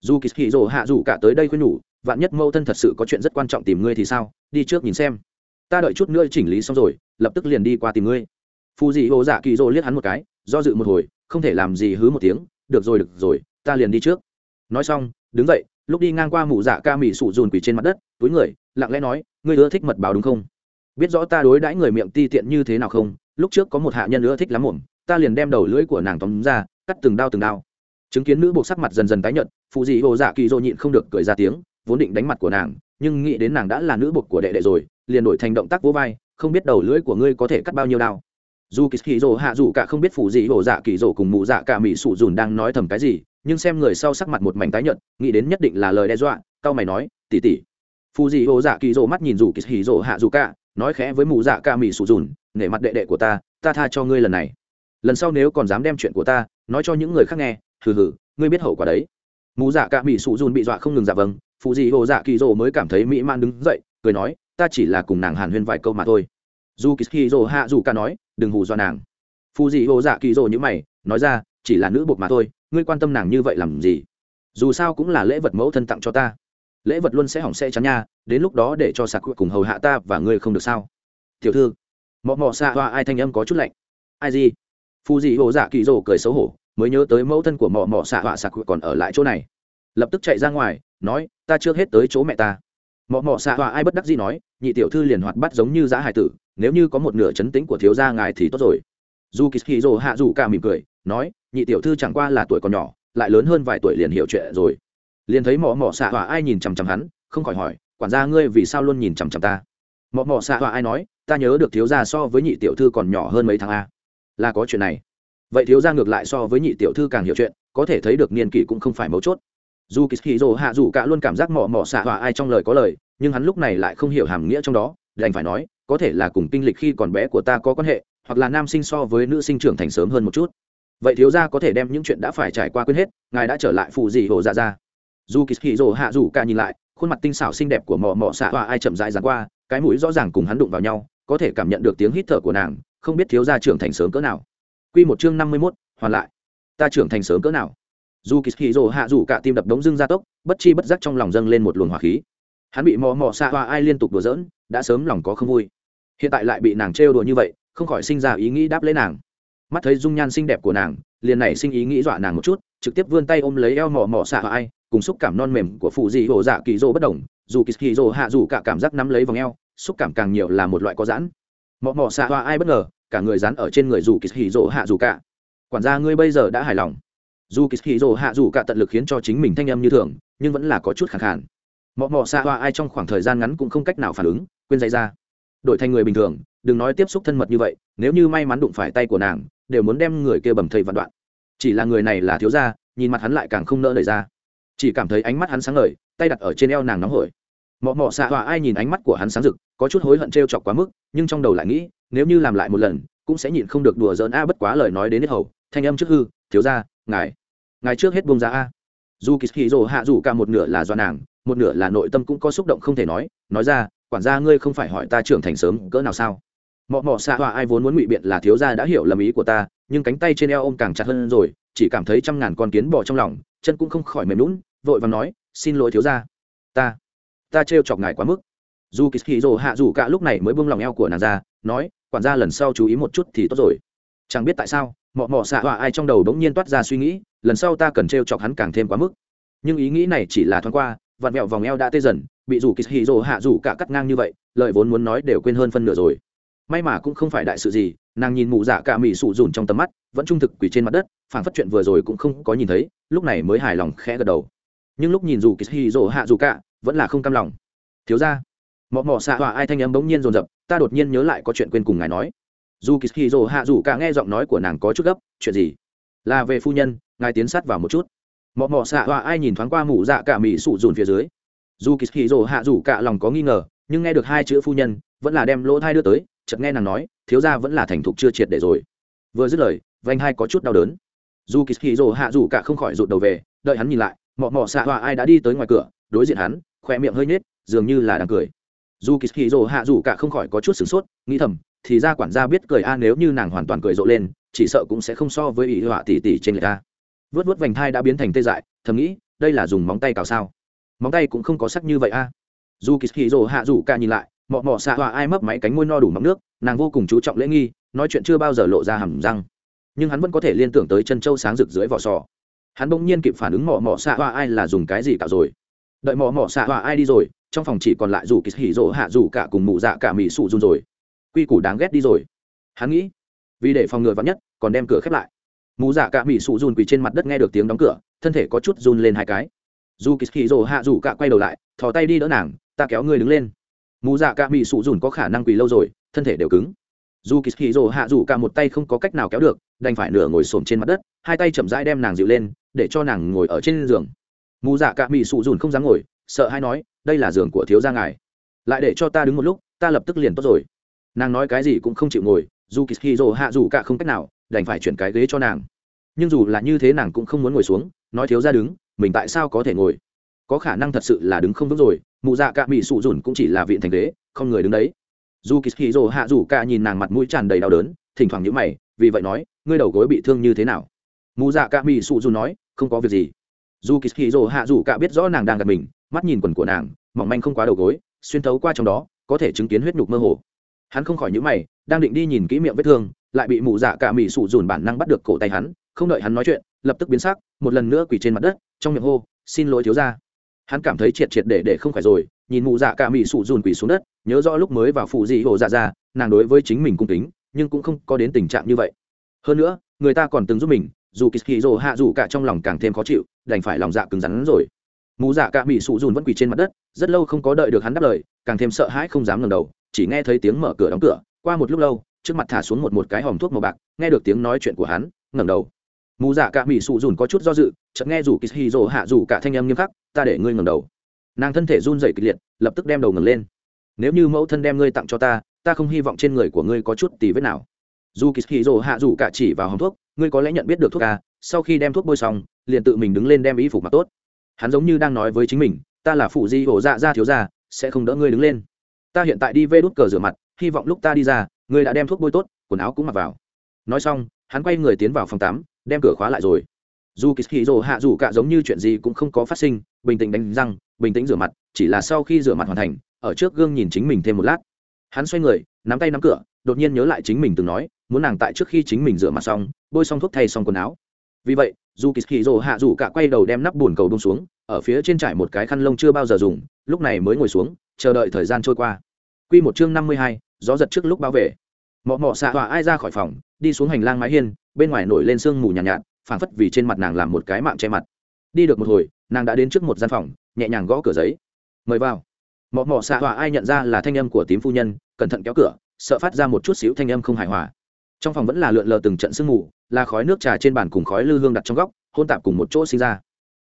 Dù kỳ kỳ rồ hạ rủ cả tới đây khuyên nhủ, vạn nhất mâu thân thật sự có chuyện rất quan trọng tìm ngươi thì sao, đi trước nhìn xem. Ta đợi chút nữa chỉnh lý xong rồi, lập tức liền đi qua tìm ngươi. Phù dị hồ dạ kỳ rồ liếc hắn một cái, do dự một hồi, không thể làm gì hứ một tiếng, được rồi được rồi, ta liền đi trước. Nói xong, đứng dậy lúc đi ngang qua mụ dạ ca mị sụ dùn quỳ trên mặt đất, túi người, lặng lẽ nói, ngươi ưa thích mật báo đúng không? Biết rõ ta đối đãi người miệng ti tiện như thế nào không? Lúc trước có một hạ nhân nữa thích lắm mồm, ta liền đem đầu lưỡi của nàng tóm ra, cắt từng đao từng đao. Chứng kiến nữ buộc sắc mặt dần dần tái nhợt, phụ dị hồ dạ kỳ dô nhịn không được cười ra tiếng, vốn định đánh mặt của nàng, nhưng nghĩ đến nàng đã là nữ buộc của đệ đệ rồi, liền đổi thành động tác vỗ vai, không biết đầu lưỡi của ngươi có thể cắt bao nhiêu đao? Dù kỳ kỳ dô hạ dù cả không biết phụ dị hồ dạ kỳ dô cùng mụ dạ cả mỹ sụ dùn đang nói thầm cái gì nhưng xem người sau sắc mặt một mảnh tái nhợt, nghĩ đến nhất định là lời đe dọa, cao mày nói tỉ tỉ phù dị hồ dạ kỳ dô mắt nhìn rủ kỳ kỳ dô hạ dù cả nói khẽ với mụ dạ cả mỉ sụ dùn nể mặt đệ đệ của ta ta tha cho ngươi lần này. Lần sau nếu còn dám đem chuyện của ta nói cho những người khác nghe, hừ hừ, ngươi biết hậu quả đấy. Mù dạ cả mỹ sụ dùn bị dọa không ngừng dạ vâng phù dị hồ dạ kỳ rồ mới cảm thấy mỹ man đứng dậy, cười nói, ta chỉ là cùng nàng hàn huyên vài câu mà thôi. Dù kỳ rồ hạ dù cả nói, đừng hù do nàng. Phù dị hồ dạ kỳ rồ như mày, nói ra, chỉ là nữ bột mà thôi ngươi quan tâm nàng như vậy làm gì? Dù sao cũng là lễ vật mẫu thân tặng cho ta. Lễ vật luôn sẽ hỏng sẽ chán nha, đến lúc đó để cho sạc cùng hầu hạ ta và ngươi không được sao? Tiểu thư, mọ mọ xạ hoa ai thanh âm có chút lạnh. Ai gì? Phù dị hồ dạ kỳ rồ cười xấu hổ, mới nhớ tới mẫu thân của mọ mọ xạ hoa sạc còn ở lại chỗ này. Lập tức chạy ra ngoài, nói, ta chưa hết tới chỗ mẹ ta. Mọ mọ xạ hoa ai bất đắc gì nói, nhị tiểu thư liền hoạt bắt giống như giã hải tử, nếu như có một nửa chấn tĩnh của thiếu gia ngài thì tốt rồi dù kỳ hì rồ hạ dù cả mỉm cười, nói, nhị tiểu thư chẳng qua là tuổi còn nhỏ, lại lớn hơn vài tuổi liền hiểu chuyện rồi. Liền thấy mỏ mỏ xạ hỏa ai nhìn chằm chằm hắn, không khỏi hỏi, quản gia ngươi vì sao luôn nhìn chằm chằm ta? Mỏ mỏ xạ hỏa ai nói, ta nhớ được thiếu gia so với nhị tiểu thư còn nhỏ hơn mấy tháng a. Là có chuyện này. Vậy thiếu gia ngược lại so với nhị tiểu thư càng hiểu chuyện, có thể thấy được niên kỷ cũng không phải mấu chốt. Dù kỳ hì rồ hạ dù cả luôn cảm giác mỏ mỏ xạ hỏa ai trong lời có lời, nhưng hắn lúc này lại không hiểu hàm nghĩa trong đó, đành phải nói, có thể là cùng kinh lịch khi còn bé của ta có quan hệ hoặc là nam sinh so với nữ sinh trưởng thành sớm hơn một chút vậy thiếu gia có thể đem những chuyện đã phải trải qua quên hết ngài đã trở lại phụ gì hồ dạ ra dù kỳ hì rồ hạ dù cả nhìn lại khuôn mặt tinh xảo xinh đẹp của mò mò xạ và ai chậm rãi dán qua cái mũi rõ ràng cùng hắn đụng vào nhau có thể cảm nhận được tiếng hít thở của nàng không biết thiếu gia trưởng thành sớm cỡ nào Quy một chương năm mươi 51, hoàn lại. Ta trưởng thành sớm cỡ nào? Dù rồ hạ rủ cả tim đập đống dưng gia tốc, bất chi bất giác trong lòng dâng lên một luồng hỏa khí. Hắn bị mò mò xạ và ai liên tục đùa giỡn, đã sớm lòng có không vui. Hiện tại lại bị nàng trêu đùa như vậy, không khỏi sinh ra ý nghĩ đáp lấy nàng. Mắt thấy dung nhan xinh đẹp của nàng, liền nảy sinh ý nghĩ dọa nàng một chút, trực tiếp vươn tay ôm lấy eo mỏ mỏ xạ hoa ai, cùng xúc cảm non mềm của phụ dị hồ dạ kỳ dô bất động. dù kỳ dô hạ dù cả cảm giác nắm lấy vòng eo, xúc cảm càng nhiều là một loại có giãn. Mò mỏ xạ hoa ai bất ngờ, cả người dán ở trên người dù kỳ hì hạ dù cả quản gia ngươi bây giờ đã hài lòng dù kỳ hì hạ dù cả tận lực khiến cho chính mình thanh âm như thường nhưng vẫn là có chút khẳng khản mọ mọ xạ hoa ai trong khoảng thời gian ngắn cũng không cách nào phản ứng quên dạy ra đổi thành người bình thường đừng nói tiếp xúc thân mật như vậy, nếu như may mắn đụng phải tay của nàng, đều muốn đem người kia bầm thầy vạn đoạn. Chỉ là người này là thiếu gia, nhìn mặt hắn lại càng không nỡ lời ra. Chỉ cảm thấy ánh mắt hắn sáng ngời, tay đặt ở trên eo nàng nóng hổi. Mọ mọ xạ hòa ai nhìn ánh mắt của hắn sáng rực, có chút hối hận t r e o chọc quá mức, nhưng trong đầu lại nghĩ, nếu như làm lại một lần, cũng sẽ nhịn không được đùa giỡn a bất quá lời nói đến hết hầu, thanh âm trước hư, thiếu ra ngài ngài trước hết buông ra a. Dù kỳ hì rồ hạ dù cả một nửa là do nàng, một nửa là nội tâm cũng có xúc động không thể nói nói ra, quản gia ngươi không phải hỏi ta trưởng thành sớm, cỡ nào sao? Mọ mọ xạ hòa ai vốn muốn ngụy biện là thiếu gia đã hiểu lầm ý của ta, nhưng cánh tay trên eo ôm càng chặt hơn rồi, chỉ cảm thấy trăm ngàn con kiến bỏ trong lòng, chân cũng không khỏi mềm lún vội và nói, xin lỗi thiếu gia, ta ta trêu chọc ngài quá mức. Dù kỳ hì rồ hạ dù cả lúc này mới buông lòng eo của nàng ra, nói, quản gia lần sau chú ý một chút thì tốt rồi. Chẳng biết tại sao, mọ mọ xạ họa ai trong đầu đống nhiên toát ra suy nghĩ, lần sau ta cần trêu chọc hắn càng thêm quá mức. Nhưng ý nghĩ này chỉ là thoáng qua vặn mẹo vòng eo đã tê dần, bị dù kỳ hì rồ hạ rủ cả cắt ngang như vậy lợi vốn muốn nói đều quên hơn phân nửa rồi may mà cũng không phải đại sự gì, nàng nhìn mụ dạ cả mỹ sụ dùn trong tầm mắt, vẫn trung thực quỳ trên mặt đất phản phát chuyện vừa rồi cũng không có nhìn thấy, lúc này mới hài lòng khẽ gật đầu. Nhưng lúc nhìn dù kỳ hì rồ hạ rủ cả, vẫn là không cam lòng. Thiếu ra mọ mọ xạ họa ai thanh âm bỗng nhiên rồn rập ta đột nhiên nhớ lại có chuyện quên cùng ngài nói. Dù kỳ hì rồ hạ dù cả nghe giọng nói của nàng có chút gấp, chuyện gì? Là về phu nhân, ngài tiến sát vào một chút. Mọ mọ xạ họa ai nhìn thoáng qua mụ dạ cả mỹ sụ dùn phía dưới. Dù kỳ hì rồ hạ dù cả lòng có nghi ngờ, nhưng nghe được hai chữ phu nhân, vẫn là đem lỗ thai đưa tới chợt nghe nàng nói, thiếu gia vẫn là thành thục chưa triệt để rồi. Vừa dứt lời vanh hai có chút đau đớn. Dù kỳ hì rồ hạ dù cả không khỏi rụt đầu về, đợi hắn nhìn lại, mọ mọ xạ hoa ai đã đi tới ngoài cửa, đối diện hắn, khỏe miệng hơi nhếch, dường như là đang cười. Dù kỳ hì rồ hạ dù cả không khỏi có chút sửng sốt, nghĩ thầm, thì ra quản gia biết cười a, nếu như nàng hoàn toàn cười rộ lên, chỉ sợ cũng sẽ không so với ý họa tỷ tỷ trên người ta. Vớt vớt vành thai đã biến thành tê dại, thầm nghĩ, đây là dùng móng tay cào sao? Móng tay cũng không có sắc như vậy a. Dù kỳ hì rồ hạ dù cả nhìn lại mọ mọ xạ Hòa ai mấp máy cánh môi no đủ mắm nước, nàng vô cùng chú trọng lễ nghi, nói chuyện chưa bao giờ lộ ra hầm răng. Nhưng hắn vẫn có thể liên tưởng tới chân châu sáng rực dưới vỏ sò. Hắn bỗng nhiên kịp phản ứng mọ mọ xạ Hòa ai là dùng cái gì cả rồi. Đợi mọ mọ xạ Hòa ai đi rồi, trong phòng chỉ còn lại dù kỳ hỉ rỗ hạ dù cả cùng mụ dạ cả mỹ sụ run rồi. Quy củ đáng ghét đi rồi. Hắn nghĩ, vì để phòng ngừa vắn nhất, còn đem cửa khép lại. Mụ dạ cả mỹ sụ run quỳ trên mặt đất nghe được tiếng đóng cửa, thân thể có chút run lên hai cái. Dù kỳ hỉ rỗ hạ dù cả quay đầu lại, thò tay đi đỡ nàng, ta kéo ngươi đứng lên mù dạ cả mỹ sụ dùn có khả năng quỳ lâu rồi, thân thể đều cứng. Dù kỳ hì rỗ hạ dù cả một tay không có cách nào kéo được, đành phải nửa ngồi xổm trên mặt đất, hai tay chậm rãi đem nàng dịu lên, để cho nàng ngồi ở trên giường. Mù dạ cả mỹ sụ dùn không dám ngồi, sợ hay nói, đây là giường của thiếu gia ngài. Lại để cho ta đứng một lúc, ta lập tức liền tốt rồi. Nàng nói cái gì cũng không chịu ngồi, dù kỳ hì rồ hạ dù cả không cách nào, đành phải chuyển cái ghế cho nàng. Nhưng dù là như thế nàng cũng không muốn ngồi xuống, nói thiếu gia đứng, mình tại sao có thể ngồi? Có khả năng thật sự là đứng không vững rồi mụ dạ cả mỹ sụ dùn cũng chỉ là viện thành đế không người đứng đấy. Dù kỳ hì rồ hạ rủ cả nhìn nàng mặt mũi tràn đầy đau đớn, thỉnh thoảng nhữ mày, vì vậy nói, ngươi đầu gối bị thương như thế nào? Mụ dạ cả mỹ sụ dùn nói, không có việc gì. Dù kỳ hì rồ hạ rủ cả biết rõ nàng đang gặp mình, mắt nhìn quần của nàng, mỏng manh không quá đầu gối, xuyên thấu qua trong đó, có thể chứng kiến huyết nhục mơ hồ. Hắn không khỏi nhữ mày, đang định đi nhìn kỹ miệng vết thương, lại bị mụ dạ cả mỹ sụ dùn bản năng bắt được cổ tay hắn, không đợi hắn nói chuyện, lập tức biến sắc, một lần nữa quỳ trên mặt đất, trong miệng hô, xin lỗi thiếu gia hắn cảm thấy triệt triệt để để không phải rồi, nhìn mụ dạ cả mỹ sụ dùn quỳ xuống đất, nhớ rõ lúc mới vào phụ dị hồ dạ ra, nàng đối với chính mình cung kính, nhưng cũng không có đến tình trạng như vậy. Hơn nữa, người ta còn từng giúp mình, dù kỳ kỳ rồ hạ dù cả trong lòng càng thêm khó chịu, đành phải lòng dạ cứng rắn rồi. Mụ dạ cả mỹ sụ dùn vẫn quỳ trên mặt đất, rất lâu không có đợi được hắn đáp lời, càng thêm sợ hãi không dám ngẩng đầu, chỉ nghe thấy tiếng mở cửa đóng cửa, qua một lúc lâu, trước mặt thả xuống một một cái hòm thuốc màu bạc, nghe được tiếng nói chuyện của hắn, ngẩng đầu. Mù dạ cả mỹ sụ dùn có chút do dự, chợt nghe rủ kỳ hì rồ hạ rủ cả thanh âm nghiêm khắc ta để ngươi ngẩng đầu. Nàng thân thể run rẩy kịch liệt, lập tức đem đầu ngẩng lên. Nếu như mẫu thân đem ngươi tặng cho ta ta không hy vọng trên người của ngươi có chút tì vết nào. Dù kỳ hì rồ hạ rủ cả chỉ vào hòm thuốc, ngươi có lẽ nhận biết được thuốc ca, sau khi đem thuốc bôi xong, liền tự mình đứng lên đem y phục mặc tốt. Hắn giống như đang nói với chính mình, ta là phụ di hổ dạ ra thiếu ra sẽ không đỡ ngươi đứng lên. Ta hiện tại đi vê đút cờ rửa mặt, hy vọng lúc ta đi ra, ngươi đã đem thuốc bôi tốt, quần áo cũng mặc vào. Nói xong, hắn quay người tiến vào phòng tắm, đem cửa khóa lại rồi dù kỳ hì rồ hạ dù cả giống như chuyện gì cũng không có phát sinh bình tĩnh đánh răng bình tĩnh rửa mặt chỉ là sau khi rửa mặt hoàn thành ở trước gương nhìn chính mình thêm một lát. Hắn xoay người nắm tay nắm cửa đột nhiên nhớ lại chính mình từng nói muốn nàng tại trước khi chính mình rửa mặt xong bôi xong thuốc thay xong quần áo. Vì vậy dù kỳ hì rồ hạ dù cả quay đầu đem nắp bùn cầu bông xuống ở phía trên trải một cái khăn lông chưa bao giờ dùng lúc này mới ngồi xuống chờ đợi thời gian trôi qua. Quy một chương năm mươi hai gió giật trước lúc báo về. Mọ mọ xạ họa ai ra khỏi phòng đi xuống hành lang mái hiên bên ngoài nổi lên sương mù nhàn nhạt, nhạt phảng phất vì trên mặt nàng làm một cái mạng che mặt. Đi được một hồi nàng đã đến trước một gian phòng nhẹ nhàng gõ cửa giấy. Mời vào. Mọ mọ xạ hòa ai nhận ra là thanh âm của tím phu nhân cẩn thận kéo cửa sợ phát ra một chút xíu thanh âm không hài hòa. Trong phòng vẫn là lượn lờ từng trận sương mù là khói nước trà trên bàn cùng khói lư hương đặt trong góc hôn tạp cùng một chỗ sinh ra.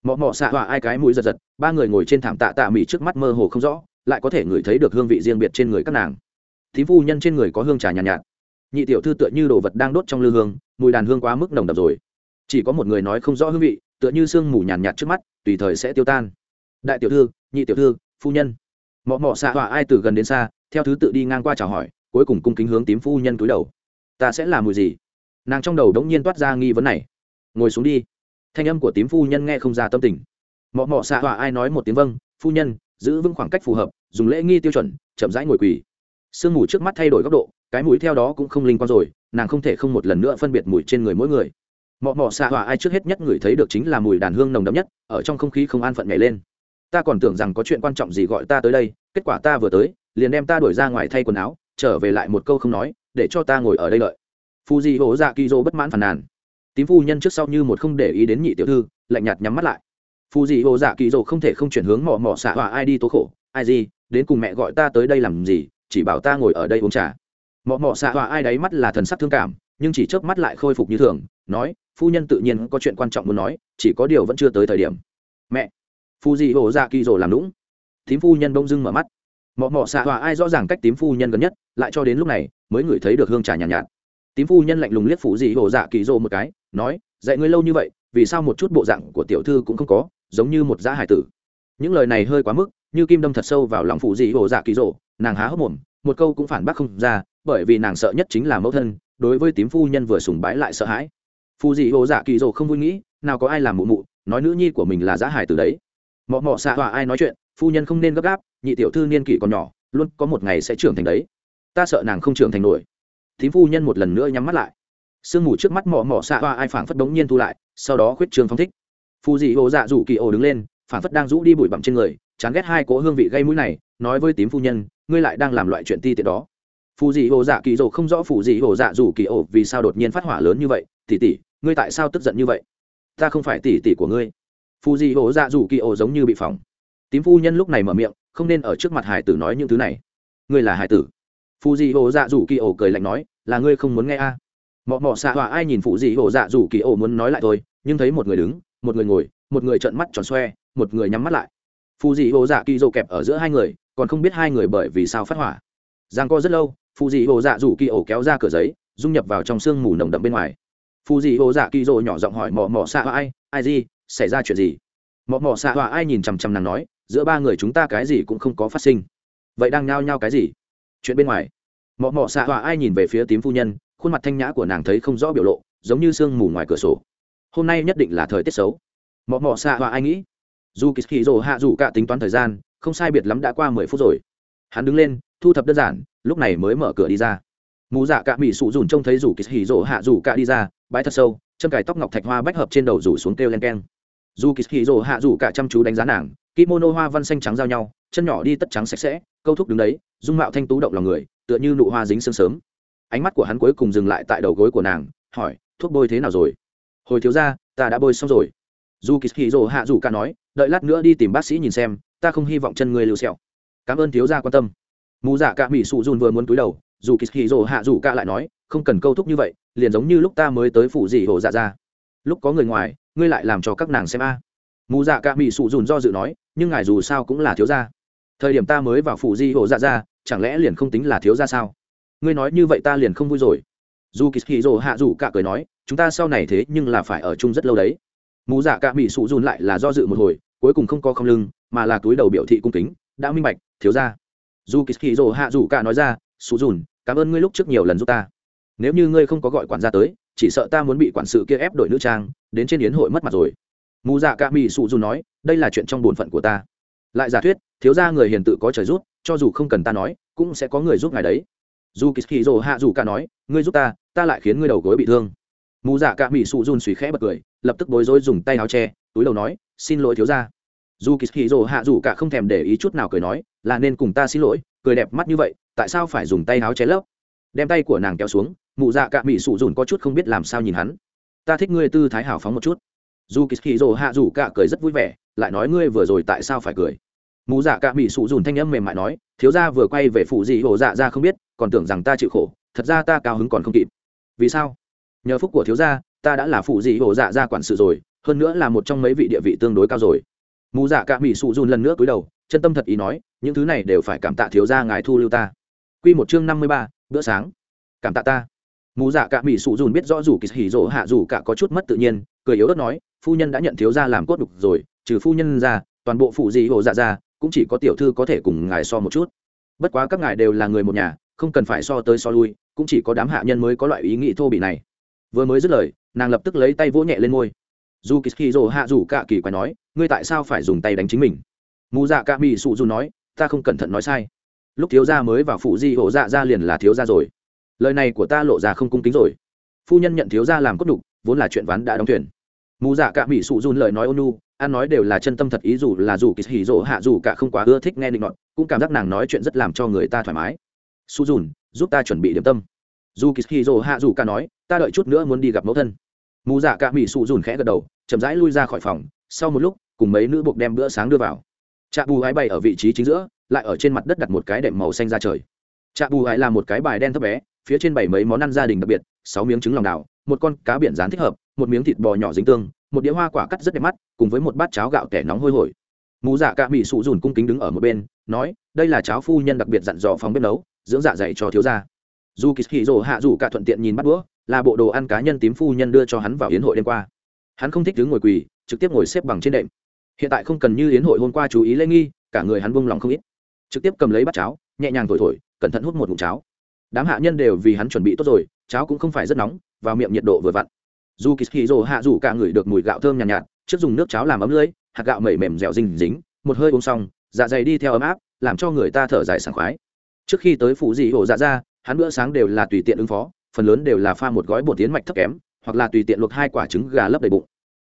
Mọ mọ xạ hòa ai cái mũi giật giật ba người ngồi trên thảm tạ tạ mỉ trước mắt mơ hồ không rõ lại có thể ngửi thấy được hương vị riêng biệt trên người các nàng. Tím phu nhân trên người có hương trà nhàn nhạt, nhạt. Nhị tiểu thư tựa như đồ vật đang đốt trong lư hương mùi đàn hương quá mức nồng đậm rồi chỉ có một người nói không rõ hương vị, tựa như sương mù nhàn nhạt trước mắt, tùy thời sẽ tiêu tan. Đại tiểu thư, nhị tiểu thư, phu nhân. Mọ mọ xạ họa ai từ gần đến xa, theo thứ tự đi ngang qua chào hỏi, cuối cùng cung kính hướng tím phu nhân cúi đầu. Ta sẽ làm mùi gì? Nàng trong đầu đống nhiên toát ra nghi vấn này. Ngồi xuống đi. Thanh âm của tím phu nhân nghe không ra tâm tình. Mọ mọ xạ họa ai nói một tiếng vâng phu nhân, giữ vững khoảng cách phù hợp, dùng lễ nghi tiêu chuẩn, chậm rãi ngồi quỳ. Sương mù trước mắt thay đổi góc độ, cái mũi theo đó cũng không linh quan rồi, nàng không thể không một lần nữa phân biệt mùi trên người mỗi người mọ mọ xạ hỏa ai trước hết nhất người thấy được chính là mùi đàn hương nồng đậm nhất, ở trong không khí không an phận nhảy lên. Ta còn tưởng rằng có chuyện quan trọng gì gọi ta tới đây, kết quả ta vừa tới, liền đem ta đuổi ra ngoài thay quần áo, trở về lại một câu không nói, để cho ta ngồi ở đây lợi phu di hổ dạ kỳ dô bất mãn phàn nàn. Tím phu nhân trước sau như một không để ý đến nhị tiểu thư, lạnh nhạt nhắm mắt lại. Phu di hổ dạ kỳ dô không thể không chuyển hướng mọ mọ xạ hỏa ai đi tố khổ. Ai gì, đến cùng mẹ gọi ta tới đây làm gì, chỉ bảo ta ngồi ở đây uống trà. Mọ mọ xạ hỏa ai đáy mắt là thần sắc thương cảm, nhưng chỉ chớp mắt lại khôi phục như thường, nói phu nhân tự nhiên có chuyện quan trọng muốn nói chỉ có điều vẫn chưa tới thời điểm. Mẹ phu di hổ dạ kỳ rồ làm lũng tím phu nhân bông dưng mở mắt. Mọ mọ xạ hòa ai rõ ràng cách tím phu nhân gần nhất lại cho đến lúc này mới ngửi thấy được hương trà nhàn nhạt, nhạt. Tím phu nhân lạnh lùng liếc Phu dị hồ dạ kỳ rồ một cái nói dạy ngươi lâu như vậy vì sao một chút bộ dạng của tiểu thư cũng không có giống như một giá hải tử? Những lời này hơi quá mức như kim đâm thật sâu vào lòng Phu dị hồ dạ kỳ rồ nàng há hốc mồm một câu cũng phản bác không ra bởi vì nàng sợ nhất chính là mẫu thân đối với tím phu nhân vừa sùng bái lại sợ hãi phù dị hồ dạ kỳ rô không vui nghĩ, nào có ai làm mụ mụ, nói nữ nhi của mình là giá hải từ đấy. Mọ mọ xạ họa ai nói chuyện, phu nhân không nên gấp gáp, nhị tiểu thư niên kỷ còn nhỏ, luôn có một ngày sẽ trưởng thành đấy. Ta sợ nàng không trưởng thành nổi. Thím phu nhân một lần nữa nhắm mắt lại. Sương mù trước mắt mọ mọ xạ hoa ai phảng phất đống nhiên thu lại, sau đó khuyết trường phong thích. Phù dị hồ dạ rủ kỳ ô đứng lên, phảng phất đang rũ đi bụi bặm trên người, chán ghét hai cỗ hương vị gây mũi này, nói với tím phu nhân, ngươi lại đang làm loại chuyện ti tiện đó. Phù dị hồ dạ kỳ ổ không rõ phù dị hồ dạ rủ kỳ ổ vì sao đột nhiên phát hỏa lớn như vậy tỉ tỉ ngươi tại sao tức giận như vậy? Ta không phải tỉ tỉ của ngươi. Phù dị hồ dạ dù kỳ ổ giống như bị phỏng. Tím phu nhân lúc này mở miệng, không nên ở trước mặt hải tử nói những thứ này. Ngươi là hải tử. Phù dị hồ dạ dù kỳ ổ cười lạnh nói, là ngươi không muốn nghe a? À. mọ mọ xạ họa ai nhìn phù dị hồ dạ dù kỳ ổ muốn nói lại thôi, nhưng thấy một người đứng, một người ngồi, một người trợn mắt tròn xoe, một người nhắm mắt lại. Phù dị hồ dạ kỳ dỗ kẹp ở giữa hai người, còn không biết hai người bởi vì sao phát hỏa. Giang co rất lâu phù dị hồ dạ dù kỳ ổ kéo ra cửa giấy, dung nhập vào trong sương mù nồng đậm bên ngoài phù dị hồ dạ kỳ dỗ nhỏ giọng hỏi, mọ mọ, xạ hoa ai? Ai gì? Xảy ra chuyện gì? Mọ mọ, xạ hoa ai nhìn chằm chằm nàng nói, giữa ba người chúng ta cái gì cũng không có phát sinh. Vậy đang nhao nhao cái gì? Chuyện bên ngoài. Mọ mọ, xạ họa ai nhìn về phía tím phu nhân, khuôn mặt thanh nhã của nàng thấy không rõ biểu lộ, giống như sương mù ngoài cửa sổ. Hôm nay nhất định là thời tiết xấu. Mọ mọ, xạ họa ai nghĩ. Dù kỳ kỳ rồ hạ dù cả tính toán thời gian, không sai biệt lắm đã qua mười phút rồi. Hắn đứng lên, thu thập đơn giản, lúc này mới mở cửa đi ra. Mù dạ cả mỹ sụ dùn trông thấy rủ kỳ hỉ rỗ hạ rủ cả đi ra bãi thật sâu chân cài tóc ngọc thạch hoa bách hợp trên đầu rủ xuống kêu len keng. Dù kỳ hì rồ hạ rủ cả chăm chú đánh giá nàng, kimono hoa văn xanh trắng giao nhau, chân nhỏ đi tất trắng sạch sẽ, câu thúc đứng đấy, dung mạo thanh tú động lòng người, tựa như nụ hoa dính sương sớm. Ánh mắt của hắn cuối cùng dừng lại tại đầu gối của nàng, hỏi, thuốc bôi thế nào rồi? Hồi thiếu ra ta đã bôi xong rồi. Dù kỳ hì rồ hạ rủ cả nói, đợi lát nữa đi tìm bác sĩ nhìn xem, ta không hy vọng chân người lưu sẹo. Cảm ơn thiếu gia quan tâm. Mù dạ cả mỹ sụ dùn vừa muốn túi đầu, dù kỳ hì rồ hạ rủ cả lại nói không cần câu thúc như vậy, liền giống như lúc ta mới tới phủ dị hồ dạ ra. Lúc có người ngoài, ngươi lại làm cho các nàng xem a. Mù dạ cả mỹ sụ dùn do dự nói, nhưng ngài dù sao cũng là thiếu gia. Thời điểm ta mới vào phủ di Hổ dạ ra, chẳng lẽ liền không tính là thiếu gia sao? Ngươi nói như vậy ta liền không vui rồi. Dù kỳ hì rồ hạ dù cả cười nói, chúng ta sau này thế nhưng là phải ở chung rất lâu đấy. Mù dạ cả mỹ sụ dùn lại là do dự một hồi, cuối cùng không có không lưng, mà là túi đầu biểu thị cung kính, đã minh bạch, thiếu gia. dù kỳ hì hạ dù cả nói ra, sụ dùn, cảm ơn ngươi lúc trước nhiều lần giúp ta nếu như ngươi không có gọi quản gia tới, chỉ sợ ta muốn bị quản sự kia ép đổi nữ trang, đến trên yến hội mất mặt rồi. Mù dạ ca mỹ sụ dù nói, đây là chuyện trong bổn phận của ta. Lại giả thuyết, thiếu ra người hiền tự có trời rút cho dù không cần ta nói, cũng sẽ có người giúp ngài đấy. Dù kỳ hì rồ hạ dù cả nói, ngươi giúp ta ta lại khiến ngươi đầu gối bị thương. Mù dạ ca mỹ sụ dùn suy khẽ bật cười, lập tức bối rối dùng tay áo che, túi đầu nói, xin lỗi thiếu ra dù kỳ hì rồ hạ dù cả không thèm để ý chút nào cười nói, là nên cùng ta xin lỗi, cười đẹp mắt như vậy, tại sao phải dùng tay áo che lấp? Đem tay của nàng kéo xuống, mụ dạ cả mỹ sụ dùn có chút không biết làm sao nhìn hắn. Ta thích ngươi tư thái hào phóng một chút. Dù kỳ hì hạ dù cả cười rất vui vẻ, lại nói ngươi vừa rồi tại sao phải cười? Mụ dạ cả mỹ sụ dùn thanh âm mềm mại nói, thiếu ra vừa quay về phụ gì hồ dạ ra không biết, còn tưởng rằng ta chịu khổ, thật ra ta cao hứng còn không kịp. Vì sao? Nhờ phúc của thiếu gia, ta đã là phụ dị hồ dạ ra quản sự rồi, hơn nữa là một trong mấy vị địa vị tương đối cao rồi. Mù dạ cả mỹ sụ dùn lần nữa cúi đầu, chân tâm thật ý nói, những thứ này đều phải cảm tạ thiếu gia ngài thu lưu ta. Q một chương năm mươi ba bữa sáng. Cảm tạ ta. Mù dạ cả mỹ sụ dùn biết rõ dù kỳ hỉ rỗ hạ dù cả có chút mất tự nhiên, cười yếu ớt nói, phu nhân đã nhận thiếu gia làm cốt đục rồi, trừ phu nhân ra, toàn bộ phụ dị hồ dạ ra, cũng chỉ có tiểu thư có thể cùng ngài so một chút. Bất quá các ngài đều là người một nhà, không cần phải so tới so lui, cũng chỉ có đám hạ nhân mới có loại ý nghĩ thô bị này. Vừa mới dứt lời, nàng lập tức lấy tay vỗ nhẹ lên môi. Dù kỳ hỉ rồ hạ rủ cạ kỳ quái nói, ngươi tại sao phải dùng tay đánh chính mình? Mù dạ cạ mỹ sụ dù nói, ta không cẩn thận nói sai lúc thiếu gia mới vào phụ di hộ dạ ra liền là thiếu gia rồi. Lời này của ta lộ ra không cung kính rồi. Phu nhân nhận thiếu gia làm cốt đục, vốn là chuyện ván đã đóng thuyền. Mù dạ cạ mỹ sụ run lời nói ônu an nói đều là chân tâm thật ý dù là dù kỳ hỉ rỗ hạ dù cả không quá ưa thích nghe định luận cũng cảm giác nàng nói chuyện rất làm cho người ta thoải mái. Su dùn, giúp ta chuẩn bị điểm tâm. Dù kỳ hỉ rỗ hạ dù cả nói, ta đợi chút nữa muốn đi gặp mẫu thân. Mù dạ cả mỹ sụ dùn khẽ gật đầu, chậm rãi lui ra khỏi phòng, sau một lúc, cùng mấy nữ buộc đem bữa sáng đưa vào. Trạ bù ái bày ở vị trí chính giữa lại ở trên mặt đất đặt một cái đệm màu xanh ra trời. Trạ bù ái là một cái bài đen thấp bé, phía trên bảy mấy món ăn gia đình đặc biệt, sáu miếng trứng lòng đào, một con cá biển rán thích hợp, một miếng thịt bò nhỏ dính tương, một đĩa hoa quả cắt rất đẹp mắt, cùng với một bát cháo gạo tẻ nóng hôi hổi. Mù dạ cả mỹ sụ dùn cung kính đứng ở một bên, nói, đây là cháo phu nhân đặc biệt dặn dò phòng bếp nấu, dưỡng dạ dày cho thiếu gia. Dù kỳ hì rồ hạ dù cả thuận tiện nhìn bắt đũa, là bộ đồ ăn cá nhân tím phu nhân đưa cho hắn vào yến hội đêm qua. Hắn không thích đứng ngồi quỳ, trực tiếp ngồi xếp bằng trên đệm. Hiện tại không cần như yến hội hôm qua chú ý lễ nghi, cả người hắn buông lòng không ít trực tiếp cầm lấy bát cháo nhẹ nhàng thổi thổi cẩn thận hút một ngụm cháo. Đám hạ nhân đều vì hắn chuẩn bị tốt rồi cháo cũng không phải rất nóng vào miệng nhiệt độ vừa vặn. Dù kỳ hì rồ hạ rủ cả người được mùi gạo thơm nhàn nhạt, nhạt trước dùng nước cháo làm ấm lưỡi hạt gạo mẩy mềm dẻo dinh dính một hơi uống xong dạ dày đi theo ấm áp làm cho người ta thở dài sảng khoái. Trước khi tới phủ dị ổ dạ ra hắn bữa sáng đều là tùy tiện ứng phó phần lớn đều là pha một gói bột tiến mạch thấp kém hoặc là tùy tiện luộc hai quả trứng gà lấp đầy bụng.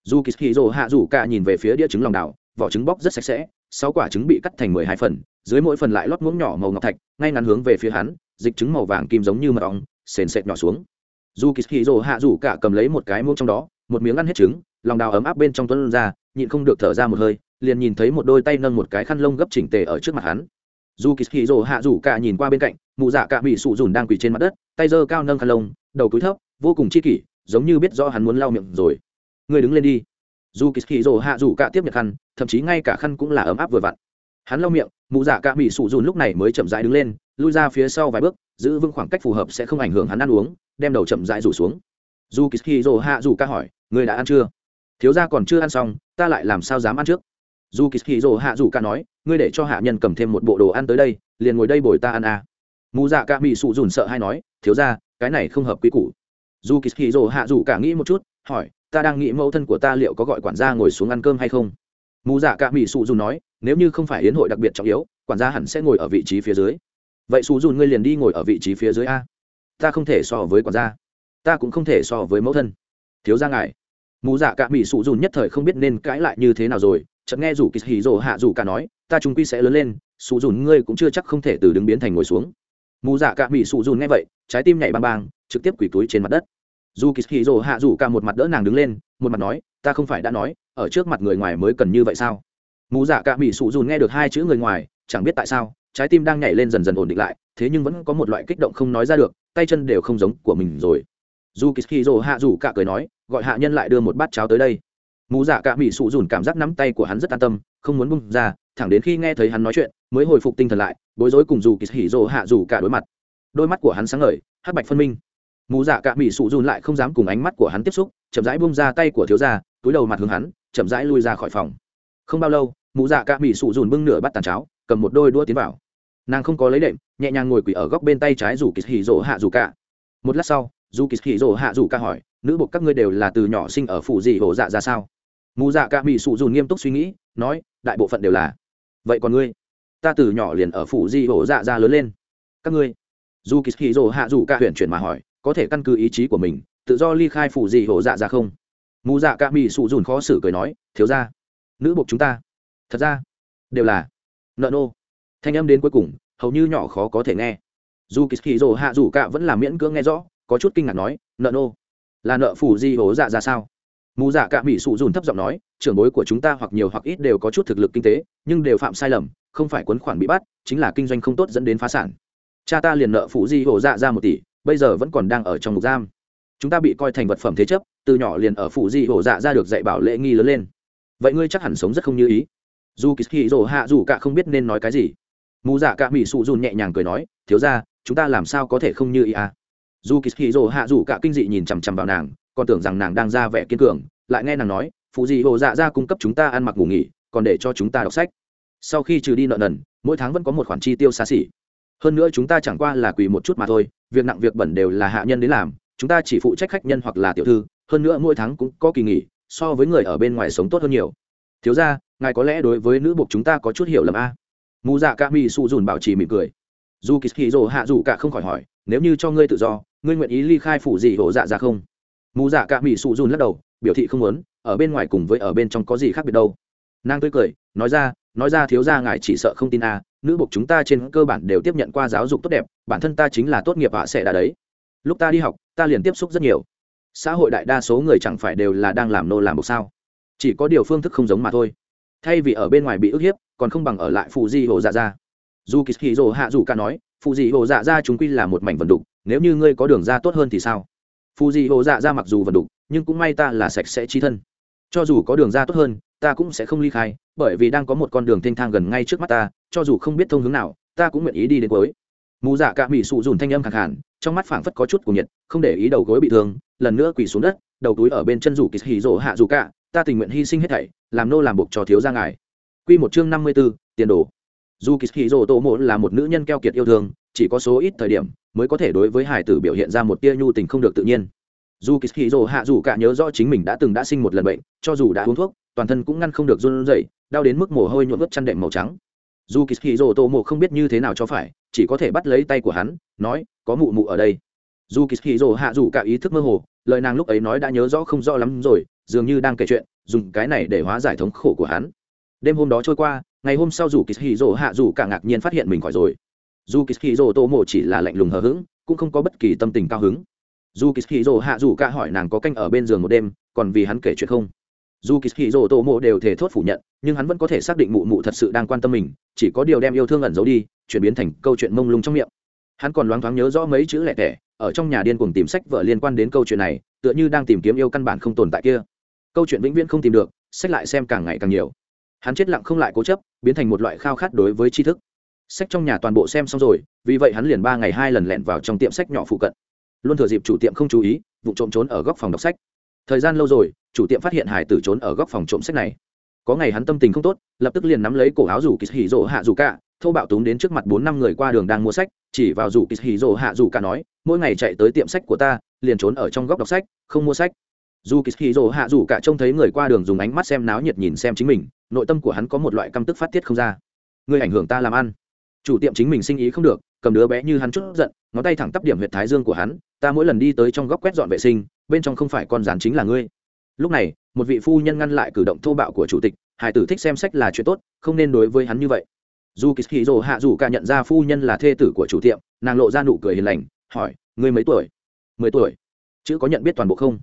Dù kỳ hì rồ hạ rủ cả nhìn về phía đĩa trứng lòng đảo vỏ trứng bóc rất sạch sẽ sáu quả trứng bị cắt thành mười hai phần dưới mỗi phần lại lót muỗng nhỏ màu ngọc thạch, ngay ngắn hướng về phía hắn, dịch trứng màu vàng kim giống như mật ong, sền sệt nhỏ xuống. Dù kỳ hì rồ hạ rủ cả cầm lấy một cái muỗng trong đó, một miếng ăn hết trứng, lòng đào ấm áp bên trong tuấn ra, nhịn không được thở ra một hơi, liền nhìn thấy một đôi tay nâng một cái khăn lông gấp chỉnh tề ở trước mặt hắn. Dù kỳ hì rồ hạ rủ cả nhìn qua bên cạnh, mụ dạ cả bị sụ dùn đang quỳ trên mặt đất, tay giơ cao nâng khăn lông, đầu cúi thấp, vô cùng chi kỷ, giống như biết rõ hắn muốn lau miệng rồi. Người đứng lên đi. Dù kỳ hì rồ hạ rủ cả tiếp nhận khăn, thậm chí ngay cả khăn cũng là ấm áp vừa vặn hắn lau miệng, mụ dạ cả bị sụ dùn lúc này mới chậm rãi đứng lên, lui ra phía sau vài bước, giữ vững khoảng cách phù hợp sẽ không ảnh hưởng hắn ăn uống, đem đầu chậm rãi rủ xuống. Dù kỳ hì hạ rủ ca hỏi người đã ăn chưa? Thiếu gia còn chưa ăn xong, ta lại làm sao dám ăn trước? Dù kỳ hì hạ dù ca nói, ngươi để cho hạ nhân cầm thêm một bộ đồ ăn tới đây, liền ngồi đây bồi ta ăn à. mụ dạ cả bị sụ dùn sợ hay nói, thiếu gia, cái này không hợp quy củ. Dù kỳ hì hạ dù cả nghĩ một chút, hỏi, ta đang nghĩ mẫu thân của ta liệu có gọi quản gia ngồi xuống ăn cơm hay không? Mù dạ cả mỹ sụ Dù nói, nếu như không phải yến hội đặc biệt trọng yếu, quản gia hẳn sẽ ngồi ở vị trí phía dưới. Vậy sụ Dù ngươi liền đi ngồi ở vị trí phía dưới a. Ta không thể so với quản gia. Ta cũng không thể so với mẫu thân. Thiếu gia ngài. Mù dạ cả mỹ sụ Dù nhất thời không biết nên cãi lại như thế nào rồi, chợt nghe rủ kỳ hì rồ hạ rủ cả nói, ta chúng quy sẽ lớn lên, sụ Dù ngươi cũng chưa chắc không thể từ đứng biến thành ngồi xuống. Mù dạ cả mỹ sụ Dù nghe vậy, trái tim nhảy bang bang, trực tiếp quỳ túi trên mặt đất. Dù kỳ hì rồ hạ rủ cả một mặt đỡ nàng đứng lên, một mặt nói, ta không phải đã nói ở trước mặt người ngoài mới cần như vậy sao? Mù dạ cả bị sụ dùn nghe được hai chữ người ngoài, chẳng biết tại sao, trái tim đang nhảy lên dần dần ổn định lại, thế nhưng vẫn có một loại kích động không nói ra được, tay chân đều không giống của mình rồi. Dù kỳ hì hạ rủ cả cười nói, gọi hạ nhân lại đưa một bát cháo tới đây. Mù dạ cả mỹ sụ dùn cảm giác nắm tay của hắn rất an tâm, không muốn bung ra, thẳng đến khi nghe thấy hắn nói chuyện, mới hồi phục tinh thần lại, bối rối cùng dù kỳ hỉ hạ dù cả đối mặt. Đôi mắt của hắn sáng ngời, hắc bạch phân minh. Mù dạ cả mỹ sụ dùn lại không dám cùng ánh mắt của hắn tiếp xúc, chậm rãi bung ra tay của thiếu gia túi đầu mặt hướng hắn, chậm rãi lui ra khỏi phòng. Không bao lâu, mụ dạ cả mỹ sụ dùn bưng nửa bắt tàn cháo, cầm một đôi đũa tiến vào. Nàng không có lấy đệm, nhẹ nhàng ngồi quỳ ở góc bên tay trái rủ kỳ hì rỗ hạ rủ cả. Một lát sau dù kỳ hì rỗ hạ rủ cả hỏi, nữ bộ các ngươi đều là từ nhỏ sinh ở phủ gì hổ dạ ra sao? Mụ dạ cả mỹ sụ dùn nghiêm túc suy nghĩ, nói, đại bộ phận đều là. Vậy còn ngươi? Ta từ nhỏ liền ở phủ di hổ dạ ra lớn lên. Các ngươi? Dù kỳ hì rỗ hạ rủ cả huyện chuyển mà hỏi, có thể căn cứ ý chí của mình, tự do ly khai phủ di hổ dạ ra không? Mù dạ cả mỹ sụ dùn khó xử cười nói, thiếu ra nữ buộc chúng ta. Thật ra, đều là nợ nô. Thanh âm đến cuối cùng, hầu như nhỏ khó có thể nghe. Dù kỳ hì hạ dù cả vẫn là miễn cưỡng nghe rõ, có chút kinh ngạc nói, nợ nô, là nợ phủ di hổ dạ ra sao? Mù dạ cả mỹ sụ dùn thấp giọng nói, trưởng bối của chúng ta hoặc nhiều hoặc ít đều có chút thực lực kinh tế, nhưng đều phạm sai lầm, không phải quấn khoản bị bắt, chính là kinh doanh không tốt dẫn đến phá sản. Cha ta liền nợ phủ di hổ dạ ra một tỷ, bây giờ vẫn còn đang ở trong ngục giam. Chúng ta bị coi thành vật phẩm thế chấp từ nhỏ liền ở phụ di hổ dạ ra được dạy bảo lễ nghi lớn lên. Vậy ngươi chắc hẳn sống rất không như ý. Dù kỳ hì rồ hạ dù cả không biết nên nói cái gì. Mù dạ cả mỹ sụ dùn nhẹ nhàng cười nói, thiếu ra chúng ta làm sao có thể không như ý à? Dù kỳ hì rồ hạ dù cả kinh dị nhìn chằm chằm vào nàng, còn tưởng rằng nàng đang ra vẻ kiên cường, lại nghe nàng nói, phụ di hồ dạ ra cung cấp chúng ta ăn mặc ngủ nghỉ, còn để cho chúng ta đọc sách. Sau khi trừ đi nợ nần, mỗi tháng vẫn có một khoản chi tiêu xa xỉ. Hơn nữa chúng ta chẳng qua là quỳ một chút mà thôi, việc nặng việc bẩn đều là hạ nhân đến làm, chúng ta chỉ phụ trách khách nhân hoặc là tiểu thư hơn nữa mỗi tháng cũng có kỳ nghỉ, so với người ở bên ngoài sống tốt hơn nhiều. Thiếu ra ngài có lẽ đối với nữ buộc chúng ta có chút hiểu lầm a. Mù dạ ca mi su dùn bảo trì mỉm cười. Dù kỳ hì dồ hạ dù cả không khỏi hỏi, nếu như cho ngươi tự do, ngươi nguyện ý ly khai phủ gì hổ dạ ra không? Mù dạ ca mi su dùn lắc đầu, biểu thị không muốn, ở bên ngoài cùng với ở bên trong có gì khác biệt đâu. Nàng tươi cười, nói ra nói ra thiếu ra ngài chỉ sợ không tin à nữ buộc chúng ta trên cơ bản đều tiếp nhận qua giáo dục tốt đẹp, bản thân ta chính là tốt nghiệp hạ sẽ đã đấy. Lúc ta đi học, ta liền tiếp xúc rất nhiều xã hội đại đa số người chẳng phải đều là đang làm nô làm bộc sao? Chỉ có điều phương thức không giống mà thôi. Thay vì ở bên ngoài bị ức hiếp, còn không bằng ở lại phụ di hồ dạ ra dù kỳ hì dồ hạ dù ca nói, phụ di hồ dạ ra chúng quy là một mảnh vận đục, nếu như ngươi có đường ra tốt hơn thì sao? Phù di hồ dạ ra mặc dù vần đục, nhưng cũng may ta là sạch sẽ chi thân. Cho dù có đường ra tốt hơn, ta cũng sẽ không ly khai, bởi vì đang có một con đường thanh thang gần ngay trước mắt ta, cho dù không biết thông hướng nào, ta cũng nguyện ý đi đến cuối. Mù dạ cả mỹ sụ dùn thanh âm khẳng hẳn trong mắt phảng phất có chút của nhiệt, không để ý đầu gối bị thương lần nữa quỳ xuống đất đầu túi ở bên chân rủ kỳ hì rỗ hạ dù cả ta tình nguyện hy sinh hết thảy làm nô làm buộc cho thiếu gia ngài. Quy một chương năm mươi 54, tiền đồ. Dù kỳ hì rỗ tổ mộ là một nữ nhân keo kiệt yêu thương chỉ có số ít thời điểm mới có thể đối với hải tử biểu hiện ra một tia nhu tình không được tự nhiên. Dù kỳ hì rỗ hạ dù cả nhớ rõ chính mình đã từng đã sinh một lần bệnh cho dù đã uống thuốc toàn thân cũng ngăn không được run rẩy đau đến mức mồ hôi nhuộm vớt chăn đệm màu trắng. Dù kỳ hì rỗ tô mộ không biết như thế nào cho phải chỉ có thể bắt lấy tay của hắn nói có mụ mụ ở đây. Dù kỳ hì rồ hạ dù cả ý thức mơ hồ lời nàng lúc ấy nói đã nhớ rõ không rõ lắm rồi, dường như đang kể chuyện, dùng cái này để hóa giải thống khổ của hắn. Đêm hôm đó trôi qua, ngày hôm sau dù kỳ hì rồ hạ dù cả ngạc nhiên phát hiện mình khỏi rồi. Dù kỳ hì rồ tô mộ chỉ là lạnh lùng hờ hững, cũng không có bất kỳ tâm tình cao hứng. Dù kỳ hì rồ hạ dù cả hỏi nàng có canh ở bên giường một đêm, còn vì hắn kể chuyện không? Dù kỳ hì rồ tô mộ đều thể thốt phủ nhận, nhưng hắn vẫn có thể xác định mụ mụ thật sự đang quan tâm mình, chỉ có điều đem yêu thương ẩn giấu đi, chuyển biến thành câu chuyện mông lung trong miệng. Hắn còn loáng thoáng nhớ rõ mấy chữ lẻ tẻ ở trong nhà điên cuồng tìm sách vợ liên quan đến câu chuyện này, tựa như đang tìm kiếm yêu căn bản không tồn tại kia. Câu chuyện vĩnh viễn không tìm được, sách lại xem càng ngày càng nhiều. Hắn chết lặng không lại cố chấp, biến thành một loại khao khát đối với tri thức. Sách trong nhà toàn bộ xem xong rồi, vì vậy hắn liền ba ngày hai lần lẹn vào trong tiệm sách nhỏ phụ cận. Luôn thừa dịp chủ tiệm không chú ý, vụ trộm trốn ở góc phòng đọc sách. Thời gian lâu rồi, chủ tiệm phát hiện hải tử trốn ở góc phòng trộm sách này. Có ngày hắn tâm tình không tốt, lập tức liền nắm lấy cổ áo rủ kỳ hì rỗ hạ rủ cả thâu bạo túm đến trước mặt bốn năm người qua đường đang mua sách, chỉ vào rủ kỳ hì rỗ hạ rủ cả nói mỗi ngày chạy tới tiệm sách của ta, liền trốn ở trong góc đọc sách, không mua sách. Dù kỳ hì rỗ hạ rủ cả trông thấy người qua đường dùng ánh mắt xem náo nhiệt nhìn xem chính mình, nội tâm của hắn có một loại căm tức phát tiết không ra. Người ảnh hưởng ta làm ăn. Chủ tiệm chính mình sinh ý không được, cầm đứa bé như hắn chút giận, ngón tay thẳng tắp điểm huyệt thái dương của hắn, ta mỗi lần đi tới trong góc quét dọn vệ sinh, bên trong không phải con rán chính là ngươi. Lúc này, một vị phu nhân ngăn lại cử động thô bạo của chủ tịch hải tử thích xem sách là chuyện tốt, không nên đối với hắn như vậy. Dù kỳ hì rồ hạ dù cả nhận ra phu nhân là thê tử của chủ tiệm, nàng lộ ra nụ cười hiền lành hỏi, ngươi mấy tuổi? Mười tuổi. Chữ có nhận biết toàn bộ không?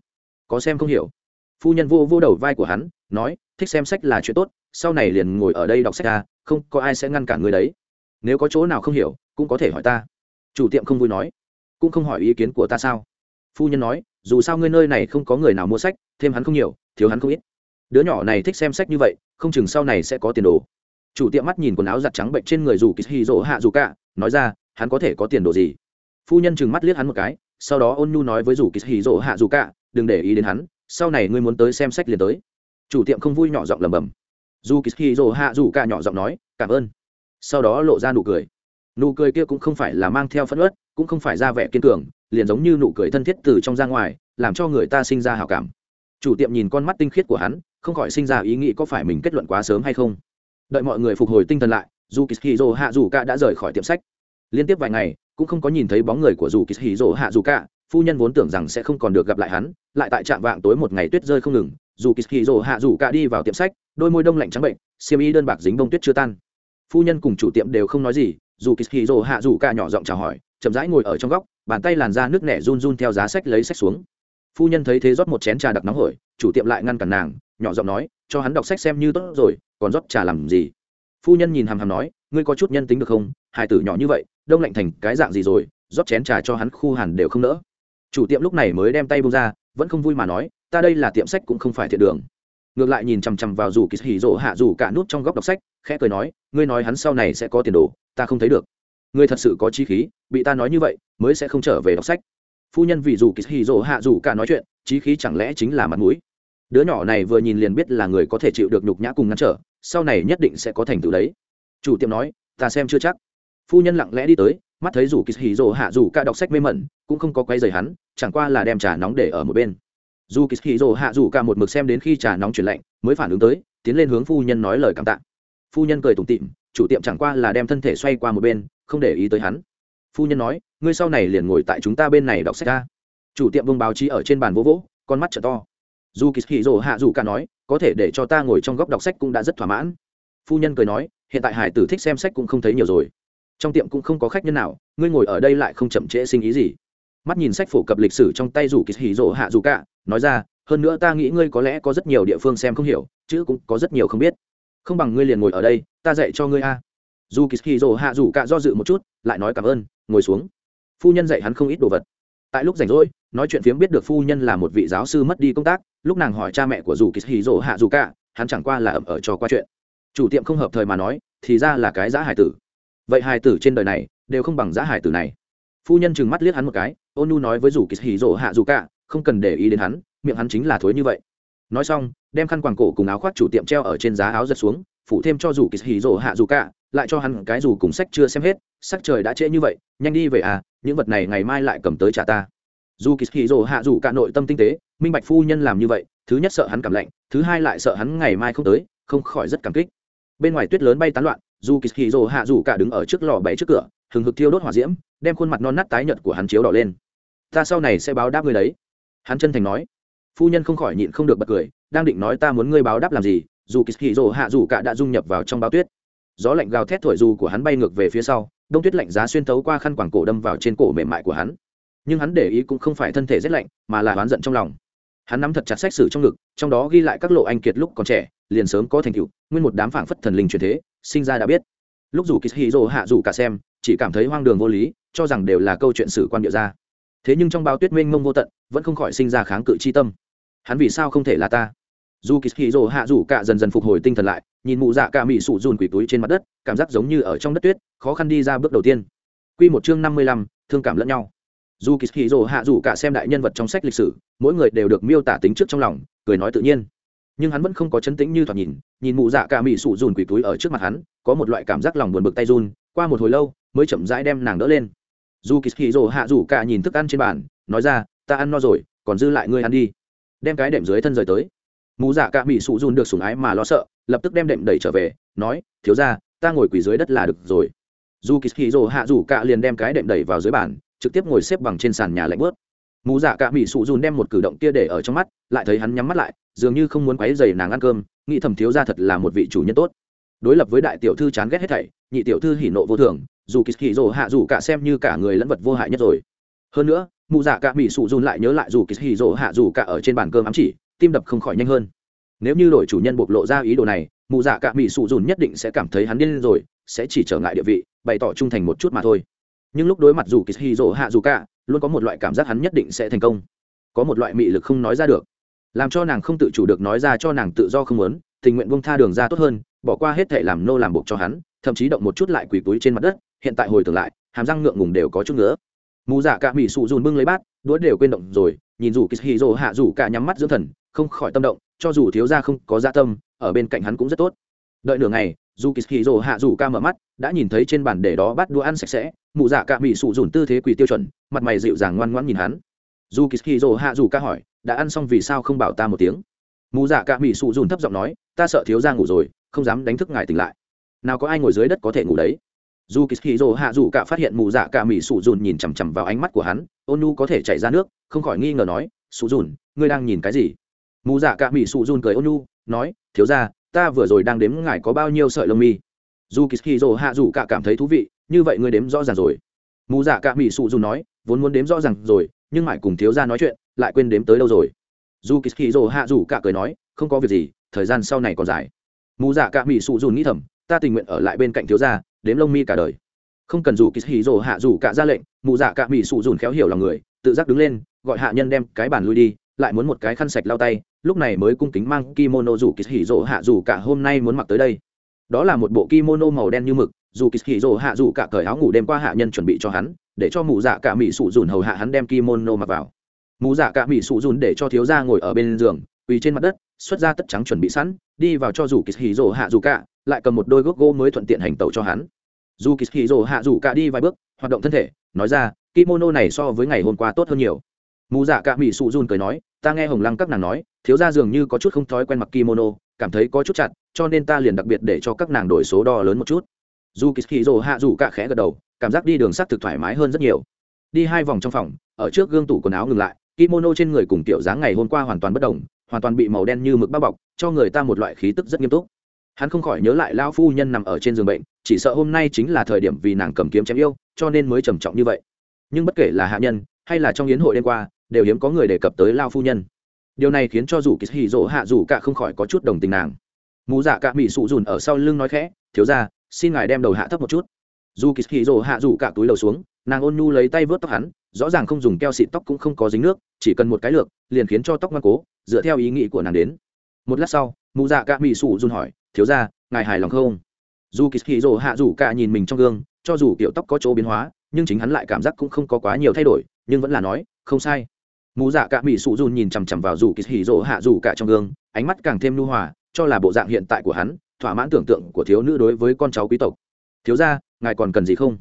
Có xem không hiểu. Phu nhân vô vô đầu vai của hắn, nói, thích xem sách là chuyện tốt, sau này liền ngồi ở đây đọc sách ra không có ai sẽ ngăn cản người đấy. Nếu có chỗ nào không hiểu, cũng có thể hỏi ta. Chủ tiệm không vui nói, cũng không hỏi ý kiến của ta sao? Phu nhân nói, dù sao ngươi nơi này không có người nào mua sách, thêm hắn không nhiều, thiếu hắn không ít. Đứa nhỏ này thích xem sách như vậy, không chừng sau này sẽ có tiền đồ. Chủ tiệm mắt nhìn quần áo giặt trắng bệnh trên người dù kỳ hì rỗ hạ dù cả nói ra, hắn có thể có tiền đồ gì? Phu nhân chừng mắt liếc hắn một cái, sau đó ôn nhu nói với rủ kỳ hì rỗ hạ dù cả, đừng để ý đến hắn, sau này ngươi muốn tới xem sách liền tới. Chủ tiệm không vui nhỏ giọng lẩm bẩm. Dù kỳ hì rỗ hạ dù cả nhỏ giọng nói, cảm ơn. Sau đó lộ ra nụ cười. Nụ cười kia cũng không phải là mang theo phẫn ớt cũng không phải ra vẻ kiên cường, liền giống như nụ cười thân thiết từ trong ra ngoài, làm cho người ta sinh ra hào cảm. Chủ tiệm nhìn con mắt tinh khiết của hắn, không khỏi sinh ra ý nghĩ có phải mình kết luận quá sớm hay không. Đợi mọi người phục hồi tinh thần lại dù kishiro hạ dù cả đã rời khỏi tiệm sách. Liên tiếp vài ngày cũng không có nhìn thấy bóng người của dù kishiro hạ dù cả phu nhân vốn tưởng rằng sẽ không còn được gặp lại hắn, lại tại trạm vạng tối một ngày tuyết rơi không ngừng, dù kishiro hạ dù cả đi vào tiệm sách, đôi môi đông lạnh trắng bệnh, xiêm y đơn bạc dính bông tuyết chưa tan. Phu nhân cùng chủ tiệm đều không nói gì, dù kishiro hạ dù cả nhỏ giọng chào hỏi, chậm rãi ngồi ở trong góc, bàn tay làn ra nước nẻ run run theo giá sách lấy sách xuống. Phu nhân thấy thế rót một chén trà đặc nóng hổi, chủ tiệm lại ngăn cản nàng, nhỏ giọng nói, cho hắn đọc sách xem như tốt rồi, còn rót trà làm gì? Phu nhân nhìn hàm hàm nói ngươi có chút nhân tính được không? Hải tử nhỏ như vậy, đông lạnh thành cái dạng gì rồi? Rót chén trà cho hắn khu hàn đều không nỡ. Chủ tiệm lúc này mới đem tay bông ra, vẫn không vui mà nói, ta đây là tiệm sách cũng không phải thiện đường. Ngược lại nhìn chằm chằm vào dù kỳ hỉ rộ hạ dù cả nút trong góc đọc sách, khẽ cười nói, ngươi nói hắn sau này sẽ có tiền đồ, ta không thấy được. Ngươi thật sự có trí khí, bị ta nói như vậy, mới sẽ không trở về đọc sách. Phu nhân vì dù kỳ hỉ rộ hạ dù cả nói chuyện, trí khí chẳng lẽ chính là mặt mũi? Đứa nhỏ này vừa nhìn liền biết là người có thể chịu được nhục nhã cùng ngăn trở, sau này nhất định sẽ có thành tựu đấy chủ tiệm nói, ta xem chưa chắc. Phu nhân lặng lẽ đi tới, mắt thấy rủ kỳ hì hạ dù ca đọc sách mê mẩn, cũng không có quay dày hắn, chẳng qua là đem trà nóng để ở một bên. Dù kỳ hì hạ dù ca một mực xem đến khi trà nóng chuyển lạnh, mới phản ứng tới, tiến lên hướng phu nhân nói lời cảm tạ. Phu nhân cười tủm tịm chủ tiệm chẳng qua là đem thân thể xoay qua một bên, không để ý tới hắn. Phu nhân nói, ngươi sau này liền ngồi tại chúng ta bên này đọc sách ra chủ tiệm vương báo chí ở trên bàn vỗ vỗ, con mắt t to. Dù kỳ hì rồ hạ dù ca nói, có thể để cho ta ngồi trong góc đọc sách cũng đã rất thỏa mãn phu nhân cười nói, hiện tại hải tử thích xem sách cũng không thấy nhiều rồi. Trong tiệm cũng không có khách nhân nào, ngươi ngồi ở đây lại không chậm trễ sinh ý gì. Mắt nhìn sách phổ cập lịch sử trong tay rủ kỳ hì rỗ hạ dù cả, nói ra, hơn nữa ta nghĩ ngươi có lẽ có rất nhiều địa phương xem không hiểu, chứ cũng có rất nhiều không biết. Không bằng ngươi liền ngồi ở đây, ta dạy cho ngươi a. Dù kỳ hì rỗ hạ dù cả do dự một chút, lại nói cảm ơn, ngồi xuống. Phu nhân dạy hắn không ít đồ vật. Tại lúc rảnh rỗi, nói chuyện phiếm biết được phu nhân là một vị giáo sư mất đi công tác, lúc nàng hỏi cha mẹ của dù kỳ hì rỗ hạ dù cả, hắn chẳng qua là ẩm ở cho qua chuyện chủ tiệm không hợp thời mà nói, thì ra là cái giá hải tử. Vậy hải tử trên đời này, đều không bằng giá hải tử này. Phu nhân chừng mắt liếc hắn một cái, ôn nu nói với dù kỳ hì rỗ hạ dù cả, không cần để ý đến hắn, miệng hắn chính là thối như vậy. Nói xong, đem khăn quàng cổ cùng áo khoác chủ tiệm treo ở trên giá áo giật xuống, phủ thêm cho dù kỳ hì rỗ hạ dù cả, lại cho hắn cái dù cùng sách chưa xem hết, sắc trời đã trễ như vậy, nhanh đi về à những vật này ngày mai lại cầm tới trả ta. Dù kỳ hì rỗ hạ dù cả nội tâm tinh tế, minh bạch phu nhân làm như vậy, thứ nhất sợ hắn cảm lạnh, thứ hai lại sợ hắn ngày mai không tới, không khỏi rất cảm kích bên ngoài tuyết lớn bay tán loạn, dù kỳ hì rồ hạ dù cả đứng ở trước lò bẫy trước cửa, hừng hực thiêu đốt hỏa diễm, đem khuôn mặt non nát tái nhợt của hắn chiếu đỏ lên. Ta sau này sẽ báo đáp người đấy. Hắn chân thành nói. Phu nhân không khỏi nhịn không được bật cười, đang định nói ta muốn ngươi báo đáp làm gì, dù kỳ hì rồ hạ dù cả đã dung nhập vào trong báo tuyết. Gió lạnh gào thét thổi dù của hắn bay ngược về phía sau, đông tuyết lạnh giá xuyên thấu qua khăn quàng cổ đâm vào trên cổ mềm mại của hắn. Nhưng hắn để ý cũng không phải thân thể rét lạnh, mà là oán giận trong lòng. Hắn nắm thật chặt sách sử trong ngực, trong đó ghi lại các lộ anh kiệt lúc còn trẻ liền sớm có thành tựu, nguyên một đám phảng phất thần linh truyền thế, sinh ra đã biết. Lúc dù kishiro hạ dù cả xem, chỉ cảm thấy hoang đường vô lý, cho rằng đều là câu chuyện sử quan địa ra thế nhưng trong bao tuyết mênh mông vô tận, vẫn không khỏi sinh ra kháng cự chi tâm. Hắn vì sao không thể là ta? Dù kishiro hạ dù cả dần dần phục hồi tinh thần lại, nhìn mụ dạ cả mỹ sụ dùn quỷ túi trên mặt đất, cảm giác giống như ở trong đất tuyết, khó khăn đi ra bước đầu tiên. Quy một chương năm mươi lăm, thương cảm lẫn nhau. Dù kishiro hạ dù cả xem đại nhân vật trong sách lịch sử, mỗi người đều được miêu tả tính trước trong lòng, cười nói tự nhiên nhưng hắn vẫn không có chấn tĩnh như thoạt nhìn nhìn mụ dạ cả mỹ sụ dùn quỳ túi ở trước mặt hắn, có một loại cảm giác lòng buồn bực tay run, qua một hồi lâu, mới chậm rãi đem nàng đỡ lên. Dù kỳ hì rồ hạ rủ cả nhìn thức ăn trên bàn, nói ra, ta ăn no rồi, còn dư lại ngươi ăn đi. Đem cái đệm dưới thân rời tới. Mụ dạ cả mỹ sụ dùn được sủng ái mà lo sợ, lập tức đem đệm đẩy trở về, nói, thiếu ra ta ngồi quỳ dưới đất là được rồi. Dù kỳ hì rồ hạ rủ cả liền đem cái đệm đẩy vào dưới bàn, trực tiếp ngồi xếp bằng trên sàn nhà lạnh bớt mù dạ cả mỹ sụ dùn đem một cử động kia để ở trong mắt, lại thấy hắn nhắm mắt lại, dường như không muốn quấy dày nàng ăn cơm, nghĩ thầm thiếu ra thật là một vị chủ nhân tốt. Đối lập với đại tiểu thư chán ghét hết thảy, nhị tiểu thư hỉ nộ vô thường, dù kỳ hỉ rồ hạ dù cả xem như cả người lẫn vật vô hại nhất rồi. Hơn nữa mụ dạ cả mỹ sụ dùn lại nhớ lại dù kỳ hỉ rồ hạ dù cả ở trên bàn cơm ám chỉ, tim đập không khỏi nhanh hơn. Nếu như đổi chủ nhân bộc lộ ra ý đồ này mụ dạ cả mỹ sụ dùn nhất định sẽ cảm thấy hắn điên rồi, sẽ chỉ trở ngại địa vị, bày tỏ trung thành một chút mà thôi. Nhưng lúc đối mặt dù kỳ hỉ rồ hạ dù cả luôn có một loại cảm giác hắn nhất định sẽ thành công. Có một loại mị lực không nói ra được. Làm cho nàng không tự chủ được nói ra cho nàng tự do không muốn, tình nguyện bông tha đường ra tốt hơn, bỏ qua hết thể làm nô làm buộc cho hắn, thậm chí động một chút lại quỳ túi trên mặt đất, hiện tại hồi tưởng lại, hàm răng ngượng ngùng đều có chút nữa mù dạ cả mỹ sụ dùn bưng lấy bát, đũa đều quên động rồi, nhìn dù kỳ dỗ rồ hạ dù cả nhắm mắt dưỡng thần, không khỏi tâm động, cho dù thiếu ra không có gia dạ tâm, ở bên cạnh hắn cũng rất tốt. Đợi nửa ngày dù kỳ hì rồ hạ dù ca mở mắt, đã nhìn thấy trên bàn để đó bắt đũa ăn sạch sẽ, mụ dạ cả mỹ sụ dùn tư thế quỳ tiêu chuẩn, mặt mày dịu dàng ngoan ngoãn nhìn hắn. Dù kỳ hì rồ hạ dù ca hỏi, đã ăn xong vì sao không bảo ta một tiếng? Mụ dạ cả mỹ sụ dùn thấp giọng nói, ta sợ thiếu ra ngủ rồi, không dám đánh thức ngài tỉnh lại. Nào có ai ngồi dưới đất có thể ngủ đấy. Dù kỳ hì rồ hạ dù cả phát hiện mụ dạ cả mỹ sụ dùn nhìn chằm chằm vào ánh mắt của hắn, ôn nu có thể chảy ra nước, không khỏi nghi ngờ nói, sụ dùn, ngươi đang nhìn cái gì? Mụ dạ cả mỹ sụ dùn cười ôn nu nói, thiếu ra ta vừa rồi đang đếm ngài có bao nhiêu sợi lông mi. Dù kỳ hạ dù cả cảm thấy thú vị, như vậy ngươi đếm rõ ràng rồi. Mù dạ cả mỹ sụ dù nói, vốn muốn đếm rõ ràng rồi, nhưng mãi cùng thiếu ra nói chuyện, lại quên đếm tới đâu rồi. Dù kỳ hạ dù cả cười nói, không có việc gì, thời gian sau này còn dài. Mù dạ cả mỹ sụ dù nghĩ thầm, ta tình nguyện ở lại bên cạnh thiếu gia, đếm lông mi cả đời. Không cần dù kỳ hạ dù cả ra lệnh, mù dạ cả mỹ sụ dùn khéo hiểu lòng người, tự giác đứng lên, gọi hạ nhân đem cái bàn lui đi lại muốn một cái khăn sạch lau tay, lúc này mới cung kính mang kimono dù kỳ hỉ rồ hạ dù cả hôm nay muốn mặc tới đây. Đó là một bộ kimono màu đen như mực, dù kỳ hỉ rồ hạ dù cả cởi áo ngủ đêm qua hạ nhân chuẩn bị cho hắn, để cho mụ dạ cả mỹ sụ dùn hầu hạ hắn đem kimono mặc vào. Mụ dạ cả mỹ sụ dùn để cho thiếu gia ngồi ở bên giường, quỳ trên mặt đất, xuất ra tất trắng chuẩn bị sẵn, đi vào cho dù kỳ hỉ rồ hạ dù cả, lại cầm một đôi gốc gỗ mới thuận tiện hành tẩu cho hắn. Dù kỳ hỉ rồ hạ dù cả đi vài bước, hoạt động thân thể, nói ra, kimono này so với ngày hôm qua tốt hơn nhiều. Mù dạ cả mỹ sụ dùn cười nói ta nghe hồng lăng các nàng nói, thiếu gia dường như có chút không thói quen mặc kimono, cảm thấy có chút chặt, cho nên ta liền đặc biệt để cho các nàng đổi số đo lớn một chút. Dù kỳ rồ hạ dù cả khẽ gật đầu, cảm giác đi đường sắt thực thoải mái hơn rất nhiều. Đi hai vòng trong phòng, ở trước gương tủ quần áo ngừng lại, kimono trên người cùng tiểu dáng ngày hôm qua hoàn toàn bất đồng, hoàn toàn bị màu đen như mực bao bọc, cho người ta một loại khí tức rất nghiêm túc. Hắn không khỏi nhớ lại lao phu nhân nằm ở trên giường bệnh, chỉ sợ hôm nay chính là thời điểm vì nàng cầm kiếm chém yêu, cho nên mới trầm trọng như vậy. Nhưng bất kể là hạ nhân, hay là trong yến hội đêm qua đều hiếm có người đề cập tới lao phu nhân. Điều này khiến cho dù kỳ hì dỗ hạ dù cả không khỏi có chút đồng tình nàng. Mù dạ cả mỹ sụ dùn ở sau lưng nói khẽ, thiếu ra xin ngài đem đầu hạ thấp một chút. Dù kỳ hì dỗ hạ dù cả túi đầu xuống, nàng ôn nhu lấy tay vớt tóc hắn, rõ ràng không dùng keo xịt tóc cũng không có dính nước, chỉ cần một cái lược, liền khiến cho tóc ngoan cố, dựa theo ý nghĩ của nàng đến. Một lát sau, mù dạ cả mỹ sụ dùn hỏi, thiếu ra ngài hài lòng không? Dù kỳ hì dỗ hạ dù cả nhìn mình trong gương, cho dù kiểu tóc có chỗ biến hóa, nhưng chính hắn lại cảm giác cũng không có quá nhiều thay đổi, nhưng vẫn là nói, không sai mù dạ cả mỹ sụ dùn nhìn chằm chằm vào dù kỳ hì rỗ hạ dù cả trong gương, ánh mắt càng thêm nu hòa, cho là bộ dạng hiện tại của hắn, thỏa mãn tưởng tượng của thiếu nữ đối với con cháu quý tộc. Thiếu ra ngài còn cần gì không?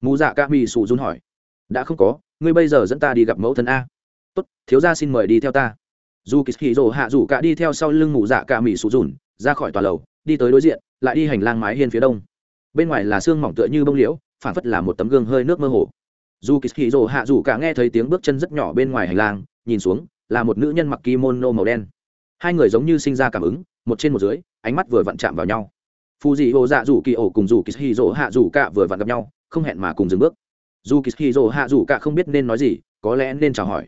Mù dạ cả mỹ sụ dùn hỏi. Đã không có, ngươi bây giờ dẫn ta đi gặp mẫu thân a. Tốt, thiếu ra xin mời đi theo ta. Dù kỳ hì rỗ hạ dù cả đi theo sau lưng mù dạ cả mỹ sụ dùn, ra khỏi tòa lầu, đi tới đối diện, lại đi hành lang mái hiên phía đông. Bên ngoài là xương mỏng tựa như bông liễu phản phất là một tấm gương hơi nước mơ hồ dù kỳ kỳ rồ hạ dù cả nghe thấy tiếng bước chân rất nhỏ bên ngoài hành lang, nhìn xuống, là một nữ nhân mặc kimono màu đen. Hai người giống như sinh ra cảm ứng, một trên một dưới, ánh mắt vừa vặn chạm vào nhau. Phù dị hồ dạ dù kỳ ổ cùng dù kỳ hì rồ hạ dù cả vừa vặn gặp nhau, không hẹn mà cùng dừng bước. Dù kỳ hì rồ hạ dù cả không biết nên nói gì, có lẽ nên chào hỏi.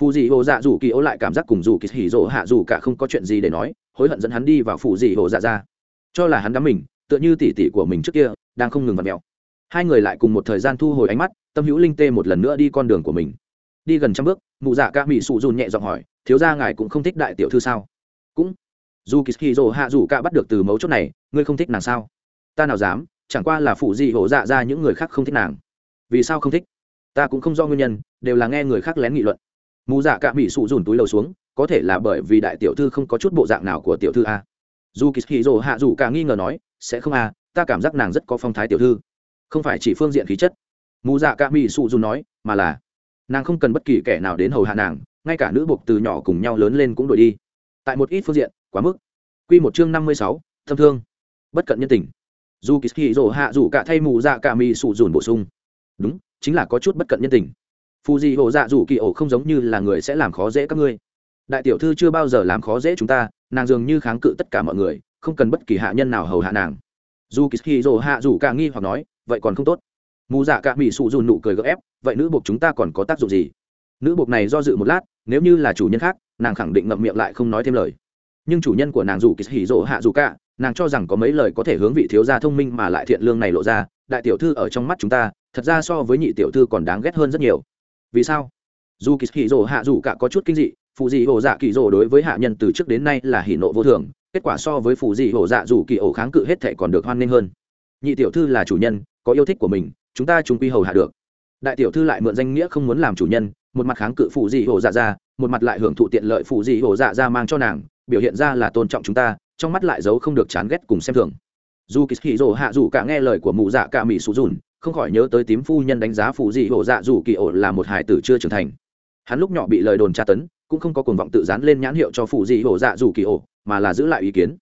Phù dị hồ dạ dù kỳ ổ lại cảm giác cùng dù kỳ hì rồ hạ dù cả không có chuyện gì để nói, hối hận dẫn hắn đi vào phù dị hồ dạ. Ra cho là hắn đắm mình, tựa như tỷ tỷ của mình trước kia, đang không ngừng vặt mẹo hai người lại cùng một thời gian thu hồi ánh mắt, tâm hữu linh tê một lần nữa đi con đường của mình. Đi gần trăm bước, mụ dạ ca mỹ sụ dùn nhẹ giọng hỏi, thiếu ra ngài cũng không thích đại tiểu thư sao? Cũng. Dù kỳ dỗ hạ dù ca bắt được từ mấu chốt này, ngươi không thích nàng sao? Ta nào dám, chẳng qua là phụ dị hổ dạ ra những người khác không thích nàng. Vì sao không thích? Ta cũng không do nguyên nhân, đều là nghe người khác lén nghị luận. Mù dạ ca mỹ sụ dùn túi lầu xuống, có thể là bởi vì đại tiểu thư không có chút bộ dạng nào của tiểu thư a. Dù kỳ hì hạ dù cả nghi ngờ nói, sẽ không a, ta cảm giác nàng rất có phong thái tiểu thư không phải chỉ phương diện khí chất. Mù dạ cả mỹ sụ dù nói, mà là, nàng không cần bất kỳ kẻ nào đến hầu hạ nàng, ngay cả nữ buộc từ nhỏ cùng nhau lớn lên cũng đổi đi. Tại một ít phương diện, quá mức. Q một chương năm mươi sáu, thâm thương. Bất cận nhân tình. Dù kỳ hì rồ hạ rủ cả thay mù dạ cả mỹ sụ dùn bổ sung. Đúng, chính là có chút bất cận nhân tình. Phù dị hộ dạ rủ kỳ ổ không giống như là người sẽ làm khó dễ các ngươi. Đại tiểu thư chưa bao giờ làm khó dễ chúng ta, nàng dường như kháng cự tất cả mọi người, không cần bất kỳ hạ nhân nào hầu hạ nàng. Dù kỳ hì rồ hạ dù cả nghi hoặc nói vậy còn không tốt. Mù dạ cả mỹ sụ dùn nụ cười gỡ ép, vậy nữ buộc chúng ta còn có tác dụng gì? Nữ buộc này do dự một lát, nếu như là chủ nhân khác, nàng khẳng định ngậm miệng lại không nói thêm lời. Nhưng chủ nhân của nàng dù kỳ hỉ rồ hạ dù cả, nàng cho rằng có mấy lời có thể hướng vị thiếu gia thông minh mà lại thiện lương này lộ ra, đại tiểu thư ở trong mắt chúng ta, thật ra so với nhị tiểu thư còn đáng ghét hơn rất nhiều. Vì sao? Dù kỳ hỉ rồ hạ dù cả có chút kinh dị phụ dị ổ dạ kỳ rồ đối với hạ nhân từ trước đến nay là hỉ nộ vô thường, kết quả so với phụ dị ổ dạ dù kỳ ổ kháng cự hết thệ còn được hoan nghênh hơn. Nhị tiểu thư là chủ nhân có yêu thích của mình, chúng ta chúng quy hầu hạ được. Đại tiểu thư lại mượn danh nghĩa không muốn làm chủ nhân, một mặt kháng cự phụ dị hồ dạ ra, một mặt lại hưởng thụ tiện lợi phụ dị hồ dạ ra mang cho nàng, biểu hiện ra là tôn trọng chúng ta, trong mắt lại giấu không được chán ghét cùng xem thường. Dù kỳ hì rồ hạ dù cả nghe lời của mụ dạ cả mỹ sụ dùn, không khỏi nhớ tới tím phu nhân đánh giá phụ dị hồ dạ dù kỳ ổ là một hải tử chưa trưởng thành. Hắn lúc nhỏ bị lời đồn tra tấn, cũng không có cuồng vọng tự dán lên nhãn hiệu cho phụ dị hồ dạ dù kỳ ổ, mà là giữ lại ý kiến.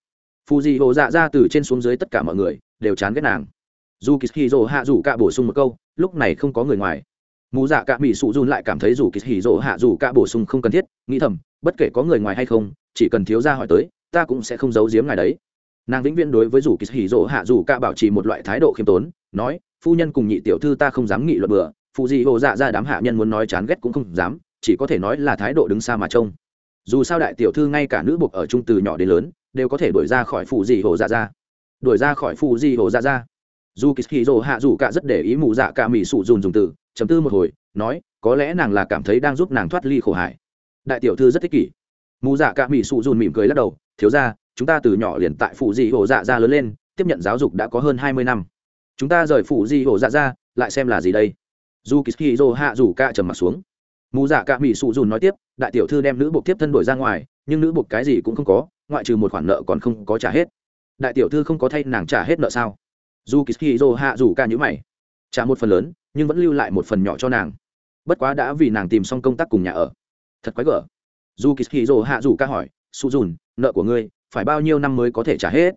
Phụ dị hồ dạ ra từ trên xuống dưới tất cả mọi người, đều chán ghét nàng dù kỳ hì rồ hạ dù cả bổ sung một câu, lúc này không có người ngoài. Mù dạ cả mỹ sụ dùn lại cảm thấy dù kỳ hì rồ hạ dù cả bổ sung không cần thiết, nghĩ thầm, bất kể có người ngoài hay không, chỉ cần thiếu ra hỏi tới, ta cũng sẽ không giấu giếm ngài đấy. Nàng vĩnh viễn đối với dù kỳ hì rồ hạ dù cả bảo trì một loại thái độ khiêm tốn, nói, phu nhân cùng nhị tiểu thư ta không dám nghị luận bừa phụ dị hồ dạ ra đám hạ nhân muốn nói chán ghét cũng không dám, chỉ có thể nói là thái độ đứng xa mà trông. Dù sao đại tiểu thư ngay cả nữ buộc ở trung từ nhỏ đến lớn, đều có thể đuổi ra khỏi phụ dị hồ dạ ra đuổi ra khỏi phụ dị hồ dạ ra dù kỳ hì hạ dù cả rất để ý mù dạ cả mỹ sụ dùn dùng từ, chấm tư một hồi, nói, có lẽ nàng là cảm thấy đang giúp nàng thoát ly khổ hải đại tiểu thư rất thích kỷ. Mù dạ cả mỹ sụ dùn mỉm cười lắc đầu, thiếu ra chúng ta từ nhỏ liền tại phụ dị hồ dạ ra lớn lên, tiếp nhận giáo dục đã có hơn hai mươi năm. Chúng ta rời phụ dị hồ dạ ra, lại xem là gì đây? Dù kỳ hì hạ dù cả trầm mặt xuống. Mù dạ cả mỹ sụ dùn nói tiếp, đại tiểu thư đem nữ buộc tiếp thân đổi ra ngoài, nhưng nữ buộc cái gì cũng không có, ngoại trừ một khoản nợ còn không có trả hết. Đại tiểu thư không có thay nàng trả hết nợ sao? Dù kỳ rồ hạ dù ca nhữ mày. Trả một phần lớn, nhưng vẫn lưu lại một phần nhỏ cho nàng. Bất quá đã vì nàng tìm xong công tác cùng nhà ở. Thật quái gở. Dù kỳ rồ hạ dù ca hỏi su dùn, nợ của ngươi phải bao nhiêu năm mới có thể trả hết?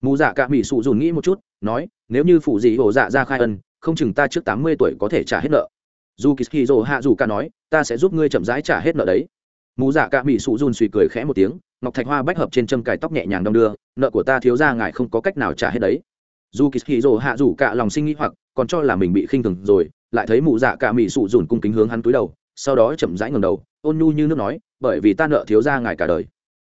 Mù dạ cả mỹ su dùn nghĩ một chút, nói, nếu như phụ dị hồ dạ ra khai ân, không chừng ta trước tám mươi tuổi có thể trả hết nợ. Dù kỳ rồ hạ dù ca nói, ta sẽ giúp ngươi chậm rãi trả hết nợ đấy. Mù dạ cả mỹ su dùn suy cười khẽ một tiếng, ngọc thạch hoa bách hợp trên châm cài tóc nhẹ nhàng đong đưa, nợ của ta thiếu ra ngài không có cách nào trả hết đấy dù kỳ hì rồ hạ dù cả lòng sinh nghĩ hoặc, còn cho là mình bị khinh thường rồi, lại thấy mụ dạ cả mỹ sụ dùn cung kính hướng hắn túi đầu, sau đó chậm rãi ngầm đầu, ôn nhu như nước nói, bởi vì ta nợ thiếu ra ngài cả đời.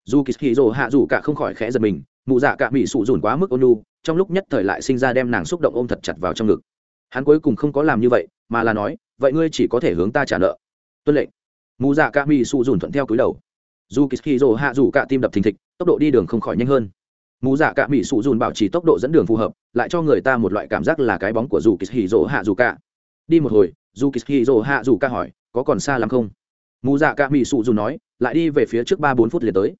Dù kỳ hì rồ hạ dù cả không khỏi khẽ giật mình, mụ dạ cả mỹ sụ dùn quá mức ôn nhu, trong lúc nhất thời lại sinh ra đem nàng xúc động ôm thật chặt vào trong ngực. Hắn cuối cùng không có làm như vậy, mà là nói, vậy ngươi chỉ có thể hướng ta trả nợ. Tuân lệnh. Mụ dạ cả mỹ sụ dùn thuận theo cúi đầu. Dù kỳ hì hạ dù cả tim đập thình thịch, tốc độ đi đường không khỏi nhanh hơn mũ dạ cả mỹ sụ dùn bảo trì tốc độ dẫn đường phù hợp, lại cho người ta một loại cảm giác là cái bóng của dù kỳ hì dỗ hạ dù cả đi một hồi dù kỳ hì dỗ hạ dù cả hỏi, có còn xa lắm không? Mũ dạ cả mỹ sụ dùn nói, lại đi về phía trước ba bốn phút liền tới.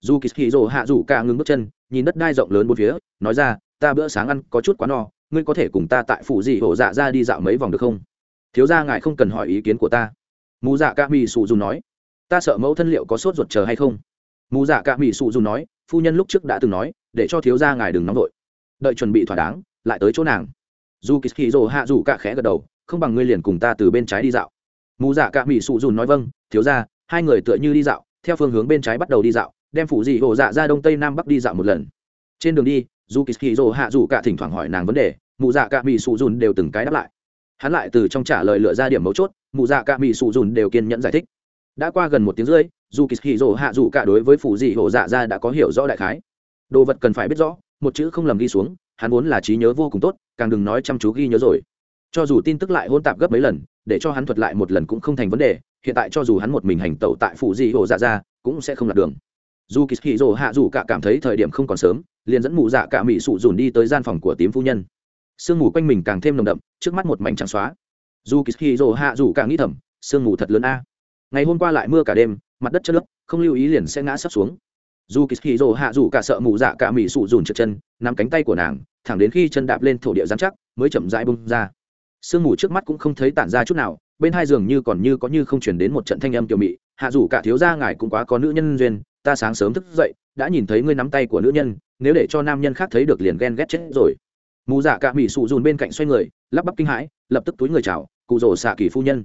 Dù kỳ hì dỗ hạ dù cả ngừng bước chân, nhìn đất đai rộng lớn bốn phía, nói ra, ta bữa sáng ăn có chút quá no, ngươi có thể cùng ta tại phủ dị hổ dạ ra đi dạo mấy vòng được không? Thiếu ra ngài không cần hỏi ý kiến của ta. Mù dạ cả mỹ sụ dùn nói, ta sợ mẫu thân liệu có sốt ruột chờ hay không? Mù dạ cả mỹ sụ dùn nói, phu nhân lúc trước đã từng nói để cho thiếu gia ngài đừng nóng vội. Đợi chuẩn bị thỏa đáng, lại tới chỗ nàng. Dù kỳ hì rồ hạ dù cả khẽ gật đầu, không bằng ngươi liền cùng ta từ bên trái đi dạo. Mù dạ cả mỹ sụ dùn nói vâng thiếu gia, hai người tựa như đi dạo, theo phương hướng bên trái bắt đầu đi dạo, đem phủ dị hồ dạ ra đông tây nam bắc đi dạo một lần. Trên đường đi dù kỳ hì rồ hạ dù cả thỉnh thoảng hỏi nàng vấn đề, mù dạ cả mỹ sụ dùn đều từng cái đáp lại. Hắn lại từ trong trả lời lựa ra điểm mấu chốt, mù dạ cả mỹ sụ dùn đều kiên nhẫn giải thích. Đã qua gần một tiếng rưỡi dù kỳ hì rồ hạ dù cả đối với phủ dị hồ dạ ra đã có hiểu rõ đại khái đồ vật cần phải biết rõ, một chữ không lầm ghi xuống, hắn vốn là trí nhớ vô cùng tốt, càng đừng nói chăm chú ghi nhớ rồi. Cho dù tin tức lại hôn tạp gấp mấy lần, để cho hắn thuật lại một lần cũng không thành vấn đề, hiện tại cho dù hắn một mình hành tẩu tại phủ dị hồ dạ ra, cũng sẽ không lạc đường. Dù kỳ hì rồ hạ dù cả cảm thấy thời điểm không còn sớm, liền dẫn mụ dạ cả mỹ sụ dùn đi tới gian phòng của tím phu nhân. Sương mù quanh mình càng thêm nồng đậm, trước mắt một mảnh trắng xóa. Dù kỳ hì rồ hạ dù cả nghĩ thầm, sương mù thật lớn a. Ngày hôm qua lại mưa cả đêm, mặt đất chất nước không lưu ý liền sẽ ngã sắp xuống dù kỳ hì rồ hạ dù cả sợ mù dạ cả mỹ sụ dùn trượt chân, nắm cánh tay của nàng, thẳng đến khi chân đạp lên thổ địa dán chắc, mới chậm rãi bung ra. Sương mù trước mắt cũng không thấy tản ra chút nào, bên hai giường như còn như có như không chuyển đến một trận thanh âm tiểu mị, hạ dù cả thiếu gia ngài cũng quá có nữ nhân duyên, ta sáng sớm thức dậy, đã nhìn thấy ngươi nắm tay của nữ nhân, nếu để cho nam nhân khác thấy được liền ghen ghét chết rồi. Mù dạ cả mỹ sụ dùn bên cạnh xoay người, lắp bắp kinh hãi, lập tức túi người chào, cụ rồ xạ kỳ phu nhân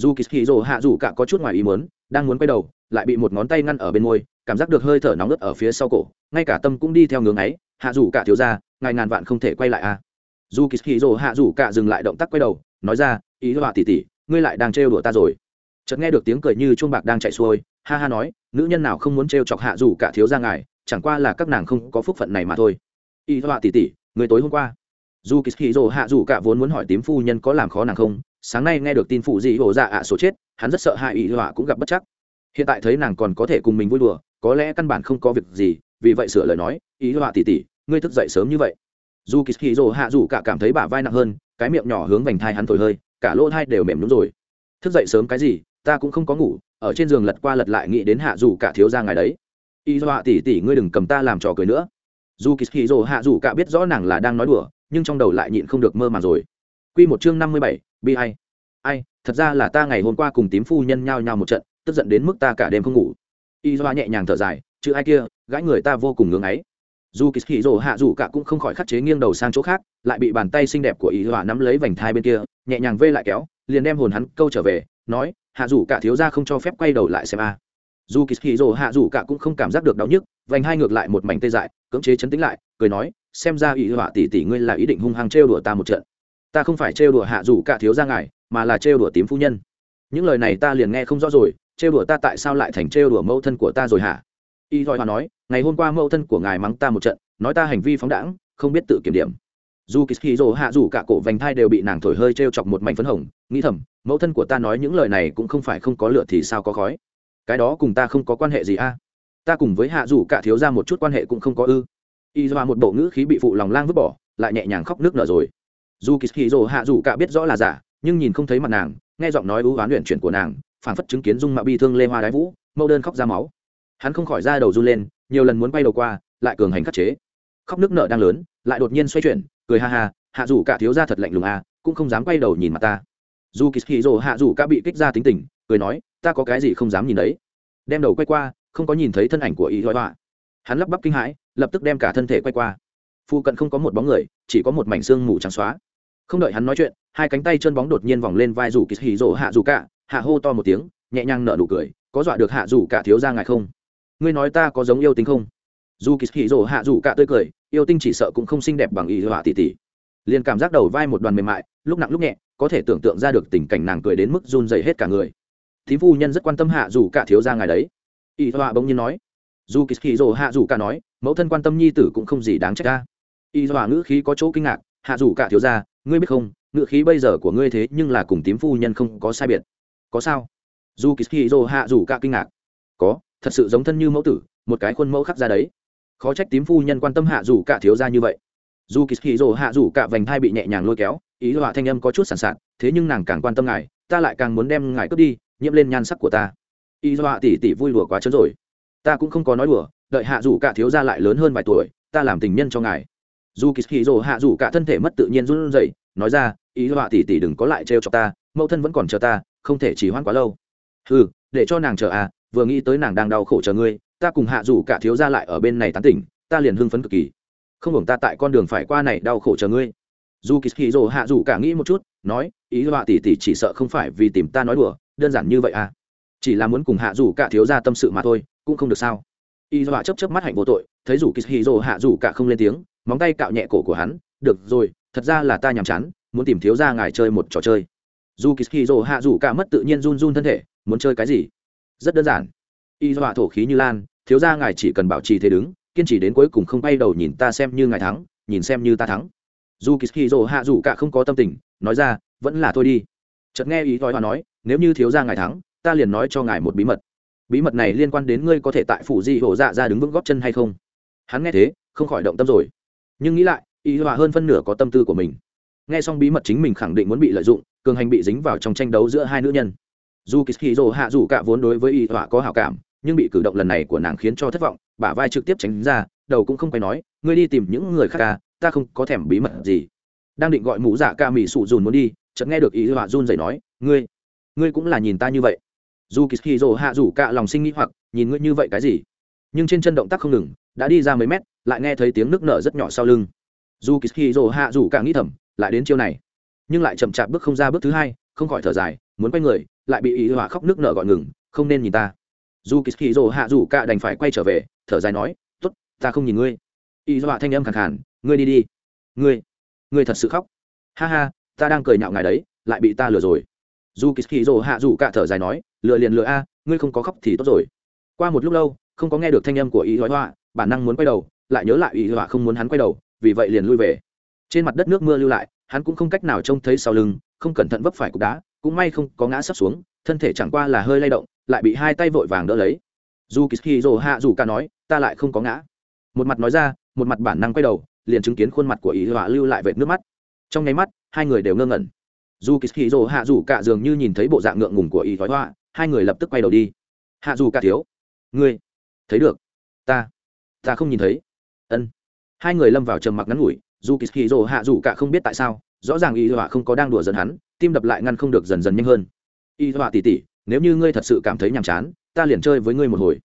dù kỳ hì rồ hạ dù cả có chút ngoài ý muốn, đang muốn quay đầu, lại bị một ngón tay ngăn ở bên môi, cảm giác được hơi thở nóng ướt ở phía sau cổ, ngay cả tâm cũng đi theo ngưỡng ấy. Hạ dù cả thiếu ra ngài ngàn vạn không thể quay lại à. dù kỳ hì rồ hạ dù cả dừng lại động tác quay đầu, nói ra, ý họa tỉ tỉ ngươi lại đang trêu đùa ta rồi. Chợt nghe được tiếng cười như chuông bạc đang chạy xuôi, ha ha nói, nữ nhân nào không muốn trêu chọc hạ dù cả thiếu ra ngài, chẳng qua là các nàng không có phúc phận này mà thôi. Ý họa tỉ tỉ người tối hôm qua dù kỳ hì rồ hạ dù cả vốn muốn hỏi tím phu nhân có làm khó nàng không, sáng nay nghe được tin phụ dị hồ dạ ạ số chết, hắn rất sợ hại ý họa cũng gặp bất chắc. Hiện tại thấy nàng còn có thể cùng mình vui đùa, có lẽ căn bản không có việc gì, vì vậy sửa lời nói ý họa tỉ tỉ ngươi thức dậy sớm như vậy. Dù kỳ hì rồ hạ dù cả cảm thấy bả vai nặng hơn, cái miệng nhỏ hướng vành thai hắn thổi hơi, cả lỗ thai đều mềm nhún rồi. Thức dậy sớm cái gì? Ta cũng không có ngủ, ở trên giường lật qua lật lại nghĩ đến hạ dù cả thiếu ra ngài đấy. Ý họa tỉ tỉ ngươi đừng cầm ta làm trò cười nữa. Dù kỳ hì hạ dù cả biết rõ nàng là đang nói đùa nhưng trong đầu lại nhịn không được mơ màng rồi Quy một chương năm mươi bảy, bi ai. Ai, thật ra là ta ngày hôm qua cùng tím phu nhân nhao nhao một trận, tức giận đến mức ta cả đêm không ngủ. Y Doa nhẹ nhàng thở dài, chứ ai kia, gãi người ta vô cùng ngưỡng ấy. Dù Kỳ Rồ hạ dù cả cũng không khỏi khắc chế nghiêng đầu sang chỗ khác, lại bị bàn tay xinh đẹp của Y Doa nắm lấy vành thai bên kia, nhẹ nhàng vê lại kéo, liền đem hồn hắn câu trở về, nói, hạ dù cả thiếu gia không cho phép quay đầu lại xem a. Dù Kỳ Rồ hạ dù cả cũng không cảm giác được đau nhức, vành hai ngược lại một mảnh tê dại, cưỡng chế chấn tĩnh lại, cười nói, xem ra Y họa tỷ tỷ ngươi là ý định hung hăng trêu đùa ta một trận. Ta không phải trêu đùa hạ dù cả thiếu ra ngài mà là trêu đùa tím phu nhân. Những lời này ta liền nghe không rõ rồi trêu đùa ta tại sao lại thành trêu đùa mẫu thân của ta rồi hả? Y thoi hòa nói ngày hôm qua mẫu thân của ngài mắng ta một trận nói ta hành vi phóng đãng không biết tự kiểm điểm. Dù kỳ dỗ hạ dù cả cổ vành thai đều bị nàng thổi hơi t r e o chọc một mảnh phấn hồng nghĩ thầm mẫu thân của ta nói những lời này cũng không phải không có lựa thì sao có khói? Cái đó cùng ta không có quan hệ gì a ta cùng với hạ dù cả thiếu ra một chút quan hệ cũng không có ư. Y do một bộ ngữ khí bị phụ lòng lang vứt bỏ, lại nhẹ nhàng khóc nước nở rồi. Dù kỳ hì rồ hạ dù cả biết rõ là giả, nhưng nhìn không thấy mặt nàng, nghe giọng nói ưu oán luyện chuyển của nàng phản phất chứng kiến dung mạo bi thương lê hoa đái vũ mâu đơn khóc ra máu. Hắn không khỏi ra đầu run lên, nhiều lần muốn bay đầu qua, lại cường hành khắc chế. Khóc nước nở đang lớn, lại đột nhiên xoay chuyển, cười ha ha, hạ dù cả thiếu ra thật lạnh lùng à cũng không dám quay đầu nhìn mặt ta. Dù kỳ hì rồ hạ dù cả bị kích ra tính tình, cười nói, ta có cái gì không dám nhìn đấy. Đem đầu quay qua không có nhìn thấy thân ảnh của Y thoại họa. Hắn lắp bắp kinh hãi, lập tức đem cả thân thể quay qua. Phu cận không có một bóng người, chỉ có một mảnh xương mù trắng xóa. Không đợi hắn nói chuyện, hai cánh tay chân bóng đột nhiên vòng lên vai rủ kỳ hì rỗ hạ rủ cả. Hạ hô to một tiếng, nhẹ nhàng nở nụ cười, có dọa được hạ rủ cả thiếu ra ngài không? Ngươi nói ta có giống yêu tinh không? Dù kỳ hì rỗ hạ rủ cả tươi cười, yêu tinh chỉ sợ cũng không xinh đẹp bằng y họa tỉ tỉ. Liền cảm giác đầu vai một đoàn mềm mại, lúc nặng lúc nhẹ, có thể tưởng tượng ra được tình cảnh nàng cười đến mức run dày hết cả người. Thí phu nhân rất quan tâm hạ dù cả thiếu ra ngài đấy y dọa bỗng nhiên nói. Dù kỳ hì hạ dù cả nói, mẫu thân quan tâm nhi tử cũng không gì đáng trách ca y Dọa ngữ khí có chỗ kinh ngạc, hạ dù cả thiếu ra ngươi biết không, ngữ khí bây giờ của ngươi thế nhưng là cùng tím phu nhân không có sai biệt. Có sao? Dù kỳ dô hạ dù cả kinh ngạc. Có, thật sự giống thân như mẫu tử, một cái khuôn mẫu khắc ra đấy. Khó trách tím phu nhân quan tâm hạ dù cả thiếu ra như vậy. Dù kỳ dô hạ dù cả vành thai bị nhẹ nhàng lôi kéo ý Dọa thanh âm có chút sàn sạt, thế nhưng nàng càng quan tâm ngài, ta lại càng muốn đem ngài cướp đi, nhiễm lên nhan sắc của ta ý họa tỉ tỉ vui đùa quá chớ rồi. Ta cũng không có nói đùa, đợi hạ dù cả thiếu gia lại lớn hơn vài tuổi, ta làm tình nhân cho ngài. Dù kỳ hì dồ hạ dù cả thân thể mất tự nhiên run rẩy, nói ra ý họa tỷ tỷ đừng có lại trêu cho ta, mẫu thân vẫn còn chờ ta, không thể chỉ hoãn quá lâu. Ừ để cho nàng chờ à vừa nghĩ tới nàng đang đau khổ chờ ngươi, ta cùng hạ dù cả thiếu gia lại ở bên này tán tỉnh, ta liền hưng phấn cực kỳ. Không hưởng ta tại con đường phải qua này đau khổ chờ ngươi. Dù kỳ hì dồ hạ dù cả nghĩ một chút, nói ý họa tỷ tỷ chỉ sợ không phải vì tìm ta nói đùa, đơn giản như vậy à chỉ là muốn cùng hạ dù cả thiếu ra tâm sự mà thôi, cũng không được sao. Y dọa chấp chấp mắt hạnh vô tội, thấy rủ kỳ hì rồ hạ dù cả không lên tiếng, móng tay cạo nhẹ cổ của hắn, được rồi, thật ra là ta nhàm chán, muốn tìm thiếu ra ngài chơi một trò chơi. Dù kỳ dỗ hạ dù cả mất tự nhiên run run thân thể, muốn chơi cái gì? Rất đơn giản. Y dọa thổ khí như lan, thiếu ra ngài chỉ cần bảo trì thế đứng, kiên trì đến cuối cùng không bay đầu nhìn ta xem như ngài thắng, nhìn xem như ta thắng. Dù kỳ dỗ hạ dù cả không có tâm tình, nói ra, vẫn là thôi đi. Chợt nghe ý thói hòa nói, nếu như thiếu ra ngài thắng ta liền nói cho ngài một bí mật. Bí mật này liên quan đến ngươi có thể tại phủ di hổ dạ ra đứng vững góp chân hay không? Hắn nghe thế, không khỏi động tâm rồi. Nhưng nghĩ lại, y hòa hơn phân nửa có tâm tư của mình. Nghe xong bí mật chính mình khẳng định muốn bị lợi dụng, cường hành bị dính vào trong tranh đấu giữa hai nữ nhân. Dù kishiro hạ dù cả vốn đối với y họa có hảo cảm, nhưng bị cử động lần này của nàng khiến cho thất vọng, bả vai trực tiếp tránh ra, đầu cũng không phải nói, ngươi đi tìm những người khác ca ta không có thèm bí mật gì. Đang định gọi mũ dạ ca mỹ sụ dùn muốn đi, chợt nghe được y họa run dậy nói, ngươi ngươi cũng là nhìn ta như vậy dù rồ hạ rủ cả lòng sinh nghĩ hoặc, nhìn ngươi như vậy cái gì? Nhưng trên chân động tác không ngừng, đã đi ra mấy mét, lại nghe thấy tiếng nước nở rất nhỏ sau lưng. Dù rồ hạ rủ cả nghĩ thầm, lại đến chiêu này. Nhưng lại chậm chạp bước không ra bước thứ hai, không khỏi thở dài, muốn quay người, lại bị ý hỏa khóc nước nở gọi ngừng, không nên nhìn ta. Dù rồ hạ rủ cả đành phải quay trở về, thở dài nói t ố t ta không nhìn ngươi. Ý hỏa thanh âm khẳng khàn, ngươi đi đi. Ngươi ngươi thật sự khóc. Ha ha, ta đang cười nhạo ngài đấy, lại bị ta lừa rồi dù kishiro hạ dù cả thở dài nói lừa liền lừa a, ngươi không có khóc thì tốt rồi. Qua một lúc lâu, không có nghe được thanh âm của ý họa bản năng muốn quay đầu, lại nhớ lại ý họa không muốn hắn quay đầu, vì vậy liền lui về. Trên mặt đất nước mưa lưu lại, hắn cũng không cách nào trông thấy sau lưng, không cẩn thận vấp phải cục đá, cũng may không có ngã sấp xuống, thân thể chẳng qua là hơi lay động, lại bị hai tay vội vàng đỡ lấy. Dù kỳ rồ hạ dù cả nói, ta lại không có ngã. Một mặt nói ra, một mặt bản năng quay đầu, liền chứng kiến khuôn mặt của ý họa lưu lại vệt nước mắt. Trong nháy mắt, hai người đều ngơ ngẩn dù kỳ rồ hạ dù cả dường như nhìn thấy bộ dạng ngượng ngùng của Y thoái Hoa, hai người lập tức quay đầu đi. Hạ dù cả thiếu ngươi thấy được? Ta ta không nhìn thấy. Ân. Hai người lâm vào trầm mặc ngắn ngủi dù kỳ rồ hạ dù cả không biết tại sao rõ ràng y thoại không có đang đùa dần hắn tim đập lại ngăn không được dần dần nhanh hơn. Y thoại tỉ tỉ nếu như ngươi thật sự cảm thấy nhàm chán ta liền chơi với ngươi một hồi.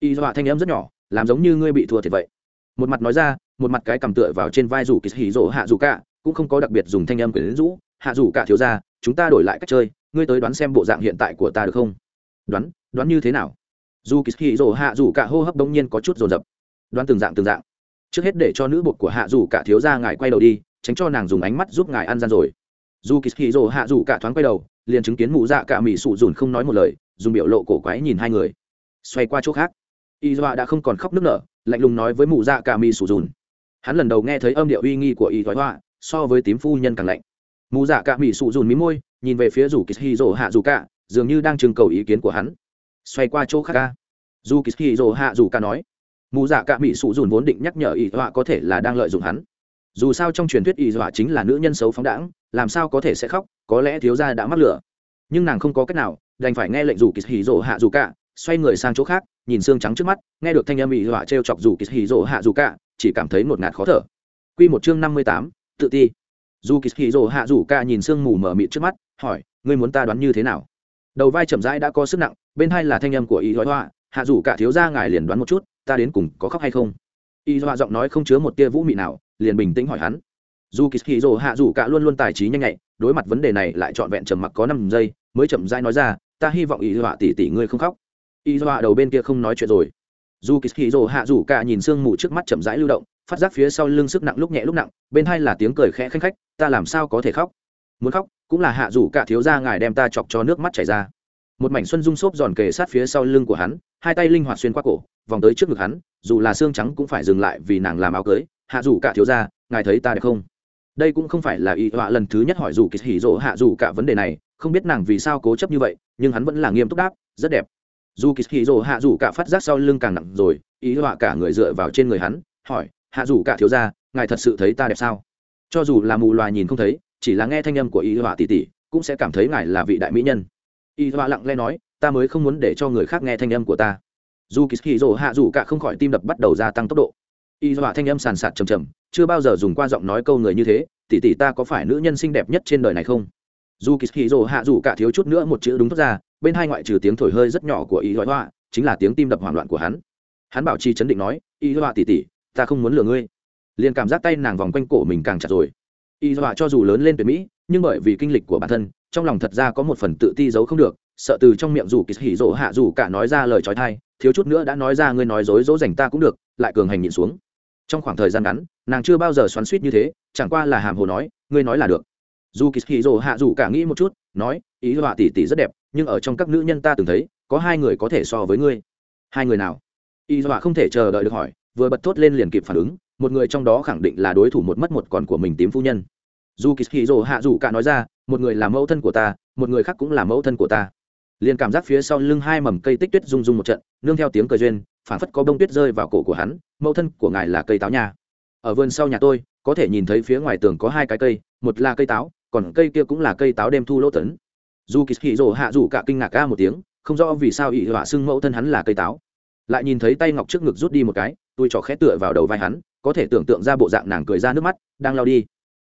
Y thoại thanh âm rất nhỏ làm giống như ngươi bị thua thiệt vậy. Một mặt nói ra một mặt cái cầm tựa vào trên vai dù kỳ hì rồ hạ dù cả cũng không có đặc biệt dùng thanh âm quyển rũ hạ dù cả thiếu gia, chúng ta đổi lại cách chơi ngươi tới đoán xem bộ dạng hiện tại của ta được không? Đoán đoán như thế nào? Dù kỳ hì rỗ hạ dù cả hô hấp bỗng nhiên có chút rồn rập đoán từng dạng từng dạng. Trước hết để cho nữ bột của hạ dù cả thiếu gia ngài quay đầu đi tránh cho nàng dùng ánh mắt giúp ngài ăn gian rồi. Dù kỳ hì rồ hạ dù cả thoáng quay đầu liền chứng kiến mụ dạ cả mỹ sụ dùn không nói một lời dùng biểu lộ cổ quái nhìn hai người. Xoay qua chỗ khác. Y dọa đã không còn khóc nức nở lạnh lùng nói với mụ dạ cả mỹ sụ dùn. Hắn lần đầu nghe thấy âm điệu uy nghi của y thoái họa so với tím phu nhân càng lạnh mù dạ cả mỹ sụ dùn mí môi, nhìn về phía rủ kỳ hì rỗ hạ dù cả, dường như đang trưng cầu ý kiến của hắn. Xoay qua chỗ khác ca. Dù kỳ hì rỗ hạ dù cả nói, mù dạ cả mỹ sụ dùn vốn định nhắc nhở y họa có thể là đang lợi dụng hắn. Dù sao trong truyền thuyết y họa chính là nữ nhân xấu phóng đãng, làm sao có thể sẽ khóc, có lẽ thiếu gia đã mắc lửa. Nhưng nàng không có cách nào, đành phải nghe lệnh rủ kỳ hì rỗ hạ dù cả, xoay người sang chỗ khác, nhìn xương trắng trước mắt, nghe được thanh âm y họa t chọc rủ kỳ hì rỗ hạ dù cả, chỉ cảm thấy ngột ngạt khó thở. Quy một chương năm mươi tám, tự ti dù kỳ hì rồ hạ rủ ca nhìn sương mù mờ mịt trước mắt, hỏi, ngươi muốn ta đoán như thế nào? Đầu vai chậm rãi đã có sức nặng, bên hai là thanh âm của y dọa hoa hạ rủ cả thiếu gia ngài liền đoán một chút, ta đến cùng có khóc hay không? Y dọa giọng nói không chứa một tia vũ mị nào, liền bình tĩnh hỏi hắn. Dù kỳ hì rồ hạ rủ cả luôn luôn tài trí nhanh nhạy, đối mặt vấn đề này lại trọn vẹn trầm mặc có năm giây, mới chậm rãi nói ra, ta hy vọng y dọa tỷ tỷ ngươi không khóc. Y dọa đầu bên kia không nói chuyện rồi dù kỳ dỗ hạ dù cả nhìn sương mù trước mắt chậm rãi lưu động, phát giác phía sau lưng sức nặng lúc nhẹ lúc nặng, bên hai là tiếng cười khẽ khanh khách, ta làm sao có thể khóc? Muốn khóc, cũng là hạ dù cả thiếu ra ngài đem ta chọc cho nước mắt chảy ra. Một mảnh xuân dung xốp giòn kề sát phía sau lưng của hắn, hai tay linh hoạt xuyên qua cổ, vòng tới trước ngực hắn, dù là xương trắng cũng phải dừng lại vì nàng làm áo cưới. Hạ dù cả thiếu ra ngài thấy ta đẹp không? Đây cũng không phải là y họa lần thứ nhất hỏi dù kỳ hỉ hạ dù cả vấn đề này, không biết nàng vì sao cố chấp như vậy, nhưng hắn vẫn là nghiêm túc đáp, rất đẹp dù kỳ hì rỗ hạ dù cả phát giác sau lưng càng nặng rồi, ý họa cả người dựa vào trên người hắn, hỏi, hạ dù cả thiếu ra ngài thật sự thấy ta đẹp sao? Cho dù là mù loà nhìn không thấy, chỉ là nghe thanh âm của ý họa tỷ tỷ cũng sẽ cảm thấy ngài là vị đại mỹ nhân. Ý họa lặng lẽ nói, ta mới không muốn để cho người khác nghe thanh âm của ta. Dù kỳ hì rỗ hạ dù cả không khỏi tim đập bắt đầu gia tăng tốc độ. Y họa thanh âm sàn sạt trầm trầm, chưa bao giờ dùng qua giọng nói câu người như thế tỷ tỷ ta có phải nữ nhân xinh đẹp nhất trên đời này không? Dù kỳ hì rồ hạ dù cả thiếu chút nữa một chữ đúng thoát ra, bên hai ngoại trừ tiếng thổi hơi rất nhỏ của y dọa họa chính là tiếng tim đập hoảng loạn của hắn. Hắn bảo chi chấn định nói, y dọa tỷ tỷ, ta không muốn lừa ngươi. Liền cảm giác tay nàng vòng quanh cổ mình càng chặt rồi. Y dọa cho dù lớn lên tuyệt mỹ, nhưng bởi vì kinh lịch của bản thân, trong lòng thật ra có một phần tự ti giấu không được, sợ từ trong miệng dù kỳ hỉ rỗ hạ dù cả nói ra lời trói thai, thiếu chút nữa đã nói ra ngươi nói dối dỗ dành ta cũng được, lại cường hành nhịn xuống. Trong khoảng thời gian ngắn, nàng chưa bao giờ xoắn suýt như thế, chẳng qua là hàm hồ nói, ngươi nói là được dù kỳ hì rồ hạ dù cả nghĩ một chút, nói, ý họa tỷ tỷ rất đẹp, nhưng ở trong các nữ nhân ta từng thấy, có hai người có thể so với ngươi. Hai người nào? Ý họa không thể chờ đợi được hỏi, vừa bật thốt lên liền kịp phản ứng, một người trong đó khẳng định là đối thủ một mất một còn của mình tím phu nhân. Dù kỳ hì rồ hạ dù cả nói ra, một người là mẫu thân của ta, một người khác cũng là mẫu thân của ta. Liền cảm giác phía sau lưng hai mầm cây tích tuyết rung rung một trận, nương theo tiếng cờ duyên phản phất có bông tuyết rơi vào cổ của hắn, mẫu thân của ngài là cây táo nhà ở vườn sau nhà tôi, có thể nhìn thấy phía ngoài tường có hai cái cây, một là cây táo còn cây kia cũng là cây táo đêm thu lỗ tấn. Dù kỳ hì rồ hạ dù cả kinh ngạc ca một tiếng, không rõ vì sao ỷ họa xưng mẫu thân hắn là cây táo. Lại nhìn thấy tay ngọc trước ngực rút đi một cái, tôi trò khẽ tựa vào đầu vai hắn, có thể tưởng tượng ra bộ dạng nàng cười ra nước mắt, đang lao đi.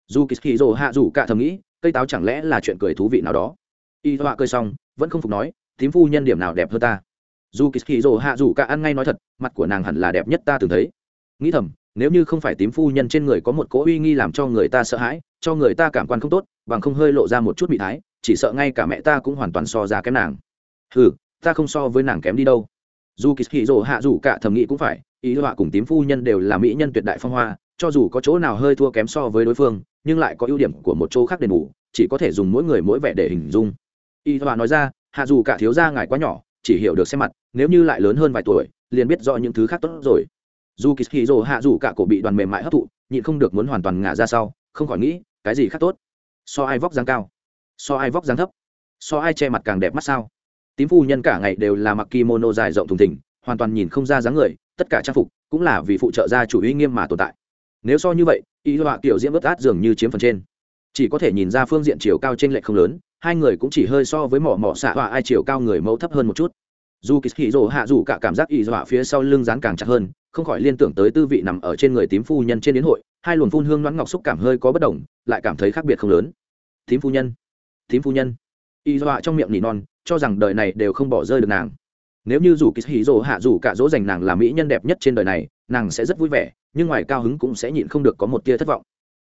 Dù kỳ hì rồ hạ dù cả thầm nghĩ, cây táo chẳng lẽ là chuyện cười thú vị nào đó. Y họa cười xong, vẫn không phục nói, thím phu nhân điểm nào đẹp hơn ta? Dù kỳ hì rồ hạ dù cả ăn ngay nói thật, mặt của nàng hẳn là đẹp nhất ta từng thấy. Nghĩ thầm, nếu như không phải tím phu nhân trên người có một cỗ uy nghi làm cho người ta sợ hãi, cho người ta cảm quan không tốt bằng không hơi lộ ra một chút bị thái, chỉ sợ ngay cả mẹ ta cũng hoàn toàn so ra kém nàng. Ừ ta không so với nàng kém đi đâu. Dù kỳ hì dỗ hạ dù cả thầm nghĩ cũng phải, ý họa cùng tím phu nhân đều là mỹ nhân tuyệt đại phong hoa, cho dù có chỗ nào hơi thua kém so với đối phương, nhưng lại có ưu điểm của một chỗ khác đền bù, chỉ có thể dùng mỗi người mỗi vẻ để hình dung. Y họa nói ra, hạ dù cả thiếu gia ngài quá nhỏ, chỉ hiểu được xem mặt, nếu như lại lớn hơn vài tuổi, liền biết rõ những thứ khác tốt rồi. Dù kỳ hì dỗ hạ dù cả cổ bị đoàn mềm mại hấp thụ, nhịn không được muốn hoàn toàn ngả ra sau, không khỏi nghĩ, cái gì khác tốt? So ai vóc dáng cao, so ai vóc dáng thấp, so ai che mặt càng đẹp mắt sao? Tím phu nhân cả ngày đều là mặc kimono dài rộng thùng thình, hoàn toàn nhìn không ra dáng người, tất cả trang phục cũng là vì phụ trợ gia chủ uy nghiêm mà tồn tại. Nếu so như vậy, y họa kiểu diễm ướt át dường như chiếm phần trên. Chỉ có thể nhìn ra phương diện chiều cao trên lệch không lớn, hai người cũng chỉ hơi so với mỏ mỏ xạ họa ai chiều cao người mẫu thấp hơn một chút. Dù kỳ hì hạ dù cả cảm giác y họa phía sau lưng dán càng chặt hơn, không khỏi liên tưởng tới tư vị nằm ở trên người tím phu nhân trên đến hội hai luồng phun hương đoán ngọc xúc cảm hơi có bất đồng, lại cảm thấy khác biệt không lớn. Thím phu nhân, thím phu nhân. Y dọa trong miệng nỉ non, cho rằng đời này đều không bỏ rơi được nàng. Nếu như dù kỳ hì rồ hạ dù cả dỗ dành nàng là mỹ nhân đẹp nhất trên đời này, nàng sẽ rất vui vẻ, nhưng ngoài cao hứng cũng sẽ nhịn không được có một tia thất vọng.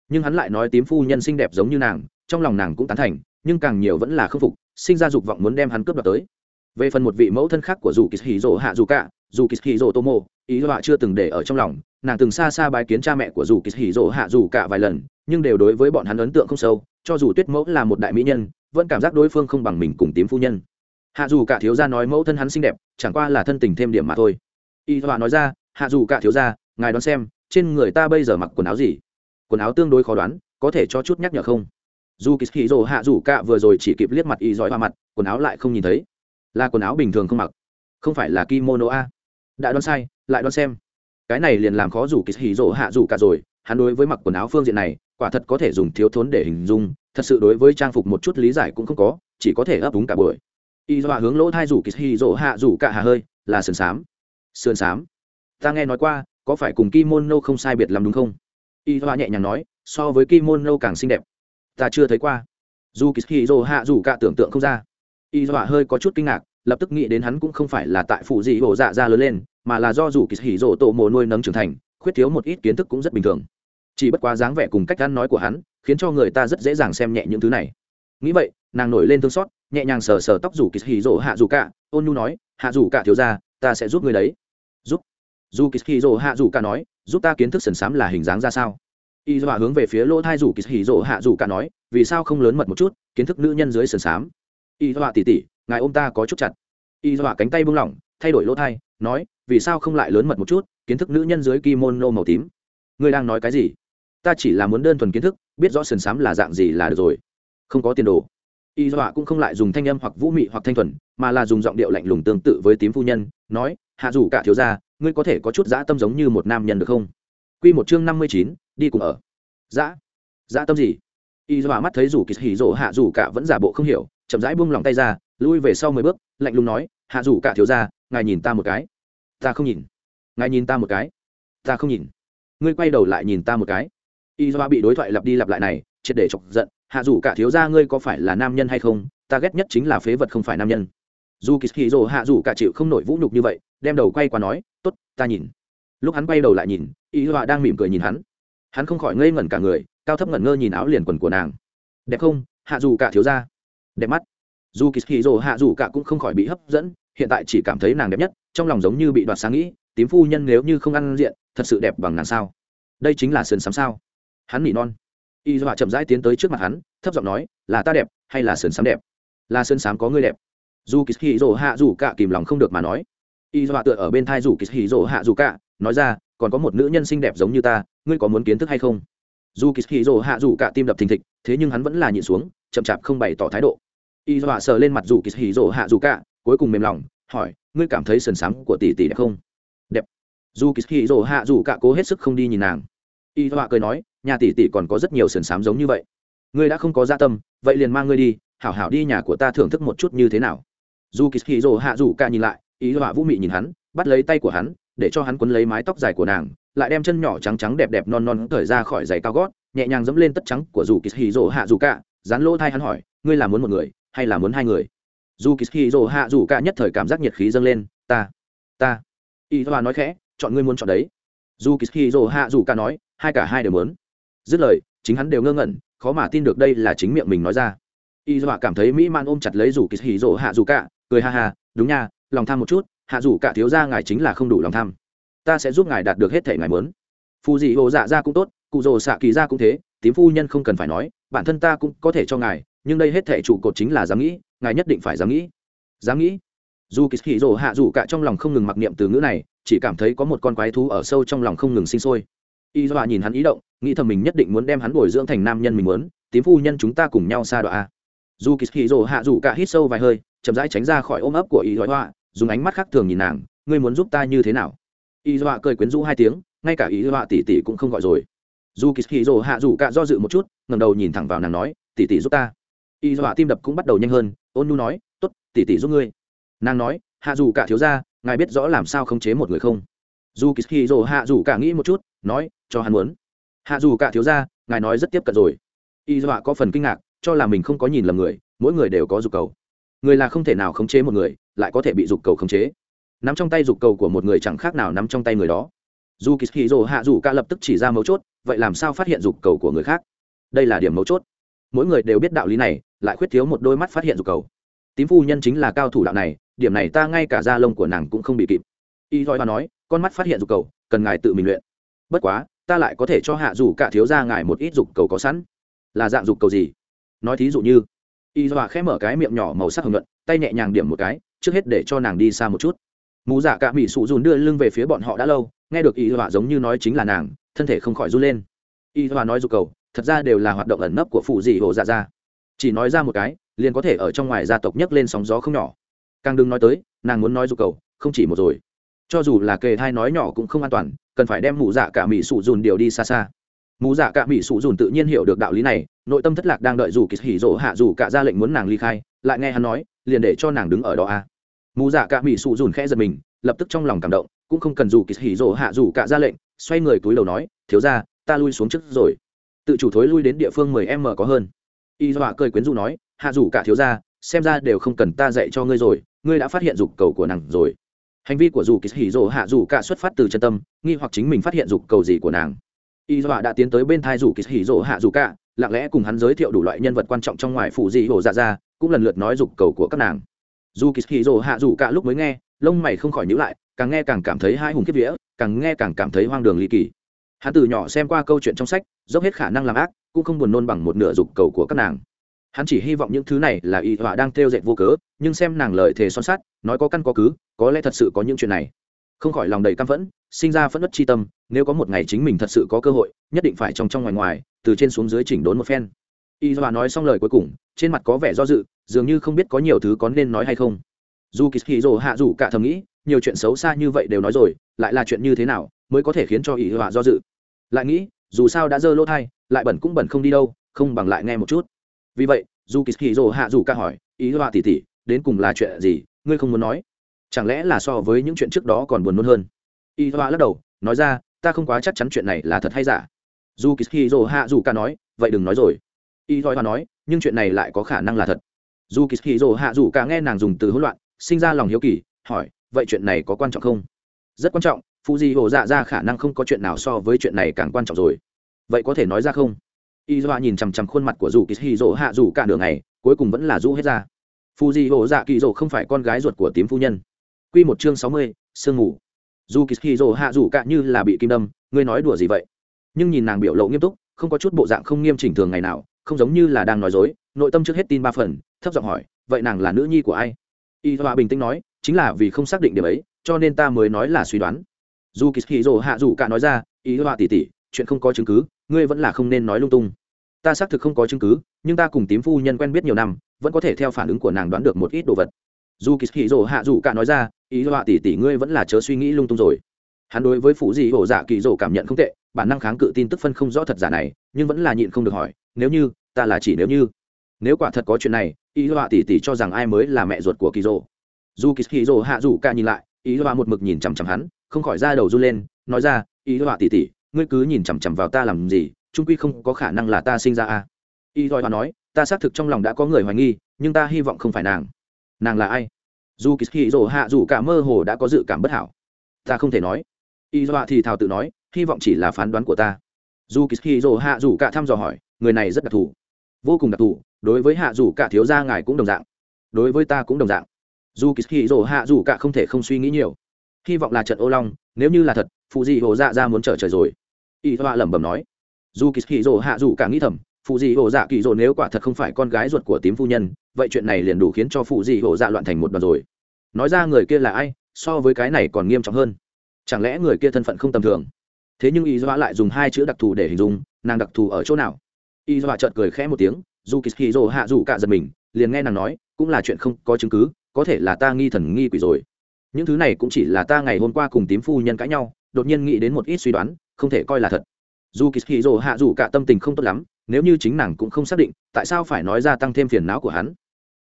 Nhưng hắn lại nói tím phu nhân xinh đẹp giống như nàng, trong lòng nàng cũng tán thành, nhưng càng nhiều vẫn là khâm phục, sinh ra dục vọng muốn đem hắn cướp đoạt tới về phần một vị mẫu thân khác của dù kỳ hì dỗ hạ dù cả dù kỳ hì rồ tomo, ý họa chưa từng để ở trong lòng. Nàng từng xa xa bái kiến cha mẹ của dù kỳ hì dỗ hạ dù cả vài lần, nhưng đều đối với bọn hắn ấn tượng không sâu, cho dù tuyết mẫu là một đại mỹ nhân, vẫn cảm giác đối phương không bằng mình cùng tím phu nhân. Hạ dù cả thiếu gia nói mẫu thân hắn xinh đẹp, chẳng qua là thân tình thêm điểm mà thôi. Y họa nói ra hạ dù cả thiếu gia, ngài đoán xem, trên người ta bây giờ mặc quần áo gì? Quần áo tương đối khó đoán, có thể cho chút nhắc nhở không? Dù kỳ hì dỗ hạ dù cả vừa rồi chỉ kịp liếc mặt y giỏi hoa mặt, quần áo lại không nhìn thấy là quần áo bình thường không mặc. Không phải là kimono a? Đã đoán sai, lại đoán xem. Cái này liền làm khó rủ kỳ hì rỗ hạ rủ cả rồi, hắn đối với mặc quần áo phương diện này, quả thật có thể dùng thiếu thốn để hình dung, thật sự đối với trang phục một chút lý giải cũng không có, chỉ có thể ấp úng cả buổi. Y dọa hướng lỗ thai rủ kỳ hì rỗ hạ rủ cả hà hơi, là sườn xám. Sườn xám? Ta nghe nói qua, có phải cùng kimono không sai biệt lắm đúng không? Y dọa nhẹ nhàng nói, so với kimono càng xinh đẹp. Ta chưa thấy qua. Dù kỳ hì rỗ hạ rủ cả tưởng tượng không ra y dọa hơi có chút kinh ngạc, lập tức nghĩ đến hắn cũng không phải là tại phụ dị hổ dạ ra lớn lên, mà là do dù kỳ hỉ rỗ tổ mồ nuôi nấng trưởng thành, khuyết thiếu một ít kiến thức cũng rất bình thường. Chỉ bất quá dáng vẻ cùng cách ăn nói của hắn, khiến cho người ta rất dễ dàng xem nhẹ những thứ này. Nghĩ vậy, nàng nổi lên thương xót, nhẹ nhàng sờ sờ tóc rủ kỳ hỉ rỗ hạ dù cả, ôn nhu nói, hạ dù cả thiếu ra ta sẽ giúp người đấy. Giúp? Dù kỳ hỉ rỗ hạ dù cả nói, giúp ta kiến thức sần sám là hình dáng ra sao? Y dọa hướng về phía lỗ thai rủ kỳ hỉ rỗ hạ dù cả nói, vì sao không lớn mật một chút, kiến thức nữ nhân dưới sần sám? Y dọa tỉ tỉ, ngài ôm ta có chút chặt. Y dọa cánh tay buông lỏng, thay đổi lỗ thai, nói, vì sao không lại lớn mật một chút, kiến thức nữ nhân dưới kimono màu tím. Ngươi đang nói cái gì? Ta chỉ là muốn đơn thuần kiến thức, biết rõ sần xám là dạng gì là được rồi. Không có tiền đồ. Y dọa cũng không lại dùng thanh âm hoặc vũ mị hoặc thanh thuần, mà là dùng giọng điệu lạnh lùng tương tự với tím phu nhân, nói, hạ dù cả thiếu gia, ngươi có thể có chút dã tâm giống như một nam nhân được không? Q một chương năm mươi chín, đi cùng ở. Dã? Dã tâm gì? Y dọa mắt thấy rủ kỳ hỉ rộ hạ dù cả vẫn giả bộ không hiểu, chậm rãi buông lòng tay ra, lui về sau mười bước, lạnh lùng nói, hạ dù cả thiếu gia, ngài nhìn ta một cái. Ta không nhìn. Ngài nhìn ta một cái. Ta không nhìn. Ngươi quay đầu lại nhìn ta một cái. Y dọa bị đối thoại lặp đi lặp lại này, triệt để chọc giận. Hạ dù cả thiếu gia, ngươi có phải là nam nhân hay không? Ta ghét nhất chính là phế vật không phải nam nhân. Dù kỳ hì rồ hạ dù cả chịu không nổi vũ nhục như vậy, đem đầu quay qua nói t ố t ta nhìn. Lúc hắn quay đầu lại nhìn, y họa đang mỉm cười nhìn hắn. Hắn không khỏi ngây ngẩn cả người cao thấp ngẩn ngơ nhìn áo liền quần của nàng. Đẹp không? Hạ dù cả thiếu gia. Đẹp mắt. Dù kỳ hì rồ hạ dù cả cũng không khỏi bị hấp dẫn, hiện tại chỉ cảm thấy nàng đẹp nhất, trong lòng giống như bị đoạt sáng nghĩ, tím phu nhân nếu như không ăn diện, thật sự đẹp bằng nàng sao? Đây chính là sườn sắm sao? Hắn nỉ non. Y dọa chậm rãi tiến tới trước mặt hắn, thấp giọng nói, là ta đẹp hay là sườn sám đẹp? Là sườn sám có ngươi đẹp. Dù kỳ hì rỗ hạ dù cả kìm lòng không được mà nói. Y dọa tựa ở bên thai dù kỳ hì rỗ hạ dù cả, nói ra, còn có một nữ nhân xinh đẹp giống như ta, ngươi có muốn kiến thức hay không? Dù kỳ hì rồ hạ dù cả tim đập thình thịch, thế nhưng hắn vẫn là nhịn xuống, chậm chạp không bày tỏ thái độ. Y dọa sờ lên mặt dù kỳ hì rồ hạ dù cả, cuối cùng mềm lòng, hỏi, ngươi cảm thấy sườn sáng của tỷ tỷ đẹp không? Đẹp. Dù kỳ hì rồ hạ dù cả cố hết sức không đi nhìn nàng. Y dọa cười nói, nhà tỷ tỷ còn có rất nhiều sườn sám giống như vậy. Ngươi đã không có gia tâm, vậy liền mang ngươi đi, hảo hảo đi nhà của ta thưởng thức một chút như thế nào. Dù kỳ hì rồ hạ rủ cả nhìn lại ý dọa vũ mị nhìn hắn, bắt lấy tay của hắn để cho hắn quấn lấy mái tóc dài của nàng, lại đem chân nhỏ trắng trắng đẹp đẹp non non cởi ra khỏi giày cao gót, nhẹ nhàng dẫm lên tất trắng của dù kỳ hì rồ hạ rủ cả dán lỗ thai hắn hỏi, ngươi là muốn một người hay là muốn hai người? Dù kỳ hì rồ hạ rủ cả nhất thời cảm giác nhiệt khí dâng lên, ta ta. Y họa nói khẽ, chọn ngươi muốn chọn đấy. Dù kỳ hì rồ hạ rủ cả nói, hai cả hai đều muốn. Dứt lời, chính hắn đều ngơ ngẩn, khó mà tin được đây là chính miệng mình nói ra. Y dọa cảm thấy mỹ man ôm chặt lấy rủ kỳ hì rỗ hạ dù cả cười ha ha, đúng nha, lòng tham một chút hạ dù cả thiếu gia ngài chính là không đủ lòng tham. Ta sẽ giúp ngài đạt được hết thể ngài muốn. Phù dị hồ dạ ra cũng tốt, cụ rồ xạ kỳ ra cũng thế, tím phu nhân không cần phải nói, bản thân ta cũng có thể cho ngài, nhưng đây hết thể trụ cột chính là dám nghĩ, ngài nhất định phải dám nghĩ. Dám nghĩ. Dù kỳ hì rồ hạ dù cả trong lòng không ngừng mặc niệm từ ngữ này, chỉ cảm thấy có một con quái thú ở sâu trong lòng không ngừng sinh sôi. Y dọa nhìn hắn ý động, nghĩ thầm mình nhất định muốn đem hắn bồi dưỡng thành nam nhân mình muốn, tím phu nhân chúng ta cùng nhau xa đọa dù kỳ hì rồ hạ dù cả hít sâu vài hơi, chậm rãi tránh ra khỏi ôm ấp của y dọa dùng ánh mắt khác thường nhìn nàng, ngươi muốn giúp ta như thế nào? Y dọa cười quyến rũ hai tiếng, ngay cả y dọa tỉ tỉ cũng không gọi rồi. Dù kỳ hì dồ hạ dù cả do dự một chút ngầm đầu nhìn thẳng vào nàng nói tỉ tỉ giúp ta. Y dọa tim đập cũng bắt đầu nhanh hơn, ôn nhu nói t ố t tỉ tỉ giúp ngươi. Nàng nói, hạ dù cả thiếu ra ngài biết rõ làm sao khống chế một người không? Dù kỳ hì dồ hạ dù cả nghĩ một chút, nói, cho hắn muốn. Hạ dù cả thiếu ra ngài nói rất tiếp cận rồi. Y dọa có phần kinh ngạc, cho là mình không có nhìn lầm người, mỗi người đều có dục cầu. Người là không thể nào khống chế một người lại có thể bị dục cầu khống chế. Nắm trong tay dục cầu của một người chẳng khác nào nắm trong tay người đó. Dù kỳ hì rồ hạ dù cả lập tức chỉ ra mấu chốt, vậy làm sao phát hiện dục cầu của người khác? Đây là điểm mấu chốt. Mỗi người đều biết đạo lý này, lại khuyết thiếu một đôi mắt phát hiện dục cầu. Tím phu nhân chính là cao thủ đạo này, điểm này ta ngay cả da lông của nàng cũng không bị kịp. Y roi hoa nói, con mắt phát hiện dục cầu, cần ngài tự mình luyện. Bất quá, ta lại có thể cho hạ dù cả thiếu ra ngài một ít dục cầu có sẵn. Là dạng dục cầu gì? Nói thí dụ như, y dọa khẽ mở cái miệng nhỏ màu sắc hồng nhuận, tay nhẹ nhàng điểm một cái trước hết để cho nàng đi xa một chút. Mù dạ cả mỹ sụ dùn đưa lưng về phía bọn họ đã lâu, nghe được y dọa giống như nói chính là nàng, thân thể không khỏi run lên. Y dọa nói dục cầu, thật ra đều là hoạt động ẩn nấp của phụ dị hồ dạ ra chỉ nói ra một cái, liền có thể ở trong ngoài gia tộc nhấc lên sóng gió không nhỏ. Càng đừng nói tới, nàng muốn nói dục cầu, không chỉ một rồi. Cho dù là kề thai nói nhỏ cũng không an toàn, cần phải đem mù dạ cả mỹ sụ dùn điều đi xa xa. Mù dạ cả mỹ sụ dùn tự nhiên hiểu được đạo lý này, nội tâm thất lạc đang đợi dù kỳ hỉ rỗ hạ dù cả ra lệnh muốn nàng ly khai, lại nghe hắn nói, liền để cho nàng đứng ở đó a à mù dạ cả mỹ sụ dùn khẽ giật mình, lập tức trong lòng cảm động, cũng không cần dù kỳ hỉ rỗ hạ dù cả ra lệnh, xoay người túi đầu nói, thiếu ra ta lui xuống trước rồi. Tự chủ thối lui đến địa phương mười m có hơn. Y dọa cười quyến rũ nói, hạ dù cả thiếu ra xem ra đều không cần ta dạy cho ngươi rồi, ngươi đã phát hiện dục cầu của nàng rồi. Hành vi của dù kỳ hỉ rỗ hạ dù cả xuất phát từ chân tâm, nghi hoặc chính mình phát hiện dục cầu gì của nàng. Y dọa đã tiến tới bên thai dù kỳ hỉ rỗ hạ dù cả, lặng lẽ cùng hắn giới thiệu đủ loại nhân vật quan trọng trong ngoài phụ dị hồ dạ ra cũng lần lượt nói dục cầu của các nàng dù kỳ kỳ rồ hạ dù cả lúc mới nghe, lông mày không khỏi nhíu lại, càng nghe càng cảm thấy hai hùng kiếp vía, càng nghe càng cảm thấy hoang đường ly kỳ. Hắn từ nhỏ xem qua câu chuyện trong sách, dốc hết khả năng làm ác, cũng không buồn nôn bằng một nửa dục cầu của các nàng. Hắn chỉ hy vọng những thứ này là y họa đang theo dệt vô cớ, nhưng xem nàng lời thề son sát nói có căn có cứ, có lẽ thật sự có những chuyện này. Không khỏi lòng đầy căm phẫn, sinh ra phẫn nứt chi tâm, nếu có một ngày chính mình thật sự có cơ hội, nhất định phải trong trong ngoài ngoài, từ trên xuống dưới chỉnh đốn một phen y dọa nói xong lời cuối cùng, trên mặt có vẻ do dự, dường như không biết có nhiều thứ có nên nói hay không. Dù kỳ hì dồ hạ dù cả thầm nghĩ, nhiều chuyện xấu xa như vậy đều nói rồi, lại là chuyện như thế nào mới có thể khiến cho y dọa do dự? Lại nghĩ, dù sao đã dơ lỗ thai, lại bẩn cũng bẩn không đi đâu, không bằng lại nghe một chút. Vì vậy, dù kỳ hì dồ hạ dù cả hỏi, y dọa tỉ tỉ, đến cùng là chuyện gì? Ngươi không muốn nói? Chẳng lẽ là so với những chuyện trước đó còn buồn nôn hơn? Y hoa lắc đầu, nói ra, ta không quá chắc chắn chuyện này là thật hay giả. Dù kỳ dỗ hạ dù ca nói, vậy đừng nói rồi y hoa nói, nhưng chuyện này lại có khả năng là thật. Dù kỳ dỗ hạ dù cả nghe nàng dùng từ hỗn loạn, sinh ra lòng hiếu kỳ, hỏi, vậy chuyện này có quan trọng không? Rất quan trọng phụ di hồ dạ ra khả năng không có chuyện nào so với chuyện này càng quan trọng rồi. Vậy có thể nói ra không? Y doa nhìn chằm chằm khuôn mặt của dù kỳ hì dỗ hạ dù cả đường này cuối cùng vẫn là rũ hết ra. Phụ di hồ dạ kỳ dỗ không phải con gái ruột của tím phu nhân. Q một chương sáu mươi, sương ngủ dù kỳ hì dỗ hạ dù cả như là bị kim đâm, ngươi nói đùa gì vậy? Nhưng nhìn nàng biểu lộ nghiêm túc, không có chút bộ dạng không nghiêm chỉnh thường ngày nào không giống như là đang nói dối, nội tâm trước hết tin ba phần, thấp giọng hỏi, vậy nàng là nữ nhi của ai? Y hòa bình tĩnh nói, chính là vì không xác định điểm ấy, cho nên ta mới nói là suy đoán. Dù kỳ hì dỗ hạ dù cả nói ra, y hòa tỉ tỉ, chuyện không có chứng cứ, ngươi vẫn là không nên nói lung tung. Ta xác thực không có chứng cứ, nhưng ta cùng tím phu nhân quen biết nhiều năm, vẫn có thể theo phản ứng của nàng đoán được một ít đồ vật. Dù kỳ hì rồ hạ dù cả nói ra ý dọa tỷ tỷ ngươi vẫn là chớ suy nghĩ lung tung rồi. Hắn đối với phụ dị hổ dạ kỳ dỗ cảm nhận không tệ bản năng kháng cự tin tức phân không rõ thật giả này, nhưng vẫn là nhịn không được hỏi, nếu như, ta là chỉ nếu như? Nếu quả thật có chuyện này, ý họa tỉ tỉ cho rằng ai mới là mẹ ruột của kỳ rồ dù kỳ kỳ rồ hạ rủ cả nhìn lại, ý họa một mực nhìn chằm chằm hắn, không khỏi ra đầu run lên, nói ra, ý họa tỉ tỉ, ngươi cứ nhìn chằm chằm vào ta làm gì, trung quy không có khả năng là ta sinh ra a à. ý họa nói, ta xác thực trong lòng đã có người hoài nghi, nhưng ta hy vọng không phải nàng. Nàng là ai? Dù kỳ kỳ rồ hạ rủ cả mơ hồ đã có dự cảm bất hảo. Ta không thể nói. Ý họa thì thào tự nói hy vọng chỉ là phán đoán của ta. Dù kỳ hì hạ dù cả thăm dò hỏi, người này rất đặc thù. Vô cùng đặc thù, đối với hạ dù cả thiếu gia ngài cũng đồng dạng. Đối với ta cũng đồng dạng. Dù kỳ hì hạ dù cả không thể không suy nghĩ nhiều. Hy vọng là trận ô long, nếu như là thật phụ dị hồ dạ ra muốn trở trời rồi. Y thoa lẩm bẩm nói. Dù kỳ hì hạ dù cả nghĩ thầm phụ dị hồ dạ kỳ rồ nếu quả thật không phải con gái ruột của tím phu nhân, vậy chuyện này liền đủ khiến cho phụ dị hồ dạ loạn thành một đoàn rồi. Nói ra người kia là ai, so với cái này còn nghiêm trọng hơn. Chẳng lẽ người kia thân phận không tầm thường? Thế nhưng y dọa lại dùng hai chữ đặc thù để hình dung, nàng đặc thù ở chỗ nào? Y dọa chợt cười khẽ một tiếng, dù kỳ kỳ rồ hạ dù cả giật mình, liền nghe nàng nói, cũng là chuyện không có chứng cứ, có thể là ta nghi thần nghi quỷ rồi. Những thứ này cũng chỉ là ta ngày hôm qua cùng tím phu nhân cãi nhau, đột nhiên nghĩ đến một ít suy đoán, không thể coi là thật. Dù kỳ kỳ rồ hạ dù cả tâm tình không tốt lắm, nếu như chính nàng cũng không xác định, tại sao phải nói ra tăng thêm phiền não của hắn?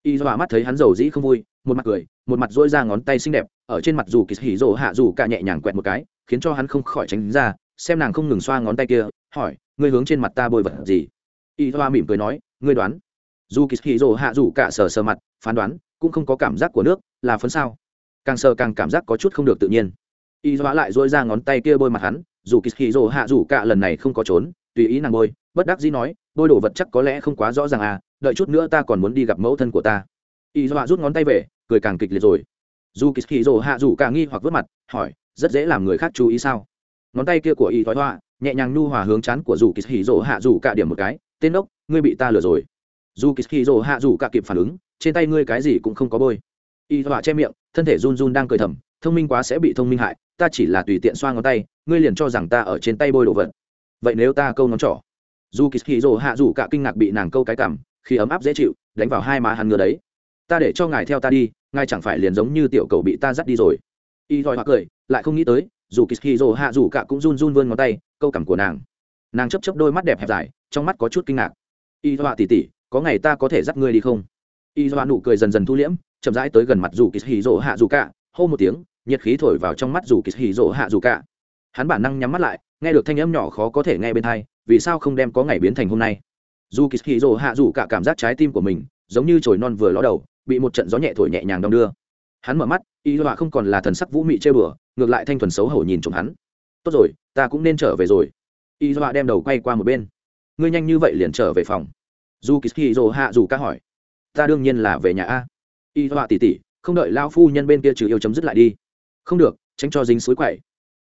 Y dọa mắt thấy hắn giàu dĩ không vui, một mặt cười, một mặt dỗi ra ngón tay xinh đẹp, ở trên mặt dù kỳ hì hạ dù cả nhẹ nhàng quẹt một cái, khiến cho hắn không khỏi tránh ra xem nàng không ngừng xoa ngón tay kia, hỏi, ngươi hướng trên mặt ta bôi vật gì? Y hoa mỉm cười nói, ngươi đoán. Dù kỳ hì rồ hạ dù cả sờ sờ mặt, phán đoán, cũng không có cảm giác của nước, là phấn sao? Càng sờ càng cảm giác có chút không được tự nhiên. Y hoa lại dỗi ra ngón tay kia bôi mặt hắn, dù kỳ hì rồ hạ dù cả lần này không có trốn, tùy ý nàng bôi. Bất đắc dĩ nói, bôi đồ vật chắc có lẽ không quá rõ ràng à đợi chút nữa ta còn muốn đi gặp mẫu thân của ta. Y hoa rút ngón tay về, cười càng kịch liệt rồi. Dù kỳ hì rồ hạ dù cả nghi hoặc vớt mặt, hỏi, rất dễ làm người khác chú ý sao? Ngón tay kia của y thoái hoa nhẹ nhàng nu hòa hướng chán của dù kỳ hì rỗ hạ dù cả điểm một cái tên đốc, ngươi bị ta lừa rồi. Dù kỳ hì rỗ hạ dù cả kịp phản ứng trên tay ngươi cái gì cũng không có bôi. Y thoa che miệng thân thể run run đang cười thầm thông minh quá sẽ bị thông minh hại ta chỉ là tùy tiện xoa ngón tay ngươi liền cho rằng ta ở trên tay bôi đồ vật. Vậy nếu ta câu ngón trỏ? Dù kỳ hì rỗ hạ dù cả kinh ngạc bị nàng câu cái cảm khi ấm áp dễ chịu đánh vào hai má hắn ngừa đấy. Ta để cho ngài theo ta đi ngài chẳng phải liền giống như tiểu cầu bị ta dắt đi rồi. Y thoi hoa cười lại không nghĩ tới dù kỳ hì rồ hạ dù cả cũng run run vươn ngón tay, câu cảm của nàng. Nàng chấp chấp đôi mắt đẹp hẹp dài, trong mắt có chút kinh ngạc. Y dọa tỉ tỉ có ngày ta có thể dắt ngươi đi không? Y dọa nụ cười dần dần thu liễm, chậm rãi tới gần mặt dù kỳ hì rồ hạ dù cả, hô một tiếng, nhiệt khí thổi vào trong mắt dù kỳ hì rồ hạ dù cả. Hắn bản năng nhắm mắt lại, nghe được thanh âm nhỏ khó có thể nghe bên thai vì sao không đem có ngày biến thành hôm nay? Dù kỳ hì rồ hạ dù cả cảm giác trái tim của mình giống như chồi non vừa ló đầu, bị một trận gió nhẹ thổi nhẹ nhàng đong đưa hắn mở mắt, y họa không còn là thần sắc vũ mị chơi bừa ngược lại thanh thuần xấu hổ nhìn trộm hắn. Tốt rồi, ta cũng nên trở về rồi. Y họa đem đầu quay qua một bên. Ngươi nhanh như vậy liền trở về phòng. Dù kỳ dỗ hạ dù ca hỏi. Ta đương nhiên là về nhà a. Y họa tỉ tỉ, không đợi lao phu nhân bên kia trừ yêu chấm dứt lại đi. Không được, tránh cho dính suối quậy.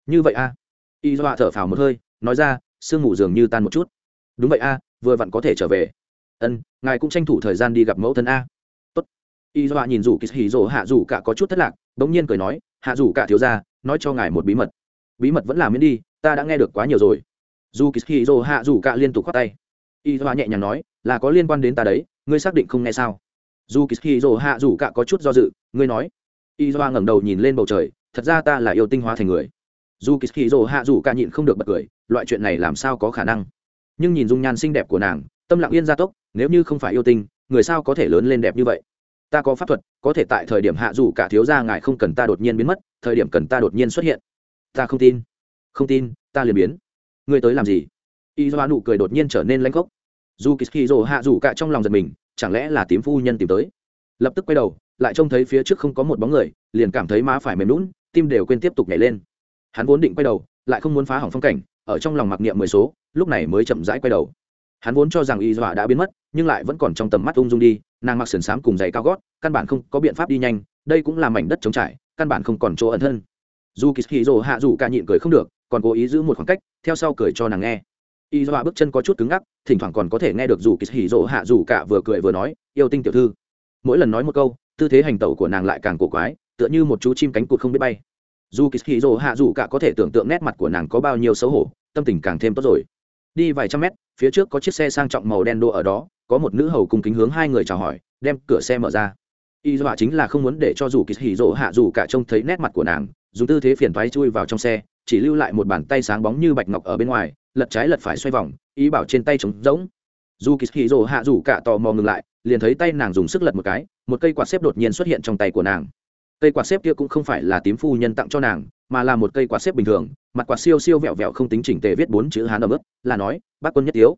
Như vậy a. Y họa thở phào một hơi, nói ra, sương ngủ dường như tan một chút. Đúng vậy a, vừa vặn có thể trở về. Ân, ngài cũng tranh thủ thời gian đi gặp mẫu thân a y dọa nhìn rủ kỳ hì rỗ hạ rủ cả có chút thất lạc đ ỗ n g nhiên cười nói, hạ rủ cả thiếu ra nói cho ngài một bí mật. Bí mật vẫn làm miễn đi, ta đã nghe được quá nhiều rồi. Dù kỳ hì rỗ hạ rủ cả liên tục khoác tay. Y dọa nhẹ nhàng nói, là có liên quan đến ta đấy, ngươi xác định không nghe sao? Dù kỳ hì rỗ hạ rủ cả có chút do dự, ngươi nói. Y dọa ngẩng đầu nhìn lên bầu trời, thật ra ta là yêu tinh hóa thành người. Dù kỳ hì rỗ hạ rủ cả nhịn không được bật cười, loại chuyện này làm sao có khả năng? Nhưng nhìn dung nhan xinh đẹp của nàng, tâm lặng yên gia tốc, nếu như không phải yêu tinh, người sao có thể lớn lên đẹp như vậy? Ta có pháp thuật, có thể tại thời điểm hạ dù cả thiếu gia ngài không cần ta đột nhiên biến mất, thời điểm cần ta đột nhiên xuất hiện. Ta không tin. Không tin, ta liền biến. Ngươi tới làm gì? Y doa nụ cười đột nhiên trở nên lãnh gốc dù kỳ rồ hạ dù cả trong lòng giật mình, chẳng lẽ là tím phu nhân tìm tới? Lập tức quay đầu, lại trông thấy phía trước không có một bóng người, liền cảm thấy má phải mềm lún tim đều quên tiếp tục nhảy lên. Hắn vốn định quay đầu, lại không muốn phá hỏng phong cảnh, ở trong lòng mặc niệm mười số, lúc này mới chậm rãi quay đầu. Hắn vốn cho rằng y dọa đã biến mất, nhưng lại vẫn còn trong tầm mắt ung dung đi nàng mặc sườn xám cùng giày cao gót, căn bản không có biện pháp đi nhanh, đây cũng là mảnh đất trống trải, căn bản không còn chỗ ẩn thân. Dù kỳ hì rồ hạ dù cả nhịn cười không được, còn cố ý giữ một khoảng cách, theo sau cười cho nàng nghe. Y dọa bước chân có chút cứng ngắc, thỉnh thoảng còn có thể nghe được dù kỳ hì rồ hạ dù cả vừa cười vừa nói, yêu tinh tiểu thư. Mỗi lần nói một câu, tư thế hành tẩu của nàng lại càng cổ quái, tựa như một chú chim cánh cụt không biết bay. Dù kỳ hì rồ hạ dù cả có thể tưởng tượng nét mặt của nàng có bao nhiêu xấu hổ, tâm tình càng thêm tốt rồi đi vài trăm mét, phía trước có chiếc xe sang trọng màu đen đỗ ở đó, có một nữ hầu cùng kính hướng hai người chào hỏi, đem cửa xe mở ra. Y dọa chính là không muốn để cho dù kỳ hỉ rỗ hạ dù cả trông thấy nét mặt của nàng dù tư thế phiền thoái chui vào trong xe, chỉ lưu lại một bàn tay sáng bóng như bạch ngọc ở bên ngoài, lật trái lật phải xoay vòng, ý bảo trên tay trống rỗng. Dù kỳ hỉ rỗ hạ dù cả tò mò ngừng lại, liền thấy tay nàng dùng sức lật một cái, một cây quạt xếp đột nhiên xuất hiện trong tay của nàng. Cây quạt xếp kia cũng không phải là tím phu nhân tặng cho nàng, mà là một cây quạt xếp bình thường mặt quạt siêu siêu vẹo vẹo không tính chỉnh tề viết bốn chữ hán ở mức là nói, bác quân nhất yếu